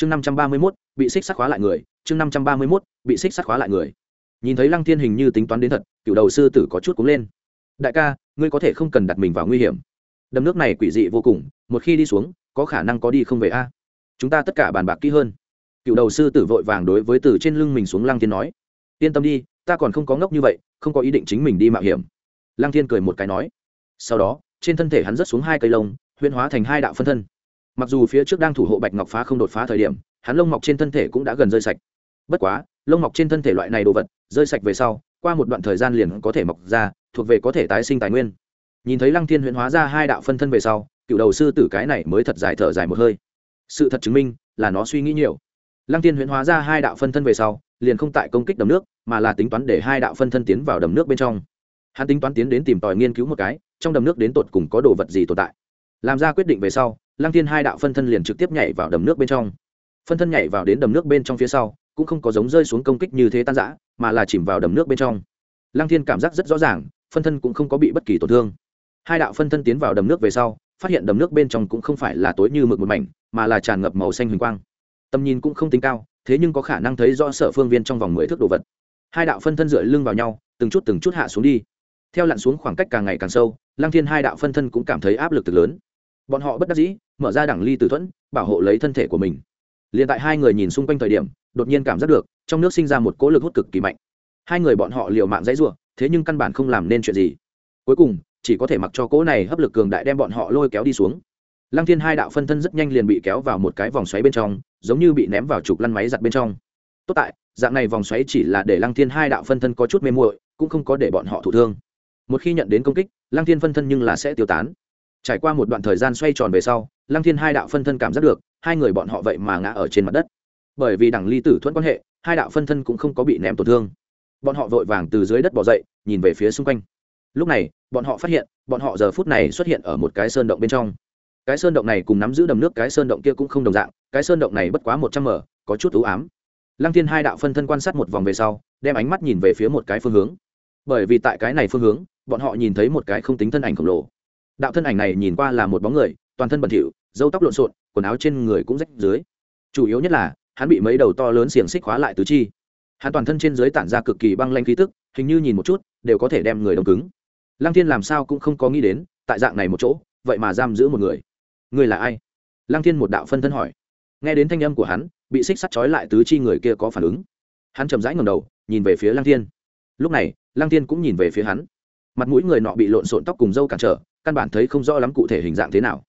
chương năm trăm ba mươi mốt, bị xích sắc khóa lại người. Chương năm trăm ba mươi mốt, bị xích sắc khóa lại người. Nhìn thấy lăng thiên hình như tính toán đến thật, cựu đầu sư tử có chút cúng lên. Đại ca, ngươi có thể không cần đặt mình vào nguy hiểm. Đầm nước này quỷ dị vô cùng, một khi đi xuống, có khả năng có đi không về a. Chúng ta tất cả bàn bạc kỹ hơn. Cựu đầu sư tử vội vàng đối với từ trên lưng mình xuống lăng thiên nói. Yên tâm đi, ta còn không có ngốc như vậy, không có ý định chính mình đi mạo hiểm. Lăng thiên cười một cái nói. Sau đó, trên thân thể hắn rớt xuống hai cây lông huyên hóa thành hai đạo phân thân mặc dù phía trước đang thủ hộ bạch ngọc phá không đột phá thời điểm, hắn lông mọc trên thân thể cũng đã gần rơi sạch. Bất quá, lông mọc trên thân thể loại này đồ vật, rơi sạch về sau, qua một đoạn thời gian liền có thể mọc ra, thuộc về có thể tái sinh tài nguyên. Nhìn thấy lăng thiên huyễn hóa ra hai đạo phân thân về sau, cựu đầu sư tử cái này mới thật dài thở dài một hơi. Sự thật chứng minh là nó suy nghĩ nhiều. Lăng thiên huyễn hóa ra hai đạo phân thân về sau, liền không tại công kích đầm nước, mà là tính toán để hai đạo phân thân tiến vào đầm nước bên trong. Hắn tính toán tiến đến tìm tòi nghiên cứu một cái, trong đầm nước đến tột cùng có đồ vật gì tồn tại. Làm ra quyết định về sau lăng thiên hai đạo phân thân liền trực tiếp nhảy vào đầm nước bên trong. Phân thân nhảy vào đến đầm nước bên trong phía sau, cũng không có giống rơi xuống công kích như thế tan giã mà là chìm vào đầm nước bên trong. Lăng thiên cảm giác rất rõ ràng, phân thân cũng không có bị bất kỳ tổn thương. Hai đạo phân thân tiến vào đầm nước về sau, phát hiện đầm nước bên trong cũng không phải là tối như mực một mảnh, mà là tràn ngập màu xanh huỳnh quang. Tầm nhìn cũng không tính cao, thế nhưng có khả năng thấy rõ sở phương viên trong vòng mười thước đồ vật. Hai đạo phân thân dựa lưng vào nhau, từng chút từng chút hạ xuống đi. Theo lặn xuống khoảng cách càng ngày càng sâu, lăng thiên hai đạo phân thân cũng cảm thấy áp lực từ lớn bọn họ bất đắc dĩ, mở ra đẳng ly tử thuẫn, bảo hộ lấy thân thể của mình. Liền tại hai người nhìn xung quanh thời điểm, đột nhiên cảm giác được, trong nước sinh ra một cỗ lực hút cực kỳ mạnh. Hai người bọn họ liều mạng dãy ruộng thế nhưng căn bản không làm nên chuyện gì. Cuối cùng, chỉ có thể mặc cho cỗ này hấp lực cường đại đem bọn họ lôi kéo đi xuống. Lăng thiên hai đạo phân thân rất nhanh liền bị kéo vào một cái vòng xoáy bên trong, giống như bị ném vào trục lăn máy giặt bên trong. Tốt tại, dạng này vòng xoáy chỉ là để lăng thiên hai đạo phân thân có chút mê muội, cũng không có để bọn họ thụ thương. Một khi nhận đến công kích, lăng thiên phân thân nhưng là sẽ tiêu tán trải qua một đoạn thời gian xoay tròn về sau, lăng thiên hai đạo phân thân cảm giác được, hai người bọn họ vậy mà ngã ở trên mặt đất. Bởi vì đẳng ly tử thuẫn quan hệ, hai đạo phân thân cũng không có bị ném tổn thương. Bọn họ vội vàng từ dưới đất bỏ dậy, nhìn về phía xung quanh. Lúc này, bọn họ phát hiện, bọn họ giờ phút này xuất hiện ở một cái sơn động bên trong. Cái sơn động này cùng nắm giữ đầm nước cái sơn động kia cũng không đồng dạng, cái sơn động này bất quá một trăm m có chút ưu ám. Lăng thiên hai đạo phân thân quan sát một vòng về sau, đem ánh mắt nhìn về phía một cái phương hướng. Bởi vì tại cái này phương hướng, bọn họ nhìn thấy một cái không tính thân ảnh khổng lồ đạo thân ảnh này nhìn qua là một bóng người, toàn thân bẩn thỉu dâu tóc lộn xộn, quần áo trên người cũng rách dưới. Chủ yếu nhất là, hắn bị mấy đầu to lớn xiềng xích khóa lại tứ chi. Hắn toàn thân trên dưới tản ra cực kỳ băng lanh khí tức, hình như nhìn một chút, đều có thể đem người đông cứng. Lăng thiên làm sao cũng không có nghĩ đến, tại dạng này một chỗ, vậy mà giam giữ một người. Người là ai? Lăng thiên một đạo phân thân hỏi. Nghe đến thanh âm của hắn, bị xích sắt trói lại tứ chi người kia có phản ứng. Hắn chầm rãi ngầm đầu, nhìn về phía lăng thiên. Lúc này, lăng thiên cũng nhìn về phía hắn. Mặt mũi người nọ bị lộn xộn tóc cùng râu cản trở căn bản thấy không rõ lắm cụ thể hình dạng thế nào.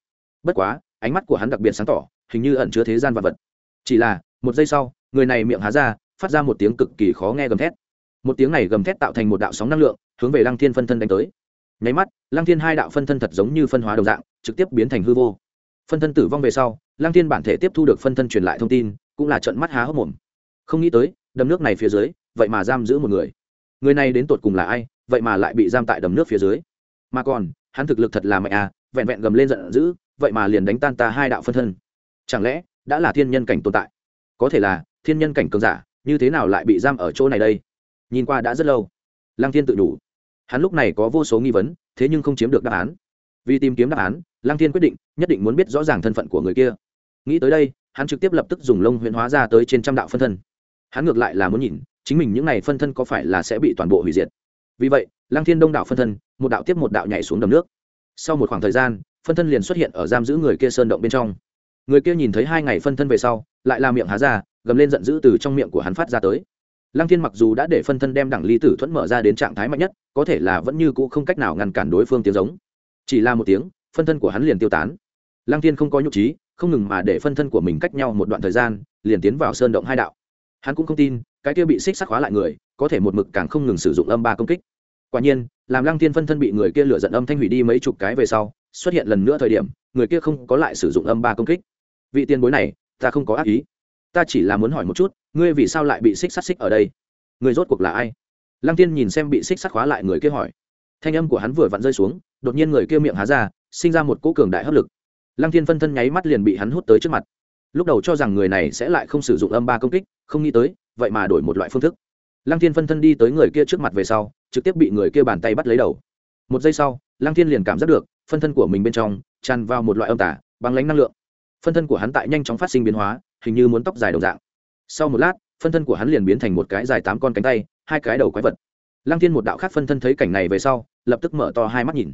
Bất quá, ánh mắt của hắn đặc biệt sáng tỏ, hình như ẩn chứa thế gian vật vật. Chỉ là, một giây sau, người này miệng há ra, phát ra một tiếng cực kỳ khó nghe gầm thét. Một tiếng này gầm thét tạo thành một đạo sóng năng lượng, hướng về lăng thiên phân thân đánh tới. Nháy mắt, lăng thiên hai đạo phân thân thật giống như phân hóa đồng dạng, trực tiếp biến thành hư vô. Phân thân tử vong về sau, lăng thiên bản thể tiếp thu được phân thân truyền lại thông tin, cũng là trận mắt há hốc mồm. Không nghĩ tới, đầm nước này phía dưới, vậy mà giam giữ một người. Người này đến tột cùng là ai, vậy mà lại bị giam tại đầm nước phía dưới. Mà còn hắn thực lực thật là mạnh à vẹn vẹn gầm lên giận dữ, vậy mà liền đánh tan ta hai đạo phân thân. Chẳng lẽ đã là thiên nhân cảnh tồn tại? Có thể là thiên nhân cảnh cường giả, như thế nào lại bị giam ở chỗ này đây? Nhìn qua đã rất lâu. Lăng thiên tự đủ hắn lúc này có vô số nghi vấn, thế nhưng không chiếm được đáp án. Vì tìm kiếm đáp án, lăng thiên quyết định, nhất định muốn biết rõ ràng thân phận của người kia. Nghĩ tới đây, hắn trực tiếp lập tức dùng lông huyễn hóa ra tới trên trăm đạo phân thân. Hắn ngược lại là muốn nhìn, chính mình những n à y phân thân có phải là sẽ bị toàn bộ hủy diệt. Vì vậy, lăng thiên đông đạo phân thân một đạo tiếp một đạo nhảy xuống đầm nước. Sau một khoảng thời gian, phân thân liền xuất hiện ở giam giữ người kia sơn động bên trong. Người kia nhìn thấy hai ngày phân thân về sau, lại làm miệng há ra, gầm lên giận dữ từ trong miệng của hắn phát ra tới. Lăng thiên mặc dù đã để phân thân đem đẳng ly tử thuẫn mở ra đến trạng thái mạnh nhất, có thể là vẫn như cũ không cách nào ngăn cản đối phương tiếng giống. Chỉ là một tiếng, phân thân của hắn liền tiêu tán. Lăng thiên không có nhục trí, không ngừng mà để phân thân của mình cách nhau một đoạn thời gian, liền tiến vào sơn động hai đạo. Hắn cũng không tin, cái kia bị xích sắc hóa lại người, có thể một mực càng không ngừng sử dụng âm ba công kích quả nhiên, làm lăng thiên phân thân bị người kia lựa giận âm thanh hủy đi mấy chục cái về sau, xuất hiện lần nữa thời điểm, người kia không có lại sử dụng âm ba công kích. Vị tiền bối này, ta không có ác ý. Ta chỉ là muốn hỏi một chút, ngươi vì sao lại bị xích sắt xích ở đây? Người rốt cuộc là ai? Lăng tiên nhìn xem bị xích sắt khóa lại người kia hỏi. Thanh âm của hắn vừa vặn rơi xuống, đột nhiên người kia miệng há ra, sinh ra một cỗ cường đại hấp lực. Lăng tiên phân thân nháy mắt liền bị hắn hút tới trước mặt. Lúc đầu cho rằng người này sẽ lại không sử dụng âm ba công kích, không nghĩ tới, vậy mà đổi một loại phương thức lăng Thiên phân thân đi tới người kia trước mặt về sau, trực tiếp bị người kia bàn tay bắt lấy đầu. Một giây sau, lăng Thiên liền cảm giác được, phân thân của mình bên trong, tràn vào một loại âm tả băng lánh năng lượng. Phân thân của hắn tại nhanh chóng phát sinh biến hóa, hình như muốn tóc dài đồng dạng. Sau một lát, phân thân của hắn liền biến thành một cái dài tám con cánh tay, hai cái đầu quái vật. Lăng thiên một đạo khác phân thân thấy cảnh này về sau, lập tức mở to hai mắt nhìn.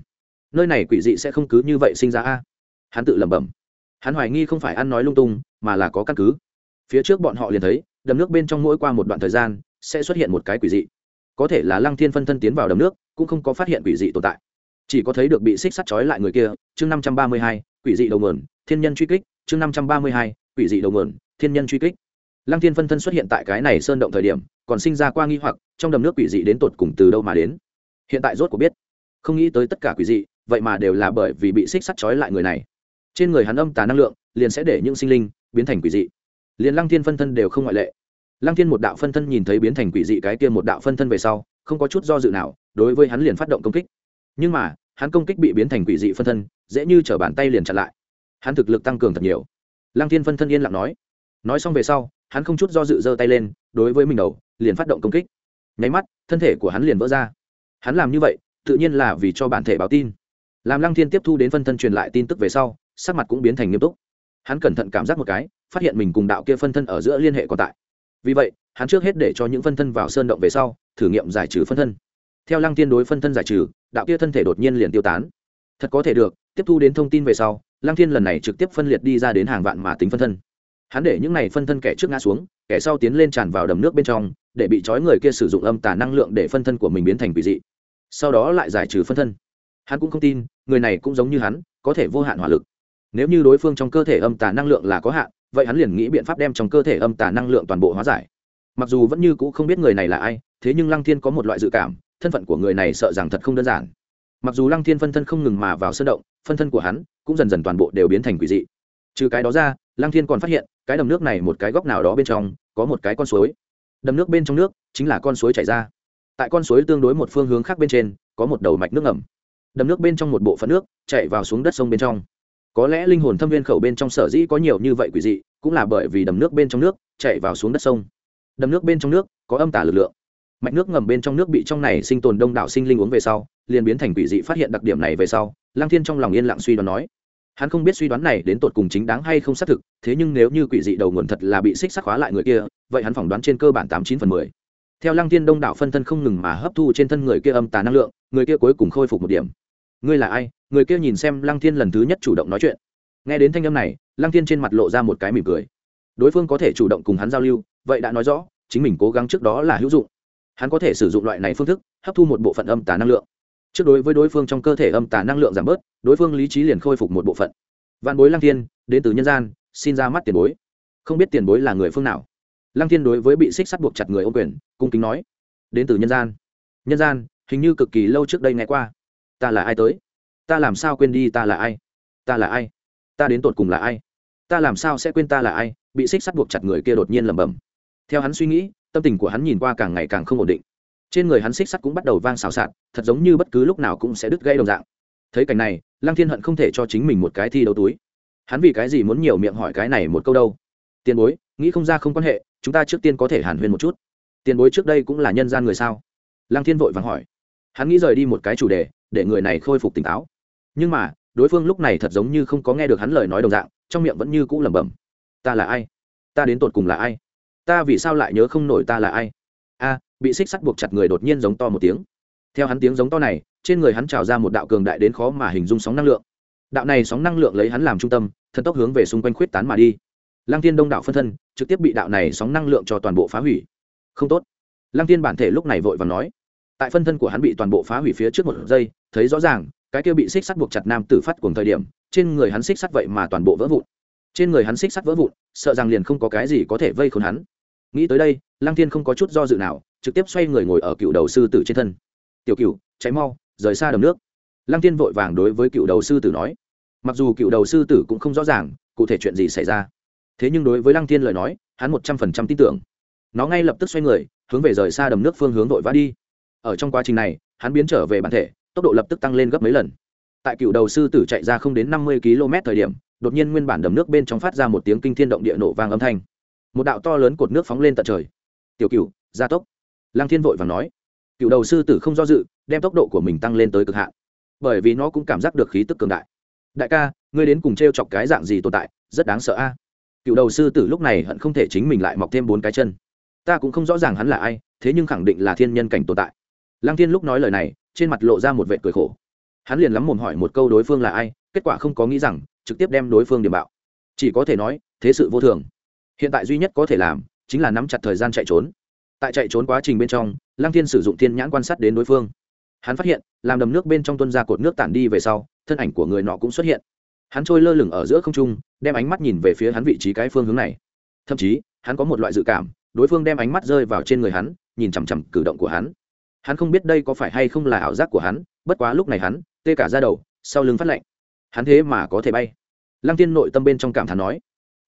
Nơi này quỷ dị sẽ không cứ như vậy sinh ra a. Hắn tự lẩm bẩm. Hắn hoài nghi không phải ăn nói lung tung, mà là có căn cứ. Phía trước bọn họ liền thấy, đầm nước bên trong mỗi qua một đoạn thời gian sẽ xuất hiện một cái quỷ dị. Có thể là lăng thiên phân thân tiến vào đầm nước, cũng không có phát hiện quỷ dị tồn tại. Chỉ có thấy được bị xích sắt trói lại người kia, chương năm trăm ba mươi hai, quỷ dị đầu nguồn, thiên nhân truy kích, chương năm trăm ba mươi hai, quỷ dị đầu nguồn, thiên nhân truy kích. Lăng thiên phân thân xuất hiện tại cái này sơn động thời điểm, còn sinh ra qua nghi hoặc, trong đầm nước quỷ dị đến tột cùng từ đâu mà đến. Hiện tại rốt cuộc biết. Không nghĩ tới tất cả quỷ dị, vậy mà đều là bởi vì bị xích sắt trói lại người này. Trên người hắn âm tà năng lượng, liền sẽ để những sinh linh biến thành quỷ dị. Liền lăng thiên phân thân đều không ngoại lệ lăng thiên một đạo phân thân nhìn thấy biến thành quỷ dị cái kia một đạo phân thân về sau, không có chút do dự nào, đối với hắn liền phát động công kích. Nhưng mà, hắn công kích bị biến thành quỷ dị phân thân, dễ như t bàn tay liền chặn lại. Hắn thực lực tăng cường thật nhiều. Lăng thiên phân thân yên lặng nói. Nói xong về sau, hắn không chút do dự giơ tay lên, đối với mình đầu, liền phát động công kích. Nháy mắt, thân thể của hắn liền vỡ ra. Hắn làm như vậy, tự nhiên là vì cho bản thể báo tin. Làm lăng thiên tiếp thu đến phân thân truyền lại tin tức về sau, sắc mặt cũng biến thành nghiêm túc. Hắn cẩn thận cảm giác một cái, phát hiện mình cùng đạo kia phân thân ở giữa liên hệ còn tại vì vậy, hắn trước hết để cho những phân thân vào sơn động về sau, thử nghiệm giải trừ phân thân. Theo lăng tiên đối phân thân giải trừ, đạo kia thân thể đột nhiên liền tiêu tán. Thật có thể được, tiếp thu đến thông tin về sau, lăng thiên lần này trực tiếp phân liệt đi ra đến hàng vạn mà tính phân thân. Hắn để những này phân thân kẻ trước ngã xuống, kẻ sau tiến lên tràn vào đầm nước bên trong, để bị trói người kia sử dụng âm tà năng lượng để phân thân của mình biến thành quỷ dị. Sau đó lại giải trừ phân thân. Hắn cũng không tin, người này cũng giống như hắn, có thể vô hạn hỏa lực. Nếu như đối phương trong cơ thể âm tà năng lượng là có hạn vậy hắn liền nghĩ biện pháp đem trong cơ thể âm tà năng lượng toàn bộ hóa giải. Mặc dù vẫn như c ũ không biết người này là ai, thế nhưng lăng thiên có một loại dự cảm, thân phận của người này sợ rằng thật không đơn giản. Mặc dù lăng thiên phân thân không ngừng mà vào sân động, phân thân của hắn cũng dần dần toàn bộ đều biến thành quỷ dị. Trừ cái đó ra, lăng thiên còn phát hiện, cái đầm nước này một cái góc nào đó bên trong có một cái con suối. Đầm nước bên trong nước chính là con suối chảy ra. Tại con suối tương đối một phương hướng khác bên trên, có một đầu mạch nước ngầm. Đầm nước bên trong một bộ phận nước chạy vào xuống đất sông bên trong có lẽ linh hồn thâm viên khẩu bên trong sở dĩ có nhiều như vậy quỷ dị, cũng là bởi vì đầm nước bên trong nước chạy vào xuống đất sông. Đầm nước bên trong nước có âm tả lực lượng. Mạch nước ngầm bên trong nước bị trong này sinh tồn đông đảo sinh linh uống về sau, liền biến thành quỷ dị phát hiện đặc điểm này về sau lang thiên trong lòng yên lặng suy đoán nói. Hắn không biết suy đoán này đến tột cùng chính đáng hay không xác thực, thế nhưng nếu như quỷ dị đầu nguồn thật là bị xích sắc hóa lại người kia, vậy hắn phỏng đoán trên cơ bản tám chín phần mười. Theo lăng tiên đông đảo phân thân không ngừng mà hấp thu trên thân người kia âm tà năng lượng, người kia cuối cùng khôi phục một điểm ngươi là ai? Người kia nhìn xem lăng thiên lần thứ nhất chủ động nói chuyện. Nghe đến thanh âm này, lăng thiên trên mặt lộ ra một cái mỉm cười. Đối phương có thể chủ động cùng hắn giao lưu, vậy đã nói rõ, chính mình cố gắng trước đó là hữu dụng. Hắn có thể sử dụng loại này phương thức, hấp thu một bộ phận âm tà năng lượng. Trước đối với đối phương trong cơ thể âm tà năng lượng giảm bớt, đối phương lý trí liền khôi phục một bộ phận. Văn bối lăng thiên, đến từ nhân gian, xin ra mắt tiền bối. Không biết tiền bối là người phương nào. Lăng thiên đối với bị xích sắt buộc chặt người ô quyền, cung kính nói, đến từ nhân gian. Nhân gian, hình như cực kỳ lâu trước đây nghe qua ta là ai tới? Ta làm sao quên đi ta là ai? Ta là ai? Ta đến tột cùng là ai? Ta làm sao sẽ quên ta là ai? Bị xích sắt buộc chặt người kia đột nhiên lẩm bẩm. Theo hắn suy nghĩ, tâm tình của hắn nhìn qua càng ngày càng không ổn định. Trên người hắn xích sắt cũng bắt đầu vang xào xạc, thật giống như bất cứ lúc nào cũng sẽ đứt gãy đồng dạng. Thấy cảnh này, lăng thiên hận không thể cho chính mình một cái thi đấu túi. Hắn vì cái gì muốn nhiều miệng hỏi cái này một câu đâu? Tiền bối, nghĩ không ra không quan hệ, chúng ta trước tiên có thể hàn huyên một chút. Tiền bối trước đây cũng là nhân gian người sao? Lăng thiên vội vàng hỏi. Hắn nghĩ rời đi một cái chủ đề để người này khôi phục tỉnh táo. Nhưng mà, đối phương lúc này thật giống như không có nghe được hắn lời nói đồng dạng, trong miệng vẫn như cũ lẩm bẩm. Ta là ai? Ta đến tột cùng là ai? Ta vì sao lại nhớ không nổi ta là ai? A, bị xích sắt buộc chặt người đột nhiên giống to một tiếng. Theo hắn tiếng giống to này, trên người hắn trào ra một đạo cường đại đến khó mà hình dung sóng năng lượng. Đạo này sóng năng lượng lấy hắn làm trung tâm, thần tốc hướng về xung quanh khuyết tán mà đi. Lăng tiên đông đạo phân thân, trực tiếp bị đạo này sóng năng lượng cho toàn bộ phá hủy. Không tốt. Lăng tiên bản thể lúc này vội và nói tại phân thân của hắn bị toàn bộ phá hủy phía trước một giây, thấy rõ ràng, cái kia bị xích sắt buộc chặt nam tử phát cùng thời điểm, trên người hắn xích sắt vậy mà toàn bộ vỡ vụn. Trên người hắn xích sắt vỡ vụn, sợ rằng liền không có cái gì có thể vây khốn hắn. Nghĩ tới đây, lăng Thiên không có chút do dự nào, trực tiếp xoay người ngồi ở cựu đầu sư tử trên thân. Tiểu cựu cháy mau, rời xa đầm nước. Lăng Thiên vội vàng đối với cựu đầu sư tử nói. Mặc dù cựu đầu sư tử cũng không rõ ràng, cụ thể chuyện gì xảy ra. Thế nhưng đối với lăng Thiên lời nói, hắn một trăm phần trăm tin tưởng. Nó ngay lập tức xoay người, hướng về rời xa đầm nước phương hướng vội vã đi ở trong quá trình này, hắn biến trở về bản thể, tốc độ lập tức tăng lên gấp mấy lần. Tại cựu đầu sư tử chạy ra không đến năm mươi km thời điểm, đột nhiên nguyên bản đầm nước bên trong phát ra một tiếng kinh thiên động địa nổ vang âm thanh. Một đạo to lớn cột nước phóng lên tận trời. Tiểu cựu gia tốc. Lăng thiên vội và nói. Cựu đầu sư tử không do dự, đem tốc độ của mình tăng lên tới cực hạn. Bởi vì nó cũng cảm giác được khí tức cường đại. Đại ca, ngươi đến cùng t r e o chọc cái dạng gì tồn tại, rất đáng sợ a. Cựu đầu sư tử lúc này hận không thể chính mình lại mọc thêm bốn cái chân. Ta cũng không rõ ràng hắn là ai, thế nhưng khẳng định là thiên nhân cảnh tồn tại lăng thiên lúc nói lời này, trên mặt lộ ra một vệ cười khổ. Hắn liền lắm mồm hỏi một câu đối phương là ai, kết quả không có nghĩ rằng, trực tiếp đem đối phương điểm bạo. Chỉ có thể nói, thế sự vô thường. Hiện tại duy nhất có thể làm, chính là nắm chặt thời gian chạy trốn. Tại chạy trốn quá trình bên trong, lăng thiên sử dụng thiên nhãn quan sát đến đối phương. Hắn phát hiện, làm đầm nước bên trong tuân ra cột nước tản đi về sau, thân ảnh của người nọ cũng xuất hiện. Hắn trôi lơ lửng ở giữa không trung, đem ánh mắt nhìn về phía hắn vị trí cái phương hướng này. Thậm chí, hắn có một loại dự cảm, đối phương đem ánh mắt rơi vào trên người hắn, nhìn chằm chằm cử động của hắn hắn không biết đây có phải hay không là ảo giác của hắn, bất quá lúc này hắn, tê cả ra đầu, sau lưng phát lạnh. Hắn thế mà có thể bay. Lăng tiên nội tâm bên trong cảm thán nói,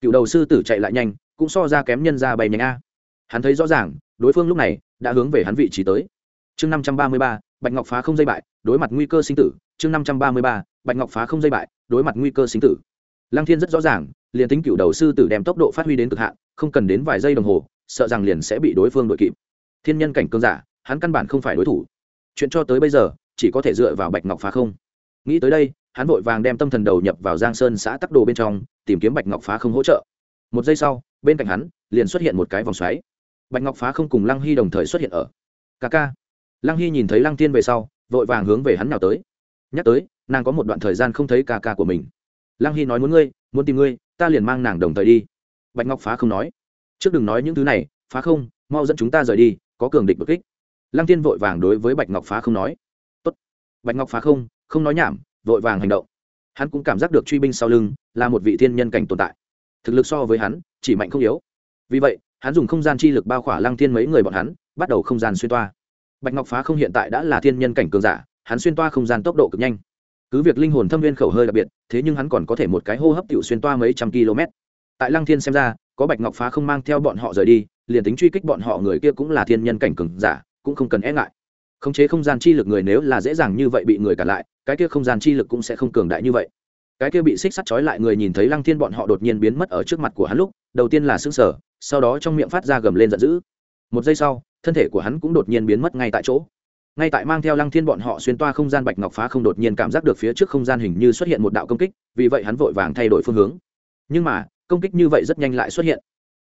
cựu đầu sư tử chạy lại nhanh, cũng so ra kém nhân ra bay nhanh a. Hắn thấy rõ ràng, đối phương lúc này đã hướng về hắn vị trí tới. Chương năm trăm ba mươi ba, bạch ngọc phá không dây bại, đối mặt nguy cơ sinh tử. Chương năm trăm ba mươi ba, bạch ngọc phá không dây bại, đối mặt nguy cơ sinh tử. Lăng thiên rất rõ ràng, liền tính cựu đầu sư tử đem tốc độ phát huy đến cực hạn, không cần đến vài giây đồng hồ, sợ rằng liền sẽ bị đối phương đội kịp. Thiên nhân cảnh cơn giả hắn căn bản không phải đối thủ. Chuyện cho tới bây giờ, chỉ có thể dựa vào bạch ngọc phá không. Nghĩ tới đây, hắn vội vàng đem tâm thần đầu nhập vào giang sơn xã tắc đồ bên trong, tìm kiếm bạch ngọc phá không hỗ trợ. Một giây sau, bên cạnh hắn, liền xuất hiện một cái vòng xoáy. Bạch ngọc phá không cùng lăng hy đồng thời xuất hiện ở. Ca ca. Lăng hy nhìn thấy lăng tiên về sau, vội vàng hướng về hắn nào tới. Nhắc tới, nàng có một đoạn thời gian không thấy ca ca của mình. Lăng hy nói muốn ngươi, muốn tìm ngươi, ta liền mang nàng đồng thời đi. Bạch ngọc phá không nói. Trước đừng nói những thứ này, phá không, mau dẫn chúng ta rời đi, có cường địch bất kích lăng tiên vội vàng đối với bạch ngọc phá không nói. Tốt. bạch ngọc phá không không nói nhảm, vội vàng hành động. Hắn cũng cảm giác được truy binh sau lưng là một vị thiên nhân cảnh tồn tại. Thực lực so với hắn, chỉ mạnh không yếu. Vì vậy, hắn dùng không gian chi lực bao khỏa lăng thiên mấy người bọn hắn, bắt đầu không gian xuyên toa. Bạch ngọc phá không hiện tại đã là thiên nhân cảnh cường giả, hắn xuyên toa không gian tốc độ cực nhanh. Cứ việc linh hồn thâm viên khẩu hơi đặc biệt, thế nhưng hắn còn có thể một cái hô hấp t xuyên toa mấy trăm km. Tại lăng thiên xem ra, có bạch ngọc phá không mang theo bọn họ rời đi, liền tính truy kích bọn họ người kia cũng là thiên nhân cảnh cường giả cũng không cần e ngại. Khống chế không gian chi lực người nếu là dễ dàng như vậy bị người cản lại, cái kia không gian chi lực cũng sẽ không cường đại như vậy. Cái kia bị xích sắt trói lại người nhìn thấy lăng thiên bọn họ đột nhiên biến mất ở trước mặt của hắn lúc, đầu tiên là xương sở sau đó trong miệng phát ra gầm lên giận dữ. Một giây sau, thân thể của hắn cũng đột nhiên biến mất ngay tại chỗ. Ngay tại mang theo lăng thiên bọn họ xuyên toa không gian bạch ngọc phá không đột nhiên cảm giác được phía trước không gian hình như xuất hiện một đạo công kích, vì vậy hắn vội vàng thay đổi phương hướng. Nhưng mà, công kích như vậy rất nhanh lại xuất hiện.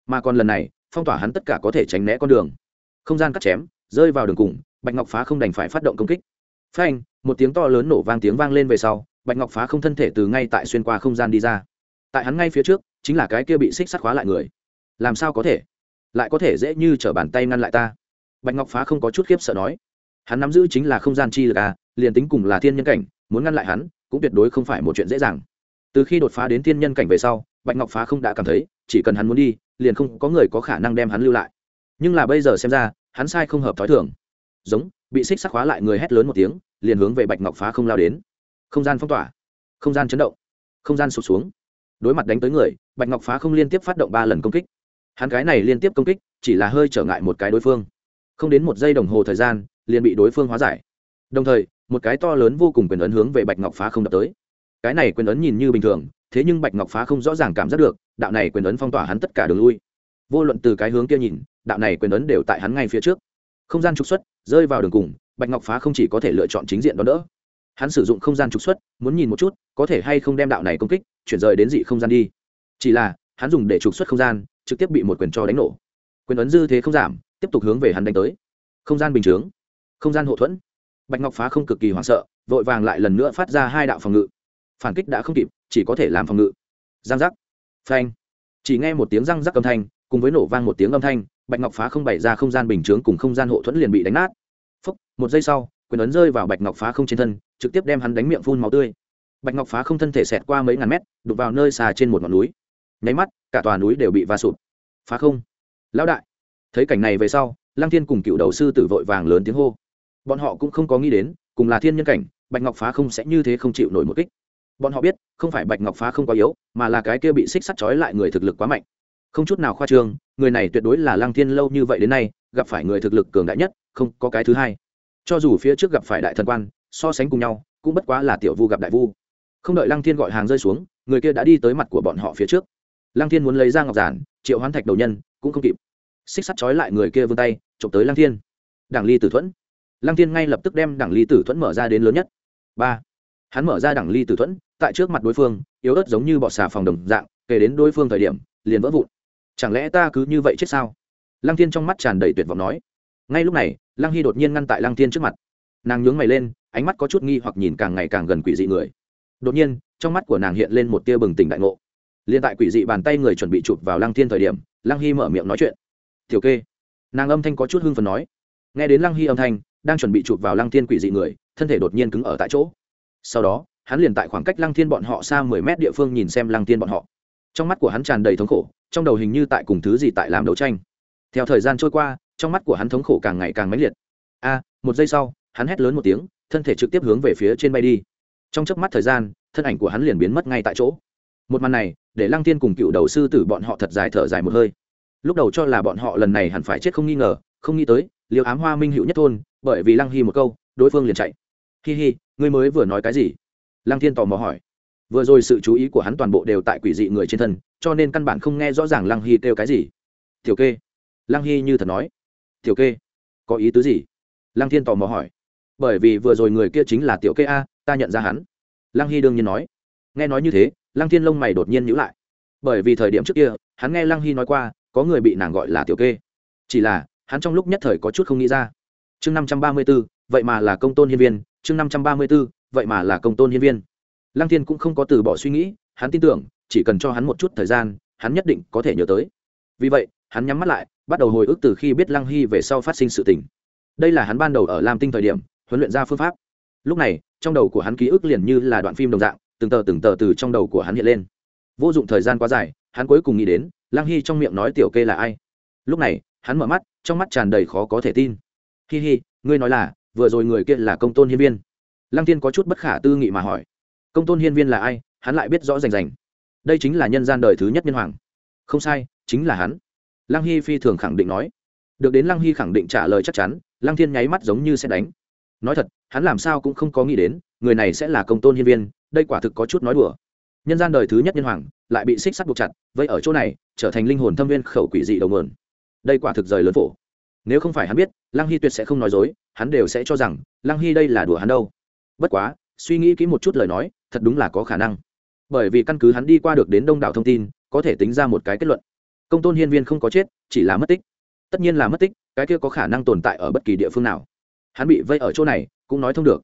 Mà còn lần này, phong tỏa hắn tất cả có thể tránh né con đường. Không gian cắt chém rơi vào đường cùng, bạch ngọc phá không đành phải phát động công kích. Phanh, một tiếng to lớn nổ vang tiếng vang lên về sau, bạch ngọc phá không thân thể từ ngay tại xuyên qua không gian đi ra. Tại hắn ngay phía trước, chính là cái kia bị xích sắt khóa lại người. Làm sao có thể? Lại có thể dễ như t r ở bàn tay ngăn lại ta? Bạch ngọc phá không có chút khiếp sợ nói. Hắn nắm giữ chính là không gian chi lực à liền tính cùng là thiên nhân cảnh, muốn ngăn lại hắn, cũng tuyệt đối không phải một chuyện dễ dàng. Từ khi đột phá đến thiên nhân cảnh về sau, bạch ngọc phá không đã cảm thấy, chỉ cần hắn muốn đi, liền không có người có khả năng đem hắn lưu lại. Nhưng là bây giờ xem ra hắn sai không hợp t h ó i thường. Giống, bị xích sắc khóa lại người hét lớn một tiếng, liền hướng về bạch ngọc phá không lao đến. Không gian phong tỏa, không gian chấn động, không gian sụt xuống. Đối mặt đánh tới người, bạch ngọc phá không liên tiếp phát động ba lần công kích. Hắn cái này liên tiếp công kích, chỉ là hơi trở ngại một cái đối phương. Không đến một giây đồng hồ thời gian, liền bị đối phương hóa giải. Đồng thời, một cái to lớn vô cùng quyền ấn hướng về bạch ngọc phá không đập tới. Cái này quyền ấn nhìn như bình thường, thế nhưng bạch ngọc phá không rõ ràng cảm giác được, đạo này quyền ấn phong tỏa hắn tất cả đường lui vô luận từ cái hướng kia nhìn, đạo này quyền ấn đều tại hắn ngay phía trước. Không gian trục xuất, rơi vào đường cùng, bạch ngọc phá không chỉ có thể lựa chọn chính diện đó đỡ. Hắn sử dụng không gian trục xuất, muốn nhìn một chút, có thể hay không đem đạo này công kích, chuyển rời đến dị không gian đi. Chỉ là, hắn dùng để trục xuất không gian, trực tiếp bị một quyền cho đánh nổ. Quyền ấn dư thế không giảm, tiếp tục hướng về hắn đánh tới. Không gian bình chướng, không gian hậu thuẫn. Bạch ngọc phá không cực kỳ hoảng sợ, vội vàng lại lần nữa phát ra hai đạo phòng ngự. Phản kích đã không kịp, chỉ có thể làm phòng ngự. Giang giác. Phanh. Chỉ nghe một tiếng răng rắc âm thanh cùng với nổ vang một tiếng âm thanh, bạch ngọc phá không bày ra không gian bình chướng cùng không gian hộ thuẫn liền bị đánh nát. Phúc, một giây sau, quyền ấn rơi vào bạch ngọc phá không trên thân, trực tiếp đem hắn đánh miệng phun máu tươi. Bạch ngọc phá không thân thể xẹt qua mấy ngàn mét đục vào nơi xà trên một ngọn núi. Nháy mắt, cả tòa núi đều bị va sụp. Phá không. Lão đại. Thấy cảnh này về sau, lăng thiên cùng cựu đầu sư tử vội vàng lớn tiếng hô. Bọn họ cũng không có nghĩ đến, cùng là thiên nhân cảnh, bạch ngọc phá không sẽ như thế không chịu nổi một kích. Bọn họ biết, không phải bạch ngọc phá không quá yếu, mà là cái kia bị xích sắt trói lại người thực lực quá mạnh không chút nào khoa trương, người này tuyệt đối là lăng thiên lâu như vậy đến nay, gặp phải người thực lực cường đại nhất, không có cái thứ hai. Cho dù phía trước gặp phải đại thần quan, so sánh cùng nhau, cũng bất quá là tiểu vu gặp đại vu. Không đợi lăng thiên gọi hàng rơi xuống, người kia đã đi tới mặt của bọn họ phía trước. Lăng thiên muốn lấy ra ngọc giản, triệu hoán thạch đầu nhân, cũng không kịp. Xích sắt trói lại người kia vươn tay, chụp tới lăng thiên. Đảng ly tử thuẫn. Lăng thiên ngay lập tức đem đảng ly tử thuẫn mở ra đến lớn nhất. Ba. Hắn mở ra đảng ly tử thuẫn, tại trước mặt đối phương, yếu ớt giống như bọ xà phòng đồng dạng, kể đến đối phương thời điểm, liền vỡ vụn chẳng lẽ ta cứ như vậy chết sao? Lăng thiên trong mắt tràn đầy tuyệt vọng nói. Ngay lúc này, lăng hy đột nhiên ngăn tại lăng thiên trước mặt. Nàng nhướng mày lên, ánh mắt có chút nghi hoặc nhìn càng ngày càng gần quỷ dị người. Đột nhiên, trong mắt của nàng hiện lên một tia bừng tỉnh đại ngộ. Liền tại quỷ dị bàn tay người chuẩn bị chụp vào lăng thiên thời điểm, lăng hy mở miệng nói chuyện. Tiểu kê. Nàng âm thanh có chút hưng phần nói. Nghe đến lăng hy âm thanh, đang chuẩn bị chụp vào lăng thiên quỷ dị người, thân thể đột nhiên cứng ở tại chỗ. Sau đó, hắn liền tại khoảng cách lăng thiên bọn họ xa mười mét địa phương nhìn xem lăng thiên bọn họ. Trong mắt của hắn tràn đầy thống khổ trong đầu hình như tại cùng thứ gì tại làm đấu tranh. Theo thời gian trôi qua, trong mắt của hắn thống khổ càng ngày càng mãnh liệt. A, một giây sau, hắn hét lớn một tiếng, thân thể trực tiếp hướng về phía trên bay đi. Trong chớp mắt thời gian, thân ảnh của hắn liền biến mất ngay tại chỗ. Một màn này, để lăng tiên cùng cựu đầu sư tử bọn họ thật dài thở dài một hơi. Lúc đầu cho là bọn họ lần này hẳn phải chết không nghi ngờ, không nghĩ tới liều ám hoa minh hữu nhất thôn, bởi vì lăng hy một câu, đối phương liền chạy. Hi hi, ngươi mới vừa nói cái gì? Lăng thiên tò mò hỏi. Vừa rồi sự chú ý của hắn toàn bộ đều tại quỷ dị người trên thân cho nên căn bản không nghe rõ ràng lăng hy kêu cái gì. Tiểu kê. Lăng hy như thật nói. Tiểu kê. Có ý tứ gì? Lăng thiên tò mò hỏi. Bởi vì vừa rồi người kia chính là tiểu kê a, ta nhận ra hắn. Lăng hy đương nhiên nói. Nghe nói như thế, lăng thiên lông mày đột nhiên nhữ lại. Bởi vì thời điểm trước kia, hắn nghe lăng hy nói qua, có người bị nàng gọi là tiểu kê. Chỉ là, hắn trong lúc nhất thời có chút không nghĩ ra. Chương năm trăm ba mươi b ố vậy mà là công tôn hiên viên. Chương năm trăm ba mươi b ố vậy mà là công tôn hiên viên. Lăng thiên cũng không có từ bỏ suy nghĩ, hắn tin tưởng chỉ cần cho hắn một chút thời gian, hắn nhất định có thể nhớ tới. Vì vậy, hắn nhắm mắt lại, bắt đầu hồi ức từ khi biết lăng hy về sau phát sinh sự tình. Đây là hắn ban đầu ở lam tinh thời điểm, huấn luyện ra phương pháp. Lúc này, trong đầu của hắn ký ức liền như là đoạn phim đồng dạng, từng tờ từng tờ từ trong đầu của hắn hiện lên. Vô dụng thời gian quá dài, hắn cuối cùng nghĩ đến, lăng hy trong miệng nói tiểu kê là ai. Lúc này, hắn mở mắt, trong mắt tràn đầy khó có thể tin. Hi hi, ngươi nói là, vừa rồi người kia là công tôn hiên viên. Lăng tiên có chút bất khả tư nghị mà hỏi. Công tôn hiên viên là ai, hắn lại biết rõ rành rành đây chính là nhân gian đời thứ nhất nhân hoàng. Không sai, chính là hắn. Lăng hy phi thường khẳng định nói. Được đến lăng hy khẳng định trả lời chắc chắn, lăng thiên nháy mắt giống như sẽ đánh. Nói thật, hắn làm sao cũng không có nghĩ đến, người này sẽ là công tôn hiên viên, đây quả thực có chút nói đùa. Nhân gian đời thứ nhất nhân hoàng, lại bị xích sắt buộc chặt, vậy ở chỗ này, trở thành linh hồn thâm viên khẩu quỷ dị đầu mượn đây quả thực rời lớn phổ. Nếu không phải hắn biết, lăng hy tuyệt sẽ không nói dối, hắn đều sẽ cho rằng, lăng hy đây là đùa hắn đâu. Bất quá, suy nghĩ kỹ một chút lời nói, thật đúng là có khả năng bởi vì căn cứ hắn đi qua được đến đông đảo thông tin, có thể tính ra một cái kết luận. Công tôn hiên viên không có chết, chỉ là mất tích. Tất nhiên là mất tích, cái kia có khả năng tồn tại ở bất kỳ địa phương nào. Hắn bị vây ở chỗ này, cũng nói thông được.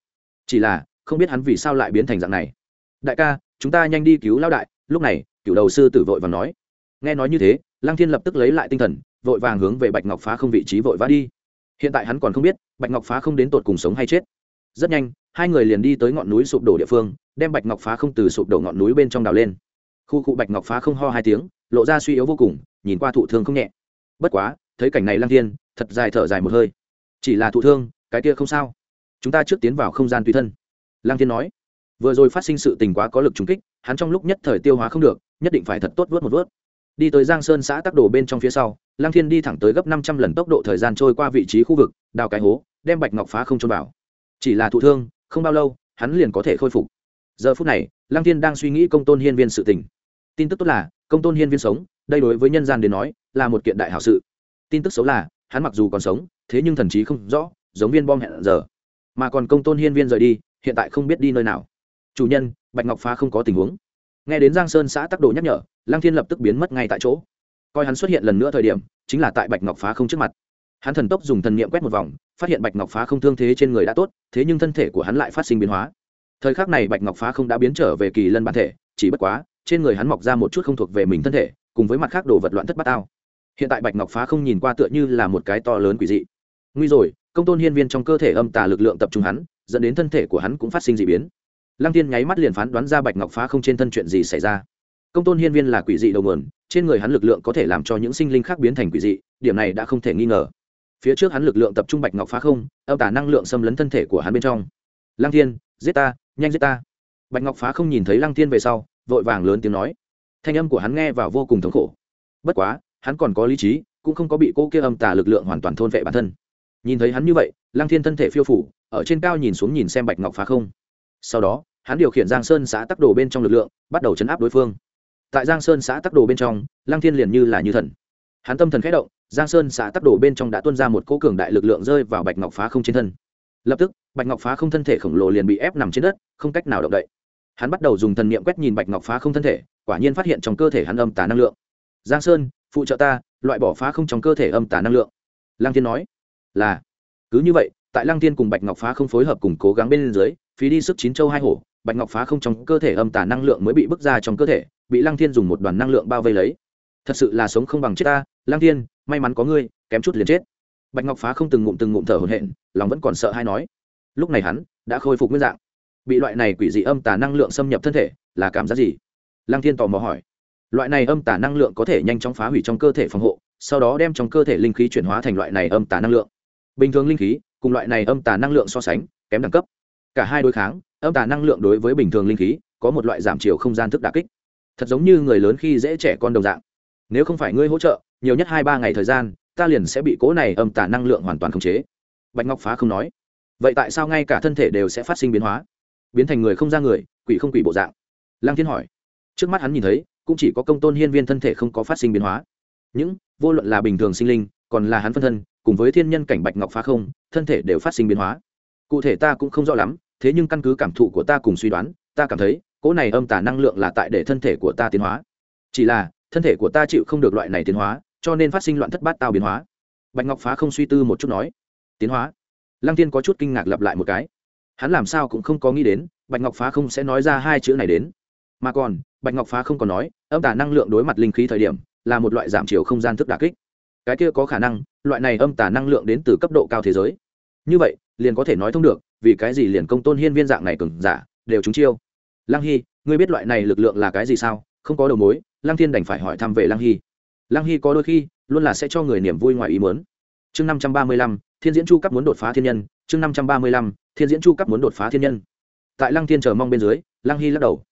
Chỉ là, không biết hắn vì sao lại biến thành dạng này. Đại ca, chúng ta nhanh đi cứu lao đại, lúc này, cựu đầu sư tử vội và nói. Nghe nói như thế, lăng thiên lập tức lấy lại tinh thần, vội vàng hướng về bạch ngọc phá không vị trí vội vã đi. Hiện tại hắn còn không biết, bạch ngọc phá không đến tột cùng sống hay chết rất nhanh, hai người liền đi tới ngọn núi sụp đổ địa phương, đem bạch ngọc phá không từ sụp đổ ngọn núi bên trong đào lên. Khu cụ bạch ngọc phá không ho hai tiếng, lộ ra suy yếu vô cùng, nhìn qua thụ thương không nhẹ. Bất quá, thấy cảnh này lang thiên, thật dài thở dài một hơi. Chỉ là thụ thương, cái kia không sao. Chúng ta trước tiến vào không gian tùy thân. Lang thiên nói. Vừa rồi phát sinh sự tình quá có lực trúng kích, hắn trong lúc nhất thời tiêu hóa không được, nhất định phải thật tốt vớt một vớt. Đi tới giang sơn xã tắc đồ bên trong phía sau lang thiên đi thẳng tới gấp năm trăm lần tốc độ thời gian trôi qua vị trí khu vực, đào cái hố, đem bạch ngọc phá không trôn vào chỉ là thụ thương, không bao lâu, hắn liền có thể khôi phục. Giờ phút này, lăng thiên đang suy nghĩ công tôn hiên viên sự tình. Tin tức tốt là, công tôn hiên viên sống, đây đối với nhân gian đến nói, là một kiện đại hảo sự. Tin tức xấu là, hắn mặc dù còn sống, thế nhưng thần trí không rõ, giống viên bom hẹn giờ. Mà còn công tôn hiên viên rời đi, hiện tại không biết đi nơi nào. Chủ nhân, bạch ngọc phá không có tình huống. Nghe đến giang sơn xã tắc đồ nhắc nhở, lăng thiên lập tức biến mất ngay tại chỗ. Coi hắn xuất hiện lần nữa thời điểm, chính là tại bạch ngọc phá không trước mặt. Hắn thần tốc dùng thần niệm quét một vòng phát hiện bạch ngọc phá không thương thế trên người đã tốt, thế nhưng thân thể của hắn lại phát sinh biến hóa. Thời khắc này bạch ngọc phá không đã biến trở về kỳ lân bản thể, chỉ bất quá, trên người hắn mọc ra một chút không thuộc về mình thân thể, cùng với mặt khác đồ vật loạn thất bát tao. hiện tại bạch ngọc phá không nhìn qua tựa như là một cái to lớn quỷ dị. Nguy rồi, công tôn hiên viên trong cơ thể âm tà lực lượng tập trung hắn, dẫn đến thân thể của hắn cũng phát sinh d ị biến. Lăng tiên nháy mắt liền phán đoán ra bạch ngọc phá không trên thân chuyện gì xảy ra. Công tôn hiên viên là quỷ dị đầu nguồn, trên người hắn lực lượng có thể làm cho những sinh linh khác biến thành quỷ dị, điểm này đã không thể nghi ngờ phía trước hắn lực lượng tập trung bạch ngọc phá không, âm tả năng lượng xâm lấn thân thể của hắn bên trong. Lăng thiên, giết ta, nhanh giết ta. Bạch ngọc phá không nhìn thấy lăng thiên về sau, vội vàng lớn tiếng nói. Thanh âm của hắn nghe vào vô cùng thống khổ. Bất quá, hắn còn có lý trí, cũng không có bị cô kia âm tả lực lượng hoàn toàn thôn vệ bản thân. Nhìn thấy hắn như vậy, lăng thiên thân thể phiêu phủ, ở trên cao nhìn xuống nhìn xem bạch ngọc phá không. Sau đó, hắn điều khiển giang sơn xã tắc đồ bên trong lực lượng, bắt đầu chấn áp đối phương. Tại giang sơn xã tắc đồ bên trong, lăng thiên liền như là như thần. Hắn tâm thần khẽ động giang sơn xã tắc đổ bên trong đã tuân ra một cỗ cường đại lực lượng rơi vào bạch ngọc phá không trên thân. Lập tức, bạch ngọc phá không thân thể khổng lồ liền bị ép nằm trên đất, không cách nào động đậy. Hắn bắt đầu dùng thần niệm quét nhìn bạch ngọc phá không thân thể, quả nhiên phát hiện trong cơ thể hắn âm tà năng lượng. Giang sơn, phụ trợ ta, loại bỏ phá không trong cơ thể âm tả năng lượng. Lăng thiên nói. Là, cứ như vậy, tại lăng thiên cùng bạch ngọc phá không phối hợp cùng cố gắng bên dưới, phí đi sức chín châu hai hổ, bạch ngọc phá không trong cơ thể âm tả năng lượng mới bị bức ra trong cơ thể, bị lăng thiên dùng một đoàn năng lượng bao vây lấy. Thật sự là sống không bằng chết ta, lăng thiên may mắn có ngươi, kém chút liền chết. Bạch ngọc phá không từng ngụm từng ngụm thở hổn hển, lòng vẫn còn sợ hay nói. Lúc này hắn đã khôi phục nguyên dạng. Bị loại này quỷ dị âm tà năng lượng xâm nhập thân thể, là cảm giác gì? Lăng thiên tò mò hỏi. Loại này âm tà năng lượng có thể nhanh chóng phá hủy trong cơ thể phòng hộ, sau đó đem trong cơ thể linh khí chuyển hóa thành loại này âm tà năng lượng. Bình thường linh khí, cùng loại này âm tà năng lượng so sánh, kém đẳng cấp. Cả hai đối kháng, âm tà năng lượng đối với bình thường linh khí có một loại giảm chiều không gian thức đà kích. Thật giống như người lớn khi dễ trẻ con đồng dạng nếu không phải ngươi hỗ trợ, nhiều nhất hai ba ngày thời gian, ta liền sẽ bị cố này âm tà năng lượng hoàn toàn khống chế. Bạch ngọc phá không nói. Vậy tại sao ngay cả thân thể đều sẽ phát sinh biến hóa? Biến thành người không ra người, quỷ không quỷ bộ dạng? Lăng thiên hỏi. Trước mắt hắn nhìn thấy, cũng chỉ có công tôn hiên viên thân thể không có phát sinh biến hóa. Những, vô luận là bình thường sinh linh, còn là hắn phân thân, cùng với thiên nhân cảnh bạch ngọc phá không, thân thể đều phát sinh biến hóa. Cụ thể ta cũng không rõ lắm, thế nhưng căn cứ cảm thụ của ta cùng suy đoán, ta cảm thấy cỗ này âm tả năng lượng là tại để thân thể của ta tiến hóa. Chỉ là thân thể của ta chịu không được loại này tiến hóa, cho nên phát sinh loạn thất bát tao biến hóa. Bạch ngọc phá không suy tư một chút nói, tiến hóa? Lăng tiên có chút kinh ngạc lặp lại một cái. Hắn làm sao cũng không có nghĩ đến, bạch ngọc phá không sẽ nói ra hai chữ này đến. Mà còn, bạch ngọc phá không còn nói, âm tả năng lượng đối mặt linh khí thời điểm, là một loại giảm chiều không gian thức đà kích. Cái kia có khả năng, loại này âm tả năng lượng đến từ cấp độ cao thế giới. Như vậy, liền có thể nói thông được, vì cái gì liền công tôn hiên viên dạng này cừng giả, đều trúng chiêu? Lăng hy, ngươi biết loại này lực lượng là cái gì sao? Không có đầu mối lăng thiên đành phải hỏi thăm về lăng hy. Lăng hy có đôi khi luôn là sẽ cho người niềm vui ngoài ý muốn. Chương năm trăm ba mươi lăm, thiên diễn chu cấp muốn đột phá thiên nhân. Chương năm trăm ba mươi lăm, thiên diễn chu cấp muốn đột phá thiên nhân. Tại lăng thiên chờ mong bên dưới, lăng hy lắc đầu.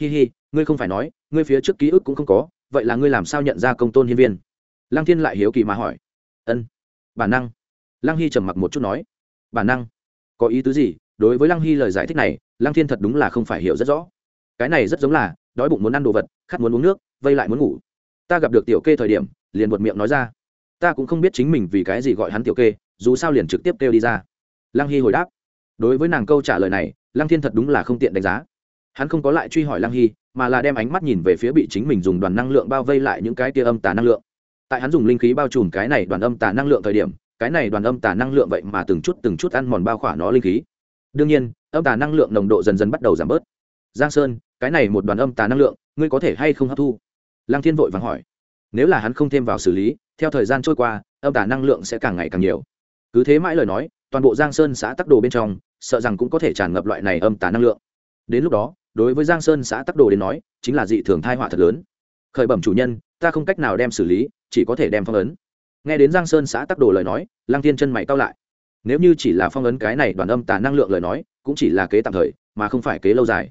Hi hi, ngươi không phải nói, ngươi phía trước ký ức cũng không có, vậy là ngươi làm sao nhận ra công tôn hiên viên? Lăng thiên lại hiếu kỳ mà hỏi. Ân, bản năng. Lăng hy trầm mặc một chút nói. Bản năng? Có ý tứ gì? Đối với lăng hy lời giải thích này, lăng thiên thật đúng là không phải hiểu rất rõ cái này rất giống là, đói bụng muốn ăn đồ vật, khát muốn uống nước, vây lại muốn ngủ. Ta gặp được tiểu kê thời điểm, liền buột miệng nói ra. Ta cũng không biết chính mình vì cái gì gọi hắn tiểu kê, dù sao liền trực tiếp kêu đi ra. Lăng hy hồi đáp. Đối với nàng câu trả lời này, lăng thiên thật đúng là không tiện đánh giá. Hắn không có lại truy hỏi lăng hy, mà là đem ánh mắt nhìn về phía bị chính mình dùng đoàn năng lượng bao vây lại những cái tia âm tà năng lượng. Tại hắn dùng linh khí bao trùm cái này đoàn âm tà năng lượng thời điểm, cái này đoàn âm tà năng lượng vậy mà từng chút từng chút ăn mòn bao khỏa nó linh khí. Đương nhiên, âm tà năng lượng nồng độ dần dần bắt đầu giảm bớt. Giang sơn cái này một đoàn âm tà năng lượng, ngươi có thể hay không hấp thu? Lăng thiên vội vàng hỏi. Nếu là hắn không thêm vào xử lý, theo thời gian trôi qua, âm tà năng lượng sẽ càng ngày càng nhiều. Cứ thế mãi lời nói, toàn bộ giang sơn xã tắc đồ bên trong, sợ rằng cũng có thể tràn ngập loại này âm tà năng lượng. Đến lúc đó, đối với giang sơn xã tắc đồ đến nói, chính là dị thường thai họa thật lớn. Khởi bẩm chủ nhân, ta không cách nào đem xử lý, chỉ có thể đem phong ấn. Nghe đến giang sơn xã tắc đồ lời nói, lăng thiên chân mày cao lại. Nếu như chỉ là phong ấn cái này đoàn âm tà năng lượng lời nói, cũng chỉ là kế tạm thời, mà không phải kế lâu dài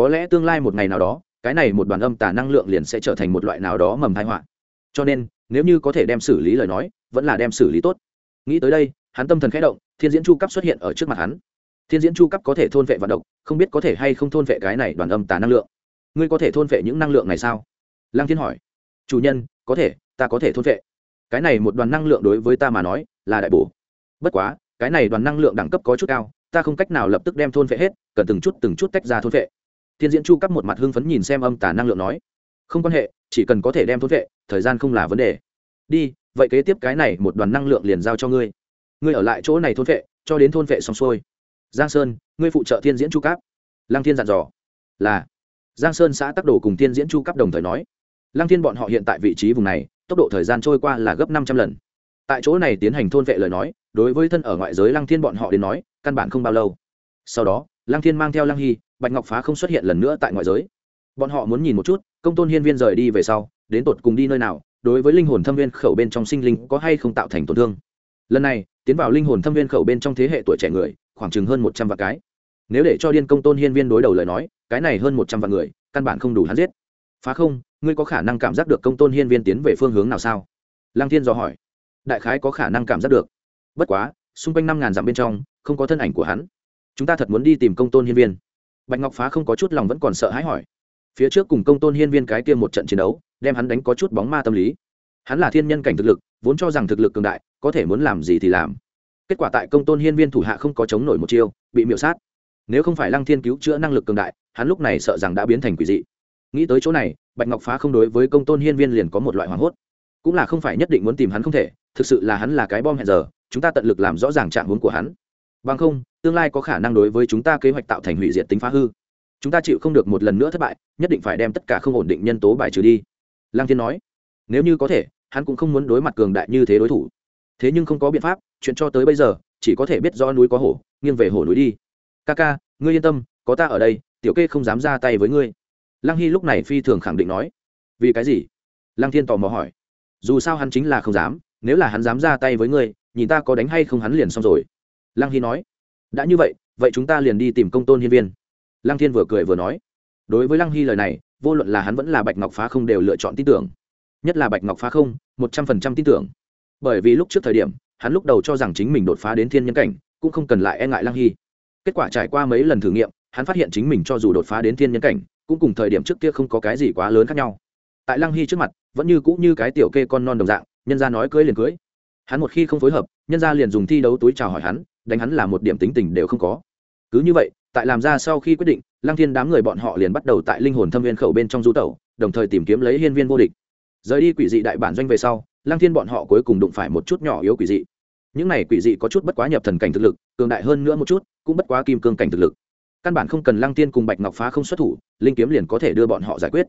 có lẽ tương lai một ngày nào đó, cái này một đoàn âm tà năng lượng liền sẽ trở thành một loại nào đó mầm thai họa. Cho nên, nếu như có thể đem xử lý lời nói, vẫn là đem xử lý tốt. Nghĩ tới đây, hắn tâm thần khẽ động, thiên diễn chu cấp xuất hiện ở trước mặt hắn. Thiên diễn chu cấp có thể thôn vệ vận động, không biết có thể hay không thôn vệ cái này đoàn âm tà năng lượng. Ngươi có thể thôn vệ những năng lượng này sao? Lăng thiên hỏi. Chủ nhân, có thể, ta có thể thôn vệ. Cái này một đoàn năng lượng đối với ta mà nói, là đại bổ. Bất quá, cái này đoàn năng lượng đẳng cấp có chút cao, ta không cách nào lập tức đem thôn vệ hết, cần từng chút từng chút tách ra thôn vệ thiên diễn chu cấp một mặt hưng phấn nhìn xem âm tà năng lượng nói, không quan hệ, chỉ cần có thể đem thôn vệ, thời gian không là vấn đề. Đi, vậy kế tiếp cái này một đoàn năng lượng liền giao cho ngươi. Ngươi ở lại chỗ này thôn vệ, cho đến thôn vệ xong xuôi. Giang sơn, ngươi phụ trợ thiên diễn chu cấp lăng thiên dặn dò, là. Giang sơn xã tắc đồ cùng thiên diễn chu cấp đồng thời nói, lăng thiên bọn họ hiện tại vị trí vùng này, tốc độ thời gian trôi qua là gấp năm trăm lần. Tại chỗ này tiến hành thôn vệ lời nói, đối với thân ở ngoại giới lăng thiên bọn họ đến nói, căn bản không bao lâu. Sau đó, lăng thiên mang theo lăng hy bạch ngọc phá không xuất hiện lần nữa tại ngoại giới. Bọn họ muốn nhìn một chút, công tôn hiên viên rời đi về sau, đến tột cùng đi nơi nào, đối với linh hồn thâm viên khẩu bên trong sinh linh có hay không tạo thành tổn thương. Lần này, tiến vào linh hồn thâm viên khẩu bên trong thế hệ tuổi trẻ người, khoảng chừng hơn một trăm vạn cái. Nếu để cho điên công tôn hiên viên đối đầu lời nói, cái này hơn một trăm vạn người, căn bản không đủ hắn giết. Phá không, ngươi có khả năng cảm giác được công tôn hiên viên tiến về phương hướng nào sao? Lang thiên dò hỏi. Đại khái có khả năng cảm giác được. Bất quá, xung quanh năm ngàn dặm bên trong, không có thân ảnh của hắn. Chúng ta thật muốn đi tìm công tôn hiên viên bạch ngọc phá không có chút lòng vẫn còn sợ hãi hỏi. Phía trước cùng công tôn hiên viên cái kia một trận chiến đấu, đem hắn đánh có chút bóng ma tâm lý. Hắn là thiên nhân cảnh thực lực, vốn cho rằng thực lực cường đại, có thể muốn làm gì thì làm. Kết quả tại công tôn hiên viên thủ hạ không có chống nổi một chiêu, bị miễu sát. Nếu không phải lăng thiên cứu chữa năng lực cường đại, hắn lúc này sợ rằng đã biến thành quỷ dị. Nghĩ tới chỗ này, bạch ngọc phá không đối với công tôn hiên viên liền có một loại hoảng hốt. Cũng là không phải nhất định muốn tìm hắn không thể, thực sự là hắn là cái bom hẹn giờ, chúng ta tận lực làm rõ ràng trạng huống của hắn bằng không, tương lai có khả năng đối với chúng ta kế hoạch tạo thành hủy diệt tính phá hư. Chúng ta chịu không được một lần nữa thất bại, nhất định phải đem tất cả không ổn định nhân tố bài trừ đi. Lăng thiên nói. Nếu như có thể, hắn cũng không muốn đối mặt cường đại như thế đối thủ. Thế nhưng không có biện pháp, chuyện cho tới bây giờ, chỉ có thể biết do núi có hổ, nghiêng về hổ núi đi. Ca ca, ngươi yên tâm, có ta ở đây, tiểu kê không dám ra tay với ngươi. Lăng hy lúc này phi thường khẳng định nói. Vì cái gì? Lăng thiên tò mò hỏi. Dù sao hắn chính là không dám, nếu là hắn dám ra tay với ngươi, nhìn ta có đánh hay không hắn liền xong rồi lăng hy nói, đã như vậy vậy chúng ta liền đi tìm công tôn hiên viên. Lăng thiên vừa cười vừa nói, đối với lăng hy lời này, vô luận là hắn vẫn là bạch ngọc phá không đều lựa chọn tin tưởng. Nhất là bạch ngọc phá không, một trăm phần trăm tin tưởng. Bởi vì lúc trước thời điểm, hắn lúc đầu cho rằng chính mình đột phá đến thiên nhân cảnh, cũng không cần lại e ngại lăng hy. Kết quả trải qua mấy lần thử nghiệm, hắn phát hiện chính mình cho dù đột phá đến thiên nhân cảnh, cũng cùng thời điểm trước kia không có cái gì quá lớn khác nhau. Tại lăng hy trước mặt, vẫn như cũ như cái tiểu kê con non đồng dạng, nhân ra nói cưới liền cưới. Hắn một khi không phối hợp, nhân ra liền dùng thi đấu túi chào hỏi hắn đánh hắn là một điểm tính tình đều không có. Cứ như vậy, tại làm ra sau khi quyết định, lăng thiên đám người bọn họ liền bắt đầu tại linh hồn thâm viên khẩu bên trong du tẩu, đồng thời tìm kiếm lấy hiên viên vô địch. Rời đi quỷ dị đại bản doanh về sau, lăng thiên bọn họ cuối cùng đụng phải một chút nhỏ yếu quỷ dị. Những này quỷ dị có chút bất quá nhập thần cảnh thực lực, cường đại hơn nữa một chút, cũng bất quá kim cương cảnh thực lực. Căn bản không cần lăng tiên cùng bạch ngọc phá không xuất thủ, linh kiếm liền có thể đưa bọn họ giải quyết.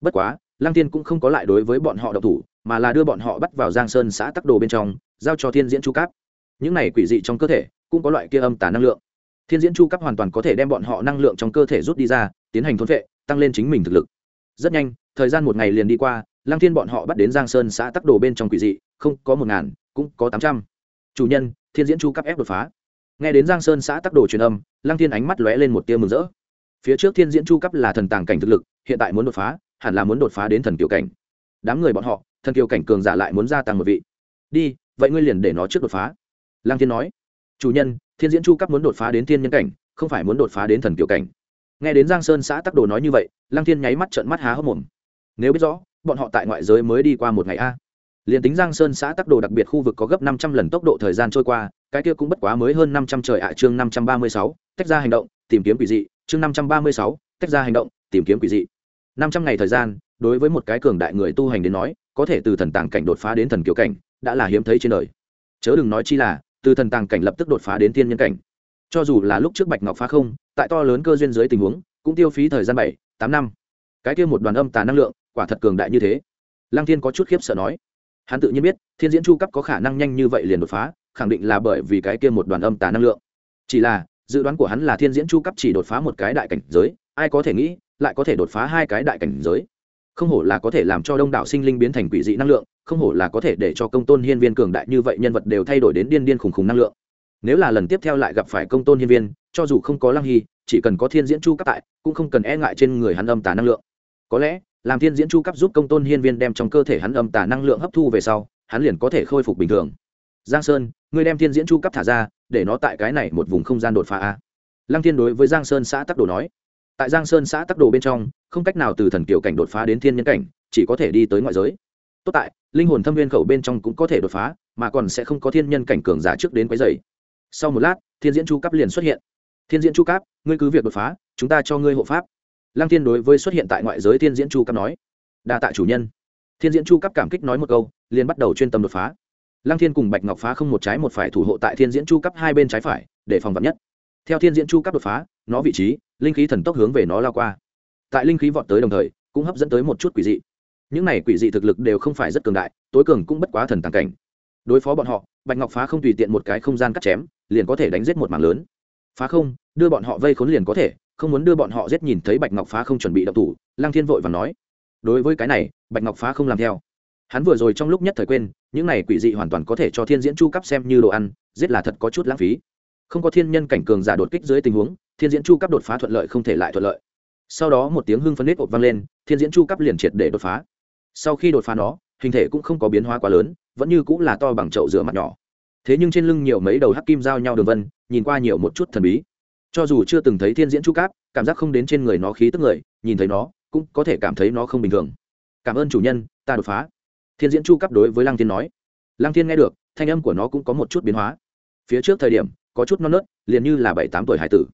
Bất quá, lăng tiên cũng không có lại đối với bọn họ độc thủ, mà là đưa bọn họ bắt vào giang sơn xã tắc đồ bên trong, giao cho thiên diễn chu cáp. Những này quỷ dị trong cơ thể cũng có loại kia âm tả năng lượng. Thiên diễn chu cấp hoàn toàn có thể đem bọn họ năng lượng trong cơ thể rút đi ra, tiến hành thôn vệ, tăng lên chính mình thực lực. Rất nhanh, thời gian một ngày liền đi qua, lăng thiên bọn họ bắt đến giang sơn xã tắc đồ bên trong quỷ dị, không có một ngàn, cũng có tám trăm. Chủ nhân, thiên diễn chu cấp ép đột phá. Nghe đến giang sơn xã tắc đồ truyền âm, lăng thiên ánh mắt lóe lên một tia mừng rỡ. Phía trước thiên diễn chu cấp là thần tàng cảnh thực lực, hiện tại muốn đột phá, hẳn là muốn đột phá đến thần kiều cảnh. Đám người bọn họ, thần kiều cảnh cường giả lại muốn gia tăng một vị. Đi, vậy ngươi liền để nó trước đột phá. Lăng thiên nói chủ nhân, thiên diễn chu cấp muốn đột phá đến thiên nhân cảnh, không phải muốn đột phá đến thần kiều cảnh. Nghe đến giang sơn xã tắc đồ nói như vậy, lăng thiên nháy mắt trợn mắt há hốc mồm. Nếu biết rõ, bọn họ tại ngoại giới mới đi qua một ngày a. Liền tính giang sơn xã tắc đồ đặc biệt khu vực có gấp năm trăm lần tốc độ thời gian trôi qua, cái kia cũng bất quá mới hơn năm trăm trời ạ, chương năm trăm ba mươi sáu, tách ra hành động, tìm kiếm quỷ dị. Chương năm trăm ba mươi sáu, tách ra hành động, tìm kiếm quỷ dị. Năm trăm ngày thời gian, đối với một cái cường đại người tu hành đến nói, có thể từ thần tàng cảnh đột phá đến thần kiều cảnh, đã là hiếm thấy trên đời. Chớ đừng nói chi là từ thần tàng cảnh lập tức đột phá đến thiên nhân cảnh. Cho dù là lúc trước bạch ngọc phá không, tại to lớn cơ duyên dưới tình huống, cũng tiêu phí thời gian bảy, tám năm. Cái kia một đoàn âm tà năng lượng, quả thật cường đại như thế. Lăng thiên có chút khiếp sợ nói. Hắn tự nhiên biết, thiên diễn chu cấp có khả năng nhanh như vậy liền đột phá, khẳng định là bởi vì cái kia một đoàn âm tà năng lượng. Chỉ là, dự đoán của hắn là thiên diễn chu cấp chỉ đột phá một cái đại cảnh giới, ai có thể nghĩ, lại có thể đột phá hai cái đại cảnh giới. Không hổ là có thể làm cho đông đảo sinh linh biến thành quỷ dị năng lượng không hổ là có thể để cho công tôn hiên viên cường đại như vậy nhân vật đều thay đổi đến điên điên khủng khủng năng lượng. Nếu là lần tiếp theo lại gặp phải công tôn hiên viên, cho dù không có lăng hy, chỉ cần có thiên diễn chu cấp tại, cũng không cần e ngại trên người hắn âm tà năng lượng. Có lẽ, làm thiên diễn chu cấp giúp công tôn hiên viên đem trong cơ thể hắn âm tà năng lượng hấp thu về sau, hắn liền có thể khôi phục bình thường. Giang sơn, ngươi đem thiên diễn chu cấp thả ra, để nó tại cái này một vùng không gian đột phá a. Lăng thiên đối với giang sơn xã tắc đồ nói. Tại giang sơn xã tắc đồ bên trong, không cách nào từ thần kiều cảnh đột phá đến thiên nhân cảnh, chỉ có thể đi tới ngoại giới tốt tại, linh hồn thâm viên khẩu bên trong cũng có thể đột phá, mà còn sẽ không có thiên nhân cảnh cường giả trước đến quấy dày sau một lát, thiên diễn chu cấp liền xuất hiện. Thiên diễn chu cấp ngươi cứ việc đột phá, chúng ta cho ngươi hộ pháp. Lăng thiên đối với xuất hiện tại ngoại giới thiên diễn chu cấp nói. Đa tạ chủ nhân. Thiên diễn chu cấp cảm kích nói một câu, liền bắt đầu chuyên tâm đột phá. Lăng thiên cùng bạch ngọc phá không một trái một phải thủ hộ tại thiên diễn chu cấp hai bên trái phải, để phòng vật nhất. Theo thiên diễn chu cấp đột phá, nó vị trí, linh khí thần tốc hướng về nó lao qua. Tại linh khí vọt tới đồng thời, cũng hấp dẫn tới một chút quỷ dị những này quỷ dị thực lực đều không phải rất cường đại, tối cường cũng bất quá thần tàng cảnh. Đối phó bọn họ, bạch ngọc phá không tùy tiện một cái không gian cắt chém, liền có thể đánh giết một mảng lớn. Phá không, đưa bọn họ vây khốn liền có thể, không muốn đưa bọn họ giết nhìn thấy bạch ngọc phá không chuẩn bị đập thủ, lăng thiên vội và nói. Đối với cái này, bạch ngọc phá không làm theo. Hắn vừa rồi trong lúc nhất thời quên, những này quỷ dị hoàn toàn có thể cho thiên diễn chu cấp xem như đồ ăn, giết là thật có chút lãng phí. Không có thiên nhân cảnh cường giả đột kích dưới tình huống, thiên diễn chu cấp đột phá thuận lợi không thể lại thuận lợi. Sau đó một tiếng hưng phấn nết ột vang lên, thiên diễn chu cấp liền triệt để đột phá sau khi đột phá nó, hình thể cũng không có biến hóa quá lớn, vẫn như cũng là to bằng chậu rửa mặt nhỏ. Thế nhưng trên lưng nhiều mấy đầu hắc kim giao nhau đường vân, nhìn qua nhiều một chút thần bí. Cho dù chưa từng thấy thiên diễn chu cáp, cảm giác không đến trên người nó khí tức người, nhìn thấy nó, cũng có thể cảm thấy nó không bình thường. Cảm ơn chủ nhân, ta đột phá. Thiên diễn chu cáp đối với lăng thiên nói. Lăng thiên nghe được, thanh âm của nó cũng có một chút biến hóa. Phía trước thời điểm, có chút non nớt, liền như là bảy, tám tuổi hải tử.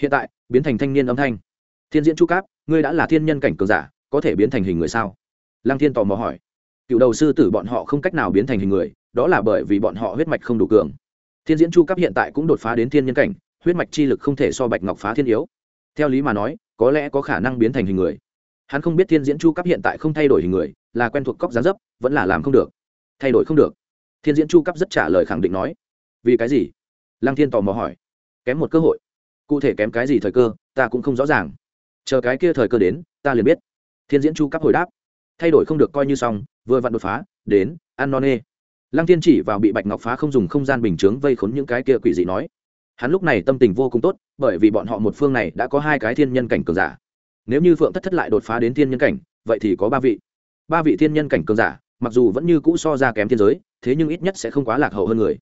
Hiện tại, biến thành thanh niên âm thanh. Thiên diễn chu cáp, ngươi đã là thiên nhân cảnh cường giả, có thể biến thành hình người sao? Lăng thiên tò mò hỏi. Cựu đầu sư tử bọn họ không cách nào biến thành hình người, đó là bởi vì bọn họ huyết mạch không đủ cường. Thiên diễn chu cấp hiện tại cũng đột phá đến thiên nhân cảnh, huyết mạch chi lực không thể so bạch ngọc phá thiên yếu. Theo lý mà nói, có lẽ có khả năng biến thành hình người. Hắn không biết thiên diễn chu cấp hiện tại không thay đổi hình người, là quen thuộc cóc giá dấp, vẫn là làm không được. Thay đổi không được. Thiên diễn chu cấp rất trả lời khẳng định nói. Vì cái gì? Lăng thiên tò mò hỏi. Kém một cơ hội. Cụ thể kém cái gì thời cơ, ta cũng không rõ ràng. Chờ cái kia thời cơ đến, ta liền biết. Thiên diễn chu cấp hồi đáp thay đổi không được coi như xong, vừa vặn đột phá, đến, ăn non nê. Lăng thiên chỉ vào bị bạch ngọc phá không dùng không gian bình chướng vây khốn những cái kia quỷ dị nói. Hắn lúc này tâm tình vô cùng tốt, bởi vì bọn họ một phương này đã có hai cái thiên nhân cảnh cường giả. Nếu như phượng thất thất lại đột phá đến thiên nhân cảnh, vậy thì có ba vị. Ba vị thiên nhân cảnh cường giả, mặc dù vẫn như cũ so ra kém thiên giới, thế nhưng ít nhất sẽ không quá lạc hậu hơn người.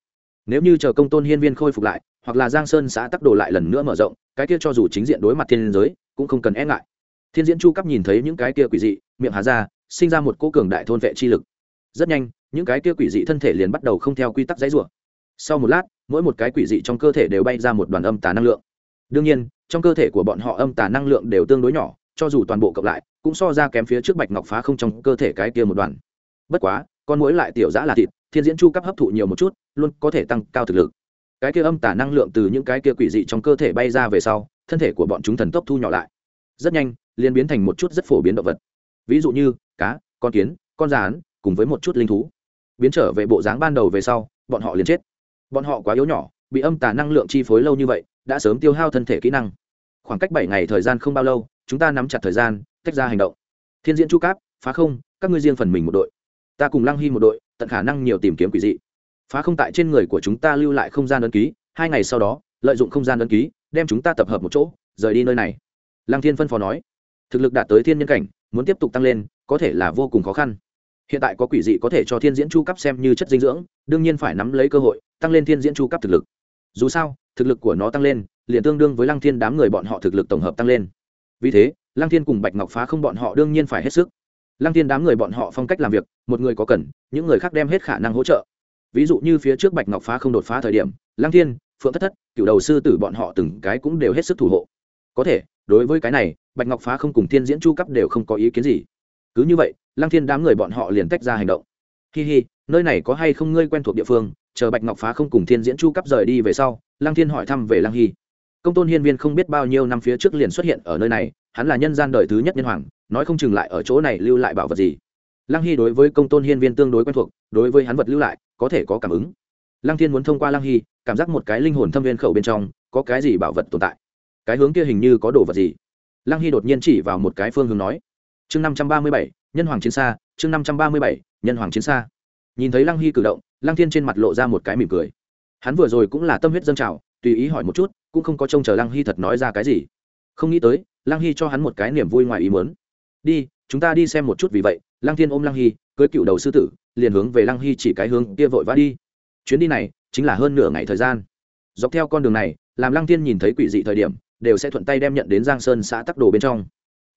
Nếu như chờ công tôn hiên viên khôi phục lại, hoặc là giang sơn xã tắc đồ lại lần nữa mở rộng, cái kia cho dù chính diện đối mặt thiên giới, cũng không cần e ngại. Thiên diễn chu cấp nhìn thấy những cái kia quỷ dị, miệng hà ra sinh ra một cô cường đại thôn vệ chi lực. Rất nhanh, những cái kia quỷ dị thân thể liền bắt đầu không theo quy tắc dãy rủa. Sau một lát, mỗi một cái quỷ dị trong cơ thể đều bay ra một đoàn âm tà năng lượng. Đương nhiên, trong cơ thể của bọn họ âm tà năng lượng đều tương đối nhỏ, cho dù toàn bộ cộng lại, cũng so ra kém phía trước bạch ngọc phá không trong cơ thể cái kia một đoàn. Bất quá, con mũi lại tiểu giã là thịt, thiên diễn chu cấp hấp thụ nhiều một chút, luôn có thể tăng cao thực lực. Cái kia âm tả năng lượng từ những cái kia quỷ dị trong cơ thể bay ra về sau, thân thể của bọn chúng thần tốc thu nhỏ lại. Rất nhanh, liền biến thành một chút rất phổ biến động vật. Ví dụ như cá, con kiến, con rán, cùng với một chút linh thú. Biến trở về bộ dáng ban đầu về sau, bọn họ liền chết. Bọn họ quá yếu nhỏ, bị âm tà năng lượng chi phối lâu như vậy, đã sớm tiêu hao thân thể kỹ năng. Khoảng cách bảy ngày thời gian không bao lâu, chúng ta nắm chặt thời gian, tách ra hành động. Thiên diễn chu cáp, phá không, các ngươi riêng phần mình một đội. Ta cùng lăng hy một đội, tận khả năng nhiều tìm kiếm quỷ dị. Phá không tại trên người của chúng ta lưu lại không gian ấn ký, hai ngày sau đó, lợi dụng không gian ấn ký, đem chúng ta tập hợp một chỗ, rời đi nơi này. Lăng thiên phân phó nói. Thực lực đạt tới thiên nhân cảnh muốn tiếp tục tăng lên, có thể là vô cùng khó khăn. Hiện tại có quỷ dị có thể cho thiên diễn chu cấp xem như chất dinh dưỡng, đương nhiên phải nắm lấy cơ hội, tăng lên thiên diễn chu cấp thực lực. Dù sao, thực lực của nó tăng lên, liền tương đương với lăng thiên đám người bọn họ thực lực tổng hợp tăng lên. Vì thế, lăng thiên cùng bạch ngọc phá không bọn họ đương nhiên phải hết sức. Lăng thiên đám người bọn họ phong cách làm việc, một người có cần, những người khác đem hết khả năng hỗ trợ. Ví dụ như phía trước bạch ngọc phá không đột phá thời điểm, lăng thiên, phượng thất thất, cựu đầu sư tử bọn họ từng cái cũng đều hết sức thủ hộ. Có thể đối với cái này, bạch ngọc phá không cùng thiên diễn chu cấp đều không có ý kiến gì. Cứ như vậy, lăng thiên đám người bọn họ liền tách ra hành động. Hi hi, nơi này có hay không ngươi quen thuộc địa phương, chờ bạch ngọc phá không cùng thiên diễn chu cấp rời đi về sau, lăng thiên hỏi thăm về lăng hy. Công tôn hiên viên không biết bao nhiêu năm phía trước liền xuất hiện ở nơi này, hắn là nhân gian đời thứ nhất nhân hoàng, nói không chừng lại ở chỗ này lưu lại bảo vật gì. Lăng hy đối với công tôn hiên viên tương đối quen thuộc, đối với hắn vật lưu lại, có thể có cảm ứng. Lăng thiên muốn thông qua lăng hy, cảm giác một cái linh hồn thâm viên khẩu bên trong, có cái gì bảo vật tồn tại cái hướng kia hình như có đồ vật gì? Lăng hy đột nhiên chỉ vào một cái phương hướng nói, chương năm trăm ba mươi bảy, nhân hoàng chiến xa, chương năm trăm ba mươi bảy, nhân hoàng chiến xa. Nhìn thấy lăng hy cử động, lăng thiên trên mặt lộ ra một cái mỉm cười. Hắn vừa rồi cũng là tâm huyết dâng trào, tùy ý hỏi một chút, cũng không có trông chờ lăng hy thật nói ra cái gì. Không nghĩ tới, lăng hy cho hắn một cái niềm vui ngoài ý muốn. Đi, chúng ta đi xem một chút vì vậy. Lăng thiên ôm lăng hy, cưới cựu đầu sư tử, liền hướng về lăng hy chỉ cái hướng kia vội vã đi. Chuyến đi này chính là hơn nửa ngày thời gian. Dọc theo con đường này, làm lăng thiên nhìn thấy quỷ dị thời điểm đều sẽ thuận tay đem nhận đến giang sơn xã tắc đồ bên trong.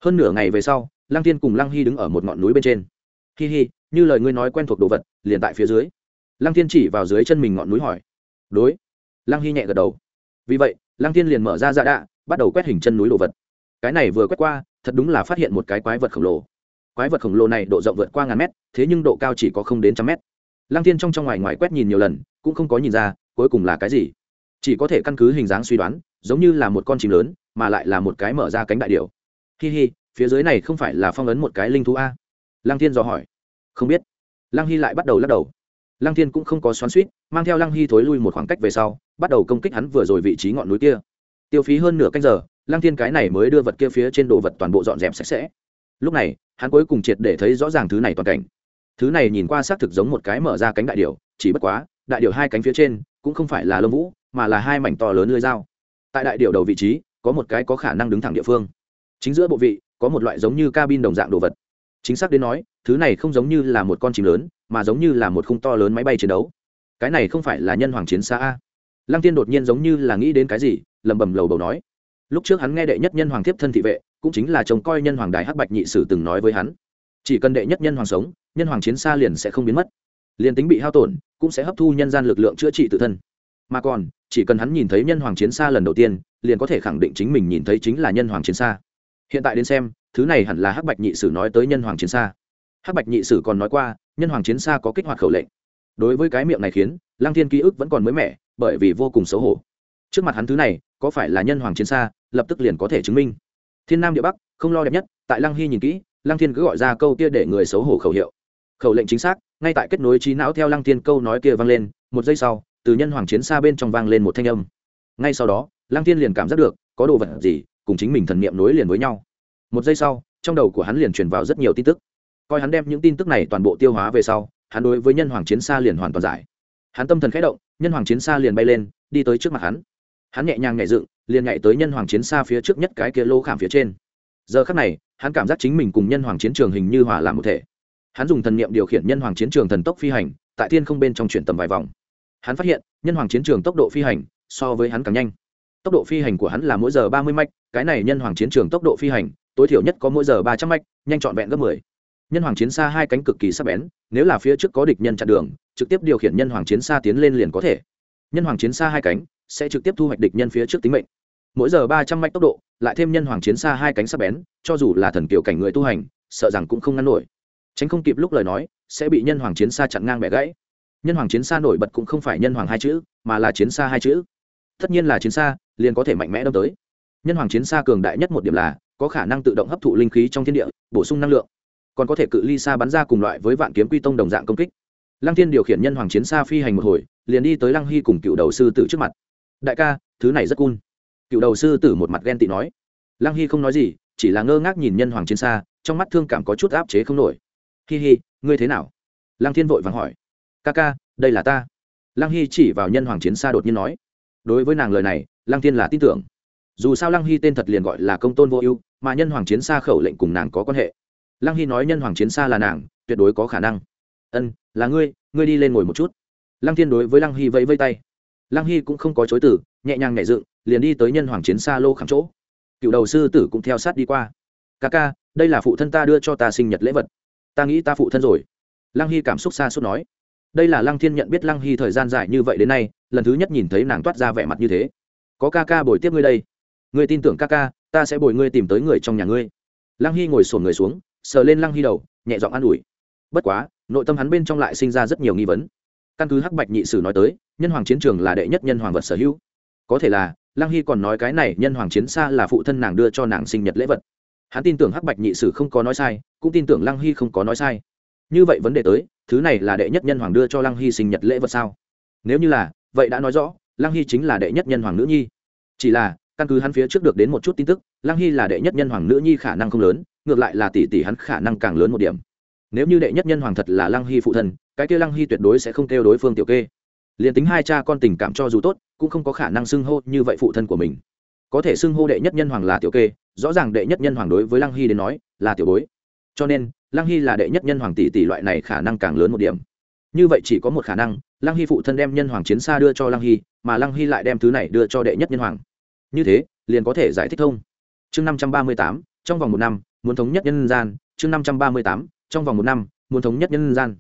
Hơn nửa ngày về sau, lăng thiên cùng lăng hy đứng ở một ngọn núi bên trên. Hi hi, như lời ngươi nói quen thuộc đồ vật, liền tại phía dưới. Lăng thiên chỉ vào dưới chân mình ngọn núi hỏi. Đối. Lăng hy nhẹ gật đầu. Vì vậy, lăng thiên liền mở ra dạ đạ, bắt đầu quét hình chân núi đồ vật. Cái này vừa quét qua, thật đúng là phát hiện một cái quái vật khổng lồ. Quái vật khổng lồ này độ rộng vượt qua ngàn mét, thế nhưng độ cao chỉ có không đến trăm mét. Lăng thiên trong trong ngoài ngoài quét nhìn nhiều lần, cũng không có nhìn ra, cuối cùng là cái gì. Chỉ có thể căn cứ hình dáng suy đoán giống như là một con chim lớn mà lại là một cái mở ra cánh đại điệu hi hi phía dưới này không phải là phong ấn một cái linh thú a? Lăng thiên dò hỏi. Không biết. Lăng hy lại bắt đầu lắc đầu. Lăng thiên cũng không có xoắn suýt mang theo lăng hy thối lui một khoảng cách về sau bắt đầu công kích hắn vừa rồi vị trí ngọn núi kia. Tiêu phí hơn nửa canh giờ lăng thiên cái này mới đưa vật kia phía trên đồ vật toàn bộ dọn dẹp sạch sẽ. Lúc này hắn cuối cùng triệt để thấy rõ ràng thứ này toàn cảnh. Thứ này nhìn qua xác thực giống một cái mở ra cánh đại điểu, chỉ bất quá đại điểu hai cánh phía trên cũng không phải là lông vũ mà là hai mảnh to lớn lưới dao tại đại điệu đầu vị trí, có một cái có khả năng đứng thẳng địa phương. Chính giữa bộ vị, có một loại giống như cabin đồng dạng đồ vật. Chính xác đến nói, thứ này không giống như là một con chim lớn, mà giống như là một khung to lớn máy bay chiến đấu. Cái này không phải là nhân hoàng chiến xa a. Lăng tiên đột nhiên giống như là nghĩ đến cái gì, lẩm bẩm lầu bầu nói. Lúc trước hắn nghe đệ nhất nhân hoàng thiếp thân thị vệ, cũng chính là chồng coi nhân hoàng đài hắc bạch nhị sử từng nói với hắn. Chỉ cần đệ nhất nhân hoàng sống, nhân hoàng chiến xa liền sẽ không biến mất. Liền tính bị hao tổn, cũng sẽ hấp thu nhân gian lực lượng chữa trị tự thân mà còn, chỉ cần hắn nhìn thấy nhân hoàng chiến xa lần đầu tiên, liền có thể khẳng định chính mình nhìn thấy chính là nhân hoàng chiến xa. Hiện tại đến xem, thứ này hẳn là hắc bạch nhị sử nói tới nhân hoàng chiến xa. Hắc bạch nhị sử còn nói qua, nhân hoàng chiến xa có kích hoạt khẩu lệnh. Đối với cái miệng này khiến, lăng thiên ký ức vẫn còn mới mẻ, bởi vì vô cùng xấu hổ. Trước mặt hắn thứ này, có phải là nhân hoàng chiến xa, lập tức liền có thể chứng minh. Thiên nam địa bắc, không lo đẹp nhất, tại lăng hy nhìn kỹ, lăng thiên cứ gọi ra câu kia để người xấu hổ khẩu hiệu. Khẩu lệnh chính xác, ngay tại kết nối trí não theo lăng thiên câu nói kia vang lên, một giây sau từ nhân hoàng chiến xa bên trong vang lên một thanh âm. Ngay sau đó, lăng thiên liền cảm giác được, có đồ vật gì, cùng chính mình thần niệm nối liền với nhau. Một giây sau, trong đầu của hắn liền truyền vào rất nhiều tin tức. Coi hắn đem những tin tức này toàn bộ tiêu hóa về sau, hắn đối với nhân hoàng chiến xa liền hoàn toàn giải. Hắn tâm thần khẽ động, nhân hoàng chiến xa liền bay lên, đi tới trước mặt hắn. Hắn nhẹ nhàng nhảy dựng, liền nhảy tới nhân hoàng chiến xa phía trước nhất cái kia lô khảm phía trên. Giờ khắc này, hắn cảm giác chính mình cùng nhân hoàng chiến trường hình như hòa làm một thể. Hắn dùng thần niệm điều khiển nhân hoàng chiến trường thần tốc phi hành, tại thiên không bên trong chuyển tầm vài vòng hắn phát hiện, nhân hoàng chiến trường tốc độ phi hành so với hắn càng nhanh. Tốc độ phi hành của hắn là mỗi giờ ba mươi mạch, cái này nhân hoàng chiến trường tốc độ phi hành, tối thiểu nhất có mỗi giờ ba trăm mạch, nhanh trọn vẹn gấp mười. Nhân hoàng chiến xa hai cánh cực kỳ sắc bén, nếu là phía trước có địch nhân chặn đường, trực tiếp điều khiển nhân hoàng chiến xa tiến lên liền có thể. Nhân hoàng chiến xa hai cánh sẽ trực tiếp thu hoạch địch nhân phía trước tính mệnh. Mỗi giờ ba trăm mạch tốc độ, lại thêm nhân hoàng chiến xa hai cánh sắc bén, cho dù là thần kiểu cảnh người tu hành, sợ rằng cũng không ngăn nổi. Tránh không kịp lúc lời nói, sẽ bị nhân hoàng chiến xa chặn ngang bẻ gãy nhân hoàng chiến xa nổi bật cũng không phải nhân hoàng hai chữ, mà là chiến xa hai chữ. Tất nhiên là chiến xa, liền có thể mạnh mẽ đâm tới. Nhân hoàng chiến xa cường đại nhất một điểm là, có khả năng tự động hấp thụ linh khí trong thiên địa, bổ sung năng lượng. Còn có thể cự ly xa bắn ra cùng loại với vạn kiếm quy tông đồng dạng công kích. Lăng thiên điều khiển nhân hoàng chiến xa phi hành một hồi, liền đi tới lăng hy cùng cựu đầu sư tử trước mặt. Đại ca, thứ này rất cool. Cựu đầu sư tử một mặt ghen tị nói. Lăng hy không nói gì, chỉ là ngơ ngác nhìn nhân hoàng chiến xa, trong mắt thương cảm có chút áp chế không nổi. Hi hi, ngươi thế nào? Lăng thiên vội vàng hỏi ca ca, đây là ta. Lăng hy chỉ vào nhân hoàng chiến xa đột nhiên nói, đối với nàng lời này, lăng thiên là tin tưởng. Dù sao lăng hy tên thật liền gọi là công tôn vô ưu, mà nhân hoàng chiến xa khẩu lệnh cùng nàng có quan hệ. Lăng hy nói nhân hoàng chiến xa là nàng, tuyệt đối có khả năng. Ân, là ngươi ngươi đi lên ngồi một chút. Lăng thiên đối với lăng hy vẫy vây tay. Lăng hy cũng không có chối từ, nhẹ nhàng nhảy dựng, liền đi tới nhân hoàng chiến xa lô khảm chỗ. Cựu đầu sư tử cũng theo sát đi qua. Ca ca, đây là phụ thân ta đưa cho ta sinh nhật lễ vật. Ta nghĩ ta phụ thân rồi. Lăng hy cảm xúc xa suốt nói đây là lăng thiên nhận biết lăng hy thời gian dài như vậy đến nay, lần thứ nhất nhìn thấy nàng toát ra vẻ mặt như thế. Có ca ca bồi tiếp ngươi đây. Ngươi tin tưởng ca ca, ta sẽ bồi ngươi tìm tới người trong nhà ngươi. Lăng hy ngồi sổn người xuống, sờ lên lăng hy đầu, nhẹ giọng an ủi. Bất quá, nội tâm hắn bên trong lại sinh ra rất nhiều nghi vấn. Căn cứ hắc bạch nhị sử nói tới, nhân hoàng chiến trường là đệ nhất nhân hoàng vật sở hữu. Có thể là, lăng hy còn nói cái này nhân hoàng chiến xa là phụ thân nàng đưa cho nàng sinh nhật lễ vật. Hắn tin tưởng hắc bạch nhị sử không có nói sai, cũng tin tưởng lăng hy không có nói sai. Như vậy vấn đề tới thứ này là đệ nhất nhân hoàng đưa cho lăng hy sinh nhật lễ vật sao? Nếu như là, vậy đã nói rõ, lăng hy chính là đệ nhất nhân hoàng nữ nhi. Chỉ là, căn cứ hắn phía trước được đến một chút tin tức, lăng hy là đệ nhất nhân hoàng nữ nhi khả năng không lớn, ngược lại là tỷ tỷ hắn khả năng càng lớn một điểm. Nếu như đệ nhất nhân hoàng thật là lăng hy phụ thân cái kia lăng hy tuyệt đối sẽ không kêu đối phương tiểu kê. Liền tính hai cha con tình cảm cho dù tốt, cũng không có khả năng xưng hô như vậy phụ thân của mình. Có thể xưng hô đệ nhất nhân hoàng là tiểu kê, rõ ràng đệ nhất nhân hoàng đối với lăng hy đến nói, là tiểu bối. Cho nên lăng hy là đệ nhất nhân hoàng tỷ tỷ loại này khả năng càng lớn một điểm. Như vậy chỉ có một khả năng, lăng hy phụ thân đem nhân hoàng chiến xa đưa cho lăng hy, mà lăng hy lại đem thứ này đưa cho đệ nhất nhân hoàng. Như thế, liền có thể giải thích thông. Chương năm trăm ba mươi tám, trong vòng một năm, muốn thống nhất nhân gian. Chương năm trăm ba mươi tám, trong vòng một năm, muốn thống nhất nhân gian.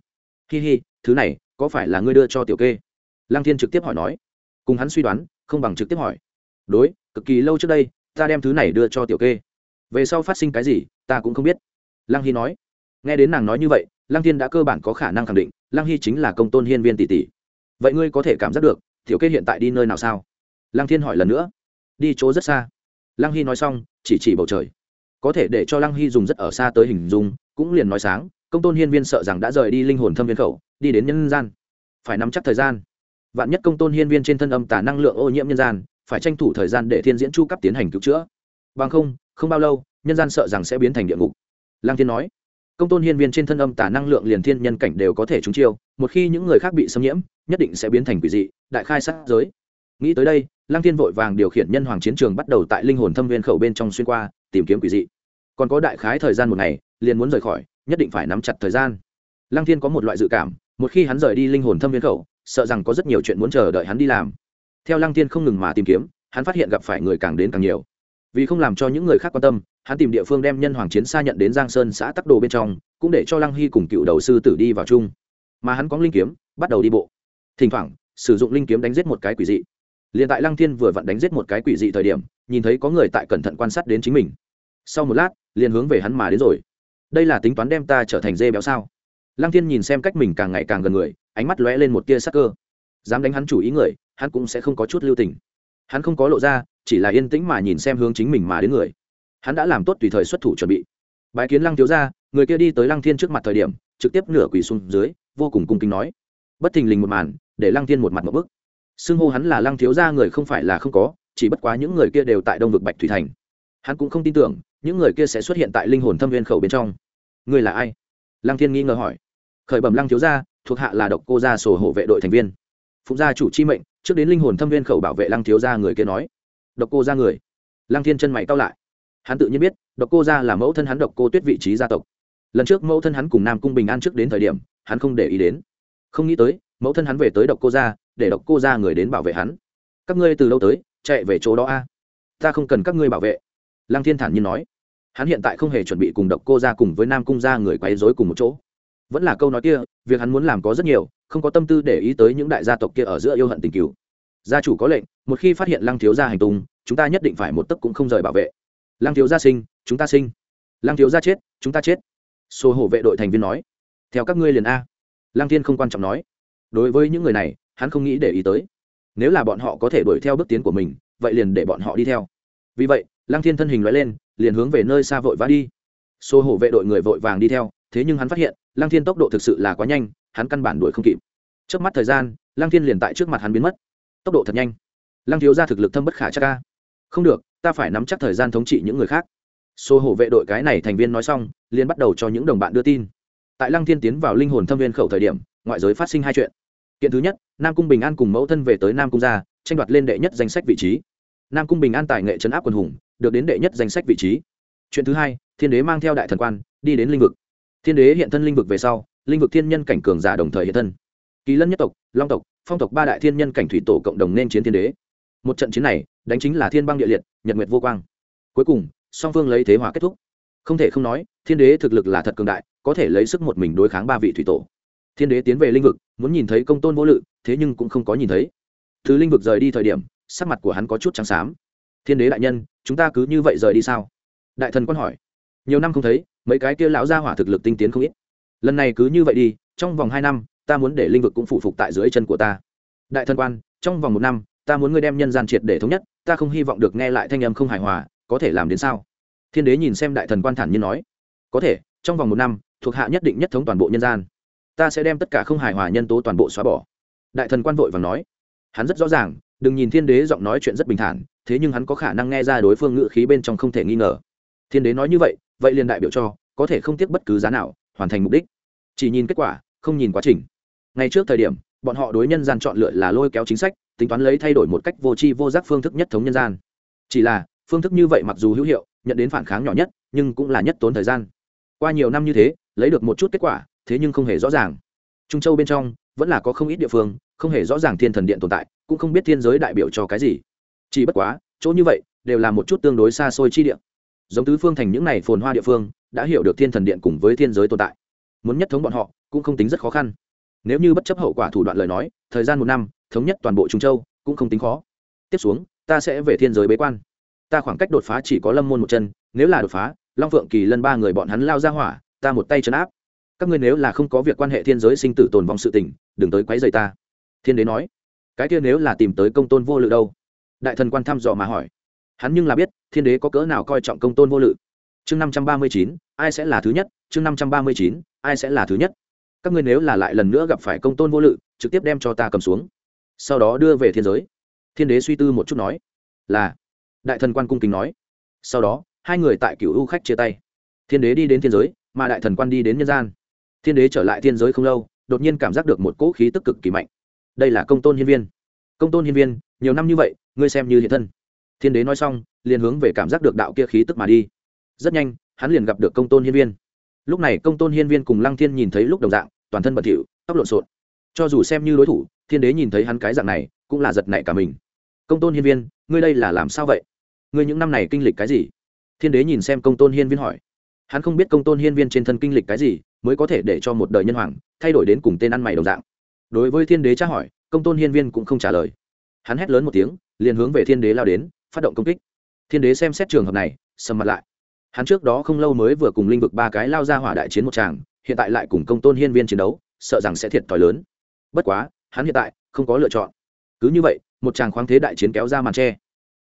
Hi hi, thứ này, có phải là ngươi đưa cho tiểu kê? Lăng thiên trực tiếp hỏi nói. Cùng hắn suy đoán, không bằng trực tiếp hỏi. Đối, cực kỳ lâu trước đây, ta đem thứ này đưa cho tiểu kê. Về sau phát sinh cái gì, ta cũng không biết. Lăng hy nói nghe đến nàng nói như vậy, lăng thiên đã cơ bản có khả năng khẳng định, lăng hy chính là công tôn hiên viên tỷ tỷ. Vậy ngươi có thể cảm giác được, tiểu kê hiện tại đi nơi nào sao? Lăng thiên hỏi lần nữa. Đi chỗ rất xa. Lăng hy nói xong, chỉ chỉ bầu trời. Có thể để cho lăng hy dùng rất ở xa tới hình dung, cũng liền nói sáng, công tôn hiên viên sợ rằng đã rời đi linh hồn thâm viên khẩu, đi đến nhân gian. Phải nắm chắc thời gian. Vạn nhất công tôn hiên viên trên thân âm tả năng lượng ô nhiễm nhân gian, phải tranh thủ thời gian để thiên diễn chu cấp tiến hành cứu chữa. Bằng không không bao lâu, nhân gian sợ rằng sẽ biến thành địa ngục. Lăng thiên nói công tôn hiên viên trên thân âm tả năng lượng liền thiên nhân cảnh đều có thể trúng chiêu, một khi những người khác bị xâm nhiễm, nhất định sẽ biến thành quỷ dị, đại khai sát giới. Nghĩ tới đây, lăng thiên vội vàng điều khiển nhân hoàng chiến trường bắt đầu tại linh hồn thâm viên khẩu bên trong xuyên qua, tìm kiếm quỷ dị. Còn có đại khái thời gian một ngày, liền muốn rời khỏi, nhất định phải nắm chặt thời gian. Lăng thiên có một loại dự cảm, một khi hắn rời đi linh hồn thâm viên khẩu, sợ rằng có rất nhiều chuyện muốn chờ đợi hắn đi làm. Theo lăng thiên không ngừng mà tìm kiếm, hắn phát hiện gặp phải người càng đến càng nhiều. Vì không làm cho những người khác quan tâm hắn tìm địa phương đem nhân hoàng chiến xa nhận đến giang sơn xã tắc đồ bên trong, cũng để cho lăng hy cùng cựu đầu sư tử đi vào chung. Mà hắn có linh kiếm, bắt đầu đi bộ. Thỉnh thoảng, sử dụng linh kiếm đánh giết một cái quỷ dị. Liền tại lăng thiên vừa vặn đánh giết một cái quỷ dị thời điểm, nhìn thấy có người tại cẩn thận quan sát đến chính mình. Sau một lát, liền hướng về hắn mà đến rồi. Đây là tính toán đem ta trở thành dê béo sao? Lăng thiên nhìn xem cách mình càng ngày càng gần người, ánh mắt lóe lên một tia sắc cơ. Dám đánh hắn chủ ý người, hắn cũng sẽ không có chút lưu tình. Hắn không có lộ ra, chỉ là yên tĩnh mà nhìn xem hướng chính mình mà đến người hắn đã làm tốt tùy thời xuất thủ chuẩn bị. Bái kiến lăng thiếu ra người kia đi tới lăng thiên trước mặt thời điểm, trực tiếp nửa quỳ xuống dưới, vô cùng cung kính nói. Bất thình lình một màn, để lăng thiên một mặt một bức. Xưng hô hắn là lăng thiếu ra người không phải là không có, chỉ bất quá những người kia đều tại đông vực bạch thủy thành. Hắn cũng không tin tưởng, những người kia sẽ xuất hiện tại linh hồn thâm viên khẩu bên trong. Người là ai? Lăng thiên nghi ngờ hỏi. Khởi bẩm lăng thiếu gia, thuộc hạ là độc cô gia sổ hộ vệ đội thành viên. Phụng gia chủ chi mệnh, trước đến linh hồn thâm viên khẩu bảo vệ lăng thiếu gia người kia nói. Độc cô gia người. Lăng thiên chân mày cao lại hắn tự nhiên biết độc cô Ra là mẫu thân hắn độc cô tuyết vị trí gia tộc. Lần trước mẫu thân hắn cùng nam cung bình an trước đến thời điểm hắn không để ý đến. Không nghĩ tới mẫu thân hắn về tới độc cô Ra, để độc cô Ra người đến bảo vệ hắn. Các ngươi từ lâu tới chạy về chỗ đó a? Ta không cần các ngươi bảo vệ. Lăng thiên thản nhiên nói. Hắn hiện tại không hề chuẩn bị cùng độc cô Ra cùng với nam cung gia người quấy rối cùng một chỗ. Vẫn là câu nói kia việc hắn muốn làm có rất nhiều không có tâm tư để ý tới những đại gia tộc kia ở giữa yêu hận tình cứu gia chủ có lệnh một khi phát hiện lăng thiếu gia hành tung chúng ta nhất định phải một tấc cũng không rời bảo vệ lăng thiếu gia sinh, chúng ta sinh. Lăng thiếu gia chết, chúng ta chết. Xô hổ vệ đội thành viên nói. Theo các ngươi liền a. Lăng thiên không quan trọng nói. Đối với những người này, hắn không nghĩ để ý tới. Nếu là bọn họ có thể đuổi theo bước tiến của mình, vậy liền để bọn họ đi theo. Vì vậy, lăng thiên thân hình loại lên, liền hướng về nơi xa vội vã đi. Xô hổ vệ đội người vội vàng đi theo, thế nhưng hắn phát hiện, lăng thiên tốc độ thực sự là quá nhanh, hắn căn bản đuổi không kịp. Trước mắt thời gian, lăng thiên liền tại trước mặt hắn biến mất. Tốc độ thật nhanh. Lăng thiếu ra thực lực thâm bất khả chắc ca không được ta phải nắm chắc thời gian thống trị những người khác. Số hổ vệ đội cái này thành viên nói xong, liền bắt đầu cho những đồng bạn đưa tin. Tại lăng thiên tiến vào linh hồn thâm viên khẩu thời điểm, ngoại giới phát sinh hai chuyện. Kiện thứ nhất, nam cung bình an cùng mẫu thân về tới nam cung gia, tranh đoạt lên đệ nhất danh sách vị trí. Nam cung bình an tài nghệ trấn áp quần hùng, được đến đệ nhất danh sách vị trí. Chuyện thứ hai, thiên đế mang theo đại thần quan, đi đến linh vực. Thiên đế hiện thân linh vực về sau, linh vực thiên nhân cảnh cường giả đồng thời hiện thân. Kỳ lân nhất tộc, long tộc, phong tộc ba đại thiên nhân cảnh thủy tổ cộng đồng nên chiến thiên đế một trận chiến này đánh chính là thiên băng địa liệt, nhật nguyệt vô quang. Cuối cùng, song phương lấy thế hòa kết thúc. Không thể không nói, thiên đế thực lực là thật cường đại, có thể lấy sức một mình đối kháng ba vị thủy tổ. Thiên đế tiến về linh vực, muốn nhìn thấy công tôn vô lự, thế nhưng cũng không có nhìn thấy. Thứ linh vực rời đi thời điểm, sắc mặt của hắn có chút trắng xám. Thiên đế đại nhân, chúng ta cứ như vậy rời đi sao? Đại thần quan hỏi. Nhiều năm không thấy, mấy cái kia lão gia hỏa thực lực tinh tiến không ít. Lần này cứ như vậy đi, trong vòng hai năm, ta muốn để linh vực cũng phụ phục tại dưới chân của ta. Đại thần quan, trong vòng một năm ta muốn ngươi đem nhân gian triệt để thống nhất, ta không hy vọng được nghe lại thanh âm không hài hòa, có thể làm đến sao? Thiên đế nhìn xem đại thần quan thản nhiên nói, có thể, trong vòng một năm, thuộc hạ nhất định nhất thống toàn bộ nhân gian. Ta sẽ đem tất cả không hài hòa nhân tố toàn bộ xóa bỏ. Đại thần quan vội và nói, hắn rất rõ ràng, đừng nhìn thiên đế giọng nói chuyện rất bình thản, thế nhưng hắn có khả năng nghe ra đối phương ngữ khí bên trong không thể nghi ngờ. Thiên đế nói như vậy vậy liền đại biểu cho, có thể không tiếc bất cứ giá nào, hoàn thành mục đích. Chỉ nhìn kết quả, không nhìn quá trình. Ngay trước thời điểm bọn họ đối nhân gian chọn lựa là lôi kéo chính sách, tính toán lấy thay đổi một cách vô tri vô giác phương thức nhất thống nhân gian. Chỉ là, phương thức như vậy mặc dù hữu hiệu, nhận đến phản kháng nhỏ nhất, nhưng cũng là nhất tốn thời gian. Qua nhiều năm như thế, lấy được một chút kết quả, thế nhưng không hề rõ ràng. Trung châu bên trong, vẫn là có không ít địa phương, không hề rõ ràng thiên thần điện tồn tại, cũng không biết thiên giới đại biểu cho cái gì. Chỉ bất quá, chỗ như vậy, đều là một chút tương đối xa xôi chi địa. Giống tứ phương thành những này phồn hoa địa phương, đã hiểu được thiên thần điện cùng với thiên giới tồn tại. Muốn nhất thống bọn họ, cũng không tính rất khó khăn nếu như bất chấp hậu quả thủ đoạn lời nói, thời gian một năm, thống nhất toàn bộ trung châu, cũng không tính khó. Tiếp xuống, ta sẽ về thiên giới bế quan. Ta khoảng cách đột phá chỉ có lâm môn một chân, nếu là đột phá, long phượng kỳ lân ba người bọn hắn lao ra hỏa, ta một tay chấn áp. Các ngươi nếu là không có việc quan hệ thiên giới sinh tử tồn vong sự tình, đừng tới quấy rầy ta. Thiên đế nói. Cái kia nếu là tìm tới công tôn vô lự đâu? Đại thần quan thăm dò mà hỏi. Hắn nhưng là biết, thiên đế có cỡ nào coi trọng công tôn vô lự. Chương năm trăm ba mươi chín, ai sẽ là thứ nhất? Chương năm trăm ba mươi chín, ai sẽ là thứ nhất? Các ngươi nếu là lại lần nữa gặp phải công tôn vô lự, trực tiếp đem cho ta cầm xuống. Sau đó đưa về thiên giới. Thiên đế suy tư một chút nói, là. Đại thần quan cung kính nói. Sau đó, hai người tại cựu u khách chia tay. Thiên đế đi đến thiên giới, mà đại thần quan đi đến nhân gian. Thiên đế trở lại thiên giới không lâu, đột nhiên cảm giác được một cỗ khí tức cực kỳ mạnh. Đây là công tôn hiên viên. Công tôn hiên viên, nhiều năm như vậy, ngươi xem như hiện thân. Thiên đế nói xong, liền hướng về cảm giác được đạo kia khí tức mà đi. Rất nhanh, hắn liền gặp được công tôn hiên viên lúc này công tôn hiên viên cùng lăng thiên nhìn thấy lúc đồng dạng, toàn thân bẩn thỉu, tóc lộn xộn. Cho dù xem như đối thủ, thiên đế nhìn thấy hắn cái dạng này, cũng là giật nảy cả mình. Công tôn hiên viên, ngươi đây là làm sao vậy? Ngươi những năm này kinh lịch cái gì? Thiên đế nhìn xem công tôn hiên viên hỏi. Hắn không biết công tôn hiên viên trên thân kinh lịch cái gì, mới có thể để cho một đời nhân hoàng thay đổi đến cùng tên ăn mày đồng dạng. Đối với thiên đế tra hỏi, công tôn hiên viên cũng không trả lời. Hắn hét lớn một tiếng, liền hướng về thiên đế lao đến, phát động công kích. Thiên đế xem xét trường hợp này, sầm mặt lại hắn trước đó không lâu mới vừa cùng linh vực ba cái lao ra hỏa đại chiến một tràng, hiện tại lại cùng công tôn hiên viên chiến đấu, sợ rằng sẽ thiệt thòi lớn. Bất quá, hắn hiện tại không có lựa chọn. Cứ như vậy, một tràng khoáng thế đại chiến kéo ra màn tre.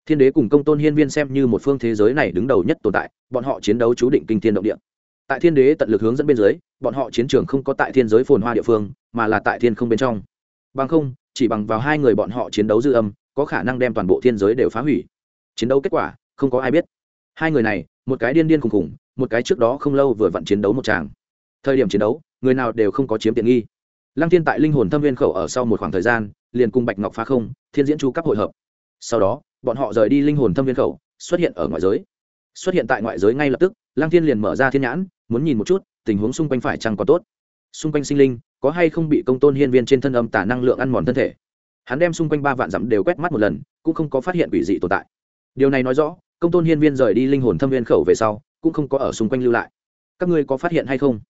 Thiên đế cùng công tôn hiên viên xem như một phương thế giới này đứng đầu nhất tồn tại, bọn họ chiến đấu chú định kinh thiên động địa. Tại thiên đế tận lực hướng dẫn bên dưới, bọn họ chiến trường không có tại thiên giới phồn hoa địa phương, mà là tại thiên không bên trong. Bằng không, chỉ bằng vào hai người bọn họ chiến đấu dư âm, có khả năng đem toàn bộ thiên giới đều phá hủy. Chiến đấu kết quả, không có ai biết. Hai người này một cái điên điên khùng khùng, một cái trước đó không lâu vừa vặn chiến đấu một tràng. Thời điểm chiến đấu, người nào đều không có chiếm tiện nghi. Lăng thiên tại linh hồn thâm viên khẩu ở sau một khoảng thời gian, liền cùng bạch ngọc phá không, thiên diễn chu cấp hội hợp. Sau đó, bọn họ rời đi linh hồn thâm viên khẩu, xuất hiện ở ngoại giới. Xuất hiện tại ngoại giới ngay lập tức, lăng thiên liền mở ra thiên nhãn, muốn nhìn một chút, tình huống xung quanh phải chăng có tốt. Xung quanh sinh linh, có hay không bị công tôn hiên viên trên thân âm tả năng lượng ăn mòn thân thể? Hắn đem xung quanh ba vạn dặm đều quét mắt một lần, cũng không có phát hiện quỷ dị tồn tại. Điều này nói rõ công tôn hiên viên rời đi linh hồn thâm viên khẩu về sau, cũng không có ở xung quanh lưu lại. Các ngươi có phát hiện hay không?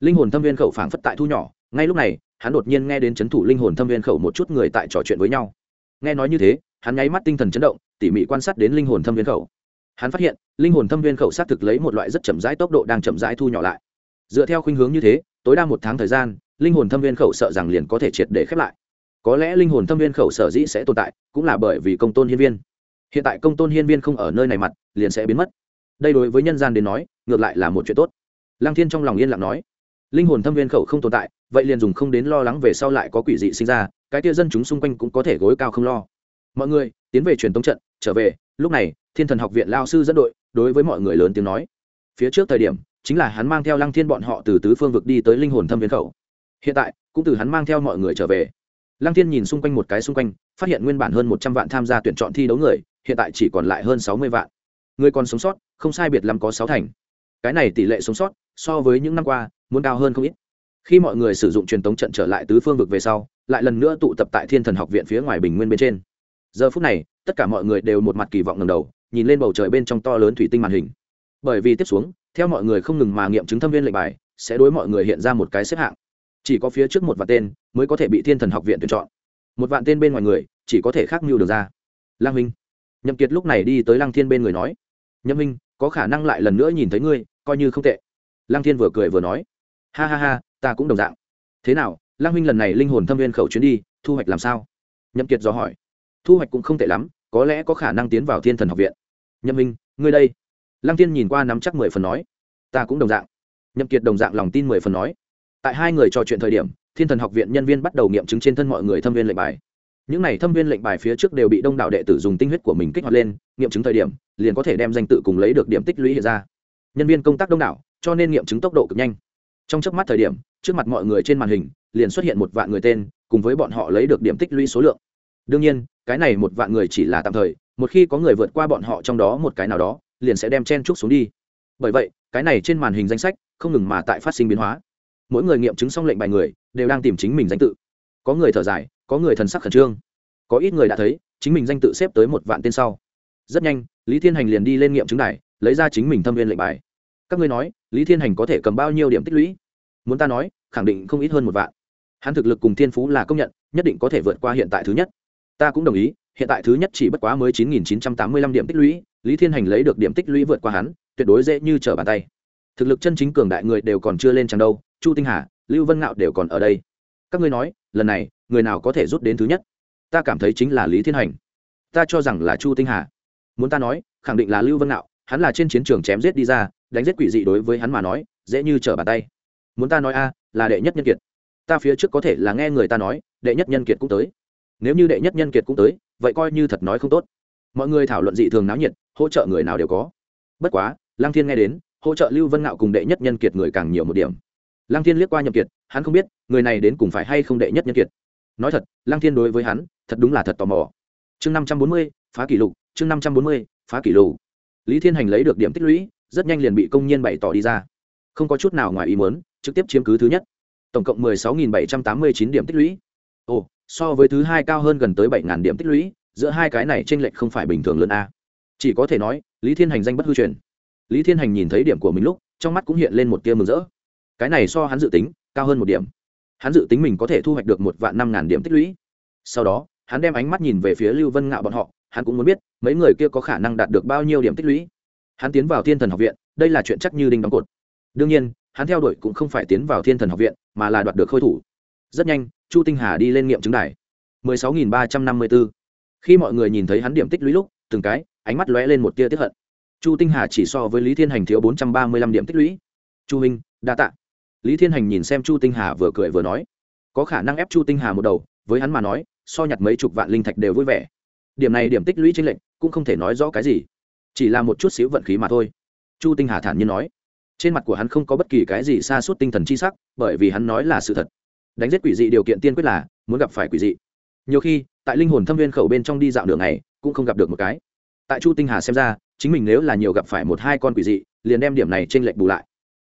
Linh hồn thâm viên khẩu phảng phất tại thu nhỏ, ngay lúc này, hắn đột nhiên nghe đến c h ấ n thủ linh hồn thâm viên khẩu một chút người tại trò chuyện với nhau. Nghe nói như thế, hắn nháy mắt tinh thần chấn động, tỉ mỉ quan sát đến linh hồn thâm viên khẩu. Hắn phát hiện, linh hồn thâm viên khẩu xác thực lấy một loại rất chậm rãi tốc độ đang chậm rãi thu nhỏ lại. Dựa theo khuynh hướng như thế, tối đa một tháng thời gian, linh hồn thâm viên khẩu sợ rằng liền có thể triệt để khép lại. Có lẽ linh hồn thâm viên khẩu sở dĩ sẽ tồn tại, cũng là bởi vì công tôn hiên viên hiện tại công tôn hiên viên không ở nơi này mặt, liền sẽ biến mất. Đây đối với nhân gian đến nói, ngược lại là một chuyện tốt. Lăng thiên trong lòng yên lặng nói, linh hồn thâm viên khẩu không tồn tại, vậy liền dùng không đến lo lắng về sau lại có quỷ dị sinh ra, cái tia dân chúng xung quanh cũng có thể gối cao không lo. Mọi người, tiến về truyền tống trận, trở về, lúc này, thiên thần học viện lao sư dẫn đội, đối với mọi người lớn tiếng nói. Phía trước thời điểm, chính là hắn mang theo lăng thiên bọn họ từ tứ phương vực đi tới linh hồn thâm viên khẩu. Hiện tại, cũng từ hắn mang theo mọi người trở về. Lăng thiên nhìn xung quanh một cái xung quanh, phát hiện nguyên bản hơn một trăm vạn tham gia tuyển chọn thi đấu người hiện tại chỉ còn lại hơn sáu mươi vạn. Người còn sống sót, không sai biệt lắm có sáu thành. Cái này tỷ lệ sống sót, so với những năm qua, muốn cao hơn không ít. Khi mọi người sử dụng truyền tống trận trở lại tứ phương vực về sau, lại lần nữa tụ tập tại thiên thần học viện phía ngoài bình nguyên bên trên. Giờ phút này, tất cả mọi người đều một mặt kỳ vọng ngầm đầu, nhìn lên bầu trời bên trong to lớn thủy tinh màn hình. Bởi vì tiếp xuống, theo mọi người không ngừng mà nghiệm chứng thâm viên lệnh bài, sẽ đối mọi người hiện ra một cái xếp hạng. Chỉ có phía trước một vạn tên mới có thể bị thiên thần học viện tuyển chọn. Một vạn tên bên ngoài người, chỉ có thể khác mưu được ra. Lang minh nhậm kiệt lúc này đi tới lăng thiên bên người nói, nhậm minh có khả năng lại lần nữa nhìn thấy ngươi, coi như không tệ. Lăng thiên vừa cười vừa nói, ha ha ha, ta cũng đồng dạng. Thế nào, lăng minh lần này linh hồn thâm viên khẩu chuyến đi, thu hoạch làm sao? Nhậm kiệt dò hỏi. Thu hoạch cũng không tệ lắm, có lẽ có khả năng tiến vào thiên thần học viện. Nhậm minh ngươi đây. Lăng thiên nhìn qua nắm chắc mười phần nói, ta cũng đồng dạng. Nhậm kiệt đồng dạng lòng tin mười phần nói. Tại hai người trò chuyện thời điểm, thiên thần học viện nhân viên bắt đầu nghiệm chứng trên thân mọi người thâm viên lệnh bài những này thâm viên lệnh bài phía trước đều bị đông đảo đệ tử dùng tinh huyết của mình kích hoạt lên, nghiệm chứng thời điểm, liền có thể đem danh tự cùng lấy được điểm tích lũy hiện ra. Nhân viên công tác đông đảo, cho nên nghiệm chứng tốc độ cực nhanh. Trong chớp mắt thời điểm, trước mặt mọi người trên màn hình, liền xuất hiện một vạn người tên, cùng với bọn họ lấy được điểm tích lũy số lượng. Đương nhiên, cái này một vạn người chỉ là tạm thời, một khi có người vượt qua bọn họ trong đó một cái nào đó, liền sẽ đem chen trúc xuống đi. Bởi vậy, cái này trên màn hình danh sách không ngừng mà tại phát sinh biến hóa. Mỗi người nghiệm chứng xong lệnh bài người, đều đang tìm chính mình danh tự. Có người thở dài có người thần sắc khẩn trương. Có ít người đã thấy, chính mình danh tự xếp tới một vạn tên sau. Rất nhanh, lý thiên hành liền đi lên nghiệm chứng này lấy ra chính mình thâm viên lệnh bài. Các ngươi nói, lý thiên hành có thể cầm bao nhiêu điểm tích lũy? Muốn ta nói, khẳng định không ít hơn một vạn. Hắn thực lực cùng thiên phú là công nhận, nhất định có thể vượt qua hiện tại thứ nhất. Ta cũng đồng ý, hiện tại thứ nhất chỉ bất quá mới chín nghìn chín trăm tám mươi lăm điểm tích lũy, lý thiên hành lấy được điểm tích lũy vượt qua hắn, tuyệt đối dễ như trở bàn tay. Thực lực chân chính cường đại người đều còn chưa lên trang đâu, chu tinh hà, lưu vân ngạo đều còn ở đây. Các ngươi nói, lần này người nào có thể rút đến thứ nhất? Ta cảm thấy chính là lý thiên hành. Ta cho rằng là chu tinh hà. Muốn ta nói, khẳng định là lưu vân ngạo, hắn là trên chiến trường chém giết đi ra, đánh giết quỷ dị đối với hắn mà nói, dễ như trở bàn tay. Muốn ta nói a, là đệ nhất nhân kiệt. Ta phía trước có thể là nghe người ta nói, đệ nhất nhân kiệt cũng tới. Nếu như đệ nhất nhân kiệt cũng tới, vậy coi như thật nói không tốt. Mọi người thảo luận dị thường náo nhiệt, hỗ trợ người nào đều có. Bất quá, lăng thiên nghe đến, hỗ trợ lưu vân ngạo cùng đệ nhất nhân kiệt người càng nhiều một điểm. Lăng thiên liếc qua nhậm kiệt, hắn không biết, người này đến cùng phải hay không đệ nhất nhân kiệt nói thật, lăng thiên đối với hắn, thật đúng là thật tò mò. Chương năm trăm bốn mươi, phá kỷ lục, chương năm trăm bốn mươi, phá kỷ lục. Lý thiên hành lấy được điểm tích lũy, rất nhanh liền bị công nhân bày tỏ đi ra. Không có chút nào ngoài ý muốn, trực tiếp chiếm cứ thứ nhất. Tổng cộng mười sáu nghìn bảy trăm tám mươi chín điểm tích lũy. Ồ, so với thứ hai cao hơn gần tới bảy điểm tích lũy, giữa hai cái này tranh lệch không phải bình thường lớn a. Chỉ có thể nói, lý thiên hành danh bất hư truyền. Lý thiên hành nhìn thấy điểm của mình lúc, trong mắt cũng hiện lên một tia mừng rỡ. Cái này so hắn dự tính, cao hơn một điểm hắn dự tính mình có thể thu hoạch được một vạn năm ngàn điểm tích lũy. Sau đó, hắn đem ánh mắt nhìn về phía lưu vân ngạo bọn họ, hắn cũng muốn biết, mấy người kia có khả năng đạt được bao nhiêu điểm tích lũy. Hắn tiến vào thiên thần học viện, đây là chuyện chắc như đinh đóng cột. Đương nhiên, hắn theo đuổi cũng không phải tiến vào thiên thần học viện, mà là đoạt được khôi thủ. Rất nhanh, chu tinh hà đi lên nghiệm chứng đài. 16.354. khi mọi người nhìn thấy hắn điểm tích lũy lúc, từng cái, ánh mắt lóe lên một tia tiếp hận. Chu tinh hà chỉ so với lý thiên hành thiếu 435 điểm tích lũy. Chu minh, đa tạ lý thiên hành nhìn xem chu tinh hà vừa cười vừa nói, có khả năng ép chu tinh hà một đầu, với hắn mà nói, so nhặt mấy chục vạn linh thạch đều vui vẻ. Điểm này điểm tích lũy trên lệnh cũng không thể nói rõ cái gì, chỉ là một chút xíu vận khí mà thôi. Chu tinh hà thản nhiên nói. Trên mặt của hắn không có bất kỳ cái gì xa suốt tinh thần chi sắc, bởi vì hắn nói là sự thật. Đánh giết quỷ dị điều kiện tiên quyết là, muốn gặp phải quỷ dị. Nhiều khi, tại linh hồn thâm viên khẩu bên trong đi dạo đường này cũng không gặp được một cái. Tại chu tinh hà xem ra, chính mình nếu là nhiều gặp phải một hai con quỷ dị, liền đem điểm này trên lệnh bù lại.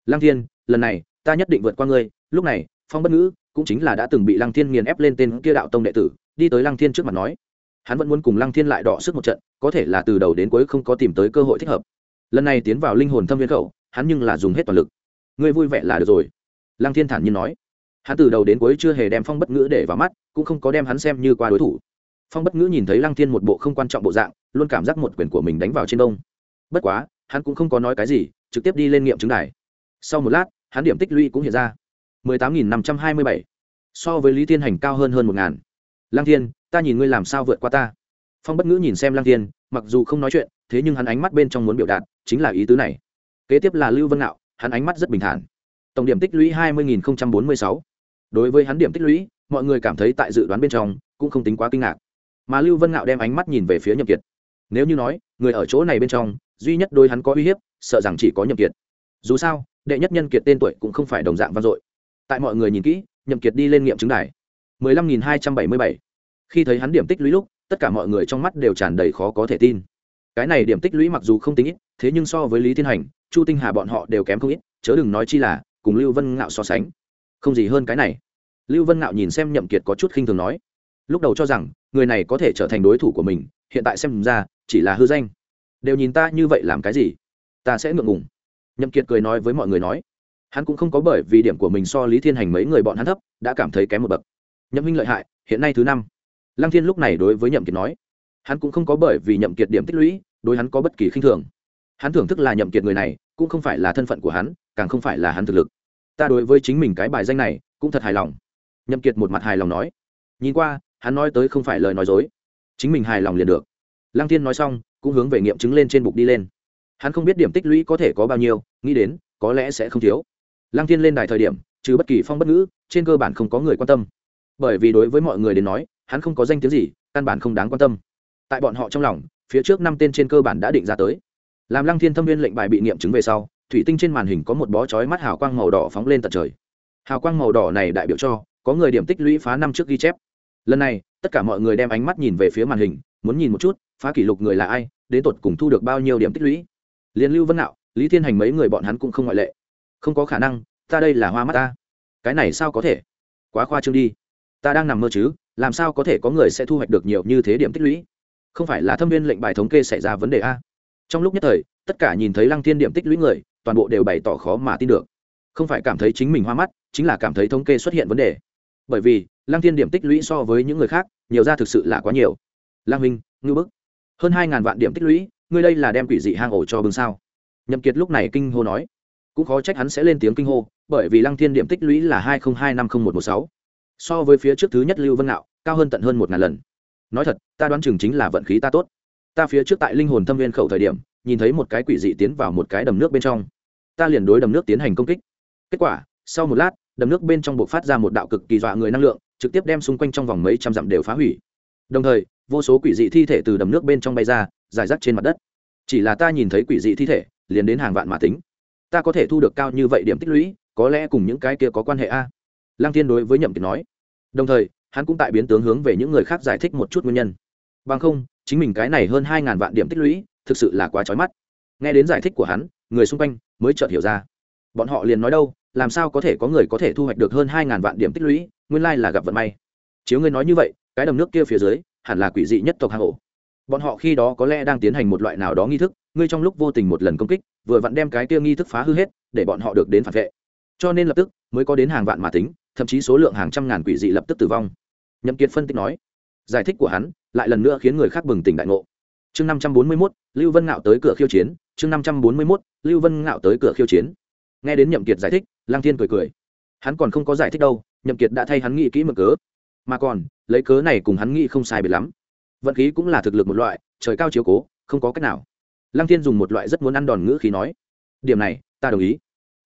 Lăng thiên, lần này ta nhất định vượt qua ngươi, lúc này, phong bất ngữ cũng chính là đã từng bị lăng thiên nghiền ép lên tên kia đạo tông đệ tử, đi tới lăng thiên trước mặt nói, hắn vẫn muốn cùng lăng thiên lại đọ sức một trận, có thể là từ đầu đến cuối không có tìm tới cơ hội thích hợp. Lần này tiến vào linh hồn thâm viên khẩu, hắn nhưng là dùng hết toàn lực. Ngươi vui vẻ là được rồi. Lăng thiên thản nhiên nói. Hắn từ đầu đến cuối chưa hề đem phong bất ngữ để vào mắt, cũng không có đem hắn xem như qua đối thủ. Phong bất ngữ nhìn thấy lăng thiên một bộ không quan trọng bộ dạng, luôn cảm giác một quyền của mình đánh vào trên đông bất quá, hắn cũng không có nói cái gì, trực tiếp đi lên nghiệm chứng đài. Sau một lát hắn điểm tích lũy cũng hiện ra. mười tám nghìn năm trăm hai mươi bảy. So với lý thiên hành cao hơn hơn một ngàn. Lăng thiên, ta nhìn ngươi làm sao vượt qua ta. Phong bất ngữ nhìn xem lăng thiên, mặc dù không nói chuyện, thế nhưng hắn ánh mắt bên trong muốn biểu đạt chính là ý tứ này. Kế tiếp là lưu vân ngạo, hắn ánh mắt rất bình thản. Tổng điểm tích lũy hai mươi bốn mươi sáu. Đối với hắn điểm tích lũy, mọi người cảm thấy tại dự đoán bên trong cũng không tính quá kinh ngạc. Mà lưu vân ngạo đem ánh mắt nhìn về phía nhậm kiệt. Nếu như nói, người ở chỗ này bên trong, duy nhất đôi hắn có uy hiếp, sợ rằng chỉ có nhậm kiệt. Dù sao đệ nhất nhân kiệt tên tuổi cũng không phải đồng dạng vang dội. Tại mọi người nhìn kỹ, nhậm kiệt đi lên nghiệm chứng đài. mười lăm nghìn hai trăm bảy mươi bảy. Khi thấy hắn điểm tích lũy lúc, tất cả mọi người trong mắt đều tràn đầy khó có thể tin. Cái này điểm tích lũy mặc dù không tính ít, thế nhưng so với lý thiên hành, chu tinh hà bọn họ đều kém không ít, chớ đừng nói chi là, cùng lưu vân ngạo so sánh. Không gì hơn cái này. Lưu vân ngạo nhìn xem nhậm kiệt có chút khinh thường nói. Lúc đầu cho rằng, người này có thể trở thành đối thủ của mình, hiện tại xem ra, chỉ là hư danh. Đều nhìn ta như vậy làm cái gì? Ta sẽ ngượng ngùng nhậm kiệt cười nói với mọi người nói, hắn cũng không có bởi vì điểm của mình so lý thiên hành mấy người bọn hắn thấp, đã cảm thấy kém một bậc. Nhậm huynh lợi hại, hiện nay thứ năm. Lăng thiên lúc này đối với nhậm kiệt nói, hắn cũng không có bởi vì nhậm kiệt điểm tích lũy, đối hắn có bất kỳ khinh thường. Hắn thưởng thức là nhậm kiệt người này, cũng không phải là thân phận của hắn, càng không phải là hắn thực lực. Ta đối với chính mình cái bài danh này, cũng thật hài lòng. Nhậm kiệt một mặt hài lòng nói, nhìn qua, hắn nói tới không phải lời nói dối. Chính mình hài lòng liền được. Lăng thiên nói xong, cũng hướng về nghiệm chứng lên trên bục đi lên hắn không biết điểm tích lũy có thể có bao nhiêu, nghĩ đến, có lẽ sẽ không thiếu. Lăng thiên lên đài thời điểm, trừ bất kỳ phong bất ngữ, trên cơ bản không có người quan tâm. Bởi vì đối với mọi người đến nói, hắn không có danh tiếng gì, căn bản không đáng quan tâm. Tại bọn họ trong lòng, phía trước năm tên trên cơ bản đã định ra tới. Làm lăng thiên thâm viên lệnh bài bị nghiệm chứng về sau, thủy tinh trên màn hình có một bó chói mắt hào quang màu đỏ phóng lên tận trời. Hào quang màu đỏ này đại biểu cho, có người điểm tích lũy phá năm trước ghi chép. Lần này, tất cả mọi người đem ánh mắt nhìn về phía màn hình, muốn nhìn một chút, phá kỷ lục người là ai, đến tột cùng thu được bao nhiêu điểm tích lũy liên lưu vân nạo, lý thiên hành mấy người bọn hắn cũng không ngoại lệ. Không có khả năng, ta đây là hoa mắt ta. Cái này sao có thể? Quá khoa trương đi. Ta đang nằm mơ chứ, làm sao có thể có người sẽ thu hoạch được nhiều như thế điểm tích lũy? Không phải là thâm viên lệnh bài thống kê xảy ra vấn đề a? Trong lúc nhất thời, tất cả nhìn thấy lăng thiên điểm tích lũy người, toàn bộ đều bày tỏ khó mà tin được. Không phải cảm thấy chính mình hoa mắt, chính là cảm thấy thống kê xuất hiện vấn đề. Bởi vì, lăng thiên điểm tích lũy so với những người khác, nhiều ra thực sự là quá nhiều. Lang minh ngư bức. Hơn hai ngàn vạn điểm tích lũy ngươi đây là đem quỷ dị hang ổ cho bưng sao? Nhậm kiệt lúc này kinh hô nói. Cũng khó trách hắn sẽ lên tiếng kinh hô, bởi vì lăng thiên điểm tích lũy là hai nghìn hai năm không một một sáu. So với phía trước thứ nhất lưu vân nạo cao hơn tận hơn một ngàn lần. Nói thật, ta đoán chừng chính là vận khí ta tốt. Ta phía trước tại linh hồn thâm viên khẩu thời điểm, nhìn thấy một cái quỷ dị tiến vào một cái đầm nước bên trong. Ta liền đối đầm nước tiến hành công kích. Kết quả, sau một lát, đầm nước bên trong buộc phát ra một đạo cực kỳ dọa người năng lượng, trực tiếp đem xung quanh trong vòng mấy trăm dặm đều phá hủy. Đồng thời, vô số quỷ dị thi thể từ đầm nước bên trong bay ra giải rác trên mặt đất. Chỉ là ta nhìn thấy quỷ dị thi thể, liền đến hàng vạn mà tính. Ta có thể thu được cao như vậy điểm tích lũy, có lẽ cùng những cái kia có quan hệ a? Lăng tiên đối với nhậm kiệt nói. Đồng thời, hắn cũng tại biến tướng hướng về những người khác giải thích một chút nguyên nhân. Bằng không, chính mình cái này hơn hai ngàn vạn điểm tích lũy, thực sự là quá chói mắt. Nghe đến giải thích của hắn, người xung quanh mới chợt hiểu ra. Bọn họ liền nói đâu, làm sao có thể có người có thể thu hoạch được hơn hai ngàn vạn điểm tích lũy, nguyên lai là gặp vận may. Chiếu ngươi nói như vậy, cái đầm nước kia phía dưới, hẳn là quỷ dị nhất tộc hang ổ bọn họ khi đó có lẽ đang tiến hành một loại nào đó nghi thức, ngươi trong lúc vô tình một lần công kích, vừa vặn đem cái kia nghi thức phá hư hết, để bọn họ được đến phản vệ. Cho nên lập tức, mới có đến hàng vạn mà tính, thậm chí số lượng hàng trăm ngàn quỷ dị lập tức tử vong. Nhậm kiệt phân tích nói, giải thích của hắn lại lần nữa khiến người khác bừng tỉnh đại ngộ. Chương năm trăm bốn mươi mốt, lưu vân ngạo tới cửa khiêu chiến, chương năm trăm bốn mươi mốt, lưu vân ngạo tới cửa khiêu chiến. Nghe đến nhậm kiệt giải thích lang thiên cười cười. Hắn còn không có giải thích đâu, nhậm kiệt đã thay hắn nghĩ kỹ mực cớ. Mà còn, lấy cớ này cùng hắn nghĩ không sai biệt lắm vận khí cũng là thực lực một loại, trời cao chiếu cố, không có cách nào. Lăng thiên dùng một loại rất muốn ăn đòn ngữ khí nói, điểm này, ta đồng ý.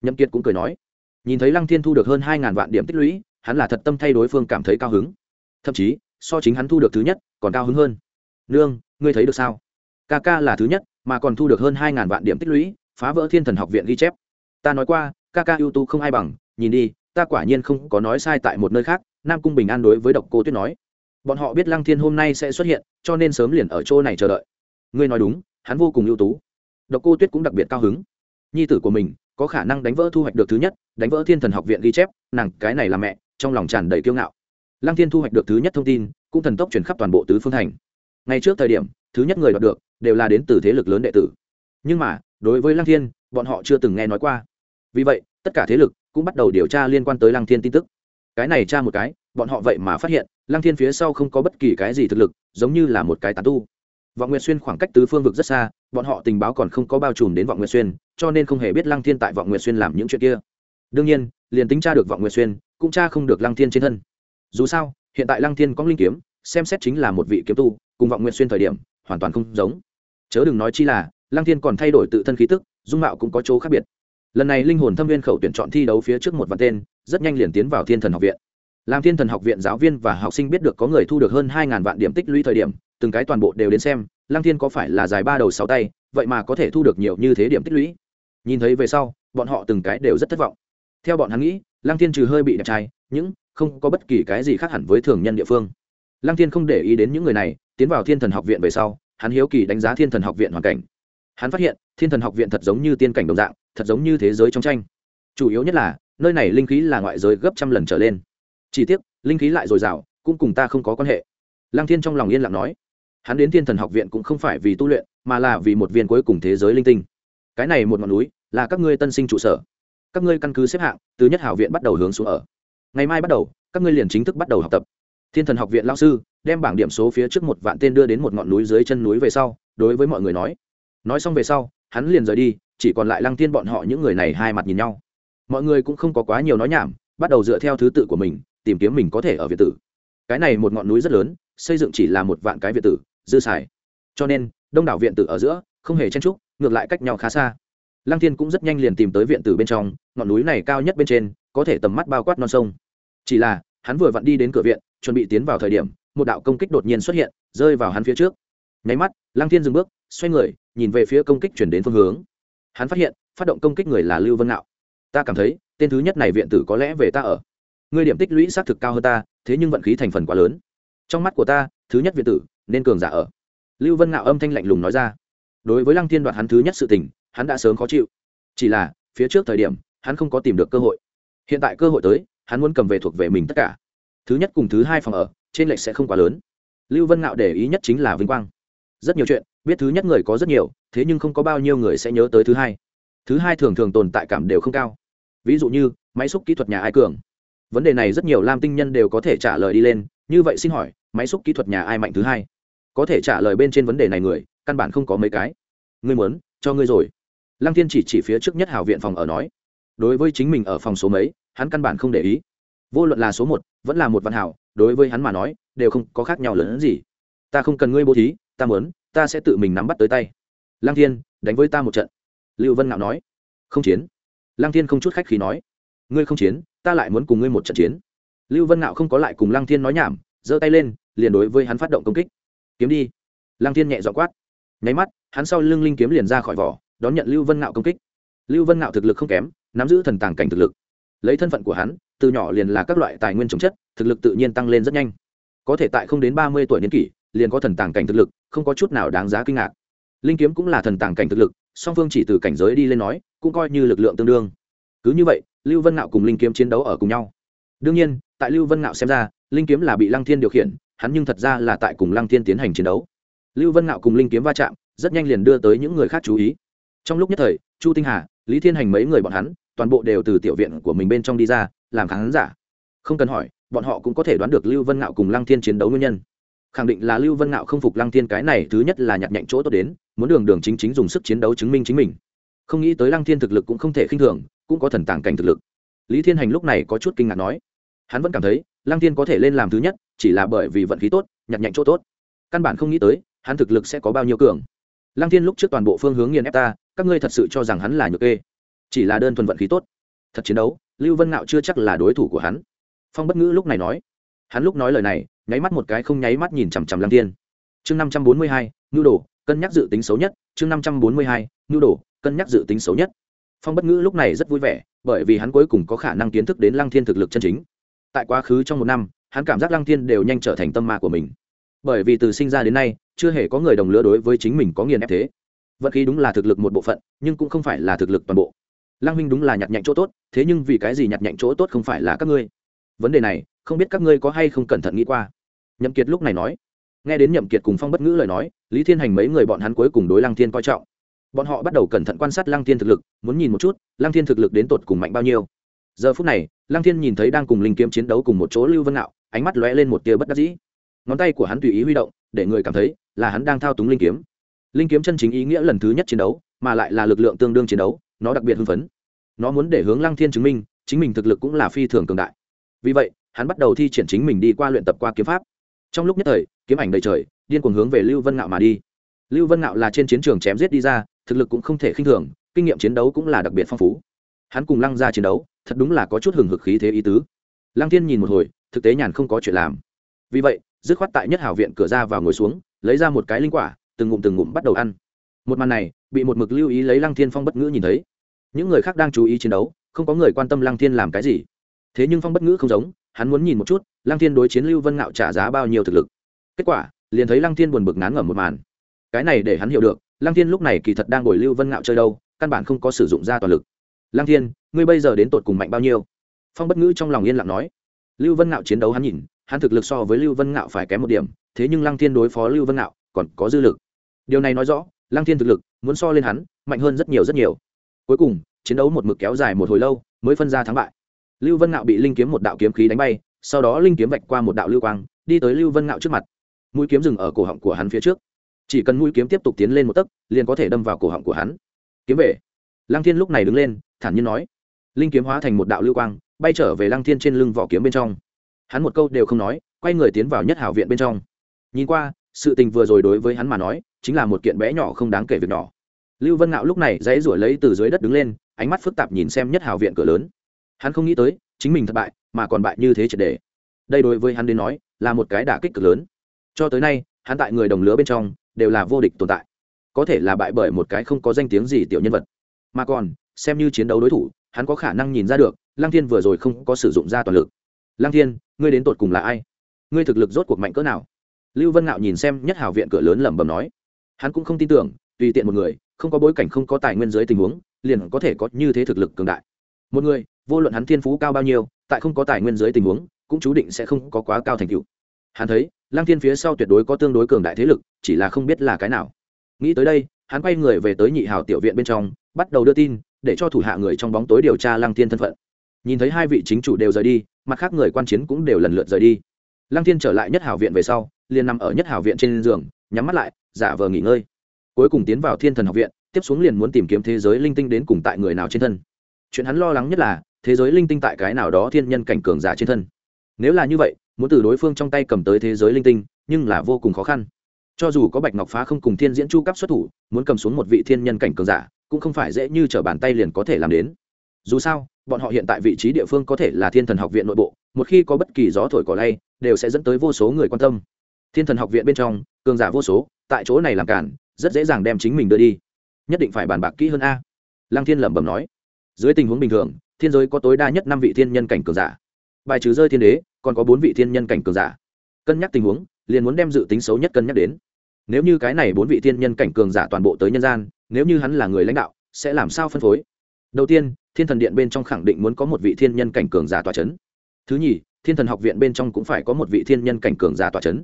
Nhậm kiệt cũng cười nói, nhìn thấy lăng thiên thu được hơn hai ngàn vạn điểm tích lũy, hắn là thật tâm thay đối phương cảm thấy cao hứng. Thậm chí, so chính hắn thu được thứ nhất, còn cao hứng hơn. Nương, ngươi thấy được sao? Ca ca là thứ nhất, mà còn thu được hơn hai ngàn vạn điểm tích lũy, phá vỡ thiên thần học viện ghi chép. Ta nói qua, ca ca ưu tú không ai bằng. Nhìn đi, ta quả nhiên không có nói sai tại một nơi khác. Nam cung bình an đối với độc cô tuyết nói bọn họ biết lăng thiên hôm nay sẽ xuất hiện, cho nên sớm liền ở chỗ này chờ đợi. Ngươi nói đúng, hắn vô cùng ưu tú. Độc cô tuyết cũng đặc biệt cao hứng. Nhi tử của mình có khả năng đánh vỡ thu hoạch được thứ nhất, đánh vỡ thiên thần học viện ghi chép, nàng cái này là mẹ, trong lòng tràn đầy kiêu ngạo. Lăng thiên thu hoạch được thứ nhất thông tin, cũng thần tốc chuyển khắp toàn bộ tứ phương thành. Ngay trước thời điểm, thứ nhất người đoạt được đều là đến từ thế lực lớn đệ tử. Nhưng mà, đối với lăng thiên, bọn họ chưa từng nghe nói qua. Vì vậy, tất cả thế lực cũng bắt đầu điều tra liên quan tới lăng thiên tin tức. Cái này tra một cái, bọn họ vậy mà phát hiện lăng thiên phía sau không có bất kỳ cái gì thực lực, giống như là một cái tán tu. Vọng nguyệt xuyên khoảng cách tứ phương vực rất xa, bọn họ tình báo còn không có bao trùm đến vọng nguyệt xuyên, cho nên không hề biết lăng thiên tại vọng nguyệt xuyên làm những chuyện kia. Đương nhiên, liền tính tra được vọng nguyệt xuyên, cũng tra không được lăng thiên trên thân. Dù sao, hiện tại lăng thiên có linh kiếm, xem xét chính là một vị kiếm tu, cùng vọng nguyệt xuyên thời điểm, hoàn toàn không giống. Chớ đừng nói chi là, lăng thiên còn thay đổi tự thân khí tức, dung mạo cũng có chỗ khác biệt. Lần này linh hồn thâm viên khẩu tuyển chọn thi đấu phía trước một vạn tên, rất nhanh liền tiến vào thiên thần học viện làm thiên thần học viện giáo viên và học sinh biết được có người thu được hơn hai vạn điểm tích lũy thời điểm, từng cái toàn bộ đều đến xem, lăng thiên có phải là dài ba đầu sáu tay, vậy mà có thể thu được nhiều như thế điểm tích lũy? Nhìn thấy về sau, bọn họ từng cái đều rất thất vọng. Theo bọn hắn nghĩ, lăng thiên trừ hơi bị đẹp trai, những không có bất kỳ cái gì khác hẳn với thường nhân địa phương. Lăng thiên không để ý đến những người này, tiến vào thiên thần học viện về sau, hắn hiếu kỳ đánh giá thiên thần học viện hoàn cảnh. Hắn phát hiện, thiên thần học viện thật giống như tiên cảnh đồng dạng, thật giống như thế giới trong tranh. Chủ yếu nhất là, nơi này linh khí là ngoại giới gấp trăm lần trở lên chỉ tiếc, linh khí lại dồi dào, cũng cùng ta không có quan hệ. Lăng thiên trong lòng yên lặng nói. Hắn đến thiên thần học viện cũng không phải vì tu luyện, mà là vì một viên cuối cùng thế giới linh tinh. Cái này một ngọn núi, là các ngươi tân sinh trụ sở. Các ngươi căn cứ xếp hạng, từ nhất hảo viện bắt đầu hướng xuống ở. Ngày mai bắt đầu, các ngươi liền chính thức bắt đầu học tập. Thiên thần học viện lao sư, đem bảng điểm số phía trước một vạn tên đưa đến một ngọn núi dưới chân núi về sau, đối với mọi người nói. Nói xong về sau, hắn liền rời đi, chỉ còn lại lăng Thiên bọn họ những người này hai mặt nhìn nhau. Mọi người cũng không có quá nhiều nói nhảm, bắt đầu dựa theo thứ tự của mình tìm kiếm mình có thể ở việt tử. Cái này một ngọn núi rất lớn, xây dựng chỉ là một vạn cái viện tử, dư xài. Cho nên, đông đảo viện tử ở giữa, không hề chen trúc ngược lại cách nhau khá xa. Lăng thiên cũng rất nhanh liền tìm tới viện tử bên trong, ngọn núi này cao nhất bên trên, có thể tầm mắt bao quát non sông. Chỉ là, hắn vừa vặn đi đến cửa viện, chuẩn bị tiến vào thời điểm, một đạo công kích đột nhiên xuất hiện, rơi vào hắn phía trước. Nháy mắt, lăng thiên dừng bước, xoay người, nhìn về phía công kích chuyển đến phương hướng. Hắn phát hiện, phát động công kích người là lưu vân ngạo. Ta cảm thấy, tên thứ nhất này viện tử có lẽ về ta ở ngươi điểm tích lũy xác thực cao hơn ta, thế nhưng vận khí thành phần quá lớn. Trong mắt của ta, thứ nhất viện tử, nên cường giả ở. Lưu vân ngạo âm thanh lạnh lùng nói ra. Đối với lăng thiên đoạt hắn thứ nhất sự tình, hắn đã sớm khó chịu. Chỉ là, phía trước thời điểm, hắn không có tìm được cơ hội. Hiện tại cơ hội tới, hắn muốn cầm về thuộc về mình tất cả. Thứ nhất cùng thứ hai phòng ở, trên lệch sẽ không quá lớn. Lưu vân ngạo để ý nhất chính là vinh quang. Rất nhiều chuyện, biết thứ nhất người có rất nhiều, thế nhưng không có bao nhiêu người sẽ nhớ tới thứ hai. Thứ hai thường thường tồn tại cảm đều không cao. Ví dụ như, máy xúc kỹ thuật nhà ai cường vấn đề này rất nhiều lam tinh nhân đều có thể trả lời đi lên, như vậy xin hỏi, máy xúc kỹ thuật nhà ai mạnh thứ hai? Có thể trả lời bên trên vấn đề này người, căn bản không có mấy cái. Ngươi muốn, cho ngươi rồi. Lăng thiên chỉ chỉ phía trước nhất hào viện phòng ở nói. Đối với chính mình ở phòng số mấy, hắn căn bản không để ý. Vô luận là số một, vẫn là một văn hảo đối với hắn mà nói, đều không có khác nhau lớn hơn gì. Ta không cần ngươi bố thí, ta muốn, ta sẽ tự mình nắm bắt tới tay. Lăng thiên, đánh với ta một trận. Lưu vân ngạo nói. Không chiến. Lăng thiên không chút khách khí nói ngươi không chiến, ta lại muốn cùng ngươi một trận chiến. Lưu vân ngạo không có lại cùng lăng thiên nói nhảm, giơ tay lên, liền đối với hắn phát động công kích. Kiếm đi. Lăng thiên nhẹ dọ quát. Nháy mắt, hắn sau lưng linh kiếm liền ra khỏi vỏ, đón nhận lưu vân ngạo công kích. Lưu vân ngạo thực lực không kém, nắm giữ thần tàng cảnh thực lực. Lấy thân phận của hắn, từ nhỏ liền là các loại tài nguyên trồng chất, thực lực tự nhiên tăng lên rất nhanh. Có thể tại không đến ba mươi tuổi niên kỷ, liền có thần tàng cảnh thực lực, không có chút nào đáng giá kinh ngạc. Linh kiếm cũng là thần tàng cảnh thực lực, song phương chỉ từ cảnh giới đi lên nói, cũng coi như lực lượng tương đương. Cứ như vậy lưu vân ngạo cùng linh kiếm chiến đấu ở cùng nhau. Đương nhiên, tại lưu vân ngạo xem ra, linh kiếm là bị lăng thiên điều khiển, hắn nhưng thật ra là tại cùng lăng thiên tiến hành chiến đấu. Lưu vân ngạo cùng linh kiếm va chạm, rất nhanh liền đưa tới những người khác chú ý. Trong lúc nhất thời, chu tinh hà, lý thiên hành mấy người bọn hắn, toàn bộ đều từ tiểu viện của mình bên trong đi ra, làm khán giả. Không cần hỏi, bọn họ cũng có thể đoán được lưu vân ngạo cùng lăng thiên chiến đấu nguyên nhân. Khẳng định là lưu vân ngạo không phục lăng thiên cái này, thứ nhất là nhặt nhạnh chỗ tốt đến, muốn đường đường chính chính dùng sức chiến đấu chứng minh chính mình. Không nghĩ tới lăng thiên thực lực cũng không thể khinh thường cũng có thần tàng cảnh thực lực. Lý thiên hành lúc này có chút kinh ngạc nói, hắn vẫn cảm thấy, lăng thiên có thể lên làm thứ nhất, chỉ là bởi vì vận khí tốt, nhặt nhạnh chỗ tốt. Căn bản không nghĩ tới, hắn thực lực sẽ có bao nhiêu cường. Lăng thiên lúc trước toàn bộ phương hướng nghiền ép ta, các ngươi thật sự cho rằng hắn là nhược kê. Chỉ là đơn thuần vận khí tốt. Thật chiến đấu, lưu vân ngạo chưa chắc là đối thủ của hắn. Phong bất ngữ lúc này nói, hắn lúc nói lời này, nháy mắt một cái không nháy mắt nhìn chằm chằm lăng thiên. Chương năm trăm bốn mươi hai ngư đồ, cân nhắc dự tính xấu nhất, chương năm trăm bốn mươi hai ngư đồ, cân nhắc dự tính xấu nhất phong bất ngữ lúc này rất vui vẻ, bởi vì hắn cuối cùng có khả năng kiến thức đến lăng thiên thực lực chân chính. Tại quá khứ trong một năm, hắn cảm giác lăng thiên đều nhanh trở thành tâm ma của mình. Bởi vì từ sinh ra đến nay, chưa hề có người đồng lứa đối với chính mình có nghiền ép thế. Vận khí đúng là thực lực một bộ phận, nhưng cũng không phải là thực lực toàn bộ. Lăng huynh đúng là nhặt nhạnh chỗ tốt, thế nhưng vì cái gì nhặt nhạnh chỗ tốt không phải là các ngươi? Vấn đề này, không biết các ngươi có hay không cẩn thận nghĩ qua. Nhậm kiệt lúc này nói. Nghe đến nhậm kiệt cùng phong bất ngữ lời nói, lý thiên hành mấy người bọn hắn cuối cùng đối lăng thiên coi trọng bọn họ bắt đầu cẩn thận quan sát lăng thiên thực lực, muốn nhìn một chút, lăng thiên thực lực đến tột cùng mạnh bao nhiêu. Giờ phút này, lăng thiên nhìn thấy đang cùng linh kiếm chiến đấu cùng một chỗ lưu vân ngạo, ánh mắt lóe lên một tia bất đắc dĩ. Ngón tay của hắn tùy ý huy động, để người cảm thấy là hắn đang thao túng linh kiếm. Linh kiếm chân chính ý nghĩa lần thứ nhất chiến đấu, mà lại là lực lượng tương đương chiến đấu, nó đặc biệt hưng phấn. Nó muốn để hướng lăng thiên chứng minh, chính mình thực lực cũng là phi thường cường đại. Vì vậy, hắn bắt đầu thi triển chính mình đi qua luyện tập qua kiếm pháp. Trong lúc nhất thời, kiếm ảnh đầy trời, điên cuồng hướng về lưu vân ngạo mà đi lưu vân ngạo là trên chiến trường chém giết đi ra, thực lực cũng không thể khinh thường, kinh nghiệm chiến đấu cũng là đặc biệt phong phú. Hắn cùng lăng ra chiến đấu, thật đúng là có chút hừng hực khí thế ý tứ. Lăng thiên nhìn một hồi, thực tế nhàn không có chuyện làm. Vì vậy, dứt khoát tại nhất hảo viện cửa ra vào ngồi xuống, lấy ra một cái linh quả, từng ngụm từng ngụm bắt đầu ăn. Một màn này, bị một mực lưu ý lấy lăng thiên phong bất ngữ nhìn thấy. Những người khác đang chú ý chiến đấu, không có người quan tâm lăng thiên làm cái gì. Thế nhưng phong bất ngữ không giống, hắn muốn nhìn một chút, lăng thiên đối chiến lưu vân ngạo trả giá bao nhiêu thực lực. Kết quả, liền thấy lăng thiên buồn bực ngán ngẩm một màn cái này để hắn hiểu được, lăng thiên lúc này kỳ thật đang ngồi lưu vân ngạo chơi đâu, căn bản không có sử dụng ra toàn lực. Lăng thiên, ngươi bây giờ đến tột cùng mạnh bao nhiêu? Phong bất ngữ trong lòng yên lặng nói. Lưu vân ngạo chiến đấu hắn nhìn, hắn thực lực so với lưu vân ngạo phải kém một điểm, thế nhưng lăng thiên đối phó lưu vân ngạo còn có dư lực. Điều này nói rõ, lăng thiên thực lực muốn so lên hắn, mạnh hơn rất nhiều rất nhiều. Cuối cùng, chiến đấu một mực kéo dài một hồi lâu, mới phân ra thắng bại. Lưu vân ngạo bị linh kiếm một đạo kiếm khí đánh bay, sau đó linh kiếm vạch qua một đạo lưu quang, đi tới lưu vân ngạo trước mặt. Mũi kiếm dừng ở cổ họng của hắn phía trước chỉ cần mũi kiếm tiếp tục tiến lên một tấc, liền có thể đâm vào cổ họng của hắn. Kiếm về. Lăng thiên lúc này đứng lên, thản nhiên nói. Linh kiếm hóa thành một đạo lưu quang, bay trở về lăng thiên trên lưng vỏ kiếm bên trong. Hắn một câu đều không nói, quay người tiến vào nhất hảo viện bên trong. Nhìn qua, sự tình vừa rồi đối với hắn mà nói, chính là một kiện bé nhỏ không đáng kể việc nhỏ. Lưu vân ngạo lúc này dãy ruổi lấy từ dưới đất đứng lên, ánh mắt phức tạp nhìn xem nhất hảo viện cửa lớn. Hắn không nghĩ tới, chính mình thất bại, mà còn bại như thế triệt đề. Đây đối với hắn đến nói, là một cái đả kích cực lớn. Cho tới nay, hắn tại người đồng lứa bên trong đều là vô địch tồn tại. Có thể là bại bởi một cái không có danh tiếng gì tiểu nhân vật. Mà còn, xem như chiến đấu đối thủ, hắn có khả năng nhìn ra được, lăng thiên vừa rồi không có sử dụng ra toàn lực. Lăng thiên, ngươi đến tột cùng là ai? Ngươi thực lực rốt cuộc mạnh cỡ nào? Lưu vân ngạo nhìn xem nhất hào viện cửa lớn lẩm bẩm nói. Hắn cũng không tin tưởng, tùy tiện một người, không có bối cảnh không có tài nguyên dưới tình huống, liền có thể có như thế thực lực cường đại. Một người, vô luận hắn thiên phú cao bao nhiêu, tại không có tài nguyên dưới tình huống, cũng chú định sẽ không có quá cao thành tựu. Hắn thấy Lang thiên phía sau tuyệt đối có tương đối cường đại thế lực, chỉ là không biết là cái nào. Nghĩ tới đây, hắn quay người về tới nhị hào tiểu viện bên trong, bắt đầu đưa tin, để cho thủ hạ người trong bóng tối điều tra Lang thiên thân phận. Nhìn thấy hai vị chính chủ đều rời đi, mặt khác người quan chiến cũng đều lần lượt rời đi. Lang thiên trở lại nhất hào viện về sau, liền nằm ở nhất hào viện trên giường, nhắm mắt lại, giả vờ nghỉ ngơi. Cuối cùng tiến vào thiên thần học viện, tiếp xuống liền muốn tìm kiếm thế giới linh tinh đến cùng tại người nào trên thân. Chuyện hắn lo lắng nhất là, thế giới linh tinh tại cái nào đó thiên nhân cảnh cường giả trên thân nếu là như vậy, muốn từ đối phương trong tay cầm tới thế giới linh tinh, nhưng là vô cùng khó khăn. Cho dù có bạch ngọc phá không cùng thiên diễn chu cấp xuất thủ, muốn cầm xuống một vị thiên nhân cảnh cường giả, cũng không phải dễ như t r ở bàn tay liền có thể làm đến. Dù sao, bọn họ hiện tại vị trí địa phương có thể là thiên thần học viện nội bộ, một khi có bất kỳ gió thổi cỏ lay, đều sẽ dẫn tới vô số người quan tâm. Thiên thần học viện bên trong, cường giả vô số, tại chỗ này làm cản, rất dễ dàng đem chính mình đưa đi. Nhất định phải bàn bạc kỹ hơn a. Lăng thiên lẩm bẩm nói. Dưới tình huống bình thường, thiên giới có tối đa nhất năm vị thiên nhân cảnh cường giả bài trừ rơi thiên đế, còn có bốn vị thiên nhân cảnh cường giả. Cân nhắc tình huống, liền muốn đem dự tính xấu nhất cân nhắc đến. Nếu như cái này bốn vị thiên nhân cảnh cường giả toàn bộ tới nhân gian, nếu như hắn là người lãnh đạo, sẽ làm sao phân phối? Đầu tiên, thiên thần điện bên trong khẳng định muốn có một vị thiên nhân cảnh cường giả tòa c h ấ n thứ nhì, thiên thần học viện bên trong cũng phải có một vị thiên nhân cảnh cường giả tòa c h ấ n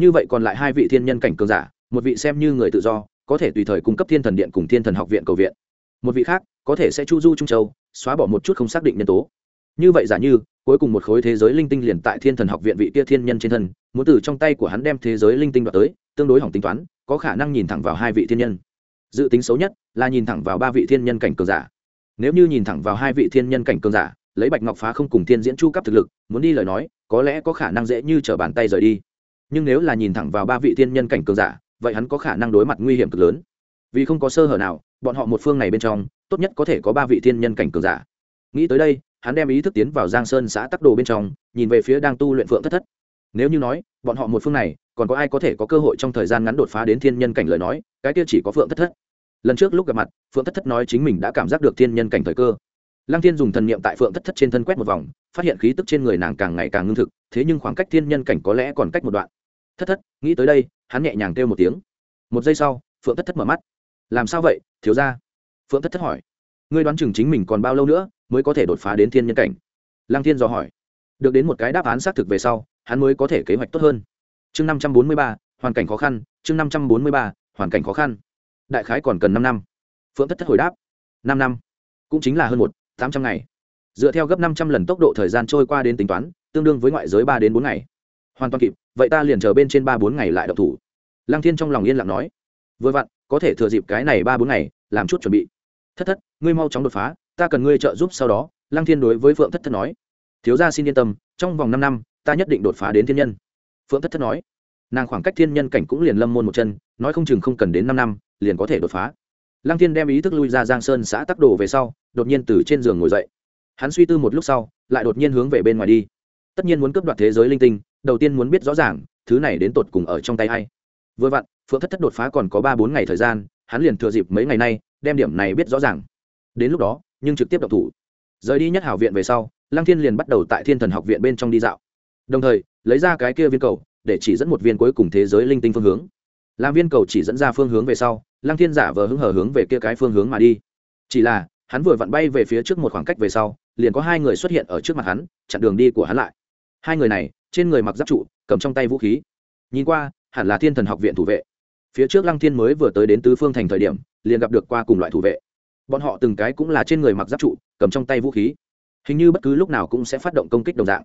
như vậy còn lại hai vị thiên nhân cảnh cường giả, một vị xem như người tự do, có thể tùy thời cung cấp thiên thần điện cùng thiên thần học viện cầu viện. Một vị khác, có thể sẽ chu du trung châu, xóa bỏ một chút không xác định nhân tố như vậy giả như, cuối cùng một khối thế giới linh tinh liền tại thiên thần học viện vị kia thiên nhân trên thân, muốn từ trong tay của hắn đem thế giới linh tinh đoạt tới, tương đối hỏng tính toán, có khả năng nhìn thẳng vào hai vị thiên nhân. Dự tính xấu nhất là nhìn thẳng vào ba vị thiên nhân cảnh cường giả. Nếu như nhìn thẳng vào hai vị thiên nhân cảnh cường giả, lấy bạch ngọc phá không cùng thiên diễn chu cấp thực lực, muốn đi lời nói, có lẽ có khả năng dễ như t bàn tay rời đi. Nhưng nếu là nhìn thẳng vào ba vị thiên nhân cảnh cường giả, vậy hắn có khả năng đối mặt nguy hiểm cực lớn. Vì không có sơ hở nào, bọn họ một phương này bên trong, tốt nhất có thể có ba vị thiên nhân cảnh cường giả. Nghĩ tới đây hắn đem ý thức tiến vào giang sơn xã tắc đồ bên trong, nhìn về phía đang tu luyện phượng thất thất. Nếu như nói, bọn họ một phương này, còn có ai có thể có cơ hội trong thời gian ngắn đột phá đến thiên nhân cảnh lời nói, cái kia chỉ có phượng thất thất. Lần trước lúc gặp mặt, phượng thất thất nói chính mình đã cảm giác được thiên nhân cảnh thời cơ. Lăng thiên dùng thần niệm tại phượng thất thất trên thân quét một vòng, phát hiện khí tức trên người nàng càng ngày càng ngưng thực, thế nhưng khoảng cách thiên nhân cảnh có lẽ còn cách một đoạn. Thất thất, nghĩ tới đây, hắn nhẹ nhàng kêu một tiếng. Một giây sau, phượng thất thất mở mắt. Làm sao vậy, thiếu ra phượng thất thất hỏi. Ngươi đoán chừng chính mình còn bao lâu nữa mới có thể đột phá đến thiên nhân cảnh. Lăng thiên dò hỏi. Được đến một cái đáp án xác thực về sau, hắn mới có thể kế hoạch tốt hơn. Chương năm trăm bốn mươi ba, hoàn cảnh khó khăn, chương năm trăm bốn mươi ba, hoàn cảnh khó khăn. Đại khái còn cần năm năm. Phượng thất thất hồi đáp. Năm năm. Cũng chính là hơn một, tám trăm ngày. Dựa theo gấp năm trăm lần tốc độ thời gian trôi qua đến tính toán, tương đương với ngoại giới ba đến bốn ngày. Hoàn toàn kịp, vậy ta liền chờ bên trên ba bốn ngày lại độc thủ. Lăng thiên trong lòng yên lặng nói. Vừa vặn, có thể thừa dịp cái này ba bốn ngày, làm chút chuẩn bị. Thất thất, ngươi mau chóng đột phá ta cần ngươi trợ giúp sau đó, lăng thiên đối với phượng thất thất nói. Thiếu gia xin yên tâm, trong vòng năm năm, ta nhất định đột phá đến thiên nhân. Phượng thất thất nói. Nàng khoảng cách thiên nhân cảnh cũng liền lâm môn một chân, nói không chừng không cần đến năm năm, liền có thể đột phá. Lăng thiên đem ý thức lui ra giang sơn xã tắc đồ về sau, đột nhiên từ trên giường ngồi dậy. Hắn suy tư một lúc sau, lại đột nhiên hướng về bên ngoài đi. Tất nhiên muốn cướp đoạt thế giới linh tinh, đầu tiên muốn biết rõ ràng, thứ này đến tột cùng ở trong tay hay vừa vặn, phượng thất thất đột phá còn có ba bốn ngày thời gian, hắn liền thừa dịp mấy ngày nay, đem điểm này biết rõ ràng. Đến lúc đó nhưng trực tiếp độc thủ. Rời đi nhất hảo viện về sau, lăng thiên liền bắt đầu tại thiên thần học viện bên trong đi dạo. Đồng thời, lấy ra cái kia viên cầu, để chỉ dẫn một viên cuối cùng thế giới linh tinh phương hướng. Làm viên cầu chỉ dẫn ra phương hướng về sau, lăng thiên giả vờ hứng hở hướng về kia cái phương hướng mà đi. Chỉ là, hắn vừa vặn bay về phía trước một khoảng cách về sau, liền có hai người xuất hiện ở trước mặt hắn, chặn đường đi của hắn lại. Hai người này, trên người mặc giáp trụ, cầm trong tay vũ khí. Nhìn qua, hẳn là thiên thần học viện thủ vệ. Phía trước lăng thiên mới vừa tới đến tứ phương thành thời điểm, liền gặp được qua cùng loại thủ vệ bọn họ từng cái cũng là trên người mặc giáp trụ, cầm trong tay vũ khí. Hình như bất cứ lúc nào cũng sẽ phát động công kích đồng dạng.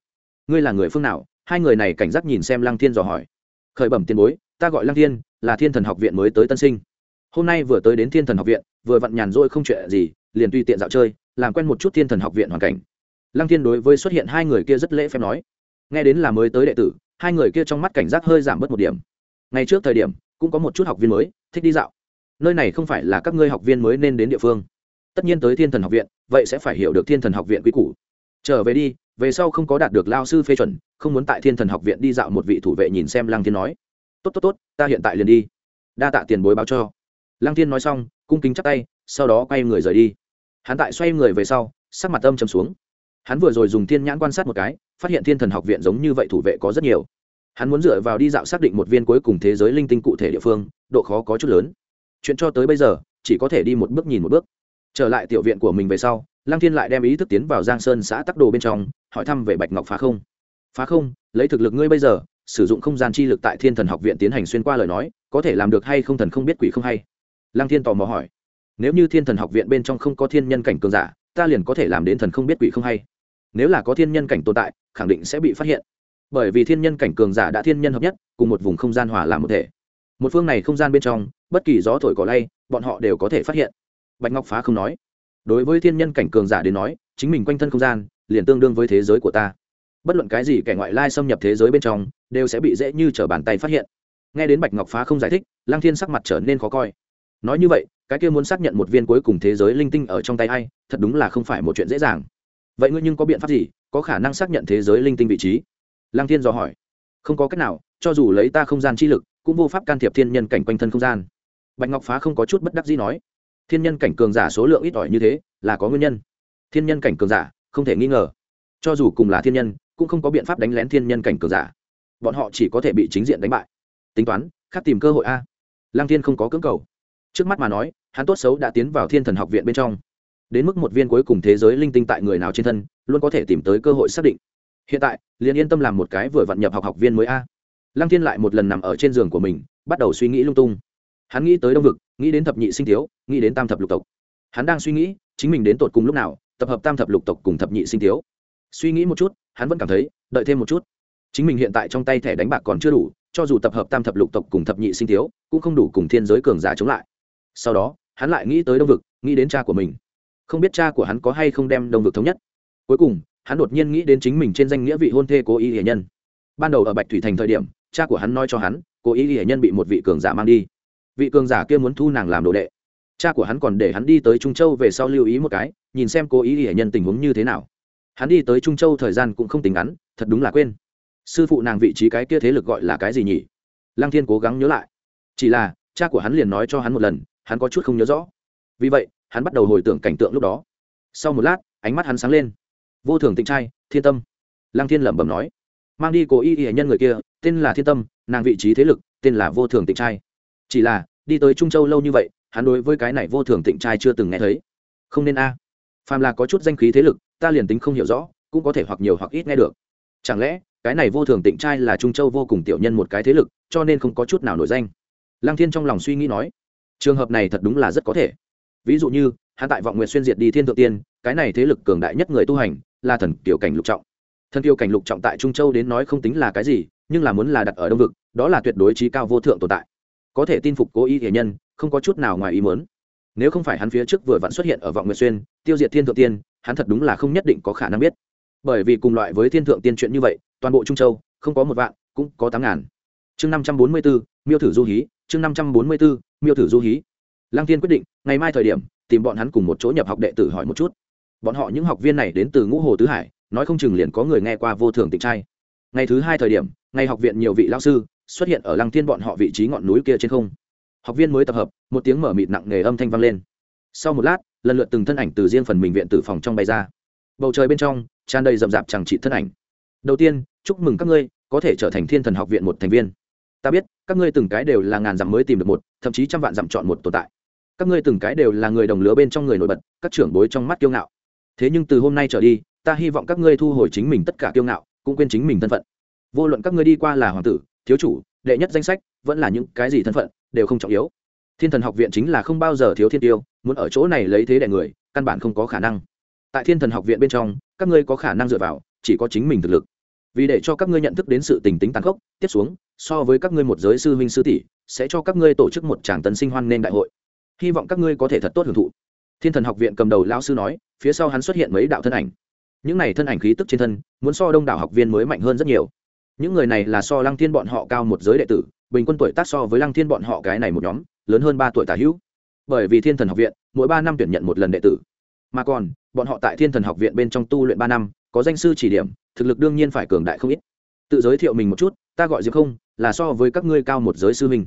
Ngươi là người phương nào? Hai người này cảnh giác nhìn xem lăng thiên dò hỏi. Khởi bẩm tiền bối, ta gọi lăng thiên, là thiên thần học viện mới tới tân sinh. Hôm nay vừa tới đến thiên thần học viện, vừa vặn nhàn rỗi không chuyện gì, liền tùy tiện dạo chơi, làm quen một chút thiên thần học viện hoàn cảnh. Lăng thiên đối với xuất hiện hai người kia rất lễ phép nói. Nghe đến là mới tới đệ tử, hai người kia trong mắt cảnh giác hơi giảm bớt một điểm. Ngày trước thời điểm, cũng có một chút học viên mới, thích đi dạo nơi này không phải là các ngươi học viên mới nên đến địa phương. Tất nhiên tới thiên thần học viện, vậy sẽ phải hiểu được thiên thần học viện quy củ. Trở về đi, về sau không có đạt được lao sư phê chuẩn, không muốn tại thiên thần học viện đi dạo một vị thủ vệ nhìn xem lăng thiên nói. Tốt tốt tốt, ta hiện tại liền đi. Đa tạ tiền bối báo cho. Lăng thiên nói xong, cung kính chắp tay, sau đó quay người rời đi. Hắn tại xoay người về sau, sắc mặt âm chầm xuống. Hắn vừa rồi dùng thiên nhãn quan sát một cái, phát hiện thiên thần học viện giống như vậy thủ vệ có rất nhiều. Hắn muốn dựa vào đi dạo xác định một viên cuối cùng thế giới linh tinh cụ thể địa phương, độ khó có chút lớn chuyện cho tới bây giờ, chỉ có thể đi một bước nhìn một bước. Trở lại tiểu viện của mình về sau, lăng thiên lại đem ý thức tiến vào giang sơn xã tắc đồ bên trong, hỏi thăm về bạch ngọc phá không. Phá không, lấy thực lực ngươi bây giờ, sử dụng không gian chi lực tại thiên thần học viện tiến hành xuyên qua lời nói, có thể làm được hay không thần không biết quỷ không hay? Lăng thiên tò mò hỏi. Nếu như thiên thần học viện bên trong không có thiên nhân cảnh cường giả, ta liền có thể làm đến thần không biết quỷ không hay. Nếu là có thiên nhân cảnh tồn tại, khẳng định sẽ bị phát hiện. Bởi vì thiên nhân cảnh cường giả đã thiên nhân hợp nhất, cùng một vùng không gian hòa làm một thể một phương này không gian bên trong, bất kỳ gió thổi cỏ lay, bọn họ đều có thể phát hiện. Bạch ngọc phá không nói. Đối với thiên nhân cảnh cường giả đến nói, chính mình quanh thân không gian, liền tương đương với thế giới của ta. Bất luận cái gì kẻ ngoại lai xâm nhập thế giới bên trong, đều sẽ bị dễ như t r ở bàn tay phát hiện. Nghe đến bạch ngọc phá không giải thích lang thiên sắc mặt trở nên khó coi. Nói như vậy, cái kia muốn xác nhận một viên cuối cùng thế giới linh tinh ở trong tay a i thật đúng là không phải một chuyện dễ dàng. Vậy ngươi nhưng có biện pháp gì, có khả năng xác nhận thế giới linh tinh vị trí? Lang thiên dò hỏi. Không có cách nào, cho dù lấy ta không gian chi lực cũng vô pháp can thiệp thiên nhân cảnh quanh thân không gian. Bạch ngọc phá không có chút bất đắc gì nói, thiên nhân cảnh cường giả số lượng ít ỏi như thế, là có nguyên nhân. Thiên nhân cảnh cường giả, không thể nghi ngờ. Cho dù cùng là thiên nhân, cũng không có biện pháp đánh lén thiên nhân cảnh cường giả. Bọn họ chỉ có thể bị chính diện đánh bại. Tính toán khác tìm cơ hội a. Lăng thiên không có cưỡng cầu. Trước mắt mà nói, hắn tốt xấu đã tiến vào thiên thần học viện bên trong. Đến mức một viên cuối cùng thế giới linh tinh tại người nào trên thân, luôn có thể tìm tới cơ hội xác định. Hiện tại, liền yên tâm làm một cái vừa vặn nhập học học viên mới a lăng thiên lại một lần nằm ở trên giường của mình, bắt đầu suy nghĩ lung tung. Hắn nghĩ tới đông vực, nghĩ đến thập nhị sinh thiếu, nghĩ đến tam thập lục tộc. Hắn đang suy nghĩ, chính mình đến tột cùng lúc nào, tập hợp tam thập lục tộc cùng thập nhị sinh thiếu. Suy nghĩ một chút, hắn vẫn cảm thấy, đợi thêm một chút. Chính mình hiện tại trong tay thẻ đánh bạc còn chưa đủ, cho dù tập hợp tam thập lục tộc cùng thập nhị sinh thiếu, cũng không đủ cùng thiên giới cường giả chống lại. Sau đó, hắn lại nghĩ tới đông vực, nghĩ đến cha của mình. Không biết cha của hắn có hay không đem đông vực thống nhất. Cuối cùng, hắn đột nhiên nghĩ đến chính mình trên danh nghĩa vị hôn thê cố ý hiền nhân. Ban đầu ở bạch thủy thành thời điểm cha của hắn nói cho hắn cố ý hệ nhân bị một vị cường giả mang đi. Vị cường giả kia muốn thu nàng làm đồ đệ. Cha của hắn còn để hắn đi tới trung châu về sau lưu ý một cái, nhìn xem cố ý hệ nhân tình huống như thế nào. Hắn đi tới trung châu thời gian cũng không tính ngắn, thật đúng là quên. Sư phụ nàng vị trí cái kia thế lực gọi là cái gì nhỉ? Lăng thiên cố gắng nhớ lại. Chỉ là, cha của hắn liền nói cho hắn một lần, hắn có chút không nhớ rõ. Vì vậy, hắn bắt đầu hồi tưởng cảnh tượng lúc đó. Sau một lát, ánh mắt hắn sáng lên. Vô thường tịnh trai, thiên tâm. Lăng thiên lẩm bẩm nói mang đi cố y y nhân người kia, tên là thiên tâm, nàng vị trí thế lực, tên là vô thường tịnh trai. Chỉ là, đi tới trung châu lâu như vậy, hắn đối với cái này vô thường tịnh trai chưa từng nghe thấy. Không nên a. À. phàm là có chút danh khí thế lực, ta liền tính không hiểu rõ, cũng có thể hoặc nhiều hoặc ít nghe được. Chẳng lẽ, cái này vô thường tịnh trai là trung châu vô cùng tiểu nhân một cái thế lực, cho nên không có chút nào nổi danh? Lăng thiên trong lòng suy nghĩ nói, trường hợp này thật đúng là rất có thể. Ví dụ như, hắn tại vọng nguyện xuyên diệt đi thiên thượng tiên, cái này thế lực cường đại nhất người tu hành, là thần tiểu cảnh lục trọng thần kiều cảnh lục trọng tại trung châu đến nói không tính là cái gì, nhưng là muốn là đặt ở đông vực, đó là tuyệt đối trí cao vô thượng tồn tại. Có thể tin phục cố ý thể nhân, không có chút nào ngoài ý muốn. Nếu không phải hắn phía trước vừa vặn xuất hiện ở vọng nguyệt xuyên, tiêu diệt thiên thượng tiên, hắn thật đúng là không nhất định có khả năng biết. Bởi vì cùng loại với thiên thượng tiên chuyện như vậy, toàn bộ trung châu, không có một vạn, cũng có tám ngàn. Chương năm trăm bốn mươi bốn, miêu thử du hí, chương năm trăm bốn mươi bốn, miêu thử du hí. Lăng tiên quyết định, ngày mai thời điểm, tìm bọn hắn cùng một chỗ nhập học đệ tử hỏi một chút. Bọn họ những học viên này đến từ ngũ hồ tứ hải nói không chừng liền có người nghe qua vô thường tịnh trai. Ngày thứ hai thời điểm, ngày học viện nhiều vị lao sư xuất hiện ở lăng thiên bọn họ vị trí ngọn núi kia trên không. Học viên mới tập hợp, một tiếng mở mịt nặng nề âm thanh vang lên. Sau một lát, lần lượt từng thân ảnh từ riêng phần mình viện tử phòng trong bay ra. Bầu trời bên trong, tràn đầy rậm rạp chẳng trị thân ảnh. Đầu tiên, chúc mừng các ngươi, có thể trở thành thiên thần học viện một thành viên. Ta biết, các ngươi từng cái đều là ngàn dặm mới tìm được một, thậm chí trăm vạn dặm chọn một tồn tại. Các ngươi từng cái đều là người đồng lứa bên trong người nổi bật, các trưởng bối trong mắt kiêu ngạo. Thế nhưng từ hôm nay trở đi ta hy vọng các ngươi thu hồi chính mình tất cả kiêu ngạo, cũng quên chính mình thân phận. Vô luận các ngươi đi qua là hoàng tử, thiếu chủ, đệ nhất danh sách, vẫn là những cái gì thân phận, đều không trọng yếu. Thiên thần học viện chính là không bao giờ thiếu thiên tiêu, muốn ở chỗ này lấy thế đẻ người, căn bản không có khả năng. Tại thiên thần học viện bên trong, các ngươi có khả năng dựa vào, chỉ có chính mình thực lực. Vì để cho các ngươi nhận thức đến sự tình tính tàn khốc, tiếp xuống, so với các ngươi một giới sư huynh sư tỷ, sẽ cho các ngươi tổ chức một tràng tân sinh hoan nên đại hội. Hy vọng các ngươi có thể thật tốt hưởng thụ. Thiên thần học viện cầm đầu lao sư nói, phía sau hắn xuất hiện mấy đạo thân ảnh những này thân ảnh khí tức trên thân, muốn so đông đảo học viên mới mạnh hơn rất nhiều. Những người này là so lăng thiên bọn họ cao một giới đệ tử, bình quân tuổi tác so với lăng thiên bọn họ cái này một nhóm, lớn hơn ba tuổi tả hữu. Bởi vì thiên thần học viện, mỗi ba năm tuyển nhận một lần đệ tử. Mà còn, bọn họ tại thiên thần học viện bên trong tu luyện ba năm, có danh sư chỉ điểm, thực lực đương nhiên phải cường đại không ít. Tự giới thiệu mình một chút, ta gọi diệp không, là so với các ngươi cao một giới sư mình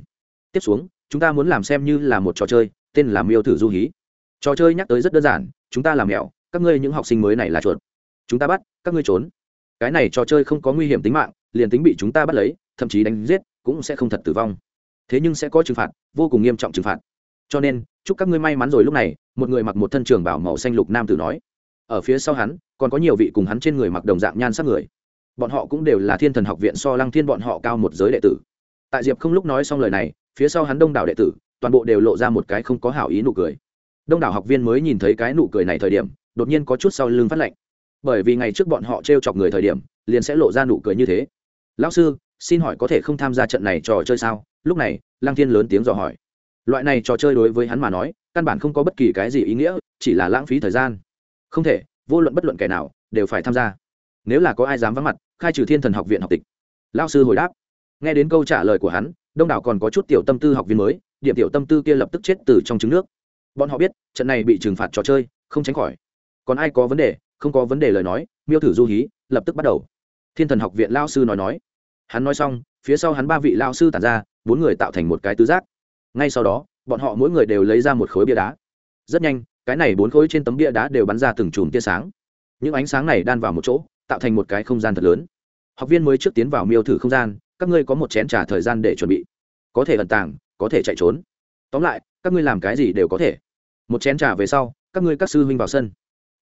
tiếp xuống, chúng ta muốn làm xem như là một trò chơi, tên là miêu thử du hí. Trò chơi nhắc tới rất đơn giản, chúng ta làm mèo các ngươi những học sinh mới này là chuột chúng ta bắt, các ngươi trốn. Cái này trò chơi không có nguy hiểm tính mạng, liền tính bị chúng ta bắt lấy, thậm chí đánh giết, cũng sẽ không thật tử vong. Thế nhưng sẽ có trừng phạt, vô cùng nghiêm trọng trừng phạt. Cho nên, chúc các ngươi may mắn rồi lúc này, một người mặc một thân trường bảo màu xanh lục nam tử nói. Ở phía sau hắn, còn có nhiều vị cùng hắn trên người mặc đồng dạng nhan sắc người. Bọn họ cũng đều là thiên thần học viện so lăng thiên bọn họ cao một giới đệ tử. Tại diệp không lúc nói xong lời này, phía sau hắn đông đảo đệ tử, toàn bộ đều lộ ra một cái không có hảo ý nụ cười. Đông đảo học viên mới nhìn thấy cái nụ cười này thời điểm, đột nhiên có chút sau lưng phát lạnh bởi vì ngày trước bọn họ t r e o chọc người thời điểm, liền sẽ lộ ra nụ cười như thế. Lão sư, xin hỏi có thể không tham gia trận này trò chơi sao? Lúc này, lăng thiên lớn tiếng dò hỏi. Loại này trò chơi đối với hắn mà nói, căn bản không có bất kỳ cái gì ý nghĩa, chỉ là lãng phí thời gian. Không thể, vô luận bất luận kẻ nào, đều phải tham gia. Nếu là có ai dám vắng mặt, khai trừ thiên thần học viện học tịch. Lao sư hồi đáp. Nghe đến câu trả lời của hắn, đông đảo còn có chút tiểu tâm tư học viên mới, điểm tiểu tâm tư kia lập tức chết từ trong trứng nước. Bọn họ biết, trận này bị trừng phạt trò chơi, không tránh khỏi. Còn ai có vấn đề không có vấn đề lời nói, miêu thử du hí, lập tức bắt đầu. Thiên thần học viện lao sư nói nói. Hắn nói xong, phía sau hắn ba vị lao sư tản ra, bốn người tạo thành một cái tứ giác. Ngay sau đó, bọn họ mỗi người đều lấy ra một khối bia đá. Rất nhanh, cái này bốn khối trên tấm bia đá đều bắn ra từng chùm tia sáng. Những ánh sáng này đan vào một chỗ, tạo thành một cái không gian thật lớn. Học viên mới trước tiến vào miêu thử không gian, các ngươi có một chén trả thời gian để chuẩn bị. Có thể ẩn tàng, có thể chạy trốn. Tóm lại, các ngươi làm cái gì đều có thể. Một chén trà về sau, các ngươi các sư huynh vào sân.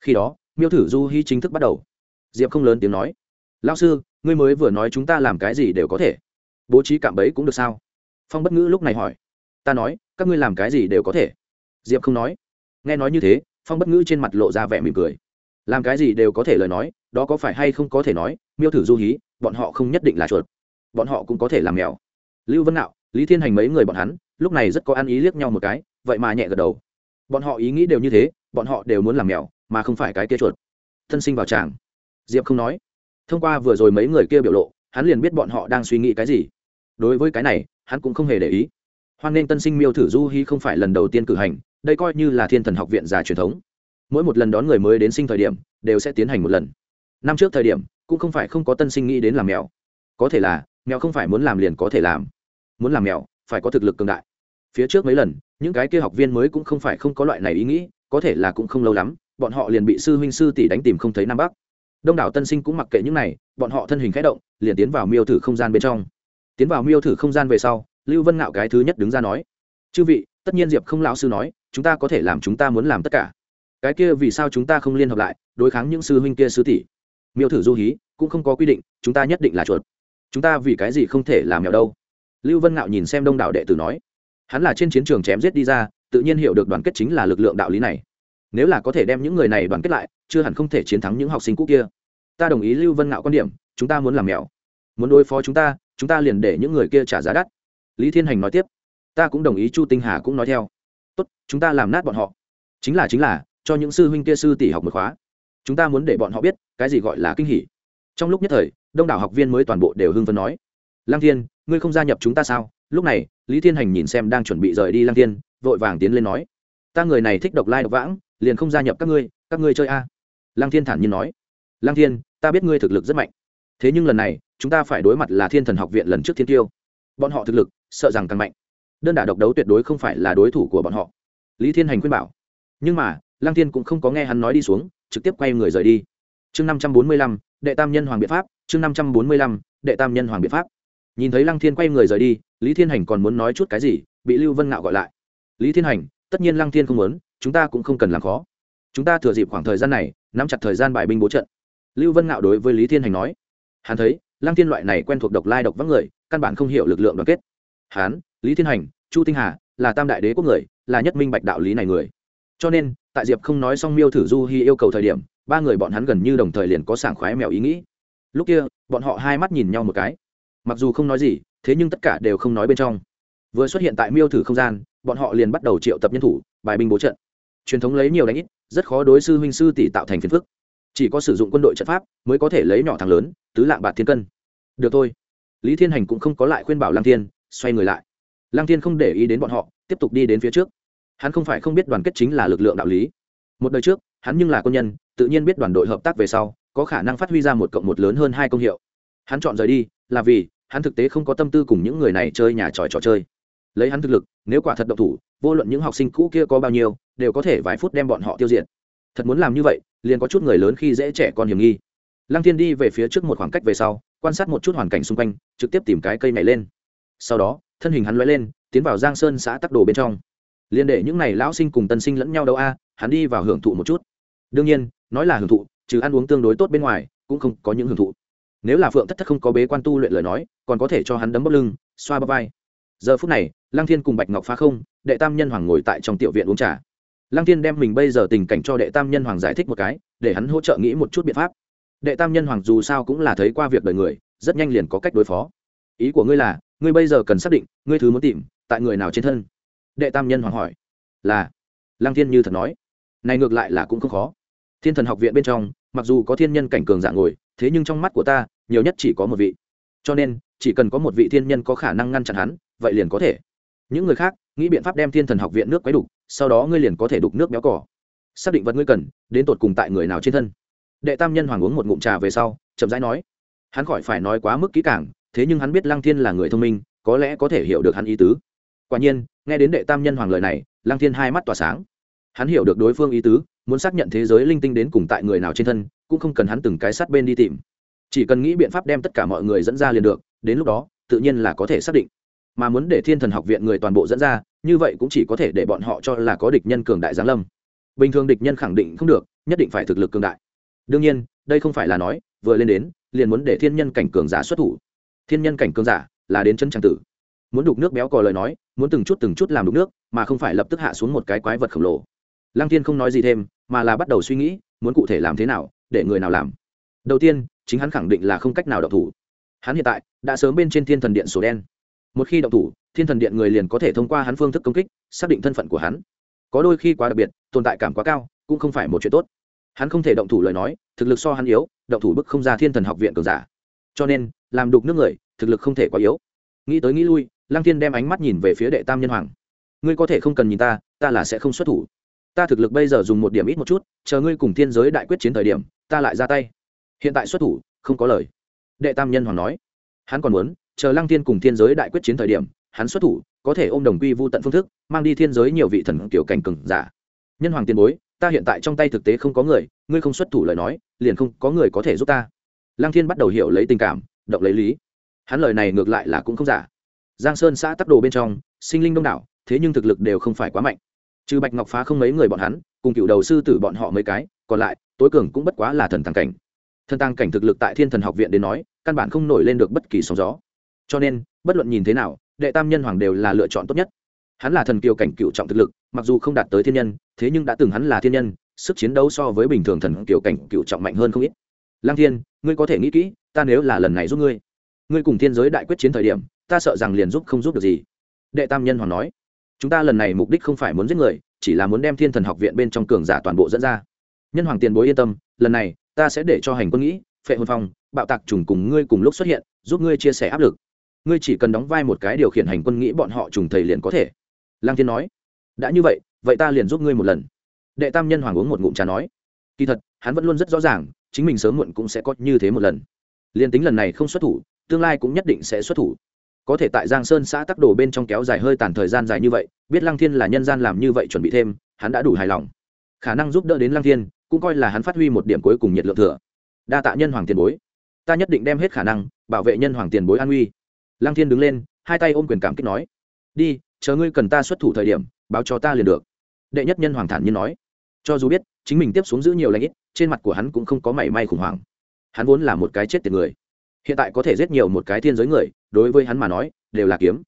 Khi đó miêu thử du hy chính thức bắt đầu. Diệp không lớn tiếng nói lao sư, ngươi mới vừa nói chúng ta làm cái gì đều có thể. Bố trí cạm bẫy cũng được sao? Phong bất ngữ lúc này hỏi, ta nói, các ngươi làm cái gì đều có thể. Diệp không nói. Nghe nói như thế, phong bất ngữ trên mặt lộ ra vẻ mỉm cười. Làm cái gì đều có thể lời nói, đó có phải hay không có thể nói, miêu thử du hí, bọn họ không nhất định là chuột. Bọn họ cũng có thể làm mèo. Lưu vân nạo, lý thiên hành mấy người bọn hắn, lúc này rất có ăn ý liếc nhau một cái, vậy mà nhẹ gật đầu. Bọn họ ý nghĩ đều như thế, bọn họ đều muốn làm mèo mà không phải cái kia chuột. Thân sinh vào tràng. Diệp không nói. Thông qua vừa rồi mấy người kia biểu lộ, hắn liền biết bọn họ đang suy nghĩ cái gì. Đối với cái này, hắn cũng không hề để ý. Hoan nghênh tân sinh miêu thử du hy không phải lần đầu tiên cử hành, đây coi như là thiên thần học viện già truyền thống. Mỗi một lần đón người mới đến sinh thời điểm, đều sẽ tiến hành một lần. Năm trước thời điểm, cũng không phải không có tân sinh nghĩ đến làm mèo. Có thể là, mèo không phải muốn làm liền có thể làm. Muốn làm mèo, phải có thực lực cường đại. Phía trước mấy lần, những cái kia học viên mới cũng không phải không có loại này ý nghĩ, có thể là cũng không lâu lắm bọn họ liền bị sư huynh sư tỷ đánh tìm không thấy nam bắc. Đông đảo tân sinh cũng mặc kệ những này, bọn họ thân hình khẽ động, liền tiến vào miêu thử không gian bên trong. Tiến vào miêu thử không gian về sau, lưu vân ngạo cái thứ nhất đứng ra nói, chư vị, tất nhiên diệp không lão sư nói, chúng ta có thể làm chúng ta muốn làm tất cả. Cái kia vì sao chúng ta không liên hợp lại, đối kháng những sư huynh kia sư tỷ? Miêu thử du hí, cũng không có quy định, chúng ta nhất định là chuột. Chúng ta vì cái gì không thể làm nghèo đâu? Lưu vân ngạo nhìn xem đông đảo đệ tử nói. Hắn là trên chiến trường chém giết đi ra, tự nhiên hiểu được đoàn kết chính là lực lượng đạo lý này nếu là có thể đem những người này đoàn kết lại, chưa hẳn không thể chiến thắng những học sinh cũ kia. Ta đồng ý lưu vân ngạo quan điểm, chúng ta muốn làm mèo. Muốn đối phó chúng ta chúng ta liền để những người kia trả giá đắt. Lý thiên hành nói tiếp. Ta cũng đồng ý chu tinh hà cũng nói theo. Tốt, chúng ta làm nát bọn họ. Chính là chính là, cho những sư huynh kia sư tỷ học một khóa. Chúng ta muốn để bọn họ biết, cái gì gọi là kinh hỉ. Trong lúc nhất thời, đông đảo học viên mới toàn bộ đều hưng phấn nói. Lang thiên, ngươi không gia nhập chúng ta sao? Lúc này, lý thiên hành nhìn xem đang chuẩn bị rời đi lang thiên, vội vàng tiến lên nói. Ta người này thích độc lai độc vãng liền không gia nhập các ngươi các ngươi chơi a. À. lang thiên thản nhiên nói. Lang thiên, ta biết ngươi thực lực rất mạnh. Thế nhưng lần này, chúng ta phải đối mặt là thiên thần học viện lần trước thiên tiêu bọn họ thực lực, sợ rằng càng mạnh. Đơn đả độc đấu tuyệt đối không phải là đối thủ của bọn họ. Lý thiên hành khuyên bảo. Nhưng mà lang thiên cũng không có nghe hắn nói đi xuống, trực tiếp quay người rời đi. Chương năm trăm bốn mươi lăm, đệ tam nhân hoàng biện pháp, chương năm trăm bốn mươi lăm, đệ tam nhân hoàng biện pháp. Nhìn thấy lăng thiên quay người rời đi, lý thiên hành còn muốn nói chút cái gì, bị lưu vân ngạo gọi lại. Lý thiên hành, tất nhiên lăng thiên không muốn chúng ta cũng không cần làm khó. Chúng ta thừa dịp khoảng thời gian này, nắm chặt thời gian bài binh bố trận. Lưu vân ngạo đối với lý thiên hành nói, hắn thấy, lăng thiên loại này quen thuộc độc lai độc vắng người, căn bản không hiểu lực lượng đoàn kết. Hắn, lý thiên hành, chu tinh hà, là tam đại đế quốc người, là nhất minh bạch đạo lý này người. Cho nên, tại diệp không nói xong miêu thử du hy yêu cầu thời điểm, ba người bọn hắn gần như đồng thời liền có sảng khoái mèo ý nghĩ. Lúc kia, bọn họ hai mắt nhìn nhau một cái. Mặc dù không nói gì, thế nhưng tất cả đều không nói bên trong. Vừa xuất hiện tại miêu thử không gian, bọn họ liền bắt đầu triệu tập nhân thủ, bài binh bố trận truyền thống lấy nhiều đánh ít, rất khó đối sư huynh sư tỷ tạo thành phiền phức. Chỉ có sử dụng quân đội trận pháp mới có thể lấy nhỏ thằng lớn, tứ lạng bạc thiên cân. Được thôi. Lý thiên hành cũng không có lại khuyên bảo lang thiên, xoay người lại. Lang thiên không để ý đến bọn họ, tiếp tục đi đến phía trước. Hắn không phải không biết đoàn kết chính là lực lượng đạo lý. Một đời trước, hắn nhưng là quân nhân, tự nhiên biết đoàn đội hợp tác về sau, có khả năng phát huy ra một cộng một lớn hơn hai công hiệu. Hắn chọn rời đi, là vì, hắn thực tế không có tâm tư cùng những người này chơi nhà tròi trò chơi. Lấy hắn thực lực, nếu quả thật độc thủ, vô luận những học sinh cũ kia có bao nhiêu đều có thể vài phút đem bọn họ tiêu diệt. Thật muốn làm như vậy, liền có chút người lớn khi dễ trẻ con hiểm nghi. Lăng thiên đi về phía trước một khoảng cách về sau, quan sát một chút hoàn cảnh xung quanh, trực tiếp tìm cái cây này lên. Sau đó, thân hình hắn lóe lên, tiến vào giang sơn xã tắc đồ bên trong. Liền để những n à y lão sinh cùng tân sinh lẫn nhau đâu a, hắn đi vào hưởng thụ một chút. Đương nhiên, nói là hưởng thụ, trừ ăn uống tương đối tốt bên ngoài, cũng không có những hưởng thụ. Nếu là phượng thất thất không có bế quan tu luyện lời nói, còn có thể cho hắn đấm bốc lưng, xoa bắp vai. Giờ phút này, lăng thiên cùng bạch ngọc phá không, đệ tam nhân hoàng ngồi tại trong tiểu viện uống trà lăng thiên đem mình bây giờ tình cảnh cho đệ tam nhân hoàng giải thích một cái, để hắn hỗ trợ nghĩ một chút biện pháp. Đệ tam nhân hoàng dù sao cũng là thấy qua việc đời người, rất nhanh liền có cách đối phó. Ý của ngươi là, ngươi bây giờ cần xác định, ngươi thứ muốn tìm, tại người nào trên thân? Đệ tam nhân hoàng hỏi. Là. Lăng thiên như thật nói. Này ngược lại là cũng không khó. Thiên thần học viện bên trong, mặc dù có thiên nhân cảnh cường dạng ngồi, thế nhưng trong mắt của ta, nhiều nhất chỉ có một vị. Cho nên, chỉ cần có một vị thiên nhân có khả năng ngăn chặn hắn, vậy liền có thể. Những người khác, nghĩ biện pháp đem thiên thần học viện nước quấy đục sau đó ngươi liền có thể đục nước béo cỏ. Xác định vật ngươi cần, đến tột cùng tại người nào trên thân. Đệ tam nhân hoàng uống một ngụm trà về sau, chậm rãi nói, hắn khỏi phải nói quá mức kỹ càng, thế nhưng hắn biết lăng thiên là người thông minh, có lẽ có thể hiểu được hắn ý tứ. Quả nhiên, nghe đến đệ tam nhân hoàng lời này, lăng thiên hai mắt tỏa sáng. Hắn hiểu được đối phương ý tứ, muốn xác nhận thế giới linh tinh đến cùng tại người nào trên thân, cũng không cần hắn từng cái sát bên đi tìm. Chỉ cần nghĩ biện pháp đem tất cả mọi người dẫn ra liền được, đến lúc đó, tự nhiên là có thể xác định. Mà muốn để thiên thần học viện người toàn bộ dẫn ra như vậy cũng chỉ có thể để bọn họ cho là có địch nhân cường đại giáng lâm. Bình thường địch nhân khẳng định không được, nhất định phải thực lực cường đại. Đương nhiên, đây không phải là nói, vừa lên đến, liền muốn để thiên nhân cảnh cường giả xuất thủ. Thiên nhân cảnh cường giả là đến chân trang tử. Muốn đục nước béo cò lời nói, muốn từng chút từng chút làm đục nước, mà không phải lập tức hạ xuống một cái quái vật khổng lồ. Lăng thiên không nói gì thêm, mà là bắt đầu suy nghĩ, muốn cụ thể làm thế nào, để người nào làm. Đầu tiên, chính hắn khẳng định là không cách nào đọc thủ. Hắn hiện tại đã sớm bên trên thiên thần điện sổ đen một khi động thủ, thiên thần điện người liền có thể thông qua hắn phương thức công kích, xác định thân phận của hắn. Có đôi khi quá đặc biệt, tồn tại cảm quá cao, cũng không phải một chuyện tốt. Hắn không thể động thủ lời nói, thực lực so hắn yếu, động thủ bức không ra thiên thần học viện cường giả. Cho nên, làm đục nước người, thực lực không thể quá yếu. Nghĩ tới nghĩ lui, lăng thiên đem ánh mắt nhìn về phía đệ tam nhân hoàng. Ngươi có thể không cần nhìn ta ta là sẽ không xuất thủ. Ta thực lực bây giờ dùng một điểm ít một chút, chờ ngươi cùng thiên giới đại quyết chiến thời điểm, ta lại ra tay. Hiện tại xuất thủ, không có lời. Đệ tam nhân hoàng nói. Hắn còn muốn chờ lăng thiên cùng thiên giới đại quyết chiến thời điểm, hắn xuất thủ, có thể ôm đồng quy vô tận phương thức, mang đi thiên giới nhiều vị thần kiểu cảnh cừng giả. Nhân hoàng tiền bối, ta hiện tại trong tay thực tế không có người, ngươi không xuất thủ lời nói, liền không có người có thể giúp ta. Lăng thiên bắt đầu hiểu lấy tình cảm, động lấy lý. Hắn lời này ngược lại là cũng không giả. Giang sơn xã tắc đồ bên trong, sinh linh đông đảo, thế nhưng thực lực đều không phải quá mạnh. Trừ bạch ngọc phá không mấy người bọn hắn, cùng cựu đầu sư tử bọn họ mấy cái, còn lại, tối cường cũng bất quá là thần tàng cảnh. Thần tàng cảnh thực lực tại thiên thần học viện đến nói, căn bản không nổi lên được bất kỳ sóng gió cho nên, bất luận nhìn thế nào, đệ tam nhân hoàng đều là lựa chọn tốt nhất. Hắn là thần kiều cảnh cựu trọng thực lực, mặc dù không đạt tới thiên nhân, thế nhưng đã từng hắn là thiên nhân, sức chiến đấu so với bình thường thần kiều cảnh cựu trọng mạnh hơn không ít. Lang thiên, ngươi có thể nghĩ kỹ, ta nếu là lần này giúp ngươi ngươi cùng thiên giới đại quyết chiến thời điểm, ta sợ rằng liền giúp không giúp được gì. Đệ tam nhân hoàng nói, chúng ta lần này mục đích không phải muốn giết người, chỉ là muốn đem thiên thần học viện bên trong cường giả toàn bộ dẫn ra. Nhân hoàng tiền bối yên tâm, lần này, ta sẽ để cho hành quân nghĩ, phệ hồn phong, bạo tạc trùng cùng ngươi cùng lúc xuất hiện, giúp ngươi chia sẻ áp lực ngươi chỉ cần đóng vai một cái điều khiển hành quân nghĩ bọn họ trùng thầy liền có thể. Lang thiên nói, đã như vậy vậy ta liền giúp ngươi một lần. Đệ tam nhân hoàng uống một ngụm trà nói, kỳ thật, hắn vẫn luôn rất rõ ràng, chính mình sớm muộn cũng sẽ có như thế một lần. Liền tính lần này không xuất thủ, tương lai cũng nhất định sẽ xuất thủ. Có thể tại giang sơn xã tắc đồ bên trong kéo dài hơi tàn thời gian dài như vậy, biết lăng thiên là nhân gian làm như vậy chuẩn bị thêm, hắn đã đủ hài lòng. Khả năng giúp đỡ đến lăng thiên, cũng coi là hắn phát huy một điểm cuối cùng nhiệt lượng thừa. Đa tạ nhân hoàng tiền bối. Ta nhất định đem hết khả năng, bảo vệ nhân hoàng tiền bối an uy lăng thiên đứng lên, hai tay ôm quyền cảm kích nói, đi, chờ ngươi cần ta xuất thủ thời điểm, báo cho ta liền được. Đệ nhất nhân hoàng thản nhiên nói. Cho dù biết, chính mình tiếp xuống giữ nhiều lãnh ít, trên mặt của hắn cũng không có mảy may khủng hoảng. Hắn vốn là một cái chết tiệt người. Hiện tại có thể giết nhiều một cái thiên giới người, đối với hắn mà nói, đều là kiếm.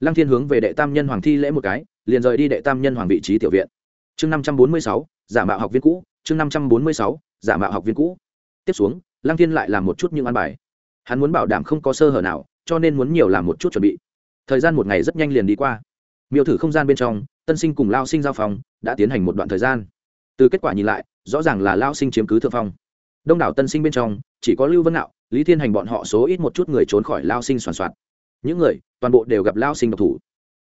Lăng thiên hướng về đệ tam nhân hoàng thi lễ một cái, liền rời đi đệ tam nhân hoàng vị trí tiểu viện. Chương năm trăm bốn mươi sáu, giả mạo học viên cũ, chương năm trăm bốn mươi sáu, giả mạo học viên cũ. Tiếp xuống, lăng thiên lại làm một chút những an bài. Hắn muốn bảo đảm không có sơ hở nào cho nên muốn nhiều làm một chút chuẩn bị. Thời gian một ngày rất nhanh liền đi qua. Miêu thử không gian bên trong, tân sinh cùng lao sinh giao phòng đã tiến hành một đoạn thời gian. Từ kết quả nhìn lại, rõ ràng là lao sinh chiếm cứ thượng phong. Đông đảo tân sinh bên trong, chỉ có lưu vân nạo lý thiên hành bọn họ số ít một chút người trốn khỏi lao sinh soàn soạt những người, toàn bộ đều gặp lao sinh độc thủ.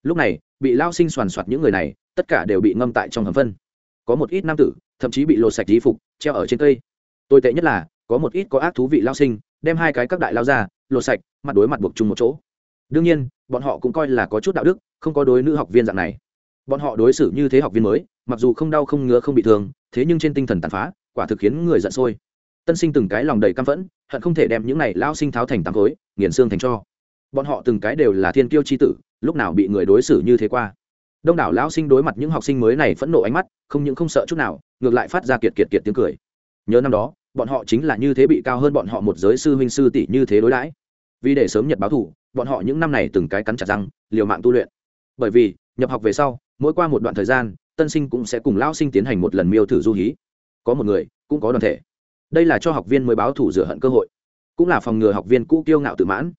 Lúc này, bị lao sinh soàn soạt những người này, tất cả đều bị ngâm tại trong hầm phân. Có một ít nam tử, thậm chí bị lột sạch di phục, treo ở trên cây. Tồi tệ nhất là, có một ít có ác thú vị lao sinh, đem hai cái các đại lao ra, lột sạch mặt đối mặt buộc chung một chỗ. Đương nhiên, bọn họ cũng coi là có chút đạo đức, không có đối nữ học viên dạng này. Bọn họ đối xử như thế học viên mới, mặc dù không đau không ngứa không bị thương, thế nhưng trên tinh thần tàn phá, quả thực khiến người giận sôi. Tân sinh từng cái lòng đầy căm phẫn, hận không thể đem những này lao sinh tháo thành tám khối, nghiền xương thành cho. Bọn họ từng cái đều là thiên kiêu c h i tử, lúc nào bị người đối xử như thế qua. Đông đảo lão sinh đối mặt những học sinh mới này phẫn nộ ánh mắt, không những không sợ chút nào, ngược lại phát ra kiệt kiệt kiệt tiếng cười. Nhớ năm đó, bọn họ chính là như thế bị cao hơn bọn họ một giới sư huynh sư tỷ như thế đối đãi vì để sớm nhật báo thủ, bọn họ những năm này từng cái cắn chặt răng, liều mạng tu luyện. Bởi vì, nhập học về sau, mỗi qua một đoạn thời gian, tân sinh cũng sẽ cùng lão sinh tiến hành một lần miêu thử du hí. Có một người, cũng có đoàn thể. Đây là cho học viên mới báo thủ rửa hận cơ hội, cũng là phòng ngừa học viên cũ kiêu ngạo tự mãn.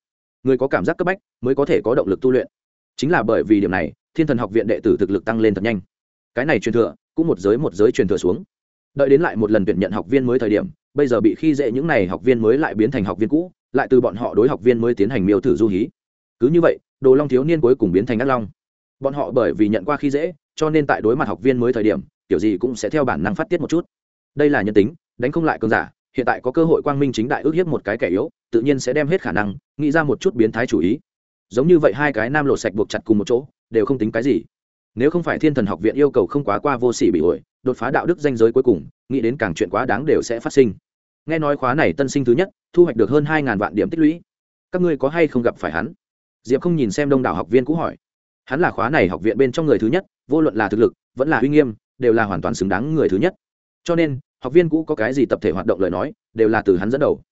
Người có cảm giác cấp bách, mới có thể có động lực tu luyện. Chính là bởi vì điểm này, thiên thần học viện đệ tử thực lực tăng lên thật nhanh. Cái này truyền thừa, cũng một giới một giới truyền thừa xuống. Đợi đến lại một lần tuyển nhận học viên mới thời điểm, bây giờ bị khi dễ những n à y học viên mới lại biến thành học viên cũ lại từ bọn họ đối học viên mới tiến hành miêu thử du hí. Cứ như vậy, đồ long thiếu niên cuối cùng biến thành ác long. Bọn họ bởi vì nhận qua khi dễ, cho nên tại đối mặt học viên mới thời điểm, kiểu gì cũng sẽ theo bản năng phát tiết một chút. Đây là nhân tính, đánh không lại cơn giả, hiện tại có cơ hội quang minh chính đại ước hiếp một cái kẻ yếu, tự nhiên sẽ đem hết khả năng, nghĩ ra một chút biến thái chủ ý. Giống như vậy hai cái nam lộ sạch buộc chặt cùng một chỗ, đều không tính cái gì. Nếu không phải thiên thần học viện yêu cầu không quá qua vô sỉ bị ổi, đột phá đạo đức danh giới cuối cùng, nghĩ đến càng chuyện quá đáng đều sẽ phát sinh nghe nói khóa này tân sinh thứ nhất, thu hoạch được hơn hai ngàn vạn điểm tích lũy. Các ngươi có hay không gặp phải hắn? Diệp không nhìn xem đông đảo học viên cũ hỏi. Hắn là khóa này học viện bên trong người thứ nhất, vô luận là thực lực, vẫn là uy nghiêm, đều là hoàn toàn xứng đáng người thứ nhất. Cho nên, học viên cũ có cái gì tập thể hoạt động lời nói, đều là từ hắn dẫn đầu.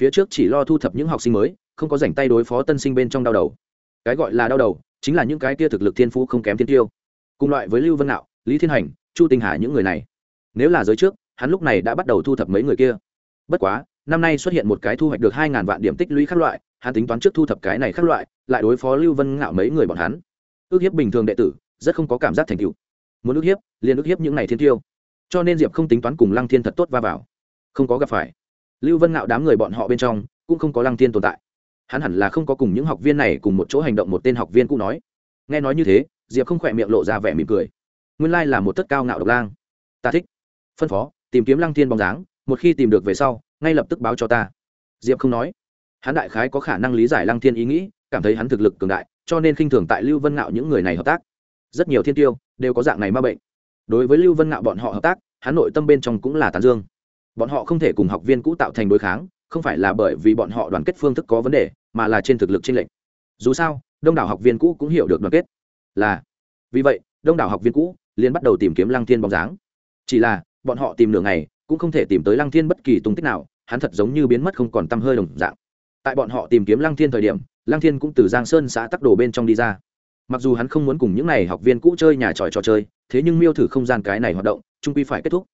Phía trước chỉ lo thu thập những học sinh mới, không có rảnh tay đối phó tân sinh bên trong đau đầu. Cái gọi là đau đầu, chính là những cái kia thực lực thiên phú không kém thiên tiêu. Cùng loại với lưu vân nạo, lý thiên hành, chu tinh hà những người này. Nếu là giới trước, hắn lúc này đã bắt đầu thu thập mấy người kia bất quá, năm nay xuất hiện một cái thu hoạch được hai ngàn vạn điểm tích lũy các loại, hắn tính toán trước thu thập cái này các loại, lại đối phó lưu vân ngạo mấy người bọn hắn. Ước hiếp bình thường đệ tử, rất không có cảm giác thành tựu. Muốn ước hiếp, liền ước hiếp những này thiên tiêu. Cho nên diệp không tính toán cùng lăng thiên thật tốt va vào. Không có gặp phải. Lưu vân ngạo đám người bọn họ bên trong, cũng không có lăng thiên tồn tại. Hắn hẳn là không có cùng những học viên này cùng một chỗ hành động một tên học viên cũ nói. Nghe nói như thế, diệp không khỏe miệng lộ ra vẻ mỉm cười. Nguyên lai là một tất cao ngạo độc lang. Ta thích. Phân phó, tìm kiếm lăng thiên bóng dáng một khi tìm được về sau, ngay lập tức báo cho ta. Diệp không nói. Hắn đại khái có khả năng lý giải lăng thiên ý nghĩ, cảm thấy hắn thực lực cường đại, cho nên khinh thường tại lưu vân ngạo những người này hợp tác. Rất nhiều thiên tiêu đều có dạng này ma bệnh. Đối với lưu vân ngạo bọn họ hợp tác, hắn nội tâm bên trong cũng là tán dương. Bọn họ không thể cùng học viên cũ tạo thành đối kháng, không phải là bởi vì bọn họ đoàn kết phương thức có vấn đề, mà là trên thực lực trên lệnh dù sao, đông đảo học viên cũ cũng hiểu được đoàn kết. Là, vì vậy, đông đảo học viên cũ liền bắt đầu tìm kiếm lăng thiên bóng dáng. Chỉ là, bọn họ tìm nửa ngày cũng không thể tìm tới lăng thiên bất kỳ tung tích nào, hắn thật giống như biến mất không còn t hơi đồng dạng. Tại bọn họ tìm kiếm lăng thiên thời điểm, lăng thiên cũng từ giang sơn xã tắc đồ bên trong đi ra. Mặc dù hắn không muốn cùng những n à y học viên cũ chơi nhà tròi trò chơi, thế nhưng miêu thử không gian cái này hoạt động trung quy phải kết thúc.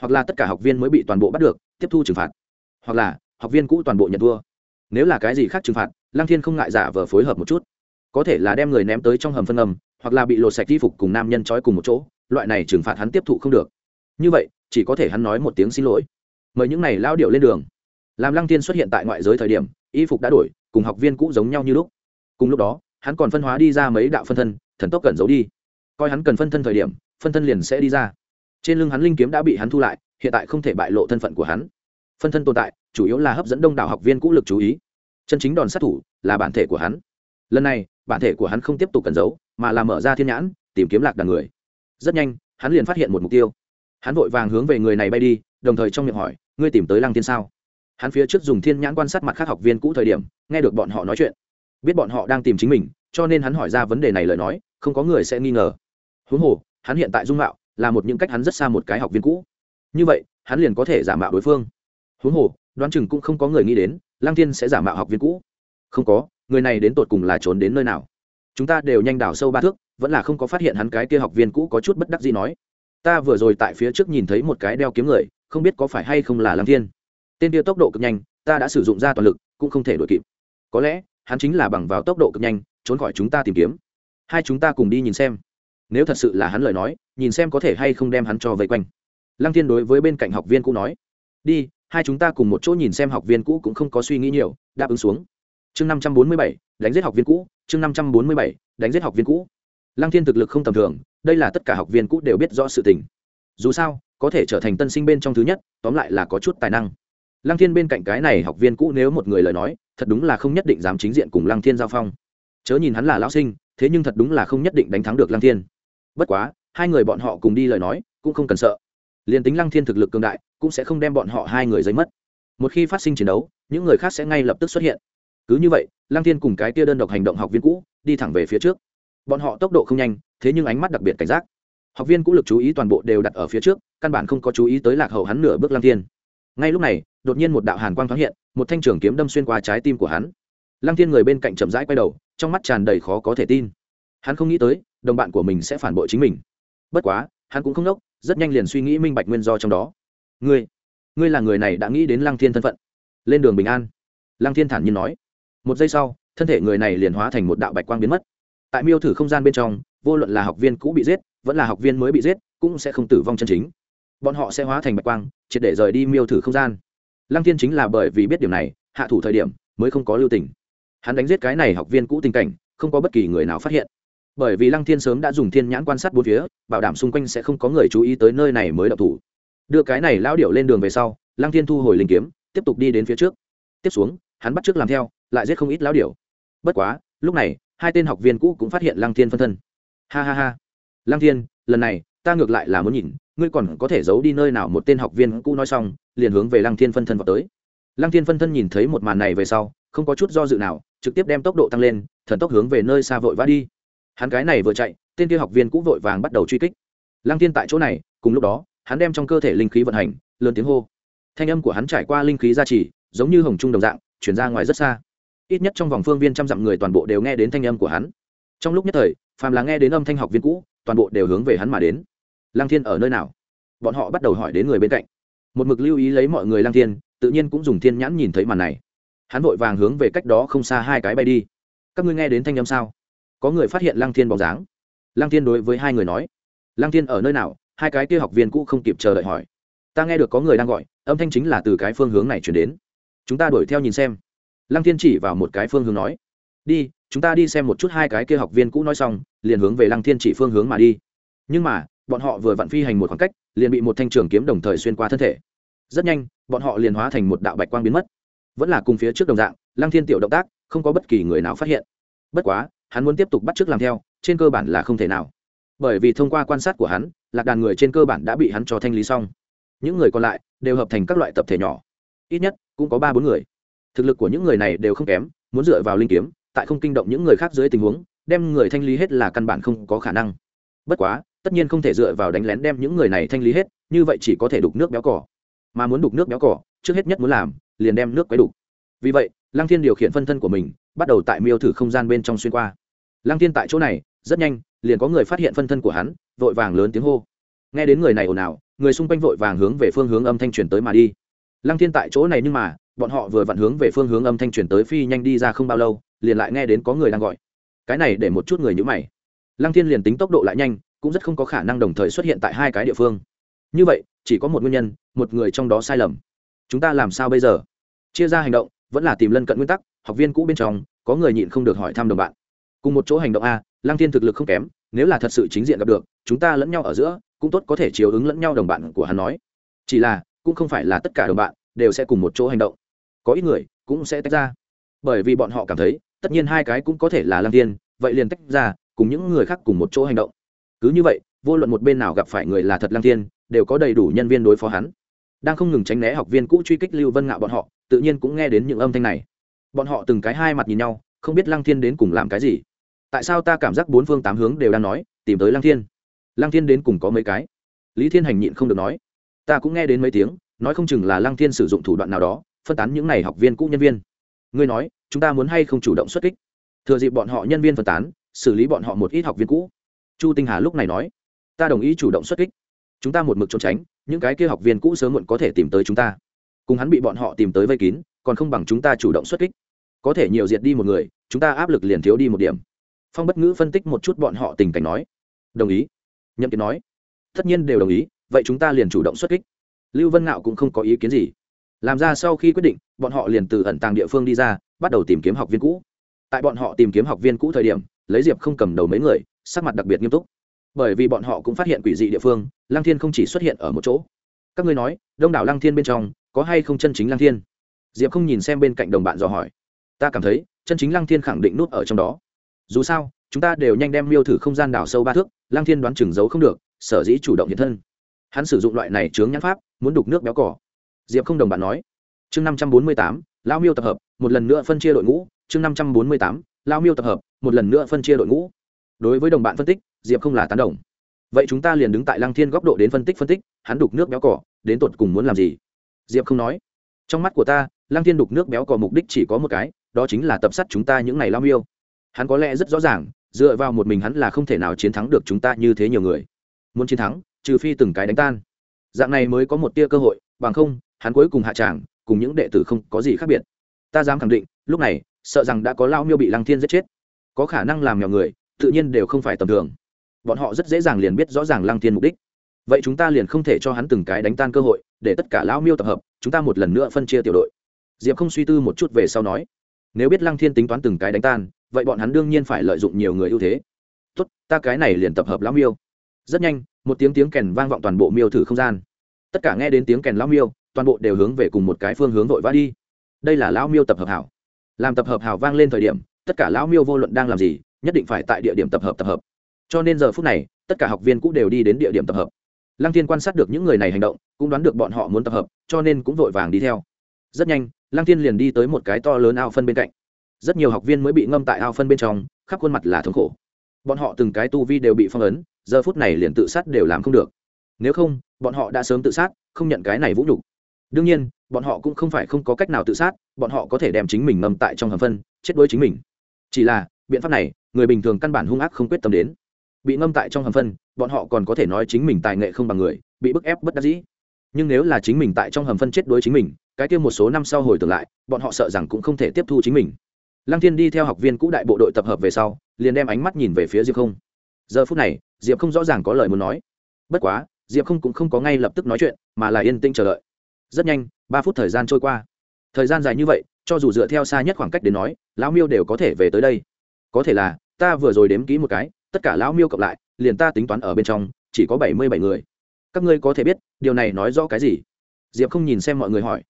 Hoặc là tất cả học viên mới bị toàn bộ bắt được, tiếp thu trừng phạt. Hoặc là, học viên cũ toàn bộ nhận thua. Nếu là cái gì khác trừng phạt, lăng thiên không ngại giả vờ phối hợp một chút. Có thể là đem người ném tới trong hầm phân ngầm hoặc là bị lột sạch y phục cùng nam nhân trói cùng một chỗ, loại này trừng phạt hắn tiếp thụ không được như vậy, chỉ có thể hắn nói một tiếng xin lỗi. Mời những này lao điệu lên đường. Làm lăng thiên xuất hiện tại ngoại giới thời điểm, y phục đã đổi, cùng học viên cũ giống nhau như lúc. Cùng lúc đó, hắn còn phân hóa đi ra mấy đạo phân thân, thần tốc cần giấu đi. Coi hắn cần phân thân thời điểm, phân thân liền sẽ đi ra. Trên lưng hắn linh kiếm đã bị hắn thu lại, hiện tại không thể bại lộ thân phận của hắn. Phân thân tồn tại, chủ yếu là hấp dẫn đông đảo học viên cũ lực chú ý. Chân chính đòn sát thủ là bản thể của hắn. Lần này, bản thể của hắn không tiếp tục cần giấu, mà là mở ra thiên nhãn, tìm kiếm lạc đàn người. Rất nhanh, hắn liền phát hiện một mục tiêu hắn vội vàng hướng về người này bay đi, đồng thời trong miệng hỏi, ngươi tìm tới lăng thiên sao? Hắn phía trước dùng thiên nhãn quan sát mặt khác học viên cũ thời điểm, nghe được bọn họ nói chuyện. Biết bọn họ đang tìm chính mình, cho nên hắn hỏi ra vấn đề này lời nói, không có người sẽ nghi ngờ. Huống hồ, hắn hiện tại dung mạo là một những cách hắn rất xa một cái học viên cũ. Như vậy, hắn liền có thể giả mạo đối phương. Huống hồ, đoán chừng cũng không có người nghĩ đến, lăng thiên sẽ giả mạo học viên cũ. Không có, người này đến tột cùng là trốn đến nơi nào? Chúng ta đều nhanh đào sâu ba thước, vẫn là không có phát hiện hắn cái kia học viên cũ có chút bất đắc gì nói ta vừa rồi tại phía trước nhìn thấy một cái đeo kiếm người, không biết có phải hay không là lăng thiên. Tên kia tốc độ cực nhanh, ta đã sử dụng ra toàn lực, cũng không thể đuổi kịp. Có lẽ, hắn chính là bằng vào tốc độ cực nhanh, trốn khỏi chúng ta tìm kiếm. Hai chúng ta cùng đi nhìn xem. Nếu thật sự là hắn lời nói, nhìn xem có thể hay không đem hắn cho vây quanh. Lăng thiên đối với bên cạnh học viên cũ nói. Đi, hai chúng ta cùng một chỗ nhìn xem học viên cũ cũng không có suy nghĩ nhiều, đáp ứng xuống. Chương năm trăm bốn mươi bảy, đánh giết học viên cũ. Chương năm trăm bốn mươi bảy, đánh giết học viên cũ lăng thiên thực lực không tầm thường, đây là tất cả học viên cũ đều biết rõ sự tình. Dù sao, có thể trở thành tân sinh bên trong thứ nhất, tóm lại là có chút tài năng. Lăng thiên bên cạnh cái này học viên cũ nếu một người lời nói, thật đúng là không nhất định dám chính diện cùng lăng thiên giao phong. Chớ nhìn hắn là lão sinh, thế nhưng thật đúng là không nhất định đánh thắng được lăng thiên. Bất quá, hai người bọn họ cùng đi lời nói, cũng không cần sợ. Liền tính lăng thiên thực lực cường đại, cũng sẽ không đem bọn họ hai người giấy mất. Một khi phát sinh chiến đấu, những người khác sẽ ngay lập tức xuất hiện. Cứ như vậy, lăng thiên cùng cái tia đơn độc hành động học viên cũ, đi thẳng về phía trước bọn họ tốc độ không nhanh, thế nhưng ánh mắt đặc biệt cảnh giác. Học viên cũng lực chú ý toàn bộ đều đặt ở phía trước, căn bản không có chú ý tới lạc hậu hắn nửa bước lăng thiên. Ngay lúc này, đột nhiên một đạo hàn quang thoáng hiện, một thanh trường kiếm đâm xuyên qua trái tim của hắn. Lăng thiên người bên cạnh chậm rãi quay đầu, trong mắt tràn đầy khó có thể tin. Hắn không nghĩ tới, đồng bạn của mình sẽ phản bội chính mình. Bất quá, hắn cũng không nốc rất nhanh liền suy nghĩ minh bạch nguyên do trong đó. Ngươi ngươi là người này đã nghĩ đến lăng thiên thân phận. Lên đường bình an lăng thiên thản nhiên nói. Một giây sau, thân thể người này liền hóa thành một đạo bạch quang biến mất tại miêu thử không gian bên trong, vô luận là học viên cũ bị giết, vẫn là học viên mới bị giết, cũng sẽ không tử vong chân chính. Bọn họ sẽ hóa thành bạch quang, triệt để rời đi miêu thử không gian. Lăng thiên chính là bởi vì biết điều này, hạ thủ thời điểm mới không có lưu tình. Hắn đánh giết cái này học viên cũ tình cảnh, không có bất kỳ người nào phát hiện. Bởi vì lăng thiên sớm đã dùng thiên nhãn quan sát bốn phía, bảo đảm xung quanh sẽ không có người chú ý tới nơi này mới đậu thủ. Đưa cái này lão điệu lên đường về sau, lăng thiên thu hồi linh kiếm, tiếp tục đi đến phía trước. Tiếp xuống, hắn bắt t r ư ớ c làm theo, lại giết không ít lão điệu bất quá, lúc này hai tên học viên cũ cũng phát hiện lăng thiên phân thân. Ha ha ha. Lăng thiên, lần này, ta ngược lại là muốn nhìn, ngươi còn có thể giấu đi nơi nào một tên học viên cũ nói xong, liền hướng về lăng thiên phân thân vào tới. Lăng thiên phân thân nhìn thấy một màn này về sau, không có chút do dự nào, trực tiếp đem tốc độ tăng lên, thần tốc hướng về nơi xa vội vã đi. Hắn cái này vừa chạy, tên kia học viên cũ vội vàng bắt đầu truy kích. Lăng Thiên tại chỗ này, cùng lúc đó, hắn đem trong cơ thể linh khí vận hành, lớn tiếng hô. Thanh âm của hắn trải qua linh khí gia trì, giống như hồng trung đồng dạng chuyển ra ngoài rất xa ít nhất trong vòng phương viên trăm dặm người toàn bộ đều nghe đến thanh âm của hắn. Trong lúc nhất thời, phàm là nghe đến âm thanh học viên cũ, toàn bộ đều hướng về hắn mà đến. Lăng thiên ở nơi nào? Bọn họ bắt đầu hỏi đến người bên cạnh. Một mực lưu ý lấy mọi người lăng thiên, tự nhiên cũng dùng thiên nhãn nhìn thấy màn này. Hắn vội vàng hướng về cách đó không xa hai cái bay đi. Các ngươi nghe đến thanh âm sao? Có người phát hiện lăng thiên bóng dáng. Lăng thiên đối với hai người nói. Lăng thiên ở nơi nào? Hai cái kia học viên cũ không kịp chờ đợi hỏi. Ta nghe được có người đang gọi, âm thanh chính là từ cái phương hướng này chuyển đến. Chúng ta đuổi theo nhìn xem lăng thiên chỉ vào một cái phương hướng nói, đi, chúng ta đi xem một chút hai cái kia học viên cũ nói xong, liền hướng về lăng thiên chỉ phương hướng mà đi. Nhưng mà, bọn họ vừa vặn phi hành một khoảng cách, liền bị một thanh trường kiếm đồng thời xuyên qua thân thể. Rất nhanh, bọn họ liền hóa thành một đạo bạch quang biến mất. Vẫn là cùng phía trước đồng dạng, lăng thiên tiểu động tác, không có bất kỳ người nào phát hiện. Bất quá, hắn muốn tiếp tục bắt t r ư ớ c làm theo, trên cơ bản là không thể nào. Bởi vì thông qua quan sát của hắn, lạc đàn người trên cơ bản đã bị hắn cho thanh lý xong. Những người còn lại đều hợp thành các loại tập thể nhỏ. Ít nhất, cũng có ba bốn người thực lực của những người này đều không kém, muốn dựa vào linh kiếm, tại không kinh động những người khác dưới tình huống, đem người thanh lý hết là căn bản không có khả năng. Bất quá, tất nhiên không thể dựa vào đánh lén đem những người này thanh lý hết, như vậy chỉ có thể đục nước béo cỏ. Mà muốn đục nước béo cỏ, trước hết nhất muốn làm, liền đem nước quấy đục. Vì vậy, lăng thiên điều khiển phân thân của mình, bắt đầu tại miêu thử không gian bên trong xuyên qua. Lăng thiên tại chỗ này, rất nhanh, liền có người phát hiện phân thân của hắn, vội vàng lớn tiếng hô. Nghe đến người này ồn ào, người xung quanh vội vàng hướng về phương hướng âm thanh truyền tới mà đi. Lăng thiên tại chỗ này nhưng mà bọn họ vừa vặn hướng về phương hướng âm thanh truyền tới phi nhanh đi ra không bao lâu, liền lại nghe đến có người đang gọi. Cái này để một chút người nhữ mày. Lăng thiên liền tính tốc độ lại nhanh, cũng rất không có khả năng đồng thời xuất hiện tại hai cái địa phương. Như vậy, chỉ có một nguyên nhân, một người trong đó sai lầm. Chúng ta làm sao bây giờ? Chia ra hành động, vẫn là tìm lân cận nguyên tắc, học viên cũ bên trong, có người nhịn không được hỏi thăm đồng bạn. Cùng một chỗ hành động a, lăng thiên thực lực không kém, nếu là thật sự chính diện gặp được, chúng ta lẫn nhau ở giữa, cũng tốt có thể chiếu ứng lẫn nhau đồng bạn của hắn nói. Chỉ là, cũng không phải là tất cả đồng bạn, đều sẽ cùng một chỗ hành động có ít người cũng sẽ tách ra. Bởi vì bọn họ cảm thấy, tất nhiên hai cái cũng có thể là lăng thiên, vậy liền tách ra, cùng những người khác cùng một chỗ hành động. Cứ như vậy, vô luận một bên nào gặp phải người là thật lăng thiên, đều có đầy đủ nhân viên đối phó hắn. Đang không ngừng tránh né học viên cũ truy kích lưu vân ngạo bọn họ, tự nhiên cũng nghe đến những âm thanh này. Bọn họ từng cái hai mặt nhìn nhau, không biết lăng thiên đến cùng làm cái gì. Tại sao ta cảm giác bốn phương tám hướng đều đang nói, tìm tới lăng thiên? Lăng thiên đến cùng có mấy cái? Lý thiên hành nhịn không được nói. Ta cũng nghe đến mấy tiếng, nói không chừng là lăng thiên sử dụng thủ đoạn nào đó phân tán những n à y học viên cũ nhân viên. Ngươi nói, chúng ta muốn hay không chủ động xuất kích? Thừa dịp bọn họ nhân viên phân tán, xử lý bọn họ một ít học viên cũ. Chu tinh hà lúc này nói, ta đồng ý chủ động xuất kích. Chúng ta một mực trốn tránh, những cái kia học viên cũ sớm muộn có thể tìm tới chúng ta. Cùng hắn bị bọn họ tìm tới vây kín, còn không bằng chúng ta chủ động xuất kích. Có thể nhiều diệt đi một người, chúng ta áp lực liền thiếu đi một điểm. Phong bất ngữ phân tích một chút bọn họ tình cảnh nói. Đồng ý. Nhậm kiệt nói. Tất nhiên đều đồng ý, vậy chúng ta liền chủ động xuất kích. Lưu vân ngạo cũng không có ý kiến gì làm ra sau khi quyết định, bọn họ liền từ ẩn tàng địa phương đi ra, bắt đầu tìm kiếm học viên cũ. Tại bọn họ tìm kiếm học viên cũ thời điểm, lấy diệp không cầm đầu mấy người, sắc mặt đặc biệt nghiêm túc. Bởi vì bọn họ cũng phát hiện quỷ dị địa phương, lăng thiên không chỉ xuất hiện ở một chỗ. Các ngươi nói, đông đảo lăng thiên bên trong, có hay không chân chính lăng thiên? Diệp không nhìn xem bên cạnh đồng bạn dò hỏi. Ta cảm thấy, chân chính lăng thiên khẳng định nút ở trong đó. Dù sao, chúng ta đều nhanh đem miêu thử không gian đảo sâu ba thước, lăng thiên đoán chừng giấu không được, sở dĩ chủ động hiện thân. Hắn sử dụng loại này chướng nhãn pháp, muốn đục nước béo cỏ diệp không đồng bạn nói. Chương năm trăm bốn mươi tám lao miêu tập hợp, một lần nữa phân chia đội ngũ. Chương năm trăm bốn mươi tám lao miêu tập hợp, một lần nữa phân chia đội ngũ. Đối với đồng bạn phân tích, diệp không là tán đồng. Vậy chúng ta liền đứng tại lăng thiên góc độ đến phân tích phân tích, hắn đục nước béo cỏ, đến tột cùng muốn làm gì? Diệp không nói. Trong mắt của ta, lăng thiên đục nước béo cỏ mục đích chỉ có một cái, đó chính là tập sát chúng ta những ngày lao miêu. Hắn có lẽ rất rõ ràng, dựa vào một mình hắn là không thể nào chiến thắng được chúng ta như thế nhiều người. Muốn chiến thắng, trừ phi từng cái đánh tan. Dạng này mới có một tia cơ hội, bằng không hắn cuối cùng hạ tràng, cùng những đệ tử không có gì khác biệt. Ta dám khẳng định, lúc này, sợ rằng đã có lao miêu bị lăng thiên giết chết. Có khả năng làm nhỏ người, tự nhiên đều không phải tầm thường. Bọn họ rất dễ dàng liền biết rõ ràng lăng thiên mục đích. Vậy chúng ta liền không thể cho hắn từng cái đánh tan cơ hội, để tất cả lão miêu tập hợp, chúng ta một lần nữa phân chia tiểu đội. Diệp không suy tư một chút về sau nói, nếu biết lăng thiên tính toán từng cái đánh tan, vậy bọn hắn đương nhiên phải lợi dụng nhiều người ưu thế. Tốt, ta cái này liền tập hợp lão miêu. Rất nhanh, một tiếng tiếng kèn vang vọng toàn bộ miêu thử không gian. Tất cả nghe đến tiếng kèn lão miêu toàn bộ đều hướng về cùng một cái phương hướng vội vã đi. Đây là lão miêu tập hợp hảo. Làm tập hợp hảo vang lên thời điểm, tất cả lão miêu vô luận đang làm gì, nhất định phải tại địa điểm tập hợp tập hợp. Cho nên giờ phút này, tất cả học viên cũng đều đi đến địa điểm tập hợp. Lăng thiên quan sát được những người này hành động, cũng đoán được bọn họ muốn tập hợp, cho nên cũng vội vàng đi theo. Rất nhanh, lăng thiên liền đi tới một cái to lớn ao phân bên cạnh. Rất nhiều học viên mới bị ngâm tại ao phân bên trong, khắp khuôn mặt là thống khổ. Bọn họ từng cái tu vi đều bị phong ấn, giờ phút này liền tự sát đều làm không được. Nếu không, bọn họ đã sớm tự sát, không nhận cái này vũ nhục đương nhiên, bọn họ cũng không phải không có cách nào tự sát, bọn họ có thể đem chính mình ngâm tại trong hầm phân, chết đuối chính mình. Chỉ là, biện pháp này, người bình thường căn bản hung ác không quyết tâm đến. Bị ngâm tại trong hầm phân, bọn họ còn có thể nói chính mình tài nghệ không bằng người, bị bức ép bất đắc dĩ. Nhưng nếu là chính mình tại trong hầm phân chết đối chính mình, cái kia một số năm sau hồi tưởng lại, bọn họ sợ rằng cũng không thể tiếp thu chính mình. Lăng thiên đi theo học viên cũ đại bộ đội tập hợp về sau, liền đem ánh mắt nhìn về phía diệp không. Giờ phút này, diệp không rõ ràng có lời muốn nói. Bất quá, diệp không cũng không có ngay lập tức nói chuyện, mà là yên tĩnh chờ đợi rất nhanh, ba phút thời gian trôi qua. Thời gian dài như vậy, cho dù dựa theo xa nhất khoảng cách đến nói, lão miêu đều có thể về tới đây. Có thể là, ta vừa rồi đếm kỹ một cái, tất cả lão miêu cộng lại, liền ta tính toán ở bên trong, chỉ có bảy mươi bảy người. Các ngươi có thể biết, điều này nói rõ cái gì? Diệp không nhìn xem mọi người hỏi.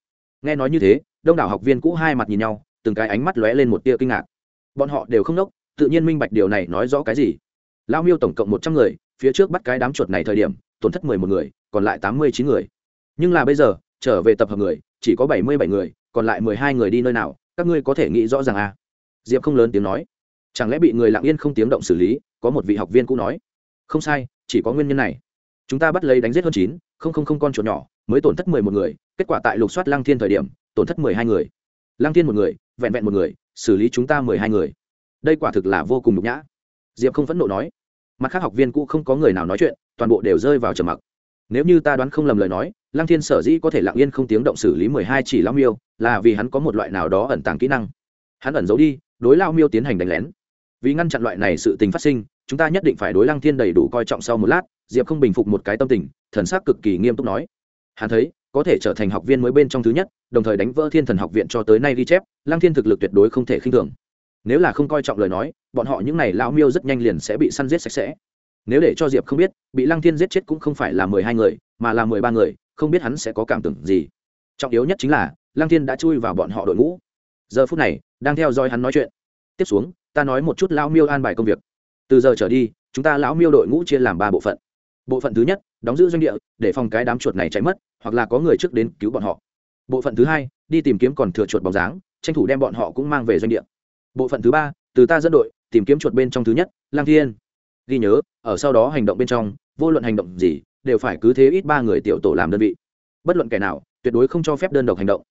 Nghe nói như thế, đông đảo học viên cũ hai mặt nhìn nhau, từng cái ánh mắt lóe lên một tia kinh ngạc. Bọn họ đều không nốc, tự nhiên minh bạch điều này nói rõ cái gì. Lao miêu tổng cộng một trăm người, phía trước bắt cái đám chuột này thời điểm, tổn thất mười một người, còn lại tám mươi chín người. Nhưng là bây giờ trở về tập hợp người, chỉ có bảy mươi bảy người, còn lại mười hai người đi nơi nào, các ngươi có thể nghĩ rõ ràng à? Diệp không lớn tiếng nói. Chẳng lẽ bị người lặng yên không tiếng động xử lý, có một vị học viên cũ nói. Không sai, chỉ có nguyên nhân này. Chúng ta bắt lấy đánh giết hơn chín, không không không con chuột nhỏ, mới tổn thất mười một người, kết quả tại lục soát lăng thiên thời điểm, tổn thất mười hai người. Lăng thiên một người, vẹn vẹn một người, xử lý chúng ta mười hai người. Đây quả thực là vô cùng nhục nhã. Diệp không phẫn nộ nói. Mặt khác học viên cũ không có người nào nói chuyện, toàn bộ đều rơi vào trầm mặc. Nếu như ta đoán không lầm lời nói lăng thiên sở dĩ có thể lặng yên không tiếng động xử lý mười hai chỉ lao miêu, là vì hắn có một loại nào đó ẩn tàng kỹ năng. Hắn ẩn giấu đi, đối lao miêu tiến hành đánh lén. Vì ngăn chặn loại này sự tình phát sinh, chúng ta nhất định phải đối lăng thiên đầy đủ coi trọng sau một lát, diệp không bình phục một cái tâm tình, thần sắc cực kỳ nghiêm túc nói. Hắn thấy, có thể trở thành học viên mới bên trong thứ nhất, đồng thời đánh vỡ thiên thần học viện cho tới nay ghi chép, lăng thiên thực lực tuyệt đối không thể khinh thường. Nếu là không coi trọng lời nói, bọn họ những n à y lão miêu rất nhanh liền sẽ bị săn giết sạch sẽ. Nếu để cho diệp không biết, bị lăng thiên giết chết cũng không phải là mười hai người, mà là mười ba người không biết hắn sẽ có cảm tưởng gì. Trọng yếu nhất chính là, lăng thiên đã chui vào bọn họ đội ngũ. Giờ phút này, đang theo dõi hắn nói chuyện. Tiếp xuống, ta nói một chút lão miêu an bài công việc. Từ giờ trở đi, chúng ta lão miêu đội ngũ chia làm ba bộ phận. Bộ phận thứ nhất, đóng giữ doanh địa, để phòng cái đám chuột này chạy mất, hoặc là có người trước đến cứu bọn họ. Bộ phận thứ hai, đi tìm kiếm còn thừa chuột bóng dáng, tranh thủ đem bọn họ cũng mang về doanh địa. Bộ phận thứ ba, từ ta dẫn đội, tìm kiếm chuột bên trong thứ nhất lang thiên. Ghi nhớ, ở sau đó hành động bên trong, vô luận hành động gì đều phải cứ thế ít ba người tiểu tổ làm đơn vị. Bất luận kẻ nào, tuyệt đối không cho phép đơn độc hành động.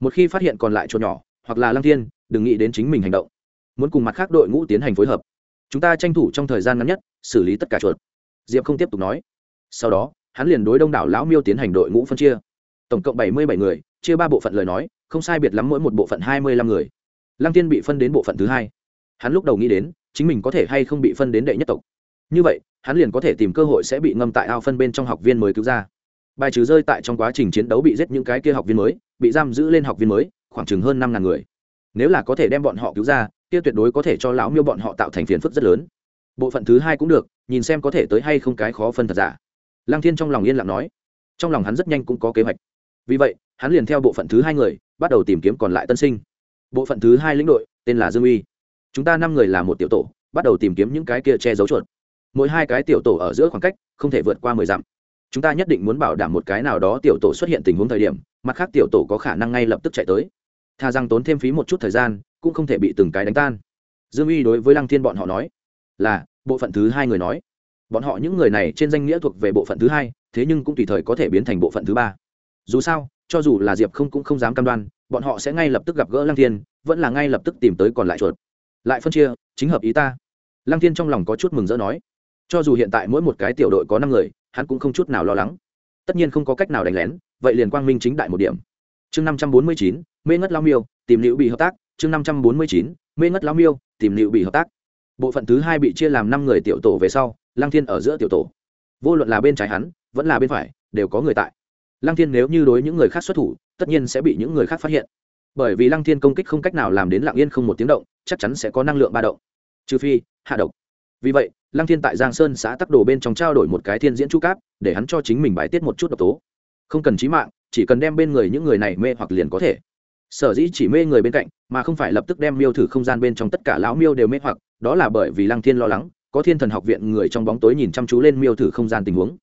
Một khi phát hiện còn lại chuột nhỏ, hoặc là lang thiên, đừng nghĩ đến chính mình hành động. Muốn cùng mặt khác đội ngũ tiến hành phối hợp, chúng ta tranh thủ trong thời gian ngắn nhất xử lý tất cả chuột. Diệp không tiếp tục nói. Sau đó, hắn liền đối đông đảo lão miêu tiến hành đội ngũ phân chia. Tổng cộng bảy mươi bảy người, chia ba bộ phận lời nói, không sai biệt lắm mỗi một bộ phận hai mươi lăm người. Lăng tiên bị phân đến bộ phận thứ hai. Hắn lúc đầu nghĩ đến, chính mình có thể hay không bị phân đến đệ nhất tộc. Như vậy hắn liền có thể tìm cơ hội sẽ bị ngâm tại ao phân bên trong học viên mới cứu ra. Bài trừ rơi tại trong quá trình chiến đấu bị giết những cái kia học viên mới, bị giam giữ lên học viên mới, khoảng chừng hơn năm ngàn người. Nếu là có thể đem bọn họ cứu ra, kia tuyệt đối có thể cho lão miêu bọn họ tạo thành phiền phức rất lớn. Bộ phận thứ hai cũng được, nhìn xem có thể tới hay không cái khó phân thật giả. Lăng thiên trong lòng yên lặng nói. Trong lòng hắn rất nhanh cũng có kế hoạch. Vì vậy, hắn liền theo bộ phận thứ hai người, bắt đầu tìm kiếm còn lại tân sinh. Bộ phận thứ hai lĩnh đội, tên là dương uy. Chúng ta năm người là một tiểu tổ, bắt đầu tìm kiếm những cái kia che giấu chuột mỗi hai cái tiểu tổ ở giữa khoảng cách không thể vượt qua mười dặm. Chúng ta nhất định muốn bảo đảm một cái nào đó tiểu tổ xuất hiện tình huống thời điểm, mặt khác tiểu tổ có khả năng ngay lập tức chạy tới. Tha rằng tốn thêm phí một chút thời gian, cũng không thể bị từng cái đánh tan. Dương uy đối với lăng thiên bọn họ nói, là, bộ phận thứ hai người nói. Bọn họ những người này trên danh nghĩa thuộc về bộ phận thứ hai, thế nhưng cũng tùy thời có thể biến thành bộ phận thứ ba. Dù sao, cho dù là diệp không cũng không dám cam đoan, bọn họ sẽ ngay lập tức gặp gỡ lăng thiên, vẫn là ngay lập tức tìm tới còn lại chuột. Lại phân chia, chính hợp ý ta. Lăng thiên trong lòng có chút mừng rỡ nói cho dù hiện tại mỗi một cái tiểu đội có năm người, hắn cũng không chút nào lo lắng. Tất nhiên không có cách nào đánh lén, vậy liền quang minh chính đại một điểm. Chương năm trăm bốn mươi chín, mê ngất lao miêu, tìm liệu bị hợp tác. Chương năm trăm bốn mươi chín, mê ngất lao miêu, tìm liệu bị hợp tác. Bộ phận thứ hai bị chia làm năm người tiểu tổ về sau, lăng thiên ở giữa tiểu tổ. Vô luận là bên trái hắn, vẫn là bên phải, đều có người tại. Lăng thiên nếu như đối những người khác xuất thủ, tất nhiên sẽ bị những người khác phát hiện. Bởi vì lăng thiên công kích không cách nào làm đến lặng yên không một tiếng động, chắc chắn sẽ có năng lượng ba động. Trừ phi, hạ độc vì vậy, lăng thiên tại giang sơn xã tắc đồ bên trong trao đổi một cái thiên diễn chu cáp, để hắn cho chính mình bài tiết một chút độc tố. Không cần trí mạng, chỉ cần đem bên người những người này mê hoặc liền có thể. Sở dĩ chỉ mê người bên cạnh, mà không phải lập tức đem miêu thử không gian bên trong tất cả lão miêu đều mê hoặc, đó là bởi vì lăng thiên lo lắng, có thiên thần học viện người trong bóng tối nhìn chăm chú lên miêu thử không gian tình huống.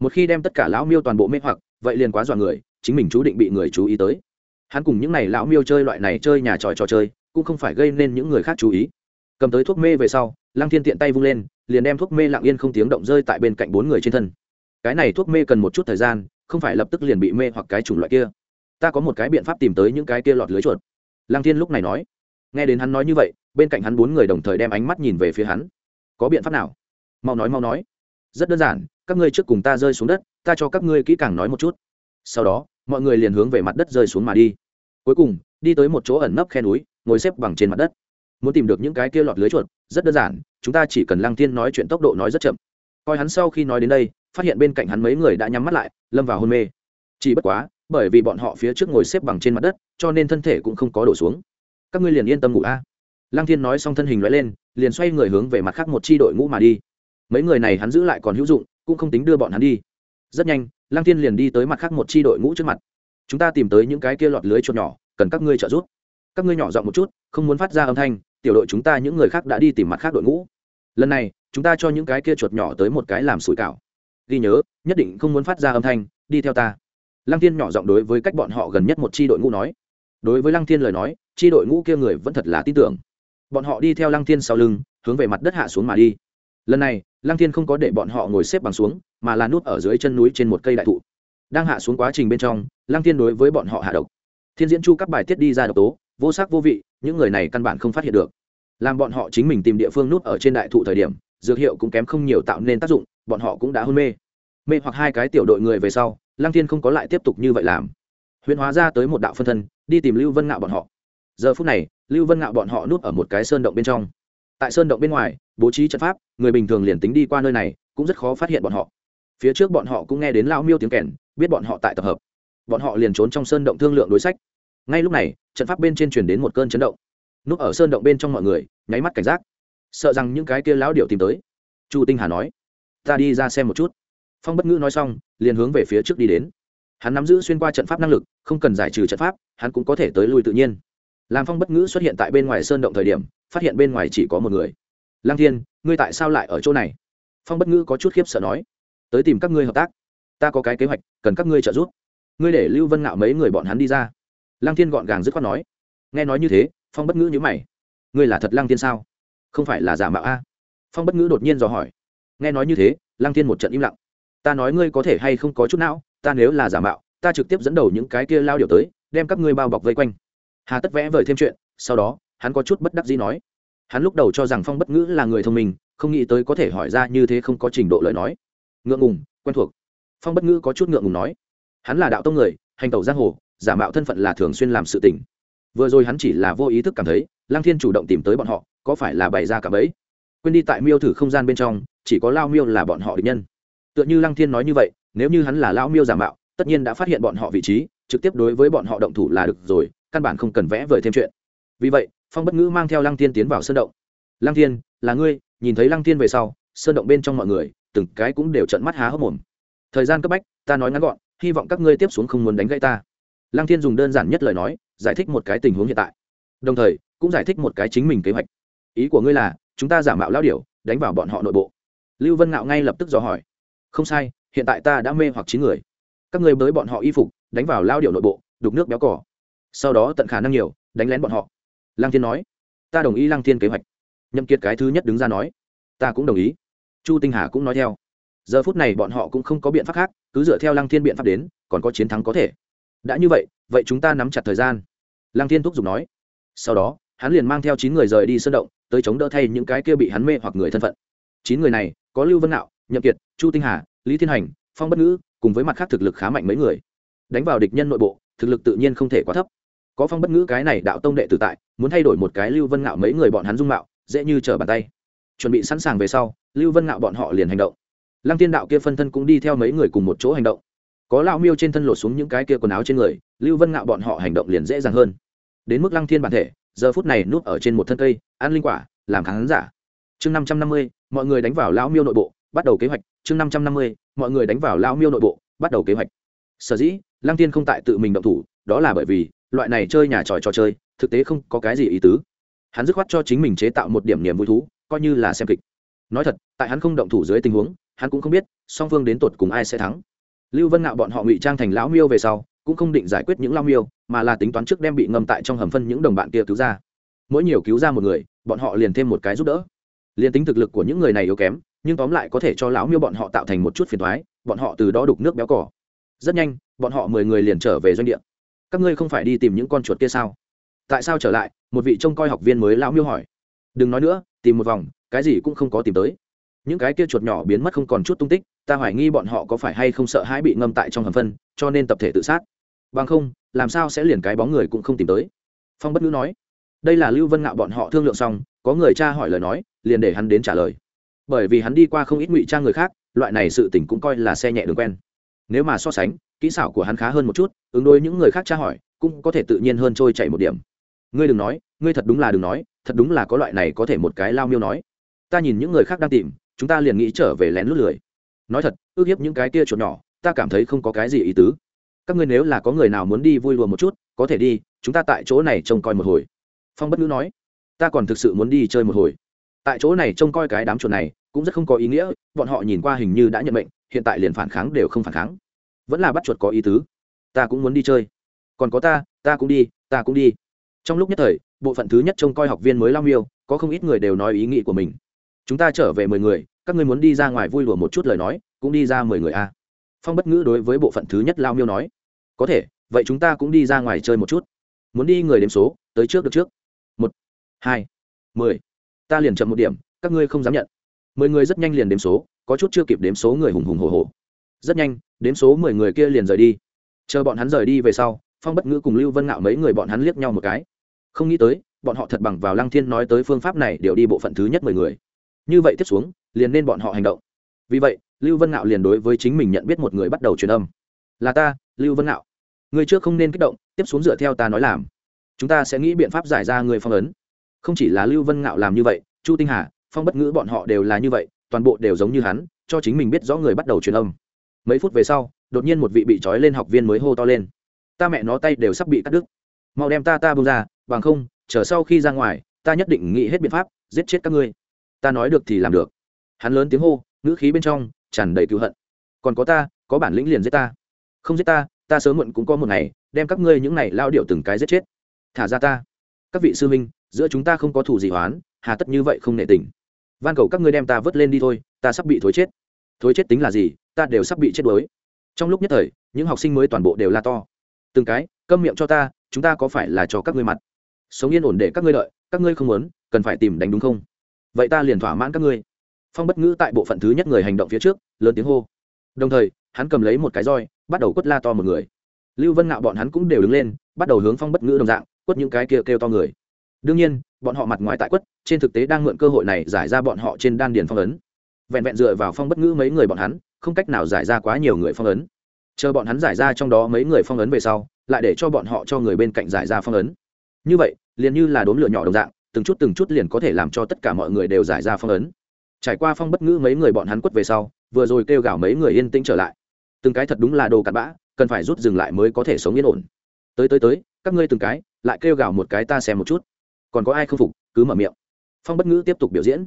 Một khi đem tất cả lão miêu toàn bộ mê hoặc, vậy liền quá dọa người, chính mình chú định bị người chú ý tới. Hắn cùng những n à y lão miêu chơi loại này chơi nhà tròi trò chơi, cũng không phải gây nên những người khác chú ý cầm tới thuốc mê về sau, lăng thiên tiện tay vung lên, liền đem thuốc mê lặng yên không tiếng động rơi tại bên cạnh bốn người trên thân. Cái này thuốc mê cần một chút thời gian, không phải lập tức liền bị mê hoặc cái chủng loại kia. Ta có một cái biện pháp tìm tới những cái kia lọt lưới chuột. Lăng thiên lúc này nói. Nghe đến hắn nói như vậy, bên cạnh hắn bốn người đồng thời đem ánh mắt nhìn về phía hắn. Có biện pháp nào? Mau nói mau nói. Rất đơn giản, các ngươi trước cùng ta rơi xuống đất, ta cho các ngươi kỹ càng nói một chút. Sau đó, mọi người liền hướng về mặt đất rơi xuống mà đi. Cuối cùng, đi tới một chỗ ẩn nấp khe núi, ngồi xếp bằng trên mặt đất muốn tìm được những cái kia lọt lưới chuột, rất đơn giản, chúng ta chỉ cần lăng Thiên nói chuyện tốc độ nói rất chậm. Coi hắn sau khi nói đến đây, phát hiện bên cạnh hắn mấy người đã nhắm mắt lại, lâm vào hôn mê. Chỉ bất quá, bởi vì bọn họ phía trước ngồi xếp bằng trên mặt đất, cho nên thân thể cũng không có đổ xuống. Các ngươi liền yên tâm ngủ a. Lăng thiên nói xong thân hình loại lên, liền xoay người hướng về mặt khác một c h i đội ngũ mà đi. Mấy người này hắn giữ lại còn hữu dụng, cũng không tính đưa bọn hắn đi. Rất nhanh, lăng thiên liền đi tới mặt khác một c h i đội ngũ trước mặt. Chúng ta tìm tới những cái kia lọt lưới chuột nhỏ, cần các ngươi trợ giúp. Các ngươi nhỏ giọng một chút, không muốn phát ra âm thanh tiểu đội chúng ta những người khác đã đi tìm mặt khác đội ngũ. Lần này, chúng ta cho những cái kia chuột nhỏ tới một cái làm sủi cảo. Ghi nhớ, nhất định không muốn phát ra âm thanh, đi theo ta. Lăng thiên nhỏ giọng đối với cách bọn họ gần nhất một c đội ngũ nói. Đối với lăng thiên lời nói c đội ngũ kia người vẫn thật là tin tưởng. Bọn họ đi theo lăng thiên sau lưng, hướng về mặt đất hạ xuống mà đi. Lần này, lăng thiên không có để bọn họ ngồi xếp bằng xuống, mà là nút ở dưới chân núi trên một cây đại thụ. Đang hạ xuống quá trình bên trong, lăng thiên đối với bọn họ hạ độc. Thiên diễn chu các bài tiết đi ra độc tố vô sắc vô vị, những người này căn bản không phát hiện được. Làm bọn họ chính mình tìm địa phương nút ở trên đại thụ thời điểm, dược hiệu cũng kém không nhiều tạo nên tác dụng, bọn họ cũng đã hôn mê. Mê hoặc hai cái tiểu đội người về sau, lăng thiên không có lại tiếp tục như vậy làm. Huyền hóa ra tới một đạo phân thân, đi tìm lưu vân ngạo bọn họ. Giờ phút này, lưu vân ngạo bọn họ núp ở một cái sơn động bên trong. Tại sơn động bên ngoài, bố trí trận pháp, người bình thường liền tính đi qua nơi này, cũng rất khó phát hiện bọn họ. Phía trước bọn họ cũng nghe đến lao miêu tiếng kèn, biết bọn họ tại tập hợp. Bọn họ liền trốn trong sơn động thương lượng đối sách ngay lúc này, trận pháp bên trên truyền đến một cơn chấn động. Núp ở sơn động bên trong mọi người, nháy mắt cảnh giác. Sợ rằng những cái kia lão điệu tìm tới. Chu tinh hà nói, ta đi ra xem một chút. Phong bất ngữ nói xong, liền hướng về phía trước đi đến. Hắn nắm giữ xuyên qua trận pháp năng lực, không cần giải trừ trận pháp, hắn cũng có thể tới lui tự nhiên. Làm phong bất ngữ xuất hiện tại bên ngoài sơn động thời điểm, phát hiện bên ngoài chỉ có một người. Lang thiên, ngươi tại sao lại ở chỗ này? Phong bất ngữ có chút khiếp sợ nói, tới tìm các ngươi hợp tác. Ta có cái kế hoạch, cần các ngươi trợ giúp. Ngươi để lưu vân ngạo mấy người bọn hắn đi ra lang thiên gọn gàng dứt khoát nói. Nghe nói như thế, phong bất ngữ nhữ mày. Ngươi là thật lang thiên sao? Không phải là giả mạo a? Phong bất ngữ đột nhiên dò hỏi. Nghe nói như thế lang thiên một trận im lặng. Ta nói ngươi có thể hay không có chút não, ta nếu là giả mạo, ta trực tiếp dẫn đầu những cái kia lao điều tới, đem các ngươi bao bọc vây quanh. Hà tất vẽ vời thêm chuyện, sau đó, hắn có chút bất đắc dĩ nói. Hắn lúc đầu cho rằng phong bất ngữ là người thông minh, không nghĩ tới có thể hỏi ra như thế không có trình độ lời nói. Ngượng ngùng, quen thuộc. Phong bất ngữ có chút ngượng ngùng nói. Hắn là đạo tông người, hành tẩu giang hồ giả mạo thân phận là thường xuyên làm sự tình. Vừa rồi hắn chỉ là vô ý thức cảm thấy lang thiên chủ động tìm tới bọn họ, có phải là bày ra cả bấy quên đi tại miêu thử không gian bên trong, chỉ có lao miêu là bọn họ địch nhân. Tựa như lăng thiên nói như vậy, nếu như hắn là lao miêu giả mạo, tất nhiên đã phát hiện bọn họ vị trí, trực tiếp đối với bọn họ động thủ là được rồi, căn bản không cần vẽ vời thêm chuyện. Vì vậy, phong bất ngữ mang theo lăng thiên tiến vào sơn động. Lăng thiên, là ngươi? Nhìn thấy lăng thiên về sau sơn động bên trong mọi người, từng cái cũng đều trận mắt há hốc mồm. Thời gian cấp bách, ta nói ngắn gọn, hy vọng các ngươi tiếp xuống không muốn đánh gãy ta lăng thiên dùng đơn giản nhất lời nói, giải thích một cái tình huống hiện tại. Đồng thời, cũng giải thích một cái chính mình kế hoạch. Ý của ngươi là, chúng ta giả mạo lão điểu, đánh vào bọn họ nội bộ. Lưu vân ngạo ngay lập tức dò hỏi. Không sai, hiện tại ta đã mê hoặc chín người. Các ngươi bới bọn họ y phục, đánh vào lao Điểu nội bộ, đục nước béo cỏ sau đó tận khả năng nhiều, đánh lén bọn họ. Lăng thiên nói. Ta đồng ý lăng thiên kế hoạch. Nhậm kiệt cái thứ nhất đứng ra nói. Ta cũng đồng ý. Chu tinh hà cũng nói theo. Giờ phút này bọn họ cũng không có biện pháp khác, cứ dựa theo lăng thiên biện pháp đến, còn có chiến thắng có thể đã như vậy vậy chúng ta nắm chặt thời gian. Lăng thiên thúc giục nói. Sau đó, hắn liền mang theo chín người rời đi sơn động, tới chống đỡ thay những cái kia bị hắn mê hoặc người thân phận. Chín người này, có lưu vân nạo nhậm kiệt, chu tinh hà, lý thiên hành, phong bất ngữ, cùng với mặt khác thực lực khá mạnh mấy người. Đánh vào địch nhân nội bộ, thực lực tự nhiên không thể quá thấp. Có phong bất ngữ cái này đạo tông đệ tử tại, muốn thay đổi một cái lưu vân ngạo mấy người bọn hắn dung mạo, dễ như trở bàn tay. Chuẩn bị sẵn sàng về sau, lưu vân ngạo bọn họ liền hành động. Lăng tiên đạo kia phân thân cũng đi theo mấy người cùng một chỗ hành động có lão miêu trên thân lột xuống những cái kia quần áo trên người, lưu vân ngạo bọn họ hành động liền dễ dàng hơn. Đến mức lăng thiên bản thể, giờ phút này núp ở trên một thân cây, ăn linh quả, làm khán giả. Chương năm trăm năm mươi, mọi người đánh vào lão miêu nội bộ, bắt đầu kế hoạch. Chương năm trăm năm mươi, mọi người đánh vào lão miêu nội bộ, bắt đầu kế hoạch. Sở dĩ, lăng tiên không tại tự mình động thủ, đó là bởi vì, loại này chơi nhà tròi trò chơi, thực tế không có cái gì ý tứ. Hắn dứt khoát cho chính mình chế tạo một điểm niềm vui thú, coi như là xem kịch. Nói thật, tại hắn không động thủ dưới tình huống, hắn cũng không biết song phương đến tột cùng ai sẽ thắng lưu vân ngạo bọn họ ngụy trang thành lão miêu về sau, cũng không định giải quyết những lao miêu, mà là tính toán trước đem bị ngâm tại trong hầm phân những đồng bạn kia cứu ra. Mỗi nhiều cứu ra một người, bọn họ liền thêm một cái giúp đỡ. Liền tính thực lực của những người này yếu kém, nhưng tóm lại có thể cho lão miêu bọn họ tạo thành một chút phiền thoái bọn họ từ đó đục nước béo cỏ rất nhanh, bọn họ mười người liền trở về doanh địa. Các ngươi không phải đi tìm những con chuột kia sao? Tại sao trở lại? Một vị trông coi học viên mới lão miêu hỏi. Đừng nói nữa, tìm một vòng, cái gì cũng không có tìm tới những cái kia chuột nhỏ biến mất không còn chút tung tích, ta hoài nghi bọn họ có phải hay không sợ hãi bị ngâm tại trong hầm phân, cho nên tập thể tự sát. Bằng không, làm sao sẽ liền cái bóng người cũng không tìm tới. Phong bất ngữ nói, đây là lưu vân ngạo bọn họ thương lượng xong, có người cha hỏi lời nói, liền để hắn đến trả lời. Bởi vì hắn đi qua không ít ngụy trang người khác, loại này sự tỉnh cũng coi là xe nhẹ đường quen. Nếu mà so sánh, kỹ xảo của hắn khá hơn một chút, ứng đối những người khác tra hỏi, cũng có thể tự nhiên hơn trôi chảy một điểm. Ngươi đừng nói, ngươi thật đúng là đừng nói, thật đúng là có loại này có thể một cái lao miêu nói. Ta nhìn những người khác đang tìm chúng ta liền nghĩ trở về lén lút lười. Nói thật, ước hiếp những cái kia chuột nhỏ, ta cảm thấy không có cái gì ý tứ. Các ngươi nếu là có người nào muốn đi vui lùa một chút, có thể đi, chúng ta tại chỗ này trông coi một hồi. Phong bất ngữ nói. Ta còn thực sự muốn đi chơi một hồi. Tại chỗ này trông coi cái đám chuột này, cũng rất không có ý nghĩa, bọn họ nhìn qua hình như đã nhận mệnh, hiện tại liền phản kháng đều không phản kháng. Vẫn là bắt chuột có ý tứ. Ta cũng muốn đi chơi. Còn có ta ta cũng đi, ta cũng đi. Trong lúc nhất thời, bộ phận thứ nhất trông coi học viên mới lao miêu, có không ít người đều nói ý nghĩ của mình. Chúng ta trở về mười người các ngươi muốn đi ra ngoài vui lùa một chút lời nói, cũng đi ra mười người a. Phong bất ngữ đối với bộ phận thứ nhất lao miêu nói, có thể, vậy chúng ta cũng đi ra ngoài chơi một chút. Muốn đi người đếm số, tới trước được trước. Một, hai, mười. Ta liền chậm một điểm, các ngươi không dám nhận. Mười người rất nhanh liền đếm số, có chút chưa kịp đếm số người hùng hùng hồ hồ rất nhanh, đếm số mười người kia liền rời đi. Chờ bọn hắn rời đi về sau, phong bất ngữ cùng lưu vân ngạo mấy người bọn hắn liếc nhau một cái. Không nghĩ tới, bọn họ thật bằng vào lăng thiên nói tới phương pháp này đều đi bộ phận thứ nhất mười người như vậy tiếp xuống, liền nên bọn họ hành động. Vì vậy, lưu vân ngạo liền đối với chính mình nhận biết một người bắt đầu truyền âm. Là ta, lưu vân ngạo. Người trước không nên kích động, tiếp xuống dựa theo ta nói làm. Chúng ta sẽ nghĩ biện pháp giải ra người phong ấn. Không chỉ là lưu vân ngạo làm như vậy, chu tinh hà, phong bất ngữ bọn họ đều là như vậy, toàn bộ đều giống như hắn, cho chính mình biết rõ người bắt đầu truyền âm. Mấy phút về sau, đột nhiên một vị bị trói lên học viên mới hô to lên. Ta mẹ nó tay đều sắp bị cắt đứt. Mau đem ta ta bông ra, bằng không, chờ sau khi ra ngoài, ta nhất định nghĩ hết biện pháp, giết chết các ngươi ta nói được thì làm được. Hắn lớn tiếng hô, ngữ khí bên trong tràn đầy cựu hận. Còn có ta, có bản lĩnh liền giết ta. Không giết ta ta sớm muộn cũng có một ngày, đem các ngươi những này lao điệu từng cái giết chết. Thả ra ta. Các vị sư minh giữa chúng ta không có thủ gì hoán hà tất như vậy không nệ tình. Van cầu các ngươi đem ta vớt lên đi thôi, ta sắp bị thối chết. Thối chết tính là gì, ta đều sắp bị chết đuối. Trong lúc nhất thời, những học sinh mới toàn bộ đều la to. Từng cái, câm miệng cho ta, chúng ta có phải là cho các ngươi mặt? Sống yên ổn để các ngươi đợi, các ngươi không muốn, cần phải tìm đánh đúng không? Vậy ta liền thỏa mãn các ngươi. Phong bất ngữ tại bộ phận thứ nhất người hành động phía trước lớn tiếng hô. Đồng thời hắn cầm lấy một cái roi bắt đầu quất la to một người. Lưu vân ngạo bọn hắn cũng đều đứng lên bắt đầu hướng phong bất ngữ đồng dạng quất những cái kia kêu, kêu to người. Đương nhiên bọn họ mặt ngoài tại quất trên thực tế đang mượn cơ hội này giải ra bọn họ trên đan điền phong ấn. Vẹn vẹn dựa vào phong bất ngữ mấy người bọn hắn không cách nào giải ra quá nhiều người phong ấn. Chờ bọn hắn giải ra trong đó mấy người phong ấn về sau lại để cho bọn họ cho người bên cạnh giải ra phong ấn. Như vậy liền như là đốm lửa nhỏ đồng dạng từng chút từng chút liền có thể làm cho tất cả mọi người đều giải ra phong ấn. Trải qua phong bất ngữ mấy người bọn hắn quất về sau, vừa rồi kêu gào mấy người yên tĩnh trở lại. Từng cái thật đúng là đồ cặn bã, cần phải rút dừng lại mới có thể sống yên ổn. Tới tới tới, các ngươi từng cái, lại kêu gào một cái ta xem một chút. Còn có ai không phục, cứ mở miệng. Phong bất ngữ tiếp tục biểu diễn.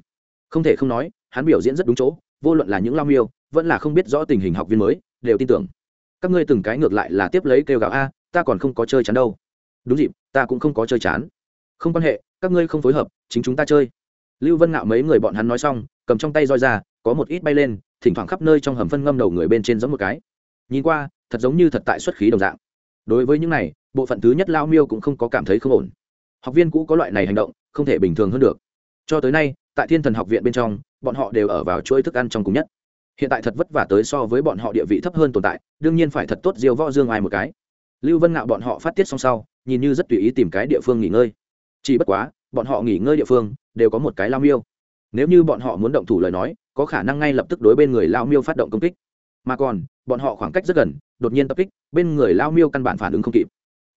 Không thể không nói, hắn biểu diễn rất đúng chỗ, vô luận là những lao miêu, vẫn là không biết rõ tình hình học viên mới, đều tin tưởng. Các ngươi từng cái ngược lại là tiếp lấy kêu gào, a, ta còn không có chơi chán đâu. Đúng dịp, ta cũng không có chơi chán không quan hệ, các ngươi không phối hợp, chính chúng ta chơi. Lưu vân ngạo mấy người bọn hắn nói xong, cầm trong tay roi ra, có một ít bay lên, thỉnh thoảng khắp nơi trong hầm phân ngâm đầu người bên trên giống một cái. Nhìn qua, thật giống như thật tại xuất khí đồng dạng. Đối với những này, bộ phận thứ nhất lao miêu cũng không có cảm thấy không ổn. Học viên cũ có loại này hành động, không thể bình thường hơn được. Cho tới nay, tại thiên thần học viện bên trong, bọn họ đều ở vào chuỗi thức ăn trong cùng nhất. Hiện tại thật vất vả tới so với bọn họ địa vị thấp hơn tồn tại, đương nhiên phải thật tốt diêu võ dương ai một cái. Lưu vân ngạo bọn họ phát tiết xong sau, nhìn như rất tùy ý tìm cái địa phương nghỉ ngơi chỉ bất quá, bọn họ nghỉ ngơi địa phương, đều có một cái lao miêu. Nếu như bọn họ muốn động thủ lời nói, có khả năng ngay lập tức đối bên người lao miêu phát động công kích. Mà còn, bọn họ khoảng cách rất gần, đột nhiên tập kích, bên người lao miêu căn bản phản ứng không kịp.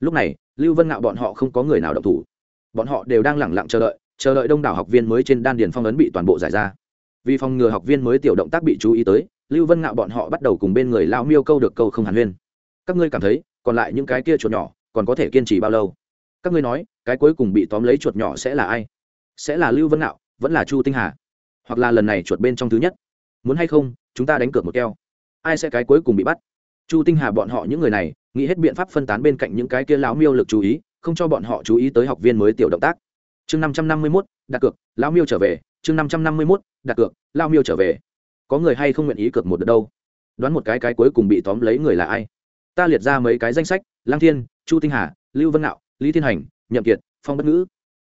Lúc này, lưu vân ngạo bọn họ không có người nào động thủ. Bọn họ đều đang lẳng lặng chờ đợi chờ đợi đông đảo học viên mới trên đan điền phong ấn bị toàn bộ giải ra. Vì phòng ngừa học viên mới tiểu động tác bị chú ý tới, lưu vân ngạo bọn họ bắt đầu cùng bên người lao miêu câu được câu không hàn huyên. Các ngươi cảm thấy, còn lại những cái kia chuột nhỏ, còn có thể kiên trì bao lâu? Các ngươi nói cái cuối cùng bị tóm lấy chuột nhỏ sẽ là ai? Sẽ là lưu vân ngạo, vẫn là chu tinh hà? Hoặc là lần này chuột bên trong thứ nhất? Muốn hay không, chúng ta đánh cược một keo. Ai sẽ cái cuối cùng bị bắt? Chu tinh hà bọn họ những người này, nghĩ hết biện pháp phân tán bên cạnh những cái kia lão miêu lực chú ý, không cho bọn họ chú ý tới học viên mới tiểu động tác. Chương năm trăm năm mươi mốt, đặt cược, lão miêu trở về. Chương năm trăm năm mươi mốt, đặt cược lao miêu trở về. Có người hay không nguyện ý cược một đợt đâu? Đoán một cái cái cuối cùng bị tóm lấy người là ai? Ta liệt ra mấy cái danh sách lang thiên, chu tinh hà, lưu vân ngạo, lý thiên hành nhậm kiệt, phong bất ngữ.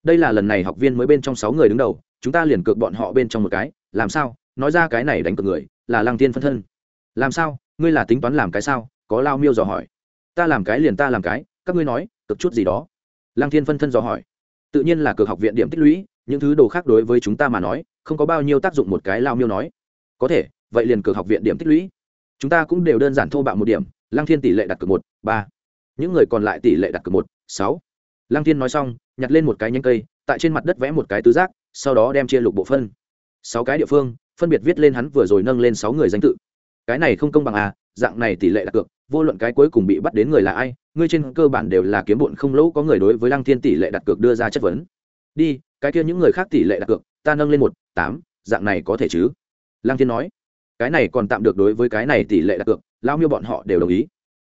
Đây là lần này học viên mới bên trong sáu người đứng đầu, chúng ta liền cược bọn họ bên trong một cái, làm sao? Nói ra cái này đánh cược người, là lang thiên phân thân. Làm sao? Ngươi là tính toán làm cái sao? Có lao miêu dò hỏi. Ta làm cái liền ta làm cái, các ngươi nói cực chút gì đó. Lăng thiên phân thân dò hỏi. Tự nhiên là cược học viện điểm tích lũy, những thứ đồ khác đối với chúng ta mà nói, không có bao nhiêu tác dụng một cái lao miêu nói. Có thể, vậy liền cược học viện điểm tích lũy. Chúng ta cũng đều đơn giản thô bạo một điểm, lăng thiên tỷ lệ đặt cược một, ba. Những người còn lại tỷ lệ đặt cược một, sáu lăng thiên nói xong, nhặt lên một cái nhánh cây, tại trên mặt đất vẽ một cái tứ giác, sau đó đem chia lục bộ phân. Sáu cái địa phương, phân biệt viết lên hắn vừa rồi nâng lên sáu người danh tự. Cái này không công bằng à dạng này tỷ lệ đặt cược, vô luận cái cuối cùng bị bắt đến người là ai, ngươi trên cơ bản đều là kiếm bụn không lỗ có người đối với lăng thiên tỷ lệ đặt cược đưa ra chất vấn. Đi, cái kia những người khác tỷ lệ đặt cược, ta nâng lên một, tám, dạng này có thể chứ? Lăng thiên nói. Cái này còn tạm được đối với cái này tỷ lệ đặt cược lao miêu bọn họ đều đồng ý.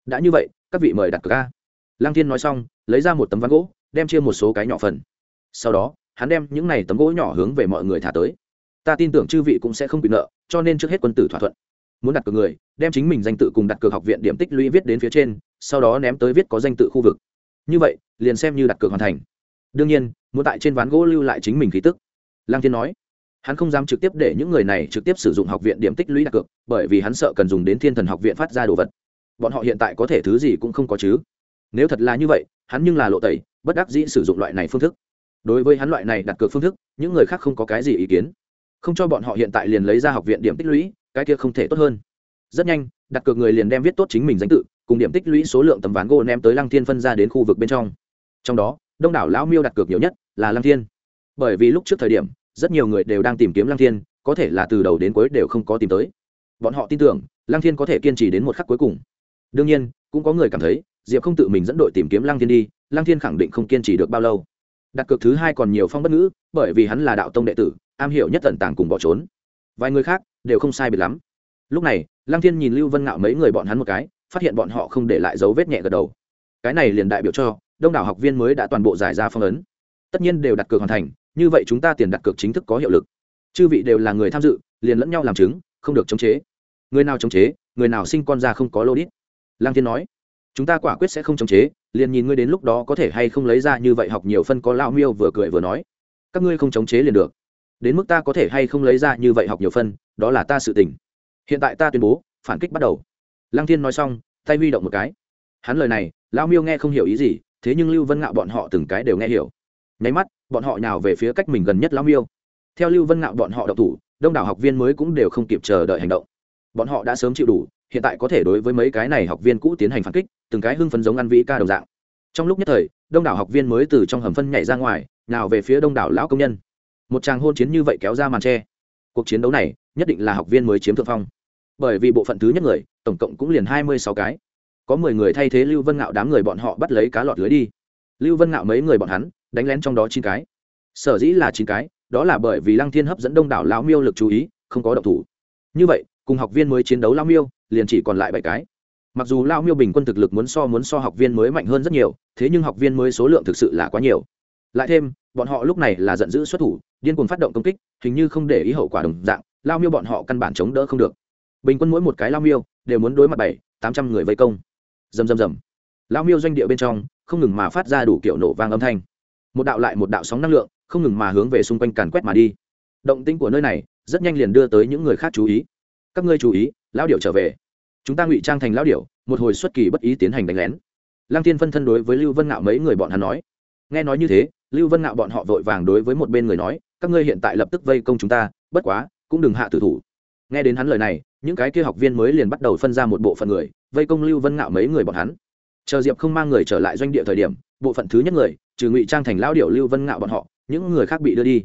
Đã như vậy, các vị mời đặt cược a lăng thiên nói xong, lấy ra một tấm ván gỗ, đem chia một số cái nhỏ phần. Sau đó, hắn đem những này tấm gỗ nhỏ hướng về mọi người thả tới. Ta tin tưởng chư vị cũng sẽ không bị nợ, cho nên trước hết quân tử thỏa thuận. Muốn đặt cược người, đem chính mình danh tự cùng đặt cược học viện điểm tích lũy viết đến phía trên, sau đó ném tới viết có danh tự khu vực. Như vậy, liền xem như đặt cược hoàn thành. Đương nhiên, muốn tại trên ván gỗ lưu lại chính mình khí tức. Lăng thiên nói, hắn không dám trực tiếp để những người này trực tiếp sử dụng học viện điểm tích lũy đặt cược, bởi vì hắn sợ cần dùng đến thiên thần học viện phát ra đồ vật. Bọn họ hiện tại có thể thứ gì cũng không có chứ nếu thật là như vậy, hắn nhưng là lộ tẩy, bất đắc dĩ sử dụng loại này phương thức. Đối với hắn loại này đặt cược phương thức, những người khác không có cái gì ý kiến. Không cho bọn họ hiện tại liền lấy ra học viện điểm tích lũy, cái kia không thể tốt hơn. Rất nhanh, đặt cược người liền đem viết tốt chính mình danh tự, cùng điểm tích lũy số lượng tấm ván gỗ ném tới lăng thiên phân ra đến khu vực bên trong. Trong đó, đông đảo lão miêu đặt cược nhiều nhất là lăng thiên. Bởi vì lúc trước thời điểm, rất nhiều người đều đang tìm kiếm lăng thiên, có thể là từ đầu đến cuối đều không có tìm tới. Bọn họ tin tưởng, lăng thiên có thể kiên trì đến một khắc cuối cùng. Đương nhiên, cũng có người cảm thấy diệp không tự mình dẫn đội tìm kiếm lăng thiên đi, lăng thiên khẳng định không kiên trì được bao lâu. Đặt cược thứ hai còn nhiều phong bất ngữ, bởi vì hắn là đạo tông đệ tử, am hiểu nhất tận tàng cùng bỏ trốn. Vài người khác đều không sai biệt lắm. Lúc này, lăng thiên nhìn lưu vân ngạo mấy người bọn hắn một cái, phát hiện bọn họ không để lại dấu vết nhẹ gật đầu. Cái này liền đại biểu cho, đông đảo học viên mới đã toàn bộ giải ra phong ấn. Tất nhiên đều đặt cược hoàn thành, như vậy chúng ta tiền đặt cược chính thức có hiệu lực. Chư vị đều là người tham dự, liền lẫn nhau làm chứng, không được chống chế. Người nào chống chế, người nào sinh con ra không có lô đít. Lăng thiên nói chúng ta quả quyết sẽ không chống chế, liền nhìn ngươi đến lúc đó có thể hay không lấy ra như vậy học nhiều phân có lao miêu vừa cười vừa nói. Các ngươi không chống chế liền được. Đến mức ta có thể hay không lấy ra như vậy học nhiều phân, đó là ta sự tình. Hiện tại ta tuyên bố, phản kích bắt đầu. Lăng thiên nói xong, tay huy động một cái. Hắn lời này lao miêu nghe không hiểu ý gì, thế nhưng lưu vân ngạo bọn họ từng cái đều nghe hiểu. Nháy mắt, bọn họ nhào về phía cách mình gần nhất lao miêu. Theo lưu vân ngạo bọn họ độc thủ, đông đảo học viên mới cũng đều không kịp chờ đợi hành động. Bọn họ đã sớm chịu đủ hiện tại có thể đối với mấy cái này học viên cũ tiến hành phản kích, từng cái hưng phấn giống ăn vĩ ca đồng dạng. Trong lúc nhất thời, đông đảo học viên mới từ trong hầm phân nhảy ra ngoài, nào về phía đông đảo lão công nhân. Một tràng hôn chiến như vậy kéo ra màn tre. Cuộc chiến đấu này, nhất định là học viên mới chiếm thượng phong. Bởi vì bộ phận thứ nhất người, tổng cộng cũng liền hai mươi sáu cái. Có mười người thay thế lưu vân ngạo đám người bọn họ bắt lấy cá lọt lưới đi. Lưu vân ngạo mấy người bọn hắn, đánh lén trong đó chín cái. Sở dĩ là chín cái, đó là bởi vì lăng thiên hấp dẫn đông đảo lão miêu lực chú ý, không có động thủ. Như vậy, cùng học viên mới chiến đấu lao miêu liền chỉ còn lại bảy cái. Mặc dù lao miêu bình quân thực lực muốn so muốn so học viên mới mạnh hơn rất nhiều, thế nhưng học viên mới số lượng thực sự là quá nhiều. Lại thêm, bọn họ lúc này là giận dữ xuất thủ, điên cuồng phát động công kích, hình như không để ý hậu quả đồng dạng, lao miêu bọn họ căn bản chống đỡ không được. Bình quân mỗi một cái lao miêu đều muốn đối mặt bảy, tám trăm người vây công. Dầm dầm dầm lao miêu doanh địa bên trong, không ngừng mà phát ra đủ kiểu nổ vang âm thanh. Một đạo lại một đạo sóng năng lượng, không ngừng mà hướng về xung quanh càn quét mà đi. Động tĩnh của nơi này rất nhanh liền đưa tới những người khác chú ý các ngươi chú ý, lão điệu trở về. Chúng ta ngụy trang thành lão điệu một hồi xuất kỳ bất ý tiến hành đánh lén. Lăng tiên phân thân đối với lưu vân ngạo mấy người bọn hắn nói. Nghe nói như thế, lưu vân ngạo bọn họ vội vàng đối với một bên người nói, các ngươi hiện tại lập tức vây công chúng ta, bất quá, cũng đừng hạ tử thủ. Nghe đến hắn lời này, những cái kia học viên mới liền bắt đầu phân ra một bộ phận người, vây công lưu vân ngạo mấy người bọn hắn. Chờ diệp không mang người trở lại doanh địa thời điểm, bộ phận thứ nhất người, trừ ngụy trang thành lão điệu lưu vân ngạo bọn họ, những người khác bị đưa đi.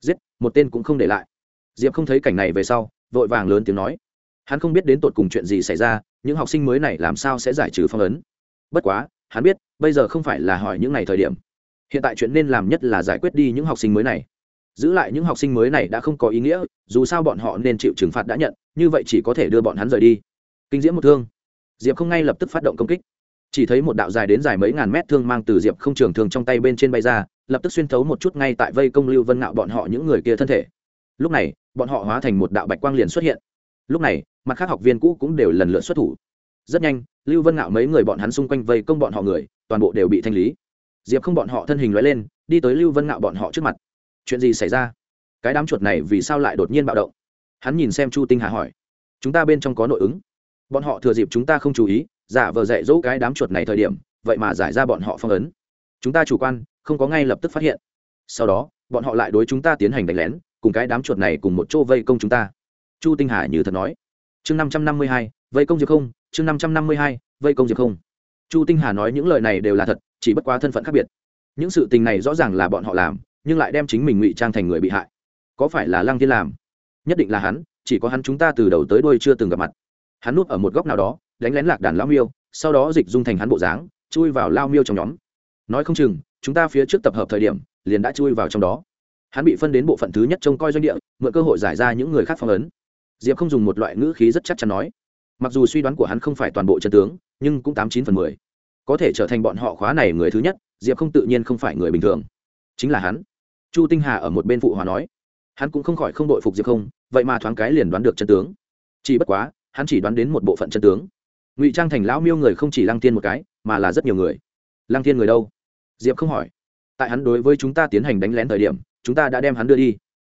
Giết, một tên cũng không để lại. Diệp không thấy cảnh này về sau vội vàng lớn tiếng nói. Hắn không biết đến tột cùng chuyện gì xảy ra, những học sinh mới này làm sao sẽ giải trừ phong ấn. Bất quá, hắn biết, bây giờ không phải là hỏi những ngày thời điểm. Hiện tại chuyện nên làm nhất là giải quyết đi những học sinh mới này. Giữ lại những học sinh mới này đã không có ý nghĩa, dù sao bọn họ nên chịu trừng phạt đã nhận, như vậy chỉ có thể đưa bọn hắn rời đi. Kinh diễm một thương. Diệp không ngay lập tức phát động công kích. Chỉ thấy một đạo dài đến dài mấy ngàn mét thương mang từ diệp không trường thường trong tay bên trên bay ra, lập tức xuyên thấu một chút ngay tại vây công lưu vân ngạo bọn họ những người kia thân thể lúc này, bọn họ hóa thành một đạo bạch quang liền xuất hiện. Lúc này, mặt khác học viên cũ cũng đều lần lượt xuất thủ. Rất nhanh, lưu vân ngạo mấy người bọn hắn xung quanh vây công bọn họ người, toàn bộ đều bị thanh lý. Diệp không bọn họ thân hình loại lên, đi tới lưu vân ngạo bọn họ trước mặt. Chuyện gì xảy ra? Cái đám chuột này vì sao lại đột nhiên bạo động? Hắn nhìn xem chu tinh hà hỏi. Chúng ta bên trong có nội ứng. Bọn họ thừa dịp chúng ta không chú ý, giả vờ dạy dỗ cái đám chuột này thời điểm, vậy mà giải ra bọn họ phong ấn. Chúng ta chủ quan, không có ngay lập tức phát hiện. Sau đó, bọn họ lại đối chúng ta tiến hành đánh lén cùng cái đám chuột này cùng một chỗ vây công chúng ta. Chu tinh hải như thật nói. Chương năm trăm năm mươi hai, vây công diệp không, chương năm trăm năm mươi hai, vây công diệp không. Chu tinh hà nói những lời này đều là thật, chỉ bất quá thân phận khác biệt. Những sự tình này rõ ràng là bọn họ làm, nhưng lại đem chính mình ngụy trang thành người bị hại. Có phải là lăng thiên làm? Nhất định là hắn, chỉ có hắn chúng ta từ đầu tới đuôi chưa từng gặp mặt. Hắn núp ở một góc nào đó, đánh lén lạc đàn lao miêu, sau đó dịch dung thành hắn bộ dáng, chui vào lao miêu trong nhóm. Nói không chừng, chúng ta phía trước tập hợp thời điểm, liền đã chui vào trong đó hắn bị phân đến bộ phận thứ nhất trông coi doanh địa, mượn cơ hội giải ra những người khác phong ấn. Diệp không dùng một loại ngữ khí rất chắc chắn nói. Mặc dù suy đoán của hắn không phải toàn bộ chân tướng, nhưng cũng tám chín phần mười. Có thể trở thành bọn họ khóa này người thứ nhất, diệp không tự nhiên không phải người bình thường. Chính là hắn. Chu tinh hà ở một bên phụ hòa nói. Hắn cũng không khỏi không đội phục diệp không, vậy mà thoáng cái liền đoán được chân tướng. Chỉ bất quá, hắn chỉ đoán đến một bộ phận chân tướng. Ngụy trang thành lão miêu người không chỉ lăng tiên một cái, mà là rất nhiều người. Lăng tiên người đâu? Diệp không hỏi. Tại hắn đối với chúng ta tiến hành đánh lén thời điểm chúng ta đã đem hắn đưa đi.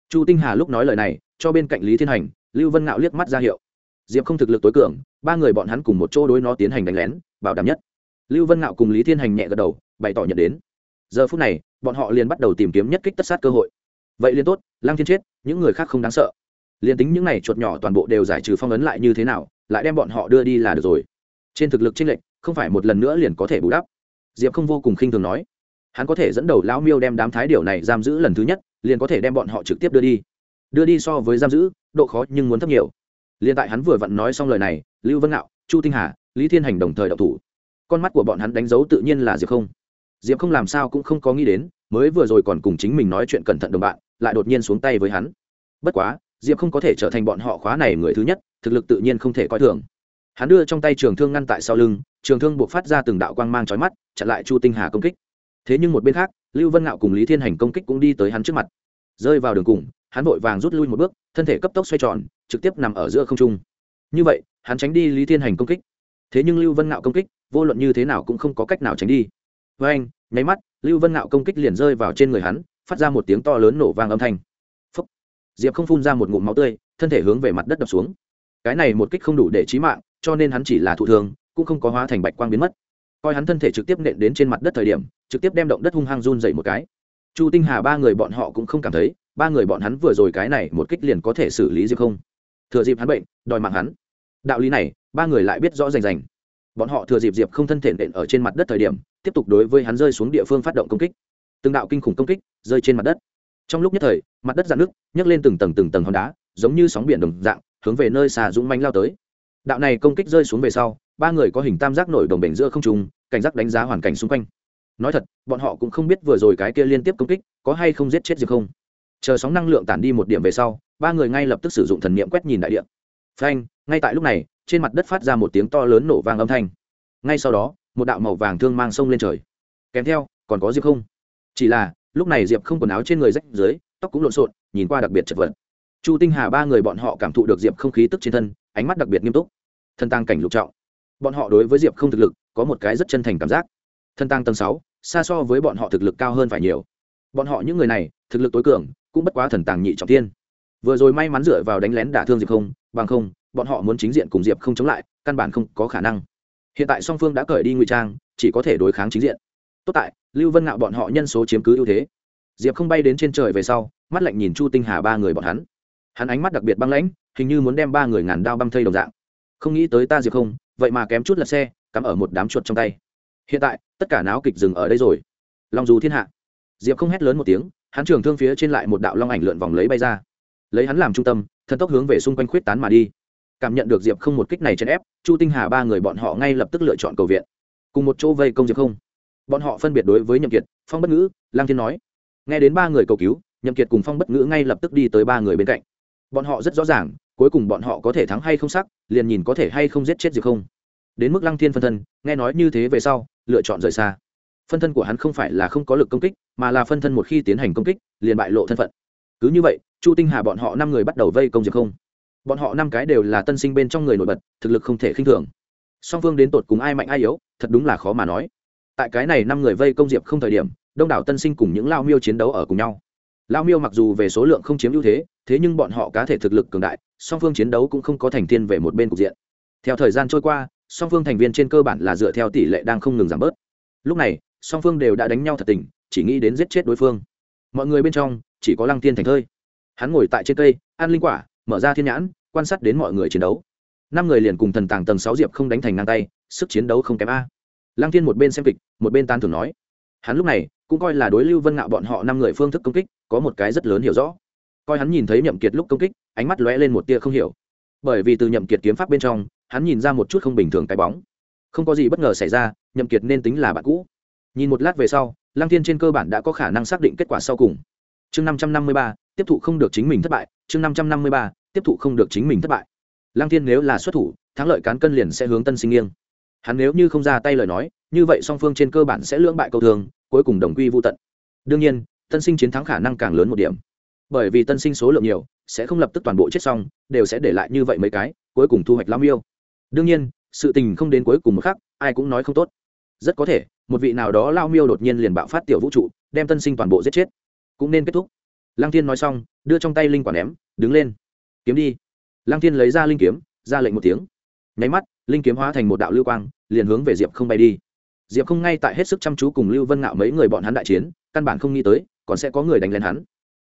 Chu tinh hà lúc nói lời này, cho bên cạnh lý thiên hành, lưu vân ngạo liếc mắt ra hiệu. Diệp không thực lực tối cường, ba người bọn hắn cùng một chỗ đối nó tiến hành đánh lén, bảo đảm nhất. Lưu vân ngạo cùng lý thiên hành nhẹ gật đầu, bày tỏ nhận đến. Giờ phút này, bọn họ liền bắt đầu tìm kiếm nhất kích tất sát cơ hội. Vậy liền tốt Lang thiên chết, những người khác không đáng sợ. Liền tính những n à y chuột nhỏ toàn bộ đều giải trừ phong ấn lại như thế nào, lại đem bọn họ đưa đi là được rồi. Trên thực lực t r ê n lệch, không phải một lần nữa liền có thể bù đắp. Diệp không vô cùng khinh thường nói hắn có thể dẫn đầu lão miêu đem đám thái điểu này giam giữ lần thứ nhất, liền có thể đem bọn họ trực tiếp đưa đi. Đưa đi so với giam giữ, độ khó nhưng muốn thấp nhiều. Liền tại hắn vừa vặn nói xong lời này, lưu vân ngạo, chu tinh hà, lý thiên hành đồng thời đậu thủ. Con mắt của bọn hắn đánh dấu tự nhiên là diệp không. Diệp không làm sao cũng không có nghĩ đến, mới vừa rồi còn cùng chính mình nói chuyện cẩn thận đồng bạn, lại đột nhiên xuống tay với hắn. Bất quá, diệp không có thể trở thành bọn họ khóa này người thứ nhất, thực lực tự nhiên không thể coi thường. Hắn đưa trong tay trường thương ngăn tại sau lưng, trường thương buộc phát ra từng đạo quang mang trói mắt, chặn lại chu tinh hà công kích thế nhưng một bên khác, lưu vân ngạo cùng lý thiên hành công kích cũng đi tới hắn trước mặt. Rơi vào đường cùng, hắn vội vàng rút lui một bước, thân thể cấp tốc xoay tròn, trực tiếp nằm ở giữa không trung. Như vậy, hắn tránh đi lý thiên hành công kích. Thế nhưng lưu vân ngạo công kích, vô luận như thế nào cũng không có cách nào tránh đi. Với anh, nháy mắt, lưu vân ngạo công kích liền rơi vào trên người hắn, phát ra một tiếng to lớn nổ vang âm thanh. Phúc. diệp không phun ra một ngụm máu tươi, thân thể hướng về mặt đất đập xuống. Cái này một kích không đủ để trí mạng, cho nên hắn chỉ là thụ thường cũng không có hóa thành bạch quang biến mất coi hắn thân thể trực tiếp nện đến trên mặt đất thời điểm, trực tiếp đem động đất hung hăng run dậy một cái. Chu tinh hà ba người bọn họ cũng không cảm thấy, ba người bọn hắn vừa rồi cái này một kích liền có thể xử lý diệp không. Thừa dịp hắn bệnh, đòi mạng hắn. Đạo lý này, ba người lại biết rõ rành rành. Bọn họ thừa dịp diệp không thân thể nện ở trên mặt đất thời điểm, tiếp tục đối với hắn rơi xuống địa phương phát động công kích. Từng đạo kinh khủng công kích rơi trên mặt đất. Trong lúc nhất thời, mặt đất dạn nước nhấc lên từng tầng từng tầng hòn đá, giống như sóng biển đồng dạng, hướng về nơi xà dũng manh lao tới đạo này công kích rơi xuống về sau, ba người có hình tam giác nổi đồng bể giữa không trùng cảnh giác đánh giá hoàn cảnh xung quanh. Nói thật, bọn họ cũng không biết vừa rồi cái kia liên tiếp công kích có hay không giết chết diệp không. Chờ sóng năng lượng tản đi một điểm về sau, ba người ngay lập tức sử dụng thần niệm quét nhìn đại điện phanh, ngay tại lúc này, trên mặt đất phát ra một tiếng to lớn nổ vang âm thanh. Ngay sau đó, một đạo màu vàng thương mang sông lên trời. Kèm theo, còn có diệp không. Chỉ là, lúc này diệp không quần áo trên người rách dưới, tóc cũng lộn xộn, nhìn qua đặc biệt chật vật. Chu tinh hà ba người bọn họ cảm thụ được diệp không khí tức trên thân ánh mắt đặc biệt nghiêm túc. Thân tăng cảnh lục trọng. Bọn họ đối với diệp không thực lực có một cái rất chân thành cảm giác. Thân tăng tầng sáu, xa so với bọn họ thực lực cao hơn phải nhiều. Bọn họ những người này, thực lực tối cường, cũng bất quá thần tàng nhị trọng tiên vừa rồi may mắn dựa vào đánh lén đả thương diệp không, bằng không, bọn họ muốn chính diện cùng diệp không chống lại, căn bản không có khả năng. Hiện tại song phương đã cởi đi ngụy trang, chỉ có thể đối kháng chính diện. Tốt tại, lưu vân ngạo bọn họ nhân số chiếm cứ ưu thế. Diệp không bay đến trên trời về sau, mắt lạnh nhìn chu tinh hà ba người bọn hắn. Hắn ánh mắt đặc biệt băng lãnh hình như muốn đem ba người ngàn đao băm thây đồng dạng. Không nghĩ tới ta diệp không, vậy mà kém chút lật xe, cắm ở một đám chuột trong tay. Hiện tại, tất cả náo kịch dừng ở đây rồi. Long dù thiên hạ. Diệp không hét lớn một tiếng, hắn trường thương phía trên lại một đạo long ảnh lượn vòng lấy bay ra. Lấy hắn làm trung tâm, thần tốc hướng về xung quanh khuyết tán mà đi. Cảm nhận được diệp không một kích này chèn ép, chu tinh hà ba người bọn họ ngay lập tức lựa chọn cầu viện. Cùng một chỗ vây công diệp không. Bọn họ phân biệt đối với nhậm kiệt, phong bất ngữ lang thiên nói. Nghe đến ba người cầu cứu, nhậm kiệt cùng phong bất ngữ ngay lập tức đi tới ba người bên cạnh. Bọn họ rất rõ ràng cuối cùng bọn họ có thể thắng hay không sắc, liền nhìn có thể hay không giết chết diệp không. Đến mức lăng thiên phân thân, nghe nói như thế về sau, lựa chọn rời xa. Phân thân của hắn không phải là không có lực công kích, mà là phân thân một khi tiến hành công kích, liền bại lộ thân phận. Cứ như vậy, chu tinh hà bọn họ năm người bắt đầu vây công diệp không. Bọn họ năm cái đều là tân sinh bên trong người nổi bật, thực lực không thể khinh thường. Song phương đến tột cùng ai mạnh ai yếu, thật đúng là khó mà nói. Tại cái này năm người vây công diệp không thời điểm, đông đảo tân sinh cùng những lao miêu chiến đấu ở cùng nhau lao miêu mặc dù về số lượng không chiếm ưu thế thế nhưng bọn họ cá thể thực lực cường đại, song phương chiến đấu cũng không có thành tiên về một bên cục diện. Theo thời gian trôi qua, song phương thành viên trên cơ bản là dựa theo tỷ lệ đang không ngừng giảm bớt. Lúc này, song phương đều đã đánh nhau thật tình, chỉ nghĩ đến giết chết đối phương. Mọi người bên trong, chỉ có lăng tiên thành thơi. Hắn ngồi tại trên cây, ăn linh quả, mở ra thiên nhãn, quan sát đến mọi người chiến đấu. Năm người liền cùng thần tàng tầng sáu diệp không đánh thành ngang tay, sức chiến đấu không kém a. Lăng tiên một bên xem kịch, một bên tan thường nói hắn lúc này cũng coi là đối lưu vân ngạo bọn họ năm người phương thức công kích có một cái rất lớn hiểu rõ. Coi hắn nhìn thấy nhậm kiệt lúc công kích, ánh mắt lóe lên một tia không hiểu. Bởi vì từ nhậm kiệt kiếm pháp bên trong, hắn nhìn ra một chút không bình thường cái bóng. Không có gì bất ngờ xảy ra, nhậm kiệt nên tính là bạn cũ. Nhìn một lát về sau, lăng thiên trên cơ bản đã có khả năng xác định kết quả sau cùng. Chương năm trăm năm mươi ba, tiếp thụ không được chính mình thất bại. Chương năm trăm năm mươi ba, tiếp thụ không được chính mình thất bại. Lăng thiên nếu là xuất thủ, thắng lợi cán cân liền sẽ hướng tân sinh nghiêng hắn nếu như không ra tay lời nói, như vậy song phương trên cơ bản sẽ lưỡng bại câu thường, cuối cùng đồng quy vô tận. Đương nhiên, tân sinh chiến thắng khả năng càng lớn một điểm. Bởi vì tân sinh số lượng nhiều, sẽ không lập tức toàn bộ chết xong, đều sẽ để lại như vậy mấy cái, cuối cùng thu hoạch lắm miêu đương nhiên, sự tình không đến cuối cùng một khắc, ai cũng nói không tốt. Rất có thể, một vị nào đó lao miêu đột nhiên liền bạo phát tiểu vũ trụ, đem tân sinh toàn bộ giết chết. Cũng nên kết thúc. Lăng thiên nói xong, đưa trong tay linh quản ném, đứng lên. Kiếm đi. Lăng thiên lấy ra linh kiếm, ra lệnh một tiếng. Nháy mắt linh kiếm hóa thành một đạo lưu quang, liền hướng về diệp không bay đi. Diệp không ngay tại hết sức chăm chú cùng lưu vân ngạo mấy người bọn hắn đại chiến, căn bản không nghĩ tới, còn sẽ có người đánh lên hắn.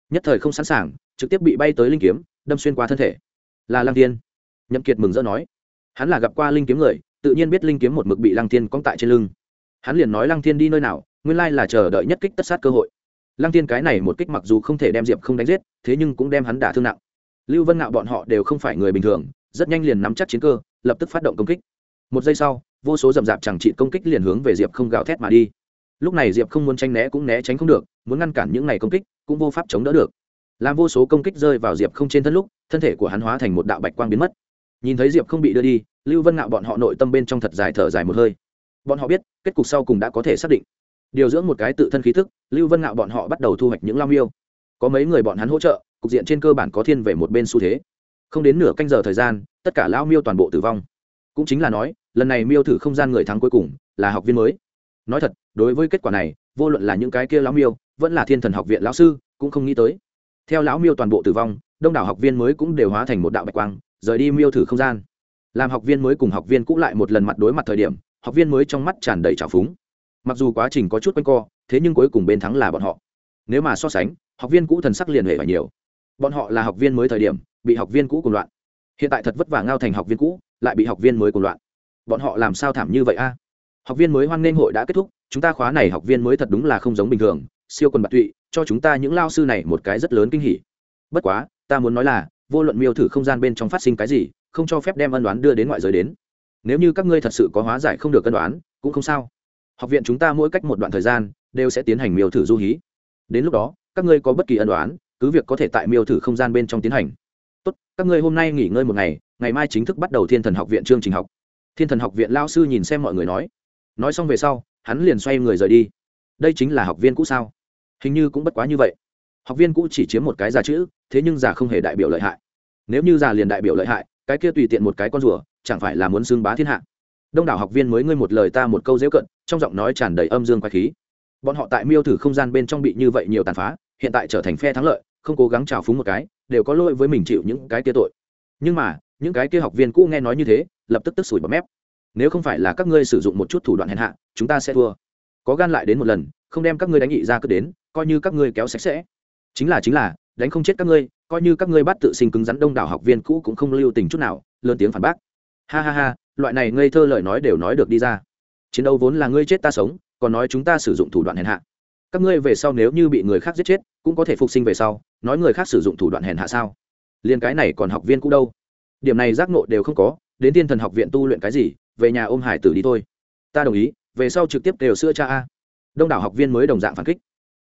Nhất thời không sẵn sàng, trực tiếp bị bay tới linh kiếm, đâm xuyên qua thân thể. Là lăng tiên nhậm kiệt mừng rỡ nói. Hắn là gặp qua linh kiếm người, tự nhiên biết linh kiếm một mực bị lăng tiên cong tại trên lưng. Hắn liền nói lăng tiên đi nơi nào, nguyên lai là chờ đợi nhất kích tất sát cơ hội. Lăng tiên cái này một kích mặc dù không thể đem diệp không đánh giết, thế nhưng cũng đem hắn đả thương nặng. Lưu vân ngạo bọn họ đều không phải người bình thường, rất nhanh liền nắm chắc chiến cơ lập tức phát động công kích. Một giây sau, vô số rậm rạp chẳng trị công kích liền hướng về diệp không gào thét mà đi. Lúc này diệp không muốn tranh né cũng né tránh không được, muốn ngăn cản những này công kích cũng vô pháp chống đỡ được. Làm vô số công kích rơi vào diệp không trên thân lúc, thân thể của hắn hóa thành một đạo bạch quang biến mất. Nhìn thấy diệp không bị đưa đi, lưu vân ngạo bọn họ nội tâm bên trong thật dài thở dài một hơi. Bọn họ biết, kết cục sau cùng đã có thể xác định. Điều dưỡng một cái tự thân khí thức, lưu vân ngạo bọn họ bắt đầu thu hoạch những lao miêu. Có mấy người bọn hắn hỗ trợ, cục diện trên cơ bản có thiên về một bên xu thế không đến nửa canh giờ thời gian, tất cả lao miêu toàn bộ tử vong. Cũng chính là nói, lần này miêu thử không gian người thắng cuối cùng, là học viên mới. Nói thật, đối với kết quả này, vô luận là những cái kia lão miêu, vẫn là thiên thần học viện lão sư, cũng không nghĩ tới. Theo lão miêu toàn bộ tử vong, đông đảo học viên mới cũng đều hóa thành một đạo bạch quang, rời đi miêu thử không gian. Làm học viên mới cùng học viên cũ lại một lần mặt đối mặt thời điểm, học viên mới trong mắt tràn đầy trào phúng. Mặc dù quá trình có chút quanh co, thế nhưng cuối cùng bên thắng là bọn họ. Nếu mà so sánh, học viên cũ thần sắc liền hệ và nhiều. Bọn họ là học viên mới thời điểm bị học viên cũ cùng loạn. Hiện tại thật vất vả ngao thành học viên cũ, lại bị học viên mới cùng loạn. Bọn họ làm sao thảm như vậy a? Học viên mới hoan nghênh hội đã kết thúc, chúng ta khóa này học viên mới thật đúng là không giống bình thường. Siêu quần bạc tụy, cho chúng ta những lao sư này một cái rất lớn kinh hỉ. Bất quá, ta muốn nói là, vô luận miêu thử không gian bên trong phát sinh cái gì, không cho phép đem ân đoán đưa đến ngoại giới đến. Nếu như các ngươi thật sự có hóa giải không được ân đoán, cũng không sao. Học viện chúng ta mỗi cách một đoạn thời gian, đều sẽ tiến hành miêu thử du hí. Đến lúc đó, các ngươi có bất kỳ ân đoán, cứ việc có thể tại miêu thử không gian bên trong tiến hành tốt, các ngươi hôm nay nghỉ ngơi một ngày ngày mai chính thức bắt đầu thiên thần học viện chương trình học. Thiên thần học viện lao sư nhìn xem mọi người nói. Nói xong về sau, hắn liền xoay người rời đi. Đây chính là học viên cũ sao? Hình như cũng bất quá như vậy. Học viên cũ chỉ chiếm một cái giả chữ, thế nhưng giả không hề đại biểu lợi hại. Nếu như giả liền đại biểu lợi hại, cái kia tùy tiện một cái con rùa, chẳng phải là muốn xưng bá thiên hạ. Đông đảo học viên mới ngươi một lời ta một câu dễu cận, trong giọng nói tràn đầy âm dương quái khí. Bọn họ tại miêu thử không gian bên trong bị như vậy nhiều tàn phá, hiện tại trở thành phe thắng lợi không cố gắng trào phúng một cái, đều có lỗi với mình chịu những cái kia tội. Nhưng mà, những cái kia học viên cũ nghe nói như thế, lập tức tức sủi bọt mép. Nếu không phải là các ngươi sử dụng một chút thủ đoạn hèn hạ, chúng ta sẽ thua. Có gan lại đến một lần, không đem các ngươi đánh nghị ra cứ đến, coi như các ngươi kéo sạch sẽ. Chính là chính là, đánh không chết các ngươi, coi như các ngươi bắt tự sinh cứng rắn đông đảo học viên cũ cũng không lưu tình chút nào, lớn tiếng phản bác. Ha ha ha, loại này ngây thơ lời nói đều nói được đi ra. Chiến đấu vốn là ngươi chết ta sống, còn nói chúng ta sử dụng thủ đoạn hèn hạ các ngươi về sau nếu như bị người khác giết chết, cũng có thể phục sinh về sau, nói người khác sử dụng thủ đoạn hèn hạ sao? Liên cái này còn học viên cũ đâu? Điểm này giác nộ đều không có, đến thiên thần học viện tu luyện cái gì, về nhà ôm hải tử đi thôi. Ta đồng ý, về sau trực tiếp đều sữa cha a. Đông đảo học viên mới đồng dạng phản kích.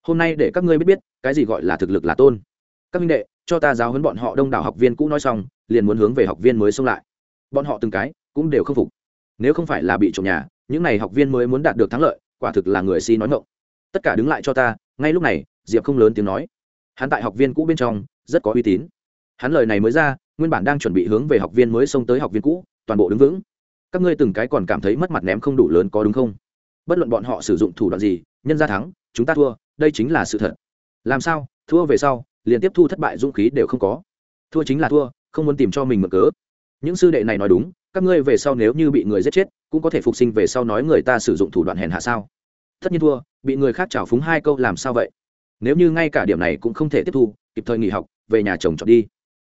Hôm nay để các ngươi biết biết, cái gì gọi là thực lực là tôn. Các minh đệ, cho ta giáo huấn bọn họ đông đảo học viên cũ nói xong, liền muốn hướng về học viên mới xông lại. Bọn họ từng cái, cũng đều không phục. Nếu không phải là bị trộm nhà, những n à y học viên mới muốn đạt được thắng lợi, quả thực là người si nói ngộng tất cả đứng lại cho ta, ngay lúc này, diệp không lớn tiếng nói. Hắn tại học viên cũ bên trong, rất có uy tín. Hắn lời này mới ra, nguyên bản đang chuẩn bị hướng về học viên mới xông tới học viên cũ, toàn bộ đứng vững. Các ngươi từng cái còn cảm thấy mất mặt ném không đủ lớn có đúng không? Bất luận bọn họ sử dụng thủ đoạn gì, nhân ra thắng, chúng ta thua, đây chính là sự thật. Làm sao, thua về sau liền tiếp thu thất bại dũng khí đều không có. Thua chính là thua, không muốn tìm cho mình mở cớ. Những sư đệ này nói đúng, các ngươi về sau nếu như bị người giết chết, cũng có thể phục sinh về sau nói người ta sử dụng thủ đoạn hèn hạ sao? Tất nhiên thua, bị người khác trào phúng hai câu làm sao vậy? Nếu như ngay cả điểm này cũng không thể tiếp thu, kịp thời nghỉ học, về nhà chồng chọn đi.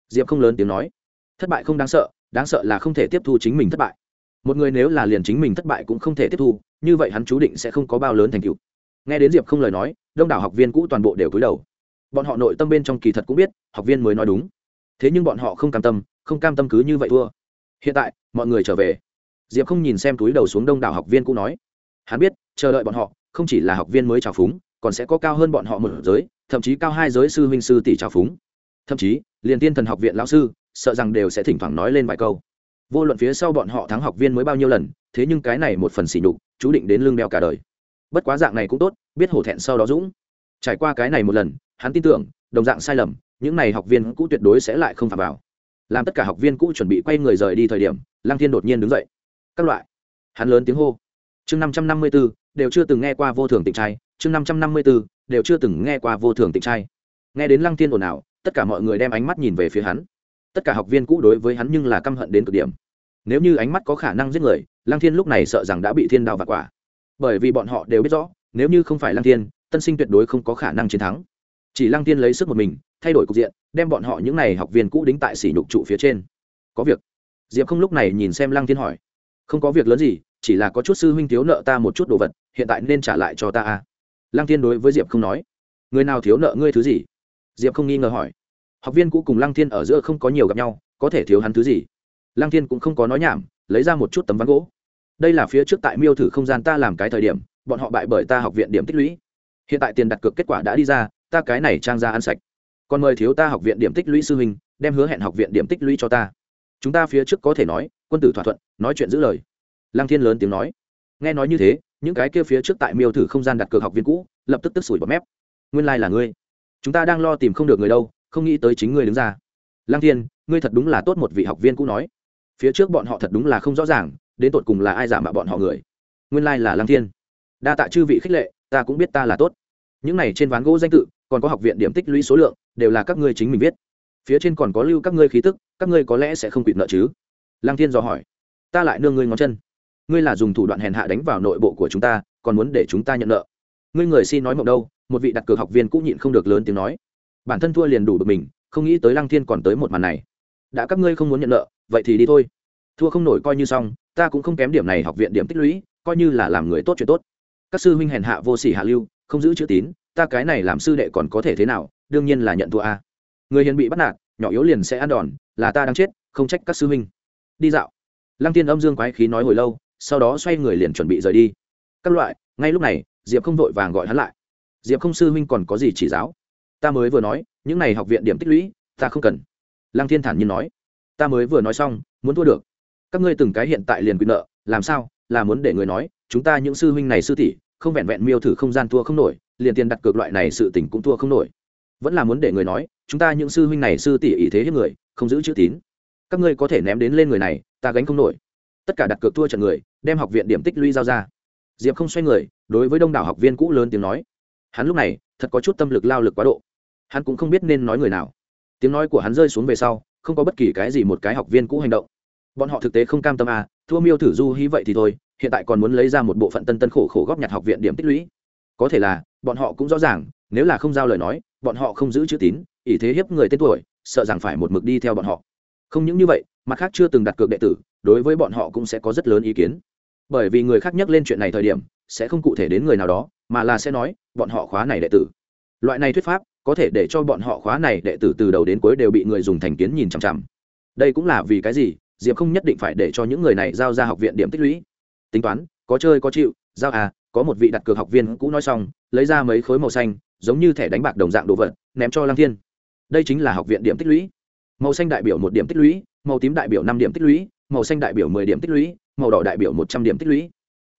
Diệp không lớn tiếng nói. Thất bại không đáng sợ đáng sợ là không thể tiếp thu chính mình thất bại. Một người nếu là liền chính mình thất bại cũng không thể tiếp thu, như vậy hắn chú định sẽ không có bao lớn thành tựu. Nghe đến diệp không lời nói, đông đảo học viên cũ toàn bộ đều cúi đầu. Bọn họ nội tâm bên trong kỳ thật cũng biết, học viên mới nói đúng. Thế nhưng bọn họ không cam tâm, không cam tâm cứ như vậy thua. Hiện tại, mọi người trở về. Diệp không nhìn xem túi đầu xuống đông đảo học viên cũ nói. Hắn biết, chờ đợi bọn họ không chỉ là học viên mới trào phúng, còn sẽ có cao hơn bọn họ một giới, thậm chí cao hai giới sư huynh sư tỷ trào phúng. Thậm chí, liền tiên thần học viện lão sư, sợ rằng đều sẽ thỉnh thoảng nói lên vài câu. Vô luận phía sau bọn họ thắng học viên mới bao nhiêu lần, thế nhưng cái này một phần xỉ nhục, chú định đến lương đeo cả đời. Bất quá dạng này cũng tốt, biết hổ thẹn sau đó dũng. Trải qua cái này một lần, hắn tin tưởng, đồng dạng sai lầm, những này học viên cũ tuyệt đối sẽ lại không phạm vào. Làm tất cả học viên cũ chuẩn bị quay người rời đi thời điểm, lăng thiên đột nhiên đứng dậy. Các loại. Hắn lớn tiếng hô chương năm trăm năm mươi b ố đều chưa từng nghe qua vô thường tịnh trai. Chương năm trăm năm mươi b ố đều chưa từng nghe qua vô thường tịnh trai. Nghe đến lăng thiên ồn ào, tất cả mọi người đem ánh mắt nhìn về phía hắn. Tất cả học viên cũ đối với hắn nhưng là căm hận đến cực điểm. Nếu như ánh mắt có khả năng giết người, lăng thiên lúc này sợ rằng đã bị thiên đạo vặt quả. Bởi vì bọn họ đều biết rõ, nếu như không phải lăng thiên, tân sinh tuyệt đối không có khả năng chiến thắng. Chỉ lăng thiên lấy sức một mình, thay đổi cục diện, đem bọn họ những n à y học viên cũ đính tại sỉ nhục trụ phía trên. Có việc. Diệp không lúc này nhìn xem lăng thiên hỏi không có việc lớn gì, chỉ là có chút sư huynh thiếu nợ ta một chút đồ vật, hiện tại nên trả lại cho ta à? Lăng thiên đối với diệp không nói. Người nào thiếu nợ ngươi thứ gì? Diệp không nghi ngờ hỏi. Học viên cũ cùng lăng thiên ở giữa không có nhiều gặp nhau, có thể thiếu hắn thứ gì? Lăng thiên cũng không có nói nhảm, lấy ra một chút tấm ván gỗ. Đây là phía trước tại miêu thử không gian ta làm cái thời điểm, bọn họ bại bởi ta học viện điểm tích lũy. Hiện tại tiền đặt cược kết quả đã đi ra, ta cái này trang ra ăn sạch. Còn mời thiếu ta học viện điểm tích lũy sư huynh, đem hứa hẹn học viện điểm tích lũy cho ta. Chúng ta phía trước có thể nói, quân tử thỏa thuận nói chuyện giữ lời. Lăng thiên lớn tiếng nói. Nghe nói như thế, những cái kia phía trước tại miêu thử không gian đặt cược học viên cũ, lập tức tức sủi bọt mép. Nguyên lai là ngươi. Chúng ta đang lo tìm không được người đâu, không nghĩ tới chính ngươi đứng ra. Lăng thiên, ngươi thật đúng là tốt một vị học viên cũ nói. Phía trước bọn họ thật đúng là không rõ ràng, đến tột cùng là ai giả mạo bọn họ người. Nguyên lai là lăng thiên. Đa tạ chư vị khích lệ, ta cũng biết ta là tốt. Những này trên ván gỗ danh tự, còn có học viện điểm tích lũy số lượng, đều là các ngươi chính mình viết. Phía trên còn có lưu các ngươi khí tức, các ngươi có lẽ sẽ không quỵt nợ chứ? Lăng thiên dò hỏi ta lại nương ngươi ngón chân. Ngươi là dùng thủ đoạn hèn hạ đánh vào nội bộ của chúng ta, còn muốn để chúng ta nhận nợ. Ngươi người xin nói mộng đâu, một vị đặt cược học viên cũng nhịn không được lớn tiếng nói. Bản thân thua liền đủ được mình, không nghĩ tới lăng thiên còn tới một màn này. Đã các ngươi không muốn nhận nợ, vậy thì đi thôi. Thua không nổi coi như xong, ta cũng không kém điểm này học viện điểm tích lũy, coi như là làm người tốt chuyện tốt. Các sư huynh hèn hạ vô sỉ hạ lưu, không giữ chữ tín, ta cái này làm sư đệ còn có thể thế nào, đương nhiên là nhận thua a. Người hiền bị bắt nạt, nhỏ yếu liền sẽ ăn đòn, là ta đang chết, không trách các sư huynh. Đi dạo lăng tiên âm dương quái khí nói hồi lâu, sau đó xoay người liền chuẩn bị rời đi. Các loại, ngay lúc này, diệp không vội vàng gọi hắn lại. Diệp không sư huynh còn có gì chỉ giáo? Ta mới vừa nói, những này học viện điểm tích lũy, ta không cần. Lăng thiên thản nhiên nói. Ta mới vừa nói xong, muốn thua được. Các ngươi từng cái hiện tại liền quyền nợ, làm sao, là muốn để người nói, chúng ta những sư huynh này sư tỷ, không vẹn vẹn miêu thử không gian thua không nổi, liền tiền đặt cược loại này sự tỉnh cũng thua không nổi. Vẫn là muốn để người nói, chúng ta những sư huynh này sư tỷ ý thế hết người, không giữ chữ tín các ngươi có thể ném đến lên người này, ta gánh không nổi. Tất cả đặt cược thua trận người, đem học viện điểm tích lũy giao ra. Diệp không xoay người, đối với đông đảo học viên cũ lớn tiếng nói. Hắn lúc này, thật có chút tâm lực lao lực quá độ. Hắn cũng không biết nên nói người nào. Tiếng nói của hắn rơi xuống về sau, không có bất kỳ cái gì một cái học viên cũ hành động. Bọn họ thực tế không cam tâm à thua miêu thử du hí vậy thì thôi, hiện tại còn muốn lấy ra một bộ phận tân tân khổ khổ góp nhặt học viện điểm tích lũy. Có thể là, bọn họ cũng rõ ràng, nếu là không giao lời nói, bọn họ không giữ chữ tín ý thế hiếp người tên tuổi, sợ rằng phải một mực đi theo bọn họ không những như vậy, mặt khác chưa từng đặt cược đệ tử, đối với bọn họ cũng sẽ có rất lớn ý kiến. Bởi vì người khác nhắc lên chuyện này thời điểm, sẽ không cụ thể đến người nào đó, mà là sẽ nói, bọn họ khóa này đệ tử. Loại này thuyết pháp, có thể để cho bọn họ khóa này đệ tử từ đầu đến cuối đều bị người dùng thành kiến nhìn chằm chằm. Đây cũng là vì cái gì, diệp không nhất định phải để cho những người này giao ra học viện điểm tích lũy. Tính toán, có chơi có chịu, giao à có một vị đặt cược học viên cũ nói xong, lấy ra mấy khối màu xanh, giống như thẻ đánh bạc đồng dạng đồ vật, ném cho Lang thiên. Đây chính là học viện điểm tích lũy màu xanh đại biểu một điểm tích lũy màu tím đại biểu năm điểm tích lũy màu xanh đại biểu mười điểm tích lũy màu đỏ đại biểu một trăm điểm tích lũy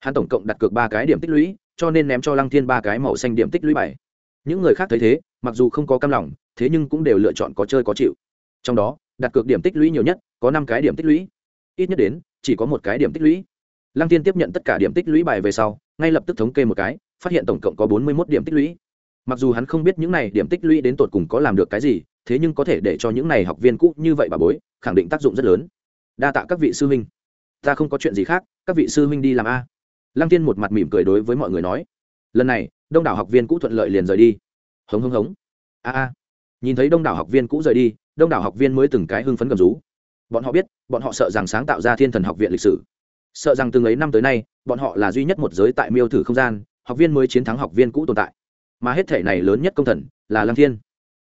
hắn tổng cộng đặt cược ba cái điểm tích lũy cho nên ném cho lăng thiên ba cái màu xanh điểm tích lũy bảy những người khác thấy thế mặc dù không có cam lòng thế nhưng cũng đều lựa chọn có chơi có chịu trong đó đặt cược điểm tích lũy nhiều nhất có năm cái điểm tích lũy ít nhất đến chỉ có một cái điểm tích lũy lăng tiên tiếp nhận tất cả điểm tích lũy bài về sau ngay lập tức thống kê một cái phát hiện tổng cộng có bốn mươi một điểm tích lũy mặc dù hắn không biết những này điểm tích lũy đến tột cùng có làm được cái gì thế nhưng có thể để cho những này học viên cũ như vậy bà bối, khẳng định tác dụng rất lớn. Đa tạ các vị sư huynh. Ta không có chuyện gì khác, các vị sư huynh đi làm a. Lăng tiên một mặt mỉm cười đối với mọi người nói. Lần này, đông đảo học viên cũ thuận lợi liền rời đi. Hống hống hống. A a. Nhìn thấy đông đảo học viên cũ rời đi, đông đảo học viên mới từng cái hưng phấn cầm rú. Bọn họ biết, bọn họ sợ rằng sáng tạo ra thiên thần học viện lịch sử. Sợ rằng từng ấy năm tới nay, bọn họ là duy nhất một giới tại miêu thử không gian, học viên mới chiến thắng học viên cũ tồn tại. Mà hết thể này lớn nhất công thần là lăng thiên.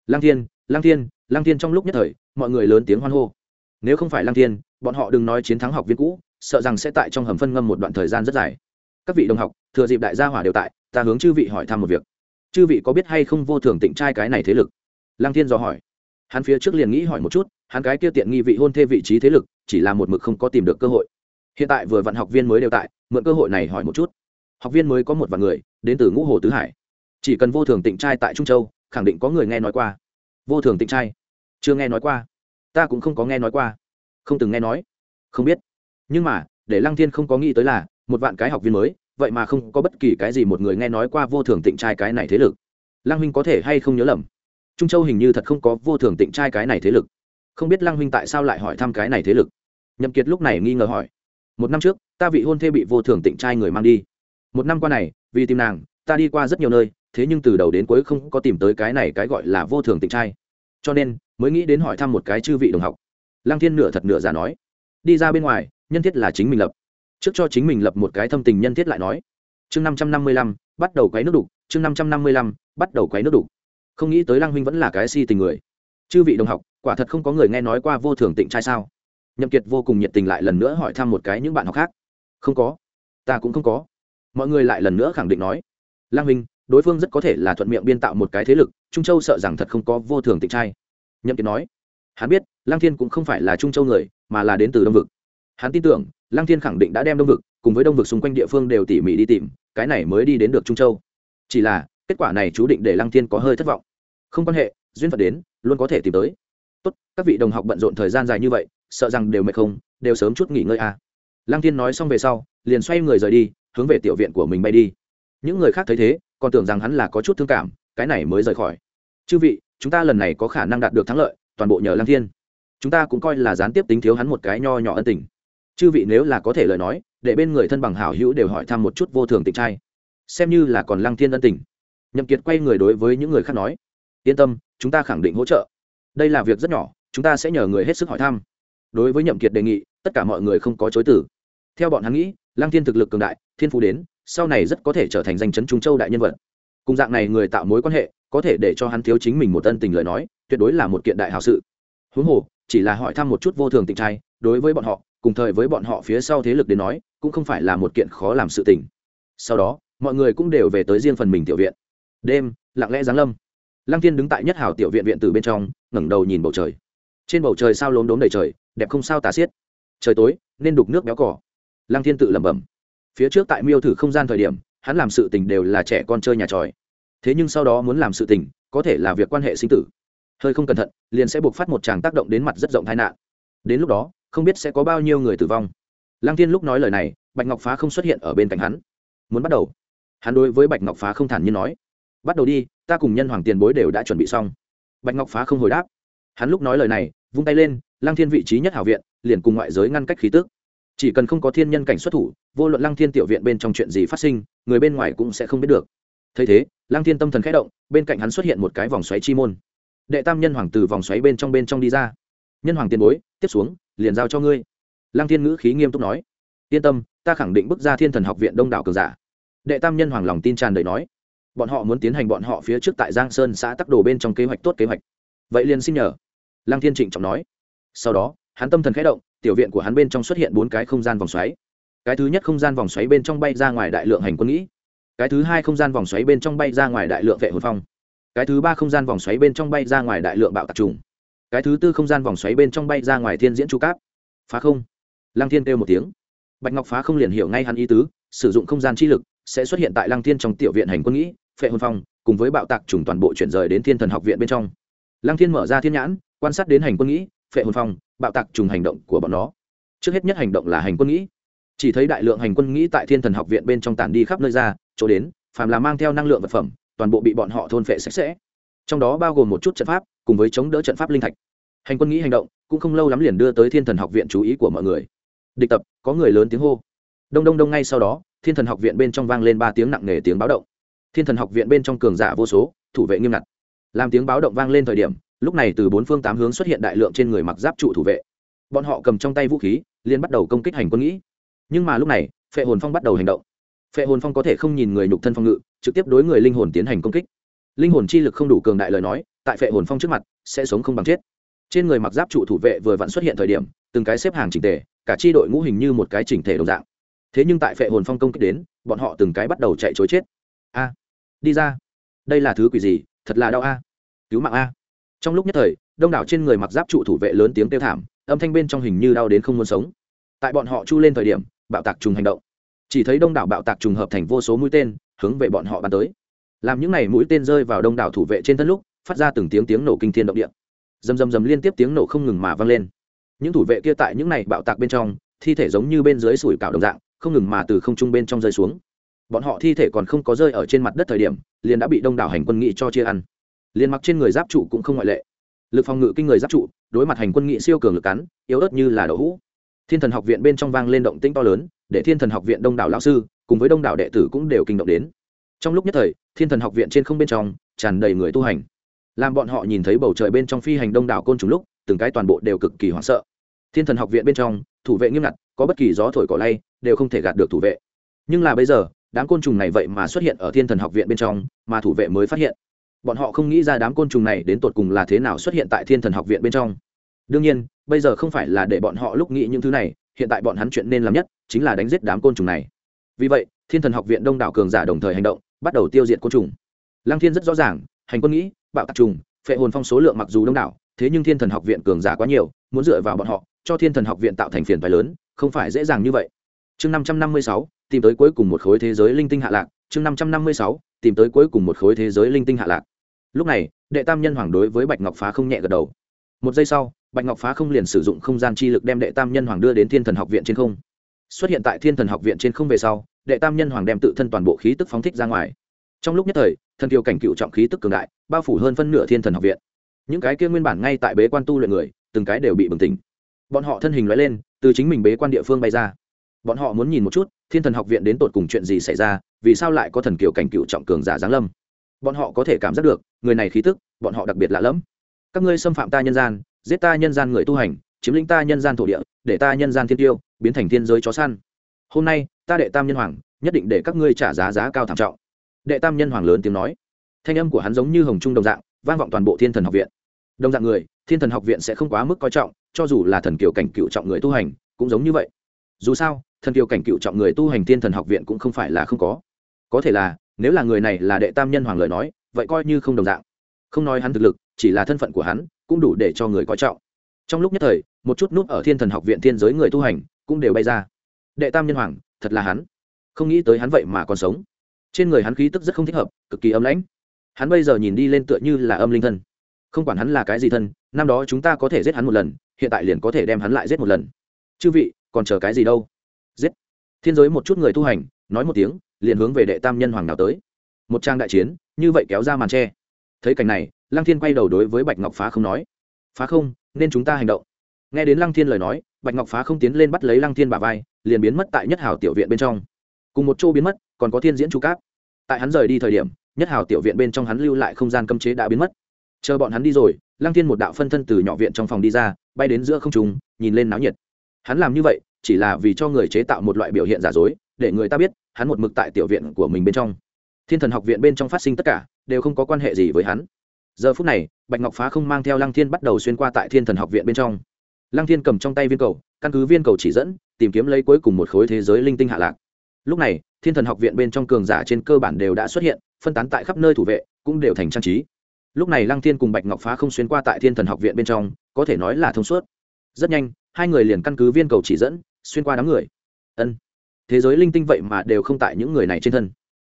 Lăng thiên lăng thiên lăng thiên trong lúc nhất thời, mọi người lớn tiếng hoan hô. Nếu không phải lăng thiên, bọn họ đừng nói chiến thắng học viên cũ, sợ rằng sẽ tại trong hầm phân ngâm một đoạn thời gian rất dài. Các vị đồng học, thừa dịp đại gia hỏa đều tại, ta hướng chư vị hỏi thăm một việc. Chư vị có biết hay không vô thường tịnh trai cái này thế lực? Lăng thiên dò hỏi. Hắn phía trước liền nghĩ hỏi một chút, hắn cái kia tiện nghi vị hôn thê vị trí thế lực, chỉ là một mực không có tìm được cơ hội. Hiện tại vừa vặn học viên mới đều tại, mượn cơ hội này hỏi một chút. Học viên mới có một vài người, đến từ ngũ hồ tứ hải. Chỉ cần vô thường tịnh trai tại trung châu, khẳng định có người nghe nói qua vô thường tịnh trai. Chưa nghe nói qua. Ta cũng không có nghe nói qua. Không từng nghe nói. Không biết. Nhưng mà, để lăng thiên không có nghĩ tới là, một vạn cái học viên mới, vậy mà không có bất kỳ cái gì một người nghe nói qua vô thường tịnh trai cái này thế lực. Lăng huynh có thể hay không nhớ lầm? Trung châu hình như thật không có vô thường tịnh trai cái này thế lực. Không biết lăng huynh tại sao lại hỏi thăm cái này thế lực? Nhậm kiệt lúc này nghi ngờ hỏi. Một năm trước, ta vị hôn thê bị vô thường tịnh trai người mang đi. Một năm qua này, vì tìm nàng ta đi qua rất nhiều nơi, thế nhưng từ đầu đến cuối không có tìm tới cái này cái gọi là vô thường tịnh trai. Cho nên, mới nghĩ đến hỏi thăm một cái chư vị đồng học. Lăng thiên nửa thật nửa giả nói, đi ra bên ngoài, nhân thiết là chính mình lập. Trước cho chính mình lập một cái thâm tình nhân thiết lại nói, chương năm trăm năm mươi lăm, bắt đầu quấy nước đục, chương năm trăm năm mươi lăm, bắt đầu quấy nước đục. Không nghĩ tới lăng huynh vẫn là cái si tình người. Chư vị đồng học, quả thật không có người nghe nói qua vô thường tịnh trai sao? Nhậm kiệt vô cùng nhiệt tình lại lần nữa hỏi thăm một cái những bạn học khác. Không có. Ta cũng không có. Mọi người lại lần nữa khẳng định nói Lang huynh, đối phương rất có thể là thuận miệng biên tạo một cái thế lực, trung châu sợ rằng thật không có vô thường tịnh trai. Nhậm kiệt nói, hắn biết, Lang thiên cũng không phải là trung châu người, mà là đến từ đông vực. Hắn tin tưởng, Lang thiên khẳng định đã đem đông vực cùng với đông vực xung quanh địa phương đều tỉ mỉ đi tìm, cái này mới đi đến được trung châu. Chỉ là, kết quả này chú định để Lang thiên có hơi thất vọng. Không quan hệ, duyên phật đến, luôn có thể tìm tới. Tốt, các vị đồng học bận rộn thời gian dài như vậy, sợ rằng đều mệt không, đều sớm chút nghỉ ngơi à. Lang thiên nói xong về sau, liền xoay người rời đi, hướng về tiểu viện của mình bay đi những người khác thấy thế, còn tưởng rằng hắn là có chút thương cảm, cái này mới rời khỏi. Chư vị, chúng ta lần này có khả năng đạt được thắng lợi, toàn bộ nhờ lăng thiên. Chúng ta cũng coi là gián tiếp tính thiếu hắn một cái nho nhỏ ân tình. Chư vị nếu là có thể lời nói, để bên người thân bằng hảo hữu đều hỏi thăm một chút vô thường tịch trai. Xem như là còn lăng thiên ân tình. Nhậm kiệt quay người đối với những người khác nói, yên tâm, chúng ta khẳng định hỗ trợ. Đây là việc rất nhỏ, chúng ta sẽ nhờ người hết sức hỏi thăm. Đối với nhậm kiệt đề nghị, tất cả mọi người không có chối từ. Theo bọn hắn nghĩ, lăng thiên thực lực cường đại, thiên phú đến sau này rất có thể trở thành danh chấn trung châu đại nhân vật. Cùng dạng này người tạo mối quan hệ, có thể để cho hắn thiếu chính mình một ân tình lời nói, tuyệt đối là một kiện đại hào sự. Huống hồ, chỉ là hỏi thăm một chút vô thường tình trai, đối với bọn họ, cùng thời với bọn họ phía sau thế lực đến nói, cũng không phải là một kiện khó làm sự tình. Sau đó, mọi người cũng đều về tới riêng phần mình tiểu viện. Đêm, lặng lẽ giáng lâm. Lăng thiên đứng tại nhất hảo tiểu viện viện từ bên trong, ngẩng đầu nhìn bầu trời. Trên bầu trời sao lốm đốm đầy trời, đẹp không sao tả xiết. Trời tối, nên đục nước béo cỏ. Lăng thiên tự lẩm bẩm phía trước tại miêu thử không gian thời điểm, hắn làm sự tình đều là trẻ con chơi nhà tròi. Thế nhưng sau đó muốn làm sự tình, có thể là việc quan hệ sinh tử. Hơi không cẩn thận, liền sẽ buộc phát một tràng tác động đến mặt rất rộng tai nạn. Đến lúc đó, không biết sẽ có bao nhiêu người tử vong. Lăng thiên lúc nói lời này, bạch ngọc phá không xuất hiện ở bên cạnh hắn. Muốn bắt đầu. Hắn đối với bạch ngọc phá không thản nhiên nói, bắt đầu đi, ta cùng nhân hoàng tiền bối đều đã chuẩn bị xong. Bạch ngọc phá không hồi đáp. Hắn lúc nói lời này, vung tay lên, lăng thiên vị trí nhất hảo viện, liền cùng ngoại giới ngăn cách khí tước chỉ cần không có thiên nhân cảnh xuất thủ, vô luận lăng thiên tiểu viện bên trong chuyện gì phát sinh, người bên ngoài cũng sẽ không biết được. Thấy thế, lăng thiên tâm thần k h ẽ động, bên cạnh hắn xuất hiện một cái vòng xoáy chi môn. Đệ tam nhân hoàng từ vòng xoáy bên trong bên trong đi ra. Nhân hoàng tiền bối, tiếp xuống, liền giao cho ngươi. Lăng thiên ngữ khí nghiêm túc nói. Yên tâm, ta khẳng định bước ra thiên thần học viện đông đảo cường giả. Đệ tam nhân hoàng lòng tin tràn đầy nói. Bọn họ muốn tiến hành bọn họ phía trước tại giang sơn xã tắc đồ bên trong kế hoạch tốt kế hoạch. Vậy liền xin nhờ. Lăng thiên trịnh trọng nói. Sau đó, hắn tâm thần khẽ động tiểu viện của hắn bên trong xuất hiện bốn cái không gian vòng xoáy. Cái thứ nhất không gian vòng xoáy bên trong bay ra ngoài đại lượng hành quân nghĩ. Cái thứ hai không gian vòng xoáy bên trong bay ra ngoài đại lượng vệ hồn phong. Cái thứ ba không gian vòng xoáy bên trong bay ra ngoài đại lượng bạo tạc trùng. Cái thứ tư không gian vòng xoáy bên trong bay ra ngoài thiên diễn chu cáp. Phá không. Lăng thiên kêu một tiếng. Bạch ngọc phá không liền hiểu ngay hắn ý tứ, sử dụng không gian chi lực sẽ xuất hiện tại lăng thiên trong tiểu viện hành quân nghĩ, phệ hồn phong, cùng với bạo tạc trùng toàn bộ chuyển rời đến thiên thần học viện bên trong. Lăng thiên mở ra thiên nhãn, quan sát đến hành quân nghĩ phệ hồn phong, bạo tạc trùng hành động của bọn nó. Trước hết nhất hành động là hành quân nghĩ. Chỉ thấy đại lượng hành quân nghĩ tại thiên thần học viện bên trong tản đi khắp nơi ra, chỗ đến, phàm là mang theo năng lượng vật phẩm, toàn bộ bị bọn họ thôn phệ sạch sẽ. Trong đó bao gồm một chút trận pháp, cùng với chống đỡ trận pháp linh thạch. Hành quân nghĩ hành động, cũng không lâu lắm liền đưa tới thiên thần học viện chú ý của mọi người. Địch tập, có người lớn tiếng hô. Đông đông đông ngay sau đó, thiên thần học viện bên trong vang lên ba tiếng nặng nề tiếng báo động. Thiên thần học viện bên trong cường giả vô số, thủ vệ nghiêm ngặt. Làm tiếng báo động vang lên thời điểm lúc này từ bốn phương tám hướng xuất hiện đại lượng trên người mặc giáp trụ thủ vệ. Bọn họ cầm trong tay vũ khí liên bắt đầu công kích hành quân nghĩ. Nhưng mà lúc này, phệ hồn phong bắt đầu hành động. Phệ hồn phong có thể không nhìn người nhục thân phong ngự, trực tiếp đối người linh hồn tiến hành công kích. Linh hồn chi lực không đủ cường đại lời nói, tại phệ hồn phong trước mặt, sẽ sống không bằng chết. Trên người mặc giáp trụ thủ vệ vừa vặn xuất hiện thời điểm, từng cái xếp hàng chỉnh tề, cả chi đội ngũ hình như một cái chỉnh thể đồng dạng. Thế nhưng tại phệ hồn phong công kích đến, bọn họ từng cái bắt đầu chạy chối chết. A, đi ra. Đây là thứ quỷ gì? Thật là đau a. Cứu mạng a trong lúc nhất thời, đông đảo trên người mặc giáp trụ thủ vệ lớn tiếng kêu thảm, âm thanh bên trong hình như đau đến không muốn sống. Tại bọn họ chu lên thời điểm, bạo tạc trùng hành động. Chỉ thấy đông đảo bạo tạc trùng hợp thành vô số mũi tên, hướng về bọn họ bắn tới. Làm những n à y mũi tên rơi vào đông đảo thủ vệ trên thân lúc, phát ra từng tiếng tiếng nổ kinh thiên động địa. Rầm rầm rầm liên tiếp tiếng nổ không ngừng mà vang lên. Những thủ vệ kia tại những n à y bạo tạc bên trong, thi thể giống như bên dưới sủi cảo đồng dạng, không ngừng mà từ không trung bên trong rơi xuống. Bọn họ thi thể còn không có rơi ở trên mặt đất thời điểm, liền đã bị đông đảo hành quân nghị cho chia ăn liền mặc trên người giáp trụ cũng không ngoại lệ. Lực phòng ngự kinh người giáp trụ, đối mặt hành quân nghị siêu cường lực cắn, yếu ớt như là đậu hũ. Thiên thần học viện bên trong vang lên động tĩnh to lớn, để thiên thần học viện đông đảo lão sư cùng với đông đảo đệ tử cũng đều kinh động đến. Trong lúc nhất thời, thiên thần học viện trên không bên trong tràn đầy người tu hành. Làm bọn họ nhìn thấy bầu trời bên trong phi hành đông đảo côn trùng lúc, từng cái toàn bộ đều cực kỳ hoảng sợ. Thiên thần học viện bên trong, thủ vệ nghiêm ngặt, có bất kỳ gió thổi cỏ lay, đều không thể gạt được thủ vệ. Nhưng là bây giờ, đám côn trùng này vậy mà xuất hiện ở thiên thần học viện bên trong, mà thủ vệ mới phát hiện bọn họ không nghĩ ra đám côn trùng này đến tột cùng là thế nào xuất hiện tại thiên thần học viện bên trong. Đương nhiên, bây giờ không phải là để bọn họ lúc nghĩ những thứ này, hiện tại bọn hắn chuyện nên làm nhất chính là đánh giết đám côn trùng này. Vì vậy, thiên thần học viện đông đảo cường giả đồng thời hành động, bắt đầu tiêu diệt côn trùng. Lăng thiên rất rõ ràng, hành quân nghĩ, bạo tạc trùng, phệ hồn phong số lượng mặc dù đông đảo, thế nhưng thiên thần học viện cường giả quá nhiều, muốn dựa vào bọn họ, cho thiên thần học viện tạo thành phiền phái lớn, không phải dễ dàng như vậy. Chương năm trăm năm mươi sáu, tìm tới cuối cùng một khối thế giới linh tinh hạ lạc. Chương năm trăm năm mươi sáu, tìm tới cuối cùng một khối thế giới linh tinh hạ lạc lúc này, đệ tam nhân hoàng đối với bạch ngọc phá không nhẹ gật đầu. Một giây sau, bạch ngọc phá không liền sử dụng không gian chi lực đem đệ tam nhân hoàng đưa đến thiên thần học viện trên không. Xuất hiện tại thiên thần học viện trên không về sau, đệ tam nhân hoàng đem tự thân toàn bộ khí tức phóng thích ra ngoài. Trong lúc nhất thời, thần kiều cảnh cựu trọng khí tức cường đại, bao phủ hơn phân nửa thiên thần học viện. Những cái kia nguyên bản ngay tại bế quan tu luyện người, từng cái đều bị bừng tỉnh. Bọn họ thân hình loại lên, từ chính mình bế quan địa phương bay ra. Bọn họ muốn nhìn một chút, thiên thần học viện đến tột cùng chuyện gì xảy ra, vì sao lại có thần kiều cảnh cựu trọng cường giả giáng lâm? Bọn họ có thể cảm giác được, người này khí tức, bọn họ đặc biệt lạ lẫm. Các ngươi xâm phạm ta nhân gian, giết ta nhân gian người tu hành, chiếm lĩnh ta nhân gian thổ địa, để ta nhân gian thiên tiêu, biến thành thiên giới chó săn. Hôm nay, ta đệ tam nhân hoàng, nhất định để các ngươi trả giá giá cao thảm trọng. Đệ tam nhân hoàng lớn tiếng nói. Thanh âm của hắn giống như hồng trung đồng dạng, vang vọng toàn bộ thiên thần học viện. Đồng dạng người, thiên thần học viện sẽ không quá mức coi trọng, cho dù là thần kiều cảnh cựu trọng người tu hành, cũng giống như vậy. Dù sao, thần kiều cảnh cựu trọng người tu hành thiên thần học viện cũng không phải là không có. Có thể là nếu là người này là đệ tam nhân hoàng lời nói, vậy coi như không đồng dạng. Không nói hắn thực lực, chỉ là thân phận của hắn, cũng đủ để cho người coi trọng. Trong lúc nhất thời, một chút nút ở thiên thần học viện thiên giới người tu hành cũng đều bay ra. Đệ tam nhân hoàng, thật là hắn. Không nghĩ tới hắn vậy mà còn sống. Trên người hắn khí tức rất không thích hợp, cực kỳ âm lãnh. Hắn bây giờ nhìn đi lên tựa như là âm linh thân. Không quản hắn là cái gì thân, năm đó chúng ta có thể giết hắn một lần, hiện tại liền có thể đem hắn lại giết một lần. Chư vị, còn chờ cái gì đâu? Giết. Thiên giới một chút người tu hành, nói một tiếng liền hướng về đệ tam nhân hoàng nào tới. Một trang đại chiến, như vậy kéo ra màn tre. Thấy cảnh này, lăng thiên quay đầu đối với bạch ngọc phá không nói, phá không, nên chúng ta hành động. Nghe đến lăng thiên lời nói, bạch ngọc phá không tiến lên bắt lấy lăng thiên bà vai, liền biến mất tại nhất hảo tiểu viện bên trong. Cùng một chỗ biến mất, còn có thiên diễn chu cáp. Tại hắn rời đi thời điểm, nhất hảo tiểu viện bên trong hắn lưu lại không gian cấm chế đã biến mất. Chờ bọn hắn đi rồi, lăng thiên một đạo phân thân từ nhỏ viện trong phòng đi ra, bay đến giữa không trùng nhìn lên náo nhiệt. Hắn làm như vậy, chỉ là vì cho người chế tạo một loại biểu hiện giả dối, để người ta biết hắn một mực tại tiểu viện của mình bên trong. Thiên thần học viện bên trong phát sinh tất cả, đều không có quan hệ gì với hắn. Giờ phút này, bạch ngọc phá không mang theo lăng thiên bắt đầu xuyên qua tại thiên thần học viện bên trong. Lăng thiên cầm trong tay viên cầu, căn cứ viên cầu chỉ dẫn, tìm kiếm lấy cuối cùng một khối thế giới linh tinh hạ lạc. Lúc này, thiên thần học viện bên trong cường giả trên cơ bản đều đã xuất hiện, phân tán tại khắp nơi thủ vệ, cũng đều thành trang trí. Lúc này lăng thiên cùng bạch ngọc phá không xuyên qua tại thiên thần học viện bên trong, có thể nói là thông suốt. Rất nhanh, hai người liền căn cứ viên cầu chỉ dẫn, xuyên qua đám người. Ân thế giới linh tinh vậy mà đều không tại những người này trên thân.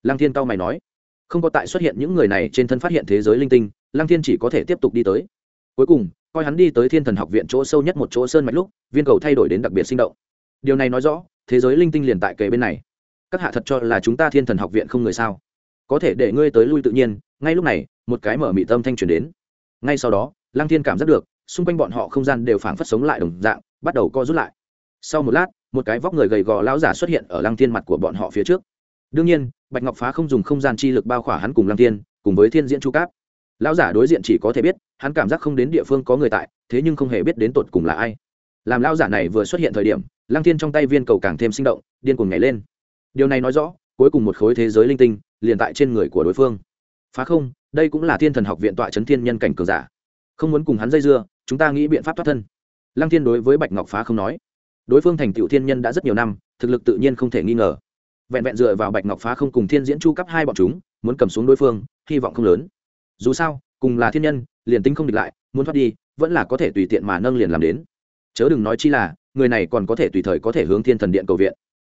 Lăng thiên cao mày nói, không có tại xuất hiện những người này trên thân phát hiện thế giới linh tinh, lăng thiên chỉ có thể tiếp tục đi tới. Cuối cùng, coi hắn đi tới thiên thần học viện chỗ sâu nhất một chỗ sơn mạch lúc, viên cầu thay đổi đến đặc biệt sinh động. Điều này nói rõ, thế giới linh tinh liền tại kề bên này. Các hạ thật cho là chúng ta thiên thần học viện không người sao? Có thể để ngươi tới lui tự nhiên, ngay lúc này, một cái mở mị tâm thanh truyền đến. Ngay sau đó, lăng thiên cảm giác được, xung quanh bọn họ không gian đều phảng phất sống lại đồng dạng, bắt đầu co rút lại. Sau một lát một cái vóc người gầy gò lão giả xuất hiện ở lăng thiên mặt của bọn họ phía trước. Đương nhiên, bạch ngọc phá không dùng không gian chi lực bao khỏa hắn cùng lăng thiên, cùng với thiên diễn chu cáp. Lão giả đối diện chỉ có thể biết, hắn cảm giác không đến địa phương có người tại, thế nhưng không hề biết đến tột cùng là ai. Làm lão giả này vừa xuất hiện thời điểm, lăng thiên trong tay viên cầu càng thêm sinh động, điên cuồng nhảy lên. Điều này nói rõ, cuối cùng một khối thế giới linh tinh liền tại trên người của đối phương. Phá không, đây cũng là thiên thần học viện tọa chấn thiên nhân cảnh cường giả. Không muốn cùng hắn dây dưa, chúng ta nghĩ biện pháp thoát thân. Lăng thiên đối với bạch ngọc phá không nói đối phương thành tựu thiên nhân đã rất nhiều năm, thực lực tự nhiên không thể nghi ngờ. Vẹn vẹn dựa vào bạch ngọc phá không cùng thiên diễn chu cấp hai bọn chúng, muốn cầm xuống đối phương, hy vọng không lớn. Dù sao, cùng là thiên nhân, liền tính không địch lại, muốn thoát đi, vẫn là có thể tùy tiện mà nâng liền làm đến. Chớ đừng nói chi là, người này còn có thể tùy thời có thể hướng thiên thần điện cầu viện.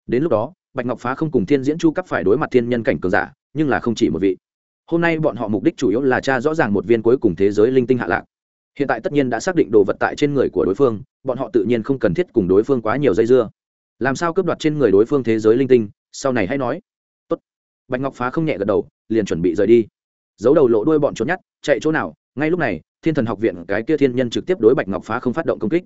Đến lúc đó, bạch ngọc phá không cùng thiên diễn chu cấp phải đối mặt thiên nhân cảnh cường giả, nhưng là không chỉ một vị. Hôm nay bọn họ mục đích chủ yếu là tra rõ ràng một viên cuối cùng thế giới linh tinh hạ lạc hiện tại tất nhiên đã xác định đồ vật tại trên người của đối phương, bọn họ tự nhiên không cần thiết cùng đối phương quá nhiều dây dưa. Làm sao cướp đoạt trên người đối phương thế giới linh tinh? Sau này hãy nói. Tốt. bạch ngọc phá không nhẹ gật đầu, liền chuẩn bị rời đi. Giấu đầu lộ đuôi bọn trốn nhát, chạy chỗ nào? Ngay lúc này, thiên thần học viện cái kia thiên nhân trực tiếp đối bạch ngọc phá không phát động công kích.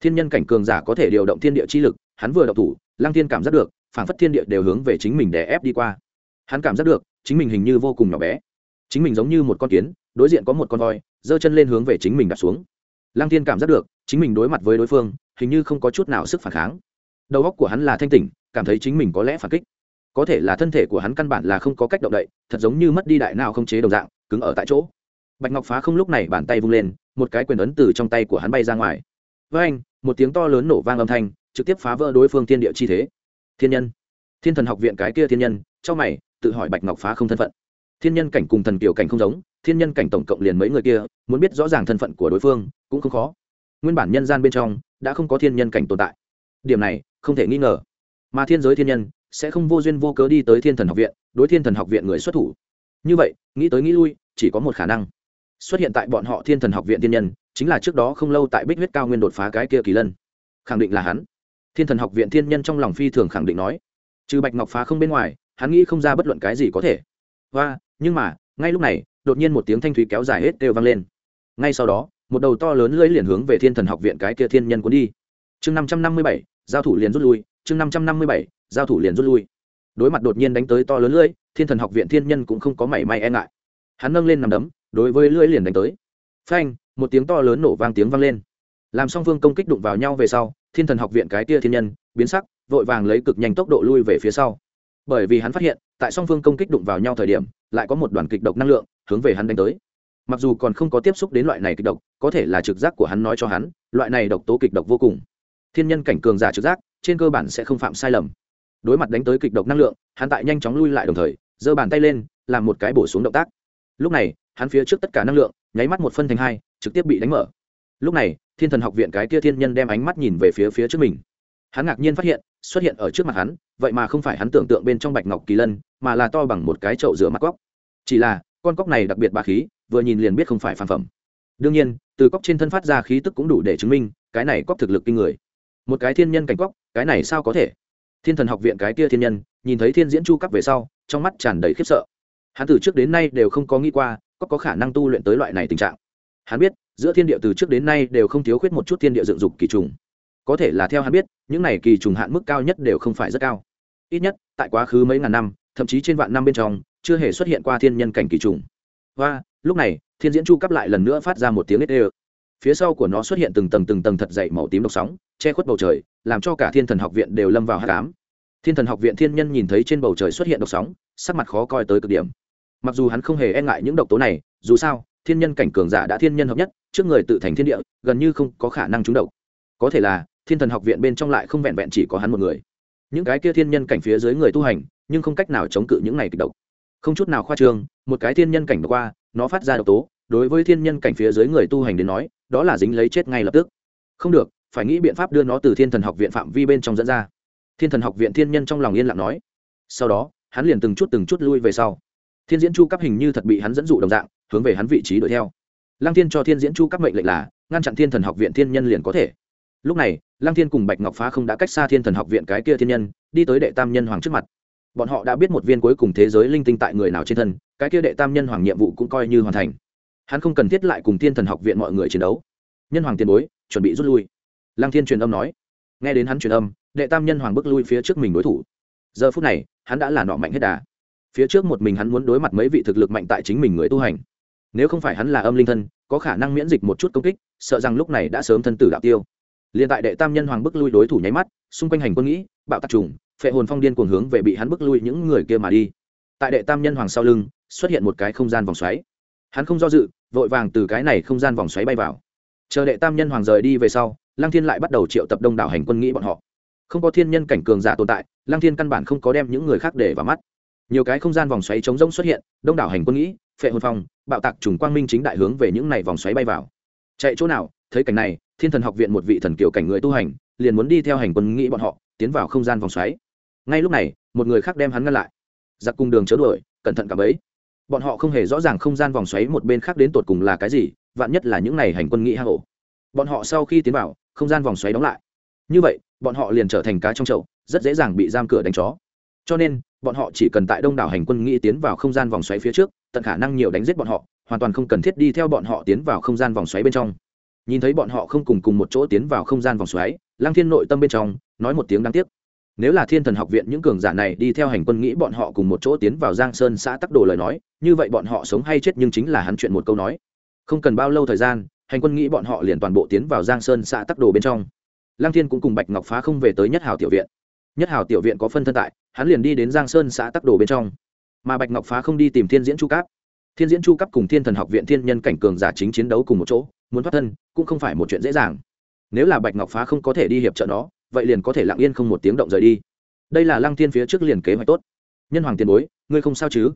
Thiên nhân cảnh cường giả có thể điều động thiên địa chi lực, hắn vừa động thủ lang thiên cảm giác được, phảng phất thiên địa đều hướng về chính mình để ép đi qua. Hắn cảm giác được, chính mình hình như vô cùng nhỏ bé. Chính mình giống như một con kiến, đối diện có một con voi giơ chân lên hướng về chính mình đặt xuống. Lăng thiên cảm giác được, chính mình đối mặt với đối phương, hình như không có chút nào sức phản kháng. Đầu óc của hắn là thanh tỉnh, cảm thấy chính mình có lẽ phản kích. Có thể là thân thể của hắn căn bản là không có cách động đậy, thật giống như mất đi đại nào không chế đồng dạng, cứng ở tại chỗ. Bạch ngọc phá không lúc này bàn tay vung lên, một cái quyền ấn từ trong tay của hắn bay ra ngoài. Với anh một tiếng to lớn nổ vang âm thanh, trực tiếp phá vỡ đối phương thiên địa chi thế. Thiên nhân. Thiên thần học viện cái kia thiên nhân trong mày, tự hỏi bạch ngọc phá không thân phận. Thiên nhân cảnh cùng thần kiều cảnh không giống thiên nhân cảnh tổng cộng liền mấy người kia, muốn biết rõ ràng thân phận của đối phương, cũng không khó. Nguyên bản nhân gian bên trong, đã không có thiên nhân cảnh tồn tại. Điểm này, không thể nghi ngờ. Mà thiên giới thiên nhân, sẽ không vô duyên vô cớ đi tới thiên thần học viện, đối thiên thần học viện người xuất thủ. Như vậy, nghĩ tới nghĩ lui, chỉ có một khả năng. Xuất hiện tại bọn họ thiên thần học viện thiên nhân, chính là trước đó không lâu tại bích huyết cao nguyên đột phá cái kia kỳ lân. Khẳng định là hắn. Thiên thần học viện thiên nhân trong lòng phi thường khẳng định nói. Trừ bạch ngọc phá không bên ngoài, hắn nghĩ không ra bất luận cái gì có thể. Và, nhưng mà, ngay lúc này đột nhiên một tiếng thanh thúy kéo dài hết đều vang lên. Ngay sau đó, một đầu to lớn lưỡi liền hướng về thiên thần học viện cái kia thiên nhân cuốn đi. Chương năm trăm năm mươi bảy, giao thủ liền rút lui. Chương năm trăm năm mươi bảy, giao thủ liền rút lui. Đối mặt đột nhiên đánh tới to lớn lưỡi, thiên thần học viện thiên nhân cũng không có mảy may e ngại. Hắn nâng lên nằm đấm, đối với lưỡi liền đánh tới. Phanh, một tiếng to lớn nổ vang tiếng vang lên. Làm song phương công kích đụng vào nhau về sau, thiên thần học viện cái kia thiên nhân, biến sắc, vội vàng lấy cực nhanh tốc độ lui về phía sau bởi vì hắn phát hiện, tại song phương công kích đụng vào nhau thời điểm, lại có một đoàn kịch độc năng lượng hướng về hắn đánh tới. Mặc dù còn không có tiếp xúc đến loại này kịch độc, có thể là trực giác của hắn nói cho hắn, loại này độc tố kịch độc vô cùng. Thiên nhân cảnh cường giả trực giác, trên cơ bản sẽ không phạm sai lầm. Đối mặt đánh tới kịch độc năng lượng, hắn tại nhanh chóng lui lại đồng thời, giơ bàn tay lên, làm một cái bổ xuống động tác. Lúc này, hắn phía trước tất cả năng lượng, nháy mắt một phân thành hai, trực tiếp bị đánh mở. Lúc này, thiên thần học viện cái kia thiên nhân đem ánh mắt nhìn về phía phía trước mình hắn ngạc nhiên phát hiện, xuất hiện ở trước mặt hắn, vậy mà không phải hắn tưởng tượng bên trong bạch ngọc kỳ lân, mà là to bằng một cái chậu rửa mặt cóc. Chỉ là, con cóc này đặc biệt bà khí, vừa nhìn liền biết không phải phản phẩm. Đương nhiên, từ cóc trên thân phát ra khí tức cũng đủ để chứng minh, cái này cóc thực lực kinh người. Một cái thiên nhân cảnh cóc, cái này sao có thể? Thiên thần học viện cái kia thiên nhân, nhìn thấy thiên diễn chu cấp về sau, trong mắt tràn đầy khiếp sợ. Hắn từ trước đến nay đều không có nghĩ qua, cóc có khả năng tu luyện tới loại này tình trạng. Hắn biết, giữa thiên địa từ trước đến nay đều không thiếu khuyết một chút thiên địa dựng dục kỳ trùng có thể là theo hắn biết, những này kỳ trùng hạn mức cao nhất đều không phải rất cao. Ít nhất, tại quá khứ mấy ngàn năm, thậm chí trên vạn năm bên trong, chưa hề xuất hiện qua thiên nhân cảnh kỳ trùng. Và, lúc này, thiên diễn chu cấp lại lần nữa phát ra một tiếng nết ê phía sau của nó xuất hiện từng tầng từng tầng thật dậy màu tím độc sóng, che khuất bầu trời, làm cho cả thiên thần học viện đều lâm vào hát cám thiên thần học viện thiên nhân nhìn thấy trên bầu trời xuất hiện độc sóng, sắc mặt khó coi tới cực điểm. Mặc dù hắn không hề e ngại những độc tố này, dù sao, thiên nhân cảnh cường giả đã thiên nhân hợp nhất, trước người tự thành thiên địa, gần như không có khả năng trúng độc. Có thể là thiên thần học viện bên trong lại không vẹn vẹn chỉ có hắn một người. Những cái kia thiên nhân cảnh phía dưới người tu hành, nhưng không cách nào chống cự những này kịch độc. Không chút nào khoa trương, một cái thiên nhân cảnh qua, nó phát ra độc tố, đối với thiên nhân cảnh phía dưới người tu hành đến nói, đó là dính lấy chết ngay lập tức. Không được, phải nghĩ biện pháp đưa nó từ thiên thần học viện phạm vi bên trong dẫn ra. Thiên thần học viện thiên nhân trong lòng yên lặng nói. Sau đó, hắn liền từng chút từng chút lui về sau. Thiên diễn chu cấp hình như thật bị hắn dẫn dụ đồng dạng, hướng về hắn vị trí đuổi theo. Lăng thiên cho thiên diễn chu cấp mệnh lệnh là, ngăn chặn thiên thần học viện thiên nhân liền có thể lúc này, lăng thiên cùng bạch ngọc phá không đã cách xa thiên thần học viện cái kia thiên nhân, đi tới đệ tam nhân hoàng trước mặt. Bọn họ đã biết một viên cuối cùng thế giới linh tinh tại người nào trên thân, cái kia đệ tam nhân hoàng nhiệm vụ cũng coi như hoàn thành. Hắn không cần thiết lại cùng thiên thần học viện mọi người chiến đấu. Nhân hoàng tiền bối, chuẩn bị rút lui. Lăng thiên truyền âm nói. Nghe đến hắn truyền âm, đệ tam nhân hoàng bước lui phía trước mình đối thủ. Giờ phút này, hắn đã là nọ mạnh hết đà. Phía trước một mình hắn muốn đối mặt mấy vị thực lực mạnh tại chính mình người tu hành. Nếu không phải hắn là âm linh thân, có khả năng miễn dịch một chút công kích, sợ rằng lúc này đã sớm thân tử đạo tiêu liền tại đệ tam nhân hoàng bức lui đối thủ nháy mắt, xung quanh hành quân nghĩ, bạo tạc trùng, phệ hồn phong điên cuồng hướng về bị hắn bức lui những người kia mà đi. Tại đệ tam nhân hoàng sau lưng, xuất hiện một cái không gian vòng xoáy. Hắn không do dự, vội vàng từ cái này không gian vòng xoáy bay vào. Chờ đệ tam nhân hoàng rời đi về sau, lăng thiên lại bắt đầu triệu tập đông đảo hành quân nghĩ bọn họ. Không có thiên nhân cảnh cường giả tồn tại, lăng thiên căn bản không có đem những người khác để vào mắt. Nhiều cái không gian vòng xoáy chống rỗng xuất hiện, đông đảo hành quân nghĩ, phệ hồn phong, bạo tạc trùng quang minh chính đại hướng về những này vòng xoáy bay vào. Chạy chỗ nào, thấy cảnh này thiên thần học viện một vị thần kiểu cảnh người tu hành, liền muốn đi theo hành quân nghĩ bọn họ, tiến vào không gian vòng xoáy. Ngay lúc này, một người khác đem hắn ngăn lại. Giặc cùng đường chớ đuổi, cẩn thận cả bấy. Bọn họ không hề rõ ràng không gian vòng xoáy một bên khác đến tột cùng là cái gì, vạn nhất là những này hành quân nghĩ hạ ổ. Bọn họ sau khi tiến vào, không gian vòng xoáy đóng lại. Như vậy, bọn họ liền trở thành cá trong chậu, rất dễ dàng bị giam cửa đánh chó. Cho nên, bọn họ chỉ cần tại đông đảo hành quân nghĩ tiến vào không gian vòng xoáy phía trước, tận khả năng nhiều đánh giết bọn họ, hoàn toàn không cần thiết đi theo bọn họ tiến vào không gian vòng xoáy bên trong nhìn thấy bọn họ không cùng cùng một chỗ tiến vào không gian vòng xoáy lang thiên nội tâm bên trong nói một tiếng đáng tiếc. Nếu là thiên thần học viện những cường giả này đi theo hành quân nghĩ bọn họ cùng một chỗ tiến vào giang sơn xã tắc đồ lời nói, như vậy bọn họ sống hay chết nhưng chính là hắn chuyện một câu nói. Không cần bao lâu thời gian, hành quân nghĩ bọn họ liền toàn bộ tiến vào giang sơn xã tắc đồ bên trong. Lang thiên cũng cùng bạch ngọc phá không về tới nhất hào tiểu viện. Nhất hào tiểu viện có phân thân tại, hắn liền đi đến giang sơn xã tắc đồ bên trong. Mà bạch ngọc phá không đi tìm thiên diễn chu cáp thiên diễn chu cấp cùng thiên thần học viện thiên nhân cảnh cường giả chính chiến đấu cùng một chỗ, muốn thoát thân cũng không phải một chuyện dễ dàng. Nếu là bạch ngọc phá không có thể đi hiệp trợ nó, vậy liền có thể lặng yên không một tiếng động rời đi. Đây là lăng thiên phía trước liền kế hoạch tốt. Nhân hoàng tiền bối, ngươi không sao chứ?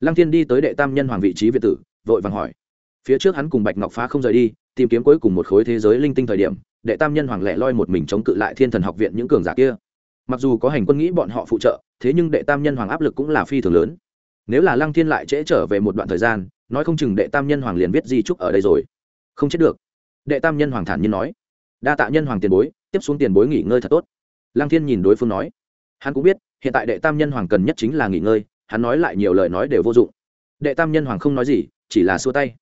Lăng thiên đi tới đệ tam nhân hoàng vị trí việt tử, vội vàng hỏi. Phía trước hắn cùng bạch ngọc phá không rời đi, tìm kiếm cuối cùng một khối thế giới linh tinh thời điểm, đệ tam nhân hoàng lẻ loi một mình chống cự lại thiên thần học viện những cường giả kia. Mặc dù có hành quân nghĩ bọn họ phụ trợ, thế nhưng đệ tam nhân hoàng áp lực cũng là phi thường lớn nếu là lăng thiên lại trễ trở về một đoạn thời gian, nói không chừng đệ tam nhân hoàng liền viết di trúc ở đây rồi. Không chết được. Đệ tam nhân hoàng thản nhiên nói. Đa tạ nhân hoàng tiền bối, tiếp xuống tiền bối nghỉ ngơi thật tốt. Lăng thiên nhìn đối phương nói. Hắn cũng biết, hiện tại đệ tam nhân hoàng cần nhất chính là nghỉ ngơi, hắn nói lại nhiều lời nói đều vô dụng. Đệ tam nhân hoàng không nói gì, chỉ là xua tay.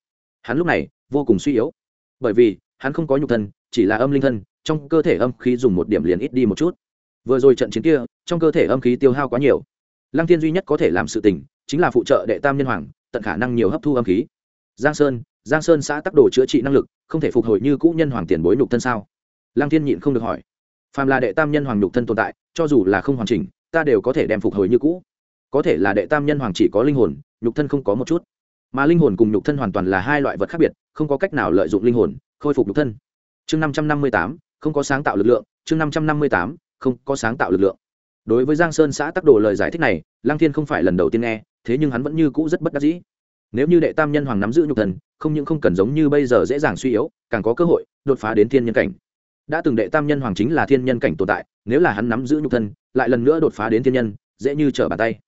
Hắn lúc này, vô cùng suy yếu. Bởi vì, hắn không có nhục thân, chỉ là âm linh thân, trong cơ thể âm khí dùng một điểm liền ít đi một chút. Vừa rồi trận chiến kia, trong cơ thể âm khí tiêu hao quá nhiều. Lăng thiên duy nhất có thể làm sự tình chính là phụ trợ đệ tam nhân hoàng, tận khả năng nhiều hấp thu âm khí. Giang sơn giang sơn xã tắc đồ chữa trị năng lực, không thể phục hồi như cũ nhân hoàng tiền bối nhục thân sao? Lăng thiên nhịn không được hỏi. Phàm là đệ tam nhân hoàng nhục thân tồn tại, cho dù là không hoàn chỉnh, ta đều có thể đem phục hồi như cũ. Có thể là đệ tam nhân hoàng chỉ có linh hồn, nhục thân không có một chút. Mà linh hồn cùng nhục thân hoàn toàn là hai loại vật khác biệt, không có cách nào lợi dụng linh hồn, khôi phục nhục thân. Chương năm trăm năm mươi tám, không có sáng tạo lực lượng. Chương năm trăm năm mươi tám, không có sáng tạo lực lượng. Đối với giang sơn xã tắc đồ lời giải thích này, lăng thiên không phải lần đầu tiên nghe thế nhưng hắn vẫn như cũ rất bất đắc dĩ. Nếu như đệ tam nhân hoàng nắm giữ nhục thần, không những không cần giống như bây giờ dễ dàng suy yếu, càng có cơ hội đột phá đến thiên nhân cảnh. Đã từng đệ tam nhân hoàng chính là thiên nhân cảnh tồn tại, nếu là hắn nắm giữ nhục thân lại lần nữa đột phá đến thiên nhân, dễ như trở bàn tay.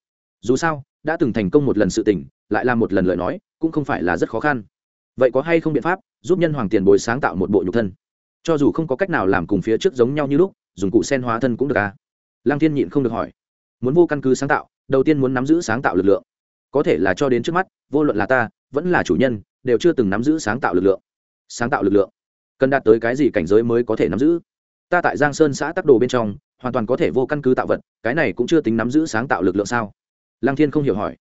Dù sao, đã từng thành công một lần sự tỉnh lại làm một lần lời nói, cũng không phải là rất khó khăn. Vậy có hay không biện pháp giúp nhân hoàng tiền bồi sáng tạo một bộ nhục thân cho dù không có cách nào làm cùng phía trước giống nhau như lúc, dùng cụ sen hóa thân cũng được à? Lăng thiên nhịn không được hỏi. Muốn vô căn cứ sáng tạo đầu tiên muốn nắm giữ sáng tạo lực lượng. Có thể là cho đến trước mắt, vô luận là ta, vẫn là chủ nhân, đều chưa từng nắm giữ sáng tạo lực lượng. Sáng tạo lực lượng. Cần đạt tới cái gì cảnh giới mới có thể nắm giữ? Ta tại giang sơn xã tắc đồ bên trong, hoàn toàn có thể vô căn cứ tạo vật, cái này cũng chưa tính nắm giữ sáng tạo lực lượng sao? Lăng thiên không hiểu hỏi.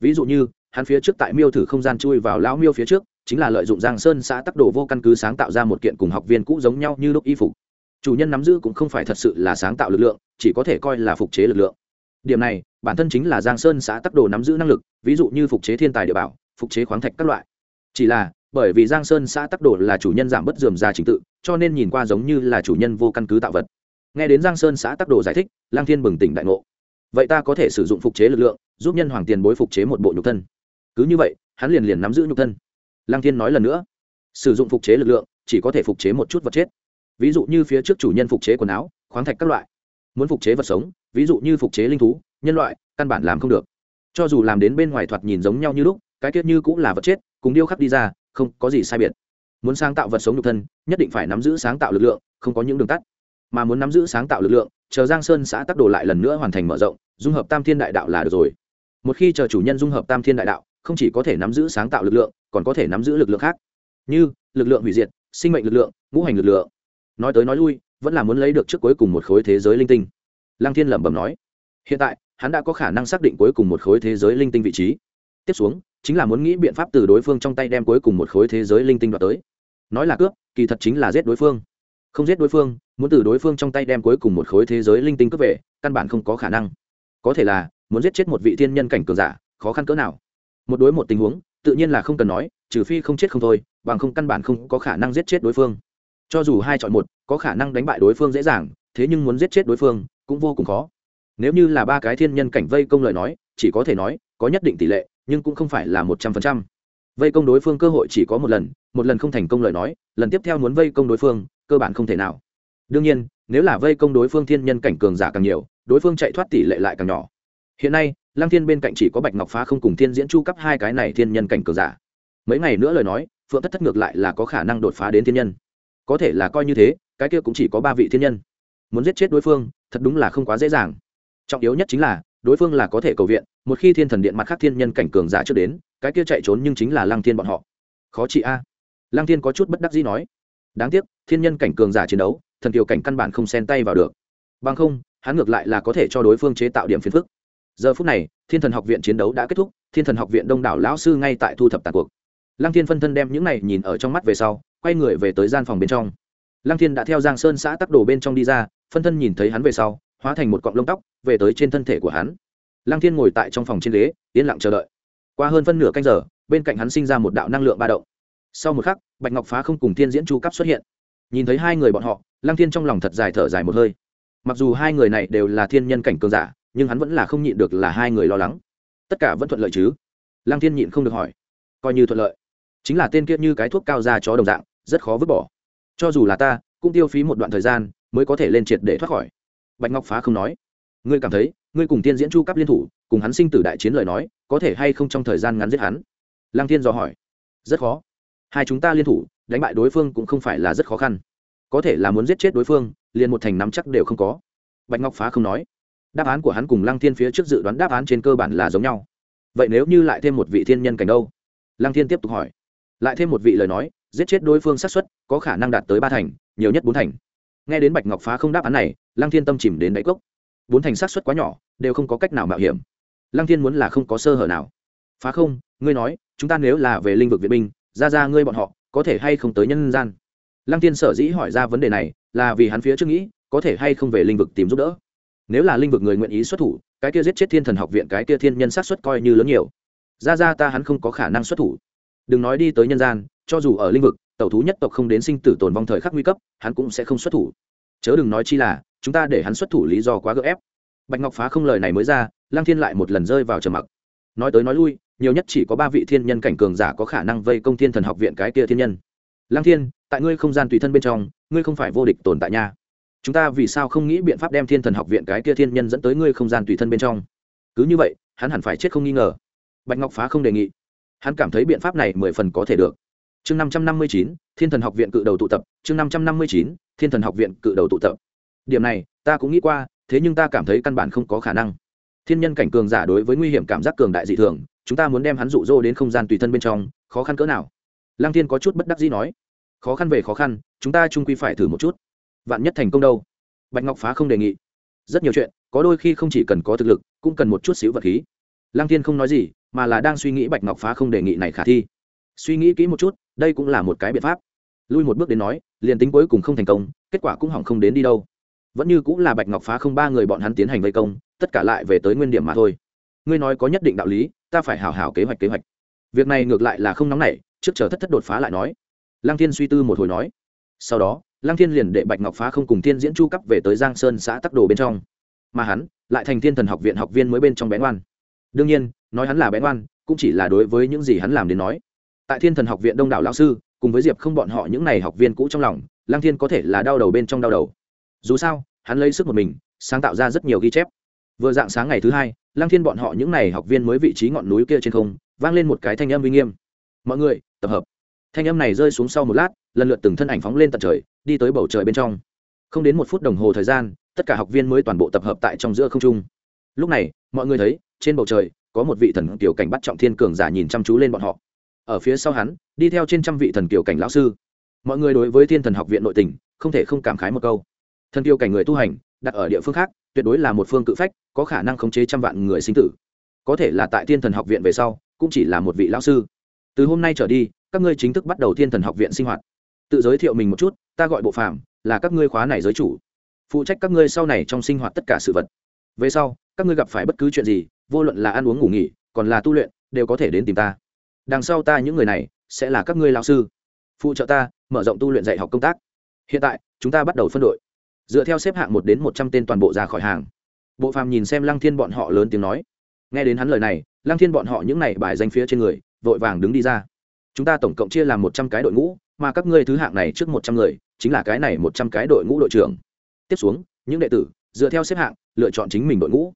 Ví dụ như, hắn phía trước tại miêu thử không gian chui vào lão miêu phía trước, chính là lợi dụng giang sơn xã tắc đồ vô căn cứ sáng tạo ra một kiện cùng học viên cũ giống nhau như lúc y phục. Chủ nhân nắm giữ cũng không phải thật sự là sáng tạo lực lượng, chỉ có thể coi là phục chế lực lượng điểm này, bản thân chính là giang sơn xã tắc đồ nắm giữ năng lực, ví dụ như phục chế thiên tài địa bảo, phục chế khoáng thạch các loại. Chỉ là, bởi vì giang sơn xã tắc đồ là chủ nhân giảm bớt dườm ra trình tự, cho nên nhìn qua giống như là chủ nhân vô căn cứ tạo vật. Nghe đến giang sơn xã tắc đồ giải thích lang thiên bừng tỉnh đại ngộ. Vậy ta có thể sử dụng phục chế lực lượng, giúp nhân hoàng tiền bối phục chế một bộ nhục thân. Cứ như vậy, hắn liền liền nắm giữ nhục thân. Lang thiên nói lần nữa. Sử dụng phục chế lực lượng, chỉ có thể phục chế một chút vật chết. Ví dụ như phía trước chủ nhân phục chế quần áo, khoáng thạch các loại. Muốn phục chế vật sống ví dụ như phục chế linh thú, nhân loại, căn bản làm không được. Cho dù làm đến bên ngoài thoạt nhìn giống nhau như lúc, cái tiết như cũng là vật chết, cùng điêu khắc đi ra, không có gì sai biệt. Muốn sáng tạo vật sống nhục thân, nhất định phải nắm giữ sáng tạo lực lượng, không có những đường tắt. Mà muốn nắm giữ sáng tạo lực lượng, chờ giang sơn xã tắc đồ lại lần nữa hoàn thành mở rộng, dung hợp tam thiên đại đạo là được rồi. Một khi chờ chủ nhân dung hợp tam thiên đại đạo, không chỉ có thể nắm giữ sáng tạo lực lượng, còn có thể nắm giữ lực lượng khác. Như, lực lượng hủy diệt, sinh mệnh lực lượng, ngũ hành lực lượng. Nói tới nói lui, vẫn là muốn lấy được trước cuối cùng một khối thế giới linh tinh lăng thiên lẩm bẩm nói. Hiện tại, hắn đã có khả năng xác định cuối cùng một khối thế giới linh tinh vị trí. Tiếp xuống, chính là muốn nghĩ biện pháp từ đối phương trong tay đem cuối cùng một khối thế giới linh tinh đoạt tới. Nói là cướp, kỳ thật chính là giết đối phương. Không giết đối phương, muốn từ đối phương trong tay đem cuối cùng một khối thế giới linh tinh cướp về, căn bản không có khả năng. Có thể là, muốn giết chết một vị thiên nhân cảnh cường giả, khó khăn cỡ nào. Một đối một tình huống, tự nhiên là không cần nói, trừ phi không chết không thôi, bằng không căn bản không có khả năng giết chết đối phương. Cho dù hai chọn một, có khả năng đánh bại đối phương dễ dàng, thế nhưng muốn giết chết đối phương cũng vô cùng khó. Nếu như là ba cái thiên nhân cảnh vây công lời nói, chỉ có thể nói, có nhất định tỷ lệ, nhưng cũng không phải là một trăm phần trăm. Vây công đối phương cơ hội chỉ có một lần một lần không thành công lời nói, lần tiếp theo muốn vây công đối phương, cơ bản không thể nào. Đương nhiên, nếu là vây công đối phương thiên nhân cảnh cường giả càng nhiều, đối phương chạy thoát tỷ lệ lại càng nhỏ. Hiện nay, lăng thiên bên cạnh chỉ có bạch ngọc phá không cùng thiên diễn chu cấp hai cái này thiên nhân cảnh cường giả. Mấy ngày nữa lời nói, phượng thất thất ngược lại là có khả năng đột phá đến thiên nhân. Có thể là coi như thế, cái kia cũng chỉ có ba vị thiên nhân muốn giết chết đối phương, thật đúng là không quá dễ dàng. Trọng yếu nhất chính là, đối phương là có thể cầu viện, một khi thiên thần điện mặt khác thiên nhân cảnh cường giả trước đến, cái kia chạy trốn nhưng chính là lăng thiên bọn họ. Khó chị a. Lăng thiên có chút bất đắc dĩ nói. Đáng tiếc, thiên nhân cảnh cường giả chiến đấu, thần kiều cảnh căn bản không xen tay vào được. Bằng không, hắn ngược lại là có thể cho đối phương chế tạo điểm phiền phức. Giờ phút này, thiên thần học viện chiến đấu đã kết thúc, thiên thần học viện đông đảo lão sư ngay tại thu thập tàn cuộc. Lăng thiên phân thân đem những này nhìn ở trong mắt về sau, quay người về tới gian phòng bên trong. Lăng thiên đã theo giang sơn xã tắc đồ bên trong đi ra phân thân nhìn thấy hắn về sau, hóa thành một cọng lông tóc, về tới trên thân thể của hắn. Lăng thiên ngồi tại trong phòng trên ghế, yên lặng chờ đợi. Qua hơn phân nửa canh giờ, bên cạnh hắn sinh ra một đạo năng lượng ba động. Sau một khắc, bạch ngọc phá không cùng thiên diễn chu cấp xuất hiện. Nhìn thấy hai người bọn họ, lăng thiên trong lòng thật dài thở dài một hơi. Mặc dù hai người này đều là thiên nhân cảnh cường giả, nhưng hắn vẫn là không nhịn được là hai người lo lắng. Tất cả vẫn thuận lợi chứ? Lăng thiên nhịn không được hỏi. Coi như thuận lợi. Chính là tên kia như cái thuốc cao ra chó đồng dạng, rất khó vứt bỏ. Cho dù là ta, cũng tiêu phí một đoạn thời gian mới có thể lên triệt để thoát khỏi. Bạch ngọc phá không nói. Ngươi cảm thấy, ngươi cùng tiên diễn chu cấp liên thủ, cùng hắn sinh tử đại chiến lời nói, có thể hay không trong thời gian ngắn giết hắn? Lăng thiên dò hỏi. Rất khó. Hai chúng ta liên thủ, đánh bại đối phương cũng không phải là rất khó khăn. Có thể là muốn giết chết đối phương, liền một thành nắm chắc đều không có. Bạch ngọc phá không nói. Đáp án của hắn cùng lăng thiên phía trước dự đoán đáp án trên cơ bản là giống nhau. Vậy nếu như lại thêm một vị thiên nhân cảnh đâu? Lăng thiên tiếp tục hỏi. Lại thêm một vị lời nói, giết chết đối phương xác suất có khả năng đạt tới ba thành, nhiều nhất bốn thành nghe đến bạch ngọc phá không đáp án này, lăng thiên tâm chìm đến đáy cốc. Bốn thành xác suất quá nhỏ, đều không có cách nào mạo hiểm. Lăng thiên muốn là không có sơ hở nào. Phá không, ngươi nói, chúng ta nếu là về linh vực viện binh, ra ra ngươi bọn họ, có thể hay không tới nhân gian? Lăng thiên sở dĩ hỏi ra vấn đề này, là vì hắn phía trước nghĩ, có thể hay không về linh vực tìm giúp đỡ. Nếu là linh vực người nguyện ý xuất thủ, cái kia giết chết thiên thần học viện, cái kia thiên nhân sát xuất coi như lớn nhiều. Ra ra ta hắn không có khả năng xuất thủ. Đừng nói đi tới nhân gian, cho dù ở linh vực tẩu thú nhất tộc không đến sinh tử tồn vong thời khắc nguy cấp, hắn cũng sẽ không xuất thủ. Chớ đừng nói chi là, chúng ta để hắn xuất thủ lý do quá gợ ép. Bạch ngọc phá không lời này mới ra lang thiên lại một lần rơi vào trầm mặc. Nói tới nói lui, nhiều nhất chỉ có ba vị thiên nhân cảnh cường giả có khả năng vây công thiên thần học viện cái kia thiên nhân. Lang thiên, tại ngươi không gian tùy thân bên trong, ngươi không phải vô địch tồn tại nha. Chúng ta vì sao không nghĩ biện pháp đem thiên thần học viện cái kia thiên nhân dẫn tới ngươi không gian tùy thân bên trong? Cứ như vậy, hắn hẳn phải chết không nghi ngờ. Bạch ngọc phá không đề nghị. Hắn cảm thấy biện pháp này mười phần có thể được chương năm trăm năm mươi chín, thiên thần học viện cự đầu tụ tập, chương năm trăm năm mươi chín, thiên thần học viện cự đầu tụ tập. Điểm này, ta cũng nghĩ qua, thế nhưng ta cảm thấy căn bản không có khả năng. Thiên nhân cảnh cường giả đối với nguy hiểm cảm giác cường đại dị thường, chúng ta muốn đem hắn rụ rỗ đến không gian tùy thân bên trong, khó khăn cỡ nào? Lăng thiên có chút bất đắc dĩ nói. Khó khăn về khó khăn, chúng ta chung quy phải thử một chút. Vạn nhất thành công đâu? Bạch ngọc phá không đề nghị. Rất nhiều chuyện, có đôi khi không chỉ cần có thực lực, cũng cần một chút xíu vật khí. Lăng thiên không nói gì, mà là đang suy nghĩ bạch ngọc phá không đề nghị này khả thi. Suy nghĩ kỹ một chút đây cũng là một cái biện pháp. Lui một bước đến nói, liền tính cuối cùng không thành công, kết quả cũng hỏng không đến đi đâu. Vẫn như cũng là bạch ngọc phá không ba người bọn hắn tiến hành vây công, tất cả lại về tới nguyên điểm mà thôi. Ngươi nói có nhất định đạo lý, ta phải hào hào kế hoạch kế hoạch. Việc này ngược lại là không nóng nảy, trước chờ thất thất đột phá lại nói. Lăng thiên suy tư một hồi nói. Sau đó, lăng thiên liền đệ bạch ngọc phá không cùng thiên diễn chu cấp về tới giang sơn xã tắc đồ bên trong. Mà hắn, lại thành thiên thần học viện học viên mới bên trong bé ngoan đương nhiên, nói hắn là bé ngoan cũng chỉ là đối với những gì hắn làm đến nói tại thiên thần học viện đông đảo lão sư, cùng với diệp không bọn họ những n à y học viên cũ trong lòng Lang thiên có thể là đau đầu bên trong đau đầu. Dù sao, hắn lấy sức một mình, sáng tạo ra rất nhiều ghi chép. Vừa dạng sáng ngày thứ hai Lang thiên bọn họ những n à y học viên mới vị trí ngọn núi kia trên không, vang lên một cái thanh âm uy nghiêm. Mọi người, tập hợp. Thanh âm này rơi xuống sau một lát, lần lượt từng thân ảnh phóng lên tận trời, đi tới bầu trời bên trong. Không đến một phút đồng hồ thời gian, tất cả học viên mới toàn bộ tập hợp tại trong giữa không trung. Lúc này, mọi người thấy, trên bầu trời, có một vị thần tiểu cảnh bắt trọng thiên cường giả nhìn chăm chú lên bọn họ ở phía sau hắn, đi theo trên trăm vị thần kiều cảnh lão sư. Mọi người đối với thiên thần học viện nội tình, không thể không cảm khái một câu. Thần kiều cảnh người tu hành, đặt ở địa phương khác, tuyệt đối là một phương cự phách, có khả năng khống chế trăm vạn người sinh tử. Có thể là tại thiên thần học viện về sau, cũng chỉ là một vị lão sư. Từ hôm nay trở đi, các ngươi chính thức bắt đầu thiên thần học viện sinh hoạt. Tự giới thiệu mình một chút, ta gọi bộ phàm, là các ngươi khóa này giới chủ. Phụ trách các ngươi sau này trong sinh hoạt tất cả sự vật. Về sau, các ngươi gặp phải bất cứ chuyện gì, vô luận là ăn uống ngủ nghỉ, còn là tu luyện, đều có thể đến tìm ta đằng sau ta những người này sẽ là các ngươi lao sư. Phụ trợ ta mở rộng tu luyện dạy học công tác. Hiện tại, chúng ta bắt đầu phân đội. Dựa theo xếp hạng một đến một trăm tên toàn bộ ra khỏi hàng. Bộ phàm nhìn xem lăng thiên bọn họ lớn tiếng nói. Nghe đến hắn lời này, lăng thiên bọn họ những n à y bài danh phía trên người, vội vàng đứng đi ra. Chúng ta tổng cộng chia làm một trăm cái đội ngũ, mà các ngươi thứ hạng này trước một trăm người, chính là cái này một trăm cái đội ngũ đội trưởng. Tiếp xuống, những đệ tử, dựa theo xếp hạng, lựa chọn chính mình đội ngũ.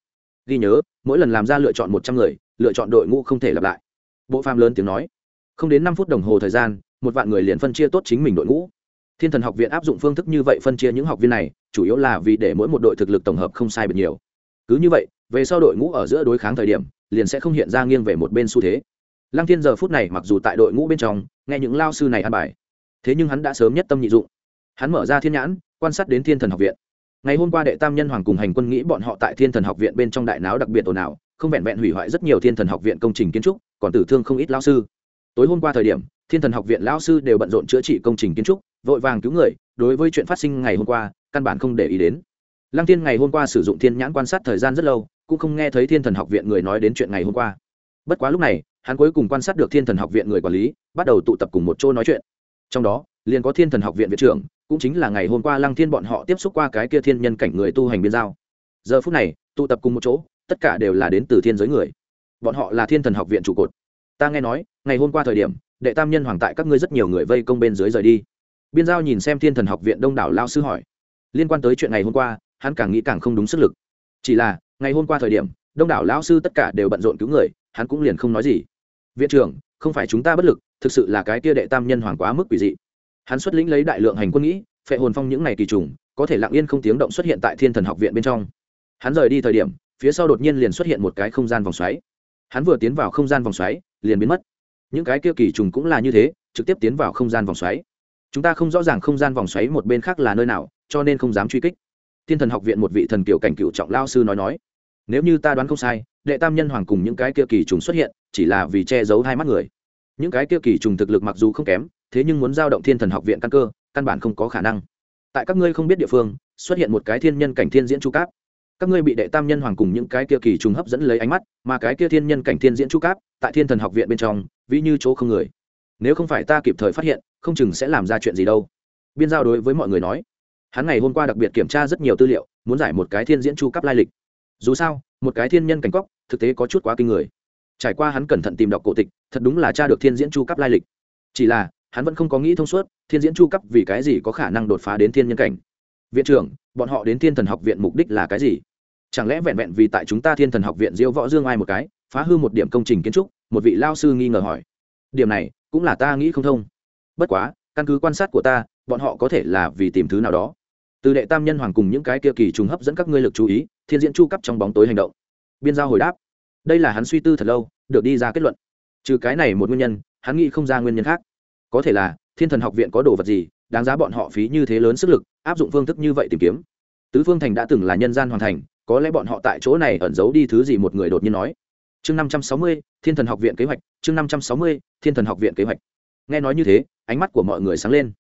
Ghi nhớ, mỗi lần làm ra lựa chọn một trăm người, lựa chọn đội ngũ không thể lặp lại bộ phàm lớn tiếng nói. Không đến năm phút đồng hồ thời gian, một vạn người liền phân chia tốt chính mình đội ngũ. Thiên thần học viện áp dụng phương thức như vậy phân chia những học viên này, chủ yếu là vì để mỗi một đội thực lực tổng hợp không sai biệt nhiều. Cứ như vậy, về sau đội ngũ ở giữa đối kháng thời điểm, liền sẽ không hiện ra nghiêng về một bên xu thế. Lăng thiên giờ phút này mặc dù tại đội ngũ bên trong, nghe những lao sư này ăn bài, thế nhưng hắn đã sớm nhất tâm nhị dụng. Hắn mở ra thiên nhãn, quan sát đến thiên thần học viện. Ngày hôm qua đệ tam nhân hoàng cùng hành quân nghĩ bọn họ tại thiên thần học viện bên trong đại náo đặc biệt ồn ào không vẹn vẹn hủy hoại rất nhiều thiên thần học viện công trình kiến trúc, còn tử thương không ít lao sư. Tối hôm qua thời điểm, thiên thần học viện lao sư đều bận rộn chữa trị công trình kiến trúc, vội vàng cứu người, đối với chuyện phát sinh ngày hôm qua, căn bản không để ý đến. Lăng tiên ngày hôm qua sử dụng thiên nhãn quan sát thời gian rất lâu, cũng không nghe thấy thiên thần học viện người nói đến chuyện ngày hôm qua. Bất quá lúc này, hắn cuối cùng quan sát được thiên thần học viện người quản lý, bắt đầu tụ tập cùng một chỗ nói chuyện. Trong đó, liền có thiên thần học viện viện trưởng, cũng chính là ngày hôm qua lăng thiên bọn họ tiếp xúc qua cái kia thiên nhân cảnh người tu hành biên giao. Giờ phút này, tụ tập cùng một chỗ tất cả đều là đến từ thiên giới người. Bọn họ là thiên thần học viện trụ cột. Ta nghe nói, ngày hôm qua thời điểm, đệ tam nhân hoàng tại các ngươi rất nhiều người vây công bên dưới rời đi. Biên giao nhìn xem thiên thần học viện đông đảo lao sư hỏi. Liên quan tới chuyện ngày hôm qua, hắn càng nghĩ càng không đúng sức lực. Chỉ là, ngày hôm qua thời điểm, đông đảo lão sư tất cả đều bận rộn cứu người, hắn cũng liền không nói gì. Viện trưởng, không phải chúng ta bất lực, thực sự là cái kia đệ tam nhân hoàng quá mức quỷ dị. Hắn xuất lĩnh lấy đại lượng hành quân nghĩ, phệ hồn phong những ngày kỳ trùng, có thể lặng yên không tiếng động xuất hiện tại thiên thần học viện bên trong. Hắn rời đi thời điểm phía sau đột nhiên liền xuất hiện một cái không gian vòng xoáy. Hắn vừa tiến vào không gian vòng xoáy, liền biến mất. Những cái kia kỳ trùng cũng là như thế, trực tiếp tiến vào không gian vòng xoáy. Chúng ta không rõ ràng không gian vòng xoáy một bên khác là nơi nào, cho nên không dám truy kích. Thiên thần học viện một vị thần kiểu cảnh cựu trọng lao sư nói nói, nếu như ta đoán không sai, đệ tam nhân hoàng cùng những cái kia kỳ trùng xuất hiện, chỉ là vì che giấu hai mắt người. Những cái kia kỳ trùng thực lực mặc dù không kém, thế nhưng muốn giao động thiên thần học viện căn cơ, căn bản không có khả năng. Tại các ngươi không biết địa phương, xuất hiện một cái thiên nhân cảnh thiên diễn chu cáp các ngươi bị đệ tam nhân hoàng cùng những cái kia kỳ trùng hấp dẫn lấy ánh mắt, mà cái kia thiên nhân cảnh thiên diễn chu cáp, tại thiên thần học viện bên trong, ví như chỗ không người. Nếu không phải ta kịp thời phát hiện, không chừng sẽ làm ra chuyện gì đâu. Biên giao đối với mọi người nói. Hắn ngày hôm qua đặc biệt kiểm tra rất nhiều tư liệu, muốn giải một cái thiên diễn chu cấp lai lịch. Dù sao, một cái thiên nhân cảnh cóc thực tế có chút quá kinh người. Trải qua hắn cẩn thận tìm đọc cổ tịch, thật đúng là cha được thiên diễn chu cấp lai lịch. Chỉ là, hắn vẫn không có nghĩ thông suốt, thiên diễn chu cấp vì cái gì có khả năng đột phá đến thiên nhân cảnh. Viện trưởng bọn họ đến thiên thần học viện mục đích là cái gì? Chẳng lẽ vẹn vẹn vì tại chúng ta thiên thần học viện diêu võ dương ai một cái, phá hư một điểm công trình kiến trúc? Một vị lao sư nghi ngờ hỏi. Điểm này, cũng là ta nghĩ không thông. Bất quá, căn cứ quan sát của ta, bọn họ có thể là vì tìm thứ nào đó. Từ đệ tam nhân hoàng cùng những cái kia kỳ trùng hấp dẫn các ngươi lực chú ý, thiên diễn chu cấp trong bóng tối hành động. Biên giao hồi đáp. Đây là hắn suy tư thật lâu, được đi ra kết luận. Trừ cái này một nguyên nhân, hắn nghĩ không ra nguyên nhân khác. Có thể là, thiên thần học viện có đồ vật gì đáng giá bọn họ phí như thế lớn sức lực, áp dụng phương thức như vậy tìm kiếm. Tứ phương thành đã từng là nhân gian hoàn thành, có lẽ bọn họ tại chỗ này ẩn giấu đi thứ gì một người đột nhiên nói. Chương năm trăm sáu mươi, thiên thần học viện kế hoạch, chương năm trăm sáu mươi, thiên thần học viện kế hoạch. Nghe nói như thế, ánh mắt của mọi người sáng lên.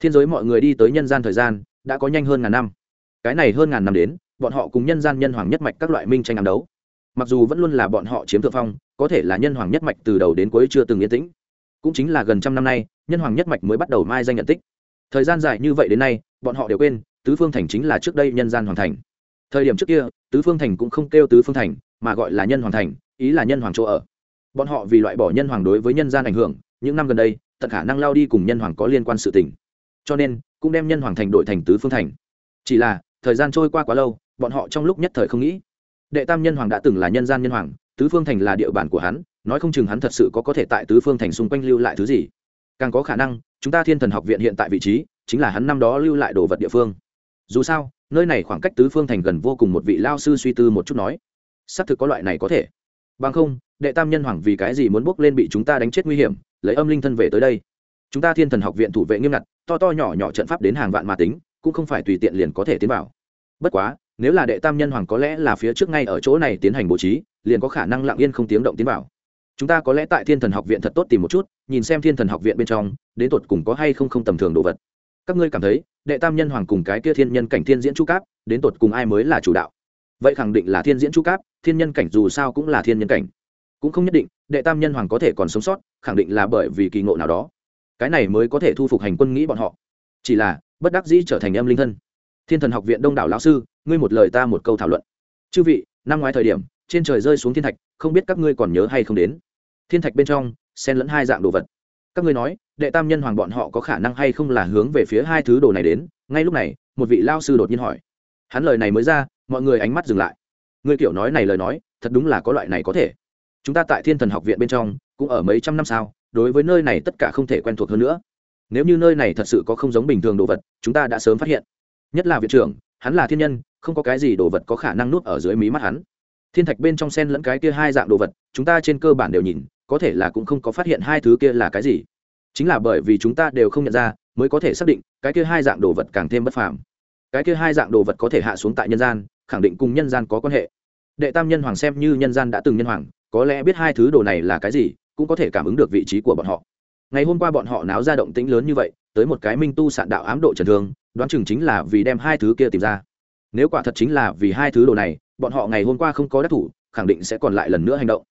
Thiên giới mọi người đi tới nhân gian thời gian, đã có nhanh hơn ngàn năm. Cái này hơn ngàn năm đến, bọn họ cùng nhân gian nhân hoàng nhất mạch các loại minh tranh ám đấu. Mặc dù vẫn luôn là bọn họ chiếm thượng phong, có thể là nhân hoàng nhất mạch từ đầu đến cuối chưa từng yên tĩnh. Cũng chính là gần trăm năm nay, nhân hoàng nhất mạch mới bắt đầu mai danh nhận tích thời gian dài như vậy đến nay, bọn họ đều quên, tứ phương thành chính là trước đây nhân gian hoàng thành. Thời điểm trước kia, tứ phương thành cũng không kêu tứ phương thành, mà gọi là nhân hoàng thành, ý là nhân hoàng chỗ ở. Bọn họ vì loại bỏ nhân hoàng đối với nhân gian ảnh hưởng, những năm gần đây, tận khả năng lao đi cùng nhân hoàng có liên quan sự tình. Cho nên, cũng đem nhân hoàng thành đổi thành tứ phương thành. Chỉ là, thời gian trôi qua quá lâu, bọn họ trong lúc nhất thời không nghĩ. Đệ tam nhân hoàng đã từng là nhân gian nhân hoàng, tứ phương thành là địa bàn của hắn, nói không chừng hắn thật sự có có thể tại tứ phương thành xung quanh lưu lại thứ gì. Càng có khả năng chúng ta thiên thần học viện hiện tại vị trí chính là hắn năm đó lưu lại đồ vật địa phương. Dù sao, nơi này khoảng cách tứ phương thành gần vô cùng một vị lao sư suy tư một chút nói, xác thực có loại này có thể. Bằng không, đệ tam nhân hoàng vì cái gì muốn bước lên bị chúng ta đánh chết nguy hiểm, lấy âm linh thân về tới đây? Chúng ta thiên thần học viện thủ vệ nghiêm ngặt, to to nhỏ nhỏ trận pháp đến hàng vạn mà tính, cũng không phải tùy tiện liền có thể tiến vào. Bất quá, nếu là đệ tam nhân hoàng có lẽ là phía trước ngay ở chỗ này tiến hành bố trí, liền có khả năng lặng yên không tiếng động tiến vào chúng ta có lẽ tại thiên thần học viện thật tốt tìm một chút, nhìn xem thiên thần học viện bên trong, đến tột cùng có hay không không tầm thường đồ vật. Các ngươi cảm thấy, đệ tam nhân hoàng cùng cái kia thiên nhân cảnh thiên diễn chu cáp đến tột cùng ai mới là chủ đạo? Vậy khẳng định là thiên diễn chu cáp thiên nhân cảnh dù sao cũng là thiên nhân cảnh. Cũng không nhất định, đệ tam nhân hoàng có thể còn sống sót, khẳng định là bởi vì kỳ ngộ nào đó. Cái này mới có thể thu phục hành quân nghĩ bọn họ. Chỉ là, bất đắc dĩ trở thành âm linh thân. Thiên thần học viện đông đảo lão sư, ngươi một lời ta một câu thảo luận. Chư vị, năm ngoái thời điểm trên trời rơi xuống thiên thạch, không biết các ngươi còn nhớ hay không đến. Thiên thạch bên trong, xen lẫn hai dạng đồ vật. Các ngươi nói, đệ tam nhân hoàng bọn họ có khả năng hay không là hướng về phía hai thứ đồ này đến? Ngay lúc này, một vị lao sư đột nhiên hỏi. Hắn lời này mới ra, mọi người ánh mắt dừng lại. Người kiểu nói này lời nói, thật đúng là có loại này có thể. Chúng ta tại thiên thần học viện bên trong, cũng ở mấy trăm năm sao đối với nơi này tất cả không thể quen thuộc hơn nữa. Nếu như nơi này thật sự có không giống bình thường đồ vật, chúng ta đã sớm phát hiện. Nhất là viện trưởng, hắn là thiên nhân, không có cái gì đồ vật có khả năng nuốt ở dưới mí mắt hắn thiên thạch bên trong sen lẫn cái kia hai dạng đồ vật, chúng ta trên cơ bản đều nhìn, có thể là cũng không có phát hiện hai thứ kia là cái gì. Chính là bởi vì chúng ta đều không nhận ra, mới có thể xác định, cái kia hai dạng đồ vật càng thêm bất phàm. Cái kia hai dạng đồ vật có thể hạ xuống tại nhân gian, khẳng định cùng nhân gian có quan hệ. Đệ tam nhân hoàng xem như nhân gian đã từng nhân hoàng, có lẽ biết hai thứ đồ này là cái gì, cũng có thể cảm ứng được vị trí của bọn họ. Ngày hôm qua bọn họ náo ra động tĩnh lớn như vậy, tới một cái minh tu sạn đạo ám độ trần thương, đoán chừng chính là vì đem hai thứ kia tìm ra. Nếu quả thật chính là vì hai thứ đồ này bọn họ ngày hôm qua không có đắc thủ, khẳng định sẽ còn lại lần nữa hành động.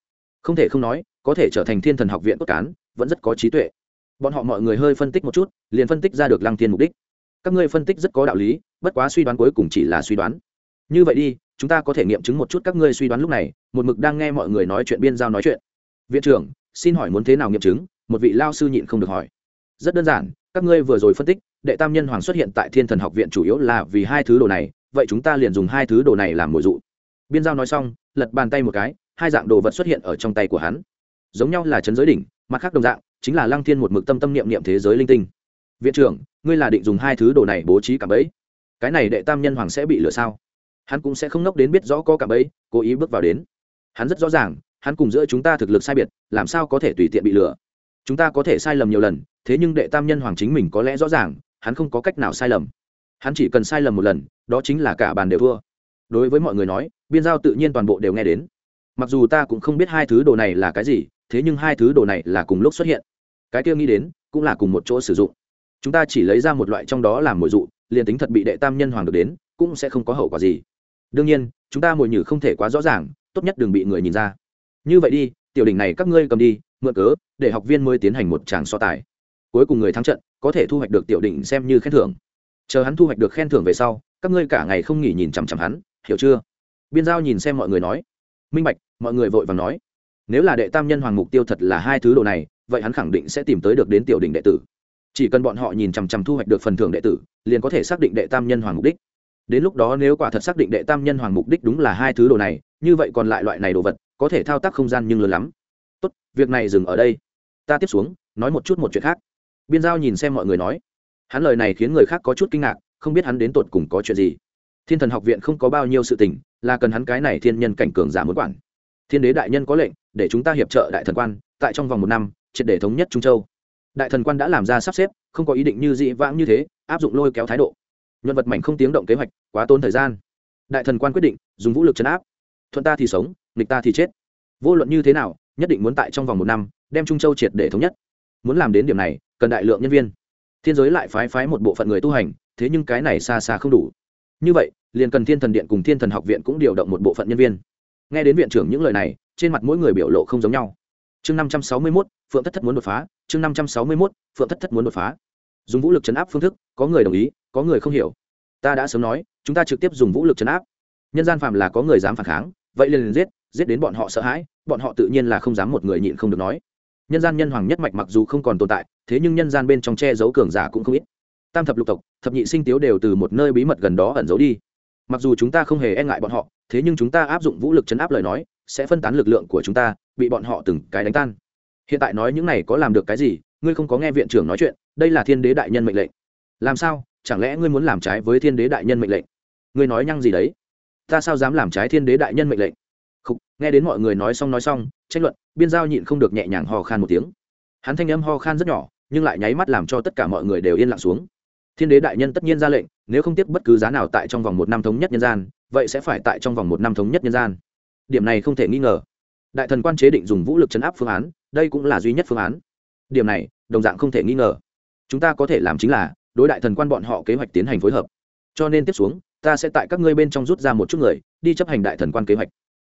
Không thể không nói, có thể trở thành thiên thần học viện tốt cán, vẫn rất có trí tuệ. Bọn họ mọi người hơi phân tích một chút, liền phân tích ra được lăng thiên mục đích. Các ngươi phân tích rất có đạo lý, bất quá suy đoán cuối cùng chỉ là suy đoán. Như vậy đi, chúng ta có thể nghiệm chứng một chút các ngươi suy đoán lúc này, một mực đang nghe mọi người nói chuyện biên giao nói chuyện. Viện trưởng, xin hỏi muốn thế nào nghiệm chứng? Một vị lao sư nhịn không được hỏi. Rất đơn giản, các ngươi vừa rồi phân tích, đệ tam nhân hoàng xuất hiện tại thiên thần học viện chủ yếu là vì hai thứ đồ này, vậy chúng ta liền dùng hai thứ đồ này làm mồi dụ biên giao nói xong, lật bàn tay một cái, hai dạng đồ vật xuất hiện ở trong tay của hắn. Giống nhau là chấn giới đỉnh, mặt khác đồng dạng, chính là lăng thiên một mực tâm tâm niệm niệm thế giới linh tinh. Viện trưởng, ngươi là định dùng hai thứ đồ này bố trí cả bẫy. Cái này đệ tam nhân hoàng sẽ bị lừa sao? Hắn cũng sẽ không ngốc đến biết rõ có cả bẫy, cố ý bước vào đến. Hắn rất rõ ràng, hắn cùng giữa chúng ta thực lực sai biệt, làm sao có thể tùy tiện bị lừa? Chúng ta có thể sai lầm nhiều lần, thế nhưng đệ tam nhân hoàng chính mình có lẽ rõ ràng, hắn không có cách nào sai lầm. Hắn chỉ cần sai lầm một lần, đó chính là cả bàn đều thua đối với mọi người nói, biên giao tự nhiên toàn bộ đều nghe đến. Mặc dù ta cũng không biết hai thứ đồ này là cái gì, thế nhưng hai thứ đồ này là cùng lúc xuất hiện. Cái kia nghĩ đến, cũng là cùng một chỗ sử dụng. Chúng ta chỉ lấy ra một loại trong đó làm mồi dụ, liền tính thật bị đệ tam nhân hoàng được đến, cũng sẽ không có hậu quả gì. Đương nhiên, chúng ta mồi nhử không thể quá rõ ràng, tốt nhất đừng bị người nhìn ra. Như vậy đi, tiểu đỉnh này các ngươi cầm đi, mượn cớ, để học viên mới tiến hành một tràng so tài. Cuối cùng người thắng trận, có thể thu hoạch được tiểu đỉnh xem như khen thưởng. Chờ hắn thu hoạch được khen thưởng về sau, các ngươi cả ngày không nghỉ nhìn chằm chằm hắn hiểu chưa? Biên giao nhìn xem mọi người nói. Minh bạch, mọi người vội vàng nói. Nếu là đệ tam nhân hoàng mục tiêu thật là hai thứ đồ này, vậy hắn khẳng định sẽ tìm tới được đến tiểu đỉnh đệ tử. Chỉ cần bọn họ nhìn chằm chằm thu hoạch được phần thưởng đệ tử, liền có thể xác định đệ tam nhân hoàng mục đích. Đến lúc đó nếu quả thật xác định đệ tam nhân hoàng mục đích đúng là hai thứ đồ này, như vậy còn lại loại này đồ vật, có thể thao tác không gian nhưng lớn lắm. Tốt, việc này dừng ở đây. Ta tiếp xuống, nói một chút một chuyện khác. Biên giao nhìn xem mọi người nói. Hắn lời này khiến người khác có chút kinh ngạc, không biết hắn đến tột cùng có chuyện gì thiên thần học viện không có bao nhiêu sự tình, là cần hắn cái này thiên nhân cảnh cường giả muốn quản. Thiên đế đại nhân có lệnh, để chúng ta hiệp trợ đại thần quan, tại trong vòng một năm, triệt để thống nhất trung châu. Đại thần quan đã làm ra sắp xếp, không có ý định như dị vãng như thế, áp dụng lôi kéo thái độ. Nhân vật mảnh không tiếng động kế hoạch, quá tốn thời gian. Đại thần quan quyết định, dùng vũ lực chấn áp. Thuận ta thì sống, nghịch ta thì chết. Vô luận như thế nào, nhất định muốn tại trong vòng một năm, đem trung châu triệt để thống nhất. Muốn làm đến điểm này, cần đại lượng nhân viên. Thiên giới lại phái phái một bộ phận người tu hành, thế nhưng cái này xa xa không đủ như vậy liền cần thiên thần điện cùng thiên thần học viện cũng điều động một bộ phận nhân viên. Nghe đến viện trưởng những lời này trên mặt mỗi người biểu lộ không giống nhau. Chương năm trăm sáu mươi mốt phượng thất thất muốn đột phá. Chương năm trăm sáu mươi mốt phượng thất thất muốn đột phá. Dùng vũ lực chấn áp phương thức có người đồng ý có người không hiểu. Ta đã sớm nói chúng ta trực tiếp dùng vũ lực chấn áp. Nhân gian phàm là có người dám phản kháng vậy liền, liền giết giết đến bọn họ sợ hãi bọn họ tự nhiên là không dám một người nhịn không được nói. Nhân gian nhân hoàng nhất mạch mặc dù không còn tồn tại thế nhưng nhân gian bên trong che giấu cường giả cũng không ít tam thập lục tộc, thập nhị sinh tiếu đều từ một nơi bí mật gần đó ẩn giấu đi. Mặc dù chúng ta không hề e ngại bọn họ, thế nhưng chúng ta áp dụng vũ lực chấn áp lời nói, sẽ phân tán lực lượng của chúng ta, bị bọn họ từng cái đánh tan. Hiện tại nói những này có làm được cái gì? Ngươi không có nghe viện trưởng nói chuyện, đây là thiên đế đại nhân mệnh lệnh. Làm sao? Chẳng lẽ ngươi muốn làm trái với thiên đế đại nhân mệnh lệnh? Ngươi nói nhăng gì đấy? Ta sao dám làm trái thiên đế đại nhân mệnh lệnh? Khúc nghe đến mọi người nói xong nói xong, tranh luận, biên giao nhịn không được nhẹ nhàng ho khan một tiếng. Hắn thanh âm ho khan rất nhỏ, nhưng lại nháy mắt làm cho tất cả mọi người đều yên lặng xuống thiên đế đại nhân tất nhiên ra lệnh, nếu không tiếp bất cứ giá nào tại trong vòng một năm thống nhất nhân gian, vậy sẽ phải tại trong vòng một năm thống nhất nhân gian. Điểm này không thể nghi ngờ. Đại thần quan chế định dùng vũ lực chấn áp phương án, đây cũng là duy nhất phương án. Điểm này, đồng dạng không thể nghi ngờ. Chúng ta có thể làm chính là, đối đại thần quan bọn họ kế hoạch tiến hành phối hợp. Cho nên tiếp xuống, ta sẽ tại các ngươi bên trong rút ra một chút người, đi chấp hành đại thần quan kế hoạch.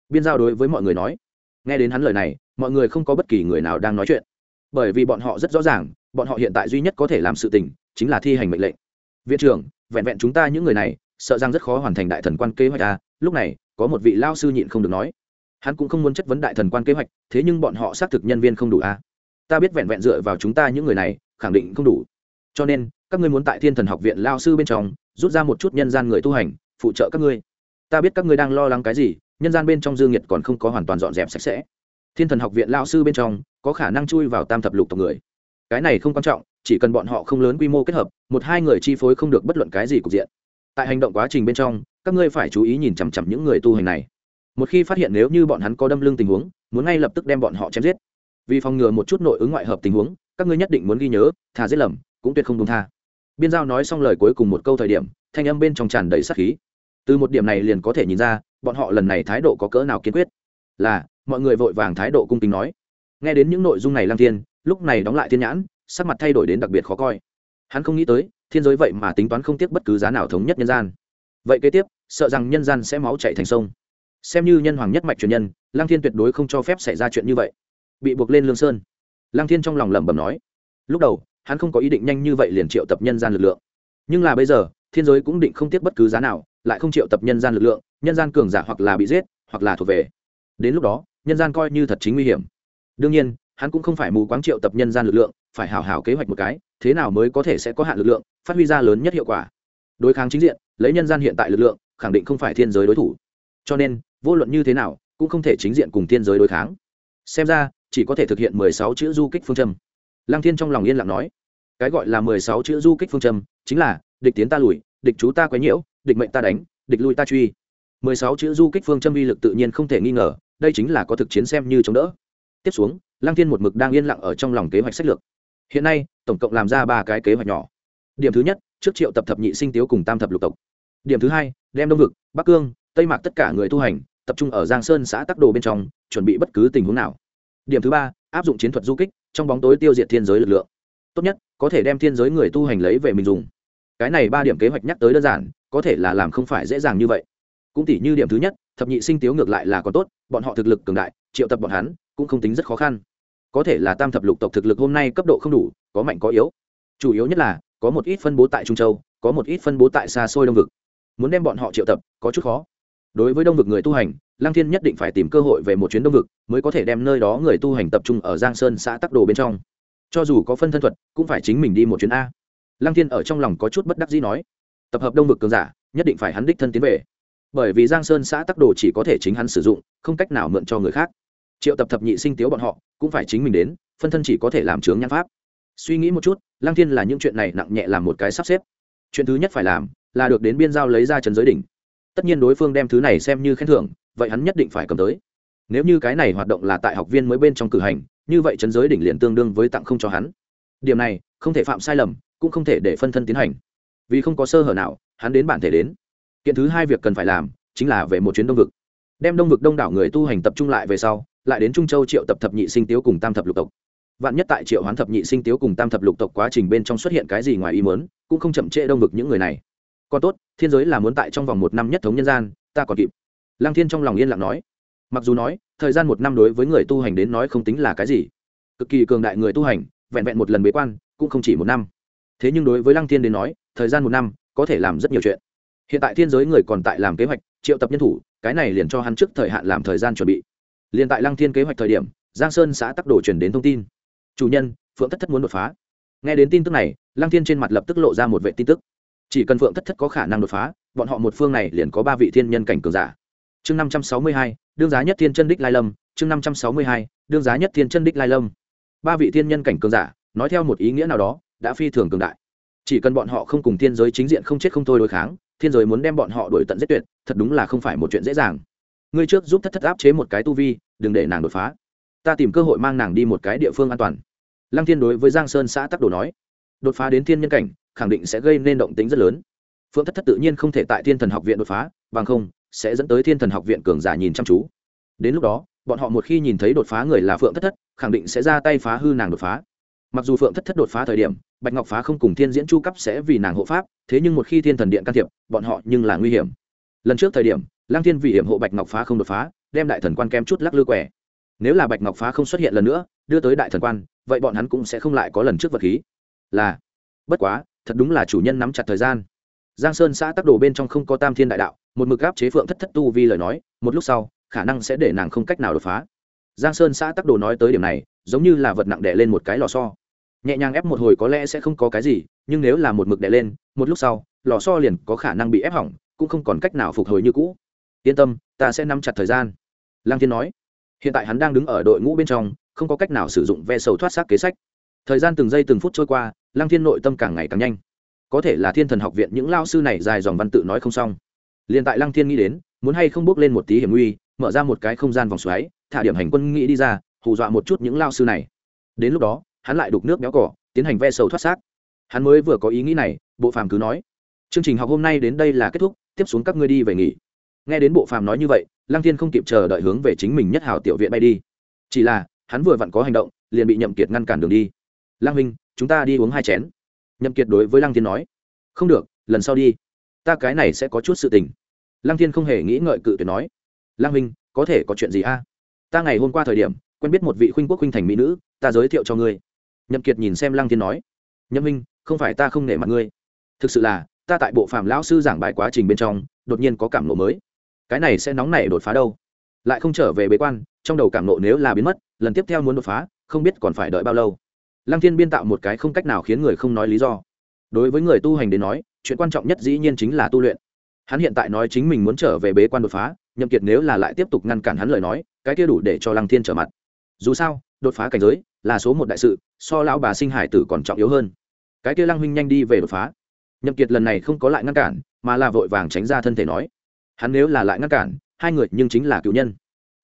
Biên giao đối với mọi người nói. Nghe đến hắn lời này, mọi người không có bất kỳ người nào đang nói chuyện. Bởi vì bọn họ rất rõ ràng, bọn họ hiện tại duy nhất có thể làm sự tình chính là thi hành mệnh lệnh. Viện trưởng, vẹn vẹn chúng ta những người này, sợ rằng rất khó hoàn thành đại thần quan kế hoạch a lúc này, có một vị lao sư nhịn không được nói. Hắn cũng không muốn chất vấn đại thần quan kế hoạch, thế nhưng bọn họ xác thực nhân viên không đủ a ta biết vẹn vẹn dựa vào chúng ta những người này, khẳng định không đủ. Cho nên, các ngươi muốn tại thiên thần học viện lao sư bên trong, rút ra một chút nhân gian người tu hành, phụ trợ các ngươi. Ta biết các ngươi đang lo lắng cái gì, nhân gian bên trong dương nhiệt còn không có hoàn toàn dọn dẹp sạch sẽ. Thiên thần học viện lao sư bên trong, có khả năng chui vào tam thập lục tộc người. Cái này không quan trọng chỉ cần bọn họ không lớn quy mô kết hợp, một hai người chi phối không được bất luận cái gì cục diện. Tại hành động quá trình bên trong, các ngươi phải chú ý nhìn chằm chằm những người tu hành này. Một khi phát hiện nếu như bọn hắn có đâm lưng tình huống, muốn ngay lập tức đem bọn họ chém giết. Vì phòng ngừa một chút nội ứng ngoại hợp tình huống, các ngươi nhất định muốn ghi nhớ, thà giết lầm, cũng tuyệt không đúng tha. Biên giao nói xong lời cuối cùng một câu thời điểm, thanh âm bên trong tràn đầy sắc khí. Từ một điểm này liền có thể nhìn ra, bọn họ lần này thái độ có cỡ nào kiên quyết. Là, mọi người vội vàng thái độ cung kính nói. Nghe đến những nội dung này lang thiên, lúc này đóng lại thiên nhãn sắc mặt thay đổi đến đặc biệt khó coi. Hắn không nghĩ tới, thiên giới vậy mà tính toán không tiếc bất cứ giá nào thống nhất nhân gian. Vậy kế tiếp, sợ rằng nhân gian sẽ máu chạy thành sông. Xem như nhân hoàng nhất mạch truyền nhân lang thiên tuyệt đối không cho phép xảy ra chuyện như vậy. Bị buộc lên lương sơn. Lang thiên trong lòng lẩm bẩm nói. Lúc đầu, hắn không có ý định nhanh như vậy liền triệu tập nhân gian lực lượng. Nhưng là bây giờ, thiên giới cũng định không tiếc bất cứ giá nào, lại không triệu tập nhân gian lực lượng, nhân gian cường giả hoặc là bị giết, hoặc là thuộc về. Đến lúc đó, nhân gian coi như thật chính nguy hiểm. Đương nhiên, hắn cũng không phải mù quáng triệu tập nhân gian lực lượng phải hào hào kế hoạch một cái, thế nào mới có thể sẽ có hạn lực lượng, phát huy ra lớn nhất hiệu quả. Đối kháng chính diện, lấy nhân gian hiện tại lực lượng, khẳng định không phải thiên giới đối thủ. Cho nên, vô luận như thế nào, cũng không thể chính diện cùng thiên giới đối kháng. Xem ra, chỉ có thể thực hiện mười sáu chữ du kích phương châm. Lăng thiên trong lòng yên lặng nói, cái gọi là mười sáu chữ du kích phương châm, chính là, địch tiến ta lùi, địch chú ta quấy nhiễu, địch mệnh ta đánh, địch lui ta truy. mười sáu chữ du kích phương châm uy lực tự nhiên không thể nghi ngờ, đây chính là có thực chiến xem như chống đỡ. Tiếp xuống, lăng thiên một mực đang yên lặng ở trong lòng kế hoạch sách lược hiện nay, tổng cộng làm ra ba cái kế hoạch nhỏ. Điểm thứ nhất, trước triệu tập thập nhị sinh tiếu cùng tam thập lục tộc. Điểm thứ hai, đem đông vực, bắc cương, tây mạc tất cả người tu hành, tập trung ở giang sơn xã tắc đồ bên trong, chuẩn bị bất cứ tình huống nào. Điểm thứ ba, áp dụng chiến thuật du kích, trong bóng tối tiêu diệt thiên giới lực lượng. Tốt nhất, có thể đem thiên giới người tu hành lấy về mình dùng. Cái này ba điểm kế hoạch nhắc tới đơn giản, có thể là làm không phải dễ dàng như vậy. Cũng tỷ như điểm thứ nhất, thập nhị sinh tiếu ngược lại là còn tốt, bọn họ thực lực cường đại, triệu tập bọn hắn cũng không tính rất khó khăn có thể là tam thập lục tộc thực lực hôm nay cấp độ không đủ, có mạnh có yếu. Chủ yếu nhất là, có một ít phân bố tại trung châu, có một ít phân bố tại xa xôi đông vực. Muốn đem bọn họ triệu tập, có chút khó. Đối với đông vực người tu hành lang thiên nhất định phải tìm cơ hội về một chuyến đông vực, mới có thể đem nơi đó người tu hành tập trung ở giang sơn xã tắc đồ bên trong. Cho dù có phân thân thuật, cũng phải chính mình đi một chuyến a. Lang thiên ở trong lòng có chút bất đắc dĩ nói, tập hợp đông vực cường giả, nhất định phải hắn đích thân tiến về. Bởi vì giang sơn xã tắc đồ chỉ có thể chính hắn sử dụng, không cách nào mượn cho người khác triệu tập thập nhị sinh tiếu bọn họ, cũng phải chính mình đến, phân thân chỉ có thể làm trướng nhãn pháp. Suy nghĩ một chút lang thiên là những chuyện này nặng nhẹ làm một cái sắp xếp. Chuyện thứ nhất phải làm, là được đến biên giao lấy ra trần giới đỉnh. Tất nhiên đối phương đem thứ này xem như khen thưởng, vậy hắn nhất định phải cầm tới. Nếu như cái này hoạt động là tại học viên mới bên trong cử hành, như vậy trấn giới đỉnh liền tương đương với tặng không cho hắn. Điểm này, không thể phạm sai lầm, cũng không thể để phân thân tiến hành. Vì không có sơ hở nào, hắn đến bản thể đến. Kiện thứ hai việc cần phải làm, chính là về một chuyến đông vực. Đem đông vực đông đảo người tu hành tập trung lại về sau lại đến trung châu triệu tập thập nhị sinh tiếu cùng tam thập lục tộc. Vạn nhất tại triệu hoán thập nhị sinh tiếu cùng tam thập lục tộc quá trình bên trong xuất hiện cái gì ngoài ý mớn cũng không chậm trễ đông vực những người này. Còn tốt, thiên giới là muốn tại trong vòng một năm nhất thống nhân gian, ta còn kịp. Lăng thiên trong lòng yên lặng nói. Mặc dù nói, thời gian một năm đối với người tu hành đến nói không tính là cái gì. Cực kỳ cường đại người tu hành, vẹn vẹn một lần bế quan, cũng không chỉ một năm. Thế nhưng đối với lăng thiên đến nói, thời gian một năm, có thể làm rất nhiều chuyện. Hiện tại thiên giới người còn tại làm kế hoạch, triệu tập nhân thủ, cái này liền cho hắn trước thời hạn làm thời gian chuẩn bị liền tại lăng thiên kế hoạch thời điểm, giang sơn xã tắc đồ chuyển đến thông tin. Chủ nhân, phượng thất thất muốn đột phá. Nghe đến tin tức này, lăng thiên trên mặt lập tức lộ ra một vệ tin tức. Chỉ cần phượng thất thất có khả năng đột phá, bọn họ một phương này liền có ba vị thiên nhân cảnh cường giả. Chương năm trăm sáu mươi hai, đương giá nhất thiên chân đích lai lâm. Chương năm trăm sáu mươi hai, đương giá nhất thiên chân đích lai lâm. Ba vị thiên nhân cảnh cường giả, nói theo một ý nghĩa nào đó, đã phi thường cường đại. Chỉ cần bọn họ không cùng thiên giới chính diện không chết không thôi đối kháng, thiên giới muốn đem bọn họ đuổi tận giết tuyệt, thật đúng là không phải một chuyện dễ dàng ngươi trước giúp thất thất áp chế một cái tu vi, đừng để nàng đột phá. Ta tìm cơ hội mang nàng đi một cái địa phương an toàn. Lăng thiên đối với giang sơn xã tắc đồ nói. Đột phá đến thiên nhân cảnh, khẳng định sẽ gây nên động tính rất lớn. Phượng thất thất tự nhiên không thể tại thiên thần học viện đột phá, bằng không, sẽ dẫn tới thiên thần học viện cường giả nhìn chăm chú. Đến lúc đó, bọn họ một khi nhìn thấy đột phá người là phượng thất thất, khẳng định sẽ ra tay phá hư nàng đột phá. Mặc dù phượng thất thất đột phá thời điểm, bạch ngọc phá không cùng thiên diễn chu cấp sẽ vì nàng hộ pháp, thế nhưng một khi thiên thần điện can thiệp, bọn họ nhưng là nguy hiểm. Lần trước thời điểm lang thiên vì hiểm hộ bạch ngọc phá không đột phá, đem đại thần quan kem chút lắc lư quẻ. Nếu là bạch ngọc phá không xuất hiện lần nữa, đưa tới đại thần quan, vậy bọn hắn cũng sẽ không lại có lần trước vật khí. Là, bất quá, thật đúng là chủ nhân nắm chặt thời gian. Giang sơn xã tắc đồ bên trong không có tam thiên đại đạo, một mực áp chế phượng thất thất tu vì lời nói, một lúc sau, khả năng sẽ để nàng không cách nào đột phá. Giang sơn xã tắc đồ nói tới điểm này, giống như là vật nặng đè lên một cái lò xo. Nhẹ nhàng ép một hồi có lẽ sẽ không có cái gì, nhưng nếu là một mực đè lên, một lúc sau, lò xo liền có khả năng bị ép hỏng, cũng không còn cách nào phục hồi như cũ yên tâm, ta sẽ nắm chặt thời gian. Lăng thiên nói. Hiện tại hắn đang đứng ở đội ngũ bên trong, không có cách nào sử dụng ve sầu thoát xác kế sách. Thời gian từng giây từng phút trôi qua, lăng thiên nội tâm càng ngày càng nhanh. Có thể là thiên thần học viện những lao sư này dài dòng văn tự nói không xong. Liền tại lăng thiên nghĩ đến, muốn hay không bước lên một tí hiểm nguy, mở ra một cái không gian vòng xoáy, thả điểm hành quân nghĩ đi ra, hù dọa một chút những lao sư này. Đến lúc đó, hắn lại đục nước béo cỏ, tiến hành ve sầu thoát xác. Hắn mới vừa có ý nghĩ này, bộ phàm cứ nói, chương trình học hôm nay đến đây là kết thúc, tiếp xuống các ngươi đi về nghỉ nghe đến bộ phàm nói như vậy, lăng thiên không kịp chờ đợi hướng về chính mình nhất hào tiểu viện bay đi. Chỉ là, hắn vừa vặn có hành động, liền bị nhậm kiệt ngăn cản đường đi. Lăng minh chúng ta đi uống hai chén. Nhậm kiệt đối với lăng thiên nói. Không được, lần sau đi. Ta cái này sẽ có chút sự tình. Lăng thiên không hề nghĩ ngợi cự tuyệt nói. Lăng minh có thể có chuyện gì a? Ta ngày hôm qua thời điểm, quen biết một vị khuynh quốc khuynh thành mỹ nữ, ta giới thiệu cho ngươi. Nhậm kiệt nhìn xem lăng thiên nói. Nhậm minh không phải ta không nể mặt ngươi. Thực sự là, ta tại bộ phàm lão sư giảng bài quá trình bên trong, đột nhiên có cảm lộ mới cái này sẽ nóng nảy đột phá đâu. Lại không trở về bế quan, trong đầu cảm nộ nếu là biến mất, lần tiếp theo muốn đột phá, không biết còn phải đợi bao lâu. Lăng thiên biên tạo một cái không cách nào khiến người không nói lý do. Đối với người tu hành đến nói, chuyện quan trọng nhất dĩ nhiên chính là tu luyện. Hắn hiện tại nói chính mình muốn trở về bế quan đột phá, nhậm kiệt nếu là lại tiếp tục ngăn cản hắn lời nói, cái kia đủ để cho lăng thiên trở mặt. Dù sao, đột phá cảnh giới là số một đại sự, so lão bà sinh hải tử còn trọng yếu hơn. Cái kia lăng huynh nhanh đi về đột phá. Nhậm kiệt lần này không có lại ngăn cản, mà là vội vàng tránh ra thân thể nói hắn nếu là lại ngăn cản, hai người nhưng chính là cựu nhân.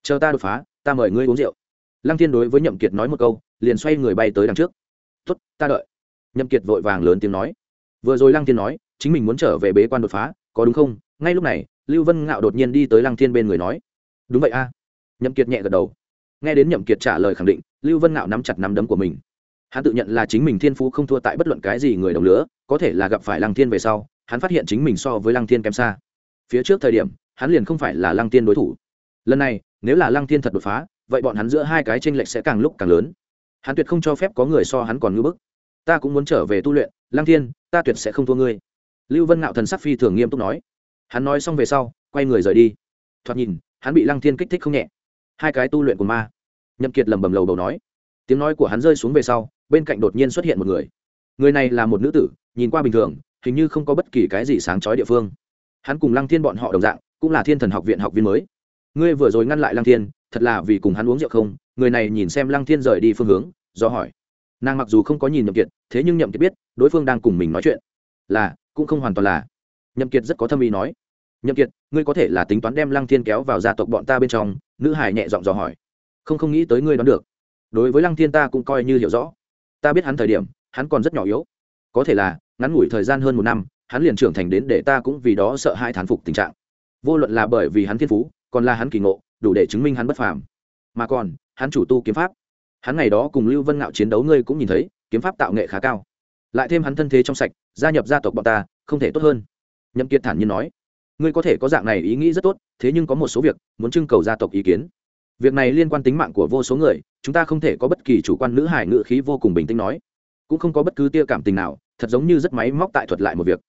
Chờ ta đột phá, ta mời ngươi uống rượu. Lăng thiên đối với nhậm kiệt nói một câu, liền xoay người bay tới đằng trước. Tốt, ta đợi. Nhậm kiệt vội vàng lớn tiếng nói. Vừa rồi lăng thiên nói, chính mình muốn trở về bế quan đột phá, có đúng không? Ngay lúc này, lưu vân ngạo đột nhiên đi tới lăng thiên bên người nói. Đúng vậy a. Nhậm kiệt nhẹ gật đầu. Nghe đến nhậm kiệt trả lời khẳng định, lưu vân ngạo nắm chặt nắm đấm của mình. Hắn tự nhận là chính mình thiên phú không thua tại bất luận cái gì người đồng lứa, có thể là gặp phải lăng thiên về sau, hắn phát hiện chính mình so với lăng thiên kém xa phía trước thời điểm hắn liền không phải là lăng Tiên đối thủ. Lần này nếu là lăng Tiên thật đột phá vậy bọn hắn giữa hai cái tranh lệch sẽ càng lúc càng lớn. Hắn tuyệt không cho phép có người so hắn còn ngưỡng bức. Ta cũng muốn trở về tu luyện lăng Tiên, ta tuyệt sẽ không thua ngươi. Lưu vân ngạo thần sắc phi thường nghiêm túc nói. Hắn nói xong về sau quay người rời đi. Thoạt nhìn hắn bị lăng thiên kích thích không nhẹ. Hai cái tu luyện của ma. Nhậm kiệt lẩm bẩm lầu đầu nói. Tiếng nói của hắn rơi xuống về sau bên cạnh đột nhiên xuất hiện một người. Người này là một nữ tử nhìn qua bình thường hình như không có bất kỳ cái gì sáng chói địa phương hắn cùng lăng thiên bọn họ đồng dạng, cũng là thiên thần học viện học viên mới. Ngươi vừa rồi ngăn lại lăng thiên, thật là vì cùng hắn uống rượu không? Người này nhìn xem lăng thiên rời đi phương hướng, do hỏi. Nàng mặc dù không có nhìn nhậm kiệt, thế nhưng nhậm kiệt biết, đối phương đang cùng mình nói chuyện. Là, cũng không hoàn toàn là. Nhậm kiệt rất có thâm ý nói. Nhậm kiệt, ngươi có thể là tính toán đem lăng thiên kéo vào gia tộc bọn ta bên trong, nữ hải nhẹ giọng dò hỏi. Không không nghĩ tới ngươi đoán được. Đối với lăng thiên ta cũng coi như hiểu rõ. Ta biết hắn thời điểm, hắn còn rất nhỏ yếu. Có thể là, ngắn ngủi thời gian hơn một năm hắn liền trưởng thành đến để ta cũng vì đó sợ hai thán phục tình trạng. Vô luận là bởi vì hắn thiên phú, còn là hắn kỳ ngộ, đủ để chứng minh hắn bất phàm. Mà còn, hắn chủ tu kiếm pháp. Hắn ngày đó cùng lưu vân ngạo chiến đấu ngươi cũng nhìn thấy, kiếm pháp tạo nghệ khá cao. Lại thêm hắn thân thế trong sạch, gia nhập gia tộc bọn ta, không thể tốt hơn. Nhậm kiệt thản nhiên nói, ngươi có thể có dạng này ý nghĩ rất tốt, thế nhưng có một số việc muốn trưng cầu gia tộc ý kiến. Việc này liên quan tính mạng của vô số người, chúng ta không thể có bất kỳ chủ quan nữ hải ngự khí vô cùng bình tĩnh nói. Cũng không có bất cứ tia cảm tình nào, thật giống như rất máy móc tại thuật lại một việc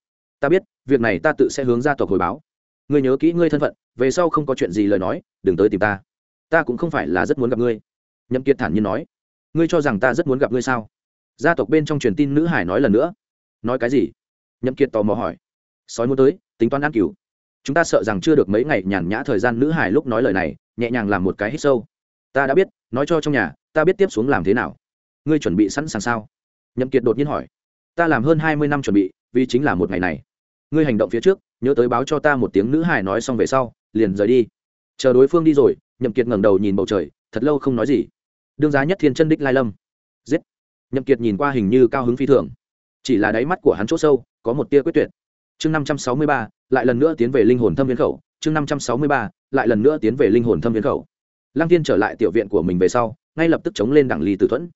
ta biết, việc này ta tự sẽ hướng gia tộc hồi báo. Ngươi nhớ kỹ ngươi thân phận, về sau không có chuyện gì lời nói, đừng tới tìm ta. Ta cũng không phải là rất muốn gặp ngươi. Nhậm kiệt thản nhiên nói. Ngươi cho rằng ta rất muốn gặp ngươi sao? Gia tộc bên trong truyền tin nữ hải nói lần nữa. Nói cái gì? Nhậm kiệt tò mò hỏi. Sói muốn tới, tính toán ăn cửu chúng ta sợ rằng chưa được mấy ngày nhàn nhã thời gian nữ hải lúc nói lời này, nhẹ nhàng làm một cái hít sâu. Ta đã biết, nói cho trong nhà, ta biết tiếp xuống làm thế nào. Ngươi chuẩn bị sẵn sàng sao? Nhậm kiệt đột nhiên hỏi. Ta làm hơn hai mươi năm chuẩn bị, vì chính là một ngày này ngươi hành động phía trước, nhớ tới báo cho ta một tiếng nữ hải nói xong về sau, liền rời đi. Chờ đối phương đi rồi, nhậm kiệt ngẩng đầu nhìn bầu trời, thật lâu không nói gì. Đương giá nhất thiên chân đích lai lâm. Giết. Nhậm kiệt nhìn qua hình như cao hứng phi thường. Chỉ là đáy mắt của hắn chỗ sâu, có một tia quyết tuyệt. Chương năm trăm sáu mươi ba, lại lần nữa tiến về linh hồn thâm viên khẩu. Chương năm trăm sáu mươi ba, lại lần nữa tiến về linh hồn thâm viên khẩu. Lăng Thiên trở lại tiểu viện của mình về sau, ngay lập tức chống lên đẳng ly tử thuẫn.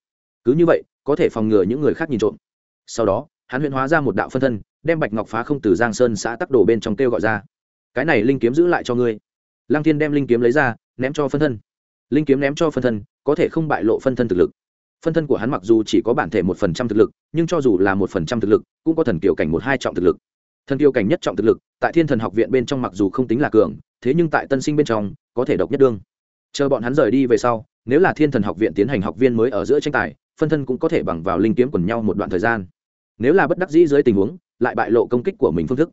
Cứ như vậy, có thể phòng ngừa những người khác nhìn trộm. Sau đó, hắn huyễn hóa ra một đạo phân thân đem bạch ngọc phá không từ giang sơn xã tắc đồ bên trong kêu gọi ra cái này linh kiếm giữ lại cho ngươi lăng thiên đem linh kiếm lấy ra ném cho phân thân linh kiếm ném cho phân thân có thể không bại lộ phân thân thực lực phân thân của hắn mặc dù chỉ có bản thể một phần trăm thực lực nhưng cho dù là một phần trăm thực lực cũng có thần kiều cảnh một hai trọng thực lực thần kiều cảnh nhất trọng thực lực tại thiên thần học viện bên trong mặc dù không tính là cường thế nhưng tại tân sinh bên trong có thể độc nhất đương chờ bọn hắn rời đi về sau nếu là thiên thần học viện tiến hành học viên mới ở giữa tranh tài phân thân cũng có thể bằng vào linh kiếm quần nhau một đoạn thời gian nếu là bất đắc dĩ dưới tình huống lại bại lộ công kích của mình phương thức.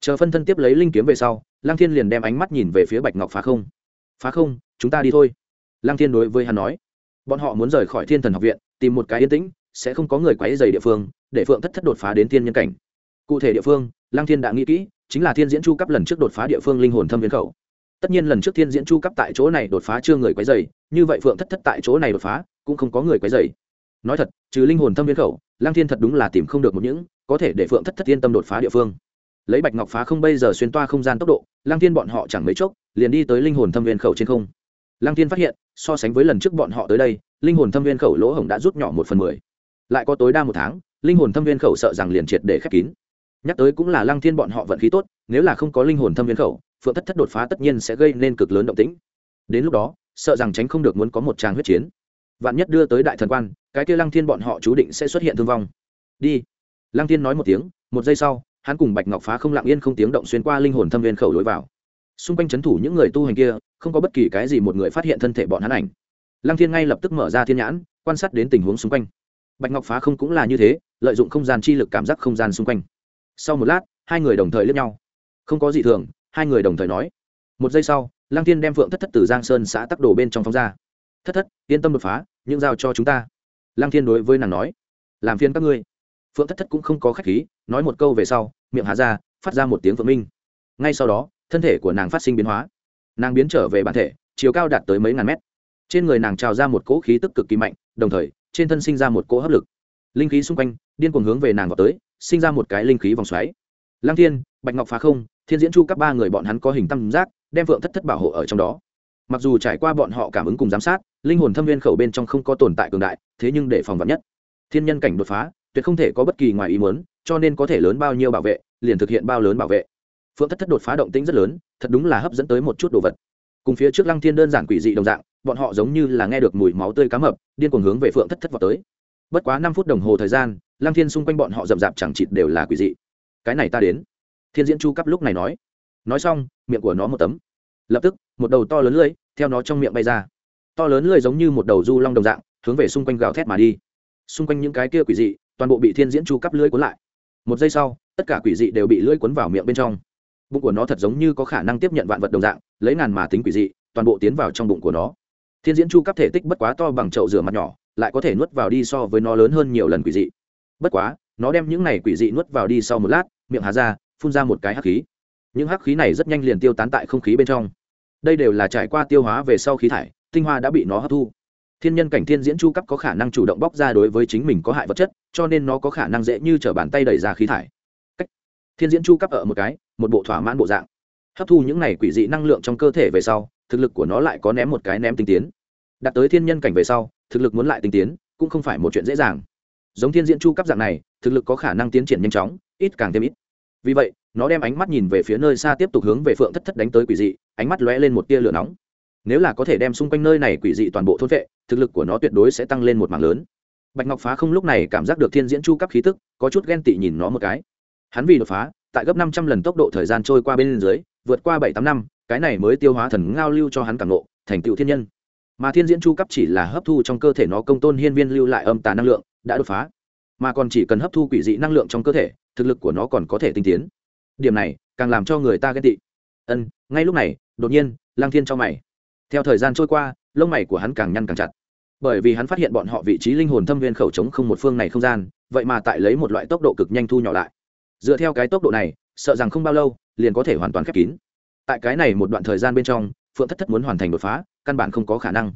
Chờ phân thân tiếp lấy linh kiếm về sau lang thiên liền đem ánh mắt nhìn về phía bạch ngọc phá không. Phá không, chúng ta đi thôi. Lang thiên đối với hắn nói. Bọn họ muốn rời khỏi thiên thần học viện, tìm một cái yên tĩnh, sẽ không có người quấy dày địa phương, để phượng thất thất đột phá đến thiên nhân cảnh. Cụ thể địa phương lang thiên đã nghĩ kỹ, chính là thiên diễn chu cấp lần trước đột phá địa phương linh hồn thâm viên khẩu. Tất nhiên lần trước thiên diễn chu cấp tại chỗ này đột phá chưa người quấy dày như vậy phượng thất thất tại chỗ này đột phá, cũng không có người quấy dày nói thật, trừ linh hồn thâm viên khẩu lang thiên thật đúng là tìm không được một những có thể để phượng thất thất yên tâm đột phá địa phương. Lấy bạch ngọc phá không bây giờ xuyên toa không gian tốc độ lang thiên bọn họ chẳng mấy chốc, liền đi tới linh hồn thâm viên khẩu trên không. Lang thiên phát hiện, so sánh với lần trước bọn họ tới đây, linh hồn thâm viên khẩu lỗ hổng đã rút nhỏ một phần mười. Lại có tối đa một tháng, linh hồn thâm viên khẩu sợ rằng liền triệt để khép kín. Nhắc tới cũng là lang thiên bọn họ vận khí tốt, nếu là không có linh hồn thâm viên khẩu, phượng thất thất đột phá tất nhiên sẽ gây nên cực lớn động tĩnh. Đến lúc đó, sợ rằng tránh không được muốn có một tràng huyết chiến. Vạn nhất đưa tới đại thần quan, cái kia lăng thiên bọn họ chú định sẽ xuất hiện thương vong. Đi lăng thiên nói một tiếng, một giây sau, hắn cùng bạch ngọc phá không lặng yên không tiếng động xuyên qua linh hồn thâm viên khẩu lối vào. Xung quanh c h ấ n thủ những người tu hành kia, không có bất kỳ cái gì một người phát hiện thân thể bọn hắn ảnh. Lăng thiên ngay lập tức mở ra thiên nhãn, quan sát đến tình huống xung quanh. Bạch ngọc phá không cũng là như thế, lợi dụng không gian chi lực cảm giác không gian xung quanh. Sau một lát, hai người đồng thời lướt nhau. Không có gì thường, hai người đồng thời nói. Một giây sau, lăng thiên đem phượng thất thất từ giang sơn xã tắc đồ bên trong phóng ra. Thất thất, yên tâm đột phá những giao cho chúng ta. Lăng thiên đối với nàng nói. Làm phiên các ngươi phượng thất thất cũng không có khách khí, nói một câu về sau, miệng hạ ra, phát ra một tiếng phượng minh. Ngay sau đó, thân thể của nàng phát sinh biến hóa. Nàng biến trở về bản thể, chiều cao đạt tới mấy ngàn mét. Trên người nàng trào ra một cỗ khí tức cực kỳ mạnh, đồng thời, trên thân sinh ra một cỗ hấp lực. Linh khí xung quanh, điên cuồng hướng về nàng vào tới, sinh ra một cái linh khí vòng xoáy. Lăng thiên, bạch ngọc phá không, thiên diễn chu các ba người bọn hắn có hình tam giác, đem phượng thất thất bảo hộ ở trong đó. Mặc dù trải qua bọn họ cảm ứng cùng giám sát, linh hồn thâm viên khẩu bên trong không có tồn tại cường đại, thế nhưng để phòng vật nhất. Thiên nhân cảnh đột phá tuyệt không thể có bất kỳ ngoài ý muốn, cho nên có thể lớn bao nhiêu bảo vệ, liền thực hiện bao lớn bảo vệ. Phượng thất thất đột phá động tĩnh rất lớn, thật đúng là hấp dẫn tới một chút đồ vật. Cùng phía trước lăng thiên đơn giản quỷ dị đồng dạng, bọn họ giống như là nghe được mùi máu tươi cá mập, điên cuồng hướng về phượng thất thất vào tới. Bất quá năm phút đồng hồ thời gian, lăng thiên xung quanh bọn họ rậm rạp chẳng chịt đều là quỷ dị. Cái này ta đến. Thiên diễn chu cấp lúc này nói. Nói xong, miệng của nó một tấm. Lập tức, một đầu to lớn lưỡi, theo nó trong miệng bay ra. To lớn lưỡi giống như một đầu du long đồng dạng, hướng về xung quanh gào thét mà đi. Xung quanh những cái kia quỷ dị toàn bộ bị thiên diễn chu cấp lưỡi cuốn lại. Một giây sau, tất cả quỷ dị đều bị lưỡi cuốn vào miệng bên trong. Bụng của nó thật giống như có khả năng tiếp nhận vạn vật đồng dạng, lấy ngàn mà tính quỷ dị, toàn bộ tiến vào trong bụng của nó. Thiên diễn chu cấp thể tích bất quá to bằng chậu rửa mặt nhỏ, lại có thể nuốt vào đi so với nó lớn hơn nhiều lần quỷ dị. Bất quá, nó đem những này quỷ dị nuốt vào đi sau một lát, miệng hà ra, phun ra một cái hắc khí. Những hắc khí này rất nhanh liền tiêu tán tại không khí bên trong. Đây đều là trải qua tiêu hóa về sau khí thải, tinh hoa đã bị nó hấp thu thiên nhân cảnh thiên diễn chu cấp có khả năng chủ động bóc ra đối với chính mình có hại vật chất, cho nên nó có khả năng dễ như t r ở bàn tay đẩy ra khí thải. Cách. thiên diễn chu cấp ở một cái, một bộ thỏa mãn bộ dạng. Hấp thu những này quỷ dị năng lượng trong cơ thể về sau, thực lực của nó lại có ném một cái ném tinh tiến. Đạt tới thiên nhân cảnh về sau, thực lực muốn lại tinh tiến, cũng không phải một chuyện dễ dàng. Giống thiên diễn chu cấp dạng này, thực lực có khả năng tiến triển nhanh chóng, ít càng thêm ít. Vì vậy, nó đem ánh mắt nhìn về phía nơi xa tiếp tục hướng về phượng thất thất đánh tới quỷ dị, ánh mắt lóe lên một tia lửa nóng. Nếu là có thể đem xung quanh nơi này quỷ dị toàn bộ thôn vệ thực lực của nó tuyệt đối sẽ tăng lên một mảng lớn. Bạch ngọc phá không lúc này cảm giác được thiên diễn chu cấp khí tức, có chút ghen tị nhìn nó một cái. Hắn vì đột phá, tại gấp năm trăm lần tốc độ thời gian trôi qua bên dưới, vượt qua bảy tám năm, cái này mới tiêu hóa thần ngao lưu cho hắn cảm nộ thành tựu thiên nhân. Mà thiên diễn chu cấp chỉ là hấp thu trong cơ thể nó công tôn hiên viên lưu lại âm tà năng lượng, đã đột phá. Mà còn chỉ cần hấp thu quỷ dị năng lượng trong cơ thể, thực lực của nó còn có thể tinh tiến. Điểm này, càng làm cho người ta ghen tị. Ân, ngay lúc này, đột nhiên lang thiên cho mày. Theo thời gian trôi qua lông mày của hắn càng nhăn càng chặt. Bởi vì hắn phát hiện bọn họ vị trí linh hồn thâm viên khẩu trống không một phương này không gian, vậy mà tại lấy một loại tốc độ cực nhanh thu nhỏ lại. Dựa theo cái tốc độ này, sợ rằng không bao lâu, liền có thể hoàn toàn khép kín. Tại cái này một đoạn thời gian bên trong, phượng thất thất muốn hoàn thành đột phá, căn bản không có khả năng.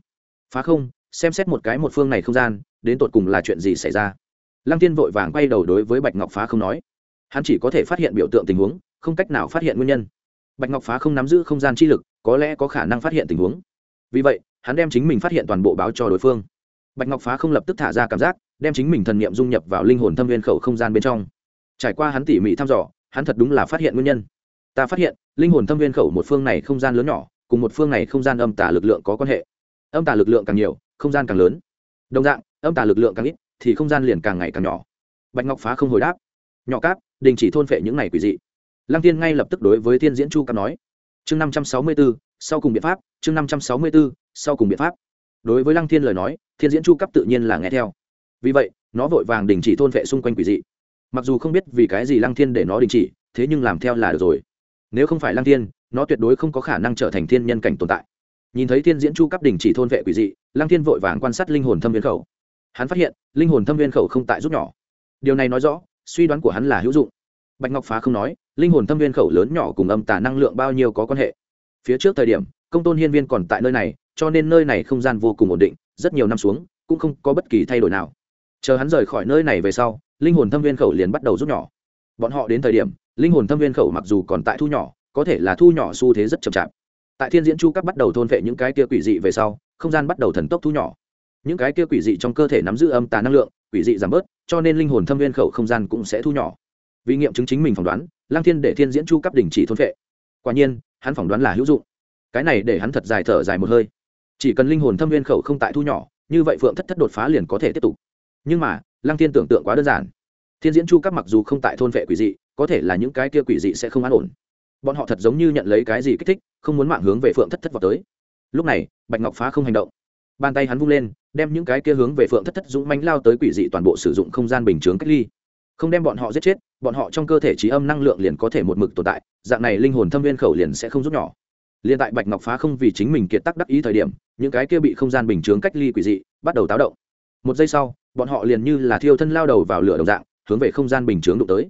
Phá không, xem xét một cái một phương này không gian, đến tột cùng là chuyện gì xảy ra? Lăng tiên vội vàng quay đầu đối với bạch ngọc phá không nói. Hắn chỉ có thể phát hiện biểu tượng tình huống, không cách nào phát hiện nguyên nhân. Bạch ngọc phá không nắm giữ không gian chi lực, có lẽ có khả năng phát hiện tình huống. Vì vậy hắn đem chính mình phát hiện toàn bộ báo cho đối phương. Bạch ngọc phá không lập tức thả ra cảm giác, đem chính mình thần niệm dung nhập vào linh hồn thâm viên khẩu không gian bên trong. Trải qua hắn tỉ mỉ thăm dò, hắn thật đúng là phát hiện nguyên nhân. Ta phát hiện, linh hồn thâm viên khẩu một phương này không gian lớn nhỏ, cùng một phương này không gian âm tả lực lượng có quan hệ. Âm tả lực lượng càng nhiều, không gian càng lớn. Đồng dạng, âm tả lực lượng càng ít, thì không gian liền càng ngày càng nhỏ. Bạch ngọc phá không hồi đáp. Nhỏ cáp, đình chỉ thôn phệ những này quỷ dị. Lăng tiên ngay lập tức đối với thiên diễn chu cáp nói. Chương năm trăm sáu mươi b ố sau cùng biện pháp, chương năm trăm sáu mươi b ố sau cùng biện pháp. Đối với lăng thiên lời nói, thiên diễn chu cấp tự nhiên là nghe theo. Vì vậy, nó vội vàng đình chỉ thôn vệ xung quanh quỷ dị. Mặc dù không biết vì cái gì lăng thiên để nó đình chỉ, thế nhưng làm theo là được rồi. Nếu không phải lăng thiên, nó tuyệt đối không có khả năng trở thành thiên nhân cảnh tồn tại. Nhìn thấy thiên diễn chu cấp đình chỉ thôn vệ quỷ dị, lăng thiên vội vàng quan sát linh hồn thâm viên khẩu. Hắn phát hiện, linh hồn thâm viên khẩu không tại rút nhỏ. Điều này nói rõ, suy đoán của hắn là hữu dụng. Bạch ngọc phá không nói, linh hồn thâm viên khẩu lớn nhỏ cùng âm tà năng lượng bao nhiêu có quan hệ. Phía trước thời điểm, công tôn hiên viên còn tại nơi này cho nên nơi này không gian vô cùng ổn định, rất nhiều năm xuống, cũng không có bất kỳ thay đổi nào. Chờ hắn rời khỏi nơi này về sau, linh hồn thâm viên khẩu liền bắt đầu rút nhỏ. Bọn họ đến thời điểm, linh hồn thâm viên khẩu mặc dù còn tại thu nhỏ, có thể là thu nhỏ xu thế rất chậm chạp. Tại thiên diễn chu cấp bắt đầu thôn vệ những cái kia quỷ dị về sau, không gian bắt đầu thần tốc thu nhỏ. Những cái kia quỷ dị trong cơ thể nắm giữ âm tà năng lượng, quỷ dị giảm bớt, cho nên linh hồn thâm viên khẩu không gian cũng sẽ thu nhỏ. Vì nghiệm chứng chính mình phỏng đoán lang thiên để thiên diễn chu cấp đình chỉ thôn vệ. Quả nhiên, hắn phỏng đoán là hữu dụng. Cái này để hắn thật dài thở dài một hơi chỉ cần linh hồn thâm viên khẩu không tại thu nhỏ, như vậy phượng thất thất đột phá liền có thể tiếp tục. Nhưng mà, lăng thiên tưởng tượng quá đơn giản. Thiên diễn chu cấp mặc dù không tại thôn vệ quỷ dị, có thể là những cái kia quỷ dị sẽ không an ổn. Bọn họ thật giống như nhận lấy cái gì kích thích, không muốn mạng hướng về phượng thất thất vào tới. Lúc này, bạch ngọc phá không hành động. Bàn tay hắn vung lên, đem những cái kia hướng về phượng thất thất dũng mánh lao tới quỷ dị toàn bộ sử dụng không gian bình chướng cách ly. Không đem bọn họ giết chết, bọn họ trong cơ thể trí âm năng lượng liền có thể một mực tồn tại, dạng này linh hồn thâm viên khẩu liền sẽ không rút nhỏ liên tại bạch ngọc phá không vì chính mình kiệt tác đắc ý thời điểm, những cái kia bị không gian bình chướng cách ly quỷ dị bắt đầu táo động. Một giây sau, bọn họ liền như là thiêu thân lao đầu vào lửa đồng dạng, hướng về không gian bình chướng đụng tới.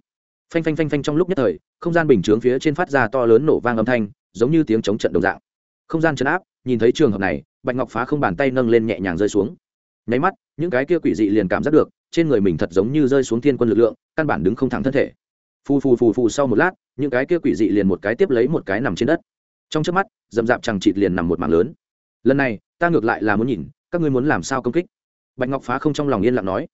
Phanh phanh phanh phanh trong lúc nhất thời, không gian bình chướng phía trên phát ra to lớn nổ vang âm thanh, giống như tiếng chống trận đồng dạng. Không gian chấn áp, nhìn thấy trường hợp này, bạch ngọc phá không bàn tay nâng lên nhẹ nhàng rơi xuống. Nháy mắt, những cái kia quỷ dị liền cảm giác được, trên người mình thật giống như rơi xuống thiên quân lực lượng, căn bản đứng không thẳng thân thể. Phù phù phù phù sau một lát, những cái kia quỷ dị liền một cái tiếp lấy một cái nằm trên đất trong trước mắt, dầm dạp chẳng chịt liền nằm một mảng lớn. Lần này, ta ngược lại là muốn nhìn, các ngươi muốn làm sao công kích? Bạch ngọc phá không trong lòng yên lặng nói.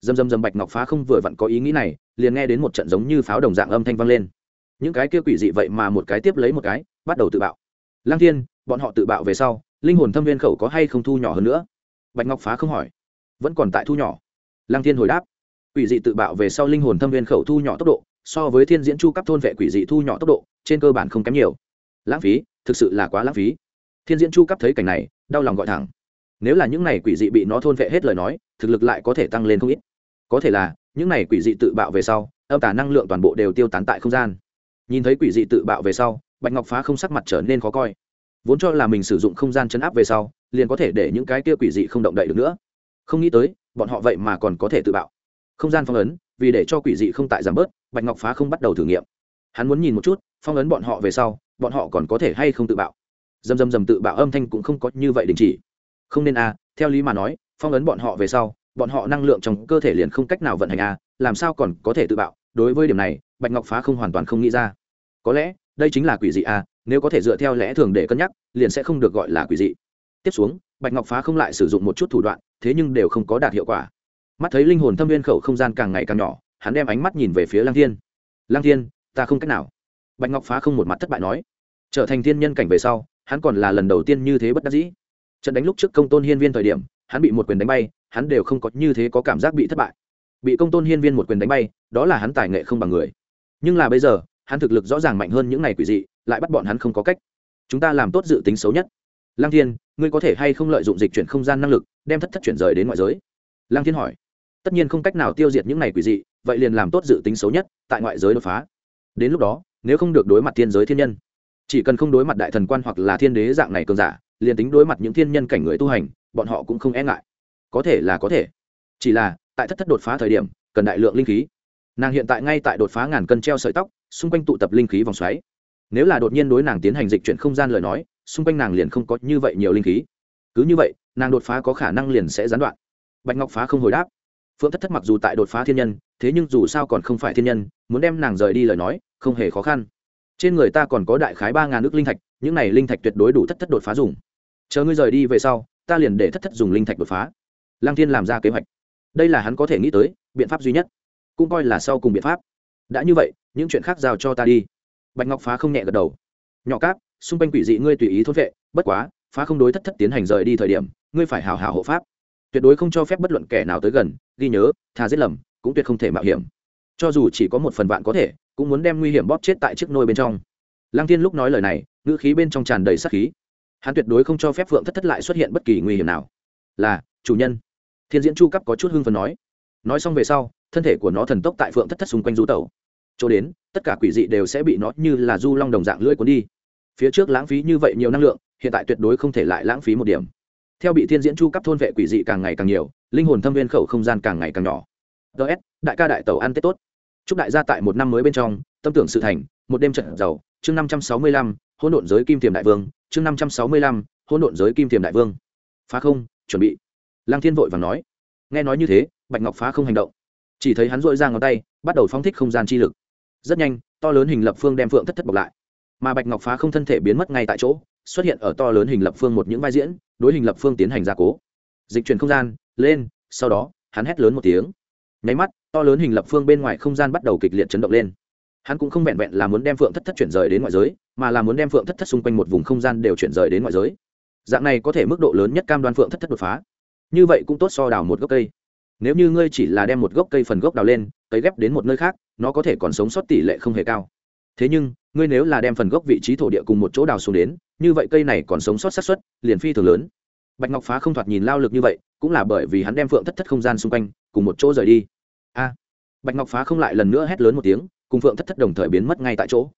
Dầm dầm dầm bạch ngọc phá không vừa vặn có ý nghĩ này, liền nghe đến một trận giống như pháo đồng dạng âm thanh vang lên. Những cái kia quỷ dị vậy mà một cái tiếp lấy một cái, bắt đầu tự bạo. Lang thiên, bọn họ tự bạo về sau, linh hồn thâm viên khẩu có hay không thu nhỏ hơn nữa? Bạch ngọc phá không hỏi. Vẫn còn tại thu nhỏ. Lang thiên hồi đáp. Quỷ dị tự bạo về sau linh hồn thâm viên khẩu thu nhỏ tốc độ, so với thiên diễn chu cấp thôn vệ quỷ dị thu nhỏ tốc độ, trên cơ bản không kém nhiều lãng phí, thực sự là quá lãng phí. Thiên diễn chu cấp thấy cảnh này, đau lòng gọi thẳng. Nếu là những này quỷ dị bị nó thôn vệ hết lời nói, thực lực lại có thể tăng lên không ít. Có thể là, những này quỷ dị tự bạo về sau, âm tả năng lượng toàn bộ đều tiêu tán tại không gian. Nhìn thấy quỷ dị tự bạo về sau, bạch ngọc phá không sắc mặt trở nên khó coi. Vốn cho là mình sử dụng không gian chấn áp về sau, liền có thể để những cái kia quỷ dị không động đậy được nữa. Không nghĩ tới, bọn họ vậy mà còn có thể tự bạo. Không gian phong ấn, vì để cho quỷ dị không tại giảm bớt, bạch ngọc phá không bắt đầu thử nghiệm. Hắn muốn nhìn một chút, phong ấn bọn họ về sau bọn họ còn có thể hay không tự bạo? Dầm dầm dầm tự bạo âm thanh cũng không có như vậy đình chỉ. Không nên a à, theo lý mà nói phong ấn bọn họ về sau bọn họ năng lượng trong cơ thể liền không cách nào vận hành a à, làm sao còn có thể tự bạo? Đối với điểm này bạch ngọc phá không hoàn toàn không nghĩ ra. Có lẽ đây chính là quỷ dị a à, nếu có thể dựa theo lẽ thường để cân nhắc liền sẽ không được gọi là quỷ dị. Tiếp xuống bạch ngọc phá không lại sử dụng một chút thủ đoạn thế nhưng đều không có đạt hiệu quả. Mắt thấy linh hồn thâm viên khẩu không gian càng ngày càng nhỏ hắn đem ánh mắt nhìn về phía lang thiên. Lang thiên ta không cách nào bạch ngọc phá không một mặt thất bại nói, trở thành thiên nhân cảnh về sau, hắn còn là lần đầu tiên như thế bất đắc dĩ. Trận đánh lúc trước công tôn hiên viên thời điểm, hắn bị một quyền đánh bay, hắn đều không có như thế có cảm giác bị thất bại. Bị công tôn hiên viên một quyền đánh bay, đó là hắn tài nghệ không bằng người. Nhưng là bây giờ, hắn thực lực rõ ràng mạnh hơn những n à y quỷ dị, lại bắt bọn hắn không có cách. Chúng ta làm tốt dự tính xấu nhất. Lăng thiên, ngươi có thể hay không lợi dụng dịch chuyển không gian năng lực, đem thất thất chuyển rời đến ngoại giới? Lăng thiên hỏi. Tất nhiên không cách nào tiêu diệt những n à y quỷ dị, vậy liền làm tốt dự tính xấu nhất, tại ngoại giới đột phá. Đến lúc đó nếu không được đối mặt thiên giới thiên nhân. Chỉ cần không đối mặt đại thần quan hoặc là thiên đế dạng này cường giả, liền tính đối mặt những thiên nhân cảnh người tu hành, bọn họ cũng không e ngại. Có thể là có thể. Chỉ là, tại thất thất đột phá thời điểm, cần đại lượng linh khí. Nàng hiện tại ngay tại đột phá ngàn cân treo sợi tóc, xung quanh tụ tập linh khí vòng xoáy. Nếu là đột nhiên đối nàng tiến hành dịch chuyển không gian lời nói, xung quanh nàng liền không có như vậy nhiều linh khí. Cứ như vậy, nàng đột phá có khả năng liền sẽ gián đoạn. Bạch ngọc phá không hồi đáp. Phượng thất thất mặc dù tại đột phá thiên nhân, thế nhưng dù sao còn không phải thiên nhân, muốn đem nàng rời đi lời nói không hề khó khăn. Trên người ta còn có đại khái ba ngàn nước linh thạch, những này linh thạch tuyệt đối đủ thất thất đột phá dùng. Chờ ngươi rời đi về sau, ta liền để thất thất dùng linh thạch đột phá. Lăng thiên làm ra kế hoạch. Đây là hắn có thể nghĩ tới, biện pháp duy nhất. Cũng coi là sau cùng biện pháp. Đã như vậy, những chuyện khác giao cho ta đi. Bạch ngọc phá không nhẹ gật đầu. Nhỏ cáp, xung quanh quỷ dị ngươi tùy ý thốt vệ, bất quá, phá không đối thất thất tiến hành rời đi thời điểm, ngươi phải hào hào hộ pháp. Tuyệt đối không cho phép bất luận kẻ nào tới gần, ghi nhớ thà giết lầm, cũng tuyệt không thể mạo hiểm. Cho dù chỉ có một phần vạn có thể cũng muốn đem nguy hiểm bóp chết tại chiếc nôi bên trong. Lăng Thiên lúc nói lời này, ngữ khí bên trong tràn đầy sắc khí. Hắn tuyệt đối không cho phép phượng thất thất lại xuất hiện bất kỳ nguy hiểm nào. Là, chủ nhân. Thiên diễn chu cấp có chút hưng phần nói. Nói xong về sau, thân thể của nó thần tốc tại phượng thất thất xung quanh du tẩu. Chỗ đến, tất cả quỷ dị đều sẽ bị nó như là du long đồng dạng lưỡi cuốn đi. Phía trước lãng phí như vậy nhiều năng lượng, hiện tại tuyệt đối không thể lại lãng phí một điểm. Theo bị thiên diễn chu cấp thôn vệ quỷ dị càng ngày càng nhiều, linh hồn thâm viên khẩu không gian càng ngày càng nhỏ. Ts đại ca đại tẩu ăn tết tốt chúc đại gia tại một năm mới bên trong, tâm tưởng sự thành, một đêm trận giàu. Chương năm trăm sáu mươi lăm, hỗn độn giới kim tiềm đại vương. Chương năm trăm sáu mươi lăm, hỗn độn giới kim tiềm đại vương. Phá không, chuẩn bị. Lăng thiên vội vàng nói. Nghe nói như thế, bạch ngọc phá không hành động. Chỉ thấy hắn dội ra ngón tay, bắt đầu phóng thích không gian chi lực. Rất nhanh, to lớn hình lập phương đem phượng thất thất bọc lại. Mà bạch ngọc phá không thân thể biến mất ngay tại chỗ, xuất hiện ở to lớn hình lập phương một những vai diễn, đối hình lập phương tiến hành gia cố. Dịch chuyển không gian, lên, sau đó, hắn hét lớn một tiếng. Nháy mắt to lớn hình lập phương bên ngoài không gian bắt đầu kịch liệt chấn động lên. Hắn cũng không vẹn vẹn là muốn đem phượng thất thất chuyển rời đến ngoại giới, mà là muốn đem phượng thất thất xung quanh một vùng không gian đều chuyển rời đến ngoại giới. Dạng này có thể mức độ lớn nhất cam đoan phượng thất thất đột phá. Như vậy cũng tốt so đào một gốc cây. Nếu như ngươi chỉ là đem một gốc cây phần gốc đào lên, cấy ghép đến một nơi khác, nó có thể còn sống sót tỷ lệ không hề cao. Thế nhưng, ngươi nếu là đem phần gốc vị trí thổ địa cùng một chỗ đào xuống đến, như vậy cây này còn sống sót sát suất, liền phi thường lớn. Bạch ngọc phá không thoạt nhìn lao lực như vậy, cũng là bởi vì hắn đem phượng thất thất không gian xung quanh, cùng một chỗ rời đi a, bạch ngọc phá không lại lần nữa hét lớn một tiếng, cùng phượng thất thất đồng thời biến mất ngay tại chỗ.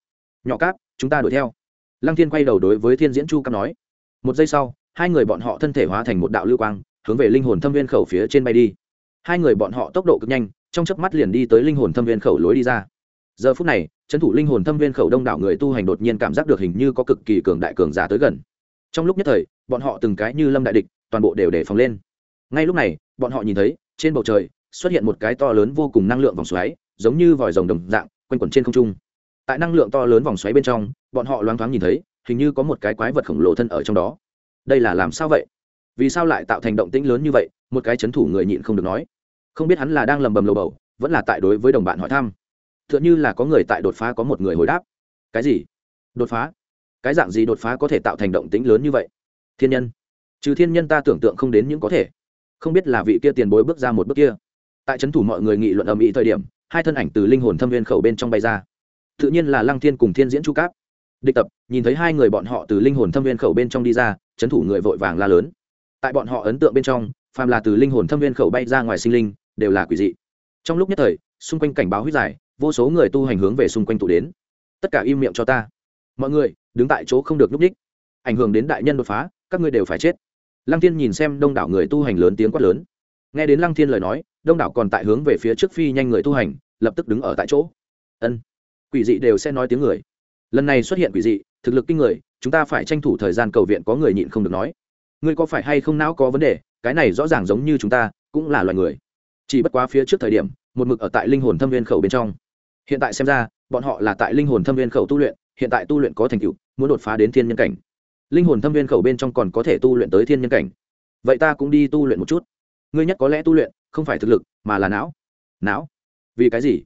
Nhỏ cáp, chúng ta đuổi theo. Lăng thiên quay đầu đối với thiên diễn chu cáp nói. Một giây sau, hai người bọn họ thân thể hóa thành một đạo lưu quang, hướng về linh hồn thâm viên khẩu phía trên bay đi. Hai người bọn họ tốc độ cực nhanh, trong chớp mắt liền đi tới linh hồn thâm viên khẩu lối đi ra. Giờ phút này trấn thủ linh hồn thâm viên khẩu đông đảo người tu hành đột nhiên cảm giác được hình như có cực kỳ cường đại cường giả tới gần. Trong lúc nhất thời, bọn họ từng cái như lâm đại địch, toàn bộ đều đề phòng lên. Ngay lúc này, bọn họ nhìn thấy, trên bầu trời xuất hiện một cái to lớn vô cùng năng lượng vòng xoáy, giống như vòi rồng đồng dạng, quanh quẩn trên không trung. Tại năng lượng to lớn vòng xoáy bên trong, bọn họ loáng thoáng nhìn thấy, hình như có một cái quái vật khổng lồ thân ở trong đó. Đây là làm sao vậy? Vì sao lại tạo thành động tĩnh lớn như vậy? Một cái chấn thủ người nhịn không được nói. Không biết hắn là đang lầm bầm lầu bầu, vẫn là tại đối với đồng bạn hỏi thăm. T h ư ợ n như là có người tại đột phá có một người hồi đáp. Cái gì? Đột phá? Cái dạng gì đột phá có thể tạo thành động tĩnh lớn như vậy? Thiên nhân. Trừ thiên nhân ta tưởng tượng không đến những có thể. Không biết là vị kia tiền bối bước ra một bước kia tại trấn thủ mọi người nghị luận ầm ĩ thời điểm, hai thân ảnh từ linh hồn thâm viên khẩu bên trong bay ra. Tự nhiên là lăng thiên cùng thiên diễn chu cáp. Địch tập, nhìn thấy hai người bọn họ từ linh hồn thâm viên khẩu bên trong đi ra, trấn thủ người vội vàng la lớn. Tại bọn họ ấn tượng bên trong, phàm là từ linh hồn thâm viên khẩu bay ra ngoài sinh linh, đều là quỷ dị. Trong lúc nhất thời, xung quanh cảnh báo huyết dài vô số người tu hành hướng về xung quanh tụ đến. Tất cả im miệng cho ta. Mọi người, đứng tại chỗ không được núp ních ảnh hưởng đến đại nhân đột phá, các ngươi đều phải chết. Lăng thiên nhìn xem đông đảo người tu hành lớn tiếng quát lớn. Nghe đến lăng thiên lời nói đông đảo còn tại hướng về phía trước phi nhanh người tu hành, lập tức đứng ở tại chỗ. Ân, quỷ dị đều sẽ nói tiếng người. Lần này xuất hiện quỷ dị, thực lực kinh người, chúng ta phải tranh thủ thời gian cầu viện có người nhịn không được nói. Ngươi có phải hay không não có vấn đề, cái này rõ ràng giống như chúng ta, cũng là loài người. Chỉ bất quá phía trước thời điểm, một mực ở tại linh hồn thâm viên khẩu bên trong. Hiện tại xem ra, bọn họ là tại linh hồn thâm viên khẩu tu luyện, hiện tại tu luyện có thành tựu, muốn đột phá đến thiên nhân cảnh. Linh hồn thâm viên khẩu bên trong còn có thể tu luyện tới thiên nhân cảnh. Vậy ta cũng đi tu luyện một chút. Ngươi nhất có lẽ tu luyện không phải thực lực, mà là não. Não? Vì cái gì?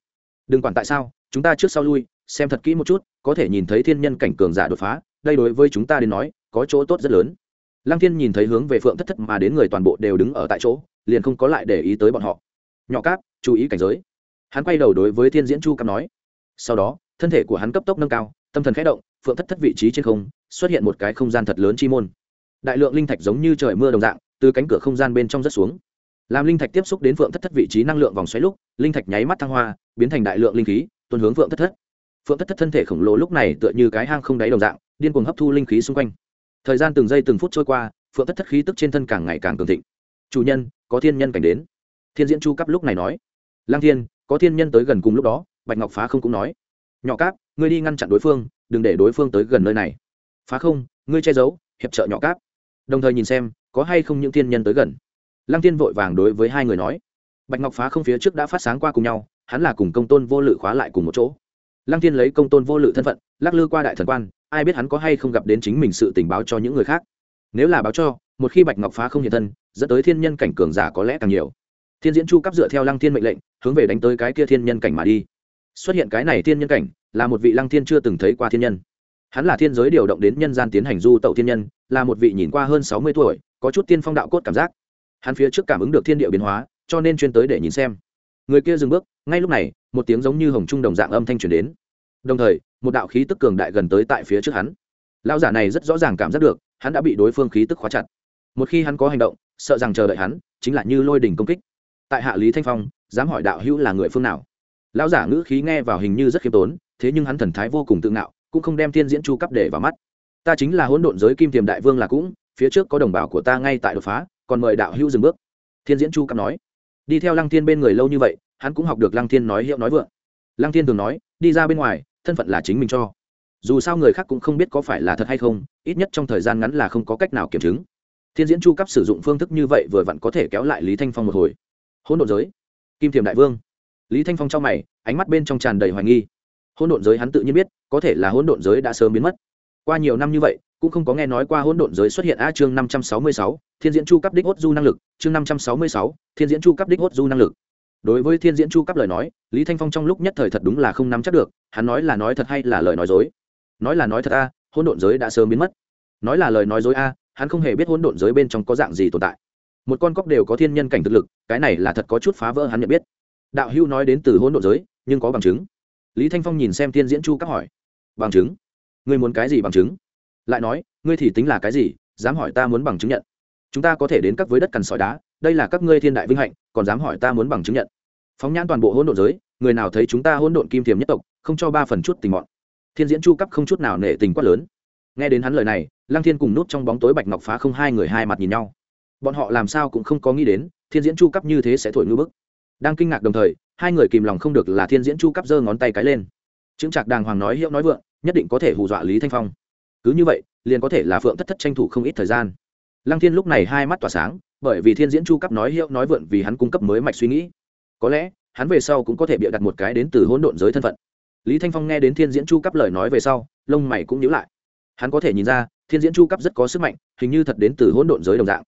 Đừng quản tại sao, chúng ta trước sau lui, xem thật kỹ một chút, có thể nhìn thấy thiên nhân cảnh cường giả đột phá, đây đối với chúng ta đến nói, có chỗ tốt rất lớn. Lăng thiên nhìn thấy hướng về phượng thất thất mà đến người toàn bộ đều đứng ở tại chỗ, liền không có lại để ý tới bọn họ. Nhỏ cáp, chú ý cảnh giới. Hắn quay đầu đối với thiên diễn chu cáp nói. Sau đó, thân thể của hắn cấp tốc nâng cao, tâm thần khẽ động, phượng thất thất vị trí trên không, xuất hiện một cái không gian thật lớn chi môn. Đại lượng linh thạch giống như trời mưa đồng dạng, từ cánh cửa không gian bên trong rất xuống làm linh thạch tiếp xúc đến phượng thất thất vị trí năng lượng vòng xoáy lúc, linh thạch nháy mắt thăng hoa, biến thành đại lượng linh khí, tuôn hướng phượng thất thất. Phượng thất thất thân thể khổng lồ lúc này tựa như cái hang không đáy đồng dạng, điên cuồng hấp thu linh khí xung quanh. Thời gian từng giây từng phút trôi qua, phượng thất thất khí tức trên thân càng ngày càng cường thịnh. Chủ nhân, có thiên nhân cảnh đến. Thiên diễn chu cấp lúc này nói. Lang thiên, có thiên nhân tới gần cùng lúc đó, bạch ngọc phá không cũng nói. Nhỏ cáp, ngươi đi ngăn chặn đối phương, đừng để đối phương tới gần nơi này. Phá không, ngươi che giấu, hiệp trợ nhỏ cáp. Đồng thời nhìn xem, có hay không những thiên nhân tới gần lăng thiên vội vàng đối với hai người nói, bạch ngọc phá không phía trước đã phát sáng qua cùng nhau, hắn là cùng công tôn vô lự khóa lại cùng một chỗ. Lăng thiên lấy công tôn vô lự thân phận, lắc lư qua đại thần quan, ai biết hắn có hay không gặp đến chính mình sự tình báo cho những người khác. Nếu là báo cho, một khi bạch ngọc phá không hiện thân, dẫn tới thiên nhân cảnh cường giả có lẽ càng nhiều. Thiên diễn chu cấp dựa theo lăng thiên mệnh lệnh, hướng về đánh tới cái kia thiên nhân cảnh mà đi. Xuất hiện cái này thiên nhân cảnh, là một vị lăng thiên chưa từng thấy qua thiên nhân. Hắn là thiên giới điều động đến nhân gian tiến hành du tẩu thiên nhân, là một vị nhìn qua hơn sáu mươi tuổi, có chút tiên phong đạo cốt cảm giác hắn phía trước cảm ứng được thiên địa biến hóa, cho nên chuyên tới để nhìn xem. Người kia dừng bước, ngay lúc này, một tiếng giống như hồng trung đồng dạng âm thanh truyền đến. Đồng thời, một đạo khí tức cường đại gần tới tại phía trước hắn. Lão giả này rất rõ ràng cảm giác được, hắn đã bị đối phương khí tức khóa chặt. Một khi hắn có hành động, sợ rằng chờ đợi hắn, chính là như lôi đình công kích. Tại hạ lý thanh phong, dám hỏi đạo hữu là người phương nào? Lão giả ngữ khí nghe vào hình như rất khiêm tốn, thế nhưng hắn thần thái vô cùng tự ngạo, cũng không đem thiên diễn chu cấp để vào mắt. Ta chính là hỗn độn giới kim tiềm đại vương là cũng, phía trước có đồng bào của ta ngay tại đột phá còn mời đạo hữu dừng bước. Thiên diễn chu cắp nói. Đi theo lăng thiên bên người lâu như vậy, hắn cũng học được lăng thiên nói hiệu nói vượng. Lăng thiên thường nói, đi ra bên ngoài, thân phận là chính mình cho. Dù sao người khác cũng không biết có phải là thật hay không, ít nhất trong thời gian ngắn là không có cách nào kiểm chứng. Thiên diễn chu cấp sử dụng phương thức như vậy vừa vặn có thể kéo lại lý thanh phong một hồi. Hỗn độn giới. Kim thiềm đại vương. Lý thanh phong trong mày, ánh mắt bên trong tràn đầy hoài nghi. Hỗn độn giới hắn tự nhiên biết, có thể là hỗn độn giới đã sớm biến mất. Qua nhiều năm như vậy cũng không có nghe nói qua hỗn độn giới xuất hiện a chương năm trăm sáu mươi sáu, thiên diễn chu cấp đích hốt du năng lực, chương năm trăm sáu mươi sáu, thiên diễn chu cấp đích hốt du năng lực. Đối với thiên diễn chu cấp lời nói, lý thanh phong trong lúc nhất thời thật đúng là không nắm chắc được, hắn nói là nói thật hay là lời nói dối? Nói là nói thật a, hỗn độn giới đã sớm biến mất. Nói là lời nói dối a, hắn không hề biết hỗn độn giới bên trong có dạng gì tồn tại. Một con cóc đều có thiên nhân cảnh thực lực, cái này là thật có chút phá vỡ hắn nhận biết. Đạo hưu nói đến từ hỗn độn giới, nhưng có bằng chứng. Lý thanh phong nhìn xem thiên diễn chu cấp hỏi. Bằng chứng? Ngươi muốn cái gì bằng chứng? Lại nói, ngươi thì tính là cái gì, dám hỏi ta muốn bằng chứng nhận. Chúng ta có thể đến các với đất cằn sỏi đá, đây là các ngươi thiên đại vinh hạnh, còn dám hỏi ta muốn bằng chứng nhận. Phóng nhãn toàn bộ hỗn độn giới, người nào thấy chúng ta hỗn độn kim thiềm nhất tộc, không cho ba phần chút tình mọn. Thiên diễn chu cấp không chút nào nể tình quát lớn. Nghe đến hắn lời này, lăng thiên cùng nút trong bóng tối bạch ngọc phá không hai người hai mặt nhìn nhau. Bọn họ làm sao cũng không có nghĩ đến, thiên diễn chu cấp như thế sẽ thổi ngư bức. Đang kinh ngạc đồng thời, hai người kìm lòng không được là thiên diễn chu cấp giơ ngón tay cái lên. Chứng trạc đàng hoàng nói hiệu nói vượng, nhất định có thể hù dọa lý thanh phong cứ như vậy, liền có thể là phượng thất thất tranh thủ không ít thời gian. Lăng thiên lúc này hai mắt tỏa sáng, bởi vì thiên diễn chu cấp nói hiệu nói vượng vì hắn cung cấp mới mạch suy nghĩ. Có lẽ, hắn về sau cũng có thể bịa đặt một cái đến từ hỗn độn giới thân phận. Lý thanh phong nghe đến thiên diễn chu cấp lời nói về sau, lông mày cũng nhíu lại. Hắn có thể nhìn ra, thiên diễn chu cấp rất có sức mạnh, hình như thật đến từ hỗn độn giới đồng dạng.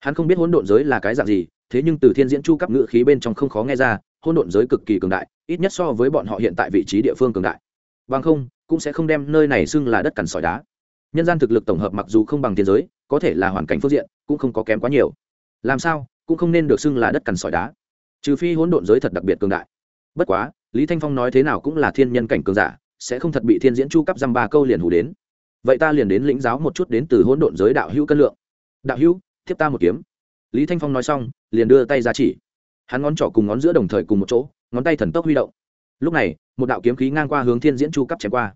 Hắn không biết hỗn độn giới là cái dạng gì, thế nhưng từ thiên diễn chu cấp ngự khí bên trong không khó nghe ra, hỗn độn giới cực kỳ cường đại, ít nhất so với bọn họ hiện tại vị trí địa phương cường đại. Bằng không, cũng sẽ không đem nơi này xưng là đất cằn sỏi đá nhân gian thực lực tổng hợp mặc dù không bằng thiên giới, có thể là hoàn cảnh phương diện, cũng không có kém quá nhiều. Làm sao, cũng không nên được xưng là đất cằn sỏi đá. Trừ phi hỗn độn giới thật đặc biệt cường đại. Bất quá, lý thanh phong nói thế nào cũng là thiên nhân cảnh cường giả, sẽ không thật bị thiên diễn chu cấp dăm ba câu liền hủ đến. Vậy ta liền đến lĩnh giáo một chút đến từ hỗn độn giới đạo hữu cân lượng. Đạo hữu thiếp ta một kiếm. Lý thanh phong nói xong, liền đưa tay ra chỉ. Hắn ngón trỏ cùng ngón giữa đồng thời cùng một chỗ, ngón tay thần tốc huy động. Lúc này, một đạo kiếm khí ngang qua hướng thiên diễn chu cấp chém qua.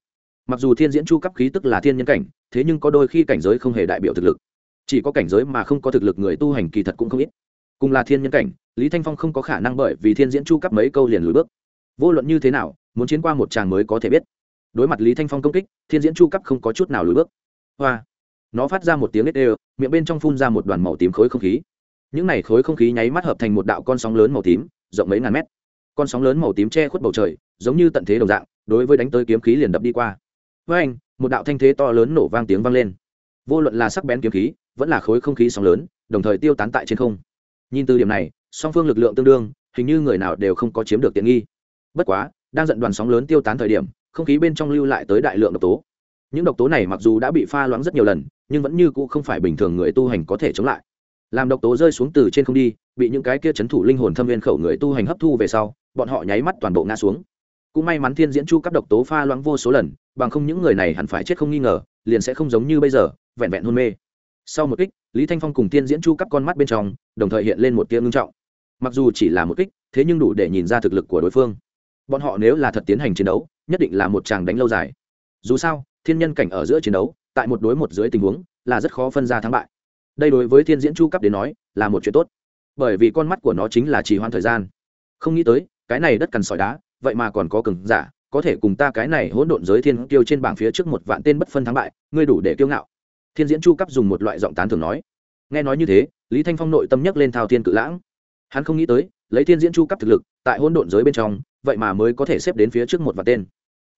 Mặc dù thiên diễn chu cấp khí tức là thiên nhân cảnh thế nhưng có đôi khi cảnh giới không hề đại biểu thực lực. Chỉ có cảnh giới mà không có thực lực người tu hành kỳ thật cũng không ít. Cùng là thiên nhân cảnh, lý thanh phong không có khả năng bởi vì thiên diễn chu cấp mấy câu liền lùi bước. Vô luận như thế nào, muốn chiến qua một tràng mới có thể biết. Đối mặt lý thanh phong công kích, thiên diễn chu cấp không có chút nào lùi bước. Hoa. Nó phát ra một tiếng ếch đều miệng bên trong phun ra một đoàn màu tím khối không khí. Những này khối không khí nháy mắt hợp thành một đạo con sóng lớn màu tím, rộng mấy ngàn mét. Con sóng lớn màu tím che khuất bầu trời, giống như tận thế đồng dạng, đối với đánh tới kiếm khí liền đập đi qua. Với anh một đạo thanh thế to lớn nổ vang tiếng vang lên. Vô luận là sắc bén kiếm khí, vẫn là khối không khí sóng lớn, đồng thời tiêu tán tại trên không. Nhìn từ điểm này, song phương lực lượng tương đương, hình như người nào đều không có chiếm được tiện nghi. Bất quá, đang dẫn đoàn sóng lớn tiêu tán thời điểm, không khí bên trong lưu lại tới đại lượng độc tố. Những độc tố này mặc dù đã bị pha loãng rất nhiều lần, nhưng vẫn như cũ không phải bình thường người tu hành có thể chống lại. Làm độc tố rơi xuống từ trên không đi, bị những cái kia chấn thủ linh hồn thâm viên khẩu người tu hành hấp thu về sau, bọn họ nháy mắt toàn bộ ngã xuống cũng may mắn thiên diễn chu cấp độc tố pha loãng vô số lần, bằng không những người này hẳn phải chết không nghi ngờ, liền sẽ không giống như bây giờ, vẹn vẹn hôn mê. Sau một kích, lý thanh phong cùng thiên diễn chu cấp con mắt bên trong, đồng thời hiện lên một tia ngưng trọng. Mặc dù chỉ là một kích, thế nhưng đủ để nhìn ra thực lực của đối phương. Bọn họ nếu là thật tiến hành chiến đấu, nhất định là một chàng đánh lâu dài. Dù sao, thiên nhân cảnh ở giữa chiến đấu, tại một đối một dưới tình huống, là rất khó phân ra thắng bại. Đây đối với thiên diễn chu cấp đến nói, là một chuyện tốt. Bởi vì con mắt của nó chính là trì hoãn thời gian. Không nghĩ tới, cái này đất cằn sỏi đá vậy mà còn có cường giả, có thể cùng ta cái này hỗn độn giới thiên tiêu trên bảng phía trước một vạn tên bất phân thắng bại, ngươi đủ để kiêu ngạo. Thiên diễn chu cấp dùng một loại giọng tán thường nói. Nghe nói như thế, lý thanh phong nội tâm nhắc lên thao thiên cự lãng. Hắn không nghĩ tới, lấy thiên diễn chu cấp thực lực, tại hỗn độn giới bên trong, vậy mà mới có thể xếp đến phía trước một vạn tên.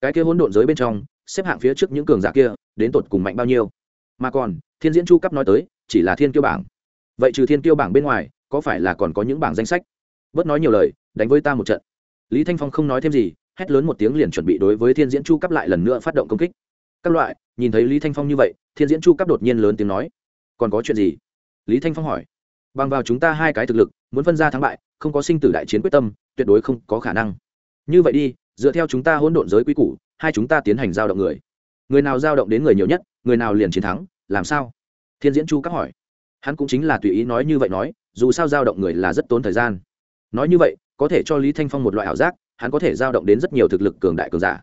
Cái kia hỗn độn giới bên trong, xếp hạng phía trước những cường giả kia, đến tột cùng mạnh bao nhiêu? Mà còn, thiên diễn chu cấp nói tới, chỉ là thiên kiêu bảng. Vậy trừ thiên kiêu bảng bên ngoài, có phải là còn có những bảng danh sách? Bớt nói nhiều lời, đánh với ta một trận lý thanh phong không nói thêm gì, hét lớn một tiếng liền chuẩn bị đối với thiên diễn chu cấp lại lần nữa phát động công kích. Các loại, nhìn thấy lý thanh phong như vậy, thiên diễn chu cấp đột nhiên lớn tiếng nói, còn có chuyện gì? Lý thanh phong hỏi. Bằng vào chúng ta hai cái thực lực, muốn phân ra thắng bại, không có sinh tử đại chiến quyết tâm, tuyệt đối không có khả năng. Như vậy đi, dựa theo chúng ta hỗn độn giới quy củ, hai chúng ta tiến hành giao động người. Người nào giao động đến người nhiều nhất, người nào liền chiến thắng, làm sao? Thiên diễn chu cấp hỏi. Hắn cũng chính là tùy ý nói như vậy nói, dù sao giao động người là rất tốn thời gian. Nói như vậy có thể cho lý thanh phong một loại ảo giác, hắn có thể giao động đến rất nhiều thực lực cường đại cường giả.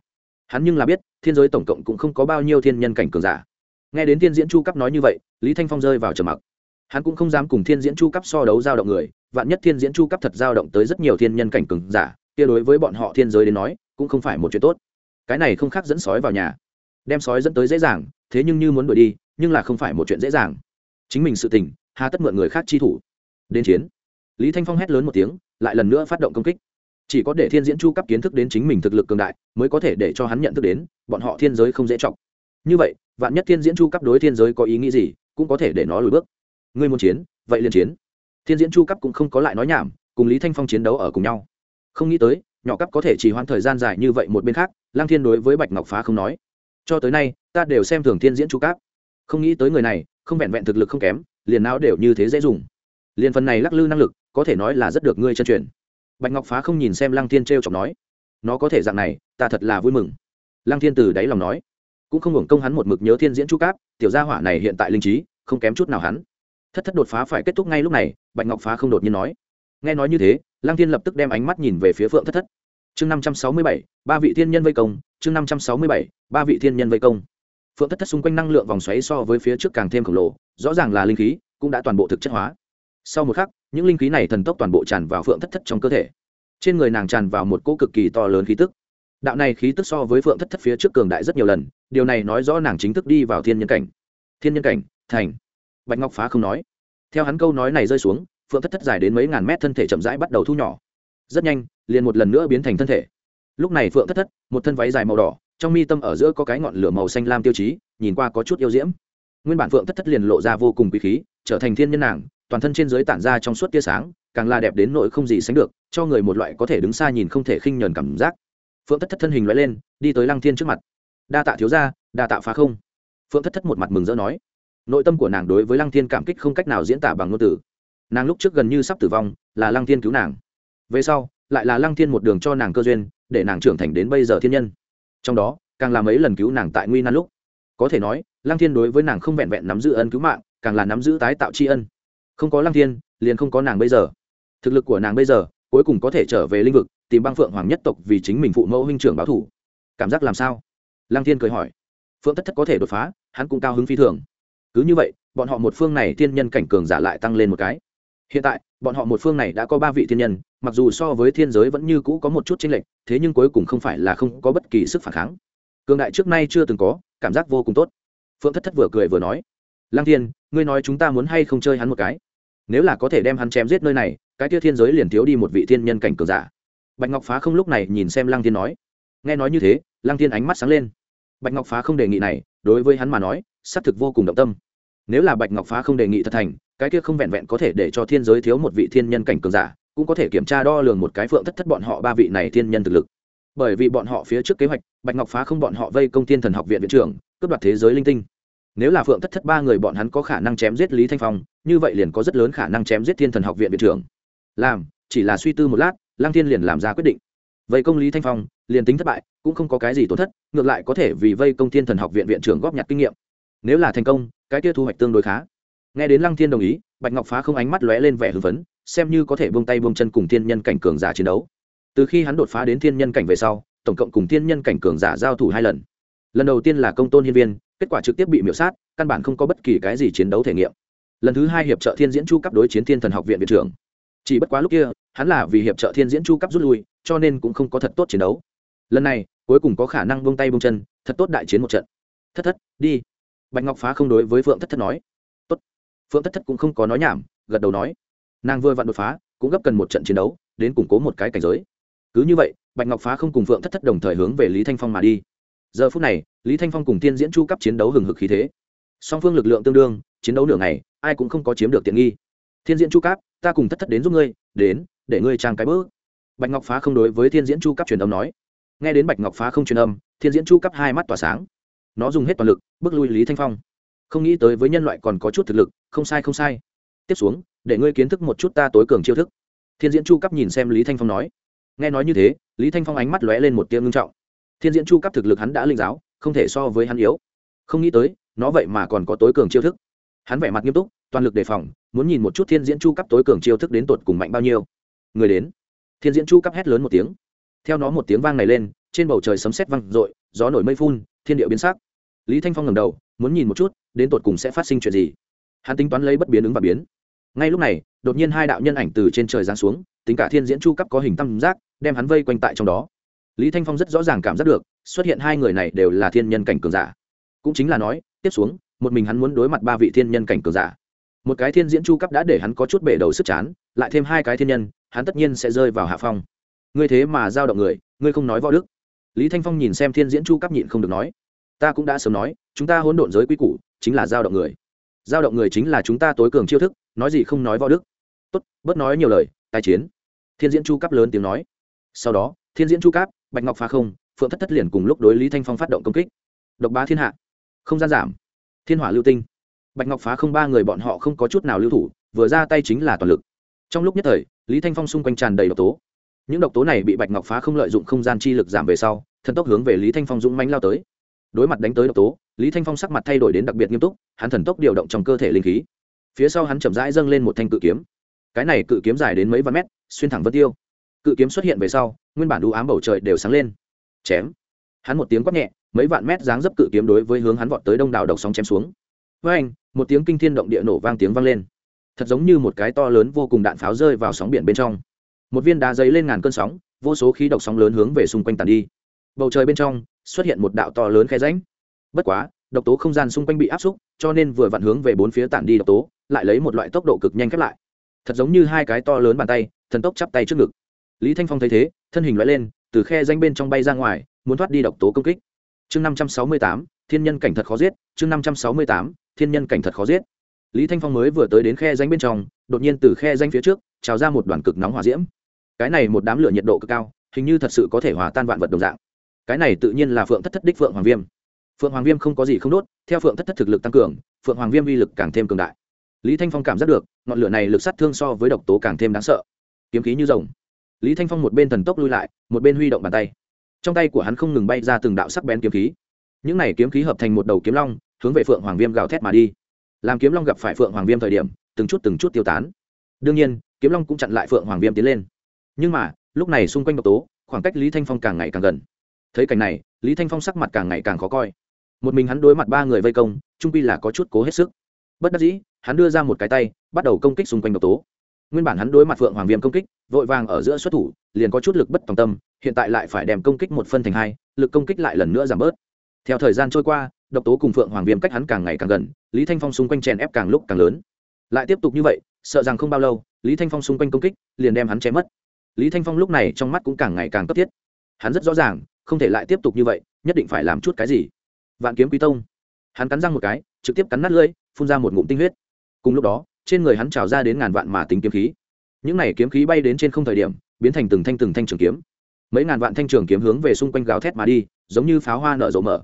Hắn nhưng là biết, thiên giới tổng cộng cũng không có bao nhiêu thiên nhân cảnh cường giả. Nghe đến thiên diễn chu cấp nói như vậy, lý thanh phong rơi vào trầm mặc. Hắn cũng không dám cùng thiên diễn chu cấp so đấu giao động người, vạn nhất thiên diễn chu cấp thật giao động tới rất nhiều thiên nhân cảnh cường giả, kia đối với bọn họ thiên giới đến nói, cũng không phải một chuyện tốt. Cái này không khác dẫn sói vào nhà. Đem sói dẫn tới dễ dàng, thế nhưng như muốn đuổi đi, nhưng là không phải một chuyện dễ dàng. Chính mình sự tình, hà tất mượn người khác chi thủ. Đến chiến. Lý thanh phong hét lớn một tiếng lại lần nữa phát động công kích. Chỉ có để thiên diễn chu cấp kiến thức đến chính mình thực lực cường đại, mới có thể để cho hắn nhận thức đến, bọn họ thiên giới không dễ trọng như vậy, vạn nhất thiên diễn chu cấp đối thiên giới có ý nghĩ gì, cũng có thể để nó lùi bước. Ngươi muốn chiến, vậy liền chiến. Thiên diễn chu cấp cũng không có lại nói nhảm, cùng lý thanh phong chiến đấu ở cùng nhau. Không nghĩ tới, nhỏ cấp có thể chỉ hoãn thời gian dài như vậy một bên khác lang thiên đối với bạch ngọc phá không nói. Cho tới nay, ta đều xem thường thiên diễn chu cấp. Không nghĩ tới người này, không vẹn vẹn thực lực không kém, liền não đều như thế dễ dùng. Liền phần này lắc lư năng lực có thể nói là rất được ngươi chân truyền. Bạch ngọc phá không nhìn xem lăng thiên t r e o chọc nói, nó có thể dạng này, ta thật là vui mừng. Lăng thiên từ đáy lòng nói, cũng không hưởng công hắn một mực nhớ thiên diễn chu cáp, tiểu gia hỏa này hiện tại linh trí, không kém chút nào hắn. Thất thất đột phá phải kết thúc ngay lúc này, bạch ngọc phá không đột nhiên nói. Nghe nói như thế, lăng thiên lập tức đem ánh mắt nhìn về phía phượng thất thất. Chương năm trăm sáu mươi bảy, ba vị thiên nhân vây công, chương năm trăm sáu mươi bảy, ba vị thiên nhân vây công. Phượng thất thất xung quanh năng lượng vòng xoáy so với phía trước càng thêm khổng lồ, rõ ràng là linh khí, cũng đã toàn bộ thực chất hóa sau một khắc, những linh khí này thần tốc toàn bộ tràn vào phượng thất thất trong cơ thể. Trên người nàng tràn vào một cỗ cực kỳ to lớn khí tức. Đạo này khí tức so với phượng thất thất phía trước cường đại rất nhiều lần, điều này nói rõ nàng chính thức đi vào thiên nhân cảnh. Thiên nhân cảnh, thành. Bạch ngọc phá không nói. Theo hắn câu nói này rơi xuống, phượng thất thất dài đến mấy ngàn mét thân thể chậm rãi bắt đầu thu nhỏ. Rất nhanh, liền một lần nữa biến thành thân thể. Lúc này phượng thất thất, một thân váy dài màu đỏ, trong mi tâm ở giữa có cái ngọn lửa màu xanh lam tiêu chí, nhìn qua có chút yêu diễm. Nguyên bản phượng thất thất liền lộ ra vô cùng quý khí, trở thành thiên nhân nàng toàn thân trên dưới tản ra trong suốt tia sáng, càng là đẹp đến nỗi không gì sánh được, cho người một loại có thể đứng xa nhìn không thể khinh nhờn cảm giác. Phượng thất thất thân hình loại lên, đi tới lăng thiên trước mặt. Đa tạ thiếu gia, đa tạ phá không. Phượng thất thất một mặt mừng rỡ nói. Nội tâm của nàng đối với lăng thiên cảm kích không cách nào diễn tả bằng ngôn từ. Nàng lúc trước gần như sắp tử vong, là lăng thiên cứu nàng. Về sau, lại là lăng thiên một đường cho nàng cơ duyên, để nàng trưởng thành đến bây giờ thiên nhân. Trong đó, càng là mấy lần cứu nàng tại nguy nan lúc. Có thể nói, lăng thiên đối với nàng không vẹn vẹn nắm giữ ân cứu mạng, càng là nắm giữ tái tạo tri ân không có lăng thiên, liền không có nàng bây giờ. Thực lực của nàng bây giờ, cuối cùng có thể trở về lĩnh vực, tìm băng phượng hoàng nhất tộc vì chính mình phụ mẫu huynh trưởng báo thủ. Cảm giác làm sao? Lăng thiên cười hỏi. Phượng thất thất có thể đột phá, hắn cũng cao hứng phi thường. Cứ như vậy, bọn họ một phương này thiên nhân cảnh cường giả lại tăng lên một cái. Hiện tại, bọn họ một phương này đã có ba vị thiên nhân, mặc dù so với thiên giới vẫn như cũ có một chút chênh lệch, thế nhưng cuối cùng không phải là không có bất kỳ sức phản kháng. Cường đại trước nay chưa từng có, cảm giác vô cùng tốt. Phượng thất thất vừa cười vừa nói. Lăng thiên, ngươi nói chúng ta muốn hay không chơi hắn một cái? Nếu là có thể đem hắn chém giết nơi này, cái tia thiên giới liền thiếu đi một vị thiên nhân cảnh cường giả. Bạch ngọc phá không lúc này nhìn xem lăng thiên nói, nghe nói như thế, lăng thiên ánh mắt sáng lên. Bạch ngọc phá không đề nghị này, đối với hắn mà nói, xác thực vô cùng động tâm. Nếu là bạch ngọc phá không đề nghị thật thành, cái kia không vẹn vẹn có thể để cho thiên giới thiếu một vị thiên nhân cảnh cường giả, cũng có thể kiểm tra đo lường một cái phượng thất thất bọn họ ba vị này thiên nhân thực lực. Bởi vì bọn họ phía trước kế hoạch, bạch ngọc phá không bọn họ vây công thiên thần học viện viện trưởng, cướp đoạt thế giới linh tinh nếu là phượng thất thất ba người bọn hắn có khả năng chém giết lý thanh phong, như vậy liền có rất lớn khả năng chém giết thiên thần học viện viện trưởng. Làm, chỉ là suy tư một lát lang thiên liền làm ra quyết định. Vây công lý thanh phong, liền tính thất bại, cũng không có cái gì tổn thất, ngược lại có thể vì vây công thiên thần học viện viện trưởng góp nhặt kinh nghiệm. Nếu là thành công, cái kia thu hoạch tương đối khá. Nghe đến lăng thiên đồng ý, bạch ngọc phá không ánh mắt lóe lên vẻ hưng phấn, xem như có thể buông tay buông chân cùng thiên nhân cảnh cường giả chiến đấu. Từ khi hắn đột phá đến thiên nhân cảnh về sau, tổng cộng cùng thiên nhân cảnh cường giả giao thủ hai lần. Lần đầu tiên là công tôn hiên viên kết quả trực tiếp bị miễu sát, căn bản không có bất kỳ cái gì chiến đấu thể nghiệm. Lần thứ hai hiệp trợ thiên diễn chu cấp đối chiến thiên thần học viện viện trưởng. Chỉ bất quá lúc kia, hắn là vì hiệp trợ thiên diễn chu cấp rút lui, cho nên cũng không có thật tốt chiến đấu. Lần này, cuối cùng có khả năng buông tay buông chân, thật tốt đại chiến một trận. Thất thất, đi. Bạch ngọc phá không đối với phượng thất thất nói. Tốt. Phượng thất thất cũng không có nói nhảm, gật đầu nói. Nàng vừa vặn đột phá, cũng gấp cần một trận chiến đấu, đến củng cố một cái cảnh giới. Cứ như vậy, bạch ngọc phá không cùng phượng thất thất đồng thời hướng về lý thanh phong mà đi giờ phút này, lý thanh phong cùng tiên diễn chu cấp chiến đấu hừng hực khí thế. Song phương lực lượng tương đương, chiến đấu nửa ngày, ai cũng không có chiếm được tiện nghi. Thiên diễn chu cấp, ta cùng thất thất đến giúp ngươi, đến, để ngươi trang cái bước. Bạch ngọc phá không đối với thiên diễn chu cấp truyền âm nói. Nghe đến bạch ngọc phá không truyền âm, thiên diễn chu cấp hai mắt tỏa sáng. Nó dùng hết toàn lực, bước lui lý thanh phong. Không nghĩ tới với nhân loại còn có chút thực lực, không sai không sai. Tiếp xuống, để ngươi kiến thức một chút ta tối cường chiêu thức. Thiên diễn chu cấp nhìn xem lý thanh phong nói. Nghe nói như thế, lý thanh phong ánh mắt lóe lên một tiếng ngưng trọng thiên diễn chu cấp thực lực hắn đã linh giáo, không thể so với hắn yếu. Không nghĩ tới, nó vậy mà còn có tối cường chiêu thức. Hắn vẻ mặt nghiêm túc, toàn lực đề phòng, muốn nhìn một chút thiên diễn chu cấp tối cường chiêu thức đến tột cùng mạnh bao nhiêu. Người đến. Thiên diễn chu cấp hét lớn một tiếng. Theo nó một tiếng vang này lên, trên bầu trời sấm sét vang r gió nổi mây phun, thiên địa biến sắc. Lý thanh phong ngầm đầu, muốn nhìn một chút, đến tột cùng sẽ phát sinh chuyện gì. Hắn tính toán lấy bất biến ứng và biến. Ngay lúc này, đột nhiên hai đạo nhân ảnh từ trên trời giáng xuống, tính cả thiên diễn chu cấp có hình tam giác, đem hắn vây quanh tại trong đó lý thanh phong rất rõ ràng cảm giác được, xuất hiện hai người này đều là thiên nhân cảnh cường giả. Cũng chính là nói, tiếp xuống, một mình hắn muốn đối mặt ba vị thiên nhân cảnh cường giả. Một cái thiên diễn chu cấp đã để hắn có chút bể đầu sức chán, lại thêm hai cái thiên nhân, hắn tất nhiên sẽ rơi vào hạ phong. Ngươi thế mà giao động người, ngươi không nói võ đức. Lý thanh phong nhìn xem thiên diễn chu cấp nhịn không được nói, ta cũng đã sớm nói, chúng ta hỗn độn giới quy củ chính là giao động người. Giao động người chính là chúng ta tối cường chiêu thức, nói gì không nói võ đức. Tốt, bớt nói nhiều lời tài chiến. Thiên diễn chu cấp lớn tiếng nói. Sau đó, thiên diễn chu cấp bạch ngọc phá không, phượng thất thất liền cùng lúc đối lý thanh phong phát động công kích. Độc bá thiên hạ, không gian giảm. Thiên hỏa lưu tinh. Bạch ngọc phá không ba người bọn họ không có chút nào lưu thủ, vừa ra tay chính là toàn lực. Trong lúc nhất thời, lý thanh phong xung quanh tràn đầy độc tố. Những độc tố này bị bạch ngọc phá không lợi dụng không gian chi lực giảm về sau, thần tốc hướng về lý thanh phong dũng mánh lao tới. Đối mặt đánh tới độc tố, lý thanh phong sắc mặt thay đổi đến đặc biệt nghiêm túc, hắn thần tốc điều động trong cơ thể linh khí. Phía sau hắn chậm rãi dâng lên một thanh cự kiếm. Cái này cự kiếm dài đến mấy vạn mét, xuyên thẳng vân tiêu cự kiếm xuất hiện về sau, nguyên bản đũ ám bầu trời đều sáng lên. Chém. Hắn một tiếng quát nhẹ, mấy vạn mét dáng dấp cự kiếm đối với hướng hắn vọt tới đông đảo độc sóng chém xuống. Với anh một tiếng kinh thiên động địa nổ vang tiếng vang lên. Thật giống như một cái to lớn vô cùng đạn pháo rơi vào sóng biển bên trong. Một viên đá dấy lên ngàn cơn sóng, vô số khí độc sóng lớn hướng về xung quanh tàn đi. Bầu trời bên trong, xuất hiện một đạo to lớn khe ránh bất quá, độc tố không gian xung quanh bị áp xúc, cho nên vừa vặn hướng về bốn phía tản đi độc tố, lại lấy một loại tốc độ cực nhanh khép lại. Thật giống như hai cái to lớn bàn tay, thần tốc chắp tay trước ngực lý thanh phong thấy thế, thân hình loại lên, từ khe danh bên trong bay ra ngoài, muốn thoát đi độc tố công kích. Chương năm trăm sáu mươi tám, thiên nhân cảnh thật khó giết. Chương năm trăm sáu mươi tám, thiên nhân cảnh thật khó giết. Lý thanh phong mới vừa tới đến khe danh bên trong, đột nhiên từ khe danh phía trước, trào ra một đoàn cực nóng hỏa diễm. Cái này một đám lửa nhiệt độ cực cao, hình như thật sự có thể hòa tan vạn vật đồng dạng. Cái này tự nhiên là phượng thất thất đích phượng hoàng viêm. Phượng hoàng viêm không có gì không đốt, theo phượng thất thất thực lực tăng cường, phượng hoàng viêm uy lực càng thêm cường đại. Lý thanh phong cảm giác được, ngọn lửa này lực sát thương so với độc tố càng thêm đáng sợ. Kiếm khí như rồng lý thanh phong một bên thần tốc lui lại, một bên huy động bàn tay. Trong tay của hắn không ngừng bay ra từng đạo sắc bén kiếm khí. Những này kiếm khí hợp thành một đầu kiếm long, hướng về phượng hoàng viêm gào thét mà đi. Làm kiếm long gặp phải phượng hoàng viêm thời điểm, từng chút từng chút tiêu tán. Đương nhiên, kiếm long cũng chặn lại phượng hoàng viêm tiến lên. Nhưng mà, lúc này xung quanh độc tố, khoảng cách lý thanh phong càng ngày càng gần. Thấy cảnh này, lý thanh phong sắc mặt càng ngày càng khó coi. Một mình hắn đối mặt ba người vây công, trung pi là có chút cố hết sức. Bất đắc dĩ, hắn đưa ra một cái tay, bắt đầu công kích xung quanh độc tố nguyên bản hắn đối mặt phượng hoàng viêm công kích, vội vàng ở giữa xuất thủ, liền có chút lực bất tòng tâm, hiện tại lại phải đem công kích một phân thành hai, lực công kích lại lần nữa giảm bớt. Theo thời gian trôi qua, độc tố cùng phượng hoàng viêm cách hắn càng ngày càng gần, lý thanh phong xung quanh chèn ép càng lúc càng lớn. Lại tiếp tục như vậy, sợ rằng không bao lâu, lý thanh phong xung quanh công kích liền đem hắn chém mất. Lý thanh phong lúc này trong mắt cũng càng ngày càng cấp thiết. Hắn rất rõ ràng, không thể lại tiếp tục như vậy, nhất định phải làm chút cái gì. Vạn kiếm quý tông. Hắn cắn răng một cái, trực tiếp cắn nát lưỡi, phun ra một ngụm tinh huyết. Cùng lúc đó trên người hắn trào ra đến ngàn vạn mà tính kiếm khí. Những này kiếm khí bay đến trên không thời điểm, biến thành từng thanh từng thanh trường kiếm. Mấy ngàn vạn thanh trường kiếm hướng về xung quanh gào thét mà đi, giống như pháo hoa nở rộ mở.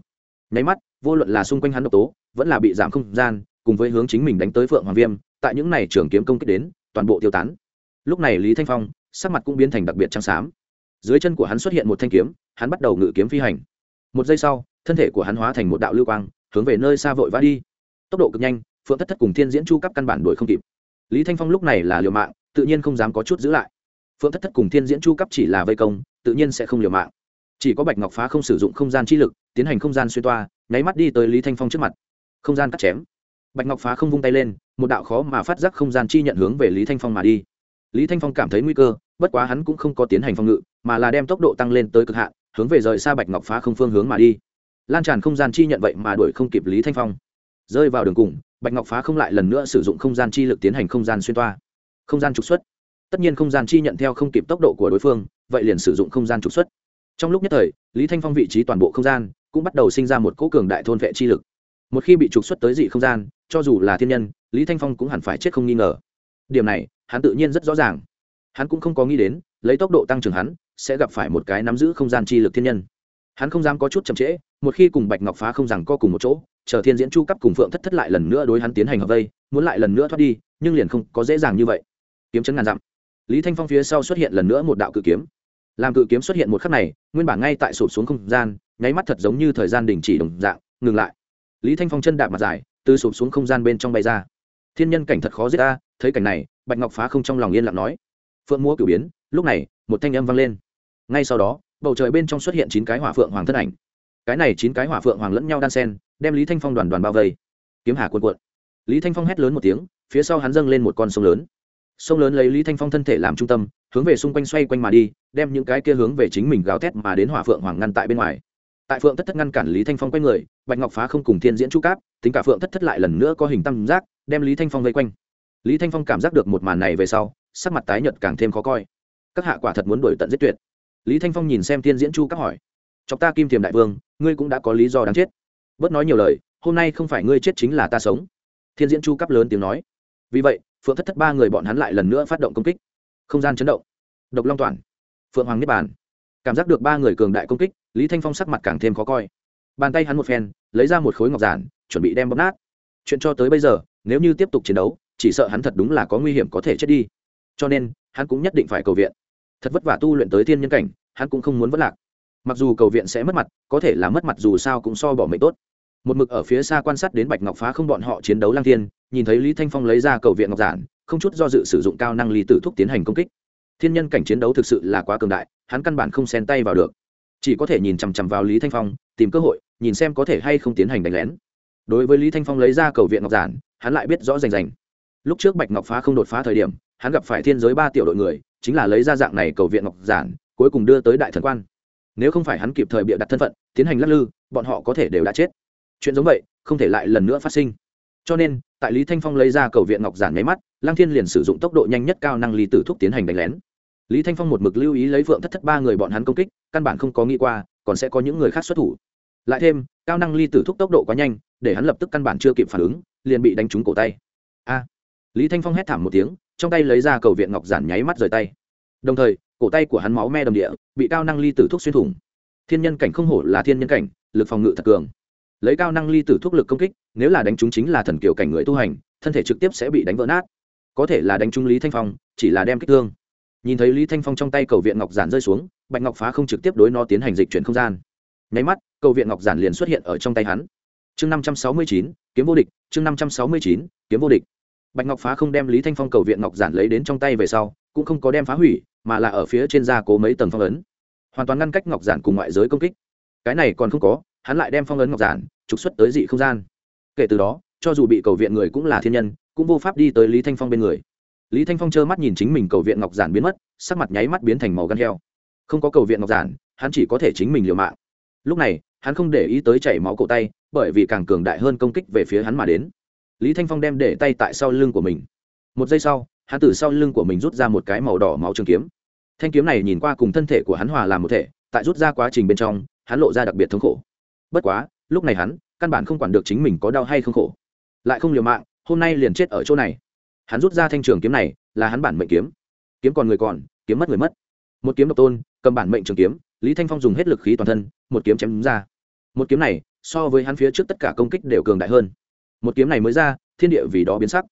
Nháy mắt, vô luận là xung quanh hắn độc tố, vẫn là bị giảm không gian, cùng với hướng chính mình đánh tới phượng hoàng viêm, tại những này trường kiếm công kích đến, toàn bộ tiêu tán. Lúc này lý thanh phong, sắc mặt cũng biến thành đặc biệt trắng xám. Dưới chân của hắn xuất hiện một thanh kiếm, hắn bắt đầu ngự kiếm phi hành. Một giây sau, thân thể của hắn hóa thành một đạo lưu quang, hướng về nơi xa vội vã đi. Tốc độ cực nhanh phượng thất thất cùng thiên diễn chu cấp căn bản đuổi không kịp. Lý thanh phong lúc này là liều mạng, tự nhiên không dám có chút giữ lại. Phượng thất thất cùng thiên diễn chu cấp chỉ là vây công, tự nhiên sẽ không liều mạng. Chỉ có bạch ngọc phá không sử dụng không gian chi lực, tiến hành không gian xuyên toa, nháy mắt đi tới lý thanh phong trước mặt. Không gian cắt chém. Bạch ngọc phá không vung tay lên, một đạo khó mà phát giác không gian chi nhận hướng về lý thanh phong mà đi. Lý thanh phong cảm thấy nguy cơ, bất quá hắn cũng không có tiến hành phòng ngự, mà là đem tốc độ tăng lên tới cực hạn, hướng về rời xa bạch ngọc phá không phương hướng mà đi. Lan tràn không gian chi nhận vậy mà đuổi không kịp lý thanh phong. Rơi vào đường cùng bạch ngọc phá không lại lần nữa sử dụng không gian chi lực tiến hành không gian xuyên toa. Không gian trục xuất. Tất nhiên không gian chi nhận theo không kịp tốc độ của đối phương, vậy liền sử dụng không gian trục xuất. Trong lúc nhất thời, lý thanh phong vị trí toàn bộ không gian cũng bắt đầu sinh ra một cỗ cường đại thôn vệ chi lực. Một khi bị trục xuất tới dị không gian, cho dù là thiên nhân, lý thanh phong cũng hẳn phải chết không nghi ngờ. Điểm này, hắn tự nhiên rất rõ ràng. Hắn cũng không có nghĩ đến, lấy tốc độ tăng trưởng hắn, sẽ gặp phải một cái nắm giữ không gian chi lực thiên nhân. Hắn không dám có chút chậm trễ, một khi cùng bạch ngọc phá không rằng co cùng một chỗ chờ thiên diễn chu cấp cùng phượng thất thất lại lần nữa đối hắn tiến hành hợp vây, muốn lại lần nữa thoát đi, nhưng liền không có dễ dàng như vậy. Kiếm chấn ngàn dặm. Lý thanh phong phía sau xuất hiện lần nữa một đạo cự kiếm. Làm cự kiếm xuất hiện một khắc này, nguyên bản ngay tại sụp xuống không gian, nháy mắt thật giống như thời gian đình chỉ đồng dạng, ngừng lại. Lý thanh phong chân đạp mặt dài, từ sụp xuống không gian bên trong bay ra. Thiên nhân cảnh thật khó giết ta, thấy cảnh này, bạch ngọc phá không trong lòng yên lặng nói. Phượng múa cửu biến, lúc này, một thanh âm vang lên. Ngay sau đó, bầu trời bên trong xuất hiện chín cái hỏa phượng hoàng thân ảnh. Cái này chín cái hỏa phượng hoàng lẫn nhau đan sen đem lý thanh phong đoàn đoàn bao vây. Kiếm hà cuộn cuộn. Lý thanh phong hét lớn một tiếng, phía sau hắn dâng lên một con sông lớn. Sông lớn lấy lý thanh phong thân thể làm trung tâm, hướng về xung quanh xoay quanh mà đi, đem những cái kia hướng về chính mình gào thét mà đến hỏa phượng hoàng ngăn tại bên ngoài. Tại phượng thất thất ngăn cản lý thanh phong quay người, bạch ngọc phá không cùng thiên diễn chu cáp, tính cả phượng thất thất lại lần nữa có hình tam giác, đem lý thanh phong vây quanh. Lý thanh phong cảm giác được một màn này về sau, sắc mặt tái nhợt càng thêm khó coi. Các hạ quả thật muốn đổi tận giết tuyệt. Lý thanh phong nhìn xem thiên diễn chu cáp hỏi, chọc ta kim thiềm đại vương, ngươi cũng đã có lý do đáng chết bớt nói nhiều lời, hôm nay không phải ngươi chết chính là ta sống. Thiên diễn chu cấp lớn tiếng nói. Vì vậy, phượng thất thất ba người bọn hắn lại lần nữa phát động công kích. Không gian chấn động. Độc long toàn, phượng hoàng niết bàn. Cảm giác được ba người cường đại công kích, lý thanh phong sắc mặt càng thêm khó coi. Bàn tay hắn một phen, lấy ra một khối ngọc giản, chuẩn bị đem bóp nát. Chuyện cho tới bây giờ, nếu như tiếp tục chiến đấu, chỉ sợ hắn thật đúng là có nguy hiểm có thể chết đi. Cho nên, hắn cũng nhất định phải cầu viện. Thật vất vả tu luyện tới thiên nhân cảnh, hắn cũng không muốn vất lạc. Mặc dù cầu viện sẽ mất mặt, có thể là mất mặt dù sao cũng so bỏ mệnh tốt một mực ở phía xa quan sát đến bạch ngọc phá không bọn họ chiến đấu lang thiên, nhìn thấy lý thanh phong lấy ra cầu viện ngọc giản, không chút do dự sử dụng cao năng ly tử thúc tiến hành công kích. Thiên nhân cảnh chiến đấu thực sự là quá cường đại, hắn căn bản không xen tay vào được. Chỉ có thể nhìn chằm chằm vào lý thanh phong, tìm cơ hội, nhìn xem có thể hay không tiến hành đánh lén. Đối với lý thanh phong lấy ra cầu viện ngọc giản, hắn lại biết rõ rành rành. Lúc trước bạch ngọc phá không đột phá thời điểm, hắn gặp phải thiên giới ba tiểu đội người, chính là lấy ra dạng này cầu viện ngọc giản, cuối cùng đưa tới đại thần quan. Nếu không phải hắn kịp thời bịa đặt thân phận, tiến hành lắc lư, bọn họ có thể đều đã chết chuyện giống vậy, không thể lại lần nữa phát sinh. Cho nên, tại lý thanh phong lấy ra cầu viện ngọc giản nháy mắt lang thiên liền sử dụng tốc độ nhanh nhất cao năng lý tử thúc tiến hành đánh lén. Lý thanh phong một mực lưu ý lấy phượng thất thất ba người bọn hắn công kích, căn bản không có nghĩ qua, còn sẽ có những người khác xuất thủ. Lại thêm, cao năng ly tử thúc tốc độ quá nhanh, để hắn lập tức căn bản chưa kịp phản ứng, liền bị đánh trúng cổ tay. A! Lý thanh phong hét thảm một tiếng, trong tay lấy ra cầu viện ngọc giản nháy mắt rời tay. Đồng thời, cổ tay của hắn máu me đầm địa, bị cao năng ly tử thuốc xuyên thủng. Thiên nhân cảnh không hổ là thiên nhân cảnh, lực phòng ngự thật cường lấy cao năng ly tử thuốc lực công kích, nếu là đánh trúng chính là thần kiều cảnh người tu hành, thân thể trực tiếp sẽ bị đánh vỡ nát. Có thể là đánh trúng lý thanh phong, chỉ là đem kích thương. Nhìn thấy lý thanh phong trong tay cầu viện ngọc giản rơi xuống, bạch ngọc phá không trực tiếp đối nó tiến hành dịch chuyển không gian. Nháy mắt, cầu viện ngọc giản liền xuất hiện ở trong tay hắn. Chương năm trăm sáu mươi chín, kiếm vô địch, chương năm trăm sáu mươi chín, kiếm vô địch. Bạch ngọc phá không đem lý thanh phong cầu viện ngọc giản lấy đến trong tay về sau, cũng không có đem phá hủy, mà là ở phía trên da cố mấy tầng phong ấn. Hoàn toàn ngăn cách ngọc giản cùng ngoại giới công kích. Cái này còn không có hắn lại đem phong ấn ngọc giản trục xuất tới dị không gian. Kể từ đó, cho dù bị cầu viện người cũng là thiên nhân, cũng vô pháp đi tới lý thanh phong bên người. Lý thanh phong trơ mắt nhìn chính mình cầu viện ngọc giản biến mất, sắc mặt nháy mắt biến thành màu gan heo. Không có cầu viện ngọc giản, hắn chỉ có thể chính mình liều mạng. Lúc này, hắn không để ý tới chảy máu cổ tay, bởi vì càng cường đại hơn công kích về phía hắn mà đến. Lý thanh phong đem để tay tại sau lưng của mình. Một giây sau, hắn từ sau lưng của mình rút ra một cái màu đỏ máu trường kiếm. Thanh kiếm này nhìn qua cùng thân thể của hắn hòa làm một thể, tại rút ra quá trình bên trong, hắn lộ ra đặc biệt thống khổ bất quá, lúc này hắn, căn bản không quản được chính mình có đau hay không khổ. Lại không liều mạng, hôm nay liền chết ở chỗ này. Hắn rút ra thanh trường kiếm này, là hắn bản mệnh kiếm. Kiếm còn người còn, kiếm mất người mất. Một kiếm độc tôn, cầm bản mệnh trường kiếm, lý thanh phong dùng hết lực khí toàn thân, một kiếm chém ra. Một kiếm này, so với hắn phía trước tất cả công kích đều cường đại hơn. Một kiếm này mới ra, thiên địa vì đó biến sắc.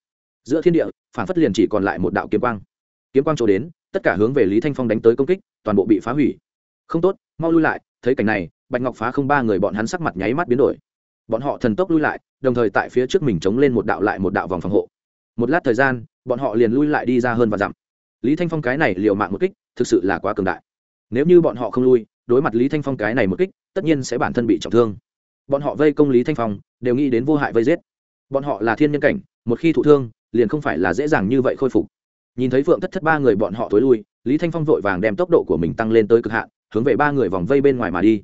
Giữa thiên địa, phản phất liền chỉ còn lại một đạo kiếm quang. Kiếm quang chỗ đến, tất cả hướng về lý thanh phong đánh tới công kích, toàn bộ bị phá hủy. Không tốt, mau lui lại, thấy cảnh này bạch ngọc phá không ba người bọn hắn sắc mặt nháy mắt biến đổi. Bọn họ thần tốc lui lại, đồng thời tại phía trước mình chống lên một đạo lại một đạo vòng phòng hộ. Một lát thời gian, bọn họ liền lui lại đi ra hơn và dặm. Lý thanh phong cái này liều mạng một kích, thực sự là quá cường đại. Nếu như bọn họ không lui, đối mặt lý thanh phong cái này một kích, tất nhiên sẽ bản thân bị trọng thương. Bọn họ vây công lý thanh phong, đều nghĩ đến vô hại vây giết. Bọn họ là thiên nhân cảnh, một khi thụ thương, liền không phải là dễ dàng như vậy khôi phục. Nhìn thấy phượng thất thất ba người bọn họ tối lui, lý thanh phong vội vàng đem tốc độ của mình tăng lên tới cực hạn, hướng về ba người vòng vây bên ngoài mà đi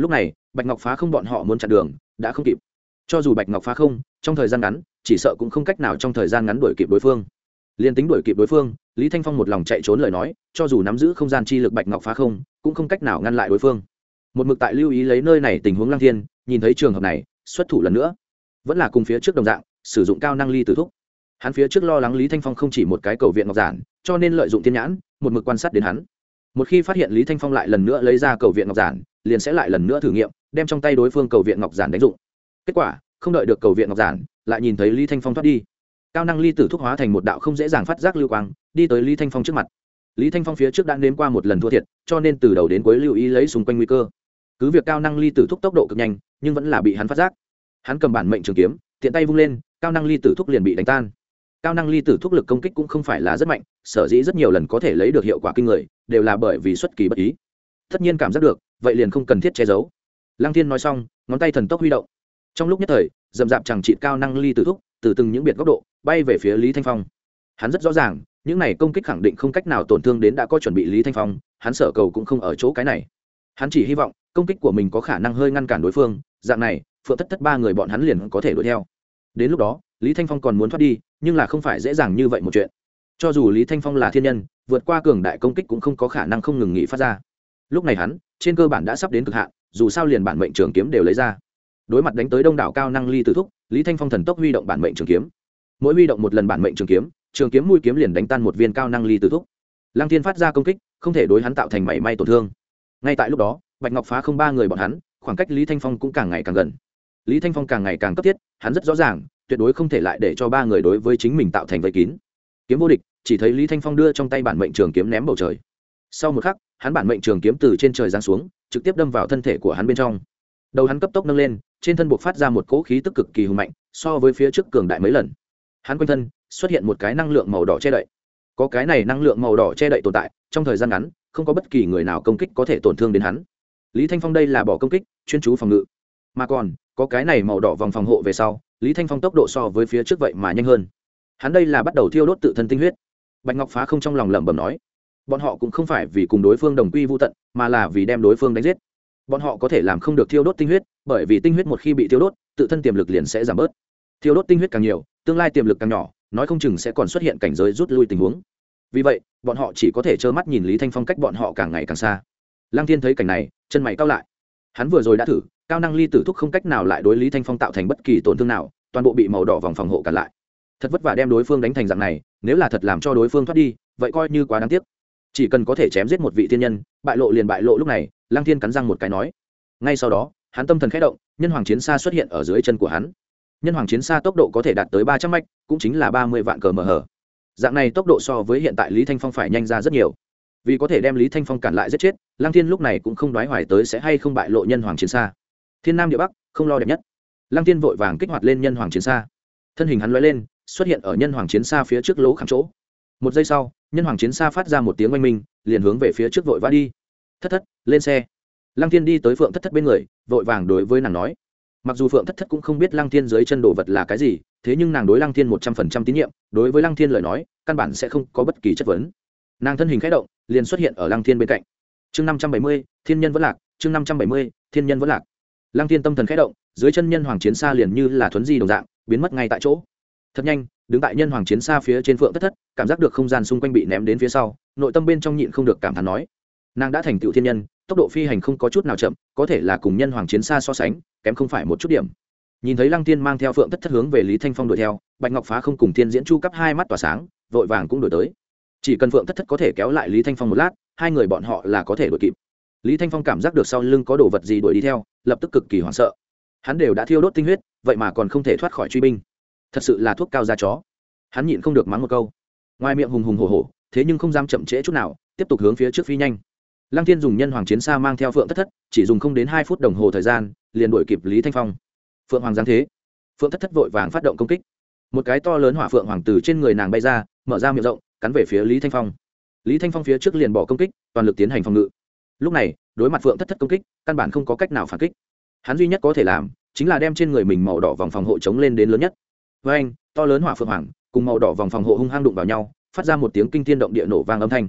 lúc này, bạch ngọc phá không bọn họ muốn chặn đường, đã không kịp. Cho dù bạch ngọc phá không, trong thời gian ngắn, chỉ sợ cũng không cách nào trong thời gian ngắn đuổi kịp đối phương. Liền tính đuổi kịp đối phương, lý thanh phong một lòng chạy trốn lời nói, cho dù nắm giữ không gian chi lực bạch ngọc phá không, cũng không cách nào ngăn lại đối phương. Một mực tại lưu ý lấy nơi này tình huống lang thiên, nhìn thấy trường hợp này, xuất thủ lần nữa. Vẫn là cùng phía trước đồng dạng, sử dụng cao năng ly tử thúc. Hắn phía trước lo lắng lý thanh phong không chỉ một cái cầu viện ngọc giản, cho nên lợi dụng thiên nhãn, một mực quan sát đến hắn một khi phát hiện lý thanh phong lại lần nữa lấy ra cầu viện ngọc giản, liền sẽ lại lần nữa thử nghiệm, đem trong tay đối phương cầu viện ngọc giản đánh dụng. Kết quả, không đợi được cầu viện ngọc giản, lại nhìn thấy lý thanh phong thoát đi. Cao năng ly tử thúc hóa thành một đạo không dễ dàng phát giác lưu quang, đi tới lý thanh phong trước mặt. Lý thanh phong phía trước đã nếm qua một lần thua thiệt, cho nên từ đầu đến cuối lưu ý lấy xung quanh nguy cơ. Cứ việc cao năng ly tử thúc tốc độ cực nhanh, nhưng vẫn là bị hắn phát giác. Hắn cầm bản mệnh trường kiếm, tiện tay vung lên, cao năng ly tử thúc liền bị đánh tan. Cao năng ly tử thúc lực công kích cũng không phải là rất mạnh, sở dĩ rất nhiều lần có thể lấy được hiệu quả kinh người đều là bởi vì xuất kỳ bất ý. Tất nhiên cảm giác được, vậy liền không cần thiết che giấu. Lăng thiên nói xong, ngón tay thần tốc huy động. Trong lúc nhất thời d ầ m d ạ p chẳng trị cao năng ly tử thúc, từ từng những biệt góc độ, bay về phía lý thanh phong. Hắn rất rõ ràng, những này công kích khẳng định không cách nào tổn thương đến đã có chuẩn bị lý thanh phong, hắn sở cầu cũng không ở chỗ cái này. Hắn chỉ hy vọng, công kích của mình có khả năng hơi ngăn cản đối phương, dạng này, phượng thất thất ba người bọn hắn liền có thể đuổi theo. Đến lúc đó, lý thanh phong còn muốn thoát đi, nhưng là không phải dễ dàng như vậy một chuyện. Cho dù lý thanh phong là thiên nhân vượt qua cường đại công kích cũng không có khả năng không ngừng nghỉ phát ra. Lúc này hắn, trên cơ bản đã sắp đến cực hạn, dù sao liền bản mệnh trường kiếm đều lấy ra. Đối mặt đánh tới đông đảo cao năng ly tử thúc, lý thanh phong thần tốc huy động bản mệnh trường kiếm. Mỗi huy động một lần bản mệnh trường kiếm trường kiếm mũi kiếm liền đánh tan một viên cao năng ly tử thúc. Lăng thiên phát ra công kích, không thể đối hắn tạo thành mảy may tổn thương. Ngay tại lúc đó, bạch ngọc phá không ba người bọn hắn, khoảng cách lý thanh phong cũng càng ngày càng gần. Lý thanh phong càng ngày càng cấp thiết, hắn rất rõ ràng, tuyệt đối không thể lại để cho ba người đối với chính mình tạo thành vây kín kiếm vô địch, chỉ thấy lý thanh phong đưa trong tay bản mệnh trường kiếm ném bầu trời. Sau một khắc, hắn bản mệnh trường kiếm từ trên trời giáng xuống, trực tiếp đâm vào thân thể của hắn bên trong. Đầu hắn cấp tốc nâng lên, trên thân buộc phát ra một cỗ khí tức cực kỳ hùng mạnh, so với phía trước cường đại mấy lần. Hắn quanh thân xuất hiện một cái năng lượng màu đỏ che đậy. Có cái này năng lượng màu đỏ che đậy tồn tại, trong thời gian ngắn, không có bất kỳ người nào công kích có thể tổn thương đến hắn. Lý thanh phong đây là bỏ công kích, chuyên chú phòng ngự. Mà còn, có cái này màu đỏ vòng phòng hộ về sau, lý thanh phong tốc độ so với phía trước vậy mà nhanh hơn hắn đây là bắt đầu thiêu đốt tự thân tinh huyết. Bạch ngọc phá không trong lòng lẩm bẩm nói, bọn họ cũng không phải vì cùng đối phương đồng quy vô tận, mà là vì đem đối phương đánh giết. Bọn họ có thể làm không được thiêu đốt tinh huyết, bởi vì tinh huyết một khi bị thiêu đốt, tự thân tiềm lực liền sẽ giảm bớt. Thiêu đốt tinh huyết càng nhiều, tương lai tiềm lực càng nhỏ, nói không chừng sẽ còn xuất hiện cảnh giới rút lui tình huống. Vì vậy, bọn họ chỉ có thể trơ mắt nhìn lý thanh phong cách bọn họ càng ngày càng xa. Lăng thiên thấy cảnh này, chân mày cao lại. Hắn vừa rồi đã thử, cao năng ly tử thúc không cách nào lại đối lý thanh phong tạo thành bất kỳ tổn thương nào, toàn bộ bị màu đỏ vòng phòng hộ cản lại thật vất vả đem đối phương đánh thành dạng này, nếu là thật làm cho đối phương thoát đi, vậy coi như quá đáng tiếc. Chỉ cần có thể chém giết một vị thiên nhân, bại lộ liền bại lộ lúc này, lăng thiên cắn răng một cái nói. Ngay sau đó, hắn tâm thần khẽ động, nhân hoàng chiến xa xuất hiện ở dưới chân của hắn. Nhân hoàng chiến xa tốc độ có thể đạt tới ba trăm mạch cũng chính là ba mươi vạn cờ mờ hở. Dạng này tốc độ so với hiện tại lý thanh phong phải nhanh ra rất nhiều. Vì có thể đem lý thanh phong cản lại giết chết, lăng thiên lúc này cũng không đoái hoài tới sẽ hay không bại lộ nhân hoàng chiến xa. Thiên nam địa bắc, không lo đẹp nhất. Lăng thiên vội vàng kích hoạt lên nhân hoàng chiến xa. Thân hình hắn l lên xuất hiện ở nhân hoàng chiến xa phía trước lỗ khảm chỗ. Một giây sau, nhân hoàng chiến xa phát ra một tiếng oanh minh, liền hướng về phía trước vội vã đi. Thất thất, lên xe. Lăng thiên đi tới phượng thất thất bên người, vội vàng đối với nàng nói. Mặc dù phượng thất thất cũng không biết lăng thiên dưới chân đồ vật là cái gì, thế nhưng nàng đối lăng thiên một trăm phần trăm tín nhiệm, đối với lăng thiên lời nói, căn bản sẽ không có bất kỳ chất vấn. Nàng thân hình k h ẽ động, liền xuất hiện ở lăng thiên bên cạnh. Chương năm trăm bảy mươi, thiên nhân vẫn lạc, chương năm trăm bảy mươi, thiên nhân vẫn lạc. Lăng thiên tâm thần k h ẽ động, dưới chân nhân hoàng chiến xa liền như là thuấn di đồng dạng, biến mất ngay tại chỗ thật nhanh, đứng tại nhân hoàng chiến xa phía trên phượng thất thất, cảm giác được không gian xung quanh bị ném đến phía sau, nội tâm bên trong nhịn không được cảm thán nói, nàng đã thành tựu thiên nhân, tốc độ phi hành không có chút nào chậm, có thể là cùng nhân hoàng chiến xa so sánh, kém không phải một chút điểm. Nhìn thấy lăng tiên mang theo phượng thất thất hướng về lý thanh phong đuổi theo, bạch ngọc phá không cùng thiên diễn chu cấp hai mắt tỏa sáng, vội vàng cũng đuổi tới. Chỉ cần phượng thất thất có thể kéo lại lý thanh phong một lát, hai người bọn họ là có thể đuổi kịp. Lý thanh phong cảm giác được sau lưng có đồ vật gì đuổi đi theo, lập tức cực kỳ hoảng sợ. Hắn đều đã thiêu đốt tinh huyết, vậy mà còn không thể thoát khỏi truy binh thật sự là thuốc cao da chó. Hắn nhịn không được mắng một câu. Ngoài miệng hùng hùng hổ hổ, thế nhưng không dám chậm trễ chút nào, tiếp tục hướng phía trước phi nhanh. Lăng thiên dùng nhân hoàng chiến xa mang theo phượng thất thất, chỉ dùng không đến hai phút đồng hồ thời gian, liền đuổi kịp lý thanh phong. Phượng hoàng giáng thế. Phượng thất thất vội vàng phát động công kích. Một cái to lớn hỏa phượng hoàng từ trên người nàng bay ra, mở ra miệng rộng, cắn về phía lý thanh phong. Lý thanh phong phía trước liền bỏ công kích, toàn lực tiến hành phòng ngự. Lúc này, đối mặt phượng thất thất công kích, căn bản không có cách nào phản kích. Hắn duy nhất có thể làm, chính là đem trên người mình màu đỏ vòng phòng hộ chống lên đến lớn nhất với anh, to lớn hỏa phượng hoàng, cùng màu đỏ vòng phòng hộ hung hăng đụng vào nhau, phát ra một tiếng kinh thiên động địa nổ vang âm thanh.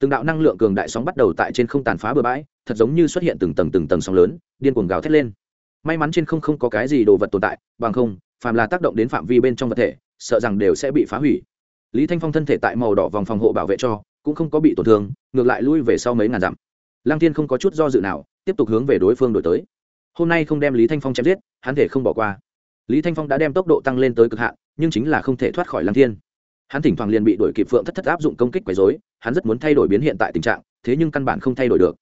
Từng đạo năng lượng cường đại sóng bắt đầu tại trên không tàn phá bừa bãi, thật giống như xuất hiện từng tầng từng tầng sóng lớn, điên cuồng gào thét lên. May mắn trên không không có cái gì đồ vật tồn tại, bằng không, phàm là tác động đến phạm vi bên trong vật thể, sợ rằng đều sẽ bị phá hủy. Lý thanh phong thân thể tại màu đỏ vòng phòng hộ bảo vệ cho, cũng không có bị tổn thương, ngược lại lui về sau mấy ngàn dặm. Lăng thiên không có chút do dự nào, tiếp tục hướng về đối phương đổi tới. Hôm nay không đem lý thanh phong chém giết, hắn thể không bỏ qua lý thanh phong đã đem tốc độ tăng lên tới cực hạn, nhưng chính là không thể thoát khỏi lăng thiên. Hắn thỉnh thoảng liền bị đuổi kịp phượng thất thất áp dụng công kích quấy dối hắn rất muốn thay đổi biến hiện tại tình trạng, thế nhưng căn bản không thay đổi được.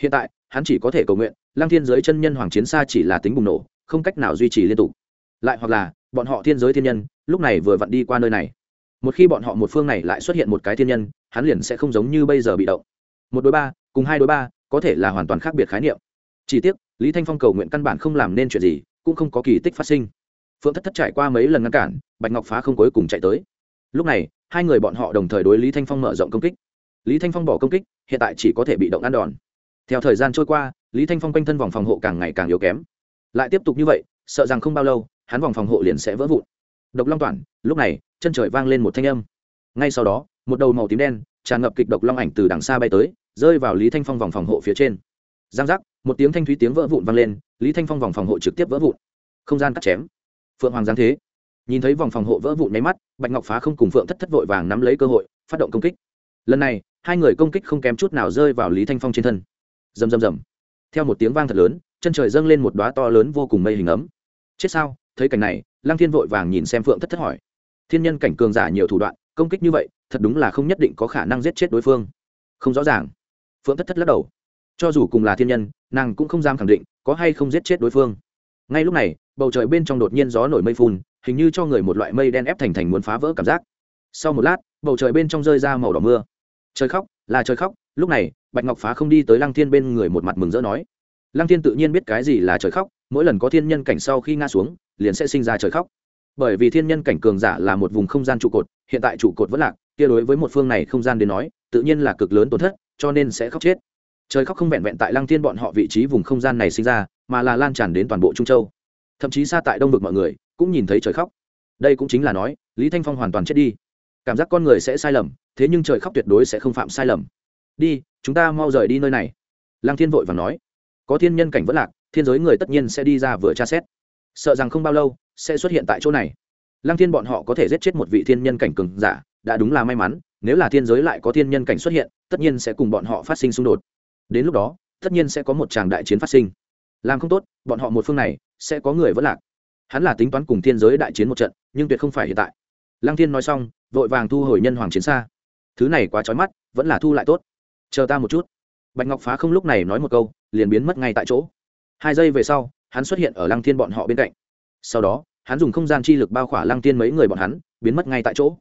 Hiện tại, hắn chỉ có thể cầu nguyện, lăng thiên giới chân nhân hoàng chiến xa chỉ là tính bùng nổ, không cách nào duy trì liên tục. Lại hoặc là, bọn họ thiên giới thiên nhân, lúc này vừa vặn đi qua nơi này. Một khi bọn họ một phương này lại xuất hiện một cái thiên nhân, hắn liền sẽ không giống như bây giờ bị động. Một đối ba, cùng hai đối ba, có thể là hoàn toàn khác biệt khái niệm. Chỉ tiếc, lý thanh phong cầu nguyện căn bản không làm nên chuyện gì, cũng không có kỳ tích phát sinh phượng thất thất trải qua mấy lần ngăn cản bạch ngọc phá không cuối cùng chạy tới. Lúc này hai người bọn họ đồng thời đối lý thanh phong mở rộng công kích. Lý thanh phong bỏ công kích hiện tại chỉ có thể bị động ăn đòn. Theo thời gian trôi qua lý thanh phong quanh thân vòng phòng hộ càng ngày càng yếu kém. Lại tiếp tục như vậy sợ rằng không bao lâu hắn vòng phòng hộ liền sẽ vỡ vụn. Độc long Toản, lúc này chân trời vang lên một thanh âm. Ngay sau đó một đầu màu tím đen tràn ngập kịch độc long ảnh từ đằng xa bay tới rơi vào lý thanh phong vòng phòng hộ phía trên. Giang giác một tiếng thanh thúy tiếng vỡ vụn vang lên lý thanh phong vòng phòng hộ trực tiếp vỡ vụn. Không gian cắt chém phượng hoàng giáng thế. Nhìn thấy vòng phòng hộ vỡ vụn nháy mắt, bạch ngọc phá không cùng phượng thất thất vội vàng nắm lấy cơ hội, phát động công kích. Lần này, hai người công kích không kém chút nào rơi vào lý thanh phong trên thân. Rầm rầm rầm. Theo một tiếng vang thật lớn, chân trời dâng lên một đoá to lớn vô cùng mây hình ấm. Chết sao? Thấy cảnh này, lăng thiên vội vàng nhìn xem phượng thất thất hỏi. Thiên nhân cảnh cường giả nhiều thủ đoạn, công kích như vậy, thật đúng là không nhất định có khả năng giết chết đối phương. Không rõ ràng. Phượng thất thất lắc đầu. Cho dù cùng là thiên nhân, nàng cũng không dám khẳng định có hay không giết chết đối phương ngay lúc này, bầu trời bên trong đột nhiên gió nổi mây phun, hình như cho người một loại mây đen ép thành thành muốn phá vỡ cảm giác. Sau một lát, bầu trời bên trong rơi ra màu đỏ mưa. Trời khóc, là trời khóc, lúc này, bạch ngọc phá không đi tới lăng thiên bên người một mặt mừng rỡ nói. Lăng thiên tự nhiên biết cái gì là trời khóc, mỗi lần có thiên nhân cảnh sau khi ngã xuống, liền sẽ sinh ra trời khóc. Bởi vì thiên nhân cảnh cường giả là một vùng không gian trụ cột, hiện tại trụ cột vẫn lạc, kia đối với một phương này không gian đến nói, tự nhiên là cực lớn tổn thất, cho nên sẽ khóc chết. Trời khóc không vẹn vẹn tại lăng thiên bọn họ vị trí vùng không gian này sinh ra mà là lan tràn đến toàn bộ trung châu. Thậm chí xa tại đông vực mọi người cũng nhìn thấy trời khóc. Đây cũng chính là nói, lý thanh phong hoàn toàn chết đi. Cảm giác con người sẽ sai lầm, thế nhưng trời khóc tuyệt đối sẽ không phạm sai lầm. Đi, chúng ta mau rời đi nơi này. Lăng thiên vội và nói. Có thiên nhân cảnh vẫn lạc, thiên giới người tất nhiên sẽ đi ra vừa tra xét. Sợ rằng không bao lâu, sẽ xuất hiện tại chỗ này. Lăng thiên bọn họ có thể giết chết một vị thiên nhân cảnh cường giả, đã đúng là may mắn, nếu là thiên giới lại có thiên nhân cảnh xuất hiện, tất nhiên sẽ cùng bọn họ phát sinh xung đột. Đến lúc đó, tất nhiên sẽ có một tràng đại chiến phát sinh làm không tốt, bọn họ một phương này sẽ có người vẫn lạc. Hắn là tính toán cùng thiên giới đại chiến một trận, nhưng tuyệt không phải hiện tại. Lăng thiên nói xong, vội vàng thu hồi nhân hoàng chiến xa. Thứ này quá trói mắt, vẫn là thu lại tốt. Chờ ta một chút. Bạch ngọc phá không lúc này nói một câu, liền biến mất ngay tại chỗ. Hai giây về sau, hắn xuất hiện ở lăng thiên bọn họ bên cạnh. Sau đó, hắn dùng không gian chi lực bao khỏa lăng Thiên mấy người bọn hắn, biến mất ngay tại chỗ.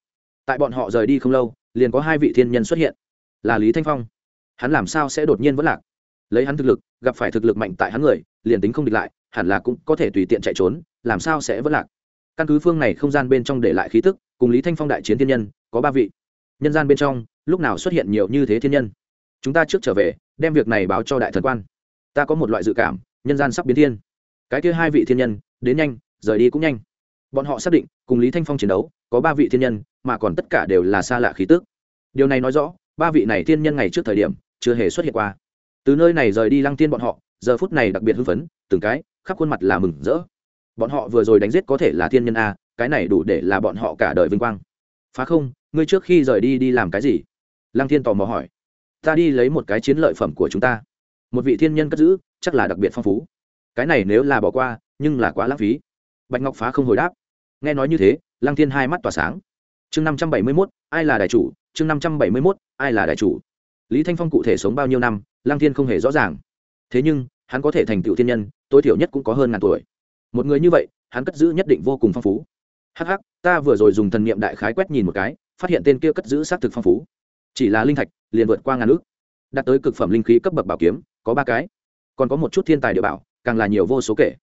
Tại bọn họ rời đi không lâu, liền có hai vị thiên nhân xuất hiện. Là lý thanh phong. Hắn làm sao sẽ đột nhiên vẫn lạc? Lấy hắn thực lực, gặp phải thực lực mạnh tại hắn người, liền tính không địch lại, hẳn là cũng có thể tùy tiện chạy trốn, làm sao sẽ vất lạc. Căn cứ phương này không gian bên trong để lại khí tức, cùng lý thanh phong đại chiến thiên nhân, có ba vị. Nhân gian bên trong, lúc nào xuất hiện nhiều như thế thiên nhân? Chúng ta trước trở về, đem việc này báo cho đại thần quan. Ta có một loại dự cảm, nhân gian sắp biến thiên. Cái kia hai vị thiên nhân, đến nhanh, rời đi cũng nhanh. Bọn họ xác định, cùng lý thanh phong chiến đấu, có ba vị thiên nhân, mà còn tất cả đều là xa lạ khí tức. Điều này nói rõ, ba vị này thiên nhân ngày trước thời điểm, chưa hề xuất hiện qua từ nơi này rời đi lăng tiên bọn họ, giờ phút này đặc biệt hưng phấn, từng cái, khắp khuôn mặt là mừng rỡ. Bọn họ vừa rồi đánh giết có thể là thiên nhân a, cái này đủ để là bọn họ cả đời vinh quang. Phá không, ngươi trước khi rời đi đi làm cái gì? Lăng thiên tò mò hỏi. Ta đi lấy một cái chiến lợi phẩm của chúng ta. Một vị thiên nhân cất giữ, chắc là đặc biệt phong phú. Cái này nếu là bỏ qua, nhưng là quá lãng phí. Bạch ngọc phá không hồi đáp. Nghe nói như thế, lăng thiên hai mắt tỏa sáng. Chương năm trăm bảy mươi mốt, ai là đại chủ? Chương năm trăm bảy mươi mốt, ai là đại chủ? Lý thanh phong cụ thể sống bao nhiêu năm? Lăng thiên không hề rõ ràng. Thế nhưng, hắn có thể thành tựu thiên nhân, tối thiểu nhất cũng có hơn ngàn tuổi. Một người như vậy, hắn cất giữ nhất định vô cùng phong phú. Hh ta vừa rồi dùng thần niệm đại khái quét nhìn một cái, phát hiện tên kia cất giữ xác thực phong phú. Chỉ là linh thạch, liền vượt qua ngàn ước. Đạt tới cực phẩm linh khí cấp bậc bảo kiếm, có ba cái. Còn có một chút thiên tài địa bảo, càng là nhiều vô số kể.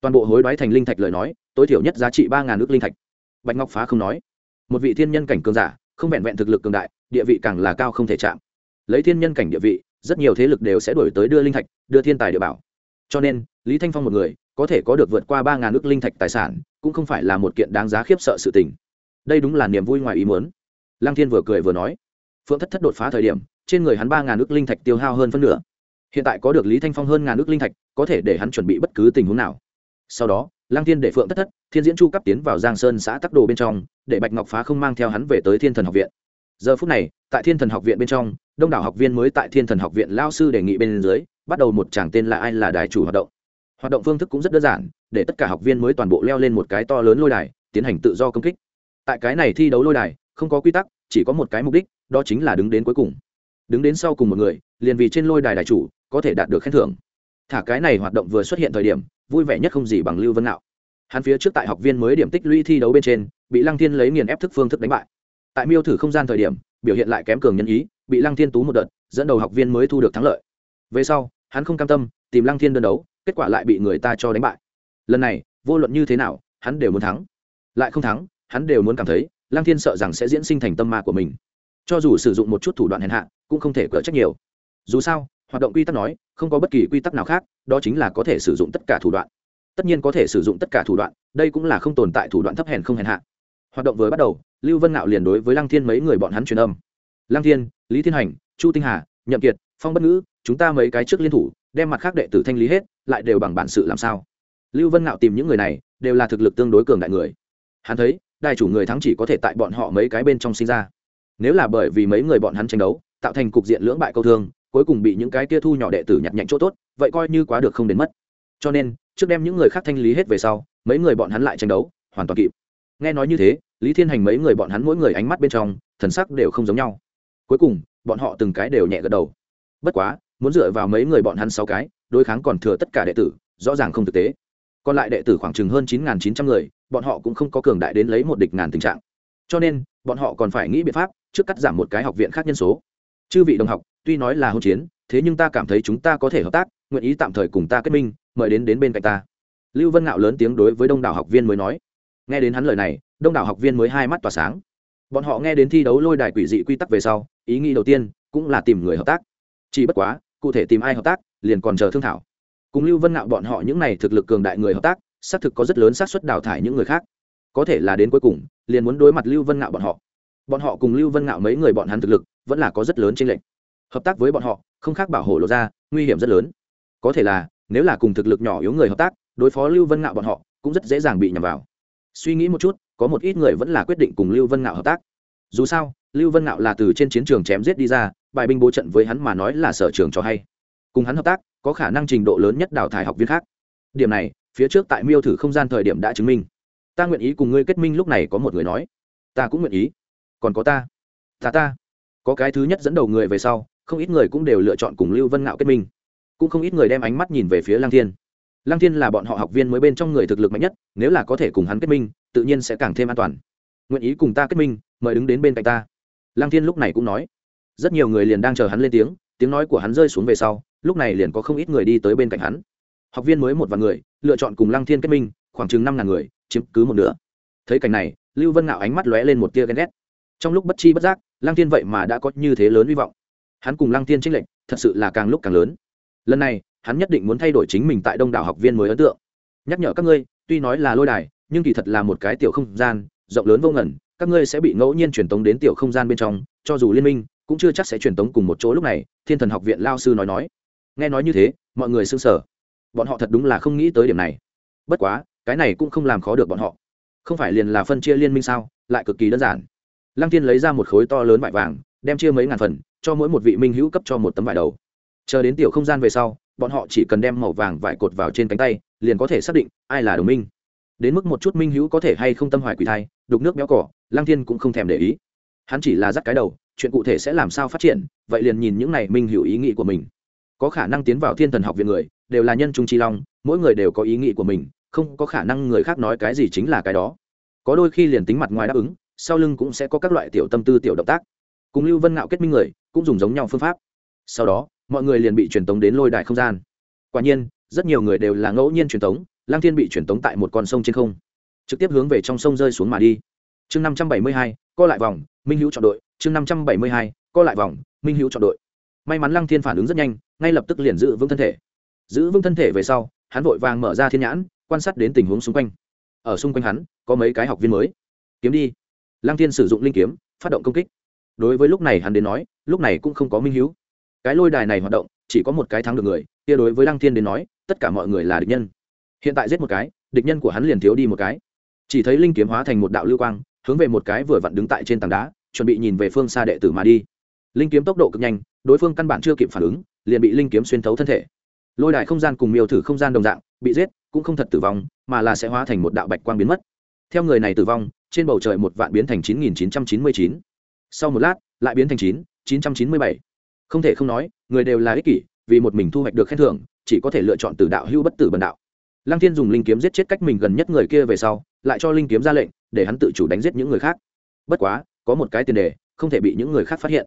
Toàn bộ hối đoái thành linh thạch lời nói, tối thiểu nhất giá trị ba ngàn ước linh thạch. Bạch ngọc phá không nói. Một vị thiên nhân cảnh cường giả, không vẹn vẹn thực lực cường đại, địa vị càng là cao không thể chạm. Lấy thiên nhân cảnh địa vị rất nhiều thế lực đều sẽ đổi tới đưa linh thạch, đưa thiên tài địa bảo. Cho nên, lý thanh phong một người, có thể có được vượt qua ba ngàn ước linh thạch tài sản, cũng không phải là một kiện đáng giá khiếp sợ sự tình. Đây đúng là niềm vui ngoài ý muốn. Lăng thiên vừa cười vừa nói, phượng thất thất đột phá thời điểm, trên người hắn ba ngàn ước linh thạch tiêu hao hơn phân nửa. Hiện tại có được lý thanh phong hơn ngàn ước linh thạch, có thể để hắn chuẩn bị bất cứ tình huống nào. Sau đó, lăng thiên để phượng thất thất, thiên diễn chu cấp tiến vào giang sơn xã tắc đồ bên trong, để bạch ngọc phá không mang theo hắn về tới thiên thần học viện. Giờ phút này, tại thiên thần học viện bên trong đông đảo học viên mới tại thiên thần học viện lao sư đề nghị bên dưới, bắt đầu một chàng tên là ai là đài chủ hoạt động. Hoạt động phương thức cũng rất đơn giản, để tất cả học viên mới toàn bộ leo lên một cái to lớn lôi đài, tiến hành tự do công kích. Tại cái này thi đấu lôi đài, không có quy tắc, chỉ có một cái mục đích, đó chính là đứng đến cuối cùng. Đứng đến sau cùng một người, liền vì trên lôi đài đài chủ, có thể đạt được khen thưởng. Thả cái này hoạt động vừa xuất hiện thời điểm, vui vẻ nhất không gì bằng lưu vân Nạo hắn phía trước tại học viên mới điểm tích lũy thi đấu bên trên, bị lăng thiên lấy nghiền ép thức phương thức đánh bại. Tại miêu thử không gian thời điểm, biểu hiện lại kém cường nhân ý bị lăng thiên tú một đợt, dẫn đầu học viên mới thu được thắng lợi. Về sau, hắn không cam tâm, tìm lăng thiên đơn đấu, kết quả lại bị người ta cho đánh bại. Lần này, vô luận như thế nào, hắn đều muốn thắng. Lại không thắng, hắn đều muốn cảm thấy, lăng thiên sợ rằng sẽ diễn sinh thành tâm ma của mình. Cho dù sử dụng một chút thủ đoạn hèn hạ, cũng không thể cỡ trách nhiều. Dù sao, hoạt động quy tắc nói, không có bất kỳ quy tắc nào khác, đó chính là có thể sử dụng tất cả thủ đoạn. Tất nhiên có thể sử dụng tất cả thủ đoạn, đây cũng là không tồn tại thủ đoạn thấp hèn không hèn hạ. Hoạt động vừa bắt đầu, lưu vân ngạo liền đối với lăng thiên mấy người bọn hắn truyền âm lăng thiên, lý thiên hành, chu tinh hà, nhậm kiệt, phong bất ngữ, chúng ta mấy cái trước liên thủ, đem mặt khác đệ tử thanh lý hết, lại đều bằng bản sự làm sao? Lưu vân ngạo tìm những người này, đều là thực lực tương đối cường đại người. Hắn thấy, đại chủ người thắng chỉ có thể tại bọn họ mấy cái bên trong sinh ra. Nếu là bởi vì mấy người bọn hắn tranh đấu, tạo thành cục diện lưỡng bại câu thương, cuối cùng bị những cái kia thu nhỏ đệ tử nhặt nhạnh chỗ tốt, vậy coi như quá được không đến mất. Cho nên, trước đem những người khác thanh lý hết về sau, mấy người bọn hắn lại tranh đấu, hoàn toàn kịp. Nghe nói như thế, lý thiên hành mấy người bọn hắn mỗi người ánh mắt bên trong, thần sắc đều không giống nhau cuối cùng, bọn họ từng cái đều nhẹ gật đầu. Bất quá, muốn dựa vào mấy người bọn hắn sáu cái, đối kháng còn thừa tất cả đệ tử, rõ ràng không thực tế. Còn lại đệ tử khoảng chừng hơn chín chín trăm người, bọn họ cũng không có cường đại đến lấy một địch ngàn tình trạng. Cho nên, bọn họ còn phải nghĩ biện pháp trước cắt giảm một cái học viện khác nhân số. Chư vị đồng học, tuy nói là hôn chiến, thế nhưng ta cảm thấy chúng ta có thể hợp tác, nguyện ý tạm thời cùng ta kết minh, mời đến đến bên cạnh ta. Lưu vân ngạo lớn tiếng đối với đông đảo học viên mới nói. Nghe đến hắn lời này, đông đảo học viên mới hai mắt tỏa sáng bọn họ nghe đến thi đấu lôi đài quỷ dị quy tắc về sau, ý nghĩ đầu tiên cũng là tìm người hợp tác. Chỉ bất quá, cụ thể tìm ai hợp tác liền còn chờ thương thảo. Cùng lưu vân ngạo bọn họ những n à y thực lực cường đại người hợp tác, xác thực có rất lớn xác suất đào thải những người khác. Có thể là đến cuối cùng, liền muốn đối mặt lưu vân ngạo bọn họ. Bọn họ cùng lưu vân ngạo mấy người bọn hắn thực lực vẫn là có rất lớn trên lệnh hợp tác với bọn họ, không khác bảo hộ lộ ra, nguy hiểm rất lớn. Có thể là, nếu là cùng thực lực nhỏ yếu người hợp tác, đối phó lưu vân ngạo bọn họ cũng rất dễ dàng bị nhầm vào. Suy nghĩ một chút có một ít người vẫn là quyết định cùng lưu vân ngạo hợp tác. Dù sao, lưu vân ngạo là từ trên chiến trường chém giết đi ra, bài binh bố trận với hắn mà nói là sở trường cho hay. Cùng hắn hợp tác, có khả năng trình độ lớn nhất đào thải học viên khác. Điểm này, phía trước tại miêu thử không gian thời điểm đã chứng minh. Ta nguyện ý cùng ngươi kết minh lúc này có một người nói. Ta cũng nguyện ý. Còn có ta. Ta ta. Có cái thứ nhất dẫn đầu người về sau, không ít người cũng đều lựa chọn cùng lưu vân ngạo kết minh. Cũng không ít người đem ánh mắt nhìn về phía lăng thiên lăng thiên là bọn họ học viên mới bên trong người thực lực mạnh nhất, nếu là có thể cùng hắn kết minh, tự nhiên sẽ càng thêm an toàn. Nguyện ý cùng ta kết minh, mời đứng đến bên cạnh ta. Lăng thiên lúc này cũng nói. Rất nhiều người liền đang chờ hắn lên tiếng tiếng nói của hắn rơi xuống về sau, lúc này liền có không ít người đi tới bên cạnh hắn. Học viên mới một vài người, lựa chọn cùng lăng thiên kết minh, khoảng chừng năm ngàn người, chiếm cứ một nửa. Thấy cảnh này, lưu vân ngạo ánh mắt lóe lên một tia ghen ghét. Trong lúc bất chi bất giác, lăng thiên vậy mà đã có như thế lớn hy vọng. Hắn cùng lăng thiên trích lệnh thật sự là càng lúc càng lớn. Lần này hắn nhất định muốn thay đổi chính mình tại đông đảo học viên mới ấn tượng. Nhắc nhở các ngươi, tuy nói là lôi đài, nhưng kỳ thật là một cái tiểu không gian, rộng lớn vô ngẩn các ngươi sẽ bị ngẫu nhiên truyền tống đến tiểu không gian bên trong, cho dù liên minh, cũng chưa chắc sẽ truyền tống cùng một chỗ lúc này, thiên thần học viện lao sư nói nói. Nghe nói như thế, mọi người sững sờ. Bọn họ thật đúng là không nghĩ tới điểm này. Bất quá, cái này cũng không làm khó được bọn họ. Không phải liền là phân chia liên minh sao, lại cực kỳ đơn giản. Lăng tiên lấy ra một khối to lớn vải vàng, đem chia mấy ngàn phần, cho mỗi một vị minh hữu cấp cho một tấm vải đầu. Chờ đến tiểu không gian về sau bọn họ chỉ cần đem màu vàng vải cột vào trên cánh tay, liền có thể xác định ai là đồng minh. Đến mức một chút minh hữu có thể hay không tâm hoài quỷ thai, đục nước béo cỏ lang thiên cũng không thèm để ý. Hắn chỉ là dắt cái đầu, chuyện cụ thể sẽ làm sao phát triển, vậy liền nhìn những này minh hữu ý nghĩ của mình. Có khả năng tiến vào thiên thần học viện người, đều là nhân trung chi long, mỗi người đều có ý nghĩ của mình, không có khả năng người khác nói cái gì chính là cái đó. Có đôi khi liền tính mặt ngoài đáp ứng, sau lưng cũng sẽ có các loại tiểu tâm tư, tiểu động tác. Cùng lưu vân ngạo kết minh người, cũng dùng giống nhau phương pháp. Sau đó mọi người liền bị truyền tống đến lôi đài không gian. Quả nhiên, rất nhiều người đều là ngẫu nhiên truyền tống lang thiên bị truyền tống tại một con sông trên không, trực tiếp hướng về trong sông rơi xuống mà đi. Chương năm trăm bảy mươi hai, co lại vòng, minh hữu chọn đội. Chương năm trăm bảy mươi hai, co lại vòng, minh hữu chọn đội. May mắn lăng thiên phản ứng rất nhanh, ngay lập tức liền giữ vững thân thể. Giữ vững thân thể về sau, hắn vội vàng mở ra thiên nhãn, quan sát đến tình huống xung quanh. Ở xung quanh hắn, có mấy cái học viên mới. Kiếm đi. Lăng thiên sử dụng linh kiếm, phát động công kích. Đối với lúc này hắn đến nói, lúc này cũng không có minh hữu cái lôi đài này hoạt động, chỉ có một cái thắng được người, kia đối với lăng thiên đến nói, tất cả mọi người là địch nhân. Hiện tại giết một cái, địch nhân của hắn liền thiếu đi một cái. Chỉ thấy linh kiếm hóa thành một đạo lưu quang, hướng về một cái vừa vặn đứng tại trên tảng đá, chuẩn bị nhìn về phương xa đệ tử mà đi. Linh kiếm tốc độ cực nhanh, đối phương căn bản chưa kịp phản ứng, liền bị linh kiếm xuyên thấu thân thể. Lôi đài không gian cùng miêu thử không gian đồng dạng, bị giết, cũng không thật tử vong, mà là sẽ hóa thành một đạo bạch quang biến mất. Theo người này tử vong, trên bầu trời một vạn biến thành chín nghìn chín trăm chín mươi chín. Sau một lát, lại biến thành chín chín trăm chín mươi bảy không thể không nói, người đều là ích kỷ, vì một mình thu hoạch được khen thưởng, chỉ có thể lựa chọn từ đạo hưu bất tử bần đạo. Lăng thiên dùng linh kiếm giết chết cách mình gần nhất người kia về sau, lại cho linh kiếm ra lệnh, để hắn tự chủ đánh giết những người khác. Bất quá, có một cái tiền đề, không thể bị những người khác phát hiện.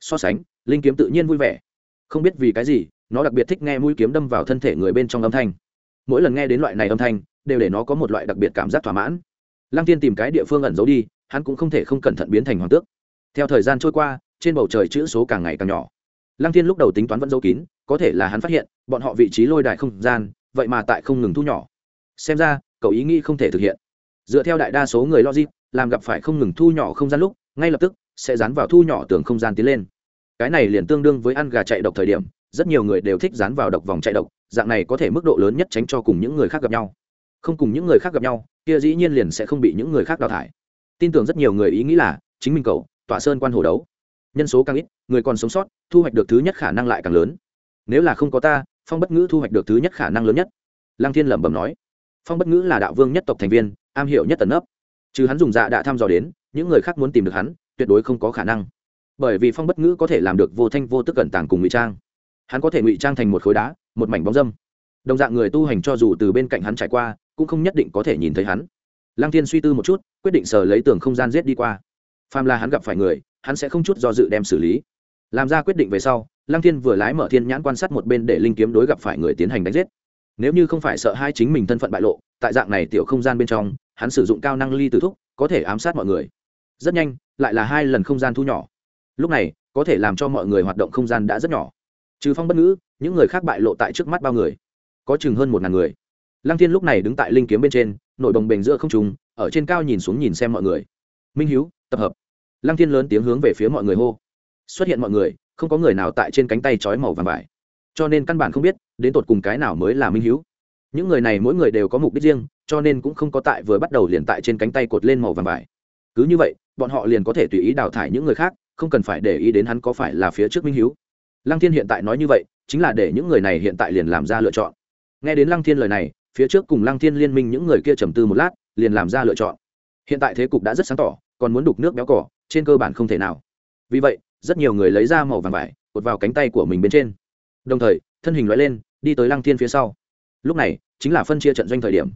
So sánh, linh kiếm tự nhiên vui vẻ. Không biết vì cái gì, nó đặc biệt thích nghe mũi kiếm đâm vào thân thể người bên trong âm thanh. Mỗi lần nghe đến loại này âm thanh, đều để nó có một loại đặc biệt cảm giác thỏa mãn. Lăng tiên tìm cái địa phương ẩn giấu đi, hắn cũng không thể không cẩn thận biến thành hoàng tước. Theo thời gian trôi qua, trên bầu trời chữ số càng ngày càng nhỏ lăng Thiên lúc đầu tính toán vẫn giấu kín, có thể là hắn phát hiện, bọn họ vị trí lôi đài không gian, vậy mà tại không ngừng thu nhỏ. Xem ra, cậu ý nghĩ không thể thực hiện. Dựa theo đại đa số người logic, làm gặp phải không ngừng thu nhỏ không gian lúc, ngay lập tức sẽ dán vào thu nhỏ tường không gian tiến lên. Cái này liền tương đương với ăn gà chạy độc thời điểm, rất nhiều người đều thích dán vào độc vòng chạy độc, dạng này có thể mức độ lớn nhất tránh cho cùng những người khác gặp nhau. Không cùng những người khác gặp nhau, kia dĩ nhiên liền sẽ không bị những người khác đào thải. Tin tưởng rất nhiều người ý nghĩ là, chính mình cậu, tỏa sơn quan hồ đấu nhân số càng ít, người còn sống sót, thu hoạch được thứ nhất khả năng lại càng lớn. Nếu là không có ta, phong bất ngữ thu hoạch được thứ nhất khả năng lớn nhất. Lăng thiên lẩm bẩm nói. Phong bất ngữ là đạo vương nhất tộc thành viên, am hiểu nhất tần ấp chứ hắn dùng dạ đã thăm dò đến, những người khác muốn tìm được hắn, tuyệt đối không có khả năng. Bởi vì phong bất ngữ có thể làm được vô thanh vô tức cẩn tàng cùng ngụy trang. Hắn có thể ngụy trang thành một khối đá, một mảnh bóng dâm. Đồng dạng người tu hành cho dù từ bên cạnh hắn trải qua, cũng không nhất định có thể nhìn thấy hắn. Lăng thiên suy tư một chút, quyết định sờ lấy tường không gian giết đi qua. Phàm là hắn gặp phải người hắn sẽ không chút do dự đem xử lý. Làm ra quyết định về sau, lăng thiên vừa lái mở thiên nhãn quan sát một bên để linh kiếm đối gặp phải người tiến hành đánh giết. Nếu như không phải sợ hai chính mình thân phận bại lộ, tại dạng này tiểu không gian bên trong, hắn sử dụng cao năng ly tử thúc, có thể ám sát mọi người. Rất nhanh, lại là hai lần không gian thu nhỏ. Lúc này, có thể làm cho mọi người hoạt động không gian đã rất nhỏ. Trừ phong bất ngữ, những người khác bại lộ tại trước mắt bao người. Có chừng hơn một ngàn người. Lăng thiên lúc này đứng tại linh kiếm bên trên, nội đồng bềnh giữa không trùng ở trên cao nhìn xuống nhìn xem mọi người. Minh hiếu, tập hợp lăng thiên lớn tiếng hướng về phía mọi người hô. Xuất hiện mọi người, không có người nào tại trên cánh tay trói màu vàng vải. Cho nên căn bản không biết, đến tột cùng cái nào mới là minh hiếu. Những người này mỗi người đều có mục đích riêng, cho nên cũng không có tại vừa bắt đầu liền tại trên cánh tay cột lên màu vàng vải. Cứ như vậy, bọn họ liền có thể tùy ý đào thải những người khác, không cần phải để ý đến hắn có phải là phía trước minh hiếu. Lăng thiên hiện tại nói như vậy, chính là để những người này hiện tại liền làm ra lựa chọn. Nghe đến lăng thiên lời này, phía trước cùng lăng thiên liên minh những người kia trầm tư một lát, liền làm ra lựa chọn. Hiện tại thế cục đã rất sáng tỏ, còn muốn đục nước béo cỏ trên cơ bản không thể nào. Vì vậy, rất nhiều người lấy ra màu vàng vải, cột vào cánh tay của mình bên trên. Đồng thời, thân hình loại lên, đi tới lăng thiên phía sau. Lúc này, chính là phân chia trận doanh thời điểm.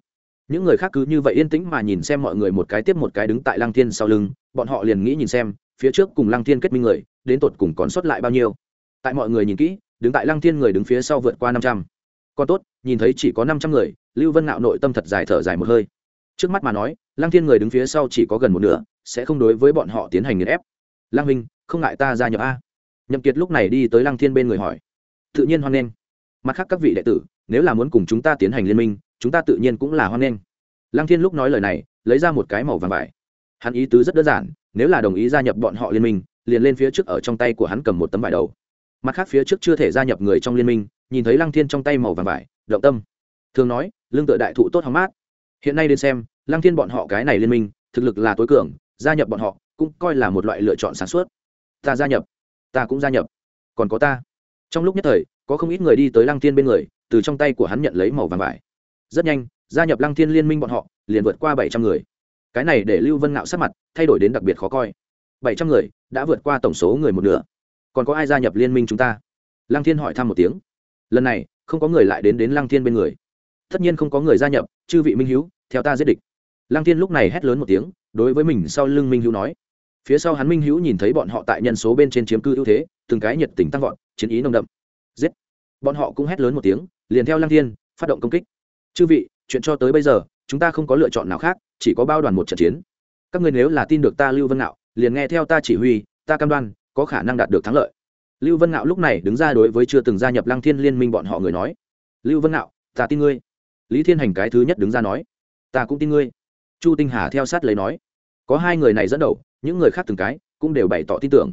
Những người khác cứ như vậy yên tĩnh mà nhìn xem mọi người một cái tiếp một cái đứng tại lăng thiên sau lưng, bọn họ liền nghĩ nhìn xem, phía trước cùng lăng thiên kết minh người, đến tột cùng còn sót lại bao nhiêu. Tại mọi người nhìn kỹ, đứng tại lăng thiên người đứng phía sau vượt qua năm trăm. Còn tốt, nhìn thấy chỉ có năm trăm người, lưu vân ngạo nội tâm thật dài thở dài một hơi. Trước mắt mà nói, lăng thiên người đứng phía sau chỉ có gần một nửa sẽ không đối với bọn họ tiến hành nghiền ép. Lăng minh không ngại ta gia nhập a. Nhậm kiệt lúc này đi tới lăng thiên bên người hỏi. Tự nhiên hoan nghênh. Mặt khác các vị đệ tử, nếu là muốn cùng chúng ta tiến hành liên minh, chúng ta tự nhiên cũng là hoan nghênh. Lăng thiên lúc nói lời này, lấy ra một cái màu vàng vải. Hắn ý tứ rất đơn giản, nếu là đồng ý gia nhập bọn họ liên minh, liền lên phía trước ở trong tay của hắn cầm một tấm vải đầu. Mặt khác phía trước chưa thể gia nhập người trong liên minh, nhìn thấy lăng thiên trong tay màu vàng vải, động tâm. Thường nói, lương tự đại thụ tốt hóng mát. Hiện nay đến xem, lăng thiên bọn họ cái này liên minh, thực lực là tối cường gia nhập bọn họ cũng coi là một loại lựa chọn sáng suốt. ta gia nhập, ta cũng gia nhập. Còn có ta. Trong lúc nhất thời, có không ít người đi tới lăng thiên bên người, từ trong tay của hắn nhận lấy màu vàng vải. Rất nhanh, gia nhập lăng thiên liên minh bọn họ, liền vượt qua bảy trăm người. Cái này để lưu vân ngạo sắp mặt thay đổi đến đặc biệt khó coi. Bảy trăm người đã vượt qua tổng số người một nửa. Còn có ai gia nhập liên minh chúng ta? Lăng thiên hỏi thăm một tiếng. Lần này, không có người lại đến đến lăng thiên bên người. Tất nhiên không có người gia nhập, chư vị minh hữu theo ta giết địch. Lăng thiên lúc này hét lớn một tiếng đối với mình sau lưng minh hữu nói. Phía sau hắn minh hữu nhìn thấy bọn họ tại nhân số bên trên chiếm cư ưu thế, từng cái nhiệt tình tăng vọt, chiến ý nồng đậm. Giết. Bọn họ cũng hét lớn một tiếng, liền theo Lang thiên, phát động công kích. Chư vị, chuyện cho tới bây giờ, chúng ta không có lựa chọn nào khác, chỉ có bao đoàn một trận chiến. Các người nếu là tin được ta lưu vân nạo liền nghe theo ta chỉ huy, ta cam đoan, có khả năng đạt được thắng lợi. Lưu vân nạo lúc này đứng ra đối với chưa từng gia nhập lăng thiên liên minh bọn họ người nói. Lưu vân nạo ta tin ngươi. Lý thiên hành cái thứ nhất đứng ra nói. Ta cũng tin ngươi chu tinh hà theo sát lấy nói, có hai người này dẫn đầu, những người khác từng cái cũng đều bày tỏ tin tưởng.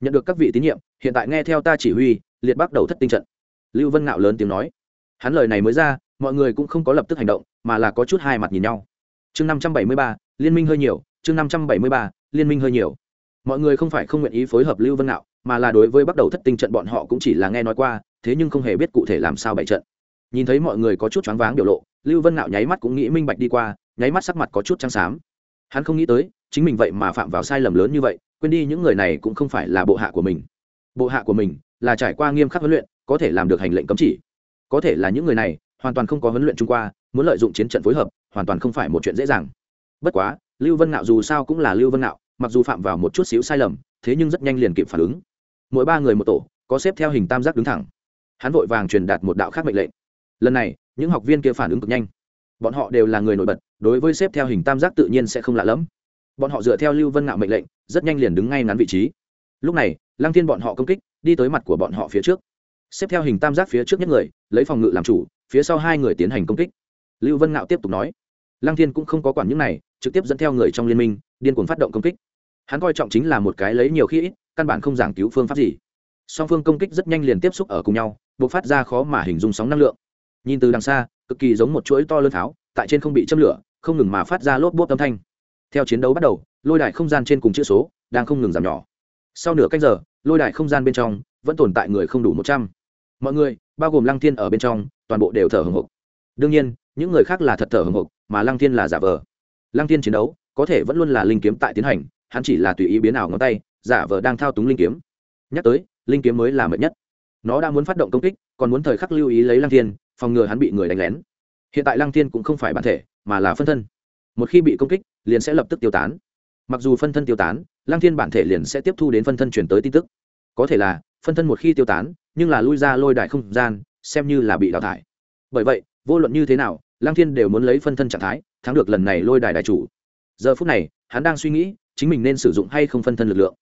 Nhận được các vị tín nhiệm, hiện tại nghe theo ta chỉ huy, liệt bắt đầu thất tinh trận. Lưu vân ngạo lớn tiếng nói. Hắn lời này mới ra, mọi người cũng không có lập tức hành động, mà là có chút hai mặt nhìn nhau. Chương năm trăm bảy mươi ba, liên minh hơi nhiều, chương năm trăm bảy mươi ba, liên minh hơi nhiều. Mọi người không phải không nguyện ý phối hợp lưu vân ngạo, mà là đối với bắt đầu thất tinh trận bọn họ cũng chỉ là nghe nói qua, thế nhưng không hề biết cụ thể làm sao bày trận. Nhìn thấy mọi người có chút choáng váng biểu lộ, lưu vân ngạo nháy mắt cũng nghĩ minh bạch đi qua nháy mắt sắc mặt có chút trắng xám. Hắn không nghĩ tới, chính mình vậy mà phạm vào sai lầm lớn như vậy, quên đi những người này cũng không phải là bộ hạ của mình. Bộ hạ của mình là trải qua nghiêm khắc huấn luyện, có thể làm được hành lệnh cấm chỉ. Có thể là những người này hoàn toàn không có huấn luyện trung qua, muốn lợi dụng chiến trận phối hợp, hoàn toàn không phải một chuyện dễ dàng. Bất quá, lưu vân ngạo dù sao cũng là lưu vân ngạo, mặc dù phạm vào một chút xíu sai lầm, thế nhưng rất nhanh liền kịp phản ứng. Mỗi ba người một tổ, có xếp theo hình tam giác đứng thẳng. Hắn vội vàng truyền đạt một đạo khác mệnh lệnh. Lần này, những học viên kia phản ứng cực nhanh bọn họ đều là người nổi bật, đối với xếp theo hình tam giác tự nhiên sẽ không lạ lẫm. Bọn họ dựa theo lưu vân ngạo mệnh lệnh, rất nhanh liền đứng ngay ngắn vị trí. Lúc này, lăng thiên bọn họ công kích, đi tới mặt của bọn họ phía trước. Xếp theo hình tam giác phía trước nhất người, lấy phòng ngự làm chủ, phía sau hai người tiến hành công kích. Lưu vân ngạo tiếp tục nói. Lăng thiên cũng không có quản những này, trực tiếp dẫn theo người trong liên minh, điên cuồng phát động công kích. Hắn coi trọng chính là một cái lấy nhiều khi ít, căn bản không giảng cứu phương pháp gì. Song phương công kích rất nhanh liền tiếp xúc ở cùng nhau buộc phát ra khó mà hình dung sóng năng lượng nhìn từ đằng xa, cực kỳ giống một chuỗi to lớn tháo tại trên không bị châm lửa, không ngừng mà phát ra lốp bốp âm thanh. Theo chiến đấu bắt đầu, lôi đài không gian trên cùng chữ số đang không ngừng giảm nhỏ. Sau nửa canh giờ, lôi đài không gian bên trong vẫn tồn tại người không đủ một trăm. Mọi người, bao gồm lăng thiên ở bên trong, toàn bộ đều thở hồng hộc. Đương nhiên, những người khác là thật thở hồng hộc, mà lăng thiên là giả vờ. Lăng thiên chiến đấu có thể vẫn luôn là linh kiếm tại tiến hành, hắn chỉ là tùy ý biến ảo ngón tay, giả vờ đang thao túng linh kiếm. Nhắc tới, linh kiếm mới là mệt nhất. Nó đang muốn phát động công kích, còn muốn thời khắc lưu ý lấy lăng thiên phòng ngừa hắn bị người đánh lén. Hiện tại lăng thiên cũng không phải bản thể, mà là phân thân. Một khi bị công kích, liền sẽ lập tức tiêu tán. Mặc dù phân thân tiêu tán, lăng thiên bản thể liền sẽ tiếp thu đến phân thân chuyển tới tin tức. Có thể là, phân thân một khi tiêu tán, nhưng là lui ra lôi đại không gian, xem như là bị đào thải. Bởi vậy, vô luận như thế nào, lăng thiên đều muốn lấy phân thân trạng thái, thắng được lần này lôi đài đại chủ. Giờ phút này, hắn đang suy nghĩ, chính mình nên sử dụng hay không phân thân lực lượng.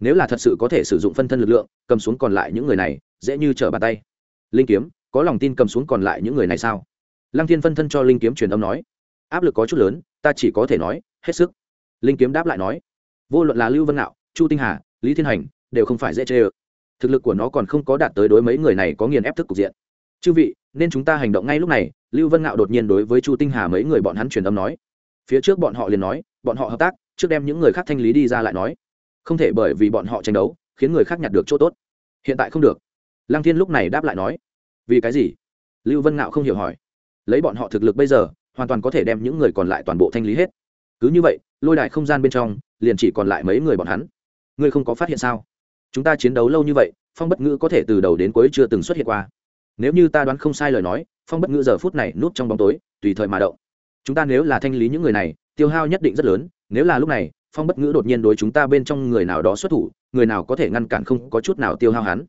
Nếu là thật sự có thể sử dụng phân thân lực lượng, cầm xuống còn lại những người này, dễ như trở bàn tay. Linh kiếm có lòng tin cầm xuống còn lại những người này sao? Lăng thiên phân thân cho linh kiếm truyền âm nói. Áp lực có chút lớn ta chỉ có thể nói hết sức. Linh kiếm đáp lại nói. Vô luận là lưu vân Nạo, chu tinh hà lý thiên hành đều không phải dễ chê ơ. Thực lực của nó còn không có đạt tới đối mấy người này có nghiền ép thức cục diện. Chư vị nên chúng ta hành động ngay lúc này lưu vân ngạo đột nhiên đối với chu tinh hà mấy người bọn hắn truyền âm nói. Phía trước bọn họ liền nói bọn họ hợp tác trước đem những người khác thanh lý đi ra lại nói. Không thể bởi vì bọn họ tranh đấu khiến người khác nhặt được chỗ tốt. Hiện tại không được. Lăng thiên lúc này đáp lại nói vì cái gì? Lưu vân ngạo không hiểu hỏi. Lấy bọn họ thực lực bây giờ, hoàn toàn có thể đem những người còn lại toàn bộ thanh lý hết. Cứ như vậy, lôi đài không gian bên trong, liền chỉ còn lại mấy người bọn hắn. Ngươi không có phát hiện sao? Chúng ta chiến đấu lâu như vậy, phong bất ngữ có thể từ đầu đến cuối chưa từng xuất hiện qua. Nếu như ta đoán không sai lời nói, phong bất ngữ giờ phút này núp trong bóng tối, tùy thời mà động. Chúng ta nếu là thanh lý những người này, tiêu hao nhất định rất lớn, nếu là lúc này, phong bất ngữ đột nhiên đối chúng ta bên trong người nào đó xuất thủ, người nào có thể ngăn cản không có chút nào tiêu hao hắn.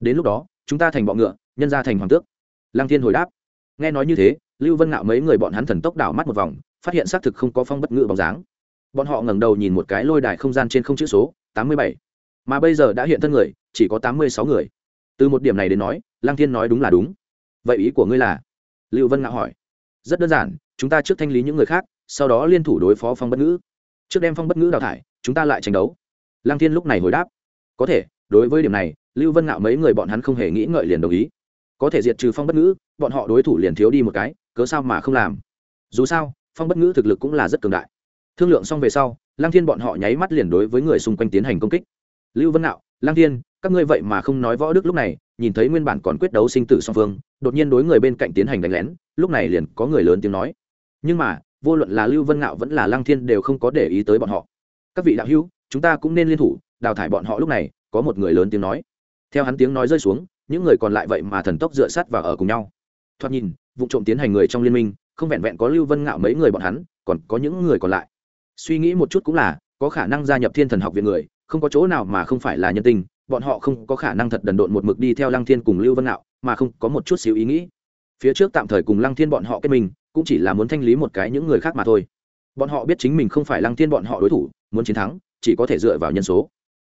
Đến lúc đó, chúng ta thành bọ ngựa nhân ra thành hoàng tước. Lăng thiên hồi đáp, nghe nói như thế, lưu vân ngạo mấy người bọn hắn thần tốc đảo mắt một vòng, phát hiện xác thực không có phong bất ngự bóng dáng. Bọn họ ngẩng đầu nhìn một cái lôi đài không gian trên không chữ số, tám mươi bảy. Mà bây giờ đã hiện thân người, chỉ có tám mươi sáu người. Từ một điểm này đến nói, lăng thiên nói đúng là đúng. Vậy ý của ngươi là? Lưu vân ngạo hỏi. Rất đơn giản, chúng ta trước thanh lý những người khác, sau đó liên thủ đối phó phong bất ngữ. Trước đem phong bất ngữ đào thải, chúng ta lại tranh đấu. Lăng thiên lúc này hồi đáp. Có thể, đối với điểm này, lưu vân ngạo mấy người bọn hắn không hề nghĩ ngợi liền đồng ý có thể diệt trừ phong bất ngữ, bọn họ đối thủ liền thiếu đi một cái, cớ sao mà không làm? Dù sao, phong bất ngữ thực lực cũng là rất cường đại. Thương lượng xong về sau lang thiên bọn họ nháy mắt liền đối với người xung quanh tiến hành công kích. Lưu vân nạo lang thiên, các ngươi vậy mà không nói võ đức lúc này, nhìn thấy nguyên bản còn quyết đấu sinh tử song phương, đột nhiên đối người bên cạnh tiến hành đánh lén, lúc này liền có người lớn tiếng nói. Nhưng mà, vô luận là lưu vân ngạo vẫn là lang thiên đều không có để ý tới bọn họ. Các vị đạo hữu, chúng ta cũng nên liên thủ, đào thải bọn họ lúc này, có một người lớn tiếng nói. Theo hắn tiếng nói rơi xuống những người còn lại vậy mà thần tốc dựa sát và ở cùng nhau. Thoạt nhìn, vụ trộm tiến hành người trong liên minh, không vẹn vẹn có lưu vân ngạo mấy người bọn hắn, còn có những người còn lại. Suy nghĩ một chút cũng là, có khả năng gia nhập thiên thần học viện người, không có chỗ nào mà không phải là nhân tình, bọn họ không có khả năng thật đần độn một mực đi theo lăng thiên cùng lưu vân ngạo, mà không có một chút xíu ý nghĩ. Phía trước tạm thời cùng lăng thiên bọn họ kết mình cũng chỉ là muốn thanh lý một cái những người khác mà thôi. Bọn họ biết chính mình không phải lăng thiên bọn họ đối thủ, muốn chiến thắng, chỉ có thể dựa vào nhân số.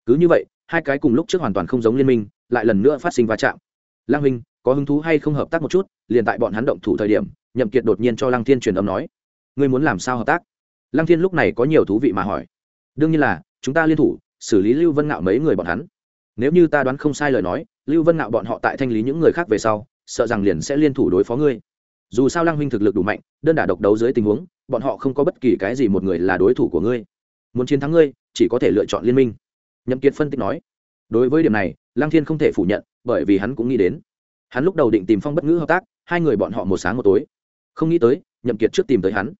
Cứ như vậy, hai cái cùng lúc trước hoàn toàn không giống liên minh lại lần nữa phát sinh va chạm. Lăng huynh, có hứng thú hay không hợp tác một chút, liền tại bọn hắn động thủ thời điểm, nhậm kiệt đột nhiên cho lăng thiên truyền âm nói, ngươi muốn làm sao hợp tác? Lăng thiên lúc này có nhiều thú vị mà hỏi, đương nhiên là, chúng ta liên thủ, xử lý lưu vân ngạo mấy người bọn hắn. Nếu như ta đoán không sai lời nói, lưu vân ngạo bọn họ tại thanh lý những người khác về sau, sợ rằng liền sẽ liên thủ đối phó ngươi. Dù sao lăng huynh thực lực đủ mạnh, đơn đả độc đấu dưới tình huống, bọn họ không có bất kỳ cái gì một người là đối thủ của ngươi. Muốn chiến thắng ngươi, chỉ có thể lựa chọn liên minh. Nhậm kiệt phân tích nói, đối với điểm này lăng thiên không thể phủ nhận bởi vì hắn cũng nghĩ đến. Hắn lúc đầu định tìm phong bất ngữ hợp tác hai người bọn họ một sáng một tối. Không nghĩ tới nhậm kiệt trước tìm tới hắn.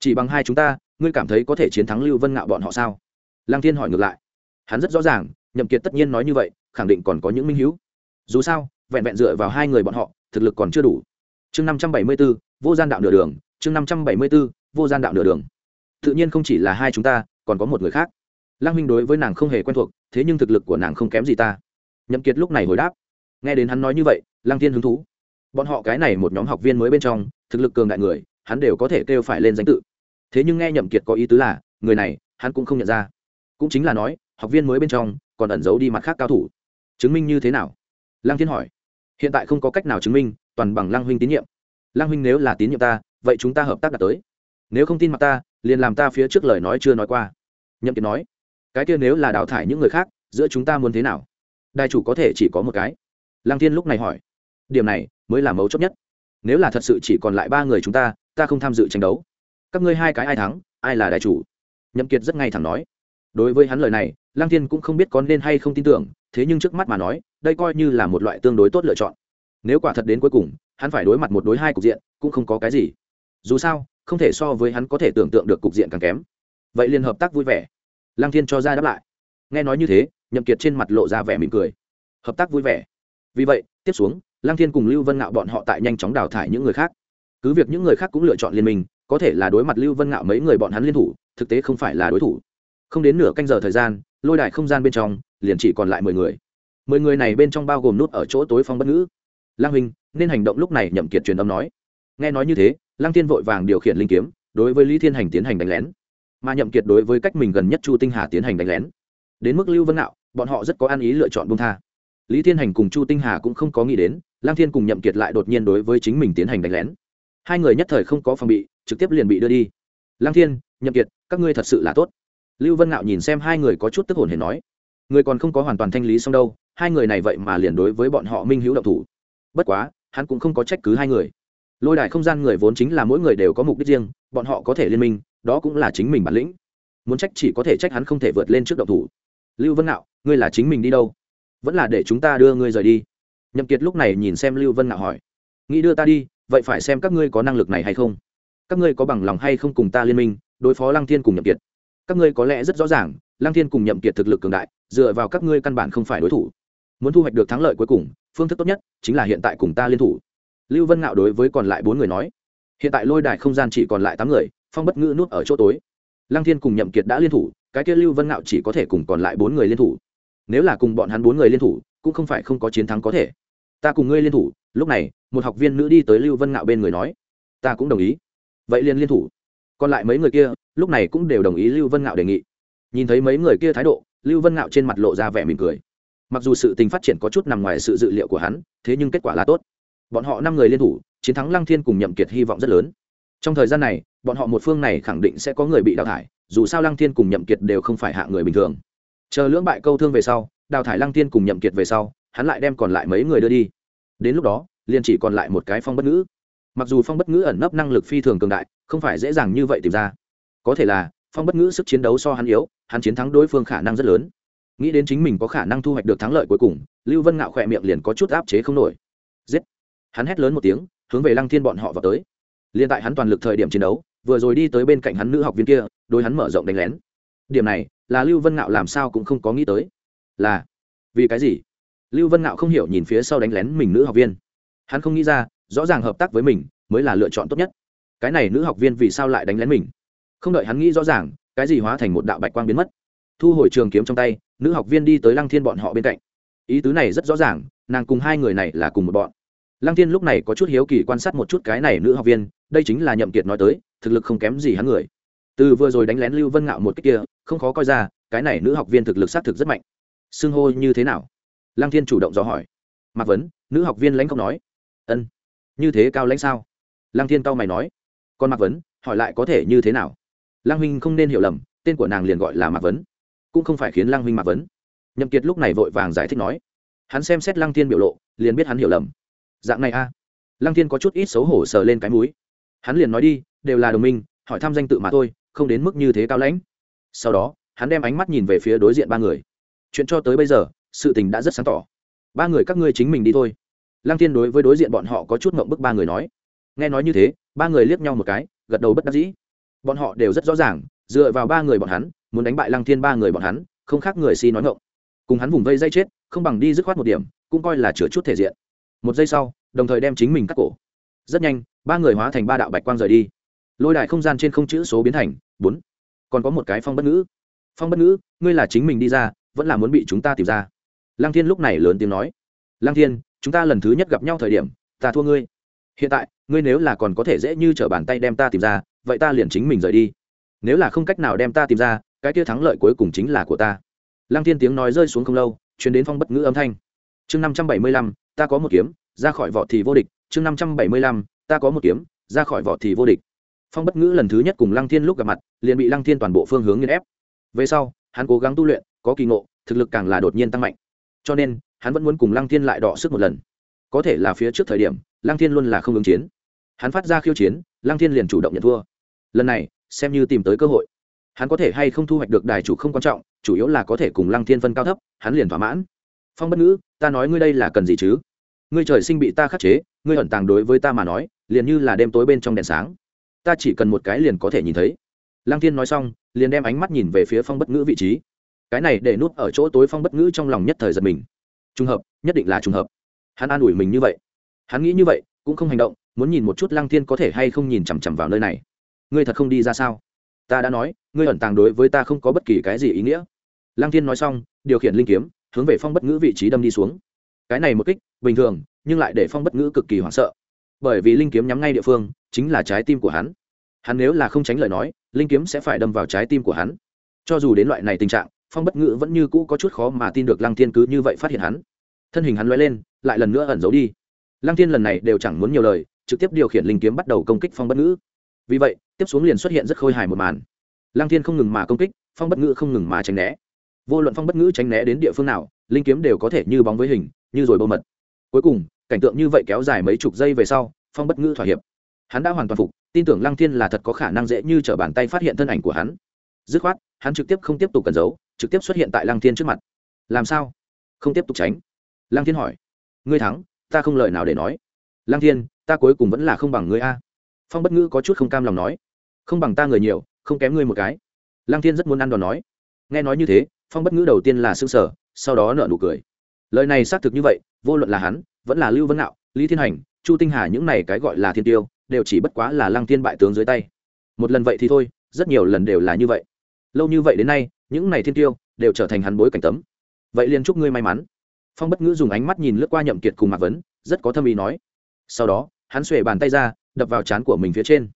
Chỉ bằng hai chúng ta ngươi cảm thấy có thể chiến thắng lưu vân ngạo bọn họ sao? Lăng thiên hỏi ngược lại. Hắn rất rõ ràng nhậm kiệt tất nhiên nói như vậy khẳng định còn có những minh hiếu. Dù sao vẹn vẹn dựa vào hai người bọn họ thực lực còn chưa đủ. Chương năm trăm bảy mươi 574, vô gian đạo nửa đường chương năm trăm bảy mươi 574, vô gian đạo nửa đường. Tự nhiên không chỉ là hai chúng ta còn có một người khác. Lăng huynh đối với nàng không hề quen thuộc thế nhưng thực lực của nàng không kém gì ta nhậm kiệt lúc này hồi đáp. Nghe đến hắn nói như vậy, lăng thiên hứng thú. Bọn họ cái này một nhóm học viên mới bên trong, thực lực cường đại người, hắn đều có thể kêu phải lên danh tự. Thế nhưng nghe nhậm kiệt có ý tứ là, người này, hắn cũng không nhận ra. Cũng chính là nói, học viên mới bên trong, còn ẩn giấu đi mặt khác cao thủ. Chứng minh như thế nào? Lăng thiên hỏi. Hiện tại không có cách nào chứng minh, toàn bằng lăng huynh tín nhiệm. Lăng huynh nếu là tín nhiệm ta, vậy chúng ta hợp tác đạt tới. Nếu không tin mặt ta, liền làm ta phía trước lời nói chưa nói qua. Nhậm kiệt nói. Cái kia nếu là đào thải những người khác, giữa chúng ta muốn thế nào? Đại chủ có thể chỉ có một cái. Lăng thiên lúc này hỏi. Điểm này mới là mấu chốt nhất. Nếu là thật sự chỉ còn lại ba người chúng ta ta không tham dự tranh đấu. Các ngươi hai cái ai thắng, ai là đại chủ? Nhậm kiệt rất ngay thẳng nói. Đối với hắn lời này, lăng thiên cũng không biết có nên hay không tin tưởng, thế nhưng trước mắt mà nói, đây coi như là một loại tương đối tốt lựa chọn. Nếu quả thật đến cuối cùng, hắn phải đối mặt một đối hai cục diện, cũng không có cái gì. Dù sao, không thể so với hắn có thể tưởng tượng được cục diện càng kém. Vậy liền hợp tác vui vẻ. Lăng thiên cho ra đáp lại. Nghe nói như thế nhậm kiệt trên mặt lộ ra vẻ mỉm cười. Hợp tác vui vẻ. Vì vậy, tiếp xuống, lăng thiên cùng lưu vân ngạo bọn họ tại nhanh chóng đào thải những người khác. Cứ việc những người khác cũng lựa chọn liên minh, có thể là đối mặt lưu vân ngạo mấy người bọn hắn liên thủ, thực tế không phải là đối thủ. Không đến nửa canh giờ thời gian, lôi đài không gian bên trong, liền chỉ còn lại mười người. Mười người này bên trong bao gồm nút ở chỗ tối phong bất ngữ. Lang huynh, nên hành động lúc này, nhậm kiệt truyền âm nói. Nghe nói như thế lang thiên vội vàng điều khiển linh kiếm, đối với lý thiên hành tiến hành đánh lén. Mà nhậm kiệt đối với cách mình gần nhất chu tinh hà tiến hành đánh lén. Đến mức lưu vân Ngạo bọn họ rất có ăn ý lựa chọn buông tha. Lý thiên hành cùng chu tinh hà cũng không có nghĩ đến lang thiên cùng nhậm kiệt lại đột nhiên đối với chính mình tiến hành đánh lén. Hai người nhất thời không có phòng bị, trực tiếp liền bị đưa đi. Lang thiên, nhậm kiệt, các ngươi thật sự là tốt. Lưu vân ngạo nhìn xem hai người có chút tức hồn hề nói. Người còn không có hoàn toàn thanh lý xong đâu, hai người này vậy mà liền đối với bọn họ minh hữu độc thủ. Bất quá, hắn cũng không có trách cứ hai người. Lôi đài không gian người vốn chính là mỗi người đều có mục đích riêng, bọn họ có thể liên minh, đó cũng là chính mình bản lĩnh. Muốn trách chỉ có thể trách hắn không thể vượt lên trước độc thủ lưu vân ngạo, ngươi là chính mình đi đâu? Vẫn là để chúng ta đưa ngươi rời đi. Nhậm kiệt lúc này nhìn xem lưu vân ngạo hỏi. Nghĩ đưa ta đi, vậy phải xem các ngươi có năng lực này hay không. Các ngươi có bằng lòng hay không cùng ta liên minh, đối phó lăng thiên cùng nhậm kiệt? Các ngươi có lẽ rất rõ ràng, lăng thiên cùng nhậm kiệt thực lực cường đại, dựa vào các ngươi căn bản không phải đối thủ. Muốn thu hoạch được thắng lợi cuối cùng, phương thức tốt nhất chính là hiện tại cùng ta liên thủ. Lưu vân ngạo đối với còn lại bốn người nói. Hiện tại lôi đài không gian chỉ còn lại tám người, phong bất ngữ nút ở chỗ tối. Lăng thiên cùng nhậm kiệt đã liên thủ cái kia lưu vân ngạo chỉ có thể cùng còn lại bốn người liên thủ. Nếu là cùng bọn hắn bốn người liên thủ, cũng không phải không có chiến thắng có thể. Ta cùng ngươi liên thủ, lúc này, một học viên nữ đi tới lưu vân ngạo bên người nói, ta cũng đồng ý. Vậy liền liên thủ. Còn lại mấy người kia, lúc này cũng đều đồng ý lưu vân ngạo đề nghị. Nhìn thấy mấy người kia thái độ, lưu vân ngạo trên mặt lộ ra vẻ mỉm cười. Mặc dù sự tình phát triển có chút nằm ngoài sự dự liệu của hắn, thế nhưng kết quả là tốt. Bọn họ năm người liên thủ, chiến thắng lăng thiên cùng nhậm kiệt hy vọng rất lớn. Trong thời gian này, bọn họ một phương này khẳng định sẽ có người bị đào thải dù sao lăng thiên cùng nhậm kiệt đều không phải hạ người bình thường. Chờ lưỡng bại câu thương về sau, đào thải lăng thiên cùng nhậm kiệt về sau, hắn lại đem còn lại mấy người đưa đi. Đến lúc đó, liền chỉ còn lại một cái phong bất ngữ. Mặc dù phong bất ngữ ẩn nấp năng lực phi thường cường đại, không phải dễ dàng như vậy tìm ra. Có thể là, phong bất ngữ sức chiến đấu so hắn yếu, hắn chiến thắng đối phương khả năng rất lớn. Nghĩ đến chính mình có khả năng thu hoạch được thắng lợi cuối cùng, lưu vân ngạo khỏe miệng liền có chút áp chế không nổi. Giết! Hắn hét lớn một tiếng, hướng về lăng thiên bọn họ vào tới. Liên tại hắn toàn lực thời điểm chiến đấu vừa rồi đi tới bên cạnh hắn nữ học viên kia, đối hắn mở rộng đánh lén. Điểm này, là lưu vân ngạo làm sao cũng không có nghĩ tới. Là, vì cái gì? Lưu vân ngạo không hiểu nhìn phía sau đánh lén mình nữ học viên. Hắn không nghĩ ra, rõ ràng hợp tác với mình mới là lựa chọn tốt nhất. Cái này nữ học viên vì sao lại đánh lén mình? Không đợi hắn nghĩ rõ ràng, cái gì hóa thành một đạo bạch quang biến mất. Thu hồi trường kiếm trong tay, nữ học viên đi tới lăng thiên bọn họ bên cạnh. Ý tứ này rất rõ ràng, nàng cùng hai người này là cùng một bọn lăng thiên lúc này có chút hiếu kỳ quan sát một chút cái này nữ học viên, đây chính là nhậm kiệt nói tới, thực lực không kém gì hắn người. Từ vừa rồi đánh lén lưu vân ngạo một cách kia, không khó coi ra, cái này nữ học viên thực lực xác thực rất mạnh. Xưng hô như thế nào? Lăng thiên chủ động dò hỏi. Mạc vấn, nữ học viên lãnh không nói. Ân. Như thế cao lãnh sao? Lăng thiên cao mày nói. Còn mạc vấn, hỏi lại có thể như thế nào? Lăng huynh không nên hiểu lầm, tên của nàng liền gọi là mạc vấn. Cũng không phải khiến lăng huynh mạc vấn. Nhậm kiệt lúc này vội vàng giải thích nói. Hắn xem xét lăng thiên biểu lộ, liền biết hắn hiểu lầm dạng này a. Lăng thiên có chút ít xấu hổ sờ lên cái múi hắn liền nói đi, đều là đồng minh, hỏi thăm danh tự mà thôi, không đến mức như thế cao lãnh. Sau đó, hắn đem ánh mắt nhìn về phía đối diện ba người. Chuyện cho tới bây giờ, sự tình đã rất sáng tỏ. Ba người các ngươi chính mình đi thôi. Lăng thiên đối với đối diện bọn họ có chút mộng bức ba người nói. Nghe nói như thế, ba người liếc nhau một cái, gật đầu bất đắc dĩ. Bọn họ đều rất rõ ràng, dựa vào ba người bọn hắn, muốn đánh bại lăng thiên ba người bọn hắn, không khác người si nói ngộng cùng hắn vùng vây dây chết, không bằng đi dứt khoát một điểm, cũng coi là chữa chút thể diện một giây sau, đồng thời đem chính mình cắt cổ. Rất nhanh, ba người hóa thành ba đạo bạch quang rời đi. Lôi đài không gian trên không chữ số biến thành bốn. Còn có một cái phong bất ngữ. Phong bất ngữ, ngươi là chính mình đi ra, vẫn là muốn bị chúng ta tìm ra? Lăng thiên lúc này lớn tiếng nói. Lăng thiên, chúng ta lần thứ nhất gặp nhau thời điểm, ta thua ngươi. Hiện tại, ngươi nếu là còn có thể dễ như t r ở bàn tay đem ta tìm ra, vậy ta liền chính mình rời đi. Nếu là không cách nào đem ta tìm ra, cái kia thắng lợi cuối cùng chính là của ta. Lăng thiên tiếng nói rơi xuống không lâu chuyến đến phong bất ngữ âm thanh. Chương năm trăm bảy mươi lăm ta có một kiếm, ra khỏi vỏ thì vô địch, chương năm trăm bảy mươi lăm, ta có một kiếm, ra khỏi vỏ thì vô địch. Phong bất ngữ lần thứ nhất cùng lăng thiên lúc gặp mặt, liền bị lăng thiên toàn bộ phương hướng nghiên ép. Về sau, hắn cố gắng tu luyện, có kỳ ngộ, thực lực càng là đột nhiên tăng mạnh. Cho nên, hắn vẫn muốn cùng lăng thiên lại đọ sức một lần. Có thể là phía trước thời điểm, lăng thiên luôn là không ứng chiến. Hắn phát ra khiêu chiến, lăng thiên liền chủ động nhận thua. Lần này, xem như tìm tới cơ hội. Hắn có thể hay không thu hoạch được đài chủ không quan trọng, chủ yếu là có thể cùng lăng thiên phân cao thấp, hắn liền thỏa mãn phong bất ngữ, ta nói ngươi đây là cần gì chứ? Ngươi trời sinh bị ta khắc chế, ngươi ẩn tàng đối với ta mà nói, liền như là đêm tối bên trong đèn sáng. Ta chỉ cần một cái liền có thể nhìn thấy. Lăng thiên nói xong, liền đem ánh mắt nhìn về phía phong bất ngữ vị trí. Cái này để nút ở chỗ tối phong bất ngữ trong lòng nhất thời giật mình. Trùng hợp, nhất định là trùng hợp. Hắn an ủi mình như vậy. Hắn nghĩ như vậy, cũng không hành động, muốn nhìn một chút lăng thiên có thể hay không nhìn chằm chằm vào nơi này. Ngươi thật không đi ra sao? Ta đã nói, ngươi ẩn tàng đối với ta không có bất kỳ cái gì ý nghĩa. Lăng thiên nói xong, điều khiển linh kiếm hướng về phong bất ngữ vị trí đâm đi xuống. Cái này một kích, bình thường, nhưng lại để phong bất ngữ cực kỳ hoảng sợ. Bởi vì linh kiếm nhắm ngay địa phương, chính là trái tim của hắn. Hắn nếu là không tránh lời nói, linh kiếm sẽ phải đâm vào trái tim của hắn. Cho dù đến loại này tình trạng, phong bất ngữ vẫn như cũ có chút khó mà tin được lăng thiên cứ như vậy phát hiện hắn. Thân hình hắn loay lên, lại lần nữa ẩn giấu đi. Lăng thiên lần này đều chẳng muốn nhiều lời, trực tiếp điều khiển linh kiếm bắt đầu công kích phong bất ngữ. Vì vậy, tiếp xuống liền xuất hiện rất khôi hài một màn. Lăng thiên không ngừng mà công kích, phong bất ngữ không ngừng mà tránh né vô luận phong bất ngữ tránh né đến địa phương nào, linh kiếm đều có thể như bóng với hình, như rồi bâu mật. Cuối cùng, cảnh tượng như vậy kéo dài mấy chục giây về sau, phong bất ngữ thỏa hiệp. Hắn đã hoàn toàn phục, tin tưởng lăng thiên là thật có khả năng dễ như t r ở bàn tay phát hiện thân ảnh của hắn. Dứt khoát, hắn trực tiếp không tiếp tục cần giấu, trực tiếp xuất hiện tại lăng thiên trước mặt. Làm sao? Không tiếp tục tránh? Lăng thiên hỏi. Ngươi thắng, ta không lời nào để nói. Lăng thiên, ta cuối cùng vẫn là không bằng ngươi a. Phong bất ngữ có chút không cam lòng nói. Không bằng ta người nhiều, không kém ngươi một cái. Lăng thiên rất muốn ăn đòn nói. Nghe nói như thế phong bất ngữ đầu tiên là s ư ơ n g sở, sau đó nợ nụ cười. Lời này xác thực như vậy, vô luận là hắn, vẫn là lưu vân nạo lý thiên hành, chu tinh hà những này cái gọi là thiên tiêu, đều chỉ bất quá là lăng thiên bại tướng dưới tay. Một lần vậy thì thôi, rất nhiều lần đều là như vậy. Lâu như vậy đến nay, những này thiên tiêu đều trở thành hắn bối cảnh tấm. Vậy liền chúc ngươi may mắn. Phong bất ngữ dùng ánh mắt nhìn lướt qua nhậm kiệt cùng mạc vấn, rất có thâm ý nói. Sau đó, hắn xuề bàn tay ra, đập vào trán của mình phía trên.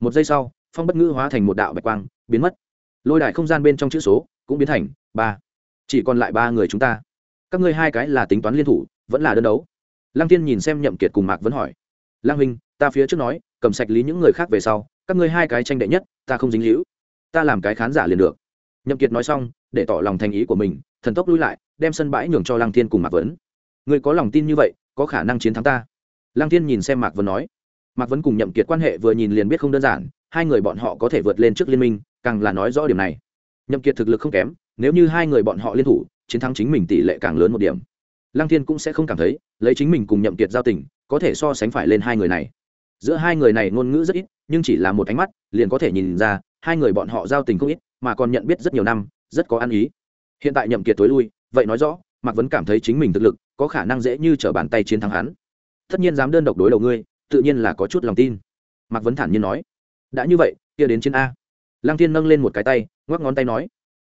Một giây sau, phong bất ngữ hóa thành một đạo bạch quang, biến mất. Lôi đài không gian bên trong chữ số cũng biến thành ba chỉ còn lại ba người chúng ta các ngươi hai cái là tính toán liên thủ vẫn là đơn đấu lăng tiên nhìn xem nhậm kiệt cùng mạc vấn hỏi lăng huynh ta phía trước nói cầm sạch lý những người khác về sau các ngươi hai cái tranh đệ nhất ta không dính hữu ta làm cái khán giả liền được nhậm kiệt nói xong để tỏ lòng thành ý của mình thần tốc lui lại đem sân bãi nhường cho lăng thiên cùng mạc vấn ngươi có lòng tin như vậy có khả năng chiến thắng ta lăng thiên nhìn xem mạc vấn nói mạc vấn cùng nhậm kiệt quan hệ vừa nhìn liền biết không đơn giản hai người bọn họ có thể vượt lên trước liên minh càng là nói rõ điểm này nhậm kiệt thực lực không kém nếu như hai người bọn họ liên thủ, chiến thắng chính mình tỷ lệ càng lớn một điểm. Lăng thiên cũng sẽ không cảm thấy, lấy chính mình cùng nhậm kiệt giao tình, có thể so sánh phải lên hai người này. Giữa hai người này ngôn ngữ rất ít, nhưng chỉ là một ánh mắt, liền có thể nhìn ra, hai người bọn họ giao tình không ít, mà còn nhận biết rất nhiều năm, rất có ăn ý. Hiện tại nhậm kiệt tối lui, vậy nói rõ, mạc vấn cảm thấy chính mình thực lực, có khả năng dễ như trở bàn tay chiến thắng hắn. Tất nhiên dám đơn độc đối đầu ngươi, tự nhiên là có chút lòng tin. Mạc vấn thản nhiên nói. Đã như vậy, kia đến chiến a. Lăng thiên nâng lên một cái tay, ngoắc ngón tay nói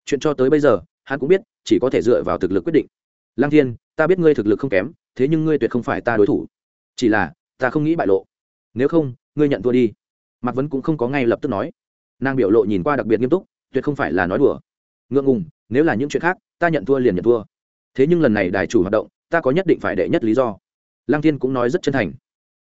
chuyện cho tới bây giờ, hắn cũng biết, chỉ có thể dựa vào thực lực quyết định. Lăng thiên, ta biết ngươi thực lực không kém, thế nhưng ngươi tuyệt không phải ta đối thủ. Chỉ là, ta không nghĩ bại lộ. Nếu không, ngươi nhận thua đi. Mạc vấn cũng không có ngay lập tức nói. Nàng biểu lộ nhìn qua đặc biệt nghiêm túc, tuyệt không phải là nói đùa. Ngượng ngùng, nếu là những chuyện khác, ta nhận thua liền nhận thua. Thế nhưng lần này đài chủ hoạt động, ta có nhất định phải đệ nhất lý do. Lăng thiên cũng nói rất chân thành.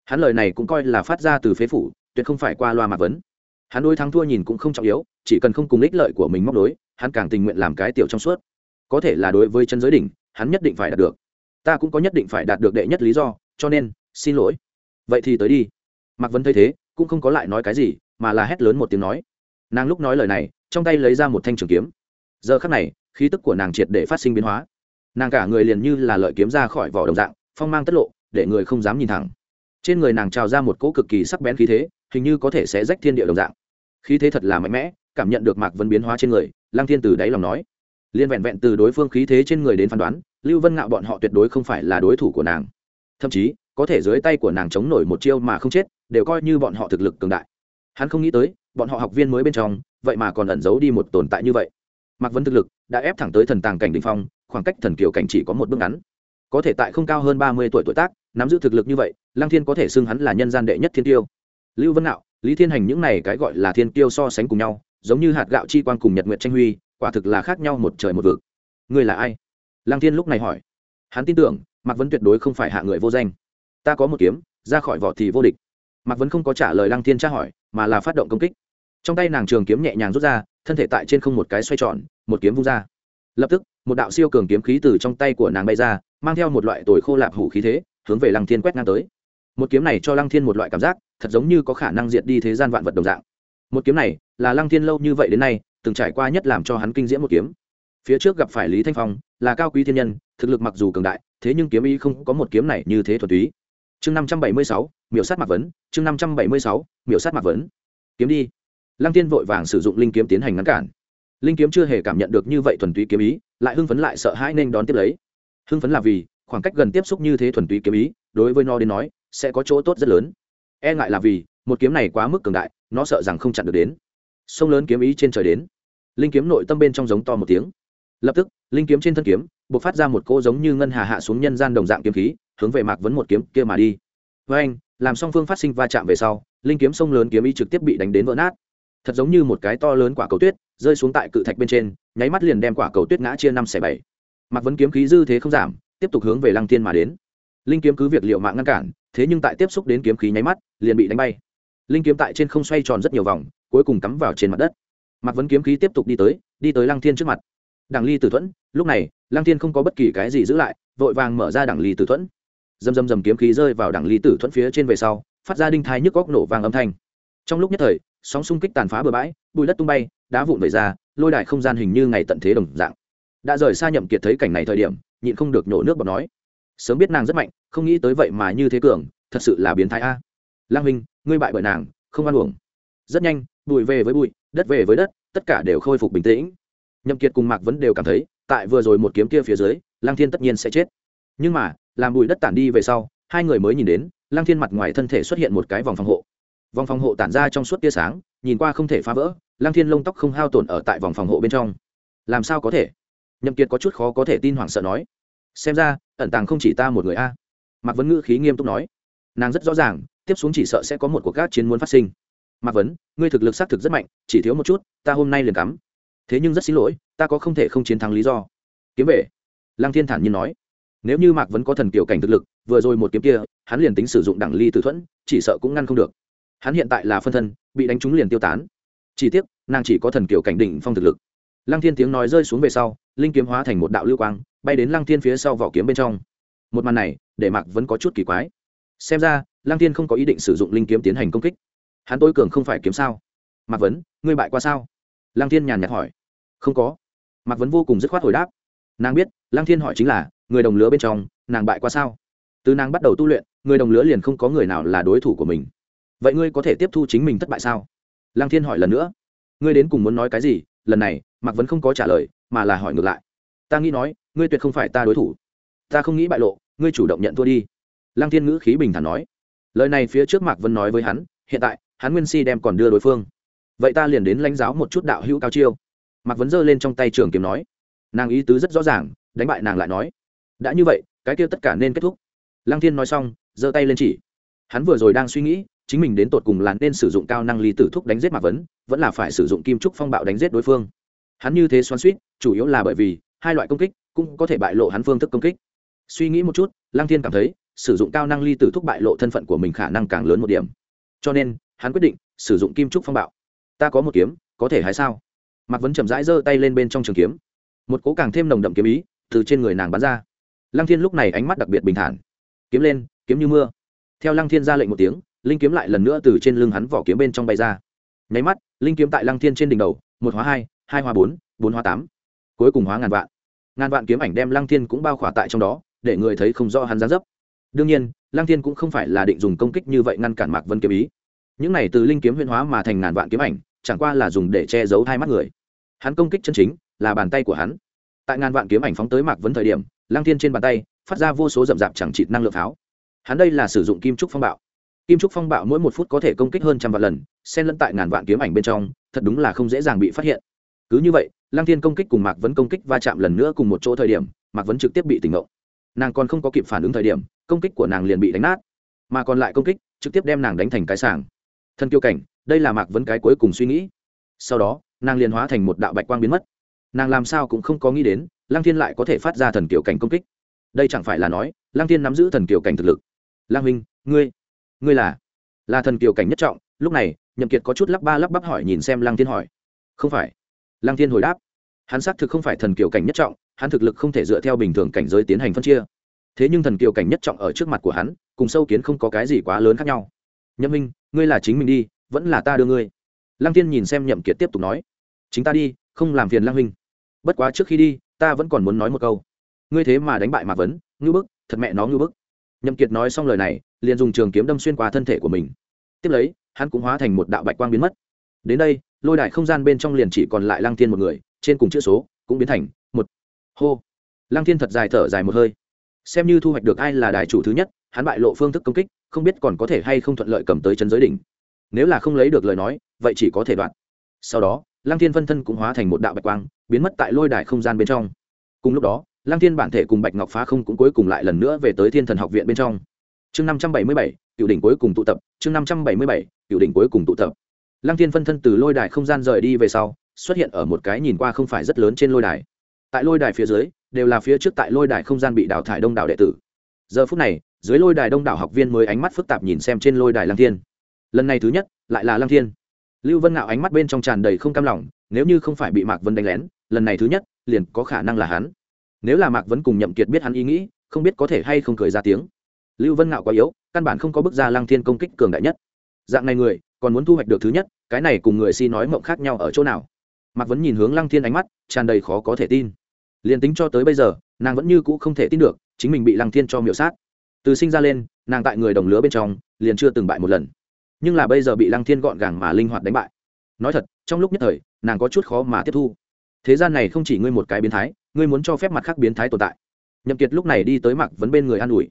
Hắn lời này cũng coi là phát ra từ phế phủ, tuyệt không phải qua loa mạc vấn hắn đôi thắng thua nhìn cũng không trọng yếu, chỉ cần không cùng ích lợi của mình móc đối hắn càng tình nguyện làm cái tiểu trong suốt. Có thể là đối với chân giới đỉnh, hắn nhất định phải đạt được. Ta cũng có nhất định phải đạt được đệ nhất lý do, cho nên, xin lỗi. Vậy thì tới đi. Mạc vấn thấy thế, cũng không có lại nói cái gì, mà là hét lớn một tiếng nói. Nàng lúc nói lời này, trong tay lấy ra một thanh trường kiếm. Giờ khắc này, khí tức của nàng triệt để phát sinh biến hóa. Nàng cả người liền như là lợi kiếm ra khỏi vỏ đồng dạng, phong mang tất lộ, để người không dám nhìn thẳng. Trên người nàng trào ra một cỗ cực kỳ sắc bén khí thế hình như có thể sẽ rách thiên địa đồng dạng. Khí thế thật là mạnh mẽ, cảm nhận được mạc vân biến hóa trên người lang thiên từ đáy lòng nói. Liên vẹn vẹn từ đối phương khí thế trên người đến phán đoán, lưu vân ngạo bọn họ tuyệt đối không phải là đối thủ của nàng. Thậm chí, có thể dưới tay của nàng chống nổi một chiêu mà không chết, đều coi như bọn họ thực lực cường đại. Hắn không nghĩ tới, bọn họ học viên mới bên trong, vậy mà còn ẩn giấu đi một tồn tại như vậy. Mạc vân thực lực đã ép thẳng tới thần tàng cảnh đình phong, khoảng cách thần kiều cảnh chỉ có một bước ngắn. Có thể tại không cao hơn ba mươi tuổi tuổi tác, nắm giữ thực lực như vậy, lăng thiên có thể xưng hắn là nhân gian đệ nhất thiên tiêu lưu vân nạo, lý thiên hành những này cái gọi là thiên tiêu so sánh cùng nhau, giống như hạt gạo chi quan cùng nhật nguyện tranh huy, quả thực là khác nhau một trời một vực. Người là ai? Lăng thiên lúc này hỏi. Hắn tin tưởng, mạc vấn tuyệt đối không phải hạ người vô danh. Ta có một kiếm, ra khỏi vỏ thì vô địch. Mạc vấn không có trả lời lăng thiên tra hỏi, mà là phát động công kích. Trong tay nàng trường kiếm nhẹ nhàng rút ra, thân thể tại trên không một cái xoay tròn, một kiếm vung ra. Lập tức, một đạo siêu cường kiếm khí từ trong tay của nàng bay ra, mang theo một loại tồi khô lạp hủ khí thế, hướng về lăng thiên quét ngang tới. Một kiếm này cho lăng thiên một loại cảm giác thật giống như có khả năng diệt đi thế gian vạn vật đồng dạng. Một kiếm này, là lăng thiên lâu như vậy đến nay, từng trải qua nhất làm cho hắn kinh diễm một kiếm. Phía trước gặp phải lý thanh phong, là cao quý thiên nhân, thực lực mặc dù cường đại, thế nhưng kiếm ý không có một kiếm này như thế thuần túy. Chương năm trăm bảy mươi sáu, miểu sát mạc vấn, chương năm trăm bảy mươi sáu, miểu sát mạc vấn. Kiếm đi. Lăng tiên vội vàng sử dụng linh kiếm tiến hành ngăn cản. Linh kiếm chưa hề cảm nhận được như vậy thuần túy kiếm ý, lại hưng phấn lại sợ hãi nên đón tiếp lấy. Hưng phấn là vì, khoảng cách gần tiếp xúc như thế thuần túy kiếm ý, đối với nó đến nói, sẽ có chỗ tốt rất lớn e ngại là vì, một kiếm này quá mức cường đại, nó sợ rằng không chặn được đến. Sông lớn kiếm ý trên trời đến. Linh kiếm nội tâm bên trong giống to một tiếng. Lập tức, linh kiếm trên thân kiếm b ộ c phát ra một cỗ giống như ngân hà hạ xuống nhân gian đồng dạng kiếm khí, hướng về mạc vấn một kiếm kia mà đi. Với anh làm song phương phát sinh va chạm về sau, linh kiếm sông lớn kiếm ý trực tiếp bị đánh đến vỡ nát. Thật giống như một cái to lớn quả cầu tuyết, rơi xuống tại cự thạch bên trên, nháy mắt liền đem quả cầu tuyết ngã chia năm xẻ bảy. Mạc vấn kiếm khí dư thế không giảm, tiếp tục hướng về lăng thiên mà đến. Linh kiếm cứ việc liệu mạng ngăn cản, thế nhưng tại tiếp xúc đến kiếm khí nháy mắt liền bị đánh bay. Linh kiếm tại trên không xoay tròn rất nhiều vòng, cuối cùng cắm vào trên mặt đất. Mạc vấn kiếm khí tiếp tục đi tới đi tới lăng thiên trước mặt. Đảng ly tử thuẫn, lúc này, lăng thiên không có bất kỳ cái gì giữ lại, vội vàng mở ra đảng ly tử thuẫn. Dầm dầm dầm kiếm khí rơi vào đảng ly tử thuẫn phía trên về sau, phát ra đinh thai nhức góc nổ vàng âm thanh. Trong lúc nhất thời, sóng xung kích tàn phá bừa bãi, bụi đất tung bay, đá vụn vẩy ra, lôi đài không gian hình như ngày tận thế đồng dạng. Đã rời xa nhậm kiệt thấy cảnh này thời điểm, nhịn không được nhổ nước bọt nói. Sớm biết nàng rất mạnh, không nghĩ tới vậy mà như thế cường, thật sự là biến thái a lang minh, ngươi bại bởi nàng, không ăn uổng. Rất nhanh, bụi về với bụi, đất về với đất, tất cả đều khôi phục bình tĩnh. Nhậm kiệt cùng mạc vẫn đều cảm thấy, tại vừa rồi một kiếm kia phía dưới lang thiên tất nhiên sẽ chết. Nhưng mà, làm bụi đất tản đi về sau, hai người mới nhìn đến lang thiên mặt ngoài thân thể xuất hiện một cái vòng phòng hộ. Vòng phòng hộ tản ra trong suốt tia sáng, nhìn qua không thể phá vỡ lang thiên lông tóc không hao tổn ở tại vòng phòng hộ bên trong. Làm sao có thể? Nhậm kiệt có chút khó có thể tin hoảng sợ nói. Xem ra, ẩn tàng không chỉ ta một người a. Mạc vấn ngữ khí nghiêm túc nói. Nàng rất rõ ràng tiếp xuống chỉ sợ sẽ có một cuộc các chiến muốn phát sinh. Mạc vấn, ngươi thực lực xác thực rất mạnh, chỉ thiếu một chút, ta hôm nay liền cắm. Thế nhưng rất xin lỗi, ta có không thể không chiến thắng lý do. Kiếm về. Lăng thiên thản nhiên nói. Nếu như mạc vấn có thần kiểu cảnh thực lực, vừa rồi một kiếm kia, hắn liền tính sử dụng đẳng ly tử thuẫn, chỉ sợ cũng ngăn không được. Hắn hiện tại là phân thân, bị đánh trúng liền tiêu tán. Chỉ tiếc, nàng chỉ có thần kiểu cảnh đỉnh phong thực lực. Lăng thiên tiếng nói rơi xuống về sau, linh kiếm hóa thành một đạo lưu quang, bay đến lăng thiên phía sau vỏ kiếm bên trong. Một màn này, để mạc vẫn có chút kỳ quái. Xem ra lăng thiên không có ý định sử dụng linh kiếm tiến hành công kích. Hắn Tối cường không phải kiếm sao? Mạc vấn, ngươi bại qua sao? Lăng thiên nhàn nhạt hỏi. Không có. Mạc vấn vô cùng dứt khoát hồi đáp. Nàng biết, lăng thiên hỏi chính là, người đồng lứa bên trong, nàng bại qua sao? Từ nàng bắt đầu tu luyện, người đồng lứa liền không có người nào là đối thủ của mình. Vậy ngươi có thể tiếp thu chính mình thất bại sao? Lăng thiên hỏi lần nữa. Ngươi đến cùng muốn nói cái gì? Lần này, mạc vấn không có trả lời, mà là hỏi ngược lại. Ta nghĩ nói, ngươi tuyệt không phải ta đối thủ. Ta không nghĩ bại lộ, ngươi chủ động nhận thua đi. Lăng thiên ngữ khí bình thản nói lời này phía trước mạc vân nói với hắn, hiện tại, hắn nguyên si đem còn đưa đối phương. Vậy ta liền đến lãnh giáo một chút đạo hữu cao chiêu. Mạc vấn giơ lên trong tay trường kiếm nói. Nàng ý tứ rất rõ ràng, đánh bại nàng lại nói. Đã như vậy, cái kia tất cả nên kết thúc. Lăng thiên nói xong, giơ tay lên chỉ. Hắn vừa rồi đang suy nghĩ, chính mình đến tột cùng là nên sử dụng cao năng ly tử thúc đánh giết mạc vấn vẫn là phải sử dụng kim trúc phong bạo đánh giết đối phương. Hắn như thế xoắn suýt chủ yếu là bởi vì, hai loại công kích cũng có thể bại lộ hắn phương thức công kích. Suy nghĩ một chút, lăng thiên cảm thấy sử dụng cao năng ly tử thúc bại lộ thân phận của mình khả năng càng lớn một điểm. Cho nên, hắn quyết định sử dụng kim trúc phong bạo. Ta có một kiếm, có thể hay sao? Mạc vấn chậm rãi giơ tay lên bên trong trường kiếm. Một cố càng thêm nồng đậm kiếm ý từ trên người nàng bắn ra. Lăng thiên lúc này ánh mắt đặc biệt bình thản. Kiếm lên, kiếm như mưa. Theo lăng thiên ra lệnh một tiếng, linh kiếm lại lần nữa từ trên lưng hắn vỏ kiếm bên trong bay ra. Nháy mắt, linh kiếm tại lăng thiên trên đỉnh đầu, một hóa hai hai hóa bốn bốn hóa tám. Cuối cùng hóa ngàn vạn. Ngàn vạn kiếm ảnh đem lăng thiên cũng bao khỏa tại trong đó, để người thấy không rõ hắn gián dấp đương nhiên, lăng thiên cũng không phải là định dùng công kích như vậy ngăn cản mạc vân kiếm ý. Những này từ linh kiếm huyên hóa mà thành ngàn vạn kiếm ảnh, chẳng qua là dùng để che giấu hai mắt người. Hắn công kích chân chính, là bàn tay của hắn. Tại ngàn vạn kiếm ảnh phóng tới mạc vấn thời điểm, lăng thiên trên bàn tay, phát ra vô số rậm rạp chẳng chịt năng lượng pháo. Hắn đây là sử dụng kim trúc phong bạo. Kim trúc phong bạo mỗi một phút có thể công kích hơn trăm vạn lần, xen lẫn tại ngàn vạn kiếm ảnh bên trong, thật đúng là không dễ dàng bị phát hiện. Cứ như vậy, lăng thiên công kích cùng mạc vấn công kích va chạm lần nữa cùng một chỗ thời điểm, mạc vấn trực tiếp bị tỉnh ngộ nàng còn không có kịp phản ứng thời điểm, công kích của nàng liền bị đánh nát, mà còn lại công kích trực tiếp đem nàng đánh thành cái sàng thân kiêu cảnh, đây là mạc vấn cái cuối cùng suy nghĩ. Sau đó, nàng liền hóa thành một đạo bạch quang biến mất. Nàng làm sao cũng không có nghĩ đến, lăng thiên lại có thể phát ra thần kiều cảnh công kích. Đây chẳng phải là nói, lăng thiên nắm giữ thần kiều cảnh thực lực. Lăng minh, ngươi ngươi là là thần kiều cảnh nhất trọng. Lúc này, nhậm kiệt có chút lắp ba lắp bắp hỏi nhìn xem lăng thiên hỏi. Không phải. Lăng thiên hồi đáp. Hắn xác thực không phải thần kiều cảnh nhất trọng hắn thực lực không thể dựa theo bình thường cảnh giới tiến hành phân chia. Thế nhưng thần kiều cảnh nhất trọng ở trước mặt của hắn, cùng sâu kiến không có cái gì quá lớn khác nhau. Nhậm minh, ngươi là chính mình đi, vẫn là ta đưa ngươi. Lăng tiên nhìn xem nhậm kiệt tiếp tục nói. Chính ta đi, không làm phiền lăng huynh. Bất quá trước khi đi, ta vẫn còn muốn nói một câu. Ngươi thế mà đánh bại mạc vấn, ngưu bức, thật mẹ nó ngưu bức. Nhậm kiệt nói xong lời này, liền dùng trường kiếm đâm xuyên qua thân thể của mình. Tiếp lấy, hắn cũng hóa thành một đạo bạch quang biến mất. Đến đây, lôi đại không gian bên trong liền chỉ còn lại lăng thiên một người, trên cùng chữ số cũng biến thành hô. Lăng thiên thật dài thở dài một hơi. Xem như thu hoạch được ai là đài chủ thứ nhất, hắn bại lộ phương thức công kích, không biết còn có thể hay không thuận lợi cầm tới chân giới đỉnh. Nếu là không lấy được lời nói, vậy chỉ có thể đoạn. Sau đó, lăng thiên phân thân cũng hóa thành một đạo bạch quang, biến mất tại lôi đài không gian bên trong. Cùng lúc đó, lăng thiên bản thể cùng bạch ngọc phá không cũng cuối cùng lại lần nữa về tới thiên thần học viện bên trong. Chương năm trăm bảy mươi bảy, cựu đỉnh cuối cùng tụ tập. Chương năm trăm bảy mươi bảy, cựu đỉnh cuối cùng tụ tập. Lăng thiên phân thân từ lôi đài không gian rời đi về sau, xuất hiện ở một cái nhìn qua không phải rất lớn trên lôi đài tại lôi đài phía dưới, đều là phía trước tại lôi đài không gian bị đào thải đông đảo đệ tử. Giờ phút này, dưới lôi đài đông đảo học viên mới ánh mắt phức tạp nhìn xem trên lôi đài lăng thiên. Lần này thứ nhất, lại là lăng thiên. Lưu vân ngạo ánh mắt bên trong tràn đầy không cam lòng, nếu như không phải bị mạc vân đánh lén, lần này thứ nhất, liền có khả năng là hắn. Nếu là mạc vấn cùng nhậm kiệt biết hắn ý nghĩ, không biết có thể hay không cười ra tiếng. Lưu vân ngạo quá yếu, căn bản không có bước ra lăng thiên công kích cường đại nhất. Dạng này người, còn muốn thu hoạch được thứ nhất, cái này cùng người si nói mộng khác nhau ở chỗ nào? Mạc vấn nhìn hướng lăng thiên ánh mắt, tràn đầy khó có thể tin. Liền tính cho tới bây giờ, nàng vẫn như cũ không thể tin được, chính mình bị lăng thiên cho miểu sát. Từ sinh ra lên, nàng tại người đồng lứa bên trong, liền chưa từng bại một lần. Nhưng là bây giờ bị lăng thiên gọn gàng mà linh hoạt đánh bại. Nói thật, trong lúc nhất thời, nàng có chút khó mà tiếp thu. Thế gian này không chỉ ngươi một cái biến thái, ngươi muốn cho phép mặt khác biến thái tồn tại. Nhậm kiệt lúc này đi tới mặc vấn bên người an ủi.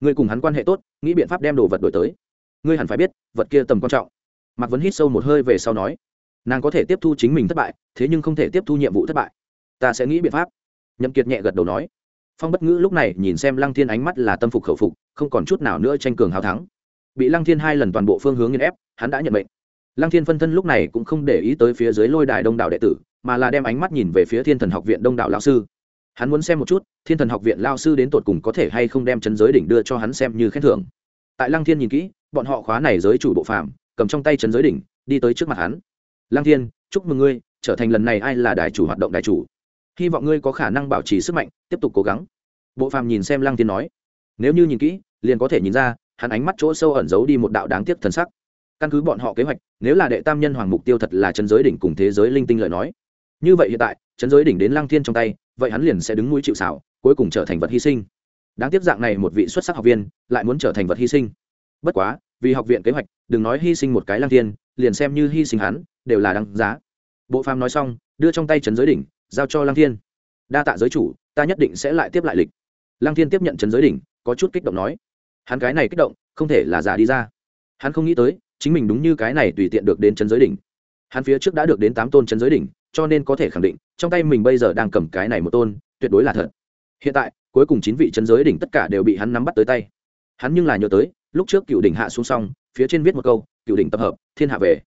Ngươi cùng hắn quan hệ tốt, nghĩ biện pháp đem đồ vật đổi tới. Ngươi hẳn phải biết, vật kia tầm quan trọng. Mạc vấn hít sâu một hơi về sau nói nàng có thể tiếp thu chính mình thất bại, thế nhưng không thể tiếp thu nhiệm vụ thất bại. Ta sẽ nghĩ biện pháp. Nhậm kiệt nhẹ gật đầu nói. Phong bất ngữ lúc này nhìn xem lăng thiên ánh mắt là tâm phục khẩu phục, không còn chút nào nữa tranh cường hào thắng. Bị lăng thiên hai lần toàn bộ phương hướng nghiên ép, hắn đã nhận mệnh. Lăng thiên phân thân lúc này cũng không để ý tới phía dưới lôi đài đông đảo đệ tử, mà là đem ánh mắt nhìn về phía thiên thần học viện đông đảo lao sư. Hắn muốn xem một chút, thiên thần học viện lao sư đến tột cùng có thể hay không đem chấn giới đỉnh đưa cho hắn xem như khen thưởng. Tại lăng thiên nhìn kỹ, bọn họ khóa này giới chủ bộ phạm cầm trong tay chấn giới đỉnh, đi tới trước mặt hắn lăng thiên, chúc mừng ngươi, trở thành lần này ai là đại chủ hoạt động đại chủ. Hy vọng ngươi có khả năng bảo trì sức mạnh, tiếp tục cố gắng. Bộ phàm nhìn xem lăng thiên nói, nếu như nhìn kỹ, liền có thể nhìn ra, hắn ánh mắt chỗ sâu ẩn giấu đi một đạo đáng tiếc thần sắc. Căn cứ bọn họ kế hoạch, nếu là đệ tam nhân hoàng mục tiêu thật là chân giới đỉnh cùng thế giới linh tinh lời nói, như vậy hiện tại, chân giới đỉnh đến lăng thiên trong tay, vậy hắn liền sẽ đứng mũi chịu xảo cuối cùng trở thành vật hy sinh. Đáng tiếc dạng này một vị xuất sắc học viên, lại muốn trở thành vật hy sinh. Bất quá, vì học viện kế hoạch, đừng nói hy sinh một cái lăng thiên liền xem như hy sinh hắn, đều là đáng giá. Bộ phàm nói xong, đưa trong tay trấn giới đỉnh, giao cho lăng thiên. Đa tạ giới chủ, ta nhất định sẽ lại tiếp lại lịch. Lăng thiên tiếp nhận trấn giới đỉnh, có chút kích động nói, hắn cái này kích động, không thể là giả đi ra. Hắn không nghĩ tới, chính mình đúng như cái này tùy tiện được đến trấn giới đỉnh. Hắn phía trước đã được đến tám tôn trấn giới đỉnh, cho nên có thể khẳng định, trong tay mình bây giờ đang cầm cái này một tôn, tuyệt đối là thật. Hiện tại, cuối cùng chín vị trấn giới đỉnh tất cả đều bị hắn nắm bắt tới tay. Hắn nhưng là nhớ tới, lúc trước cựu đỉnh hạ xuống xong, phía trên viết một câu cựu đỉnh tập hợp, thiên hạ về.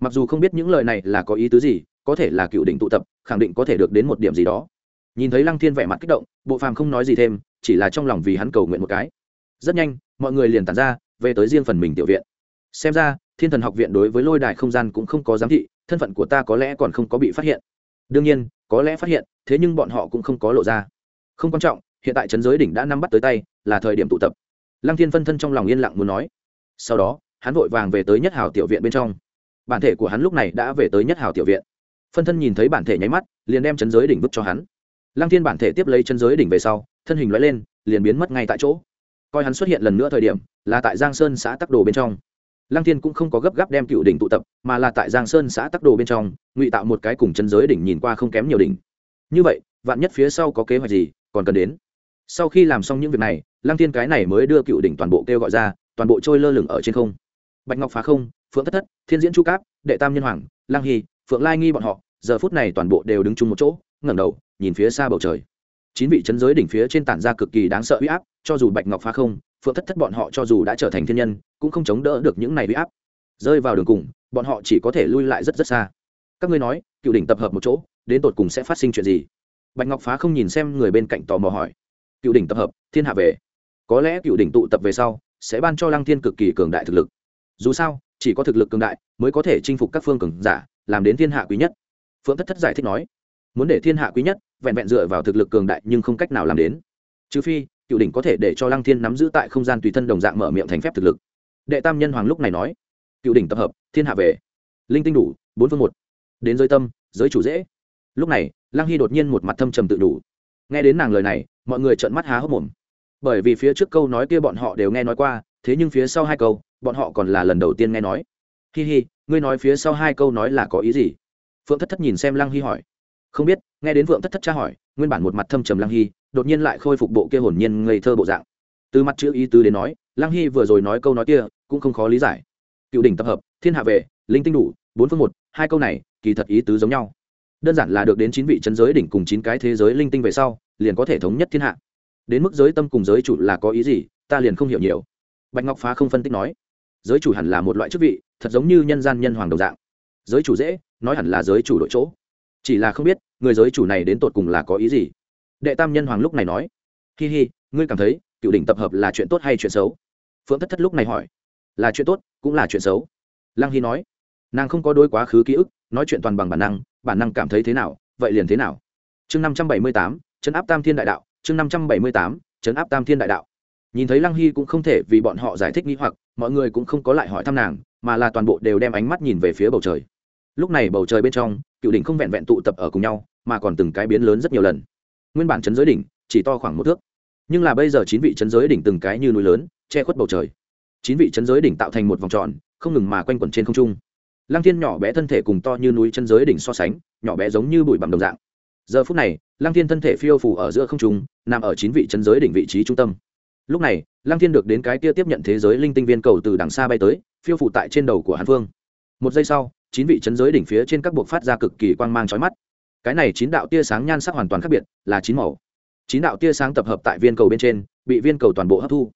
Mặc dù không biết những lời này là có ý tứ gì, có thể là cựu đỉnh tụ tập, khẳng định có thể được đến một điểm gì đó. Nhìn thấy lăng thiên vẻ mặt kích động, bộ phàm không nói gì thêm, chỉ là trong lòng vì hắn cầu nguyện một cái. Rất nhanh, mọi người liền tàn ra, về tới riêng phần mình tiểu viện. Xem ra, thiên thần học viện đối với lôi đài không gian cũng không có giám thị, thân phận của ta có lẽ còn không có bị phát hiện. Đương nhiên, có lẽ phát hiện, thế nhưng bọn họ cũng không có lộ ra. Không quan trọng, hiện tại trấn giới đỉnh đã nắm bắt tới tay, là thời điểm tụ tập. Lăng thiên phân thân trong lòng yên lặng muốn nói. Sau đó hắn vội vàng về tới nhất hào tiểu viện bên trong. Bản thể của hắn lúc này đã về tới nhất hào tiểu viện. Phân thân nhìn thấy bản thể nháy mắt, liền đem chấn giới đỉnh vứt cho hắn. Lăng thiên bản thể tiếp lấy chân giới đỉnh về sau, thân hình loại lên, liền biến mất ngay tại chỗ. Coi hắn xuất hiện lần nữa thời điểm, là tại giang sơn xã tắc đồ bên trong. Lăng thiên cũng không có gấp gáp đem cựu đỉnh tụ tập, mà là tại giang sơn xã tắc đồ bên trong, ngụy tạo một cái cùng chân giới đỉnh nhìn qua không kém nhiều đỉnh. Như vậy, vạn nhất phía sau có kế hoạch gì, còn cần đến. Sau khi làm xong những việc này, lăng thiên cái này mới đưa cựu đỉnh toàn bộ kêu gọi ra, toàn bộ trôi lơ lửng ở trên không bạch ngọc phá không, phượng thất thất, thiên diễn chu cáp, đệ tam nhân hoàng, Lang hy, phượng lai nghi bọn họ, giờ phút này toàn bộ đều đứng chung một chỗ, ngẩng đầu, nhìn phía xa bầu trời. Chín vị chấn giới đỉnh phía trên tản ra cực kỳ đáng sợ uy áp, cho dù bạch ngọc phá không, phượng thất thất bọn họ cho dù đã trở thành thiên nhân, cũng không chống đỡ được những này uy áp. Rơi vào đường cùng, bọn họ chỉ có thể lui lại rất rất xa. Các ngươi nói, cựu đỉnh tập hợp một chỗ, đến tột cùng sẽ phát sinh chuyện gì? Bạch ngọc phá không nhìn xem người bên cạnh tò mò hỏi. Cựu đỉnh tập hợp, thiên hạ về. Có lẽ cựu đỉnh tụ tập về sau, sẽ ban cho lăng thiên cực kỳ cường đại thực lực dù sao, chỉ có thực lực cường đại mới có thể chinh phục các phương cường giả, làm đến thiên hạ quý nhất. Phượng thất thất giải thích nói, muốn để thiên hạ quý nhất, vẹn vẹn dựa vào thực lực cường đại nhưng không cách nào làm đến. Trừ phi, cựu đỉnh có thể để cho lăng thiên nắm giữ tại không gian tùy thân đồng dạng mở miệng thành phép thực lực. Đệ tam nhân hoàng lúc này nói, cựu đỉnh tập hợp, thiên hạ về. Linh tinh đủ, bốn phương một. Đến giới tâm, giới chủ dễ. Lúc này, lăng hy đột nhiên một mặt thâm trầm tự đủ. Nghe đến nàng lời này, mọi người trợn mắt há hốc mồm. Bởi vì phía trước câu nói kia bọn họ đều nghe nói qua, thế nhưng phía sau hai câu bọn họ còn là lần đầu tiên nghe nói. Hi hi, ngươi nói phía sau hai câu nói là có ý gì? Phượng thất thất nhìn xem lăng hy hỏi. Không biết, nghe đến phượng thất thất tra hỏi, nguyên bản một mặt thâm trầm lăng hy, đột nhiên lại khôi phục bộ kia hồn nhiên ngây thơ bộ dạng. Từ mặt chữ ý tứ đến nói, lăng hy vừa rồi nói câu nói kia, cũng không khó lý giải. Cựu đỉnh tập hợp, thiên hạ về, linh tinh đủ, bốn phương một, hai câu này, kỳ thật ý tứ giống nhau. Đơn giản là được đến chín vị chân giới đỉnh cùng chín cái thế giới linh tinh về sau, liền có thể thống nhất thiên hạ. Đến mức giới tâm cùng giới chủ là có ý gì, ta liền không hiểu nhiều. Bạch ngọc phá không phân tích nói giới chủ hẳn là một loại chức vị, thật giống như nhân gian nhân hoàng đồng dạng. Giới chủ dễ, nói hẳn là giới chủ đội chỗ. Chỉ là không biết, người giới chủ này đến tột cùng là có ý gì? Đệ tam nhân hoàng lúc này nói, hi hi, ngươi cảm thấy, cựu đỉnh tập hợp là chuyện tốt hay chuyện xấu? Phượng thất thất lúc này hỏi, là chuyện tốt, cũng là chuyện xấu. Lăng hy nói, nàng không có đôi quá khứ ký ức, nói chuyện toàn bằng bản năng bản năng cảm thấy thế nào, vậy liền thế nào. Chương năm trăm bảy mươi tám, chấn áp tam thiên đại đạo, chương năm trăm bảy mươi tám, chấn áp tam thiên đại đạo nhìn thấy lăng hy cũng không thể vì bọn họ giải thích nghĩ hoặc, mọi người cũng không có lại hỏi thăm nàng, mà là toàn bộ đều đem ánh mắt nhìn về phía bầu trời. Lúc này bầu trời bên trong, cựu đỉnh không vẹn vẹn tụ tập ở cùng nhau, mà còn từng cái biến lớn rất nhiều lần. Nguyên bản chấn giới đỉnh, chỉ to khoảng một thước. Nhưng là bây giờ chín vị chấn giới đỉnh từng cái như núi lớn, che khuất bầu trời. Chín vị chấn giới đỉnh tạo thành một vòng tròn, không ngừng mà quanh quẩn trên không trung. Lăng thiên nhỏ bé thân thể cùng to như núi chân giới đỉnh so sánh, nhỏ bé giống như bụi bằng đồng dạng. Giờ phút này, lăng thiên thân thể phiêu phủ ở giữa không trung, nằm ở chín vị chân giới đỉnh vị trí trung tâm lúc này, lăng thiên được đến cái kia tiếp nhận thế giới linh tinh viên cầu từ đằng xa bay tới, phiêu phụ tại trên đầu của hàn phương một giây sau, chín vị chấn giới đỉnh phía trên các buộc phát ra cực kỳ quang mang trói mắt. Cái này chín đạo tia sáng nhan sắc hoàn toàn khác biệt, là chín màu. Chín đạo tia sáng tập hợp tại viên cầu bên trên, bị viên cầu toàn bộ hấp thu.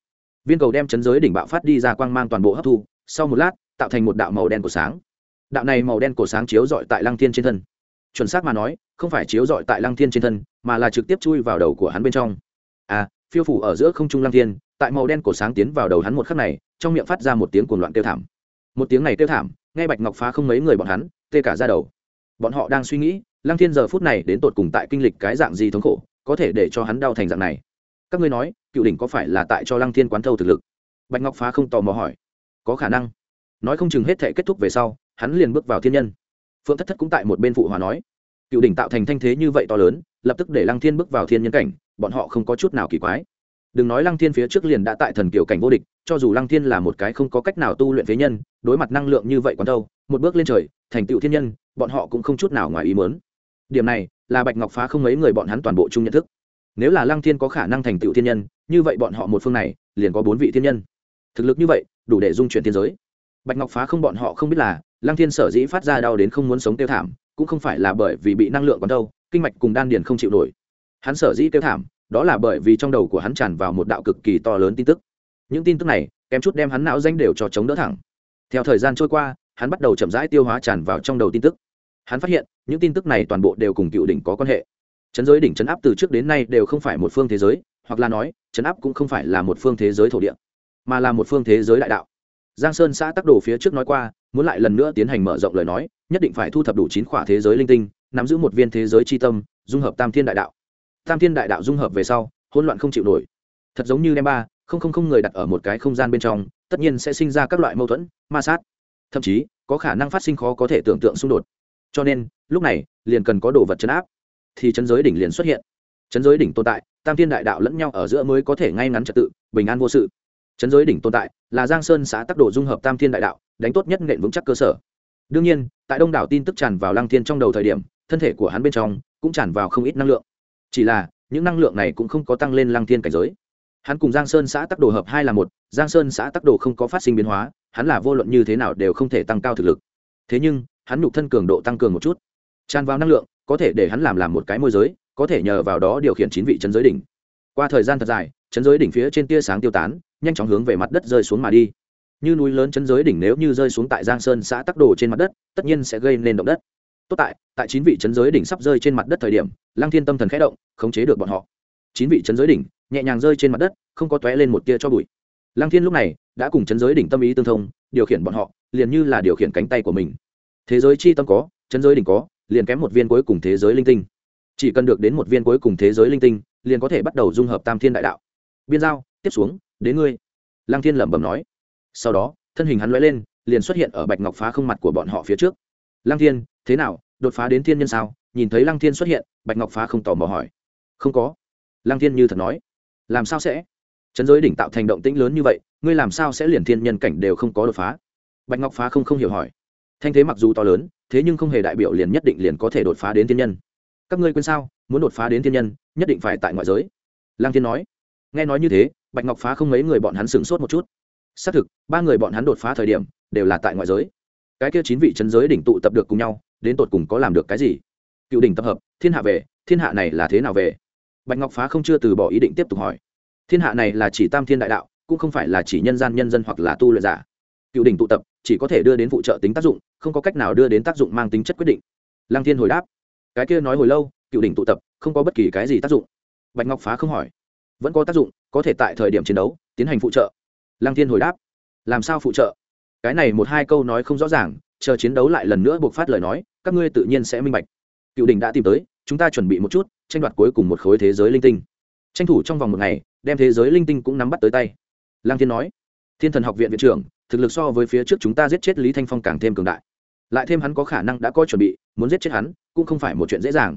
Viên cầu đem chấn giới đỉnh bạo phát đi ra quang mang toàn bộ hấp thu, sau một lát, tạo thành một đạo màu đen của sáng. Đạo này màu đen của sáng chiếu dọi tại lăng thiên trên thân. Chuẩn xác mà nói, không phải chiếu dọi tại lăng thiên trên thân, mà là trực tiếp chui vào đầu của hắn bên trong. À phiêu phủ ở giữa không trung lăng thiên, tại màu đen của sáng tiến vào đầu hắn một khắc này, trong miệng phát ra một tiếng cuồng loạn kêu thảm. Một tiếng này kêu thảm, nghe bạch ngọc phá không mấy người bọn hắn, tê cả ra đầu. Bọn họ đang suy nghĩ, lăng thiên giờ phút này đến tột cùng tại kinh lịch cái dạng gì thống khổ, có thể để cho hắn đau thành dạng này. Các ngươi nói, cựu đỉnh có phải là tại cho lăng thiên quán thâu thực lực? Bạch ngọc phá không tò mò hỏi. Có khả năng. Nói không chừng hết thể kết thúc về sau, hắn liền bước vào thiên nhân. Phượng thất thất cũng tại một bên phụ hòa nói. Cựu đỉnh tạo thành thanh thế như vậy to lớn lập tức để lăng thiên bước vào thiên nhân cảnh, bọn họ không có chút nào kỳ quái. Đừng nói lăng thiên phía trước liền đã tại thần kiểu cảnh vô địch, cho dù lăng thiên là một cái không có cách nào tu luyện phế nhân, đối mặt năng lượng như vậy còn đâu, một bước lên trời, thành tựu thiên nhân, bọn họ cũng không chút nào ngoài ý mớn điểm này, là bạch ngọc phá không mấy người bọn hắn toàn bộ chung nhận thức. Nếu là lăng thiên có khả năng thành tựu thiên nhân, như vậy bọn họ một phương này, liền có bốn vị thiên nhân. Thực lực như vậy, đủ để dung chuyển thiên giới. Bạch ngọc phá không bọn họ không biết là, lăng thiên sở dĩ phát ra đau đến không muốn sống tiêu thảm, cũng không phải là bởi vì bị năng lượng còn đâu kinh mạch cùng đan điền không chịu nổi. Hắn sở dĩ tiêu thảm, đó là bởi vì trong đầu của hắn tràn vào một đạo cực kỳ to lớn tin tức. Những tin tức này, kém chút đem hắn não danh đều cho chống đỡ thẳng. Theo thời gian trôi qua, hắn bắt đầu chậm rãi tiêu hóa tràn vào trong đầu tin tức. Hắn phát hiện, những tin tức này toàn bộ đều cùng cựu đỉnh có quan hệ. Chấn giới đỉnh chấn áp từ trước đến nay đều không phải một phương thế giới, hoặc là nói, chấn áp cũng không phải là một phương thế giới thổ địa, mà là một phương thế giới đại đạo. Giang sơn xã tắc đồ phía trước nói qua, muốn lại lần nữa tiến hành mở rộng lời nói, nhất định phải thu thập đủ chín khỏa thế giới linh tinh nắm giữ một viên thế giới chi tâm, dung hợp tam thiên đại đạo. Tam thiên đại đạo dung hợp về sau, hỗn loạn không chịu nổi. Thật giống như đem ba, không không không người đặt ở một cái không gian bên trong, tất nhiên sẽ sinh ra các loại mâu thuẫn, ma sát. Thậm chí, có khả năng phát sinh khó có thể tưởng tượng xung đột. Cho nên, lúc này, liền cần có đồ vật chấn áp. Thì chấn giới đỉnh liền xuất hiện. Chấn giới đỉnh tồn tại, tam thiên đại đạo lẫn nhau ở giữa mới có thể ngay ngắn trật tự, bình an vô sự. Chấn giới đỉnh tồn tại, là giang sơn xã tắc độ dung hợp tam thiên đại đạo, đánh tốt nhất nện vững chắc cơ sở. Đương nhiên, tại đông đảo tin tức tràn vào lăng thiên trong đầu thời điểm thân thể của hắn bên trong cũng tràn vào không ít năng lượng. Chỉ là, những năng lượng này cũng không có tăng lên lăng thiên cảnh giới. Hắn cùng giang sơn xã tắc đồ hợp hai là một, giang sơn xã tắc đồ không có phát sinh biến hóa, hắn là vô luận như thế nào đều không thể tăng cao thực lực. Thế nhưng, hắn nhục thân cường độ tăng cường một chút. Tràn vào năng lượng, có thể để hắn làm làm một cái môi giới, có thể nhờ vào đó điều khiển chín vị chấn giới đỉnh. Qua thời gian thật dài, chấn giới đỉnh phía trên tia sáng tiêu tán, nhanh chóng hướng về mặt đất rơi xuống mà đi. Như núi lớn chấn giới đỉnh nếu như rơi xuống tại giang sơn xã tắc đồ trên mặt đất, tất nhiên sẽ gây nên động đất tốt tại tại chín vị chấn giới đỉnh sắp rơi trên mặt đất thời điểm, lăng thiên tâm thần khẽ động, khống chế được bọn họ. Chín vị chấn giới đỉnh, nhẹ nhàng rơi trên mặt đất, không có tóe lên một tia cho bụi. Lăng thiên lúc này đã cùng chấn giới đỉnh tâm ý tương thông, điều khiển bọn họ, liền như là điều khiển cánh tay của mình. Thế giới chi tâm có chấn giới đỉnh có, liền kém một viên cuối cùng thế giới linh tinh. Chỉ cần được đến một viên cuối cùng thế giới linh tinh, liền có thể bắt đầu dung hợp tam thiên đại đạo. Biên giao, tiếp xuống, đến ngươi. Lăng thiên lẩm bẩm nói. Sau đó, thân hình hắn lóe lên, liền xuất hiện ở bạch ngọc phá không mặt của bọn họ phía trước lăng thiên, thế nào? Đột phá đến thiên nhân sao? Nhìn thấy lăng thiên xuất hiện, bạch ngọc phá không tò mò hỏi. Không có. Lăng thiên như thật nói. Làm sao sẽ? Chấn giới đỉnh tạo thành động tĩnh lớn như vậy, ngươi làm sao sẽ liền thiên nhân cảnh đều không có đột phá? Bạch ngọc phá không không hiểu hỏi. Thanh thế mặc dù to lớn, thế nhưng không hề đại biểu liền nhất định liền có thể đột phá đến thiên nhân. Các ngươi quên sao? Muốn đột phá đến thiên nhân, nhất định phải tại ngoại giới. Lang thiên nói. Nghe nói như thế, bạch ngọc phá không mấy người bọn hắn sửng sốt một chút. Xác thực, ba người bọn hắn đột phá thời điểm, đều là tại ngoại giới cái kia chín vị c giới đỉnh tụ tập được cùng nhau, đến tột cùng có làm được cái gì? Cựu đỉnh tập hợp, thiên hạ về, thiên hạ này là thế nào về? Bạch ngọc phá không chưa từ bỏ ý định tiếp tục hỏi. Thiên hạ này là chỉ tam thiên đại đạo, cũng không phải là chỉ nhân gian nhân dân hoặc là tu luyện giả. Cựu đỉnh tụ tập, chỉ có thể đưa đến phụ trợ tính tác dụng, không có cách nào đưa đến tác dụng mang tính chất quyết định. Lăng thiên hồi đáp. Cái kia nói hồi lâu, cựu đỉnh tụ tập, không có bất kỳ cái gì tác dụng. Bạch ngọc phá không hỏi. Vẫn có tác dụng, có thể tại thời điểm chiến đấu, tiến hành phụ trợ. Lăng thiên hồi đáp. Làm sao phụ trợ? Cái này một hai câu nói không rõ ràng, chờ chiến đấu lại lần nữa buộc phát lời nói, các ngươi tự nhiên sẽ minh bạch. Cựu đỉnh đã tìm tới, chúng ta chuẩn bị một chút, tranh đoạt cuối cùng một khối thế giới linh tinh. Tranh thủ trong vòng một ngày, đem thế giới linh tinh cũng nắm bắt tới tay. Lang thiên nói, thiên thần học viện viện trưởng, thực lực so với phía trước chúng ta giết chết lý thanh phong càng thêm cường đại. Lại thêm hắn có khả năng đã có chuẩn bị, muốn giết chết hắn, cũng không phải một chuyện dễ dàng.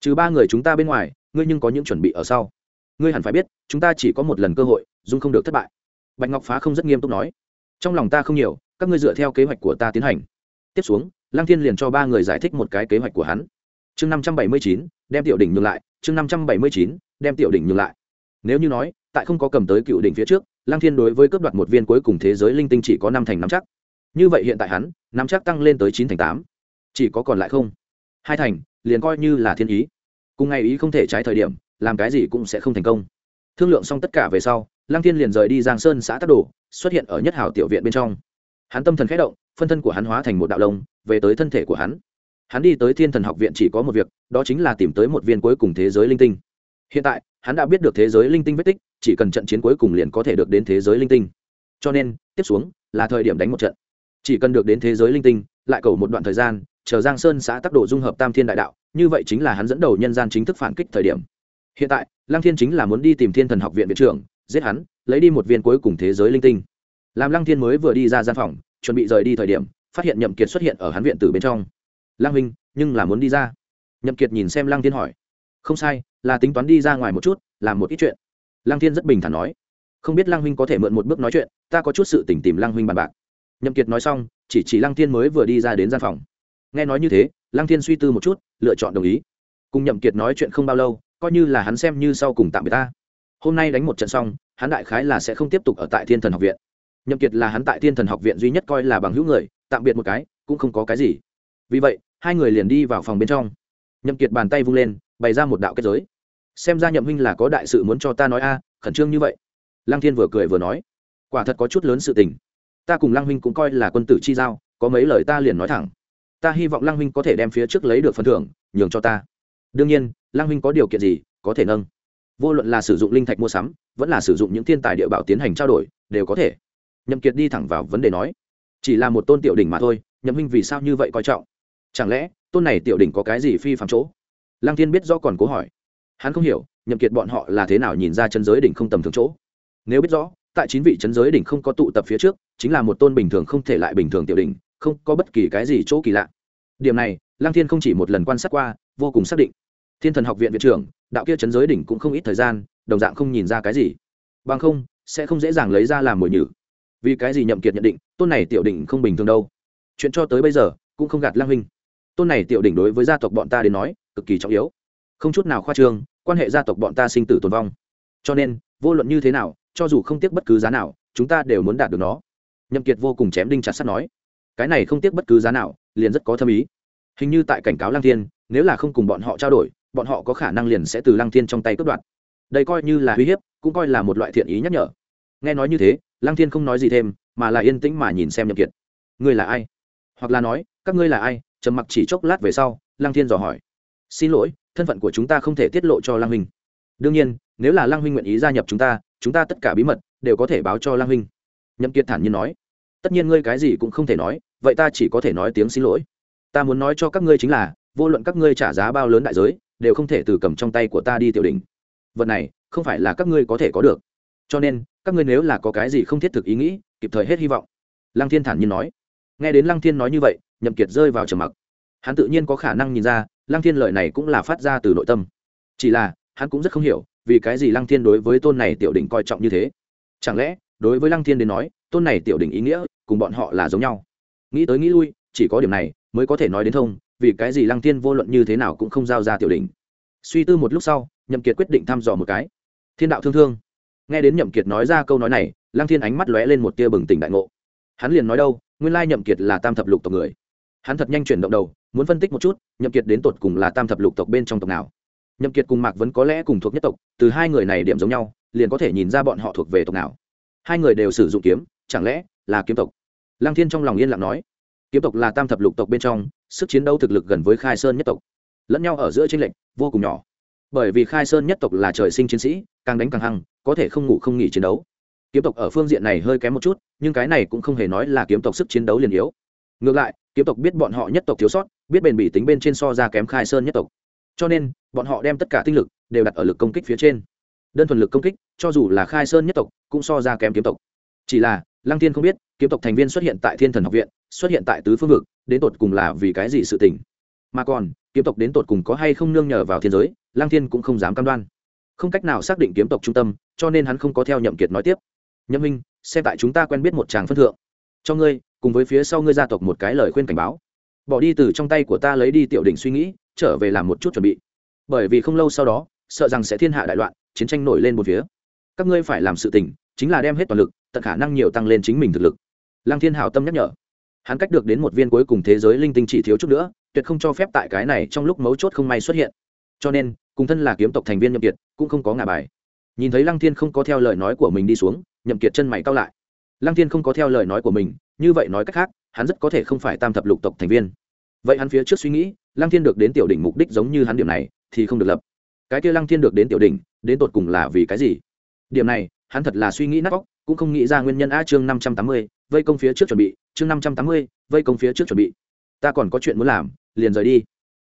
Trừ ba người chúng ta bên ngoài, ngươi nhưng có những chuẩn bị ở sau. Ngươi hẳn phải biết, chúng ta chỉ có một lần cơ hội, dung không được thất bại. Bạch ngọc phá không rất nghiêm túc nói trong lòng ta không nhiều, các ngươi dựa theo kế hoạch của ta tiến hành. Tiếp xuống, lăng thiên liền cho ba người giải thích một cái kế hoạch của hắn. Chương năm trăm bảy mươi chín, đem tiểu đỉnh nhường lại, chương năm trăm bảy mươi chín, đem tiểu đỉnh nhường lại. Nếu như nói, tại không có cầm tới cựu đỉnh phía trước, lăng thiên đối với cướp đoạt một viên cuối cùng thế giới linh tinh chỉ có năm thành năm chắc. Như vậy hiện tại hắn năm chắc tăng lên tới chín thành tám. Chỉ có còn lại không? Hai thành, liền coi như là thiên ý. Cùng ngày ý không thể trái thời điểm, làm cái gì cũng sẽ không thành công. Thương lượng xong tất cả về sau lăng thiên liền rời đi giang sơn xã tắc đồ, xuất hiện ở nhất hảo tiểu viện bên trong. Hắn tâm thần khẽ động, phân thân của hắn hóa thành một đạo lông, về tới thân thể của hắn. Hắn đi tới thiên thần học viện chỉ có một việc, đó chính là tìm tới một viên cuối cùng thế giới linh tinh. Hiện tại, hắn đã biết được thế giới linh tinh vết tích, chỉ cần trận chiến cuối cùng liền có thể được đến thế giới linh tinh. Cho nên, tiếp xuống, là thời điểm đánh một trận. Chỉ cần được đến thế giới linh tinh, lại cầu một đoạn thời gian, chờ giang sơn xã tắc độ dung hợp tam thiên đại đạo, như vậy chính là hắn dẫn đầu nhân gian chính thức phản kích thời điểm. Hiện tại, lăng thiên chính là muốn đi tìm thiên thần học viện viện trưởng giết hắn, lấy đi một viên cuối cùng thế giới linh tinh. Làm lăng thiên mới vừa đi ra gian phòng, chuẩn bị rời đi thời điểm, phát hiện nhậm kiệt xuất hiện ở hắn viện tử bên trong. Lăng minh nhưng là muốn đi ra. Nhậm kiệt nhìn xem lăng thiên hỏi. Không sai, là tính toán đi ra ngoài một chút, làm một ít chuyện. Lăng thiên rất bình thản nói. Không biết lăng huynh có thể mượn một bước nói chuyện, ta có chút sự tỉnh tìm lăng huynh bàn bạc. Nhậm kiệt nói xong, chỉ chỉ lăng thiên mới vừa đi ra đến gian phòng. Nghe nói như thế, lăng thiên suy tư một chút, lựa chọn đồng ý. Cùng nhậm kiệt nói chuyện không bao lâu, coi như là hắn xem như sau cùng tạm biệt ta hôm nay đánh một trận xong, hắn đại khái là sẽ không tiếp tục ở tại thiên thần học viện. Nhậm kiệt là hắn tại thiên thần học viện duy nhất coi là bằng hữu người, tạm biệt một cái, cũng không có cái gì. Vì vậy, hai người liền đi vào phòng bên trong. Nhậm kiệt bàn tay vung lên, bày ra một đạo kết giới. Xem ra nhậm huynh là có đại sự muốn cho ta nói a, khẩn trương như vậy. Lăng thiên vừa cười vừa nói, quả thật có chút lớn sự tình. Ta cùng lăng huynh cũng coi là quân tử chi giao, có mấy lời ta liền nói thẳng. Ta hy vọng lăng huynh có thể đem phía trước lấy được phần thưởng, nhường cho ta. Đương nhiên, lăng huynh có điều kiện gì, có thể nâng vô luận là sử dụng linh thạch mua sắm, vẫn là sử dụng những thiên tài địa bảo tiến hành trao đổi, đều có thể. Nhậm kiệt đi thẳng vào vấn đề nói, chỉ là một tôn tiểu đỉnh mà thôi, nhậm huynh vì sao như vậy coi trọng? Chẳng lẽ, tôn này tiểu đỉnh có cái gì phi phạm chỗ? Lăng thiên biết rõ còn cố hỏi. Hắn không hiểu, nhậm kiệt bọn họ là thế nào nhìn ra chân giới đỉnh không tầm thường chỗ. Nếu biết rõ, tại chín vị chân giới đỉnh không có tụ tập phía trước, chính là một tôn bình thường không thể lại bình thường tiểu đỉnh, không có bất kỳ cái gì chỗ kỳ lạ. Điểm này, lăng thiên không chỉ một lần quan sát qua, vô cùng xác định. Thiên thần học viện viện trưởng đạo kia chấn giới đỉnh cũng không ít thời gian, đồng dạng không nhìn ra cái gì. Bằng không, sẽ không dễ dàng lấy ra làm mồi nhử. Vì cái gì nhậm kiệt nhận định, tôn này tiểu đỉnh không bình thường đâu? Chuyện cho tới bây giờ, cũng không gạt lang huynh. Tôn này tiểu đỉnh đối với gia tộc bọn ta đến nói, cực kỳ trọng yếu. Không chút nào khoa trương, quan hệ gia tộc bọn ta sinh tử tồn vong. Cho nên, vô luận như thế nào, cho dù không tiếc bất cứ giá nào, chúng ta đều muốn đạt được nó. Nhậm kiệt vô cùng chém đinh chặt sắt nói, cái này không tiếc bất cứ giá nào, liền rất có thâm ý. Hình như tại cảnh cáo lang thiên, nếu là không cùng bọn họ trao đổi bọn họ có khả năng liền sẽ từ lăng thiên trong tay cướp đoạt. Đây coi như là uy hiếp, cũng coi là một loại thiện ý nhắc nhở. Nghe nói như thế, lăng thiên không nói gì thêm, mà là yên tĩnh mà nhìn xem nhậm kiệt. Ngươi là ai? Hoặc là nói, các ngươi là ai? Trầm mặc chỉ chốc lát về sau, lăng thiên dò hỏi. Xin lỗi, thân phận của chúng ta không thể tiết lộ cho lăng huynh. Đương nhiên, nếu là lăng huynh nguyện ý gia nhập chúng ta chúng ta tất cả bí mật đều có thể báo cho lăng huynh. Nhậm kiệt thản nhiên nói. Tất nhiên ngươi cái gì cũng không thể nói, vậy ta chỉ có thể nói tiếng xin lỗi. Ta muốn nói cho các ngươi chính là, vô luận các ngươi trả giá bao lớn đại giới đều không thể từ cầm trong tay của ta đi tiểu đỉnh. Vật này, không phải là các ngươi có thể có được. Cho nên, các ngươi nếu là có cái gì không thiết thực ý nghĩ, kịp thời hết hy vọng. Lăng thiên thản nhiên nói. Nghe đến lăng thiên nói như vậy, nhậm kiệt rơi vào trầm mặc. Hắn tự nhiên có khả năng nhìn ra, lăng thiên lời này cũng là phát ra từ nội tâm. Chỉ là, hắn cũng rất không hiểu, vì cái gì lăng thiên đối với tôn này tiểu đỉnh coi trọng như thế. Chẳng lẽ, đối với lăng thiên đến nói, tôn này tiểu đỉnh ý nghĩa, cùng bọn họ là giống nhau? Nghĩ tới nghĩ lui, chỉ có điểm này, mới có thể nói đến thông vì cái gì lăng thiên vô luận như thế nào cũng không giao ra tiểu đỉnh. Suy tư một lúc sau, nhậm kiệt quyết định thăm dò một cái. Thiên đạo thương thương. Nghe đến nhậm kiệt nói ra câu nói này, lăng thiên ánh mắt lóe lên một tia bừng tỉnh đại ngộ. Hắn liền nói đâu, nguyên lai nhậm kiệt là tam thập lục tộc người. Hắn thật nhanh chuyển động đầu, muốn phân tích một chút, nhậm kiệt đến tột cùng là tam thập lục tộc bên trong tộc nào. Nhậm kiệt cùng mạc vẫn có lẽ cùng thuộc nhất tộc, từ hai người này điểm giống nhau, liền có thể nhìn ra bọn họ thuộc về tộc nào. Hai người đều sử dụng kiếm, chẳng lẽ là kiếm tộc? Lăng thiên trong lòng yên lặng nói kiếm tộc là tam thập lục tộc bên trong, sức chiến đấu thực lực gần với khai sơn nhất tộc. Lẫn nhau ở giữa tranh lệch vô cùng nhỏ. Bởi vì khai sơn nhất tộc là trời sinh chiến sĩ, càng đánh càng hăng, có thể không ngủ không nghỉ chiến đấu. Kiếm tộc ở phương diện này hơi kém một chút, nhưng cái này cũng không hề nói là kiếm tộc sức chiến đấu liền yếu. Ngược lại, kiếm tộc biết bọn họ nhất tộc thiếu sót, biết bền bỉ tính bên trên so ra kém khai sơn nhất tộc. Cho nên, bọn họ đem tất cả tinh lực đều đặt ở lực công kích phía trên. Đơn thuần lực công kích, cho dù là khai sơn nhất tộc, cũng so ra kém kiếm tộc. Chỉ là lăng Thiên không biết, kiếm tộc thành viên xuất hiện tại thiên thần học viện, xuất hiện tại tứ phương vực, đến tột cùng là vì cái gì sự tình? Mà còn, kiếm tộc đến tột cùng có hay không nương nhờ vào thiên giới, lăng thiên cũng không dám cam đoan. Không cách nào xác định kiếm tộc trung tâm, cho nên hắn không có theo nhậm kiệt nói tiếp. Nhậm minh xem tại chúng ta quen biết một chàng phân thượng. Cho ngươi, cùng với phía sau ngươi gia tộc một cái lời khuyên cảnh báo. Bỏ đi từ trong tay của ta lấy đi tiểu đỉnh suy nghĩ, trở về làm một chút chuẩn bị. Bởi vì không lâu sau đó, sợ rằng sẽ thiên hạ đại loạn, chiến tranh nổi lên một phía. Các ngươi phải làm sự tình chính là đem hết toàn lực, tận khả năng nhiều tăng lên chính mình thực lực. Lăng thiên hào tâm nhắc nhở. Hắn cách được đến một viên cuối cùng thế giới linh tinh chỉ thiếu chút nữa, tuyệt không cho phép tại cái này trong lúc mấu chốt không may xuất hiện. Cho nên, cùng thân là kiếm tộc thành viên nhậm kiệt, cũng không có ngả bài. Nhìn thấy lăng thiên không có theo lời nói của mình đi xuống, nhậm kiệt chân mày cau lại. Lăng thiên không có theo lời nói của mình, như vậy nói cách khác, hắn rất có thể không phải tam thập lục tộc thành viên. Vậy hắn phía trước suy nghĩ, lăng thiên được đến tiểu đỉnh mục đích giống như hắn điểm này, thì không được lập. Cái kia lăng thiên được đến tiểu đỉnh, đến tột cùng là vì cái gì? Điểm này hắn thật là suy nghĩ nát óc, cũng không nghĩ ra nguyên nhân. A, chương năm trăm tám mươi, vây công phía trước chuẩn bị. Chương năm trăm tám mươi, vây công phía trước chuẩn bị. Ta còn có chuyện muốn làm, liền rời đi.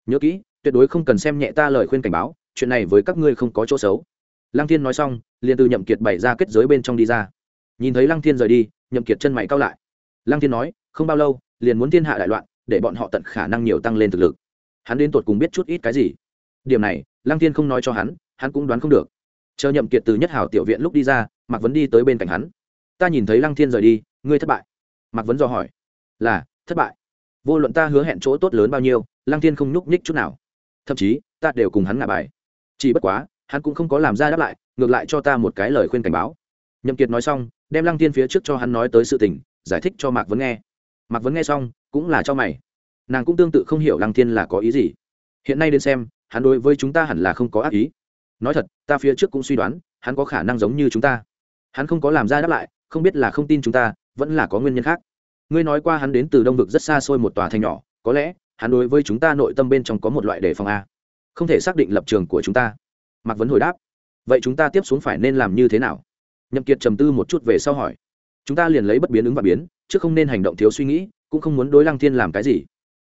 Nhớ kỹ, tuyệt đối không cần xem nhẹ ta lời khuyên cảnh báo, chuyện này với các ngươi không có chỗ xấu. Lăng thiên nói xong, liền từ nhậm kiệt bày ra kết giới bên trong đi ra. Nhìn thấy lăng thiên rời đi, nhậm kiệt chân mày cao lại. Lăng thiên nói, không bao lâu, liền muốn thiên hạ đại loạn, để bọn họ tận khả năng nhiều tăng lên thực lực. Hắn đến tuột cùng biết chút ít cái gì. Điểm này, lăng thiên không nói cho hắn hắn cũng đoán không được. Chờ nhậm kiệt từ nhất hảo tiểu viện lúc đi ra mạc vấn đi tới bên cạnh hắn. Ta nhìn thấy lăng thiên rời đi, ngươi thất bại. Mạc vấn dò hỏi. Là, thất bại. Vô luận ta hứa hẹn chỗ tốt lớn bao nhiêu, lăng thiên không nhúc nhích chút nào. Thậm chí, ta đều cùng hắn ngả bài. Chỉ bất quá, hắn cũng không có làm ra đáp lại, ngược lại cho ta một cái lời khuyên cảnh báo. Nhậm kiệt nói xong, đem lăng thiên phía trước cho hắn nói tới sự tình, giải thích cho mạc vấn nghe. Mạc vấn nghe xong, cũng là cho mày. Nàng cũng tương tự không hiểu lăng thiên là có ý gì. Hiện nay đến xem, hắn đối với chúng ta hẳn là không có ác ý. Nói thật, ta phía trước cũng suy đoán, hắn có khả năng giống như chúng ta hắn không có làm ra đáp lại, không biết là không tin chúng ta, vẫn là có nguyên nhân khác. Ngươi nói qua hắn đến từ đông vực rất xa xôi một tòa thành nhỏ, có lẽ hắn đối với chúng ta nội tâm bên trong có một loại đề phòng a. Không thể xác định lập trường của chúng ta. Mạc vấn hồi đáp. Vậy chúng ta tiếp xuống phải nên làm như thế nào? Nhậm kiệt trầm tư một chút về sau hỏi. Chúng ta liền lấy bất biến ứng và biến, chứ không nên hành động thiếu suy nghĩ, cũng không muốn đối lăng thiên làm cái gì.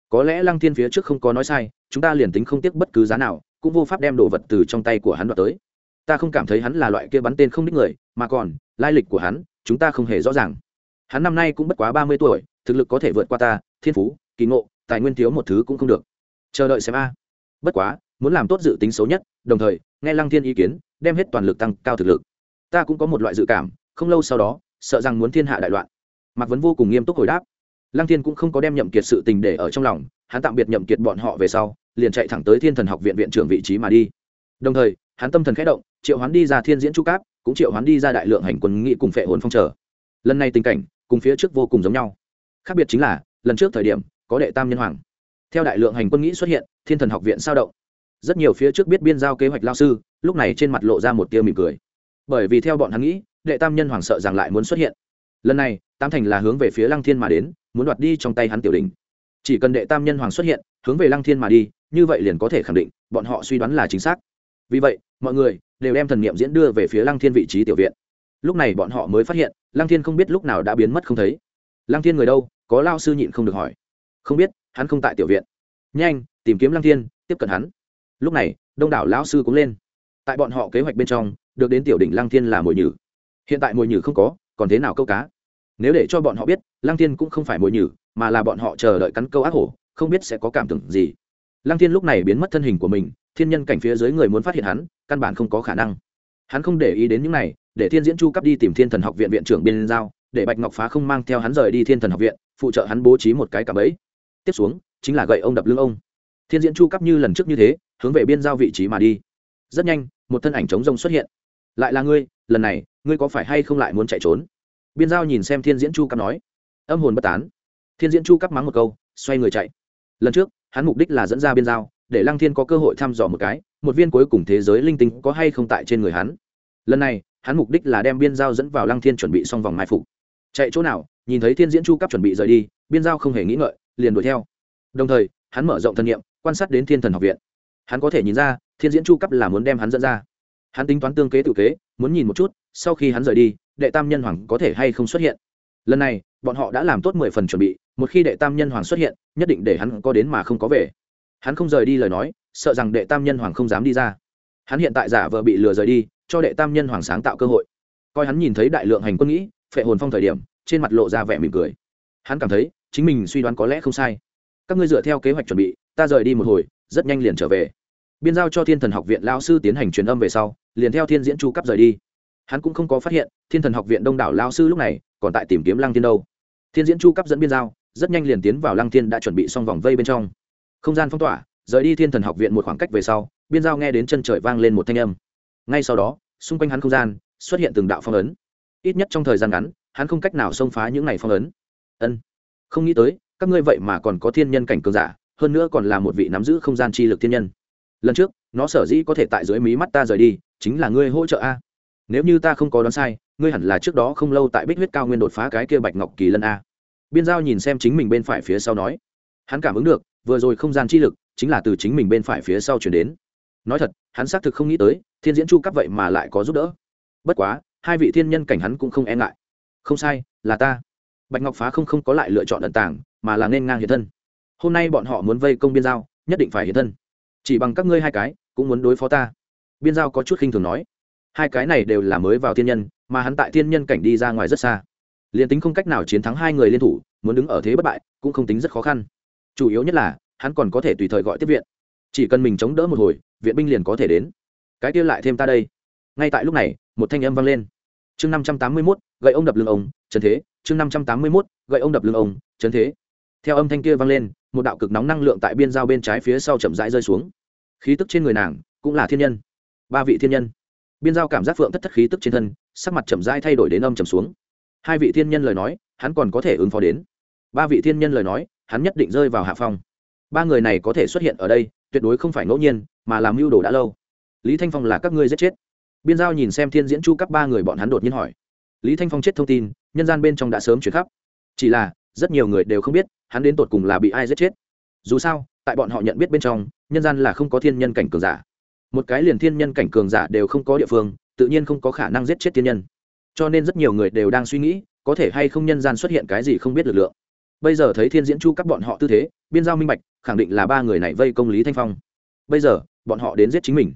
Có lẽ lăng thiên phía trước không có nói sai, chúng ta liền tính không tiếc bất cứ giá nào, cũng vô pháp đem đồ vật từ trong tay của hắn đoạt tới ta không cảm thấy hắn là loại kia bắn tên không đích người, mà còn, lai lịch của hắn, chúng ta không hề rõ ràng. Hắn năm nay cũng bất quá ba mươi tuổi, thực lực có thể vượt qua ta, thiên phú, kỳ ngộ, tài nguyên thiếu một thứ cũng không được. Chờ đợi xem a. Bất quá, muốn làm tốt dự tính xấu nhất, đồng thời, nghe lăng thiên ý kiến, đem hết toàn lực tăng cao thực lực. Ta cũng có một loại dự cảm, không lâu sau đó, sợ rằng muốn thiên hạ đại loạn. Mạc vấn vô cùng nghiêm túc hồi đáp. Lăng thiên cũng không có đem nhậm kiệt sự tình để ở trong lòng, hắn tạm biệt nhậm kiệt bọn họ về sau, liền chạy thẳng tới thiên thần học viện viện trưởng vị trí mà đi. Đồng thời hắn tâm thần khẽ động, triệu hoán đi ra thiên diễn chu cáp, cũng triệu hoán đi ra đại lượng hành quân nghị cùng phệ hồn phong trở lần này tình cảnh, cùng phía trước vô cùng giống nhau. Khác biệt chính là, lần trước thời điểm, có đệ tam nhân hoàng. Theo đại lượng hành quân nghĩ xuất hiện, thiên thần học viện sao động. Rất nhiều phía trước biết biên giao kế hoạch lao sư, lúc này trên mặt lộ ra một tia mỉm cười. Bởi vì theo bọn hắn nghĩ, đệ tam nhân hoàng sợ rằng lại muốn xuất hiện. Lần này tam thành là hướng về phía lăng thiên mà đến, muốn đoạt đi trong tay hắn tiểu đình chỉ cần đệ tam nhân hoàng xuất hiện, hướng về lăng thiên mà đi, như vậy liền có thể khẳng định, bọn họ suy đoán là chính xác vì vậy, mọi người đều đem thần niệm diễn đưa về phía lăng thiên vị trí tiểu viện. Lúc này bọn họ mới phát hiện, lăng thiên không biết lúc nào đã biến mất không thấy. Lăng thiên người đâu, có lao sư nhịn không được hỏi. Không biết, hắn không tại tiểu viện. Nhanh, tìm kiếm lăng thiên, tiếp cận hắn. Lúc này, đông đảo lão sư cũng lên. Tại bọn họ kế hoạch bên trong, được đến tiểu đỉnh lăng thiên là mồi nhử. Hiện tại mồi nhử không có, còn thế nào câu cá? Nếu để cho bọn họ biết, lăng thiên cũng không phải mồi nhử, mà là bọn họ chờ đợi cắn câu ác hổ, không biết sẽ có cảm tưởng gì. Lăng thiên lúc này biến mất thân hình của mình thiên nhân cảnh phía dưới người muốn phát hiện hắn, căn bản không có khả năng. Hắn không để ý đến những này, để thiên diễn chu cấp đi tìm thiên thần học viện viện trưởng biên giao, để bạch ngọc phá không mang theo hắn rời đi thiên thần học viện, phụ trợ hắn bố trí một cái cả bẫy. Tiếp xuống, chính là gậy ông đập lưng ông. Thiên diễn chu cấp như lần trước như thế, hướng về biên giao vị trí mà đi. Rất nhanh, một thân ảnh trống rông xuất hiện. Lại là ngươi, lần này, ngươi có phải hay không lại muốn chạy trốn? Biên giao nhìn xem thiên diễn chu cấp nói. Âm hồn bất tán. Thiên diễn chu cấp mắng một câu, xoay người chạy. Lần trước, hắn mục đích là dẫn ra biên giao để lăng thiên có cơ hội thăm dò một cái, một viên cuối cùng thế giới linh tinh có hay không tại trên người hắn. Lần này, hắn mục đích là đem biên giao dẫn vào lăng thiên chuẩn bị xong vòng mai phục. Chạy chỗ nào, nhìn thấy thiên diễn chu cấp chuẩn bị rời đi, biên giao không hề nghĩ ngợi, liền đuổi theo. Đồng thời, hắn mở rộng thân nhiệm, quan sát đến thiên thần học viện. Hắn có thể nhìn ra, thiên diễn chu cấp là muốn đem hắn dẫn ra. Hắn tính toán tương kế tự kế, muốn nhìn một chút, sau khi hắn rời đi, đệ tam nhân hoàng có thể hay không xuất hiện. Lần này, bọn họ đã làm tốt mười phần chuẩn bị, một khi đệ tam nhân hoàng xuất hiện, nhất định để hắn có đến mà không có về hắn không rời đi lời nói, sợ rằng đệ tam nhân hoàng không dám đi ra. Hắn hiện tại giả vờ bị lừa rời đi, cho đệ tam nhân hoàng sáng tạo cơ hội. Coi hắn nhìn thấy đại lượng hành quân nghĩ, phệ hồn phong thời điểm, trên mặt lộ ra vẻ mỉm cười. Hắn cảm thấy, chính mình suy đoán có lẽ không sai. Các ngươi dựa theo kế hoạch chuẩn bị, ta rời đi một hồi, rất nhanh liền trở về. Biên giao cho thiên thần học viện lao sư tiến hành truyền âm về sau, liền theo thiên diễn chu cấp rời đi. Hắn cũng không có phát hiện, thiên thần học viện đông đảo lao sư lúc này, còn tại tìm kiếm lăng thiên đâu. Thiên diễn chu cấp dẫn biên giao, rất nhanh liền tiến vào lăng thiên đã chuẩn bị xong vòng vây bên trong không gian phong tỏa, rời đi thiên thần học viện một khoảng cách về sau, biên giao nghe đến chân trời vang lên một thanh âm. Ngay sau đó, xung quanh hắn không gian, xuất hiện từng đạo phong ấn. Ít nhất trong thời gian ngắn, hắn không cách nào xông phá những n à y phong ấn. Ân, không nghĩ tới, các ngươi vậy mà còn có thiên nhân cảnh cường giả, hơn nữa còn là một vị nắm giữ không gian chi lực thiên nhân. Lần trước, nó sở dĩ có thể tại dưới mí mắt ta rời đi, chính là ngươi hỗ trợ a. Nếu như ta không có đoán sai, ngươi hẳn là trước đó không lâu tại bích huyết cao nguyên đột phá cái kia bạch ngọc kỳ lân a. Biên giao nhìn xem chính mình bên phải phía sau nói. Hắn cảm ứng được vừa rồi không gian chi lực chính là từ chính mình bên phải phía sau chuyển đến. Nói thật, hắn xác thực không nghĩ tới, thiên diễn chu cấp vậy mà lại có giúp đỡ. Bất quá, hai vị thiên nhân cảnh hắn cũng không e ngại. Không sai, là ta. Bạch ngọc phá không không có lại lựa chọn ẩn tàng, mà là nên ngang hiện thân. Hôm nay bọn họ muốn vây công biên giao, nhất định phải hiện thân. Chỉ bằng các ngươi hai cái, cũng muốn đối phó ta. Biên giao có chút khinh thường nói. Hai cái này đều là mới vào thiên nhân, mà hắn tại thiên nhân cảnh đi ra ngoài rất xa. Liền tính không cách nào chiến thắng hai người liên thủ, muốn đứng ở thế bất bại, cũng không tính rất khó khăn chủ yếu nhất là, hắn còn có thể tùy thời gọi tiếp viện. Chỉ cần mình chống đỡ một hồi, viện binh liền có thể đến. Cái kia lại thêm ta đây. Ngay tại lúc này, một thanh âm vang lên. Chương năm trăm tám mươi mốt, gậy ông đập lưng ông, trần thế. Chương năm trăm tám mươi mốt, gậy ông đập lưng ông, trần thế. Theo âm thanh kia vang lên, một đạo cực nóng năng lượng tại biên giao bên trái phía sau chậm rãi rơi xuống. Khí tức trên người nàng cũng là thiên nhân. Ba vị thiên nhân. Biên giao cảm giác phượng thất thất khí tức trên thân, sắc mặt chậm rãi thay đổi đến âm trầm xuống. Hai vị thiên nhân lời nói, hắn còn có thể ứng phó đến. Ba vị thiên nhân lời nói hắn nhất định rơi vào hạ phong. Ba người này có thể xuất hiện ở đây, tuyệt đối không phải ngẫu nhiên, mà làm mưu đồ đã lâu. Lý thanh phong là các ngươi giết chết. Biên giao nhìn xem thiên diễn chu cấp ba người bọn hắn đột nhiên hỏi. Lý thanh phong chết thông tin, nhân gian bên trong đã sớm chuyển khắp. Chỉ là, rất nhiều người đều không biết, hắn đến tột cùng là bị ai giết chết. Dù sao, tại bọn họ nhận biết bên trong, nhân gian là không có thiên nhân cảnh cường giả. Một cái liền thiên nhân cảnh cường giả đều không có địa phương, tự nhiên không có khả năng giết chết thiên nhân. Cho nên rất nhiều người đều đang suy nghĩ, có thể hay không nhân gian xuất hiện cái gì không biết lực lượng bây giờ thấy thiên diễn chu các bọn họ tư thế, biên giao minh bạch, khẳng định là ba người này vây công lý thanh phong. Bây giờ, bọn họ đến giết chính mình.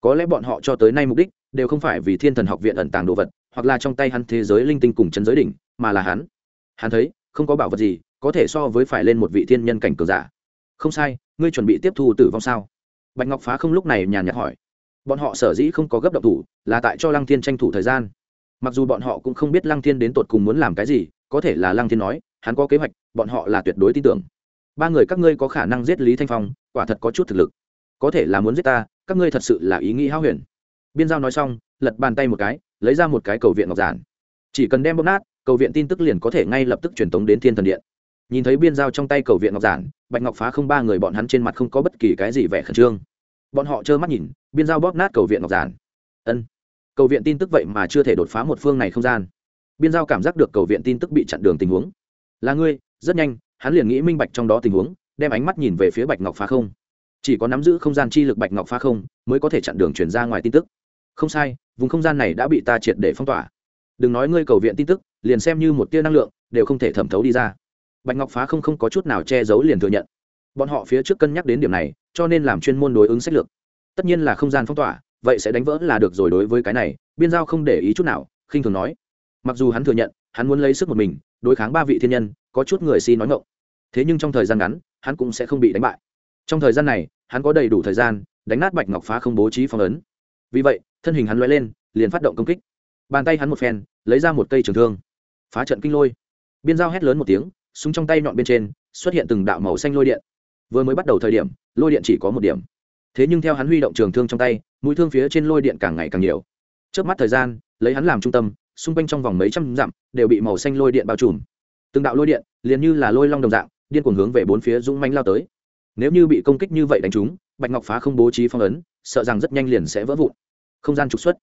Có lẽ bọn họ cho tới nay mục đích đều không phải vì thiên thần học viện ẩn tàng đồ vật, hoặc là trong tay hắn thế giới linh tinh cùng chân giới đỉnh, mà là hắn. Hắn thấy, không có bảo vật gì có thể so với phải lên một vị thiên nhân cảnh cường giả. Không sai, ngươi chuẩn bị tiếp thu tử vong sao? Bạch ngọc phá không lúc này nhàn nhạt hỏi. Bọn họ sở dĩ không có gấp động thủ là tại cho lăng thiên tranh thủ thời gian. Mặc dù bọn họ cũng không biết lăng thiên đến tột cùng muốn làm cái gì, có thể là lăng thiên nói, hắn có kế hoạch bọn họ là tuyệt đối tin tưởng. Ba người các ngươi có khả năng giết lý thanh phong, quả thật có chút thực lực. Có thể là muốn giết ta, các ngươi thật sự là ý nghĩ hao huyền. Biên giao nói xong, lật bàn tay một cái, lấy ra một cái cầu viện ngọc giản. Chỉ cần đem bóp nát, cầu viện tin tức liền có thể ngay lập tức truyền tống đến thiên thần điện. Nhìn thấy biên giao trong tay cầu viện ngọc giản, bạch ngọc phá không ba người bọn hắn trên mặt không có bất kỳ cái gì vẻ khẩn trương. Bọn họ trơ mắt nhìn, biên giao bóp nát cầu viện ngọc giản. Ân. Cầu viện tin tức vậy mà chưa thể đột phá một phương này không gian. Biên giao cảm giác được cầu viện tin tức bị chặn đường tình huống. Là ngươi rất nhanh, hắn liền nghĩ minh bạch trong đó tình huống, đem ánh mắt nhìn về phía bạch ngọc phá không. Chỉ có nắm giữ không gian chi lực bạch ngọc phá không mới có thể chặn đường chuyển ra ngoài tin tức. Không sai, vùng không gian này đã bị ta triệt để phong tỏa. Đừng nói ngươi cầu viện tin tức, liền xem như một tia năng lượng, đều không thể thẩm thấu đi ra. Bạch ngọc phá không không có chút nào che giấu liền thừa nhận. Bọn họ phía trước cân nhắc đến điểm này, cho nên làm chuyên môn đối ứng sách lược. Tất nhiên là không gian phong tỏa, vậy sẽ đánh vỡ là được rồi đối với cái này, biên giao không để ý chút nào, khinh thường nói. Mặc dù hắn thừa nhận, hắn muốn lấy sức một mình, đối kháng ba vị thiên nhân có chút người si nói ngộng thế nhưng trong thời gian ngắn, hắn cũng sẽ không bị đánh bại. Trong thời gian này, hắn có đầy đủ thời gian, đánh nát bạch ngọc phá không bố trí phong ấn. Vì vậy, thân hình hắn loay lên, liền phát động công kích. Bàn tay hắn một phen, lấy ra một cây trường thương. Phá trận kinh lôi. Biên giao hét lớn một tiếng, súng trong tay nhọn bên trên, xuất hiện từng đạo màu xanh lôi điện. Vừa mới bắt đầu thời điểm, lôi điện chỉ có một điểm. Thế nhưng theo hắn huy động trường thương trong tay, mũi thương phía trên lôi điện càng ngày càng nhiều. Trước mắt thời gian, lấy hắn làm trung tâm, xung quanh trong vòng mấy trăm dặm, đều bị màu xanh lôi điện bao trùm từng đạo lôi điện liền như là lôi long đồng dạng, điên cuồng hướng về bốn phía dũng mánh lao tới. Nếu như bị công kích như vậy đánh trúng, bạch ngọc phá không bố trí phong ấn, sợ rằng rất nhanh liền sẽ vỡ vụn. Không gian trục xuất.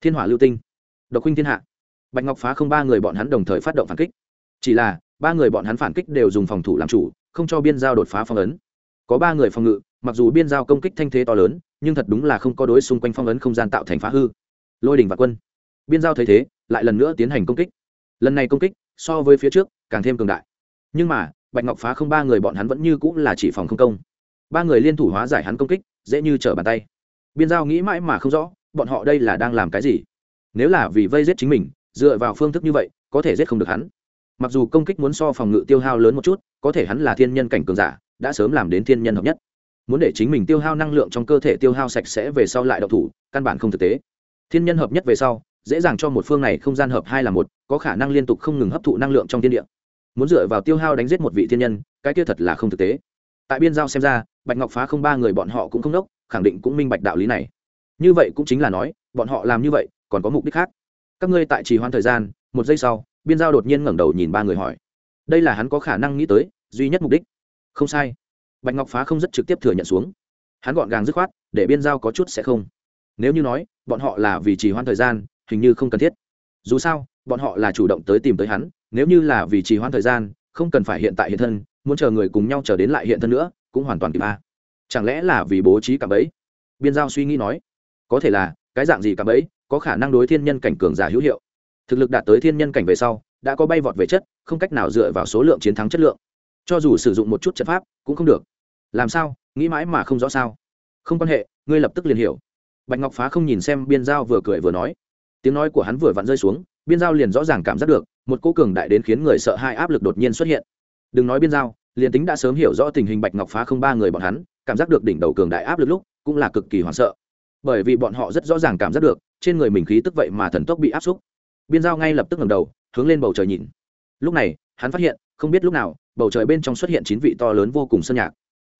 Thiên hỏa lưu tinh. Độc huynh thiên hạ. Bạch ngọc phá không ba người bọn hắn đồng thời phát động phản kích. Chỉ là, ba người bọn hắn phản kích đều dùng phòng thủ làm chủ, không cho biên giao đột phá phong ấn. Có ba người phòng ngự, mặc dù biên giao công kích thanh thế to lớn, nhưng thật đúng là không có đối xung quanh phong ấn không gian tạo thành phá hư. Lôi đình và quân. Biên giao thấy thế, lại lần nữa tiến hành công kích. Lần này công kích, so với phía trước càng thêm cường đại. Nhưng mà, bạch ngọc phá không ba người bọn hắn vẫn như cũng là chỉ phòng không công. Ba người liên thủ hóa giải hắn công kích, dễ như trở bàn tay. Biên giao nghĩ mãi mà không rõ, bọn họ đây là đang làm cái gì. Nếu là vì vây giết chính mình, dựa vào phương thức như vậy, có thể giết không được hắn. Mặc dù công kích muốn so phòng ngự tiêu hao lớn một chút, có thể hắn là thiên nhân cảnh cường giả, đã sớm làm đến thiên nhân hợp nhất. Muốn để chính mình tiêu hao năng lượng trong cơ thể tiêu hao sạch sẽ về sau lại độc thủ, căn bản không thực tế. Thiên nhân hợp nhất về sau, dễ dàng cho một phương này không gian hợp hai là một, có khả năng liên tục không ngừng hấp thụ năng lượng trong thiên địa muốn dựa vào tiêu hao đánh giết một vị thiên nhân, cái kia thật là không thực tế. Tại biên giao xem ra, bạch ngọc phá không ba người bọn họ cũng không đốc, khẳng định cũng minh bạch đạo lý này. Như vậy cũng chính là nói, bọn họ làm như vậy, còn có mục đích khác. Các ngươi tại trì hoãn thời gian, một giây sau, biên giao đột nhiên ngẩng đầu nhìn ba người hỏi. Đây là hắn có khả năng nghĩ tới, duy nhất mục đích. Không sai. Bạch ngọc phá không rất trực tiếp thừa nhận xuống. Hắn gọn gàng dứt khoát, để biên giao có chút sẽ không. Nếu như nói, bọn họ là vì trì hoãn thời gian, hình như không cần thiết. Dù sao, bọn họ là chủ động tới tìm tới hắn nếu như là vì trì hoãn thời gian, không cần phải hiện tại hiện thân, muốn chờ người cùng nhau chờ đến lại hiện thân nữa, cũng hoàn toàn kịp a chẳng lẽ là vì bố trí cạm bẫy? Biên giao suy nghĩ nói. Có thể là, cái dạng gì cạm bẫy, có khả năng đối thiên nhân cảnh cường giả hữu hiệu. Thực lực đạt tới thiên nhân cảnh về sau, đã có bay vọt về chất, không cách nào dựa vào số lượng chiến thắng chất lượng. Cho dù sử dụng một chút trận pháp, cũng không được. Làm sao? Nghĩ mãi mà không rõ sao? Không quan hệ, ngươi lập tức liền hiểu. Bạch ngọc phá không nhìn xem biên giao vừa cười vừa nói. Tiếng nói của hắn vừa vặn rơi xuống, biên giao liền rõ ràng cảm giác được một cô cường đại đến khiến người sợ hai áp lực đột nhiên xuất hiện. Đừng nói biên giao, liền tính đã sớm hiểu rõ tình hình bạch ngọc phá không ba người bọn hắn, cảm giác được đỉnh đầu cường đại áp lực lúc, cũng là cực kỳ hoảng sợ. Bởi vì bọn họ rất rõ ràng cảm giác được, trên người mình khí tức vậy mà thần tốc bị áp xúc. Biên giao ngay lập tức ngẩng đầu, hướng lên bầu trời nhìn. Lúc này, hắn phát hiện, không biết lúc nào, bầu trời bên trong xuất hiện chín vị to lớn vô cùng sơn nhạc.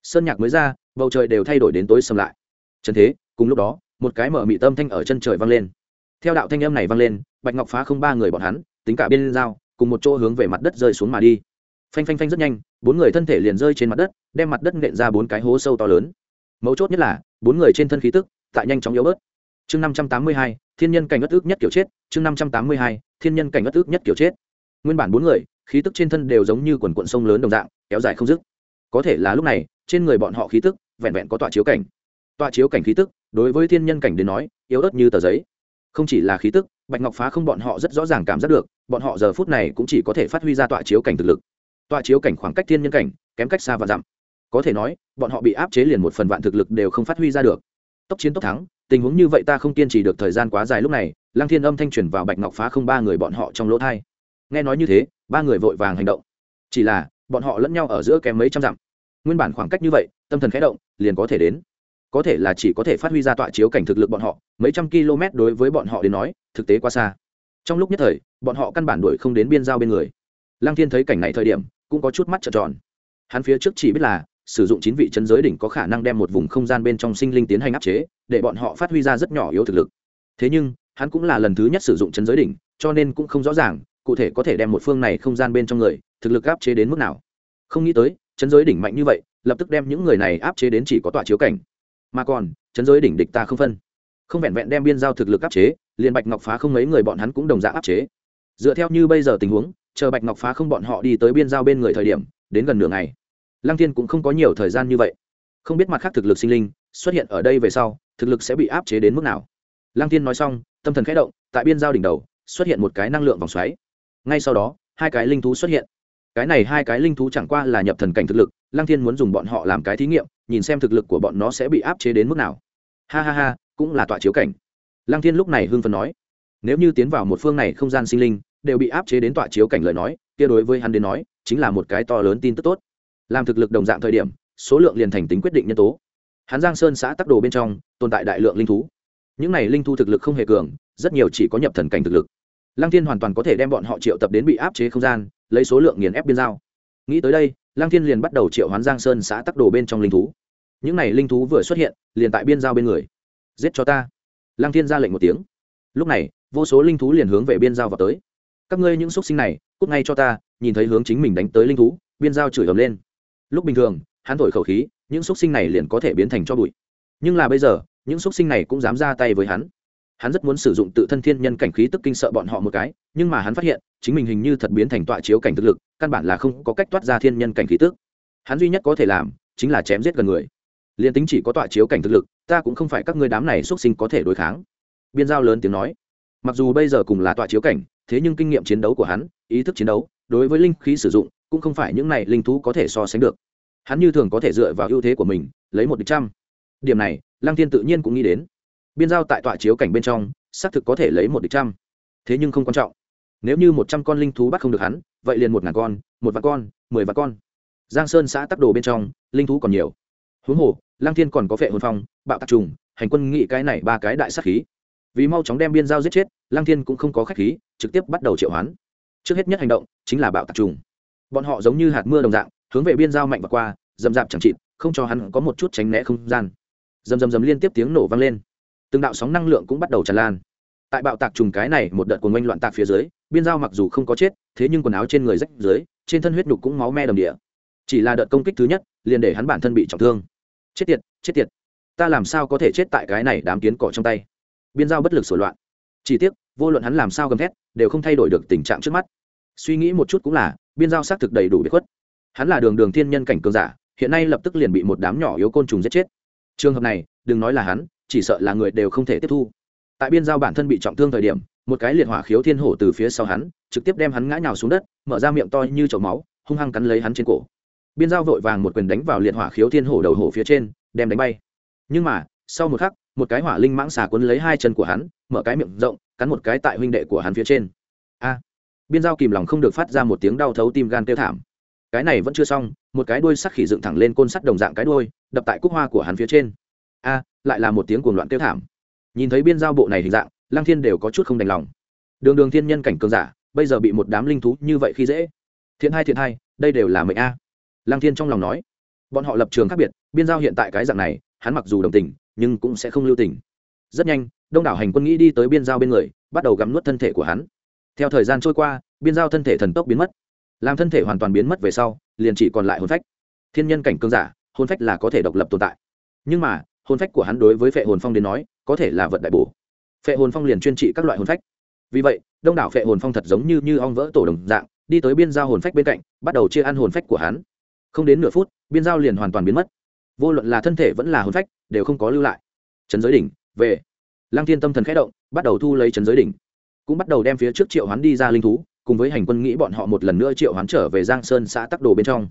Sơn nhạc mới ra, bầu trời đều thay đổi đến tối sầm lại. Chân thế, cùng lúc đó, một cái mở mị tâm thanh ở chân trời vang lên. Theo đạo thanh âm này vang lên, bạch ngọc phá không ba người bọn hắn tính cả biên dao cùng một chỗ hướng về mặt đất rơi xuống mà đi. Phanh phanh phanh rất nhanh, bốn người thân thể liền rơi trên mặt đất, đem mặt đất nện ra bốn cái hố sâu to lớn. Mấu chốt nhất là, bốn người trên thân khí tức, tại nhanh chóng yếu bớt. Chương năm trăm tám mươi hai, thiên nhân cảnh ất ước nhất kiểu chết, chương năm trăm tám mươi hai, thiên nhân cảnh ất ước nhất kiểu chết. Nguyên bản bốn người, khí tức trên thân đều giống như quần quận sông lớn đồng dạng, kéo dài không dứt. Có thể là lúc này, trên người bọn họ khí tức, vẹn vẹn có tọa chiếu cảnh. Tọa chiếu cảnh khí tức, đối với thiên nhân cảnh đến nói, yếu ớt như tờ giấy. Không chỉ là khí tức, bạch ngọc phá không bọn họ rất rõ ràng cảm giác được bọn họ giờ phút này cũng chỉ có thể phát huy ra tọa chiếu cảnh thực lực. Tọa chiếu cảnh khoảng cách thiên nhân cảnh, kém cách xa và dặm. Có thể nói, bọn họ bị áp chế liền một phần vạn thực lực đều không phát huy ra được. Tốc chiến tốc thắng, tình huống như vậy ta không kiên trì được thời gian quá dài lúc này, lăng thiên âm thanh truyền vào bạch ngọc phá không ba người bọn họ trong lỗ thai. Nghe nói như thế, ba người vội vàng hành động. Chỉ là, bọn họ lẫn nhau ở giữa kém mấy trăm dặm. Nguyên bản khoảng cách như vậy, tâm thần khẽ động, liền có thể đến. Có thể là chỉ có thể phát huy ra tọa chiếu cảnh thực lực bọn họ, mấy trăm km đối với bọn họ đến nói, thực tế quá xa trong lúc nhất thời, bọn họ căn bản đuổi không đến biên giao bên người. Lăng thiên thấy cảnh này thời điểm, cũng có chút mắt trợn tròn. Hắn phía trước chỉ biết là, sử dụng chín vị chân giới đỉnh có khả năng đem một vùng không gian bên trong sinh linh tiến hành áp chế, để bọn họ phát huy ra rất nhỏ yếu thực lực. Thế nhưng, hắn cũng là lần thứ nhất sử dụng chân giới đỉnh, cho nên cũng không rõ ràng, cụ thể có thể đem một phương này không gian bên trong người, thực lực áp chế đến mức nào. Không nghĩ tới, chân giới đỉnh mạnh như vậy, lập tức đem những người này áp chế đến chỉ có tọa chiếu cảnh. Mà còn, chân giới đỉnh địch ta không phân. Không vẹn vẹn đem biên giao thực lực áp chế liền bạch ngọc phá không mấy người bọn hắn cũng đồng dạng áp chế. Dựa theo như bây giờ tình huống, chờ bạch ngọc phá không bọn họ đi tới biên giao bên người thời điểm, đến gần nửa ngày, lăng thiên cũng không có nhiều thời gian như vậy. Không biết mặt khác thực lực sinh linh xuất hiện ở đây về sau, thực lực sẽ bị áp chế đến mức nào. Lăng thiên nói xong, tâm thần khẽ động, tại biên giao đỉnh đầu, xuất hiện một cái năng lượng vòng xoáy. Ngay sau đó, hai cái linh thú xuất hiện. Cái này hai cái linh thú chẳng qua là nhập thần cảnh thực lực, lăng thiên muốn dùng bọn họ làm cái thí nghiệm, nhìn xem thực lực của bọn nó sẽ bị áp chế đến mức nào. Ha ha ha, cũng là tọa chiếu cảnh lăng thiên lúc này hưng phấn nói, nếu như tiến vào một phương này không gian sinh linh, đều bị áp chế đến tọa chiếu cảnh lời nói, kia đối với hắn đến nói, chính là một cái to lớn tin tức tốt. Làm thực lực đồng dạng thời điểm, số lượng liền thành tính quyết định nhân tố. Hắn giang sơn xã tắc đồ bên trong, tồn tại đại lượng linh thú. Những này linh thú thực lực không hề cường, rất nhiều chỉ có nhập thần cảnh thực lực. Lăng thiên hoàn toàn có thể đem bọn họ triệu tập đến bị áp chế không gian, lấy số lượng nghiền ép biên giao. Nghĩ tới đây, lăng thiên liền bắt đầu triệu hoán giang sơn xã tắc đồ bên trong linh thú. Những này linh thú vừa xuất hiện, liền tại biên giao bên người. Giết cho ta lăng thiên ra lệnh một tiếng. Lúc này, vô số linh thú liền hướng về biên giao vào tới. Các ngươi những xúc sinh này, cút ngay cho ta, nhìn thấy hướng chính mình đánh tới linh thú, biên giao chửi ầm lên. Lúc bình thường, hắn thổi khẩu khí, những xúc sinh này liền có thể biến thành cho bụi. Nhưng là bây giờ, những xúc sinh này cũng dám ra tay với hắn. Hắn rất muốn sử dụng tự thân thiên nhân cảnh khí tức kinh sợ bọn họ một cái, nhưng mà hắn phát hiện, chính mình hình như thật biến thành tọa chiếu cảnh thực lực, căn bản là không có cách toát ra thiên nhân cảnh khí tức. Hắn duy nhất có thể làm, chính là chém giết gần người. Liền tính chỉ có tọa chiếu cảnh thực lực ta cũng không phải các ngươi đám này xuất sinh có thể đối kháng. Biên giao lớn tiếng nói. Mặc dù bây giờ cùng là tọa chiếu cảnh, thế nhưng kinh nghiệm chiến đấu của hắn, ý thức chiến đấu, đối với linh khí sử dụng, cũng không phải những này linh thú có thể so sánh được. Hắn như thường có thể dựa vào ưu thế của mình, lấy một địch trăm. Điểm này, lăng thiên tự nhiên cũng nghĩ đến. Biên giao tại tọa chiếu cảnh bên trong, xác thực có thể lấy một địch trăm. Thế nhưng không quan trọng. Nếu như một trăm con linh thú bắt không được hắn, vậy liền một ngàn con, một vạn con, mười vạn con. Giang sơn xã tắc đồ bên trong, linh thú còn nhiều. Huống hồ, lăng thiên còn có vẻ hồn phong bạo tạc trùng, hành quân nghị cái này ba cái đại sát khí. Vì mau chóng đem biên giao giết chết, lăng thiên cũng không có khách khí, trực tiếp bắt đầu triệu hoán. Trước hết nhất hành động chính là bạo tạc trùng. Bọn họ giống như hạt mưa đồng dạng, hướng về biên giao mạnh và qua dầm dạp chẳng chịt, không cho hắn có một chút tránh né không gian. Dầm dầm dầm liên tiếp tiếng nổ vang lên. Từng đạo sóng năng lượng cũng bắt đầu tràn lan. Tại bạo tạc trùng cái này một đợt cuồng oanh loạn tạc phía dưới, biên giao mặc dù không có chết, thế nhưng quần áo trên người rách dưới, trên thân huyết nhục cũng máu me đầm địa. Chỉ là đợt công kích thứ nhất, liền để hắn bản thân bị trọng thương. Chết tiệt chết tiệt ta làm sao có thể chết tại cái này đám kiến cỏ trong tay? Biên giao bất lực sổ loạn. Chỉ tiếc, vô luận hắn làm sao gầm thét, đều không thay đổi được tình trạng trước mắt. Suy nghĩ một chút cũng là, biên giao xác thực đầy đủ biệt khuất. Hắn là đường đường thiên nhân cảnh cường giả, hiện nay lập tức liền bị một đám nhỏ yếu côn trùng giết chết. Trường hợp này, đừng nói là hắn, chỉ sợ là người đều không thể tiếp thu. Tại biên giao bản thân bị trọng thương thời điểm, một cái liệt hỏa khiếu thiên hổ từ phía sau hắn, trực tiếp đem hắn ngã nhào xuống đất, mở ra miệng to như chậu máu, hung hăng cắn lấy hắn trên cổ. Biên giao vội vàng một quyền đánh vào liệt hỏa khiếu thiên hổ đầu hổ phía trên, đem đánh bay nhưng mà, sau một khắc, một cái hỏa linh mãng xà quấn lấy hai chân của hắn, mở cái miệng rộng, cắn một cái tại huynh đệ của hắn phía trên. A! Biên giao kìm lòng không được phát ra một tiếng đau thấu tim gan tiêu thảm. Cái này vẫn chưa xong, một cái đuôi sắc khỉ dựng thẳng lên côn sắt đồng dạng cái đuôi, đập tại cúc hoa của hắn phía trên. A, lại là một tiếng cuồng loạn tiêu thảm. Nhìn thấy biên giao bộ này hình dạng Lang thiên đều có chút không đành lòng. Đường đường thiên nhân cảnh cường giả, bây giờ bị một đám linh thú như vậy khi dễ. Thiện hai thiện hai, đây đều là mệnh a. Lang thiên trong lòng nói. Bọn họ lập trường khác biệt, biên giao hiện tại cái dạng này hắn mặc dù đồng tình, nhưng cũng sẽ không lưu tình. Rất nhanh, đông đảo hành quân nghĩ đi tới biên giao bên người, bắt đầu gắm nuốt thân thể của hắn. Theo thời gian trôi qua, biên giao thân thể thần tốc biến mất. Làm thân thể hoàn toàn biến mất về sau, liền chỉ còn lại hồn phách. Thiên nhân cảnh cương giả, hồn phách là có thể độc lập tồn tại. Nhưng mà, hồn phách của hắn đối với phệ hồn phong đến nói, có thể là vật đại bổ. Phệ hồn phong liền chuyên trị các loại hồn phách. Vì vậy, đông đảo phệ hồn phong thật giống như như ong vỡ tổ đồng dạng, đi tới biên giao hồn phách bên cạnh, bắt đầu chia ăn hồn phách của hắn. Không đến nửa phút, biên giao liền hoàn toàn biến mất vô luận là thân thể vẫn là hồn phách, đều không có lưu lại. Trấn giới đỉnh, về. Lăng thiên tâm thần khẽ động, bắt đầu thu lấy trấn giới đỉnh. Cũng bắt đầu đem phía trước triệu hoán đi ra linh thú, cùng với hành quân nghĩ bọn họ một lần nữa triệu hoán trở về giang sơn xã tắc đồ bên trong.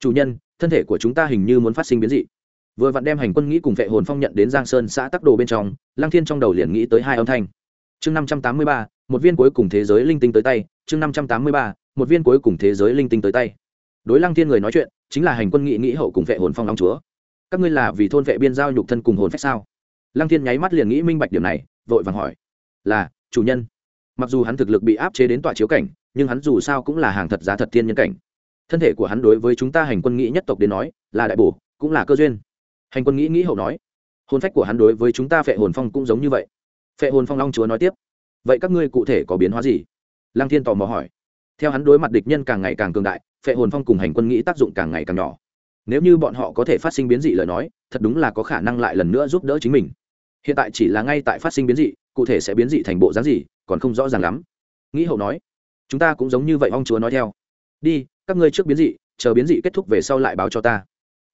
Chủ nhân, thân thể của chúng ta hình như muốn phát sinh biến dị. Vừa vặn đem hành quân nghĩ cùng vệ hồn phong nhận đến giang sơn xã tắc đồ bên trong, lăng thiên trong đầu liền nghĩ tới hai âm thanh. Chương năm trăm tám mươi ba, một viên cuối cùng thế giới linh tinh tới tay. Chương năm trăm tám mươi ba, một viên cuối cùng thế giới linh tinh tới tay. Đối lăng thiên người nói chuyện, chính là hành quân nghị nghĩ hậu cùng vệ hồn phong long chúa các ngươi là vì thôn vệ biên giao nhục thân cùng hồn phách sao? Lăng thiên nháy mắt liền nghĩ minh bạch điểm này, vội vàng hỏi. Là, chủ nhân. Mặc dù hắn thực lực bị áp chế đến tọa chiếu cảnh, nhưng hắn dù sao cũng là hàng thật giá thật thiên nhân cảnh. Thân thể của hắn đối với chúng ta hành quân nghĩ nhất tộc đến nói, là đại bổ, cũng là cơ duyên. Hành quân nghĩ nghĩ hậu nói, hồn phách của hắn đối với chúng ta phệ hồn phong cũng giống như vậy. Phệ hồn phong long chúa nói tiếp, vậy các ngươi cụ thể có biến hóa gì? Lăng thiên tò mò hỏi. Theo hắn đối mặt địch nhân càng ngày càng cường đại, phệ hồn phong cùng hành quân nghĩ tác dụng càng ngày càng nhỏ nếu như bọn họ có thể phát sinh biến dị lời nói, thật đúng là có khả năng lại lần nữa giúp đỡ chính mình. Hiện tại chỉ là ngay tại phát sinh biến dị, cụ thể sẽ biến dị thành bộ dáng gì, còn không rõ ràng lắm. Nghĩ hậu nói, chúng ta cũng giống như vậy, ông chúa nói theo. Đi, các ngươi trước biến dị, chờ biến dị kết thúc về sau lại báo cho ta.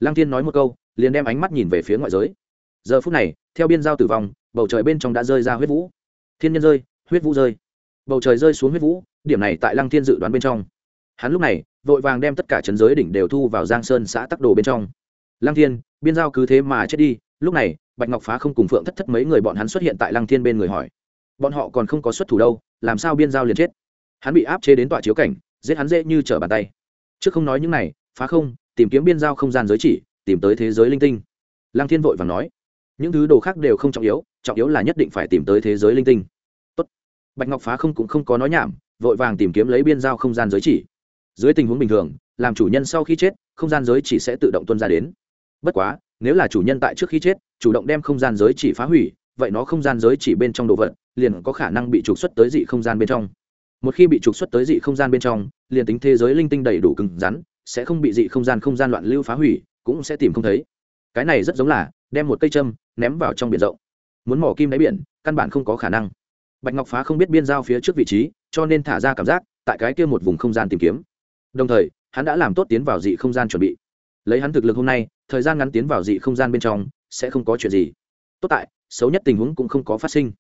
Lăng thiên nói một câu, liền đem ánh mắt nhìn về phía ngoại giới. Giờ phút này, theo biên giao tử vong, bầu trời bên trong đã rơi ra huyết vũ. Thiên nhân rơi, huyết vũ rơi. Bầu trời rơi xuống huyết vũ, điểm này tại lăng thiên dự đoán bên trong hắn lúc này, vội vàng đem tất cả chấn giới đỉnh đều thu vào giang sơn xã tắc đồ bên trong. Lăng thiên, biên giao cứ thế mà chết đi, lúc này, bạch ngọc phá không cùng phượng thất thất mấy người bọn hắn xuất hiện tại lăng thiên bên người hỏi. Bọn họ còn không có xuất thủ đâu, làm sao biên giao liền chết? Hắn bị áp chế đến tọa chiếu cảnh, giết hắn dễ như trở bàn tay. Trước không nói những này, phá không, tìm kiếm biên giao không gian giới chỉ, tìm tới thế giới linh tinh. Lăng thiên vội vàng nói, những thứ đồ khác đều không trọng yếu trọng yếu là nhất định phải tìm tới thế giới linh tinh. Tốt. bạch ngọc phá không cũng không có nói nhảm, vội vàng tìm kiếm lấy biên giao không gian giới chỉ dưới tình huống bình thường, làm chủ nhân sau khi chết, không gian giới chỉ sẽ tự động tuân ra đến. Bất quá, nếu là chủ nhân tại trước khi chết, chủ động đem không gian giới chỉ phá hủy, vậy nó không gian giới chỉ bên trong đồ vật liền có khả năng bị trục xuất tới dị không gian bên trong. Một khi bị trục xuất tới dị không gian bên trong, liền tính thế giới linh tinh đầy đủ cứng rắn, sẽ không bị dị không gian không gian loạn lưu phá hủy, cũng sẽ tìm không thấy. Cái này rất giống là đem một cây châm ném vào trong biển rộng. Muốn mỏ kim đáy biển, căn bản không có khả năng. Bạch ngọc phá không biết biên giao phía trước vị trí, cho nên thả ra cảm giác, tại cái kia một vùng không gian tìm kiếm đồng thời, hắn đã làm tốt tiến vào dị không gian chuẩn bị. Lấy hắn thực lực hôm nay, thời gian ngắn tiến vào dị không gian bên trong, sẽ không có chuyện gì. Tốt tại, xấu nhất tình huống cũng không có phát sinh.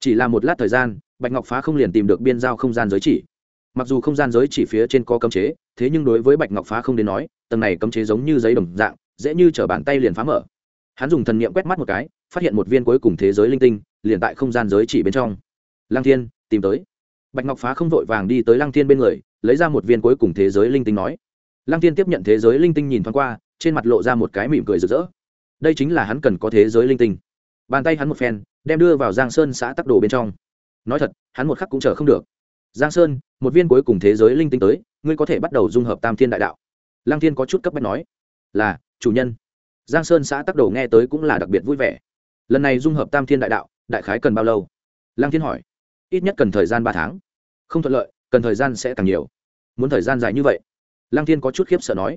Chỉ là một lát thời gian, bạch ngọc phá không liền tìm được biên giao không gian giới chỉ. Mặc dù không gian giới chỉ phía trên có cấm chế, thế nhưng đối với bạch ngọc phá không đến nói, tầng này cấm chế giống như giấy đồng dạng, dễ như t bàn tay liền phá mở. Hắn dùng thần niệm quét mắt một cái, phát hiện một viên cuối cùng thế giới linh tinh, liền tại không gian giới chỉ bên trong. Lăng thiên, tìm tới. Bạch ngọc phá không vội vàng đi tới lăng thiên bên người lấy ra một viên cuối cùng thế giới linh tinh nói. Lăng thiên tiếp nhận thế giới linh tinh nhìn thoáng qua, trên mặt lộ ra một cái mỉm cười rực rỡ. Đây chính là hắn cần có thế giới linh tinh. Bàn tay hắn một phen, đem đưa vào giang sơn xã tắc đồ bên trong. Nói thật, hắn một khắc cũng chờ không được. Giang sơn, một viên cuối cùng thế giới linh tinh tới, ngươi có thể bắt đầu dung hợp tam thiên đại đạo. Lăng thiên có chút cấp bách nói. Là, chủ nhân. Giang sơn xã tắc đồ nghe tới cũng là đặc biệt vui vẻ. Lần này dung hợp tam thiên đại đạo, đại khái cần bao lâu? Lăng thiên hỏi. Ít nhất cần thời gian ba tháng. Không thuận lợi cần thời gian sẽ càng nhiều. Muốn thời gian dài như vậy? Lăng thiên có chút khiếp sợ nói.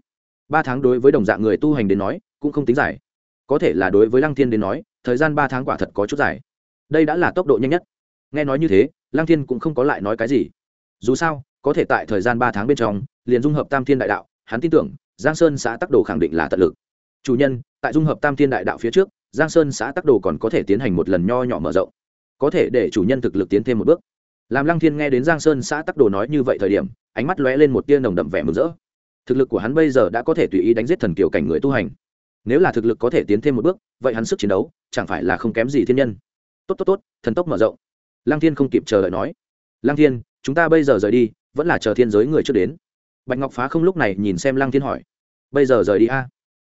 Ba tháng đối với đồng dạng người tu hành đến nói, cũng không tính dài. Có thể là đối với lăng thiên đến nói, thời gian ba tháng quả thật có chút dài. Đây đã là tốc độ nhanh nhất. Nghe nói như thế, lăng thiên cũng không có lại nói cái gì. Dù sao, có thể tại thời gian ba tháng bên trong, liền dung hợp tam thiên đại đạo, hắn tin tưởng, giang sơn xã tắc đồ khẳng định là tận lực. Chủ nhân, tại dung hợp tam thiên đại đạo phía trước, giang sơn xã tắc đồ còn có thể tiến hành một lần nho nhỏ mở rộng. Có thể để chủ nhân thực lực tiến thêm một bước làm lăng thiên nghe đến giang sơn xã tắc đồ nói như vậy thời điểm, ánh mắt lóe lên một tia nồng đậm vẻ mừng rỡ. Thực lực của hắn bây giờ đã có thể tùy ý đánh giết thần kiểu cảnh người tu hành. Nếu là thực lực có thể tiến thêm một bước, vậy hắn sức chiến đấu chẳng phải là không kém gì thiên nhân. Tốt tốt tốt, thần tốc mở rộng. Lăng thiên không kịp chờ đợi nói. Lăng thiên, chúng ta bây giờ rời đi, vẫn là chờ thiên giới người trước đến. Bạch ngọc phá không lúc này nhìn xem lăng thiên hỏi. Bây giờ rời đi a?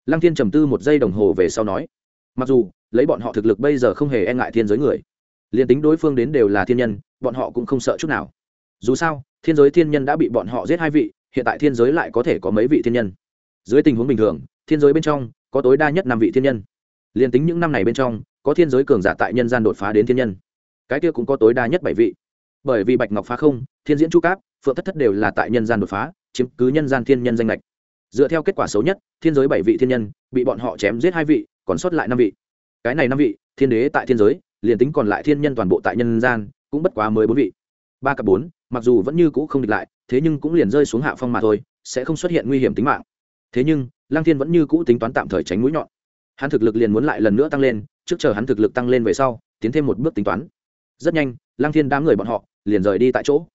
Lăng thiên trầm tư một giây đồng hồ về sau nói. Mặc dù, lấy bọn họ thực lực bây giờ không hề e ngại thiên giới người liền tính đối phương đến đều là thiên nhân, bọn họ cũng không sợ chút nào. Dù sao, thiên giới thiên nhân đã bị bọn họ giết hai vị, hiện tại thiên giới lại có thể có mấy vị thiên nhân? Dưới tình huống bình thường, thiên giới bên trong có tối đa nhất năm vị thiên nhân. Liền tính những năm này bên trong, có thiên giới cường giả tại nhân gian đột phá đến thiên nhân, cái kia cũng có tối đa nhất bảy vị. Bởi vì bạch ngọc phá không, thiên diễn chu cáp, phượng thất thất đều là tại nhân gian đột phá, chiếm cứ nhân gian thiên nhân danh lệch dựa theo kết quả xấu nhất, thiên giới bảy vị thiên nhân bị bọn họ chém giết hai vị, còn sót lại năm vị. Cái này năm vị, thiên đế tại thiên giới liền tính còn lại thiên nhân toàn bộ tại nhân gian, cũng bất quá mới bốn vị. Ba cặp bốn, mặc dù vẫn như cũ không địch lại, thế nhưng cũng liền rơi xuống hạ phong mà thôi, sẽ không xuất hiện nguy hiểm tính mạng. Thế nhưng, lăng thiên vẫn như cũ tính toán tạm thời tránh mũi nhọn. Hắn thực lực liền muốn lại lần nữa tăng lên, trước chờ hắn thực lực tăng lên về sau, tiến thêm một bước tính toán. Rất nhanh, lăng thiên đám người bọn họ liền rời đi tại chỗ.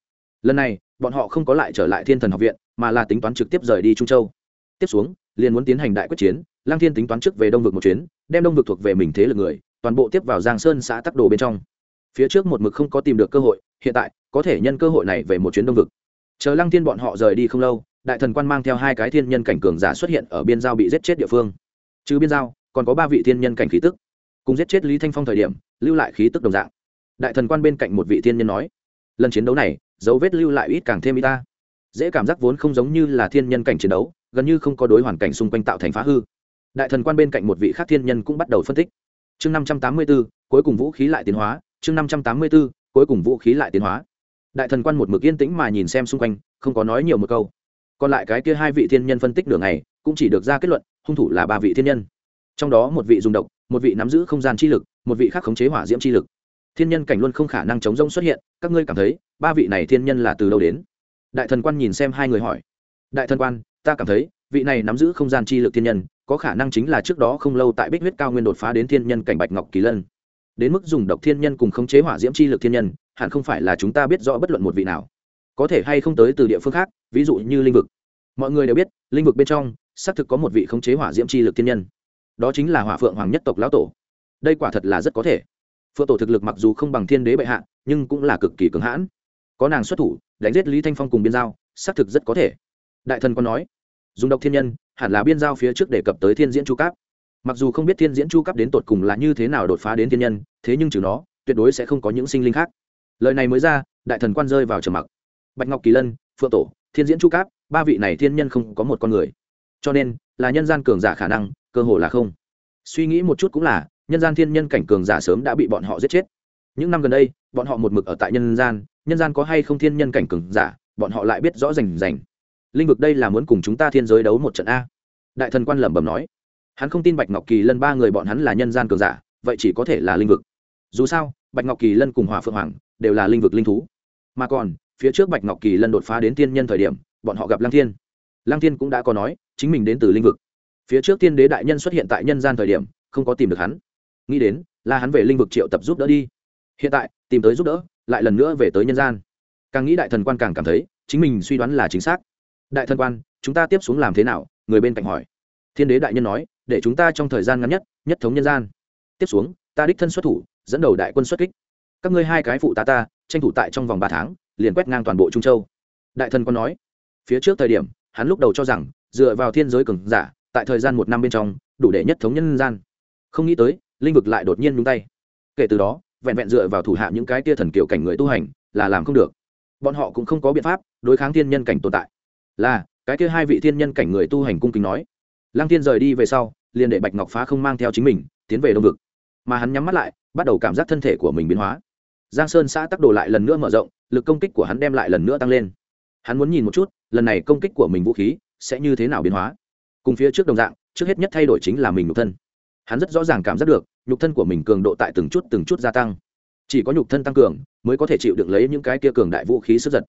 Lần này, bọn họ không có lại trở lại thiên thần học viện, mà là tính toán trực tiếp rời đi trung châu. Tiếp xuống, liền muốn tiến hành đại quyết chiến, lăng thiên tính toán trước về đông vực một chuyến, đem đông vực thuộc về mình thế lực người toàn bộ tiếp vào giang sơn xã tắc đồ bên trong. Phía trước một mực không có tìm được cơ hội, hiện tại, có thể nhân cơ hội này về một chuyến đông vực. Chờ lăng thiên bọn họ rời đi không lâu, đại thần quan mang theo hai cái thiên nhân cảnh cường giả xuất hiện ở biên giao bị giết chết địa phương. Chứ biên giao, còn có ba vị thiên nhân cảnh khí tức. Cùng giết chết lý thanh phong thời điểm, lưu lại khí tức đồng dạng. Đại thần quan bên cạnh một vị thiên nhân nói, lần chiến đấu này, dấu vết lưu lại ít càng thêm y ta. Dễ cảm giác vốn không giống như là thiên nhân cảnh chiến đấu, gần như không có đối hoàn cảnh xung quanh tạo thành phá hư. Đại thần quan bên cạnh một vị khác thiên nhân cũng bắt đầu phân tích chương năm trăm tám mươi b ố cuối cùng vũ khí lại tiến hóa. Chương năm trăm tám mươi b ố cuối cùng vũ khí lại tiến hóa. Đại thần quan một mực yên tĩnh mà nhìn xem xung quanh, không có nói nhiều một câu. Còn lại cái kia hai vị thiên nhân phân tích đường này cũng chỉ được ra kết luận, hung thủ là ba vị thiên nhân. Trong đó một vị dùng độc, một vị nắm giữ không gian chi lực, một vị khác khống chế hỏa diễm chi lực. Thiên nhân cảnh luôn không khả năng chống rông xuất hiện, các ngươi cảm thấy, ba vị này thiên nhân là từ đâu đến? Đại thần quan nhìn xem hai người hỏi. Đại thần quan, ta cảm thấy, vị này nắm giữ không gian chi lực thiên nhân có khả năng chính là trước đó không lâu tại bích huyết cao nguyên đột phá đến thiên nhân cảnh bạch ngọc kỳ lân. Đến mức dùng độc thiên nhân cùng khống chế hỏa diễm chi lực thiên nhân, hẳn không phải là chúng ta biết rõ bất luận một vị nào. Có thể hay không tới từ địa phương khác, ví dụ như linh vực. Mọi người đều biết, linh vực bên trong, xác thực có một vị khống chế hỏa diễm chi lực thiên nhân. Đó chính là hỏa phượng hoàng nhất tộc lão tổ. Đây quả thật là rất có thể. Phượng tổ thực lực mặc dù không bằng thiên đế bệ hạ, nhưng cũng là cực kỳ cứng hãn. Có nàng xuất thủ, đánh giết lý thanh phong cùng biên giao, xác thực rất có thể. Đại thần còn nói, dùng độc thiên nhân hẳn là biên giao phía trước đề cập tới thiên diễn chu cáp. Mặc dù không biết thiên diễn chu cáp đến tột cùng là như thế nào đột phá đến thiên nhân, thế nhưng trừ nó, tuyệt đối sẽ không có những sinh linh khác. Lời này mới ra, đại thần quan rơi vào trầm mặc. Bạch ngọc kỳ lân, phượng tổ, thiên diễn chu cáp, ba vị này thiên nhân không có một con người. Cho nên, là nhân gian cường giả khả năng, cơ hồ là không. Suy nghĩ một chút cũng là, nhân gian thiên nhân cảnh cường giả sớm đã bị bọn họ giết chết. Những năm gần đây, bọn họ một mực ở tại nhân gian nhân gian có hay không thiên nhân cảnh cường giả, bọn họ lại biết rõ rành rành linh vực đây là muốn cùng chúng ta thiên giới đấu một trận a. Đại thần quan lẩm bẩm nói. Hắn không tin bạch ngọc kỳ lân ba người bọn hắn là nhân gian cường giả, vậy chỉ có thể là linh vực. Dù sao, bạch ngọc kỳ lân cùng hòa phượng hoàng đều là linh vực linh thú. Mà còn, phía trước bạch ngọc kỳ lân đột phá đến thiên nhân thời điểm, bọn họ gặp lăng thiên. Lăng thiên cũng đã có nói, chính mình đến từ linh vực. Phía trước tiên đế đại nhân xuất hiện tại nhân gian thời điểm, không có tìm được hắn. Nghĩ đến, là hắn về linh vực triệu tập giúp đỡ đi. Hiện tại, tìm tới giúp đỡ, lại lần nữa về tới nhân gian. Càng nghĩ đại thần quan càng cảm thấy, chính mình suy đoán là chính xác đại thân quan, chúng ta tiếp xuống làm thế nào? Người bên cạnh hỏi. Thiên đế đại nhân nói, để chúng ta trong thời gian ngắn nhất nhất thống nhân gian. Tiếp xuống, ta đích thân xuất thủ, dẫn đầu đại quân xuất kích. Các ngươi hai cái phụ tá ta, tranh thủ tại trong vòng ba tháng, liền quét ngang toàn bộ trung châu. Đại thần quan nói. Phía trước thời điểm, hắn lúc đầu cho rằng, dựa vào thiên giới cường giả, tại thời gian một năm bên trong, đủ để nhất thống nhân gian. Không nghĩ tới, linh vực lại đột nhiên nhúng tay. Kể từ đó, vẹn vẹn dựa vào thủ hạ những cái tia thần kiểu cảnh người tu hành, là làm không được. Bọn họ cũng không có biện pháp đối kháng thiên nhân cảnh tồn tại là, cái kia hai vị thiên nhân cảnh người tu hành cung kính nói. Lăng thiên rời đi về sau, liền để bạch ngọc phá không mang theo chính mình, tiến về đông vực. Mà hắn nhắm mắt lại, bắt đầu cảm giác thân thể của mình biến hóa. Giang sơn xã tắc đồ lại lần nữa mở rộng, lực công kích của hắn đem lại lần nữa tăng lên. Hắn muốn nhìn một chút, lần này công kích của mình vũ khí sẽ như thế nào biến hóa. Cùng phía trước đồng dạng, trước hết nhất thay đổi chính là mình nhục thân. Hắn rất rõ ràng cảm giác được, nhục thân của mình cường độ tại từng chút từng chút gia tăng. Chỉ có nhục thân tăng cường, mới có thể chịu được lấy những cái kia cường đại vũ khí sức giật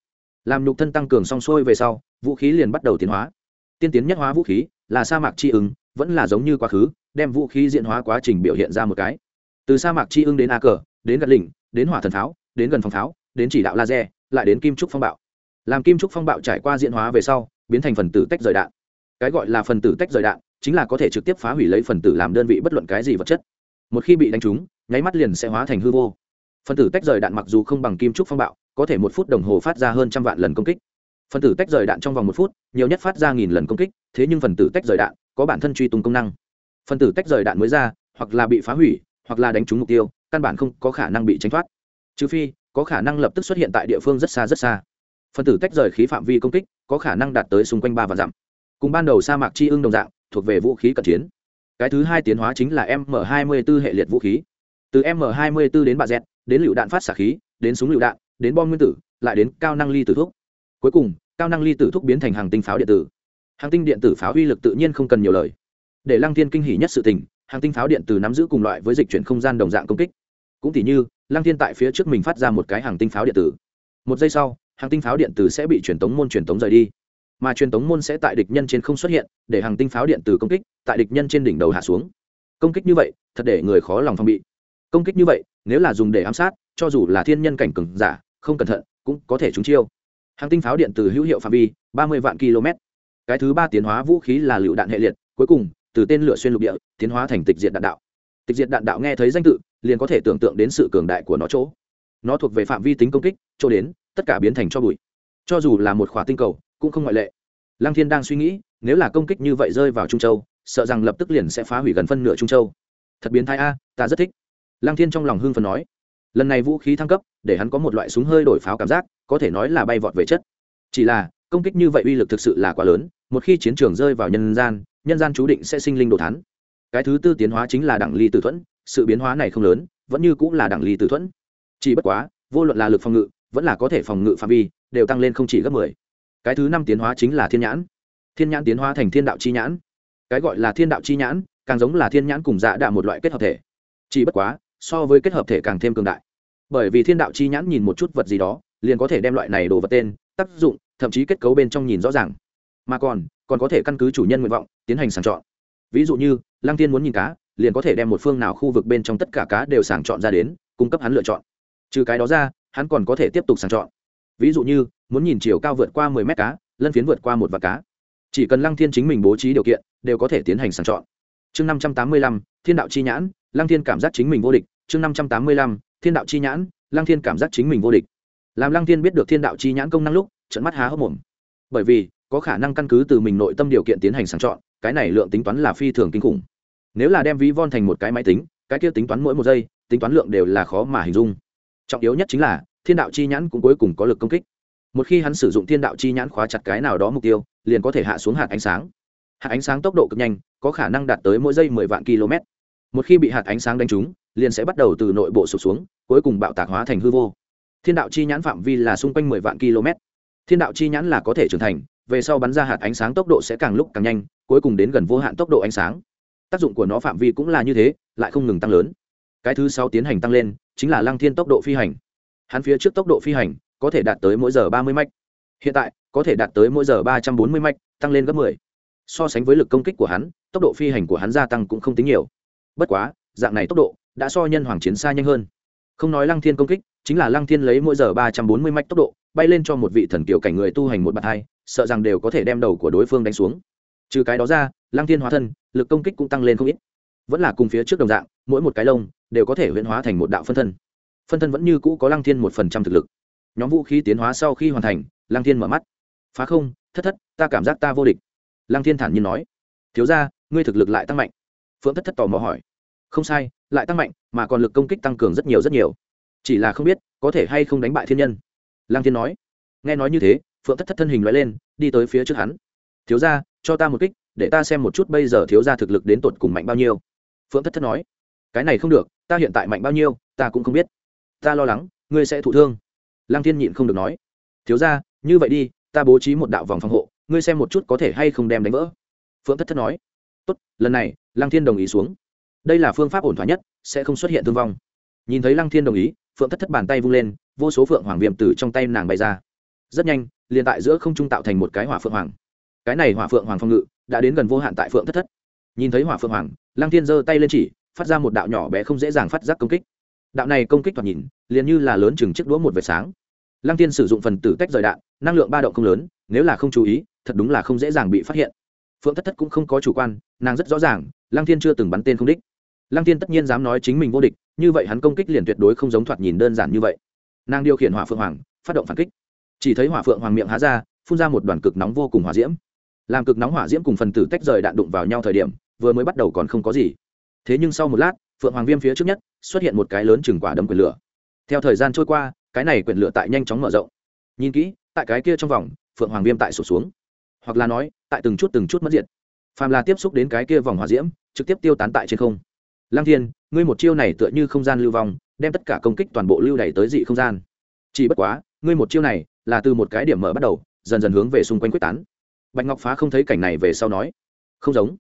làm nhục thân tăng cường xong xuôi về sau, vũ khí liền bắt đầu tiến hóa. Tiên tiến nhất hóa vũ khí là sa mạc chi ứng, vẫn là giống như quá khứ, đem vũ khí diện hóa quá trình biểu hiện ra một cái. Từ sa mạc chi ứng đến a cờ, đến gật lỉnh đến hỏa thần pháo, đến gần phòng pháo, đến chỉ đạo laser, lại đến kim trúc phong bạo. Làm kim trúc phong bạo trải qua diện hóa về sau, biến thành phần tử tách rời đạn. Cái gọi là phần tử tách rời đạn, chính là có thể trực tiếp phá hủy lấy phần tử làm đơn vị bất luận cái gì vật chất. Một khi bị đánh trúng, nháy mắt liền sẽ hóa thành hư vô. Phần tử tách rời đạn mặc dù không bằng kim trúc phong bạo có thể một phút đồng hồ phát ra hơn trăm vạn lần công kích. Phần tử tách rời đạn trong vòng một phút, nhiều nhất phát ra nghìn lần công kích, thế nhưng phần tử tách rời đạn có bản thân truy tung công năng. Phần tử tách rời đạn mới ra, hoặc là bị phá hủy, hoặc là đánh trúng mục tiêu, căn bản không có khả năng bị tránh thoát. Trừ phi, có khả năng lập tức xuất hiện tại địa phương rất xa rất xa. Phần tử tách rời khí phạm vi công kích có khả năng đạt tới xung quanh ba và dặm. Cùng ban đầu sa mạc chi ưng đồng dạng, thuộc về vũ khí cận chiến. Cái thứ hai tiến hóa chính là m 24 hệ liệt vũ khí. Từ m 24 đến bà dẹt, đến lựu đạn phát xạ khí, đến súng lựu đạn đến bom nguyên tử, lại đến cao năng ly tử thuốc. Cuối cùng, cao năng ly tử thuốc biến thành hàng tinh pháo điện tử. Hàng tinh điện tử pháo uy lực tự nhiên không cần nhiều lời. Để lăng thiên kinh hỉ nhất sự tình, hàng tinh pháo điện tử nắm giữ cùng loại với dịch chuyển không gian đồng dạng công kích. Cũng tỉ như, lăng thiên tại phía trước mình phát ra một cái hàng tinh pháo điện tử. Một giây sau, hàng tinh pháo điện tử sẽ bị truyền tống môn truyền tống rời đi. Mà truyền tống môn sẽ tại địch nhân trên không xuất hiện, để hàng tinh pháo điện tử công kích, tại địch nhân trên đỉnh đầu hạ xuống. Công kích như vậy, thật để người khó lòng phòng bị. Công kích như vậy, nếu là dùng để ám sát, cho dù là thiên nhân cảnh cừng giả không cẩn thận, cũng có thể trúng chiêu. Hàng tinh pháo điện từ hữu hiệu phạm vi, ba mươi vạn km. Cái thứ ba tiến hóa vũ khí là lựu đạn hệ liệt, cuối cùng, từ tên lửa xuyên lục địa, tiến hóa thành tịch diện đạn đạo. Tịch diện đạn đạo nghe thấy danh tự, liền có thể tưởng tượng đến sự cường đại của nó chỗ. Nó thuộc về phạm vi tính công kích, chỗ đến, tất cả biến thành cho bụi. Cho dù là một khỏa tinh cầu, cũng không ngoại lệ. Lăng thiên đang suy nghĩ, nếu là công kích như vậy rơi vào trung châu, sợ rằng lập tức liền sẽ phá hủy gần phân nửa trung châu. Thật biến thái a, ta rất thích. Lăng thiên trong lòng hưng phần nói lần này vũ khí thăng cấp, để hắn có một loại súng hơi đổi pháo cảm giác, có thể nói là bay vọt về chất. Chỉ là, công kích như vậy uy lực thực sự là quá lớn, một khi chiến trường rơi vào nhân gian nhân gian chú định sẽ sinh linh đồ thắn cái thứ tư tiến hóa chính là đẳng ly tử thuẫn, sự biến hóa này không lớn, vẫn như cũng là đẳng ly tử thuẫn. Chỉ bất quá, vô luận là lực phòng ngự, vẫn là có thể phòng ngự phạm vi, đều tăng lên không chỉ gấp mười. Cái thứ năm tiến hóa chính là thiên nhãn. Thiên nhãn tiến hóa thành thiên đạo chi nhãn. Cái gọi là thiên đạo chi nhãn, càng giống là thiên nhãn cùng dạ đạ một loại kết hợp thể. Chỉ bất quá, so với kết hợp thể càng thêm cường đại bởi vì thiên đạo chi nhãn nhìn một chút vật gì đó liền có thể đem loại này đồ vật tên tác dụng thậm chí kết cấu bên trong nhìn rõ ràng. Mà còn còn có thể căn cứ chủ nhân nguyện vọng tiến hành sàng chọn. Ví dụ như lăng tiên muốn nhìn cá liền có thể đem một phương nào khu vực bên trong tất cả cá đều sàng chọn ra đến cung cấp hắn lựa chọn. Trừ cái đó ra hắn còn có thể tiếp tục sàng chọn. Ví dụ như muốn nhìn chiều cao vượt qua 10 mét cá lân phiến vượt qua một vạt cá. Chỉ cần lăng thiên chính mình bố trí điều kiện đều có thể tiến hành sàng chọn. Chương 585, thiên đạo chi nhãn lăng thiên cảm giác chính mình vô địch. Chương 585, thiên đạo chi nhãn, lăng thiên cảm giác chính mình vô địch. Làm lăng thiên biết được thiên đạo chi nhãn công năng lúc trận mắt há hốc mồm. Bởi vì, có khả năng căn cứ từ mình nội tâm điều kiện tiến hành sàng chọn, cái này lượng tính toán là phi thường kinh khủng. Nếu là đem ví von thành một cái máy tính, cái kia tính toán mỗi một giây, tính toán lượng đều là khó mà hình dung. Trọng yếu nhất chính là, thiên đạo chi nhãn cũng cuối cùng có lực công kích. Một khi hắn sử dụng thiên đạo chi nhãn khóa chặt cái nào đó mục tiêu, liền có thể hạ xuống hạt ánh sáng. Hạt ánh sáng tốc độ cực nhanh, có khả năng đạt tới mỗi giây mười vạn km một khi bị hạt ánh sáng đánh trúng liền sẽ bắt đầu từ nội bộ sụp xuống, cuối cùng bạo tạc hóa thành hư vô. Thiên đạo chi nhãn phạm vi là xung quanh mười vạn km. Thiên đạo chi nhãn là có thể trưởng thành, về sau bắn ra hạt ánh sáng tốc độ sẽ càng lúc càng nhanh, cuối cùng đến gần vô hạn tốc độ ánh sáng. Tác dụng của nó phạm vi cũng là như thế, lại không ngừng tăng lớn. Cái thứ sáu tiến hành tăng lên, chính là lăng thiên tốc độ phi hành. Hắn phía trước tốc độ phi hành có thể đạt tới mỗi giờ ba mươi mạch hiện tại, có thể đạt tới mỗi giờ ba trăm bốn mươi mạch tăng lên gấp mười. So sánh với lực công kích của hắn, tốc độ phi hành của hắn gia tăng cũng không tính nhiều. Bất quá, dạng này tốc độ đã so nhân hoàng chiến xa nhanh hơn. Không nói lăng thiên công kích, chính là lăng thiên lấy mỗi giờ ba trăm bốn mươi mạch tốc độ, bay lên cho một vị thần kiểu cảnh người tu hành một bạt hai, sợ rằng đều có thể đem đầu của đối phương đánh xuống. Trừ cái đó ra, lăng thiên hóa thân, lực công kích cũng tăng lên không ít. Vẫn là cùng phía trước đồng dạng, mỗi một cái lông đều có thể huyễn hóa thành một đạo phân thân. Phân thân vẫn như cũ có lăng thiên một phần trăm thực lực. Nhóm vũ khí tiến hóa sau khi hoàn thành, lăng thiên mở mắt. Phá không, thất thất, ta cảm giác ta vô địch. Lăng thiên thản nhiên nói. Thiếu ra ngươi thực lực lại tăng mạnh. Phượng thất thất tò mò hỏi. Không sai lại tăng mạnh, mà còn lực công kích tăng cường rất nhiều rất nhiều. Chỉ là không biết, có thể hay không đánh bại thiên nhân. Lăng thiên nói. Nghe nói như thế, phượng thất thất thân hình loại lên, đi tới phía trước hắn. Thiếu ra cho ta một kích, để ta xem một chút bây giờ thiếu ra thực lực đến tột cùng mạnh bao nhiêu. Phượng thất thất nói. Cái này không được, ta hiện tại mạnh bao nhiêu, ta cũng không biết. Ta lo lắng, ngươi sẽ thụ thương. Lăng thiên nhịn không được nói. Thiếu ra như vậy đi, ta bố trí một đạo vòng phòng hộ, ngươi xem một chút có thể hay không đem đánh vỡ. Phượng thất thất nói. Tốt, lần này, lăng thiên đồng ý xuống đây là phương pháp ổn thỏa nhất, sẽ không xuất hiện thương vong. Nhìn thấy lăng thiên đồng ý, phượng thất thất bàn tay vung lên, vô số phượng hoàng viêm từ trong tay nàng bay ra. Rất nhanh, liền tại giữa không trung tạo thành một cái hỏa phượng hoàng. Cái này hỏa phượng hoàng phong ngự đã đến gần vô hạn tại phượng thất thất. Nhìn thấy hỏa phượng hoàng, lăng thiên giơ tay lên chỉ, phát ra một đạo nhỏ bé không dễ dàng phát giác công kích. Đạo này công kích thoạt nhìn, liền như là lớn chừng chiếc đũa một vệt sáng. Lăng Thiên sử dụng phần tử tách rời đạn, năng lượng ba động không lớn, nếu là không chú ý, thật đúng là không dễ dàng bị phát hiện. Phượng thất thất cũng không có chủ quan, nàng rất rõ ràng, lăng Thiên chưa từng bắn tên không đích lăng tiên tất nhiên dám nói chính mình vô địch, như vậy hắn công kích liền tuyệt đối không giống thoạt nhìn đơn giản như vậy. Nàng điều khiển hỏa phượng hoàng, phát động phản kích. Chỉ thấy hỏa phượng hoàng miệng há ra, phun ra một đoàn cực nóng vô cùng hỏa diễm. Làm cực nóng hỏa diễm cùng phần tử tách rời đạn đụng vào nhau thời điểm, vừa mới bắt đầu còn không có gì. Thế nhưng sau một lát, phượng hoàng viêm phía trước nhất, xuất hiện một cái lớn chừng quả đấm quyền lửa. Theo thời gian trôi qua, cái này quyền lửa tại nhanh chóng mở rộng. Nhìn kỹ, tại cái kia trong vòng, phượng hoàng viêm tại sổ xuống. Hoặc là nói, tại từng chút từng chút mất diệt. Phàm là tiếp xúc đến cái kia vòng hỏa diễm, trực tiếp tiêu tán tại trên không lăng thiên, ngươi một chiêu này tựa như không gian lưu vong, đem tất cả công kích toàn bộ lưu đẩy tới dị không gian. Chỉ bất quá, ngươi một chiêu này là từ một cái điểm mở bắt đầu, dần dần hướng về xung quanh quyết tán. Bạch ngọc phá không thấy cảnh này về sau nói, không giống.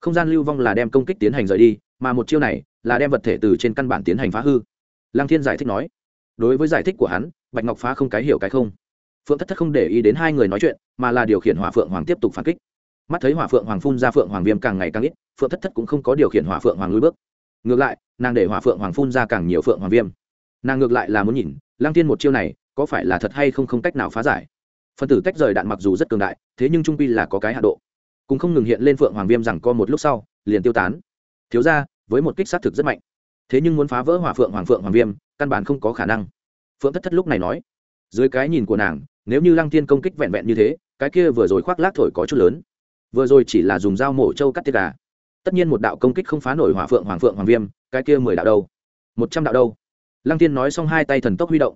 Không gian lưu vong là đem công kích tiến hành rời đi, mà một chiêu này là đem vật thể từ trên căn bản tiến hành phá hư. Lăng thiên giải thích nói. Đối với giải thích của hắn, bạch ngọc phá không cái hiểu cái không. Phượng thất thất không để ý đến hai người nói chuyện, mà là điều khiển hỏa phượng hoàng tiếp tục phản kích. Mắt thấy hỏa phượng hoàng phun ra phượng hoàng viêm càng ngày càng ít, phượng thất thất cũng không có điều khiển hỏa phượng hoàng lui bước ngược lại, nàng để hỏa phượng hoàng phun ra càng nhiều phượng hoàng viêm. Nàng ngược lại là muốn nhìn, lăng tiên một chiêu này, có phải là thật hay không không cách nào phá giải. Phần tử tách rời đạn mặc dù rất cường đại, thế nhưng trung pi là có cái hạ độ. Cũng không ngừng hiện lên phượng hoàng viêm rằng co một lúc sau, liền tiêu tán. Thiếu ra với một kích sát thực rất mạnh. Thế nhưng muốn phá vỡ hỏa phượng hoàng phượng hoàng viêm, căn bản không có khả năng. Phượng thất thất lúc này nói, dưới cái nhìn của nàng, nếu như lăng thiên công kích vẹn vẹn như thế, cái kia vừa rồi khoác lác thổi có chút lớn. Vừa rồi chỉ là dùng dao mổ trâu cắt tiết gà tất nhiên một đạo công kích không phá nổi hỏa phượng, hoàng phượng, hoàng viêm, cái kia mười đạo đâu? Một trăm đạo đâu? Lăng tiên nói xong hai tay thần tốc huy động.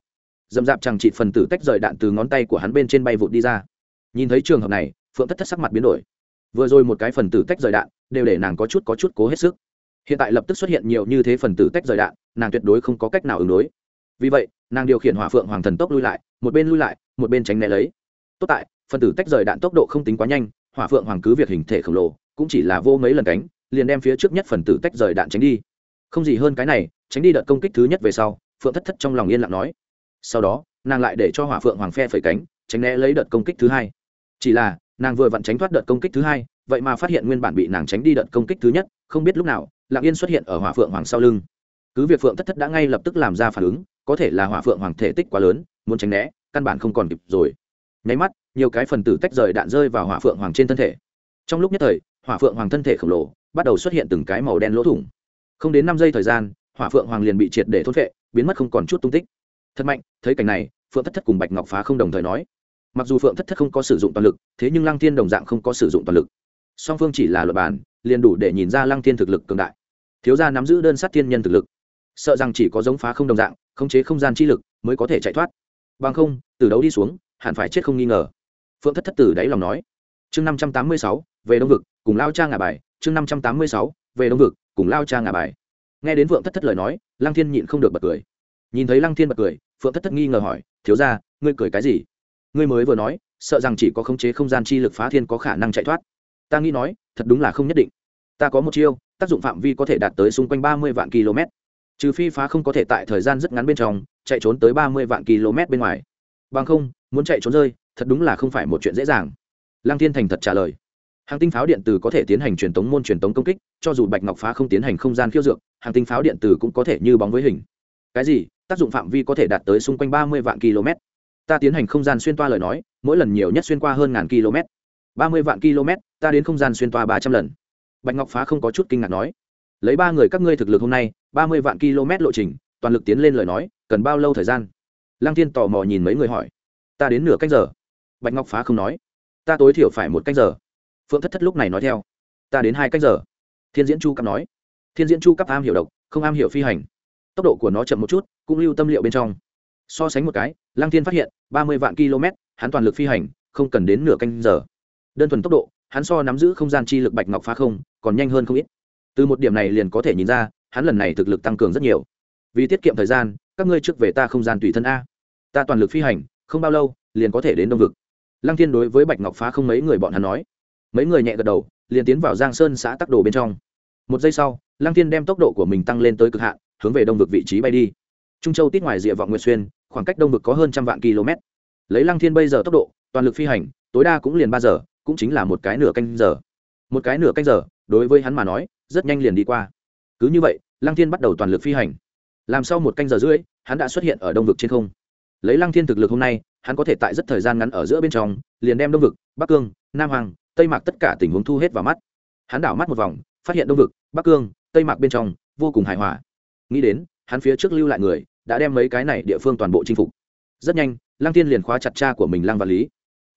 D ầ m d ạ p chẳng trị phần tử tách rời đạn từ ngón tay của hắn bên trên bay vụt đi ra. Nhìn thấy trường hợp này, phượng thất thất sắc mặt biến đổi. Vừa rồi một cái phần tử tách rời đạn, đều để nàng có chút có chút cố hết sức. Hiện tại lập tức xuất hiện nhiều như thế phần tử tách rời đạn, nàng tuyệt đối không có cách nào ứng đối. Vì vậy, nàng điều khiển hỏa phượng, hoàng thần tốc lui lại, một bên lui lại, một bên tránh né lấy. Tốt tại, phần tử tách rời đạn tốc độ không tính quá nhanh, hỏa phượng, hoàng cứ việc hình thể khổng lồ, cũng chỉ là vô mấy lần cánh liền đem phía trước nhất phần tử tách rời đạn tránh đi. Không gì hơn cái này, tránh đi đợt công kích thứ nhất về sau, phượng thất thất trong lòng yên lặng nói. Sau đó, nàng lại để cho hỏa phượng hoàng phe phẩy cánh, tránh né lấy đợt công kích thứ hai. Chỉ là, nàng vừa vặn tránh thoát đợt công kích thứ hai, vậy mà phát hiện nguyên bản bị nàng tránh đi đợt công kích thứ nhất, không biết lúc nào lạng yên xuất hiện ở hỏa phượng hoàng sau lưng. Cứ việc phượng thất thất đã ngay lập tức làm ra phản ứng, có thể là hỏa phượng hoàng thể tích quá lớn, muốn tránh né, căn bản không còn kịp rồi. Nháy mắt, nhiều cái phần tử tách rời đạn rơi vào hỏa phượng hoàng trên thân thể. Trong lúc nhất thời, hỏa phượng hoàng thân thể khổng lồ bắt đầu xuất hiện từng cái màu đen lỗ thủng. Không đến năm giây thời gian, hỏa phượng hoàng liền bị triệt để thôn vệ biến mất không còn chút tung tích. Thật mạnh, thấy cảnh này, phượng thất thất cùng bạch ngọc phá không đồng thời nói. Mặc dù phượng thất thất không có sử dụng toàn lực, thế nhưng lăng thiên đồng dạng không có sử dụng toàn lực. Song phương chỉ là luật bản, liền đủ để nhìn ra lăng thiên thực lực cường đại. Thiếu gia nắm giữ đơn sát thiên nhân thực lực. Sợ rằng chỉ có giống phá không đồng dạng, khống chế không gian chi lực mới có thể chạy thoát. Bằng không, từ đấu đi xuống, hẳn phải chết không nghi ngờ. Phượng thất thất tử đáy lòng nói. Chương năm trăm tám mươi sáu, về đông vực, cùng lao cha ngả bài chương năm trăm tám mươi sáu, về đông vực, cùng lao cha ngả bài. Nghe đến phượng thất thất lời nói, lăng thiên nhịn không được bật cười. Nhìn thấy lăng thiên bật cười, phượng thất thất nghi ngờ hỏi, thiếu ra ngươi cười cái gì? Ngươi mới vừa nói, sợ rằng chỉ có khống chế không gian chi lực phá thiên có khả năng chạy thoát. Ta nghĩ nói, thật đúng là không nhất định. Ta có một chiêu, tác dụng phạm vi có thể đạt tới xung quanh ba mươi vạn km. Trừ phi phá không có thể tại thời gian rất ngắn bên trong, chạy trốn tới ba mươi vạn km bên ngoài. Bằng không, muốn chạy trốn rơi, thật đúng là không phải một chuyện dễ dàng. Lăng thiên thành thật trả lời hàng tinh pháo điện tử có thể tiến hành truyền tống môn truyền tống công kích, cho dù bạch ngọc phá không tiến hành không gian khiêu dược, hàng tinh pháo điện tử cũng có thể như bóng với hình. Cái gì? Tác dụng phạm vi có thể đạt tới xung quanh ba mươi vạn km. Ta tiến hành không gian xuyên toa lời nói, mỗi lần nhiều nhất xuyên qua hơn ngàn km. Ba mươi vạn km, ta đến không gian xuyên toa ba trăm lần. Bạch ngọc phá không có chút kinh ngạc nói. Lấy ba người các ngươi thực lực hôm nay, ba mươi vạn km lộ trình, toàn lực tiến lên lời nói, cần bao lâu thời gian? Lăng thiên tò mò nhìn mấy người hỏi. Ta đến nửa cách giờ. Bạch ngọc phá không nói. Ta tối thiểu phải một cách giờ phượng thất thất lúc này nói theo, ta đến hai cách giờ. Thiên diễn chu cấp nói, thiên diễn chu cấp am hiểu độc, không am hiểu phi hành. Tốc độ của nó chậm một chút, cũng lưu tâm liệu bên trong. So sánh một cái, lăng thiên phát hiện, ba mươi vạn km hắn toàn lực phi hành, không cần đến nửa canh giờ. Đơn thuần tốc độ, hắn so nắm giữ không gian chi lực bạch ngọc phá không, còn nhanh hơn không ít. Từ một điểm này liền có thể nhìn ra, hắn lần này thực lực tăng cường rất nhiều. Vì tiết kiệm thời gian, các ngươi trước về ta không gian tùy thân a. Ta toàn lực phi hành, không bao lâu, liền có thể đến đông vực. Lăng thiên đối với bạch ngọc phá không mấy người bọn hắn nói mấy người nhẹ gật đầu, liền tiến vào giang sơn xã tắc đồ bên trong. Một giây sau, lăng thiên đem tốc độ của mình tăng lên tới cực hạn, hướng về đông vực vị trí bay đi. Trung châu tít ngoài rìa vọng nguyệt xuyên, khoảng cách đông vực có hơn trăm vạn km. Lấy lăng thiên bây giờ tốc độ, toàn lực phi hành, tối đa cũng liền ba giờ, cũng chính là một cái nửa canh giờ. Một cái nửa canh giờ, đối với hắn mà nói, rất nhanh liền đi qua. Cứ như vậy, lăng thiên bắt đầu toàn lực phi hành. Làm sau một canh giờ rưỡi, hắn đã xuất hiện ở đông vực trên không. Lấy lăng thiên thực lực hôm nay, hắn có thể tại rất thời gian ngắn ở giữa bên trong, liền đem đông vực, bắc cương, nam hoàng tây mạc tất cả tình huống thu hết vào mắt. Hắn đảo mắt một vòng, phát hiện đông vực, bắc cương, tây mạc bên trong, vô cùng hài hòa. Nghĩ đến, hắn phía trước lưu lại người, đã đem mấy cái này địa phương toàn bộ chinh phục. Rất nhanh, lăng tiên liền khóa chặt cha của mình lăng vạn lý.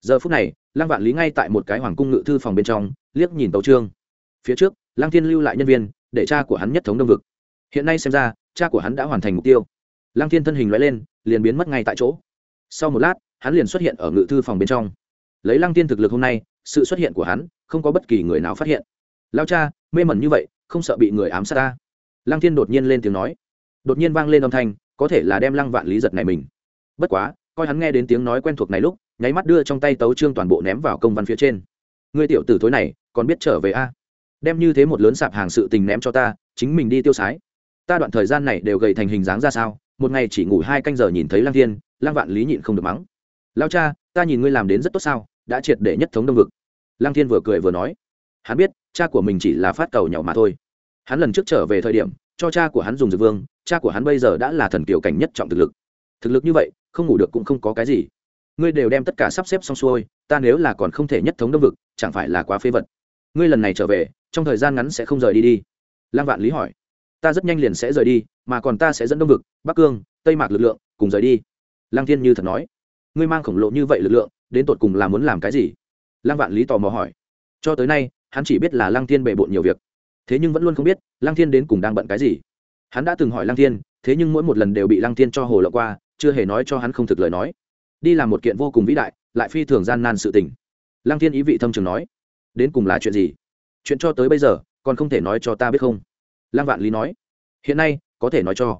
Giờ phút này, lăng vạn lý ngay tại một cái hoàng cung ngự thư phòng bên trong, liếc nhìn tấu trương phía trước, lăng tiên lưu lại nhân viên, để cha của hắn nhất thống đông vực. Hiện nay xem ra, cha của hắn đã hoàn thành mục tiêu. Lăng thiên thân hình loại lên, liền biến mất ngay tại chỗ. Sau một lát, hắn liền xuất hiện ở ngự thư phòng bên trong. Lấy lăng tiên thực lực hôm nay sự xuất hiện của hắn không có bất kỳ người nào phát hiện. Lao cha, mê mẩn như vậy, không sợ bị người ám sát ta. Lăng thiên đột nhiên lên tiếng nói. Đột nhiên vang lên âm thanh, có thể là đem lăng vạn lý giật này mình. Bất quá, coi hắn nghe đến tiếng nói quen thuộc này lúc, nháy mắt đưa trong tay tấu trương toàn bộ ném vào công văn phía trên. Người tiểu tử thối này, còn biết trở về a? Đem như thế một lớn sạp hàng sự tình ném cho ta, chính mình đi tiêu sái. Ta đoạn thời gian này đều gầy thành hình dáng ra sao, một ngày chỉ ngủ hai canh giờ nhìn thấy lăng thiên, lăng vạn lý nhịn không được mắng. Lao cha, ta nhìn ngươi làm đến rất tốt sao? Đã triệt để nhất thống đông vực. Lăng thiên vừa cười vừa nói, hắn biết, cha của mình chỉ là phát cầu nhỏ mà thôi. Hắn lần trước trở về thời điểm, cho cha của hắn dùng dược vương, cha của hắn bây giờ đã là thần kiểu cảnh nhất trọng thực lực. Thực lực như vậy, không ngủ được cũng không có cái gì. Ngươi đều đem tất cả sắp xếp xong xuôi, ta nếu là còn không thể nhất thống đông vực, chẳng phải là quá phế vật. Ngươi lần này trở về, trong thời gian ngắn sẽ không rời đi đi. Lăng vạn lý hỏi, ta rất nhanh liền sẽ rời đi, mà còn ta sẽ dẫn đông vực, bắc cương, tây mạc lực lượng cùng rời đi. Lăng thiên như thật nói, ngươi mang khổng lồ như vậy lực lượng đến tột cùng là muốn làm cái gì? Lăng vạn lý tò mò hỏi. Cho tới nay, hắn chỉ biết là lăng thiên bề bộn nhiều việc. Thế nhưng vẫn luôn không biết, lăng thiên đến cùng đang bận cái gì? Hắn đã từng hỏi lăng thiên, thế nhưng mỗi một lần đều bị lăng thiên cho hồ lộ qua, chưa hề nói cho hắn không thực lời nói. Đi làm một kiện vô cùng vĩ đại, lại phi thường gian nan sự tình. Lăng thiên ý vị thâm trường nói, đến cùng là chuyện gì? Chuyện cho tới bây giờ, còn không thể nói cho ta biết không? Lăng vạn lý nói, hiện nay, có thể nói cho.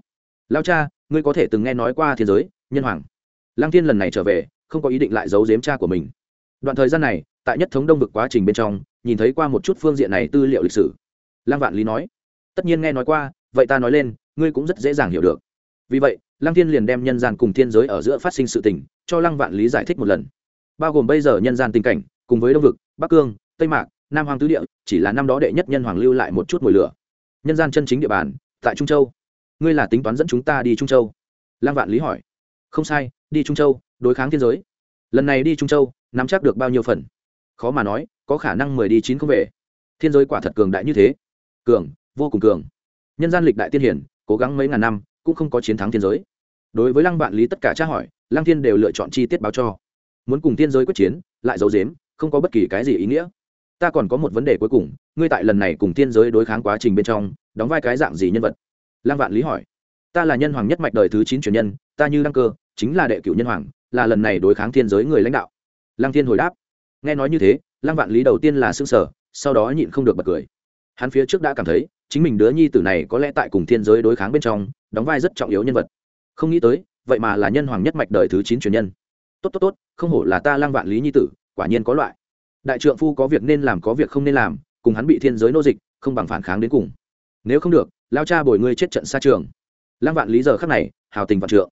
Lao cha, ngươi có thể từng nghe nói qua thiên giới, nhân hoàng. Lăng thiên lần này trở về không có ý định lại giấu giếm cha của mình. Đoạn thời gian này, tại nhất thống đông vực quá trình bên trong, nhìn thấy qua một chút phương diện này tư liệu lịch sử. Lăng vạn lý nói, tất nhiên nghe nói qua, vậy ta nói lên, ngươi cũng rất dễ dàng hiểu được. Vì vậy, lăng thiên liền đem nhân gian cùng thiên giới ở giữa phát sinh sự tình, cho lăng vạn lý giải thích một lần. Bao gồm bây giờ nhân gian tình cảnh, cùng với đông vực, bắc cương, tây mạc, nam hoàng tứ địa, chỉ là năm đó đệ nhất nhân hoàng lưu lại một chút mùi lửa. Nhân gian chân chính địa bàn, tại trung châu. Ngươi là tính toán dẫn chúng ta đi trung châu? Lăng vạn lý hỏi. Không sai, đi trung châu đối kháng thiên giới. Lần này đi trung châu, nắm chắc được bao nhiêu phần? Khó mà nói, có khả năng mười đi chín không về. Thiên giới quả thật cường đại như thế. Cường, vô cùng cường. Nhân gian lịch đại tiên hiển, cố gắng mấy ngàn năm, cũng không có chiến thắng thiên giới. Đối với lăng vạn lý tất cả tra hỏi, lăng thiên đều lựa chọn chi tiết báo cho. Muốn cùng thiên giới quyết chiến, lại giấu dếm không có bất kỳ cái gì ý nghĩa. Ta còn có một vấn đề cuối cùng, ngươi tại lần này cùng thiên giới đối kháng quá trình bên trong, đóng vai cái dạng gì nhân vật? Lăng vạn lý hỏi. Ta là nhân hoàng nhất mạch đời thứ chín truyền nhân, ta như đăng cơ, chính là đệ cửu nhân hoàng là lần này đối kháng thiên giới người lãnh đạo. Lăng thiên hồi đáp. Nghe nói như thế, lăng vạn lý đầu tiên là s sở sau đó nhịn không được bật cười. Hắn phía trước đã cảm thấy, chính mình đứa nhi tử này có lẽ tại cùng thiên giới đối kháng bên trong, đóng vai rất trọng yếu nhân vật. Không nghĩ tới, vậy mà là nhân hoàng nhất mạch đời thứ chín truyền nhân. Tốt tốt tốt, không hổ là ta lăng vạn lý nhi tử, quả nhiên có loại. Đại trượng phu có việc nên làm có việc không nên làm, cùng hắn bị thiên giới nô dịch, không bằng phản kháng đến cùng. Nếu không được, lao cha bồi ngươi chết trận xa trường. Lăng vạn lý giờ khắc này, hào tình vạn trượng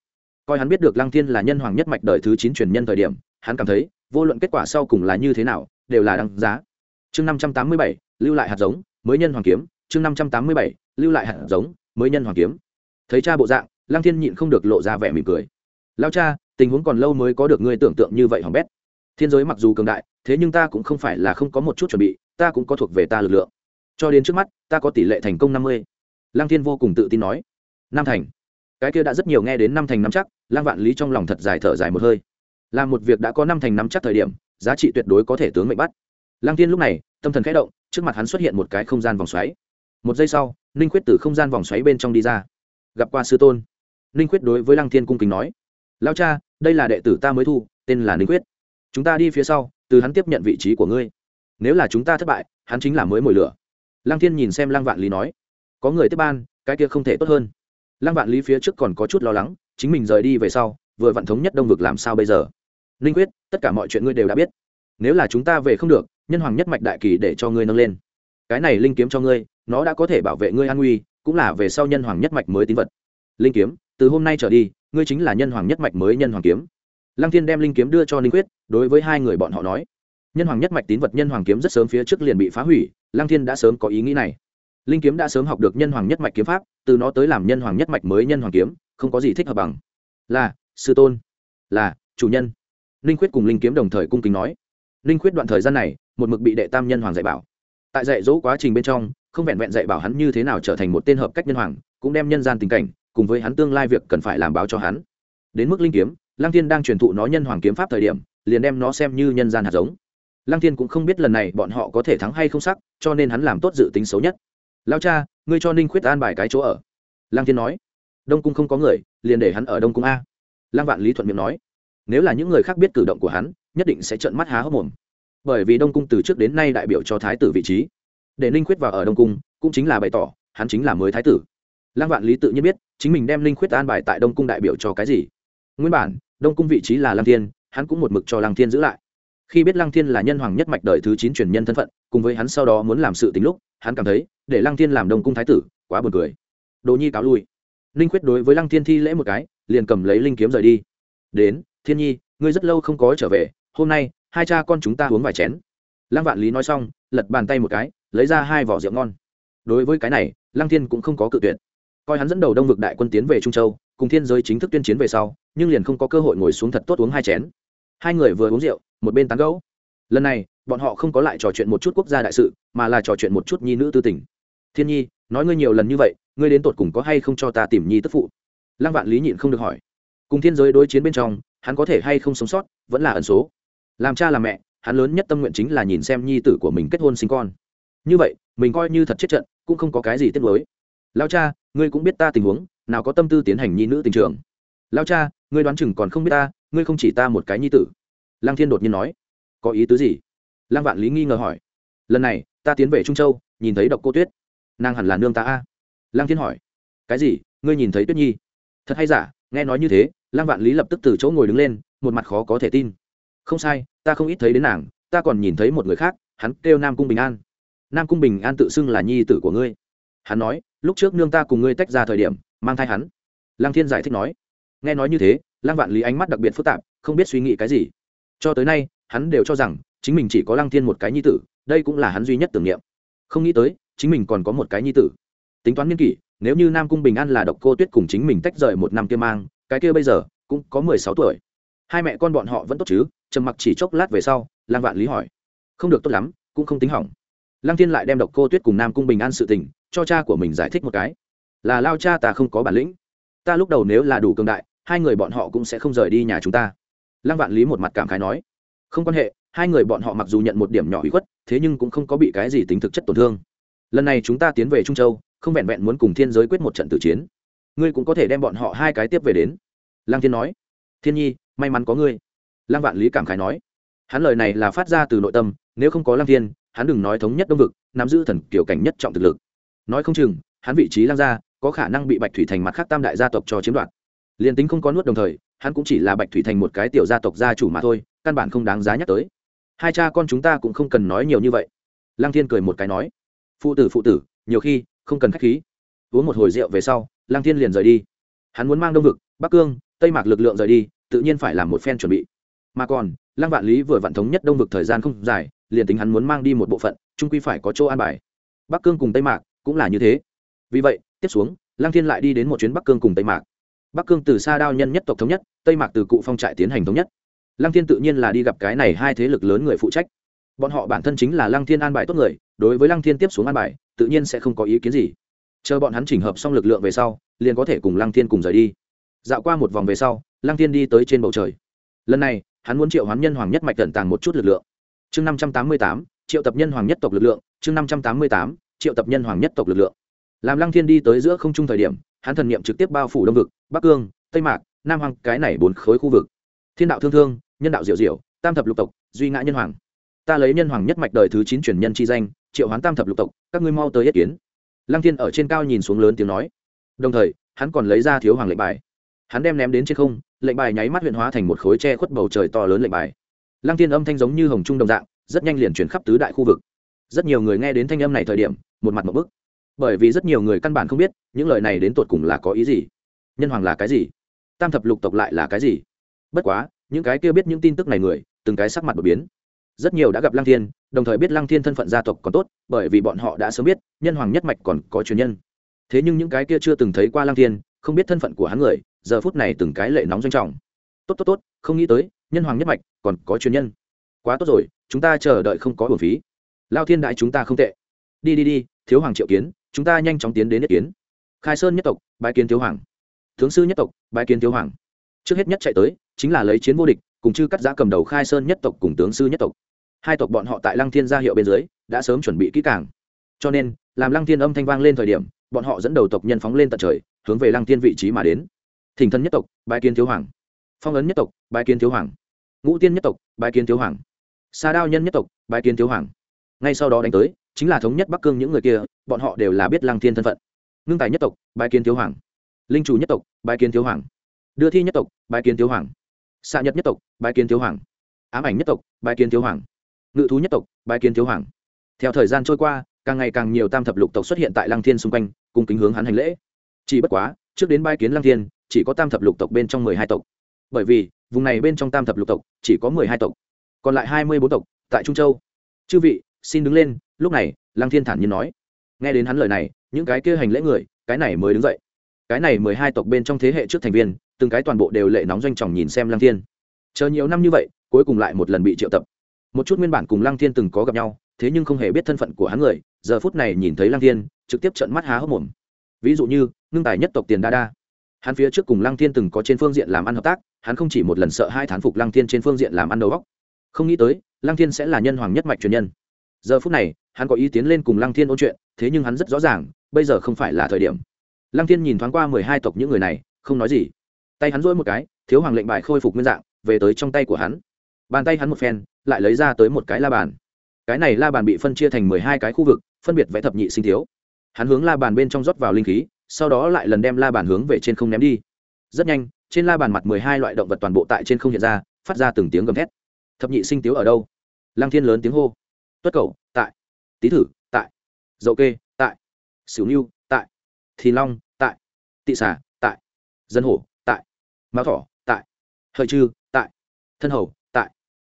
coi hắn biết được lăng thiên là nhân hoàng nhất mạch đời thứ chín truyền nhân thời điểm, hắn cảm thấy, vô luận kết quả sau cùng là như thế nào, đều là đăng giá. Chương năm trăm tám mươi bảy, lưu lại hạt giống, mới nhân hoàng kiếm. Chương năm trăm tám mươi bảy, lưu lại hạt giống, mới nhân hoàng kiếm. Thấy cha bộ dạng, lăng thiên nhịn không được lộ ra vẻ mỉm cười. Lao cha, tình huống còn lâu mới có được ngươi tưởng tượng như vậy hỏng bét. Thiên giới mặc dù cường đại, thế nhưng ta cũng không phải là không có một chút chuẩn bị, ta cũng có thuộc về ta lực lượng. Cho đến trước mắt, ta có tỷ lệ thành công năm mươi. Lăng thiên vô cùng tự tin nói. Năm thành. Cái kia đã rất nhiều nghe đến năm thành năm chắc Lang vạn lý trong lòng thật dài thở dài một hơi. Làm một việc đã có năm thành năm chắc thời điểm, giá trị tuyệt đối có thể tướng mệnh bắt. Lang thiên lúc này, tâm thần khẽ động, trước mặt hắn xuất hiện một cái không gian vòng xoáy. Một giây sau, ninh quyết từ không gian vòng xoáy bên trong đi ra. Gặp qua sư tôn. Ninh quyết đối với lăng thiên cung kính nói lao cha, đây là đệ tử ta mới thu, tên là ninh quyết chúng ta đi phía sau, từ hắn tiếp nhận vị trí của ngươi. Nếu là chúng ta thất bại, hắn chính là mới mồi lửa. Lăng thiên nhìn xem lăng vạn lý nói, có người tiếp ban, cái kia không thể tốt hơn. Lăng vạn lý phía trước còn có chút lo lắng chính mình rời đi về sau, vừa vạn thống nhất đông vực làm sao bây giờ? Linh quyết, tất cả mọi chuyện ngươi đều đã biết. Nếu là chúng ta về không được, nhân hoàng nhất mạch đại kỳ để cho ngươi nâng lên. Cái này linh kiếm cho ngươi, nó đã có thể bảo vệ ngươi an nguy, cũng là về sau nhân hoàng nhất mạch mới tín vật. Linh kiếm, từ hôm nay trở đi, ngươi chính là nhân hoàng nhất mạch mới nhân hoàng kiếm. Lăng thiên đem linh kiếm đưa cho linh quyết, đối với hai người bọn họ nói. Nhân hoàng nhất mạch tín vật nhân hoàng kiếm rất sớm phía trước liền bị phá hủy, lăng thiên đã sớm có ý nghĩ này. Linh kiếm đã sớm học được nhân hoàng nhất mạch kiếm pháp, từ nó tới làm nhân hoàng nhất mạch mới nhân hoàng kiếm không có gì thích hợp bằng. Là, sư tôn. Là, chủ nhân. Linh quyết cùng linh kiếm đồng thời cung kính nói. Linh quyết đoạn thời gian này, một mực bị đệ tam nhân hoàng dạy bảo. Tại dạy dỗ quá trình bên trong, không vẹn vẹn dạy bảo hắn như thế nào trở thành một tên hợp cách nhân hoàng, cũng đem nhân gian tình cảnh, cùng với hắn tương lai việc cần phải làm báo cho hắn. Đến mức linh kiếm, lăng thiên đang truyền thụ nó nhân hoàng kiếm pháp thời điểm, liền đem nó xem như nhân gian hạt giống. Lăng thiên cũng không biết lần này bọn họ có thể thắng hay không sắc, cho nên hắn làm tốt dự tính xấu nhất. Lao cha, ngươi cho ninh khuyết an bài cái chỗ ở. Lăng thiên nói đông cung không có người, liền để hắn ở đông cung a. Lăng vạn lý thuận miệng nói, nếu là những người khác biết cử động của hắn, nhất định sẽ trợn mắt há hốc mồm. Bởi vì đông cung từ trước đến nay đại biểu cho thái tử vị trí. Để ninh khuyết vào ở đông cung, cũng chính là bày tỏ, hắn chính là mới thái tử. Lăng vạn lý tự nhiên biết, chính mình đem ninh khuyết an bài tại đông cung đại biểu cho cái gì. Nguyên bản, đông cung vị trí là lăng thiên, hắn cũng một mực cho lăng thiên giữ lại. Khi biết lăng thiên là nhân hoàng nhất mạch đời thứ chín truyền nhân thân phận, cùng với hắn sau đó muốn làm sự tính lúc, hắn cảm thấy, để lăng thiên làm đông cung thái tử, quá buồn cười. Đồ nhi cáo lui ninh quyết đối với lăng thiên thi lễ một cái, liền cầm lấy linh kiếm rời đi. Đến, thiên nhi, ngươi rất lâu không có trở về, hôm nay, hai cha con chúng ta uống vài chén. Lăng vạn lý nói xong, lật bàn tay một cái, lấy ra hai vỏ rượu ngon. Đối với cái này, lăng thiên cũng không có cự tuyệt. Coi hắn dẫn đầu đông vực đại quân tiến về trung châu, cùng thiên giới chính thức tuyên chiến về sau, nhưng liền không có cơ hội ngồi xuống thật tốt uống hai chén. Hai người vừa uống rượu, một bên tán gẫu. Lần này, bọn họ không có lại trò chuyện một chút quốc gia đại sự, mà là trò chuyện một chút nhi nữ tư tình. Thiên nhi nói ngươi nhiều lần như vậy, ngươi đến tột cùng có hay không cho ta tìm nhi tức phụ? Lăng vạn lý nhịn không được hỏi. Cùng thiên giới đối chiến bên trong, hắn có thể hay không sống sót, vẫn là ẩn số. Làm cha làm mẹ, hắn lớn nhất tâm nguyện chính là nhìn xem nhi tử của mình kết hôn sinh con. Như vậy, mình coi như thật chết trận, cũng không có cái gì tiếc nuối. Lao cha, ngươi cũng biết ta tình huống, nào có tâm tư tiến hành nhi nữ tình trường. Lao cha, ngươi đoán chừng còn không biết ta, ngươi không chỉ ta một cái nhi tử. Lăng thiên đột nhiên nói. Có ý tứ gì? Lăng vạn lý nghi ngờ hỏi. Lần này, ta tiến về trung châu, nhìn thấy độc cô tuyết nàng hẳn là nương ta a lăng thiên hỏi cái gì ngươi nhìn thấy tuyết nhi thật hay giả nghe nói như thế lăng vạn lý lập tức từ chỗ ngồi đứng lên một mặt khó có thể tin không sai ta không ít thấy đến nàng ta còn nhìn thấy một người khác hắn kêu nam cung bình an nam cung bình an tự xưng là nhi tử của ngươi hắn nói lúc trước nương ta cùng ngươi tách ra thời điểm mang thai hắn lăng thiên giải thích nói nghe nói như thế lăng vạn lý ánh mắt đặc biệt phức tạp không biết suy nghĩ cái gì cho tới nay hắn đều cho rằng chính mình chỉ có lăng thiên một cái nhi tử đây cũng là hắn duy nhất tưởng niệm không nghĩ tới chính mình còn có một cái nhi tử. Tính toán niên kỷ, nếu như nam cung bình an là độc cô tuyết cùng chính mình tách rời một năm kia mang, cái kia bây giờ cũng có mười sáu tuổi. Hai mẹ con bọn họ vẫn tốt chứ? Trầm mặc chỉ chốc lát về sau, lang vạn lý hỏi. Không được tốt lắm, cũng không tính hỏng. Lăng thiên lại đem độc cô tuyết cùng nam cung bình an sự tình cho cha của mình giải thích một cái. Là lao cha ta không có bản lĩnh. Ta lúc đầu nếu là đủ cường đại, hai người bọn họ cũng sẽ không rời đi nhà chúng ta. Lăng vạn lý một mặt cảm khái nói. Không quan hệ, hai người bọn họ mặc dù nhận một điểm nhỏ ủy khuất, thế nhưng cũng không có bị cái gì tính thực chất tổn thương lần này chúng ta tiến về trung châu, không vẹn vẹn muốn cùng thiên giới quyết một trận tử chiến. Ngươi cũng có thể đem bọn họ hai cái tiếp về đến. Lăng thiên nói. Thiên nhi, may mắn có ngươi. Lăng vạn lý cảm khái nói. Hắn lời này là phát ra từ nội tâm, nếu không có lăng thiên, hắn đừng nói thống nhất đông vực, nắm giữ thần kiểu cảnh nhất trọng thực lực. Nói không chừng, hắn vị trí lăng gia, có khả năng bị bạch thủy thành mặt khác tam đại gia tộc cho chiếm đoạt. Liền tính không có nuốt đồng thời, hắn cũng chỉ là bạch thủy thành một cái tiểu gia tộc gia chủ mà thôi, căn bản không đáng giá nhắc tới. Hai cha con chúng ta cũng không cần nói nhiều như vậy. Lăng thiên cười một cái nói phụ tử phụ tử, nhiều khi không cần khách khí. Uống một hồi rượu về sau Lang thiên liền rời đi. Hắn muốn mang đông vực, bắc cương, tây mạc lực lượng rời đi, tự nhiên phải làm một phen chuẩn bị. Mà còn Lang vạn lý vừa vạn thống nhất đông vực thời gian không dài, liền tính hắn muốn mang đi một bộ phận trung quy phải có chỗ an bài. Bắc cương cùng tây mạc cũng là như thế. Vì vậy, tiếp xuống Lang thiên lại đi đến một chuyến bắc cương cùng tây mạc. Bắc cương từ xa đao nhân nhất tộc thống nhất, tây mạc từ cụ phong trại tiến hành thống nhất. Lăng thiên tự nhiên là đi gặp cái này hai thế lực lớn người phụ trách bọn họ bản thân chính là lăng thiên an bài tốt người, đối với lăng thiên tiếp xuống an bài, tự nhiên sẽ không có ý kiến gì. Chờ bọn hắn chỉnh hợp xong lực lượng về sau, liền có thể cùng lăng thiên cùng rời đi. Dạo qua một vòng về sau, lăng thiên đi tới trên bầu trời. Lần này, hắn muốn triệu hoán nhân hoàng nhất mạch tận tàng một chút lực lượng. Chương năm trăm tám mươi tám, triệu tập nhân hoàng nhất tộc lực lượng. Chương năm trăm tám mươi tám, triệu tập nhân hoàng nhất tộc lực lượng. Làm lăng thiên đi tới giữa không trung thời điểm, hắn thần niệm trực tiếp bao phủ đông vực, bắc cương, tây mạc, nam hoàng cái này bốn khối khu vực. Thiên đạo thương thương, nhân đạo diệu diệu, tam thập lục tộc, duy ngã nhân hoàng ta lấy nhân hoàng nhất mạch đời thứ chín truyền nhân chi danh, triệu hoán tam thập lục tộc, các ngươi mau tới yết kiến. Lăng thiên ở trên cao nhìn xuống lớn tiếng nói. Đồng thời, hắn còn lấy ra thiếu hoàng lệnh bài. Hắn đem ném đến trên không, lệnh bài nháy mắt huyện hóa thành một khối tre khuất bầu trời to lớn lệnh bài. Lăng thiên âm thanh giống như hồng trung đồng dạng, rất nhanh liền chuyển khắp tứ đại khu vực. Rất nhiều người nghe đến thanh âm này thời điểm, một mặt một bức. Bởi vì rất nhiều người căn bản không biết, những lời này đến tột cùng là có ý gì? Nhân hoàng là cái gì? Tam thập lục tộc lại là cái gì? Bất quá, những cái kia biết những tin tức này người, từng cái sắc mặt đột biến rất nhiều đã gặp lăng thiên, đồng thời biết lăng thiên thân phận gia tộc còn tốt, bởi vì bọn họ đã sớm biết, nhân hoàng nhất mạch còn có truyền nhân. Thế nhưng những cái kia chưa từng thấy qua lăng thiên, không biết thân phận của hắn người, giờ phút này từng cái lệ nóng doanh trọng. Tốt tốt tốt, không nghĩ tới, nhân hoàng nhất mạch còn có truyền nhân. Quá tốt rồi, chúng ta chờ đợi không có uổng phí. Lao thiên đại chúng ta không tệ. Đi đi đi, thiếu hoàng triệu kiến, chúng ta nhanh chóng tiến đến nhất kiến. Khai sơn nhất tộc, bái kiến thiếu hoàng. Tướng sư nhất tộc, bái kiến thiếu hoàng. Trước hết nhất chạy tới, chính là lấy chiến vô địch, cùng chư cắt giã cầm đầu khai sơn nhất tộc cùng tướng sư nhất tộc hai tộc bọn họ tại lăng thiên gia hiệu bên dưới, đã sớm chuẩn bị kỹ càng. Cho nên, làm lăng thiên âm thanh vang lên thời điểm, bọn họ dẫn đầu tộc nhân phóng lên tận trời, hướng về lăng thiên vị trí mà đến. Thỉnh thân nhất tộc, bái kiến thiếu hoàng. Phong ấn nhất tộc, bái kiến thiếu hoàng. Ngũ tiên nhất tộc, bái kiến thiếu hoàng. Sa đao nhân nhất tộc, bái kiến thiếu hoàng. Ngay sau đó đánh tới, chính là thống nhất bắc cương những người kia, bọn họ đều là biết lăng thiên thân phận. Ngưng tài nhất tộc, bái kiến thiếu hoàng. Linh chủ nhất tộc, bái kiến thiếu hoàng. Đưa thi nhất tộc, bái kiến thiếu hoàng. Xạ nhật nhất tộc, bái kiến thiếu hoàng. Ám ảnh nhất tộc, bái kiến thiếu hoàng ngự thú nhất tộc, bái kiến thiếu hoàng. Theo thời gian trôi qua, càng ngày càng nhiều tam thập lục tộc xuất hiện tại lăng thiên xung quanh, cùng kính hướng hắn hành lễ. Chỉ bất quá, trước đến bái kiến lăng thiên, chỉ có tam thập lục tộc bên trong mười hai tộc. Bởi vì, vùng này bên trong tam thập lục tộc chỉ có mười hai tộc, còn lại hai mươi bốn tộc tại trung châu. Chư vị, xin đứng lên. Lúc này, lăng thiên thản nhiên nói. Nghe đến hắn lời này, những cái kia hành lễ người, cái này mới đứng dậy. Cái này mười hai tộc bên trong thế hệ trước thành viên, từng cái toàn bộ đều lệ nóng doanh trọng nhìn xem lăng thiên. Chờ nhiều năm như vậy, cuối cùng lại một lần bị triệu tập một chút nguyên bản cùng lăng thiên từng có gặp nhau, thế nhưng không hề biết thân phận của hắn người, giờ phút này nhìn thấy lăng thiên, trực tiếp trận mắt há hốc mồm. Ví dụ như, ngưng tài nhất tộc tiền đa đa. Hắn phía trước cùng lăng thiên từng có trên phương diện làm ăn hợp tác, hắn không chỉ một lần sợ hai thán phục lăng thiên trên phương diện làm ăn đầu góc không nghĩ tới, lăng thiên sẽ là nhân hoàng nhất mạch truyền nhân. Giờ phút này, hắn có ý tiến lên cùng lăng thiên ôn chuyện, thế nhưng hắn rất rõ ràng, bây giờ không phải là thời điểm. Lăng thiên nhìn thoáng qua mười hai tộc những người này, không nói gì. Tay hắn dỗi một cái, thiếu hoàng lệnh bài khôi phục nguyên dạng, về tới trong tay của hắn bàn tay hắn một phen lại lấy ra tới một cái la bàn. Cái này la bàn bị phân chia thành mười hai cái khu vực phân biệt vẽ thập nhị sinh thiếu. Hắn hướng la bàn bên trong rót vào linh khí sau đó lại lần đem la bàn hướng về trên không ném đi. Rất nhanh trên la bàn mặt mười hai loại động vật toàn bộ tại trên không hiện ra phát ra từng tiếng gầm thét. Thập nhị sinh tiếu ở đâu? Lăng thiên lớn tiếng hô. Tuất cầu tại. Tý thử tại. Dậu kê tại. Sửu niu tại. Thì long tại. Tị Xà, tại. Dân hổ tại. Mao thỏ tại. Hợi trư tại. Thân hầu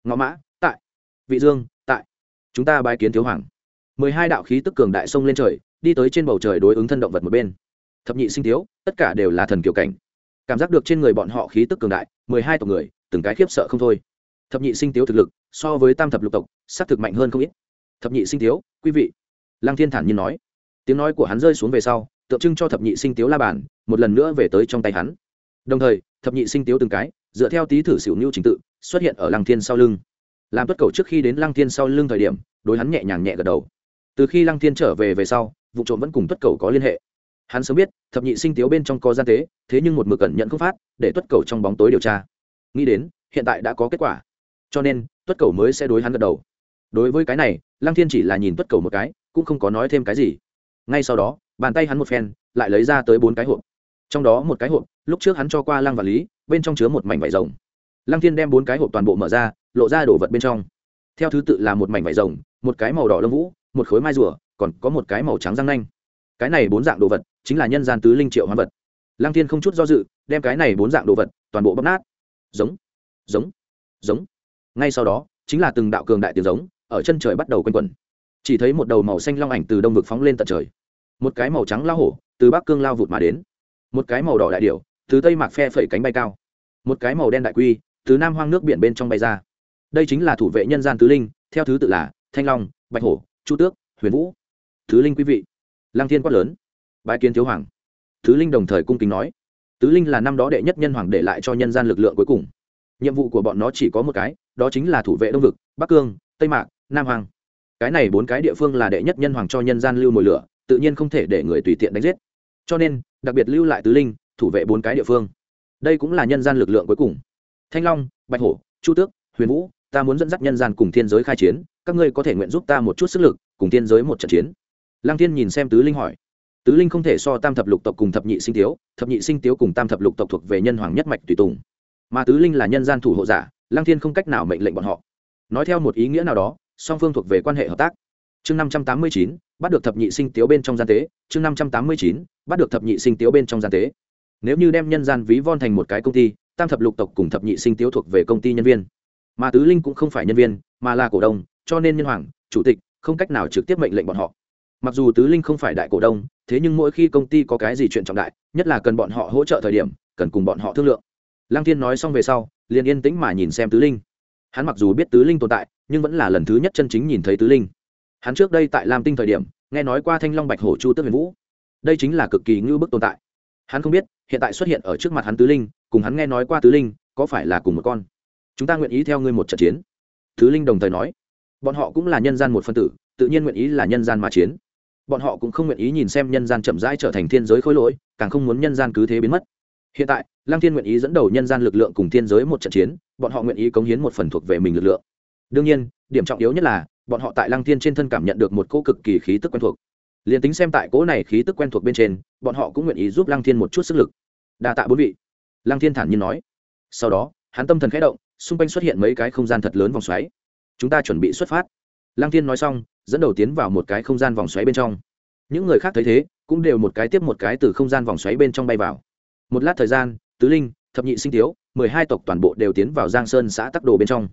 ngõ mã, tại. Vị dương, tại. Chúng ta bài kiến thiếu hoàng. Mười hai đạo khí tức cường đại sông lên trời, đi tới trên bầu trời đối ứng thân động vật một bên. Thập nhị sinh thiếu, tất cả đều là thần kiểu cảnh. Cảm giác được trên người bọn họ khí tức cường đại, mười hai tộc người, từng cái khiếp sợ không thôi. Thập nhị sinh tiếu thực lực, so với tam thập lục tộc s á c thực mạnh hơn không ít. Thập nhị sinh tiếu quý vị. Lăng thiên thản nhiên nói. Tiếng nói của hắn rơi xuống về sau, tượng trưng cho thập nhị sinh tiếu la bàn, một lần nữa về tới trong tay hắn. Đồng thời, thập nhị sinh tiếu từng cái, dựa theo tý thử xỉu nưu trình tự xuất hiện ở lăng thiên sau lưng. Làm tuất cầu trước khi đến lăng thiên sau lưng thời điểm, đối hắn nhẹ nhàng nhẹ gật đầu. Từ khi lăng thiên trở về về sau, vụ trộm vẫn cùng tuất cầu có liên hệ. Hắn sớm biết, thập nhị sinh tiếu bên trong có gian tế, thế nhưng một mực cẩn nhận không phát, để tuất cầu trong bóng tối điều tra. Nghĩ đến, hiện tại đã có kết quả. Cho nên, tuất cầu mới sẽ đối hắn gật đầu. Đối với cái này, lăng thiên chỉ là nhìn tuất cầu một cái, cũng không có nói thêm cái gì. Ngay sau đó, bàn tay hắn một phen, lại lấy ra tới bốn cái hộp. Trong đó một cái hộp, lúc trước hắn cho qua lăng và lý, bên trong chứa một mảnh vải rồng lăng thiên đem bốn cái hộp toàn bộ mở ra, lộ ra đồ vật bên trong. Theo thứ tự là một mảnh vải rồng, một cái màu đỏ lông vũ, một khối mai rùa, còn có một cái màu trắng răng nanh. Cái này bốn dạng đồ vật chính là nhân gian tứ linh triệu hoán vật. Lăng thiên không chút do dự, đem cái này bốn dạng đồ vật toàn bộ bóp nát. Giống giống giống. Ngay sau đó, chính là từng đạo cường đại tiếng giống ở chân trời bắt đầu quanh quẩn. Chỉ thấy một đầu màu xanh long ảnh từ đông vực phóng lên tận trời. Một cái màu trắng lao hổ từ bắc cương lao vụt mà đến. Một cái màu đỏ đại điểu từ tây mạc phe phẩy cánh bay cao. Một cái màu đen đại quy từ nam hoang nước biển bên trong bay ra. Đây chính là thủ vệ nhân gian tứ linh, theo thứ tự là thanh long, bạch hổ, chu tước, huyền vũ. Thứ linh quý vị. Lang thiên quát lớn. Bãi kiến thiếu hoàng. Thứ linh đồng thời cung kính nói. Tứ linh là năm đó đệ nhất nhân hoàng để lại cho nhân gian lực lượng cuối cùng. Nhiệm vụ của bọn nó chỉ có một cái, đó chính là thủ vệ đông vực, bắc cương, tây mạc, nam hoàng cái này bốn cái địa phương là đệ nhất nhân hoàng cho nhân gian lưu mồi lửa, tự nhiên không thể để người tùy tiện đánh giết. Cho nên, đặc biệt lưu lại tứ linh, thủ vệ bốn cái địa phương. Đây cũng là nhân gian lực lượng cuối cùng thanh long, bạch hổ, chu tước, huyền vũ, ta muốn dẫn dắt nhân gian cùng thiên giới khai chiến, các ngươi có thể nguyện giúp ta một chút sức lực, cùng thiên giới một trận chiến. Lăng thiên nhìn xem tứ linh hỏi. Tứ linh không thể so tam thập lục tộc cùng thập nhị sinh tiếu, thập nhị sinh tiếu cùng tam thập lục tộc thuộc về nhân hoàng nhất mạch tùy tùng. Mà tứ linh là nhân gian thủ hộ giả, lăng thiên không cách nào mệnh lệnh bọn họ. Nói theo một ý nghĩa nào đó, song phương thuộc về quan hệ hợp tác. Chương năm trăm tám mươi chín, bắt được thập nhị sinh tiếu bên trong gian tế. Chương năm trăm tám mươi chín, bắt được thập nhị sinh tiếu bên trong gian tế. Nếu như đem nhân gian ví von thành một cái công ty tam thập lục tộc cùng thập nhị sinh tiếu thuộc về công ty nhân viên. Mà tứ linh cũng không phải nhân viên, mà là cổ đông, cho nên nhân hoàng, chủ tịch, không cách nào trực tiếp mệnh lệnh bọn họ. Mặc dù tứ linh không phải đại cổ đông, thế nhưng mỗi khi công ty có cái gì chuyện trọng đại, nhất là cần bọn họ hỗ trợ thời điểm, cần cùng bọn họ thương lượng. Lăng thiên nói xong về sau, liền yên tĩnh mà nhìn xem tứ linh. Hắn mặc dù biết tứ linh tồn tại, nhưng vẫn là lần thứ nhất chân chính nhìn thấy tứ linh. Hắn trước đây tại lam tinh thời điểm, nghe nói qua thanh long bạch hổ chu tước huyền vũ. Đây chính là cực kỳ ngưu bức tồn tại hắn không biết, hiện tại xuất hiện ở trước mặt hắn tứ linh, cùng hắn nghe nói qua tứ linh, có phải là cùng một con? Chúng ta nguyện ý theo ngươi một trận chiến. Tứ linh đồng thời nói. Bọn họ cũng là nhân gian một phân tử, tự nhiên nguyện ý là nhân gian mà chiến. Bọn họ cũng không nguyện ý nhìn xem nhân gian chậm rãi trở thành thiên giới khối lỗi, càng không muốn nhân gian cứ thế biến mất. Hiện tại, lăng thiên nguyện ý dẫn đầu nhân gian lực lượng cùng thiên giới một trận chiến, bọn họ nguyện ý cống hiến một phần thuộc về mình lực lượng. Đương nhiên, điểm trọng yếu nhất là, bọn họ tại lăng thiên trên thân cảm nhận được một cỗ cực kỳ khí tức quen thuộc liền tính xem tại cỗ này khí tức quen thuộc bên trên, bọn họ cũng nguyện ý giúp lăng thiên một chút sức lực. Đa tạ bốn vị. Lăng thiên thản nhiên nói. Sau đó, hắn tâm thần khẽ động, xung quanh xuất hiện mấy cái không gian thật lớn vòng xoáy. Chúng ta chuẩn bị xuất phát. Lăng thiên nói xong, dẫn đầu tiến vào một cái không gian vòng xoáy bên trong. Những người khác thấy thế, cũng đều một cái tiếp một cái từ không gian vòng xoáy bên trong bay vào. Một lát thời gian, tứ linh, thập nhị sinh tiếu, mười hai tộc toàn bộ đều tiến vào giang sơn xã tắc đồ bên trong.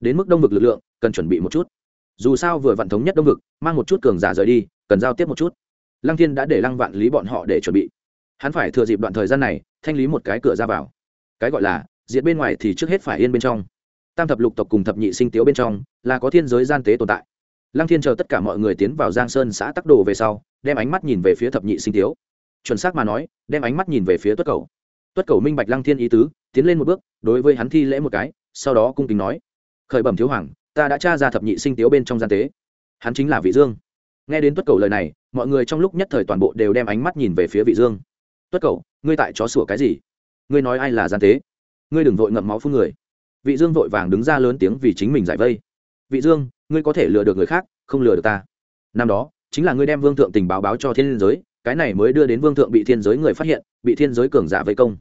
Đến mức đông vực lực lượng, cần chuẩn bị một chút. Dù sao vừa vạn thống nhất đông vực, mang một chút cường giả rời đi cần giao tiếp một chút. Lăng thiên đã để lăng vạn lý bọn họ để chuẩn bị. Hắn phải thừa dịp đoạn thời gian này, thanh lý một cái cửa ra vào. Cái gọi là, diệt bên ngoài thì trước hết phải yên bên trong. Tam thập lục tộc cùng thập nhị sinh tiếu bên trong, là có thiên giới gian tế tồn tại. Lăng thiên chờ tất cả mọi người tiến vào giang sơn xã tắc đồ về sau, đem ánh mắt nhìn về phía thập nhị sinh tiếu. Chuẩn xác mà nói, đem ánh mắt nhìn về phía tuất cầu. Tuất cầu minh bạch lăng thiên ý tứ, tiến lên một bước, đối với hắn thi lễ một cái, sau đó cung kính nói, khởi bẩm thiếu hoàng, ta đã tra ra thập nhị sinh tiếu bên trong gian tế. Hắn chính là vị dương nghe đến tuất cầu lời này, mọi người trong lúc nhất thời toàn bộ đều đem ánh mắt nhìn về phía vị dương. Tuất cầu, ngươi tại chó sủa cái gì? Ngươi nói ai là gian tế? Ngươi đừng vội ngậm máu phun người. Vị dương vội vàng đứng ra lớn tiếng vì chính mình giải vây. Vị dương, ngươi có thể lừa được người khác, không lừa được ta. Năm đó, chính là ngươi đem vương thượng tình báo báo cho thiên giới, cái này mới đưa đến vương thượng bị thiên giới người phát hiện, bị thiên giới cường giả vây công.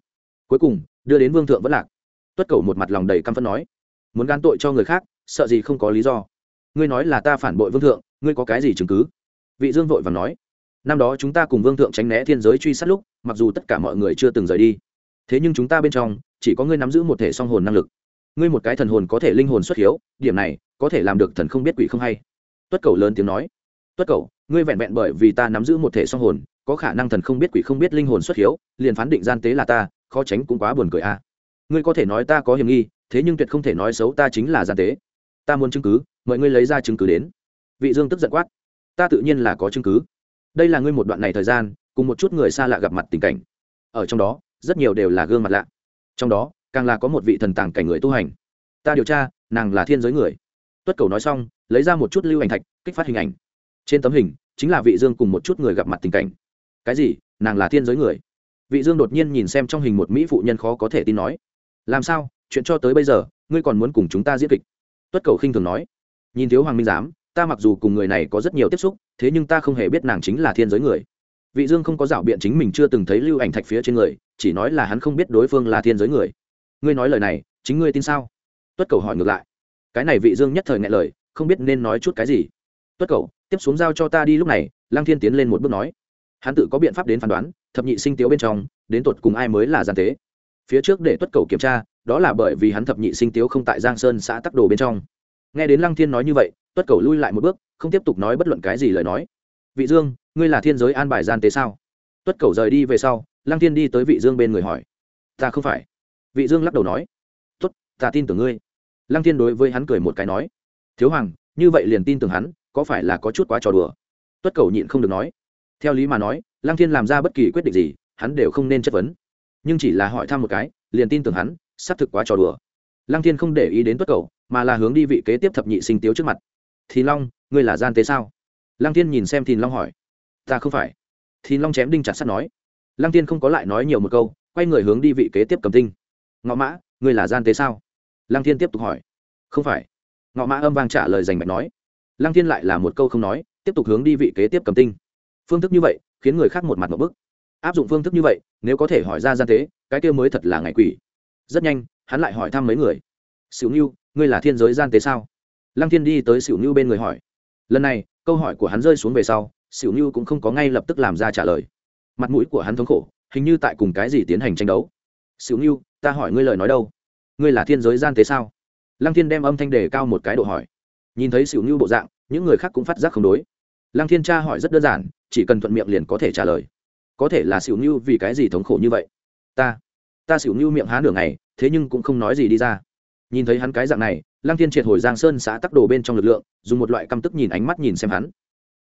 Cuối cùng, đưa đến vương thượng vẫn lạc. Tuất cầu một mặt lòng đầy căm phẫn nói. Muốn gan tội cho người khác, sợ gì không có lý do. Ngươi nói là ta phản bội vương thượng ngươi có cái gì chứng cứ? Vị dương vội và nói, năm đó chúng ta cùng vương thượng tránh né thiên giới truy sát lúc, mặc dù tất cả mọi người chưa từng rời đi, thế nhưng chúng ta bên trong, chỉ có ngươi nắm giữ một thể song hồn năng lực. Ngươi một cái thần hồn có thể linh hồn xuất hiếu, điểm này, có thể làm được thần không biết quỷ không hay. Tuất cầu lớn tiếng nói, tuất cầu, ngươi vẹn vẹn bởi vì ta nắm giữ một thể song hồn, có khả năng thần không biết quỷ không biết linh hồn xuất hiếu, liền phán định gian tế là ta, khó tránh cũng quá buồn cười a à. ngươi có thể nói ta có hiểm nghi, thế nhưng tuyệt không thể nói xấu ta chính là gian tế. Ta muốn chứng cứ, mời ngươi lấy ra chứng cứ đến vị dương tức giận quát, ta tự nhiên là có chứng cứ. Đây là ngươi một đoạn này thời gian, cùng một chút người xa lạ gặp mặt tình cảnh. Ở trong đó, rất nhiều đều là gương mặt lạ. Trong đó, càng là có một vị thần tàng cảnh người tu hành. Ta điều tra, nàng là thiên giới người. Tuất cầu nói xong, lấy ra một chút lưu ảnh thạch, kích phát hình ảnh. Trên tấm hình, chính là vị dương cùng một chút người gặp mặt tình cảnh. Cái gì? Nàng là thiên giới người? Vị dương đột nhiên nhìn xem trong hình một mỹ phụ nhân khó có thể tin nói. Làm sao? Chuyện cho tới bây giờ, ngươi còn muốn cùng chúng ta diễn kịch? Tuất cầu khinh thường nói. Nhìn thiếu hoàng minh giám ta mặc dù cùng người này có rất nhiều tiếp xúc, thế nhưng ta không hề biết nàng chính là thiên giới người. Vị dương không có rảo biện chính mình chưa từng thấy lưu ảnh thạch phía trên người, chỉ nói là hắn không biết đối phương là thiên giới người. Ngươi nói lời này, chính ngươi tin sao? Tuất cầu hỏi ngược lại. Cái này vị dương nhất thời ngại lời, không biết nên nói chút cái gì. Tuất cầu, tiếp xuống giao cho ta đi lúc này, lăng thiên tiến lên một bước nói. Hắn tự có biện pháp đến phán đoán, thập nhị sinh tiếu bên trong, đến tột cùng ai mới là gian tế phía trước để tuất cầu kiểm tra, đó là bởi vì hắn thập nhị sinh tiếu không tại giang sơn xã tắc đồ bên trong. Nghe đến lăng thiên nói như vậy tuất cầu lui lại một bước không tiếp tục nói bất luận cái gì lời nói. Vị dương ngươi là thiên giới an bài gian tế sao? Tuất cầu rời đi về sau lăng thiên đi tới vị dương bên người hỏi. Ta không phải. Vị dương lắc đầu nói. Tuất, ta tin tưởng ngươi. Lăng thiên đối với hắn cười một cái nói. Thiếu hoàng như vậy liền tin tưởng hắn có phải là có chút quá trò đùa? Tuất cầu nhịn không được nói. Theo lý mà nói lăng thiên làm ra bất kỳ quyết định gì hắn đều không nên chất vấn. Nhưng chỉ là hỏi thăm một cái liền tin tưởng hắn xác thực quá trò đùa. Lăng thiên không để ý đến tuất cầu mà là hướng đi vị kế tiếp thập nhị sinh tiếu trước mặt thì long, ngươi là gian tế sao? Lăng thiên nhìn xem thìn long hỏi. Ta không phải. Thìn long chém đinh chặt sắt nói. Lăng thiên không có lại nói nhiều một câu, quay người hướng đi vị kế tiếp cầm tinh. Ngọ mã, ngươi là gian tế sao? Lăng thiên tiếp tục hỏi. Không phải. Ngọ mã âm vang trả lời dành mạch nói. Lăng thiên lại là một câu không nói, tiếp tục hướng đi vị kế tiếp cầm tinh. Phương thức như vậy, khiến người khác một mặt một bức. Áp dụng phương thức như vậy, nếu có thể hỏi ra gian tế, cái kia mới thật là ngày quỷ. Rất nhanh, hắn lại hỏi thăm mấy người. Xỉu ngưu ngươi là thiên giới gian tế sao? Lăng thiên đi tới xỉu ngưu bên người hỏi. Lần này, câu hỏi của hắn rơi xuống về sau xỉu ngưu cũng không có ngay lập tức làm ra trả lời. Mặt mũi của hắn thống khổ, hình như tại cùng cái gì tiến hành tranh đấu. Xỉu ngưu ta hỏi ngươi lời nói đâu? Ngươi là thiên giới gian tế sao? Lăng thiên đem âm thanh đề cao một cái độ hỏi. Nhìn thấy xỉu ngưu bộ dạng, những người khác cũng phát giác không đối. Lăng thiên tra hỏi rất đơn giản, chỉ cần thuận miệng liền có thể trả lời. Có thể là xỉu ngưu vì cái gì thống khổ như vậy? Ta ta xỉu ngưu miệng há nửa ngày, thế nhưng cũng không nói gì đi ra. Nhìn thấy hắn cái dạng này lăng thiên triệt hồi giang sơn xã tắc đồ bên trong lực lượng, dùng một loại căm tức nhìn ánh mắt nhìn xem hắn.